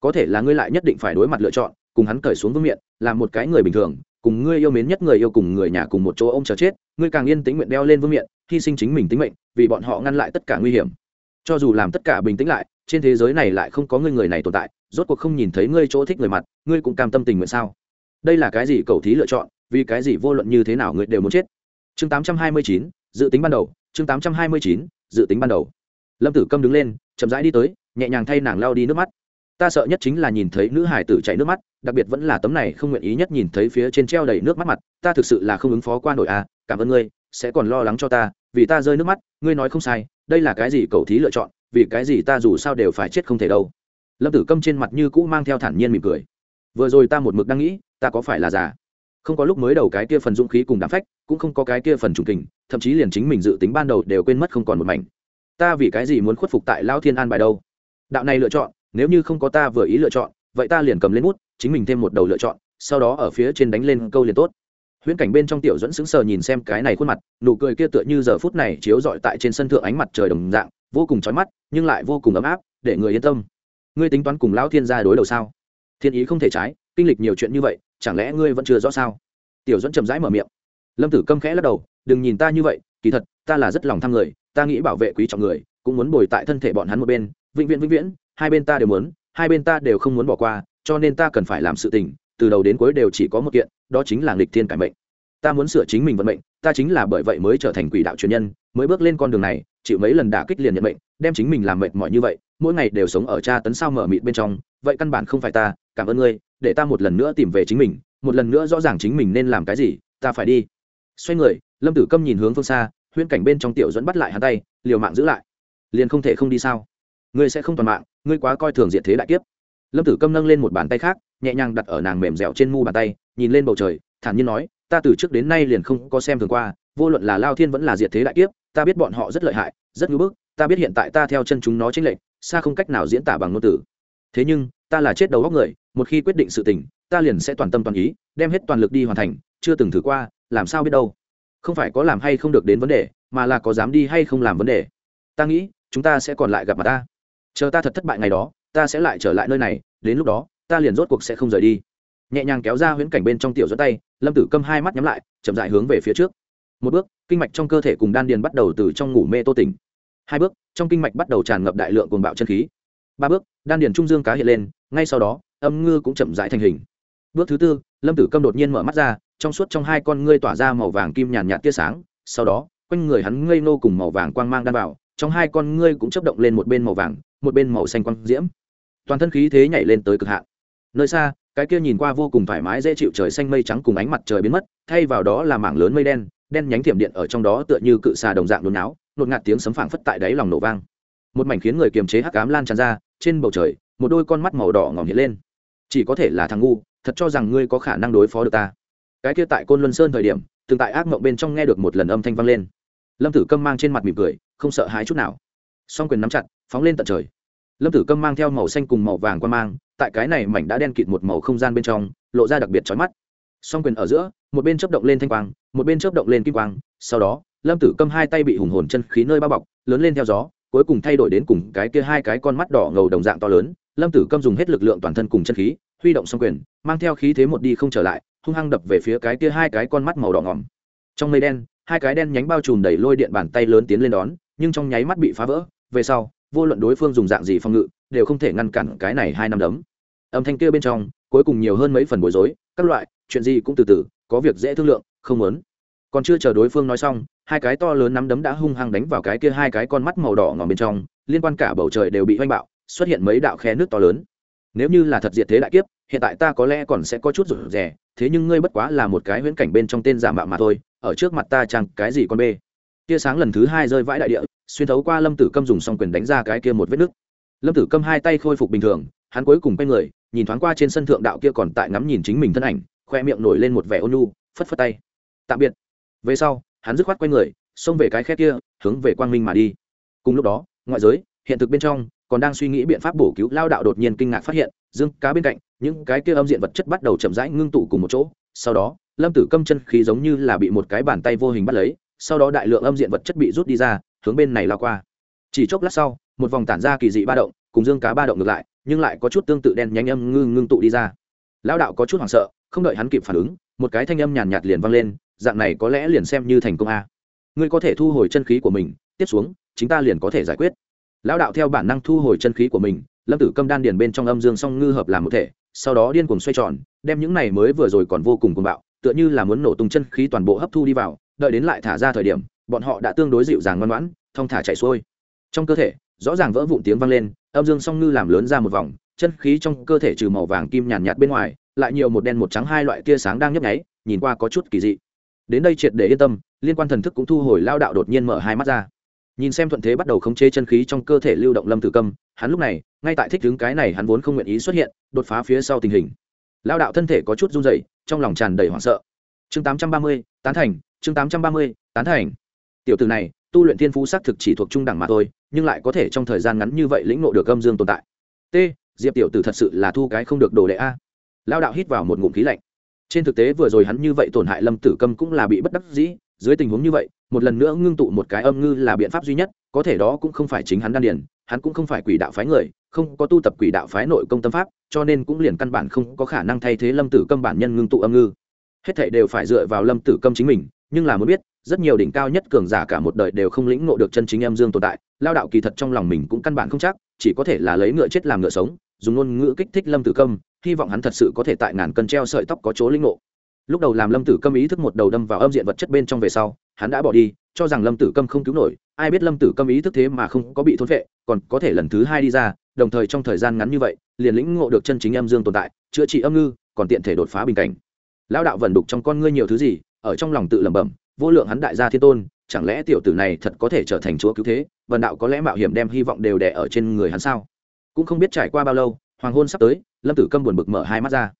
Có thể là ngươi lại nhất định phải đối mặt lựa chọn, cùng hắn cởi xuống vương miện làm một cái người bình thường, cùng ngươi yêu mến nhất người yêu cùng người nhà cùng một chỗ ông chờ chết, ngươi càng yên tĩnh nguyện đeo lên vương miện, hy sinh chính mình tính mệnh, vì bọn họ ngăn lại tất cả nguy hiểm. Cho dù làm tất cả bình tĩnh lại, trên thế giới này lại không có ngươi người này tồn tại, rốt cuộc không nhìn thấy ngươi chỗ thích người mặt, ngươi cũng cam tâm tình nguyện sao? Đây là cái gì cầu thí lựa chọn? Vì cái gì vô luận như thế nào người đều muốn chết? Chương 829, dự tính ban đầu. Chương 829, dự tính ban đầu. Lâm tử câm đứng lên chậm rãi đi tới nhẹ nhàng thay nàng lao đi nước mắt. Ta sợ nhất chính là nhìn thấy nữ hải tử chảy nước mắt đặc biệt vẫn là tấm này không nguyện ý nhất nhìn thấy phía trên treo đầy nước mắt mặt. Ta thực sự là không ứng phó qua nổi à cảm ơn ngươi sẽ còn lo lắng cho ta vì ta rơi nước mắt ngươi nói không sai đây là cái gì cầu thí lựa chọn vì cái gì ta dù sao đều phải chết không thể đâu. Lâm tử câm trên mặt như cũ mang theo thản nhiên mỉm cười. Vừa rồi ta một mực đang nghĩ ta có phải là già? Không có lúc mới đầu cái kia phần dũng khí cùng đám phách, cũng không có cái kia phần trùng kình, thậm chí liền chính mình dự tính ban đầu đều quên mất không còn một mảnh. Ta vì cái gì muốn khuất phục tại lao thiên an bài đâu? Đạo này lựa chọn, nếu như không có ta vừa ý lựa chọn, vậy ta liền cầm lên bút, chính mình thêm một đầu lựa chọn, sau đó ở phía trên đánh lên câu liền tốt. Huyễn cảnh bên trong tiểu dẫn sững sờ nhìn xem cái này khuôn mặt, nụ cười kia tựa như giờ phút này chiếu rọi tại trên sân thượng ánh mặt trời đồng dạng, vô cùng chói mắt, nhưng lại vô cùng ấm áp, để người yên tâm. Ngươi tính toán cùng lão thiên gia đối đầu sao? Thiên ý không thể trái, kinh lịch nhiều chuyện như vậy chẳng lẽ ngươi vẫn chưa rõ sao? Tiểu dẫn chậm rãi mở miệng. Lâm tử câm khẽ lắc đầu, đừng nhìn ta như vậy, kỳ thật, ta là rất lòng tham người, ta nghĩ bảo vệ quý trọng người, cũng muốn bồi tại thân thể bọn hắn một bên, vĩnh viễn vĩnh viễn, hai bên ta đều muốn, hai bên ta đều không muốn bỏ qua, cho nên ta cần phải làm sự tình, từ đầu đến cuối đều chỉ có một kiện, đó chính là nghịch thiên cải mệnh. Ta muốn sửa chính mình vận mệnh, ta chính là bởi vậy mới trở thành quỷ đạo truyền nhân, mới bước lên con đường này, chịu mấy lần đả kích liền nhận mệnh, đem chính mình làm mệt mỏi như vậy, mỗi ngày đều sống ở cha tấn sao mở mịt bên trong vậy căn bản không phải ta, cảm ơn ngươi, để ta một lần nữa tìm về chính mình, một lần nữa rõ ràng chính mình nên làm cái gì, ta phải đi. Xoay người, lâm tử câm nhìn hướng phương xa, huyễn cảnh bên trong tiểu dẫn bắt lại hắn tay, liều mạng giữ lại. Liền không thể không đi sao? Ngươi sẽ không toàn mạng, ngươi quá coi thường diện thế đại kiếp. Lâm tử câm nâng lên một bàn tay khác, nhẹ nhàng đặt ở nàng mềm dẻo trên mu bàn tay, nhìn lên bầu trời, thản nhiên nói, ta từ trước đến nay liền không có xem thường qua, vô luận là lao thiên vẫn là diệt thế đại kiếp, ta biết bọn họ rất lợi hại, rất ngưỡng bức, ta biết hiện tại ta theo chân chúng nó chính lệnh xa không cách nào diễn tả bằng ngôn từ thế nhưng, ta là chết đầu góc người, một khi quyết định sự tình, ta liền sẽ toàn tâm toàn ý, đem hết toàn lực đi hoàn thành, chưa từng thử qua, làm sao biết đâu? Không phải có làm hay không được đến vấn đề, mà là có dám đi hay không làm vấn đề. Ta nghĩ, chúng ta sẽ còn lại gặp mặt ta. Chờ ta thật thất bại ngày đó, ta sẽ lại trở lại nơi này, đến lúc đó, ta liền rốt cuộc sẽ không rời đi. Nhẹ nhàng kéo ra huyễn cảnh bên trong tiểu dẫn tay, lâm tử câm hai mắt nhắm lại, chậm dại hướng về phía trước. Một bước, kinh mạch trong cơ thể cùng đan điền bắt đầu từ trong ngủ mê tô tỉnh. Hai bước, trong kinh mạch bắt đầu tràn ngập đại lượng cồn bạo chân khí ba bước, đan điền trung dương cá hiện lên, ngay sau đó, âm ngư cũng chậm rãi thành hình. Bước thứ tư, lâm tử câm đột nhiên mở mắt ra, trong suốt trong hai con ngươi tỏa ra màu vàng kim nhàn nhạt tia sáng, sau đó, quanh người hắn ngây nô cùng màu vàng quang mang đan vào, trong hai con ngươi cũng chấp động lên một bên màu vàng, một bên màu xanh quang diễm. Toàn thân khí thế nhảy lên tới cực hạn. Nơi xa, cái kia nhìn qua vô cùng thoải mái dễ chịu trời xanh mây trắng cùng ánh mặt trời biến mất, thay vào đó là mảng lớn mây đen đen nhánh thiểm điện ở trong đó tựa như cự xà đồng dạng nôn náo, nột ngạt tiếng sấm phảng phất tại đáy lòng nổ vang một mảnh khiến người kiềm chế hắc ám lan tràn ra, trên bầu trời, một đôi con mắt màu đỏ ngỏm hiện lên. Chỉ có thể là thằng ngu, thật cho rằng ngươi có khả năng đối phó được ta. Cái kia tại côn luân sơn thời điểm, từng tại ác mộng bên trong nghe được một lần âm thanh vang lên. Lâm tử câm mang trên mặt mỉm cười, không sợ hãi chút nào. Song quyền nắm chặt, phóng lên tận trời. Lâm tử câm mang theo màu xanh cùng màu vàng qua mang, tại cái này mảnh đã đen kịt một màu không gian bên trong, lộ ra đặc biệt trói mắt. Song quyền ở giữa, một bên chớp động lên thanh quang, một bên chớp động lên kim quang, sau đó, lâm tử câm hai tay bị hùng hồn chân khí nơi bao bọc, lớn lên theo gió cuối cùng thay đổi đến cùng cái kia hai cái con mắt đỏ ngầu đồng dạng to lớn, lâm tử câm dùng hết lực lượng toàn thân cùng chân khí, huy động xong quyền, mang theo khí thế một đi không trở lại, hung hăng đập về phía cái kia hai cái con mắt màu đỏ ngỏm. Trong mây đen, hai cái đen nhánh bao trùm đẩy lôi điện bàn tay lớn tiến lên đón, nhưng trong nháy mắt bị phá vỡ, về sau, vô luận đối phương dùng dạng gì phòng ngự, đều không thể ngăn cản cái này hai năm đấm. Âm thanh kia bên trong, cuối cùng nhiều hơn mấy phần bối rối, các loại, chuyện gì cũng từ từ, có việc dễ thương lượng, không muốn. Còn chưa chờ đối phương nói xong hai cái to lớn nắm đấm đã hung hăng đánh vào cái kia hai cái con mắt màu đỏ ngòm bên trong, liên quan cả bầu trời đều bị hoanh bạo, xuất hiện mấy đạo khe nước to lớn. Nếu như là thật diệt thế đại kiếp, hiện tại ta có lẽ còn sẽ có chút rủ rẻ thế nhưng ngươi bất quá là một cái huyễn cảnh bên trong tên giả mạo mà thôi, ở trước mặt ta chẳng cái gì con bê. Tia sáng lần thứ hai rơi vãi đại địa, xuyên thấu qua lâm tử câm dùng xong quyền đánh ra cái kia một vết nứt. Lâm tử câm hai tay khôi phục bình thường, hắn cuối cùng quay người, nhìn thoáng qua trên sân thượng đạo kia còn tại ngắm nhìn chính mình thân ảnh, khoe miệng nổi lên một vẻ ôn nhu, phất phất tay. Tạm biệt. Về sau hắn dứt khoát quay người xông về cái khe kia hướng về quang minh mà đi. Cùng lúc đó ngoại giới hiện thực bên trong còn đang suy nghĩ biện pháp bổ cứu lao đạo đột nhiên kinh ngạc phát hiện dương cá bên cạnh những cái kia âm diện vật chất bắt đầu chậm rãi ngưng tụ cùng một chỗ. Sau đó lâm tử câm chân khí giống như là bị một cái bàn tay vô hình bắt lấy sau đó đại lượng âm diện vật chất bị rút đi ra hướng bên này lao qua. Chỉ chốc lát sau một vòng tản ra kỳ dị ba động cùng dương cá ba động ngược lại nhưng lại có chút tương tự đen nhanh âm ngưng ngưng tụ đi ra. Lao đạo có chút hoảng sợ không đợi hắn kịp phản ứng một cái thanh âm nhàn nhạt, nhạt liền vang lên dạng này có lẽ liền xem như thành công a. Ngươi có thể thu hồi chân khí của mình, tiếp xuống chúng ta liền có thể giải quyết. Lão đạo theo bản năng thu hồi chân khí của mình, lâm tử câm đan điền bên trong âm dương song ngư hợp làm một thể, sau đó điên cuồng xoay tròn, đem những này mới vừa rồi còn vô cùng cuồng bạo, tựa như là muốn nổ tung chân khí toàn bộ hấp thu đi vào, đợi đến lại thả ra thời điểm, bọn họ đã tương đối dịu dàng ngoan ngoãn, thong thả chạy xuôi. Trong cơ thể, rõ ràng vỡ vụn tiếng vang lên, âm dương song ngư làm lớn ra một vòng, chân khí trong cơ thể trừ màu vàng kim nhàn nhạt bên ngoài, lại nhiều một đen một trắng hai loại tia sáng đang nhấp nháy, nhìn qua có chút kỳ dị đến đây triệt để yên tâm, liên quan thần thức cũng thu hồi lao đạo đột nhiên mở hai mắt ra. Nhìn xem thuận thế bắt đầu khống chế chân khí trong cơ thể lưu động lâm tử câm, hắn lúc này, ngay tại thích đứng cái này hắn vốn không nguyện ý xuất hiện, đột phá phía sau tình hình. Lao đạo thân thể có chút run rẩy, trong lòng tràn đầy hoảng sợ. Chương tám trăm ba mươi, tán thành, chương tám trăm ba mươi, tán thành. Tiểu từ này, tu luyện thiên phú xác thực chỉ thuộc trung đẳng mà thôi, nhưng lại có thể trong thời gian ngắn như vậy lĩnh ngộ được âm dương tồn tại. T, diệp tiểu tử thật sự là thu cái không được đồ đệ a. Lao đạo hít vào một ngụm khí lạnh trên thực tế vừa rồi hắn như vậy tổn hại lâm tử câm cũng là bị bất đắc dĩ, dưới tình huống như vậy, một lần nữa ngưng tụ một cái âm ngư là biện pháp duy nhất, có thể đó cũng không phải chính hắn đan điền, hắn cũng không phải quỷ đạo phái người, không có tu tập quỷ đạo phái nội công tâm pháp, cho nên cũng liền căn bản không có khả năng thay thế lâm tử câm bản nhân ngưng tụ âm ngư. Hết thảy đều phải dựa vào lâm tử câm chính mình, nhưng là muốn biết, rất nhiều đỉnh cao nhất cường giả cả một đời đều không lĩnh ngộ được chân chính em dương tồn tại, lao đạo kỳ thật trong lòng mình cũng căn bản không chắc, chỉ có thể là lấy ngựa chết làm ngựa sống dùng ngôn ngữ kích thích lâm tử câm, hy vọng hắn thật sự có thể tại ngàn cân treo sợi tóc có chỗ linh ngộ. Lúc đầu làm lâm tử câm ý thức một đầu đâm vào âm diện vật chất bên trong về sau, hắn đã bỏ đi, cho rằng lâm tử câm không cứu nổi, ai biết lâm tử câm ý thức thế mà không có bị thôn vệ còn có thể lần thứ hai đi ra, đồng thời trong thời gian ngắn như vậy, liền lĩnh ngộ được chân chính âm dương tồn tại, chữa trị âm ngư, còn tiện thể đột phá bình cảnh. Lão đạo vần đục trong con ngươi nhiều thứ gì, ở trong lòng tự lẩm bẩm, vô lượng hắn đại gia thiên tôn, chẳng lẽ tiểu tử này thật có thể trở thành chúa cứu thế, vần đạo có lẽ mạo hiểm đem hy vọng đều đẻ ở trên người hắn sao? Cũng không biết trải qua bao lâu, hoàng hôn sắp tới, lâm tử câm buồn bực mở hai mắt ra.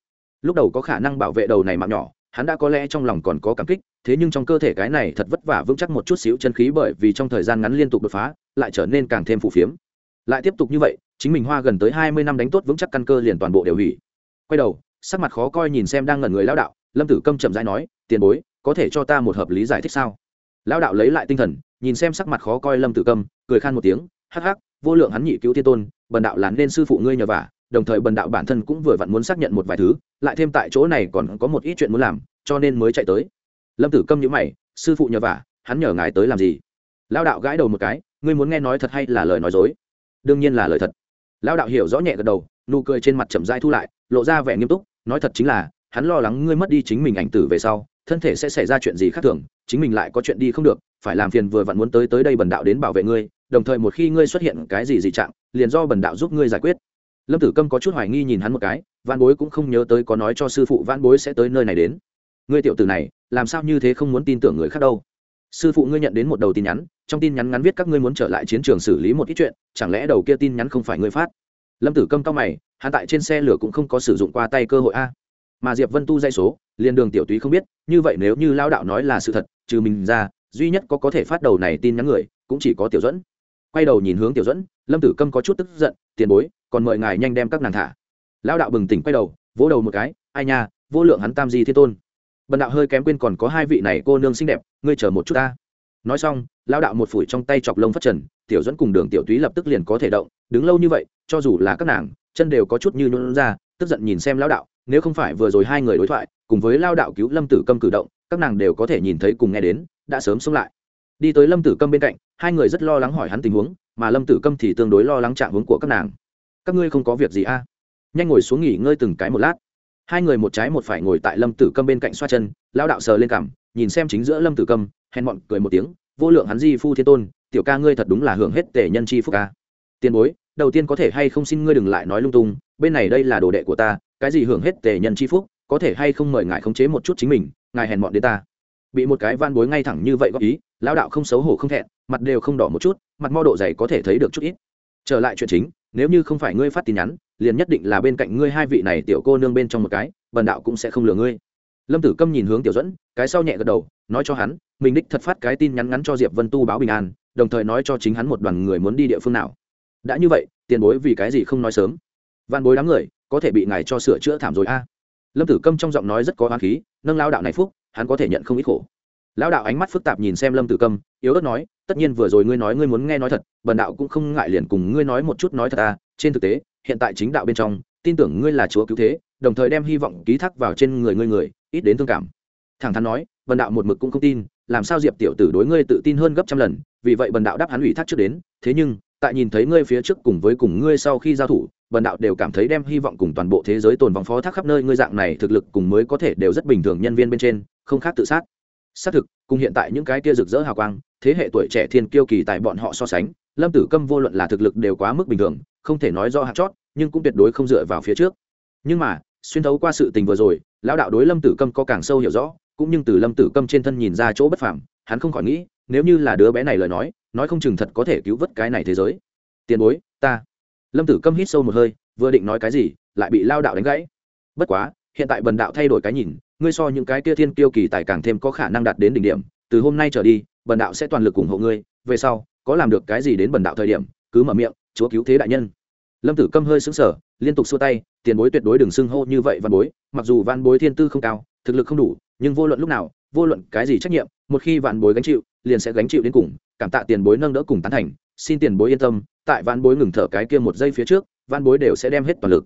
Lúc đầu có khả năng bảo vệ đầu này mạng nhỏ, hắn đã có lẽ trong lòng còn có cảm kích, thế nhưng trong cơ thể cái này thật vất vả vững chắc một chút xíu chân khí bởi vì trong thời gian ngắn liên tục đột phá, lại trở nên càng thêm phù phiếm. Lại tiếp tục như vậy, chính mình hoa gần tới hai mươi năm đánh tốt vững chắc căn cơ liền toàn bộ đều hủy. Quay đầu, sắc mặt khó coi nhìn xem đang ngẩn người lao đạo, lâm tử câm chậm rãi nói, tiền bối, có thể cho ta một hợp lý giải thích sao? Lao đạo lấy lại tinh thần, nhìn xem sắc mặt khó coi lâm tử câm, cười khan một tiếng, hắc hắc vô lượng hắn nhị cứu thiên tôn, bần đạo là nên sư phụ ngươi nhờ vả, đồng thời bần đạo bản thân cũng vừa vặn muốn xác nhận một vài thứ, lại thêm tại chỗ này còn có một ít chuyện muốn làm, cho nên mới chạy tới. Lâm tử câm nhữ mày, sư phụ nhờ vả, hắn nhờ ngài tới làm gì? Lao đạo gãi đầu một cái, ngươi muốn nghe nói thật hay là lời nói dối? Đương nhiên là lời thật. Lao đạo hiểu rõ nhẹ gật đầu, nụ cười trên mặt chậm dai thu lại, lộ ra vẻ nghiêm túc, nói thật chính là, hắn lo lắng ngươi mất đi chính mình ảnh tử về sau, thân thể sẽ xảy ra chuyện gì khác thường, chính mình lại có chuyện đi không được, phải làm phiền vừa vặn muốn tới tới đây bần đạo đến bảo vệ ngươi đồng thời một khi ngươi xuất hiện cái gì dị trạng, liền do bần đạo giúp ngươi giải quyết. Lâm tử câm có chút hoài nghi nhìn hắn một cái văn bối cũng không nhớ tới có nói cho sư phụ văn bối sẽ tới nơi này đến. Ngươi tiểu tử này, làm sao như thế không muốn tin tưởng người khác đâu? Sư phụ ngươi nhận đến một đầu tin nhắn, trong tin nhắn ngắn viết các ngươi muốn trở lại chiến trường xử lý một ít chuyện, chẳng lẽ đầu kia tin nhắn không phải ngươi phát? Lâm tử câm cao mày, hắn tại trên xe lửa cũng không có sử dụng qua tay cơ hội a. Mà diệp vân tu dây số, liền đường tiểu túy không biết, như vậy nếu như lao đạo nói là sự thật, trừ mình ra, duy nhất có có thể phát đầu này tin nhắn người, cũng chỉ có tiểu dẫn quay đầu nhìn hướng tiểu dẫn lâm tử câm có chút tức giận, tiền bối, còn mời ngài nhanh đem các nàng thả. Lao đạo bừng tỉnh quay đầu, vỗ đầu một cái, ai nha, vô lượng hắn tam di thiên tôn. Bần đạo hơi kém quên còn có hai vị này cô nương xinh đẹp, ngươi chờ một chút ta. Nói xong lao đạo một phủi trong tay chọc lông phát trần, tiểu dẫn cùng đường tiểu túy lập tức liền có thể động, đứng lâu như vậy, cho dù là các nàng, chân đều có chút như nôn ra, tức giận nhìn xem lao đạo, nếu không phải vừa rồi hai người đối thoại, cùng với lao đạo cứu lâm tử câm cử động, các nàng đều có thể nhìn thấy cùng nghe đến, đã sớm xông lại. Đi tới lâm tử câm bên cạnh hai người rất lo lắng hỏi hắn tình huống, mà lâm tử câm thì tương đối lo lắng trạng hướng của các nàng. Các ngươi không có việc gì a à? nhanh ngồi xuống nghỉ ngơi từng cái một lát. Hai người một trái một phải ngồi tại lâm tử câm bên cạnh xoa chân, lao đạo sờ lên cằm, nhìn xem chính giữa lâm tử câm, hèn mọn cười một tiếng, vô lượng hắn di phu thiên tôn, tiểu ca ngươi thật đúng là hưởng hết tể nhân chi phúc ca tiền bối, đầu tiên có thể hay không xin ngươi đừng lại nói lung tung, bên này đây là đồ đệ của ta, cái gì hưởng hết tề nhân chi phúc, có thể hay không mời ngài khống chế một chút chính mình, ngài hèn mọn đến ta. Bị một cái van bối ngay thẳng như vậy góp ý lão đạo không xấu hổ không thẹn mặt đều không đỏ một chút, mặt mo độ dày có thể thấy được chút ít. Trở lại chuyện chính, nếu như không phải ngươi phát tin nhắn, liền nhất định là bên cạnh ngươi hai vị này tiểu cô nương bên trong một cái, bần đạo cũng sẽ không lừa ngươi. Lâm tử câm nhìn hướng tiểu dẫn cái sau nhẹ gật đầu, nói cho hắn, mình đích thật phát cái tin nhắn ngắn cho diệp vân tu báo bình an, đồng thời nói cho chính hắn một đoàn người muốn đi địa phương nào. Đã như vậy, tiền bối vì cái gì không nói sớm? Văn bối đám người, có thể bị ngài cho sửa chữa thảm rồi a. Lâm tử câm trong giọng nói rất có hoang khí, nâng lao đạo này phúc, hắn có thể nhận không ít khổ. Lao đạo ánh mắt phức tạp nhìn xem lâm tử câm, yếu ớt nói tất nhiên vừa rồi ngươi nói ngươi muốn nghe nói thật, bần đạo cũng không ngại liền cùng ngươi nói một chút nói thật ta trên thực tế, hiện tại chính đạo bên trong, tin tưởng ngươi là chúa cứu thế, đồng thời đem hy vọng ký thác vào trên người ngươi người, ít đến thương cảm. Thẳng thắn nói, bần đạo một mực cũng không tin, làm sao diệp tiểu tử đối ngươi tự tin hơn gấp trăm lần, vì vậy bần đạo đáp hắn ủy thác trước đến, thế nhưng, tại nhìn thấy ngươi phía trước cùng với cùng ngươi sau khi giao thủ, bần đạo đều cảm thấy đem hy vọng cùng toàn bộ thế giới tồn vòng phó thác khắp nơi ngươi dạng này thực lực cùng mới có thể đều rất bình thường nhân viên bên trên, không khác tự sát. Xác thực, cùng hiện tại những cái kia rực rỡ hào quang thế hệ tuổi trẻ thiên kiêu kỳ tại bọn họ so sánh, lâm tử câm vô luận là thực lực đều quá mức bình thường, không thể nói do hạt chót, nhưng cũng tuyệt đối không dựa vào phía trước. Nhưng mà, xuyên thấu qua sự tình vừa rồi, lão đạo đối lâm tử câm có càng sâu hiểu rõ, cũng nhưng từ lâm tử câm trên thân nhìn ra chỗ bất phẳng hắn không khỏi nghĩ, nếu như là đứa bé này lời nói nói không chừng thật có thể cứu vớt cái này thế giới. Tiền bối, ta. Lâm tử câm hít sâu một hơi, vừa định nói cái gì, lại bị lao đạo đánh gãy. Bất quá, hiện tại bần đạo thay đổi cái nhìn, ngươi so những cái kia thiên kiêu kỳ tài càng thêm có khả năng đạt đến đỉnh điểm, từ hôm nay trở đi bần đạo sẽ toàn lực ủng hộ ngươi, về sau, có làm được cái gì đến bần đạo thời điểm, cứ mở miệng, chúa cứu thế đại nhân. Lâm tử câm hơi xứng sở liên tục xua tay, tiền bối tuyệt đối đừng xưng hô như vậy văn bối, mặc dù văn bối thiên tư không cao, thực lực không đủ, nhưng vô luận lúc nào, vô luận cái gì trách nhiệm, một khi vạn bối gánh chịu, liền sẽ gánh chịu đến cùng, cảm tạ tiền bối nâng đỡ cùng tán thành, xin tiền bối yên tâm, tại vạn bối ngừng thở cái kia một giây phía trước vạn bối đều sẽ đem hết toàn lực.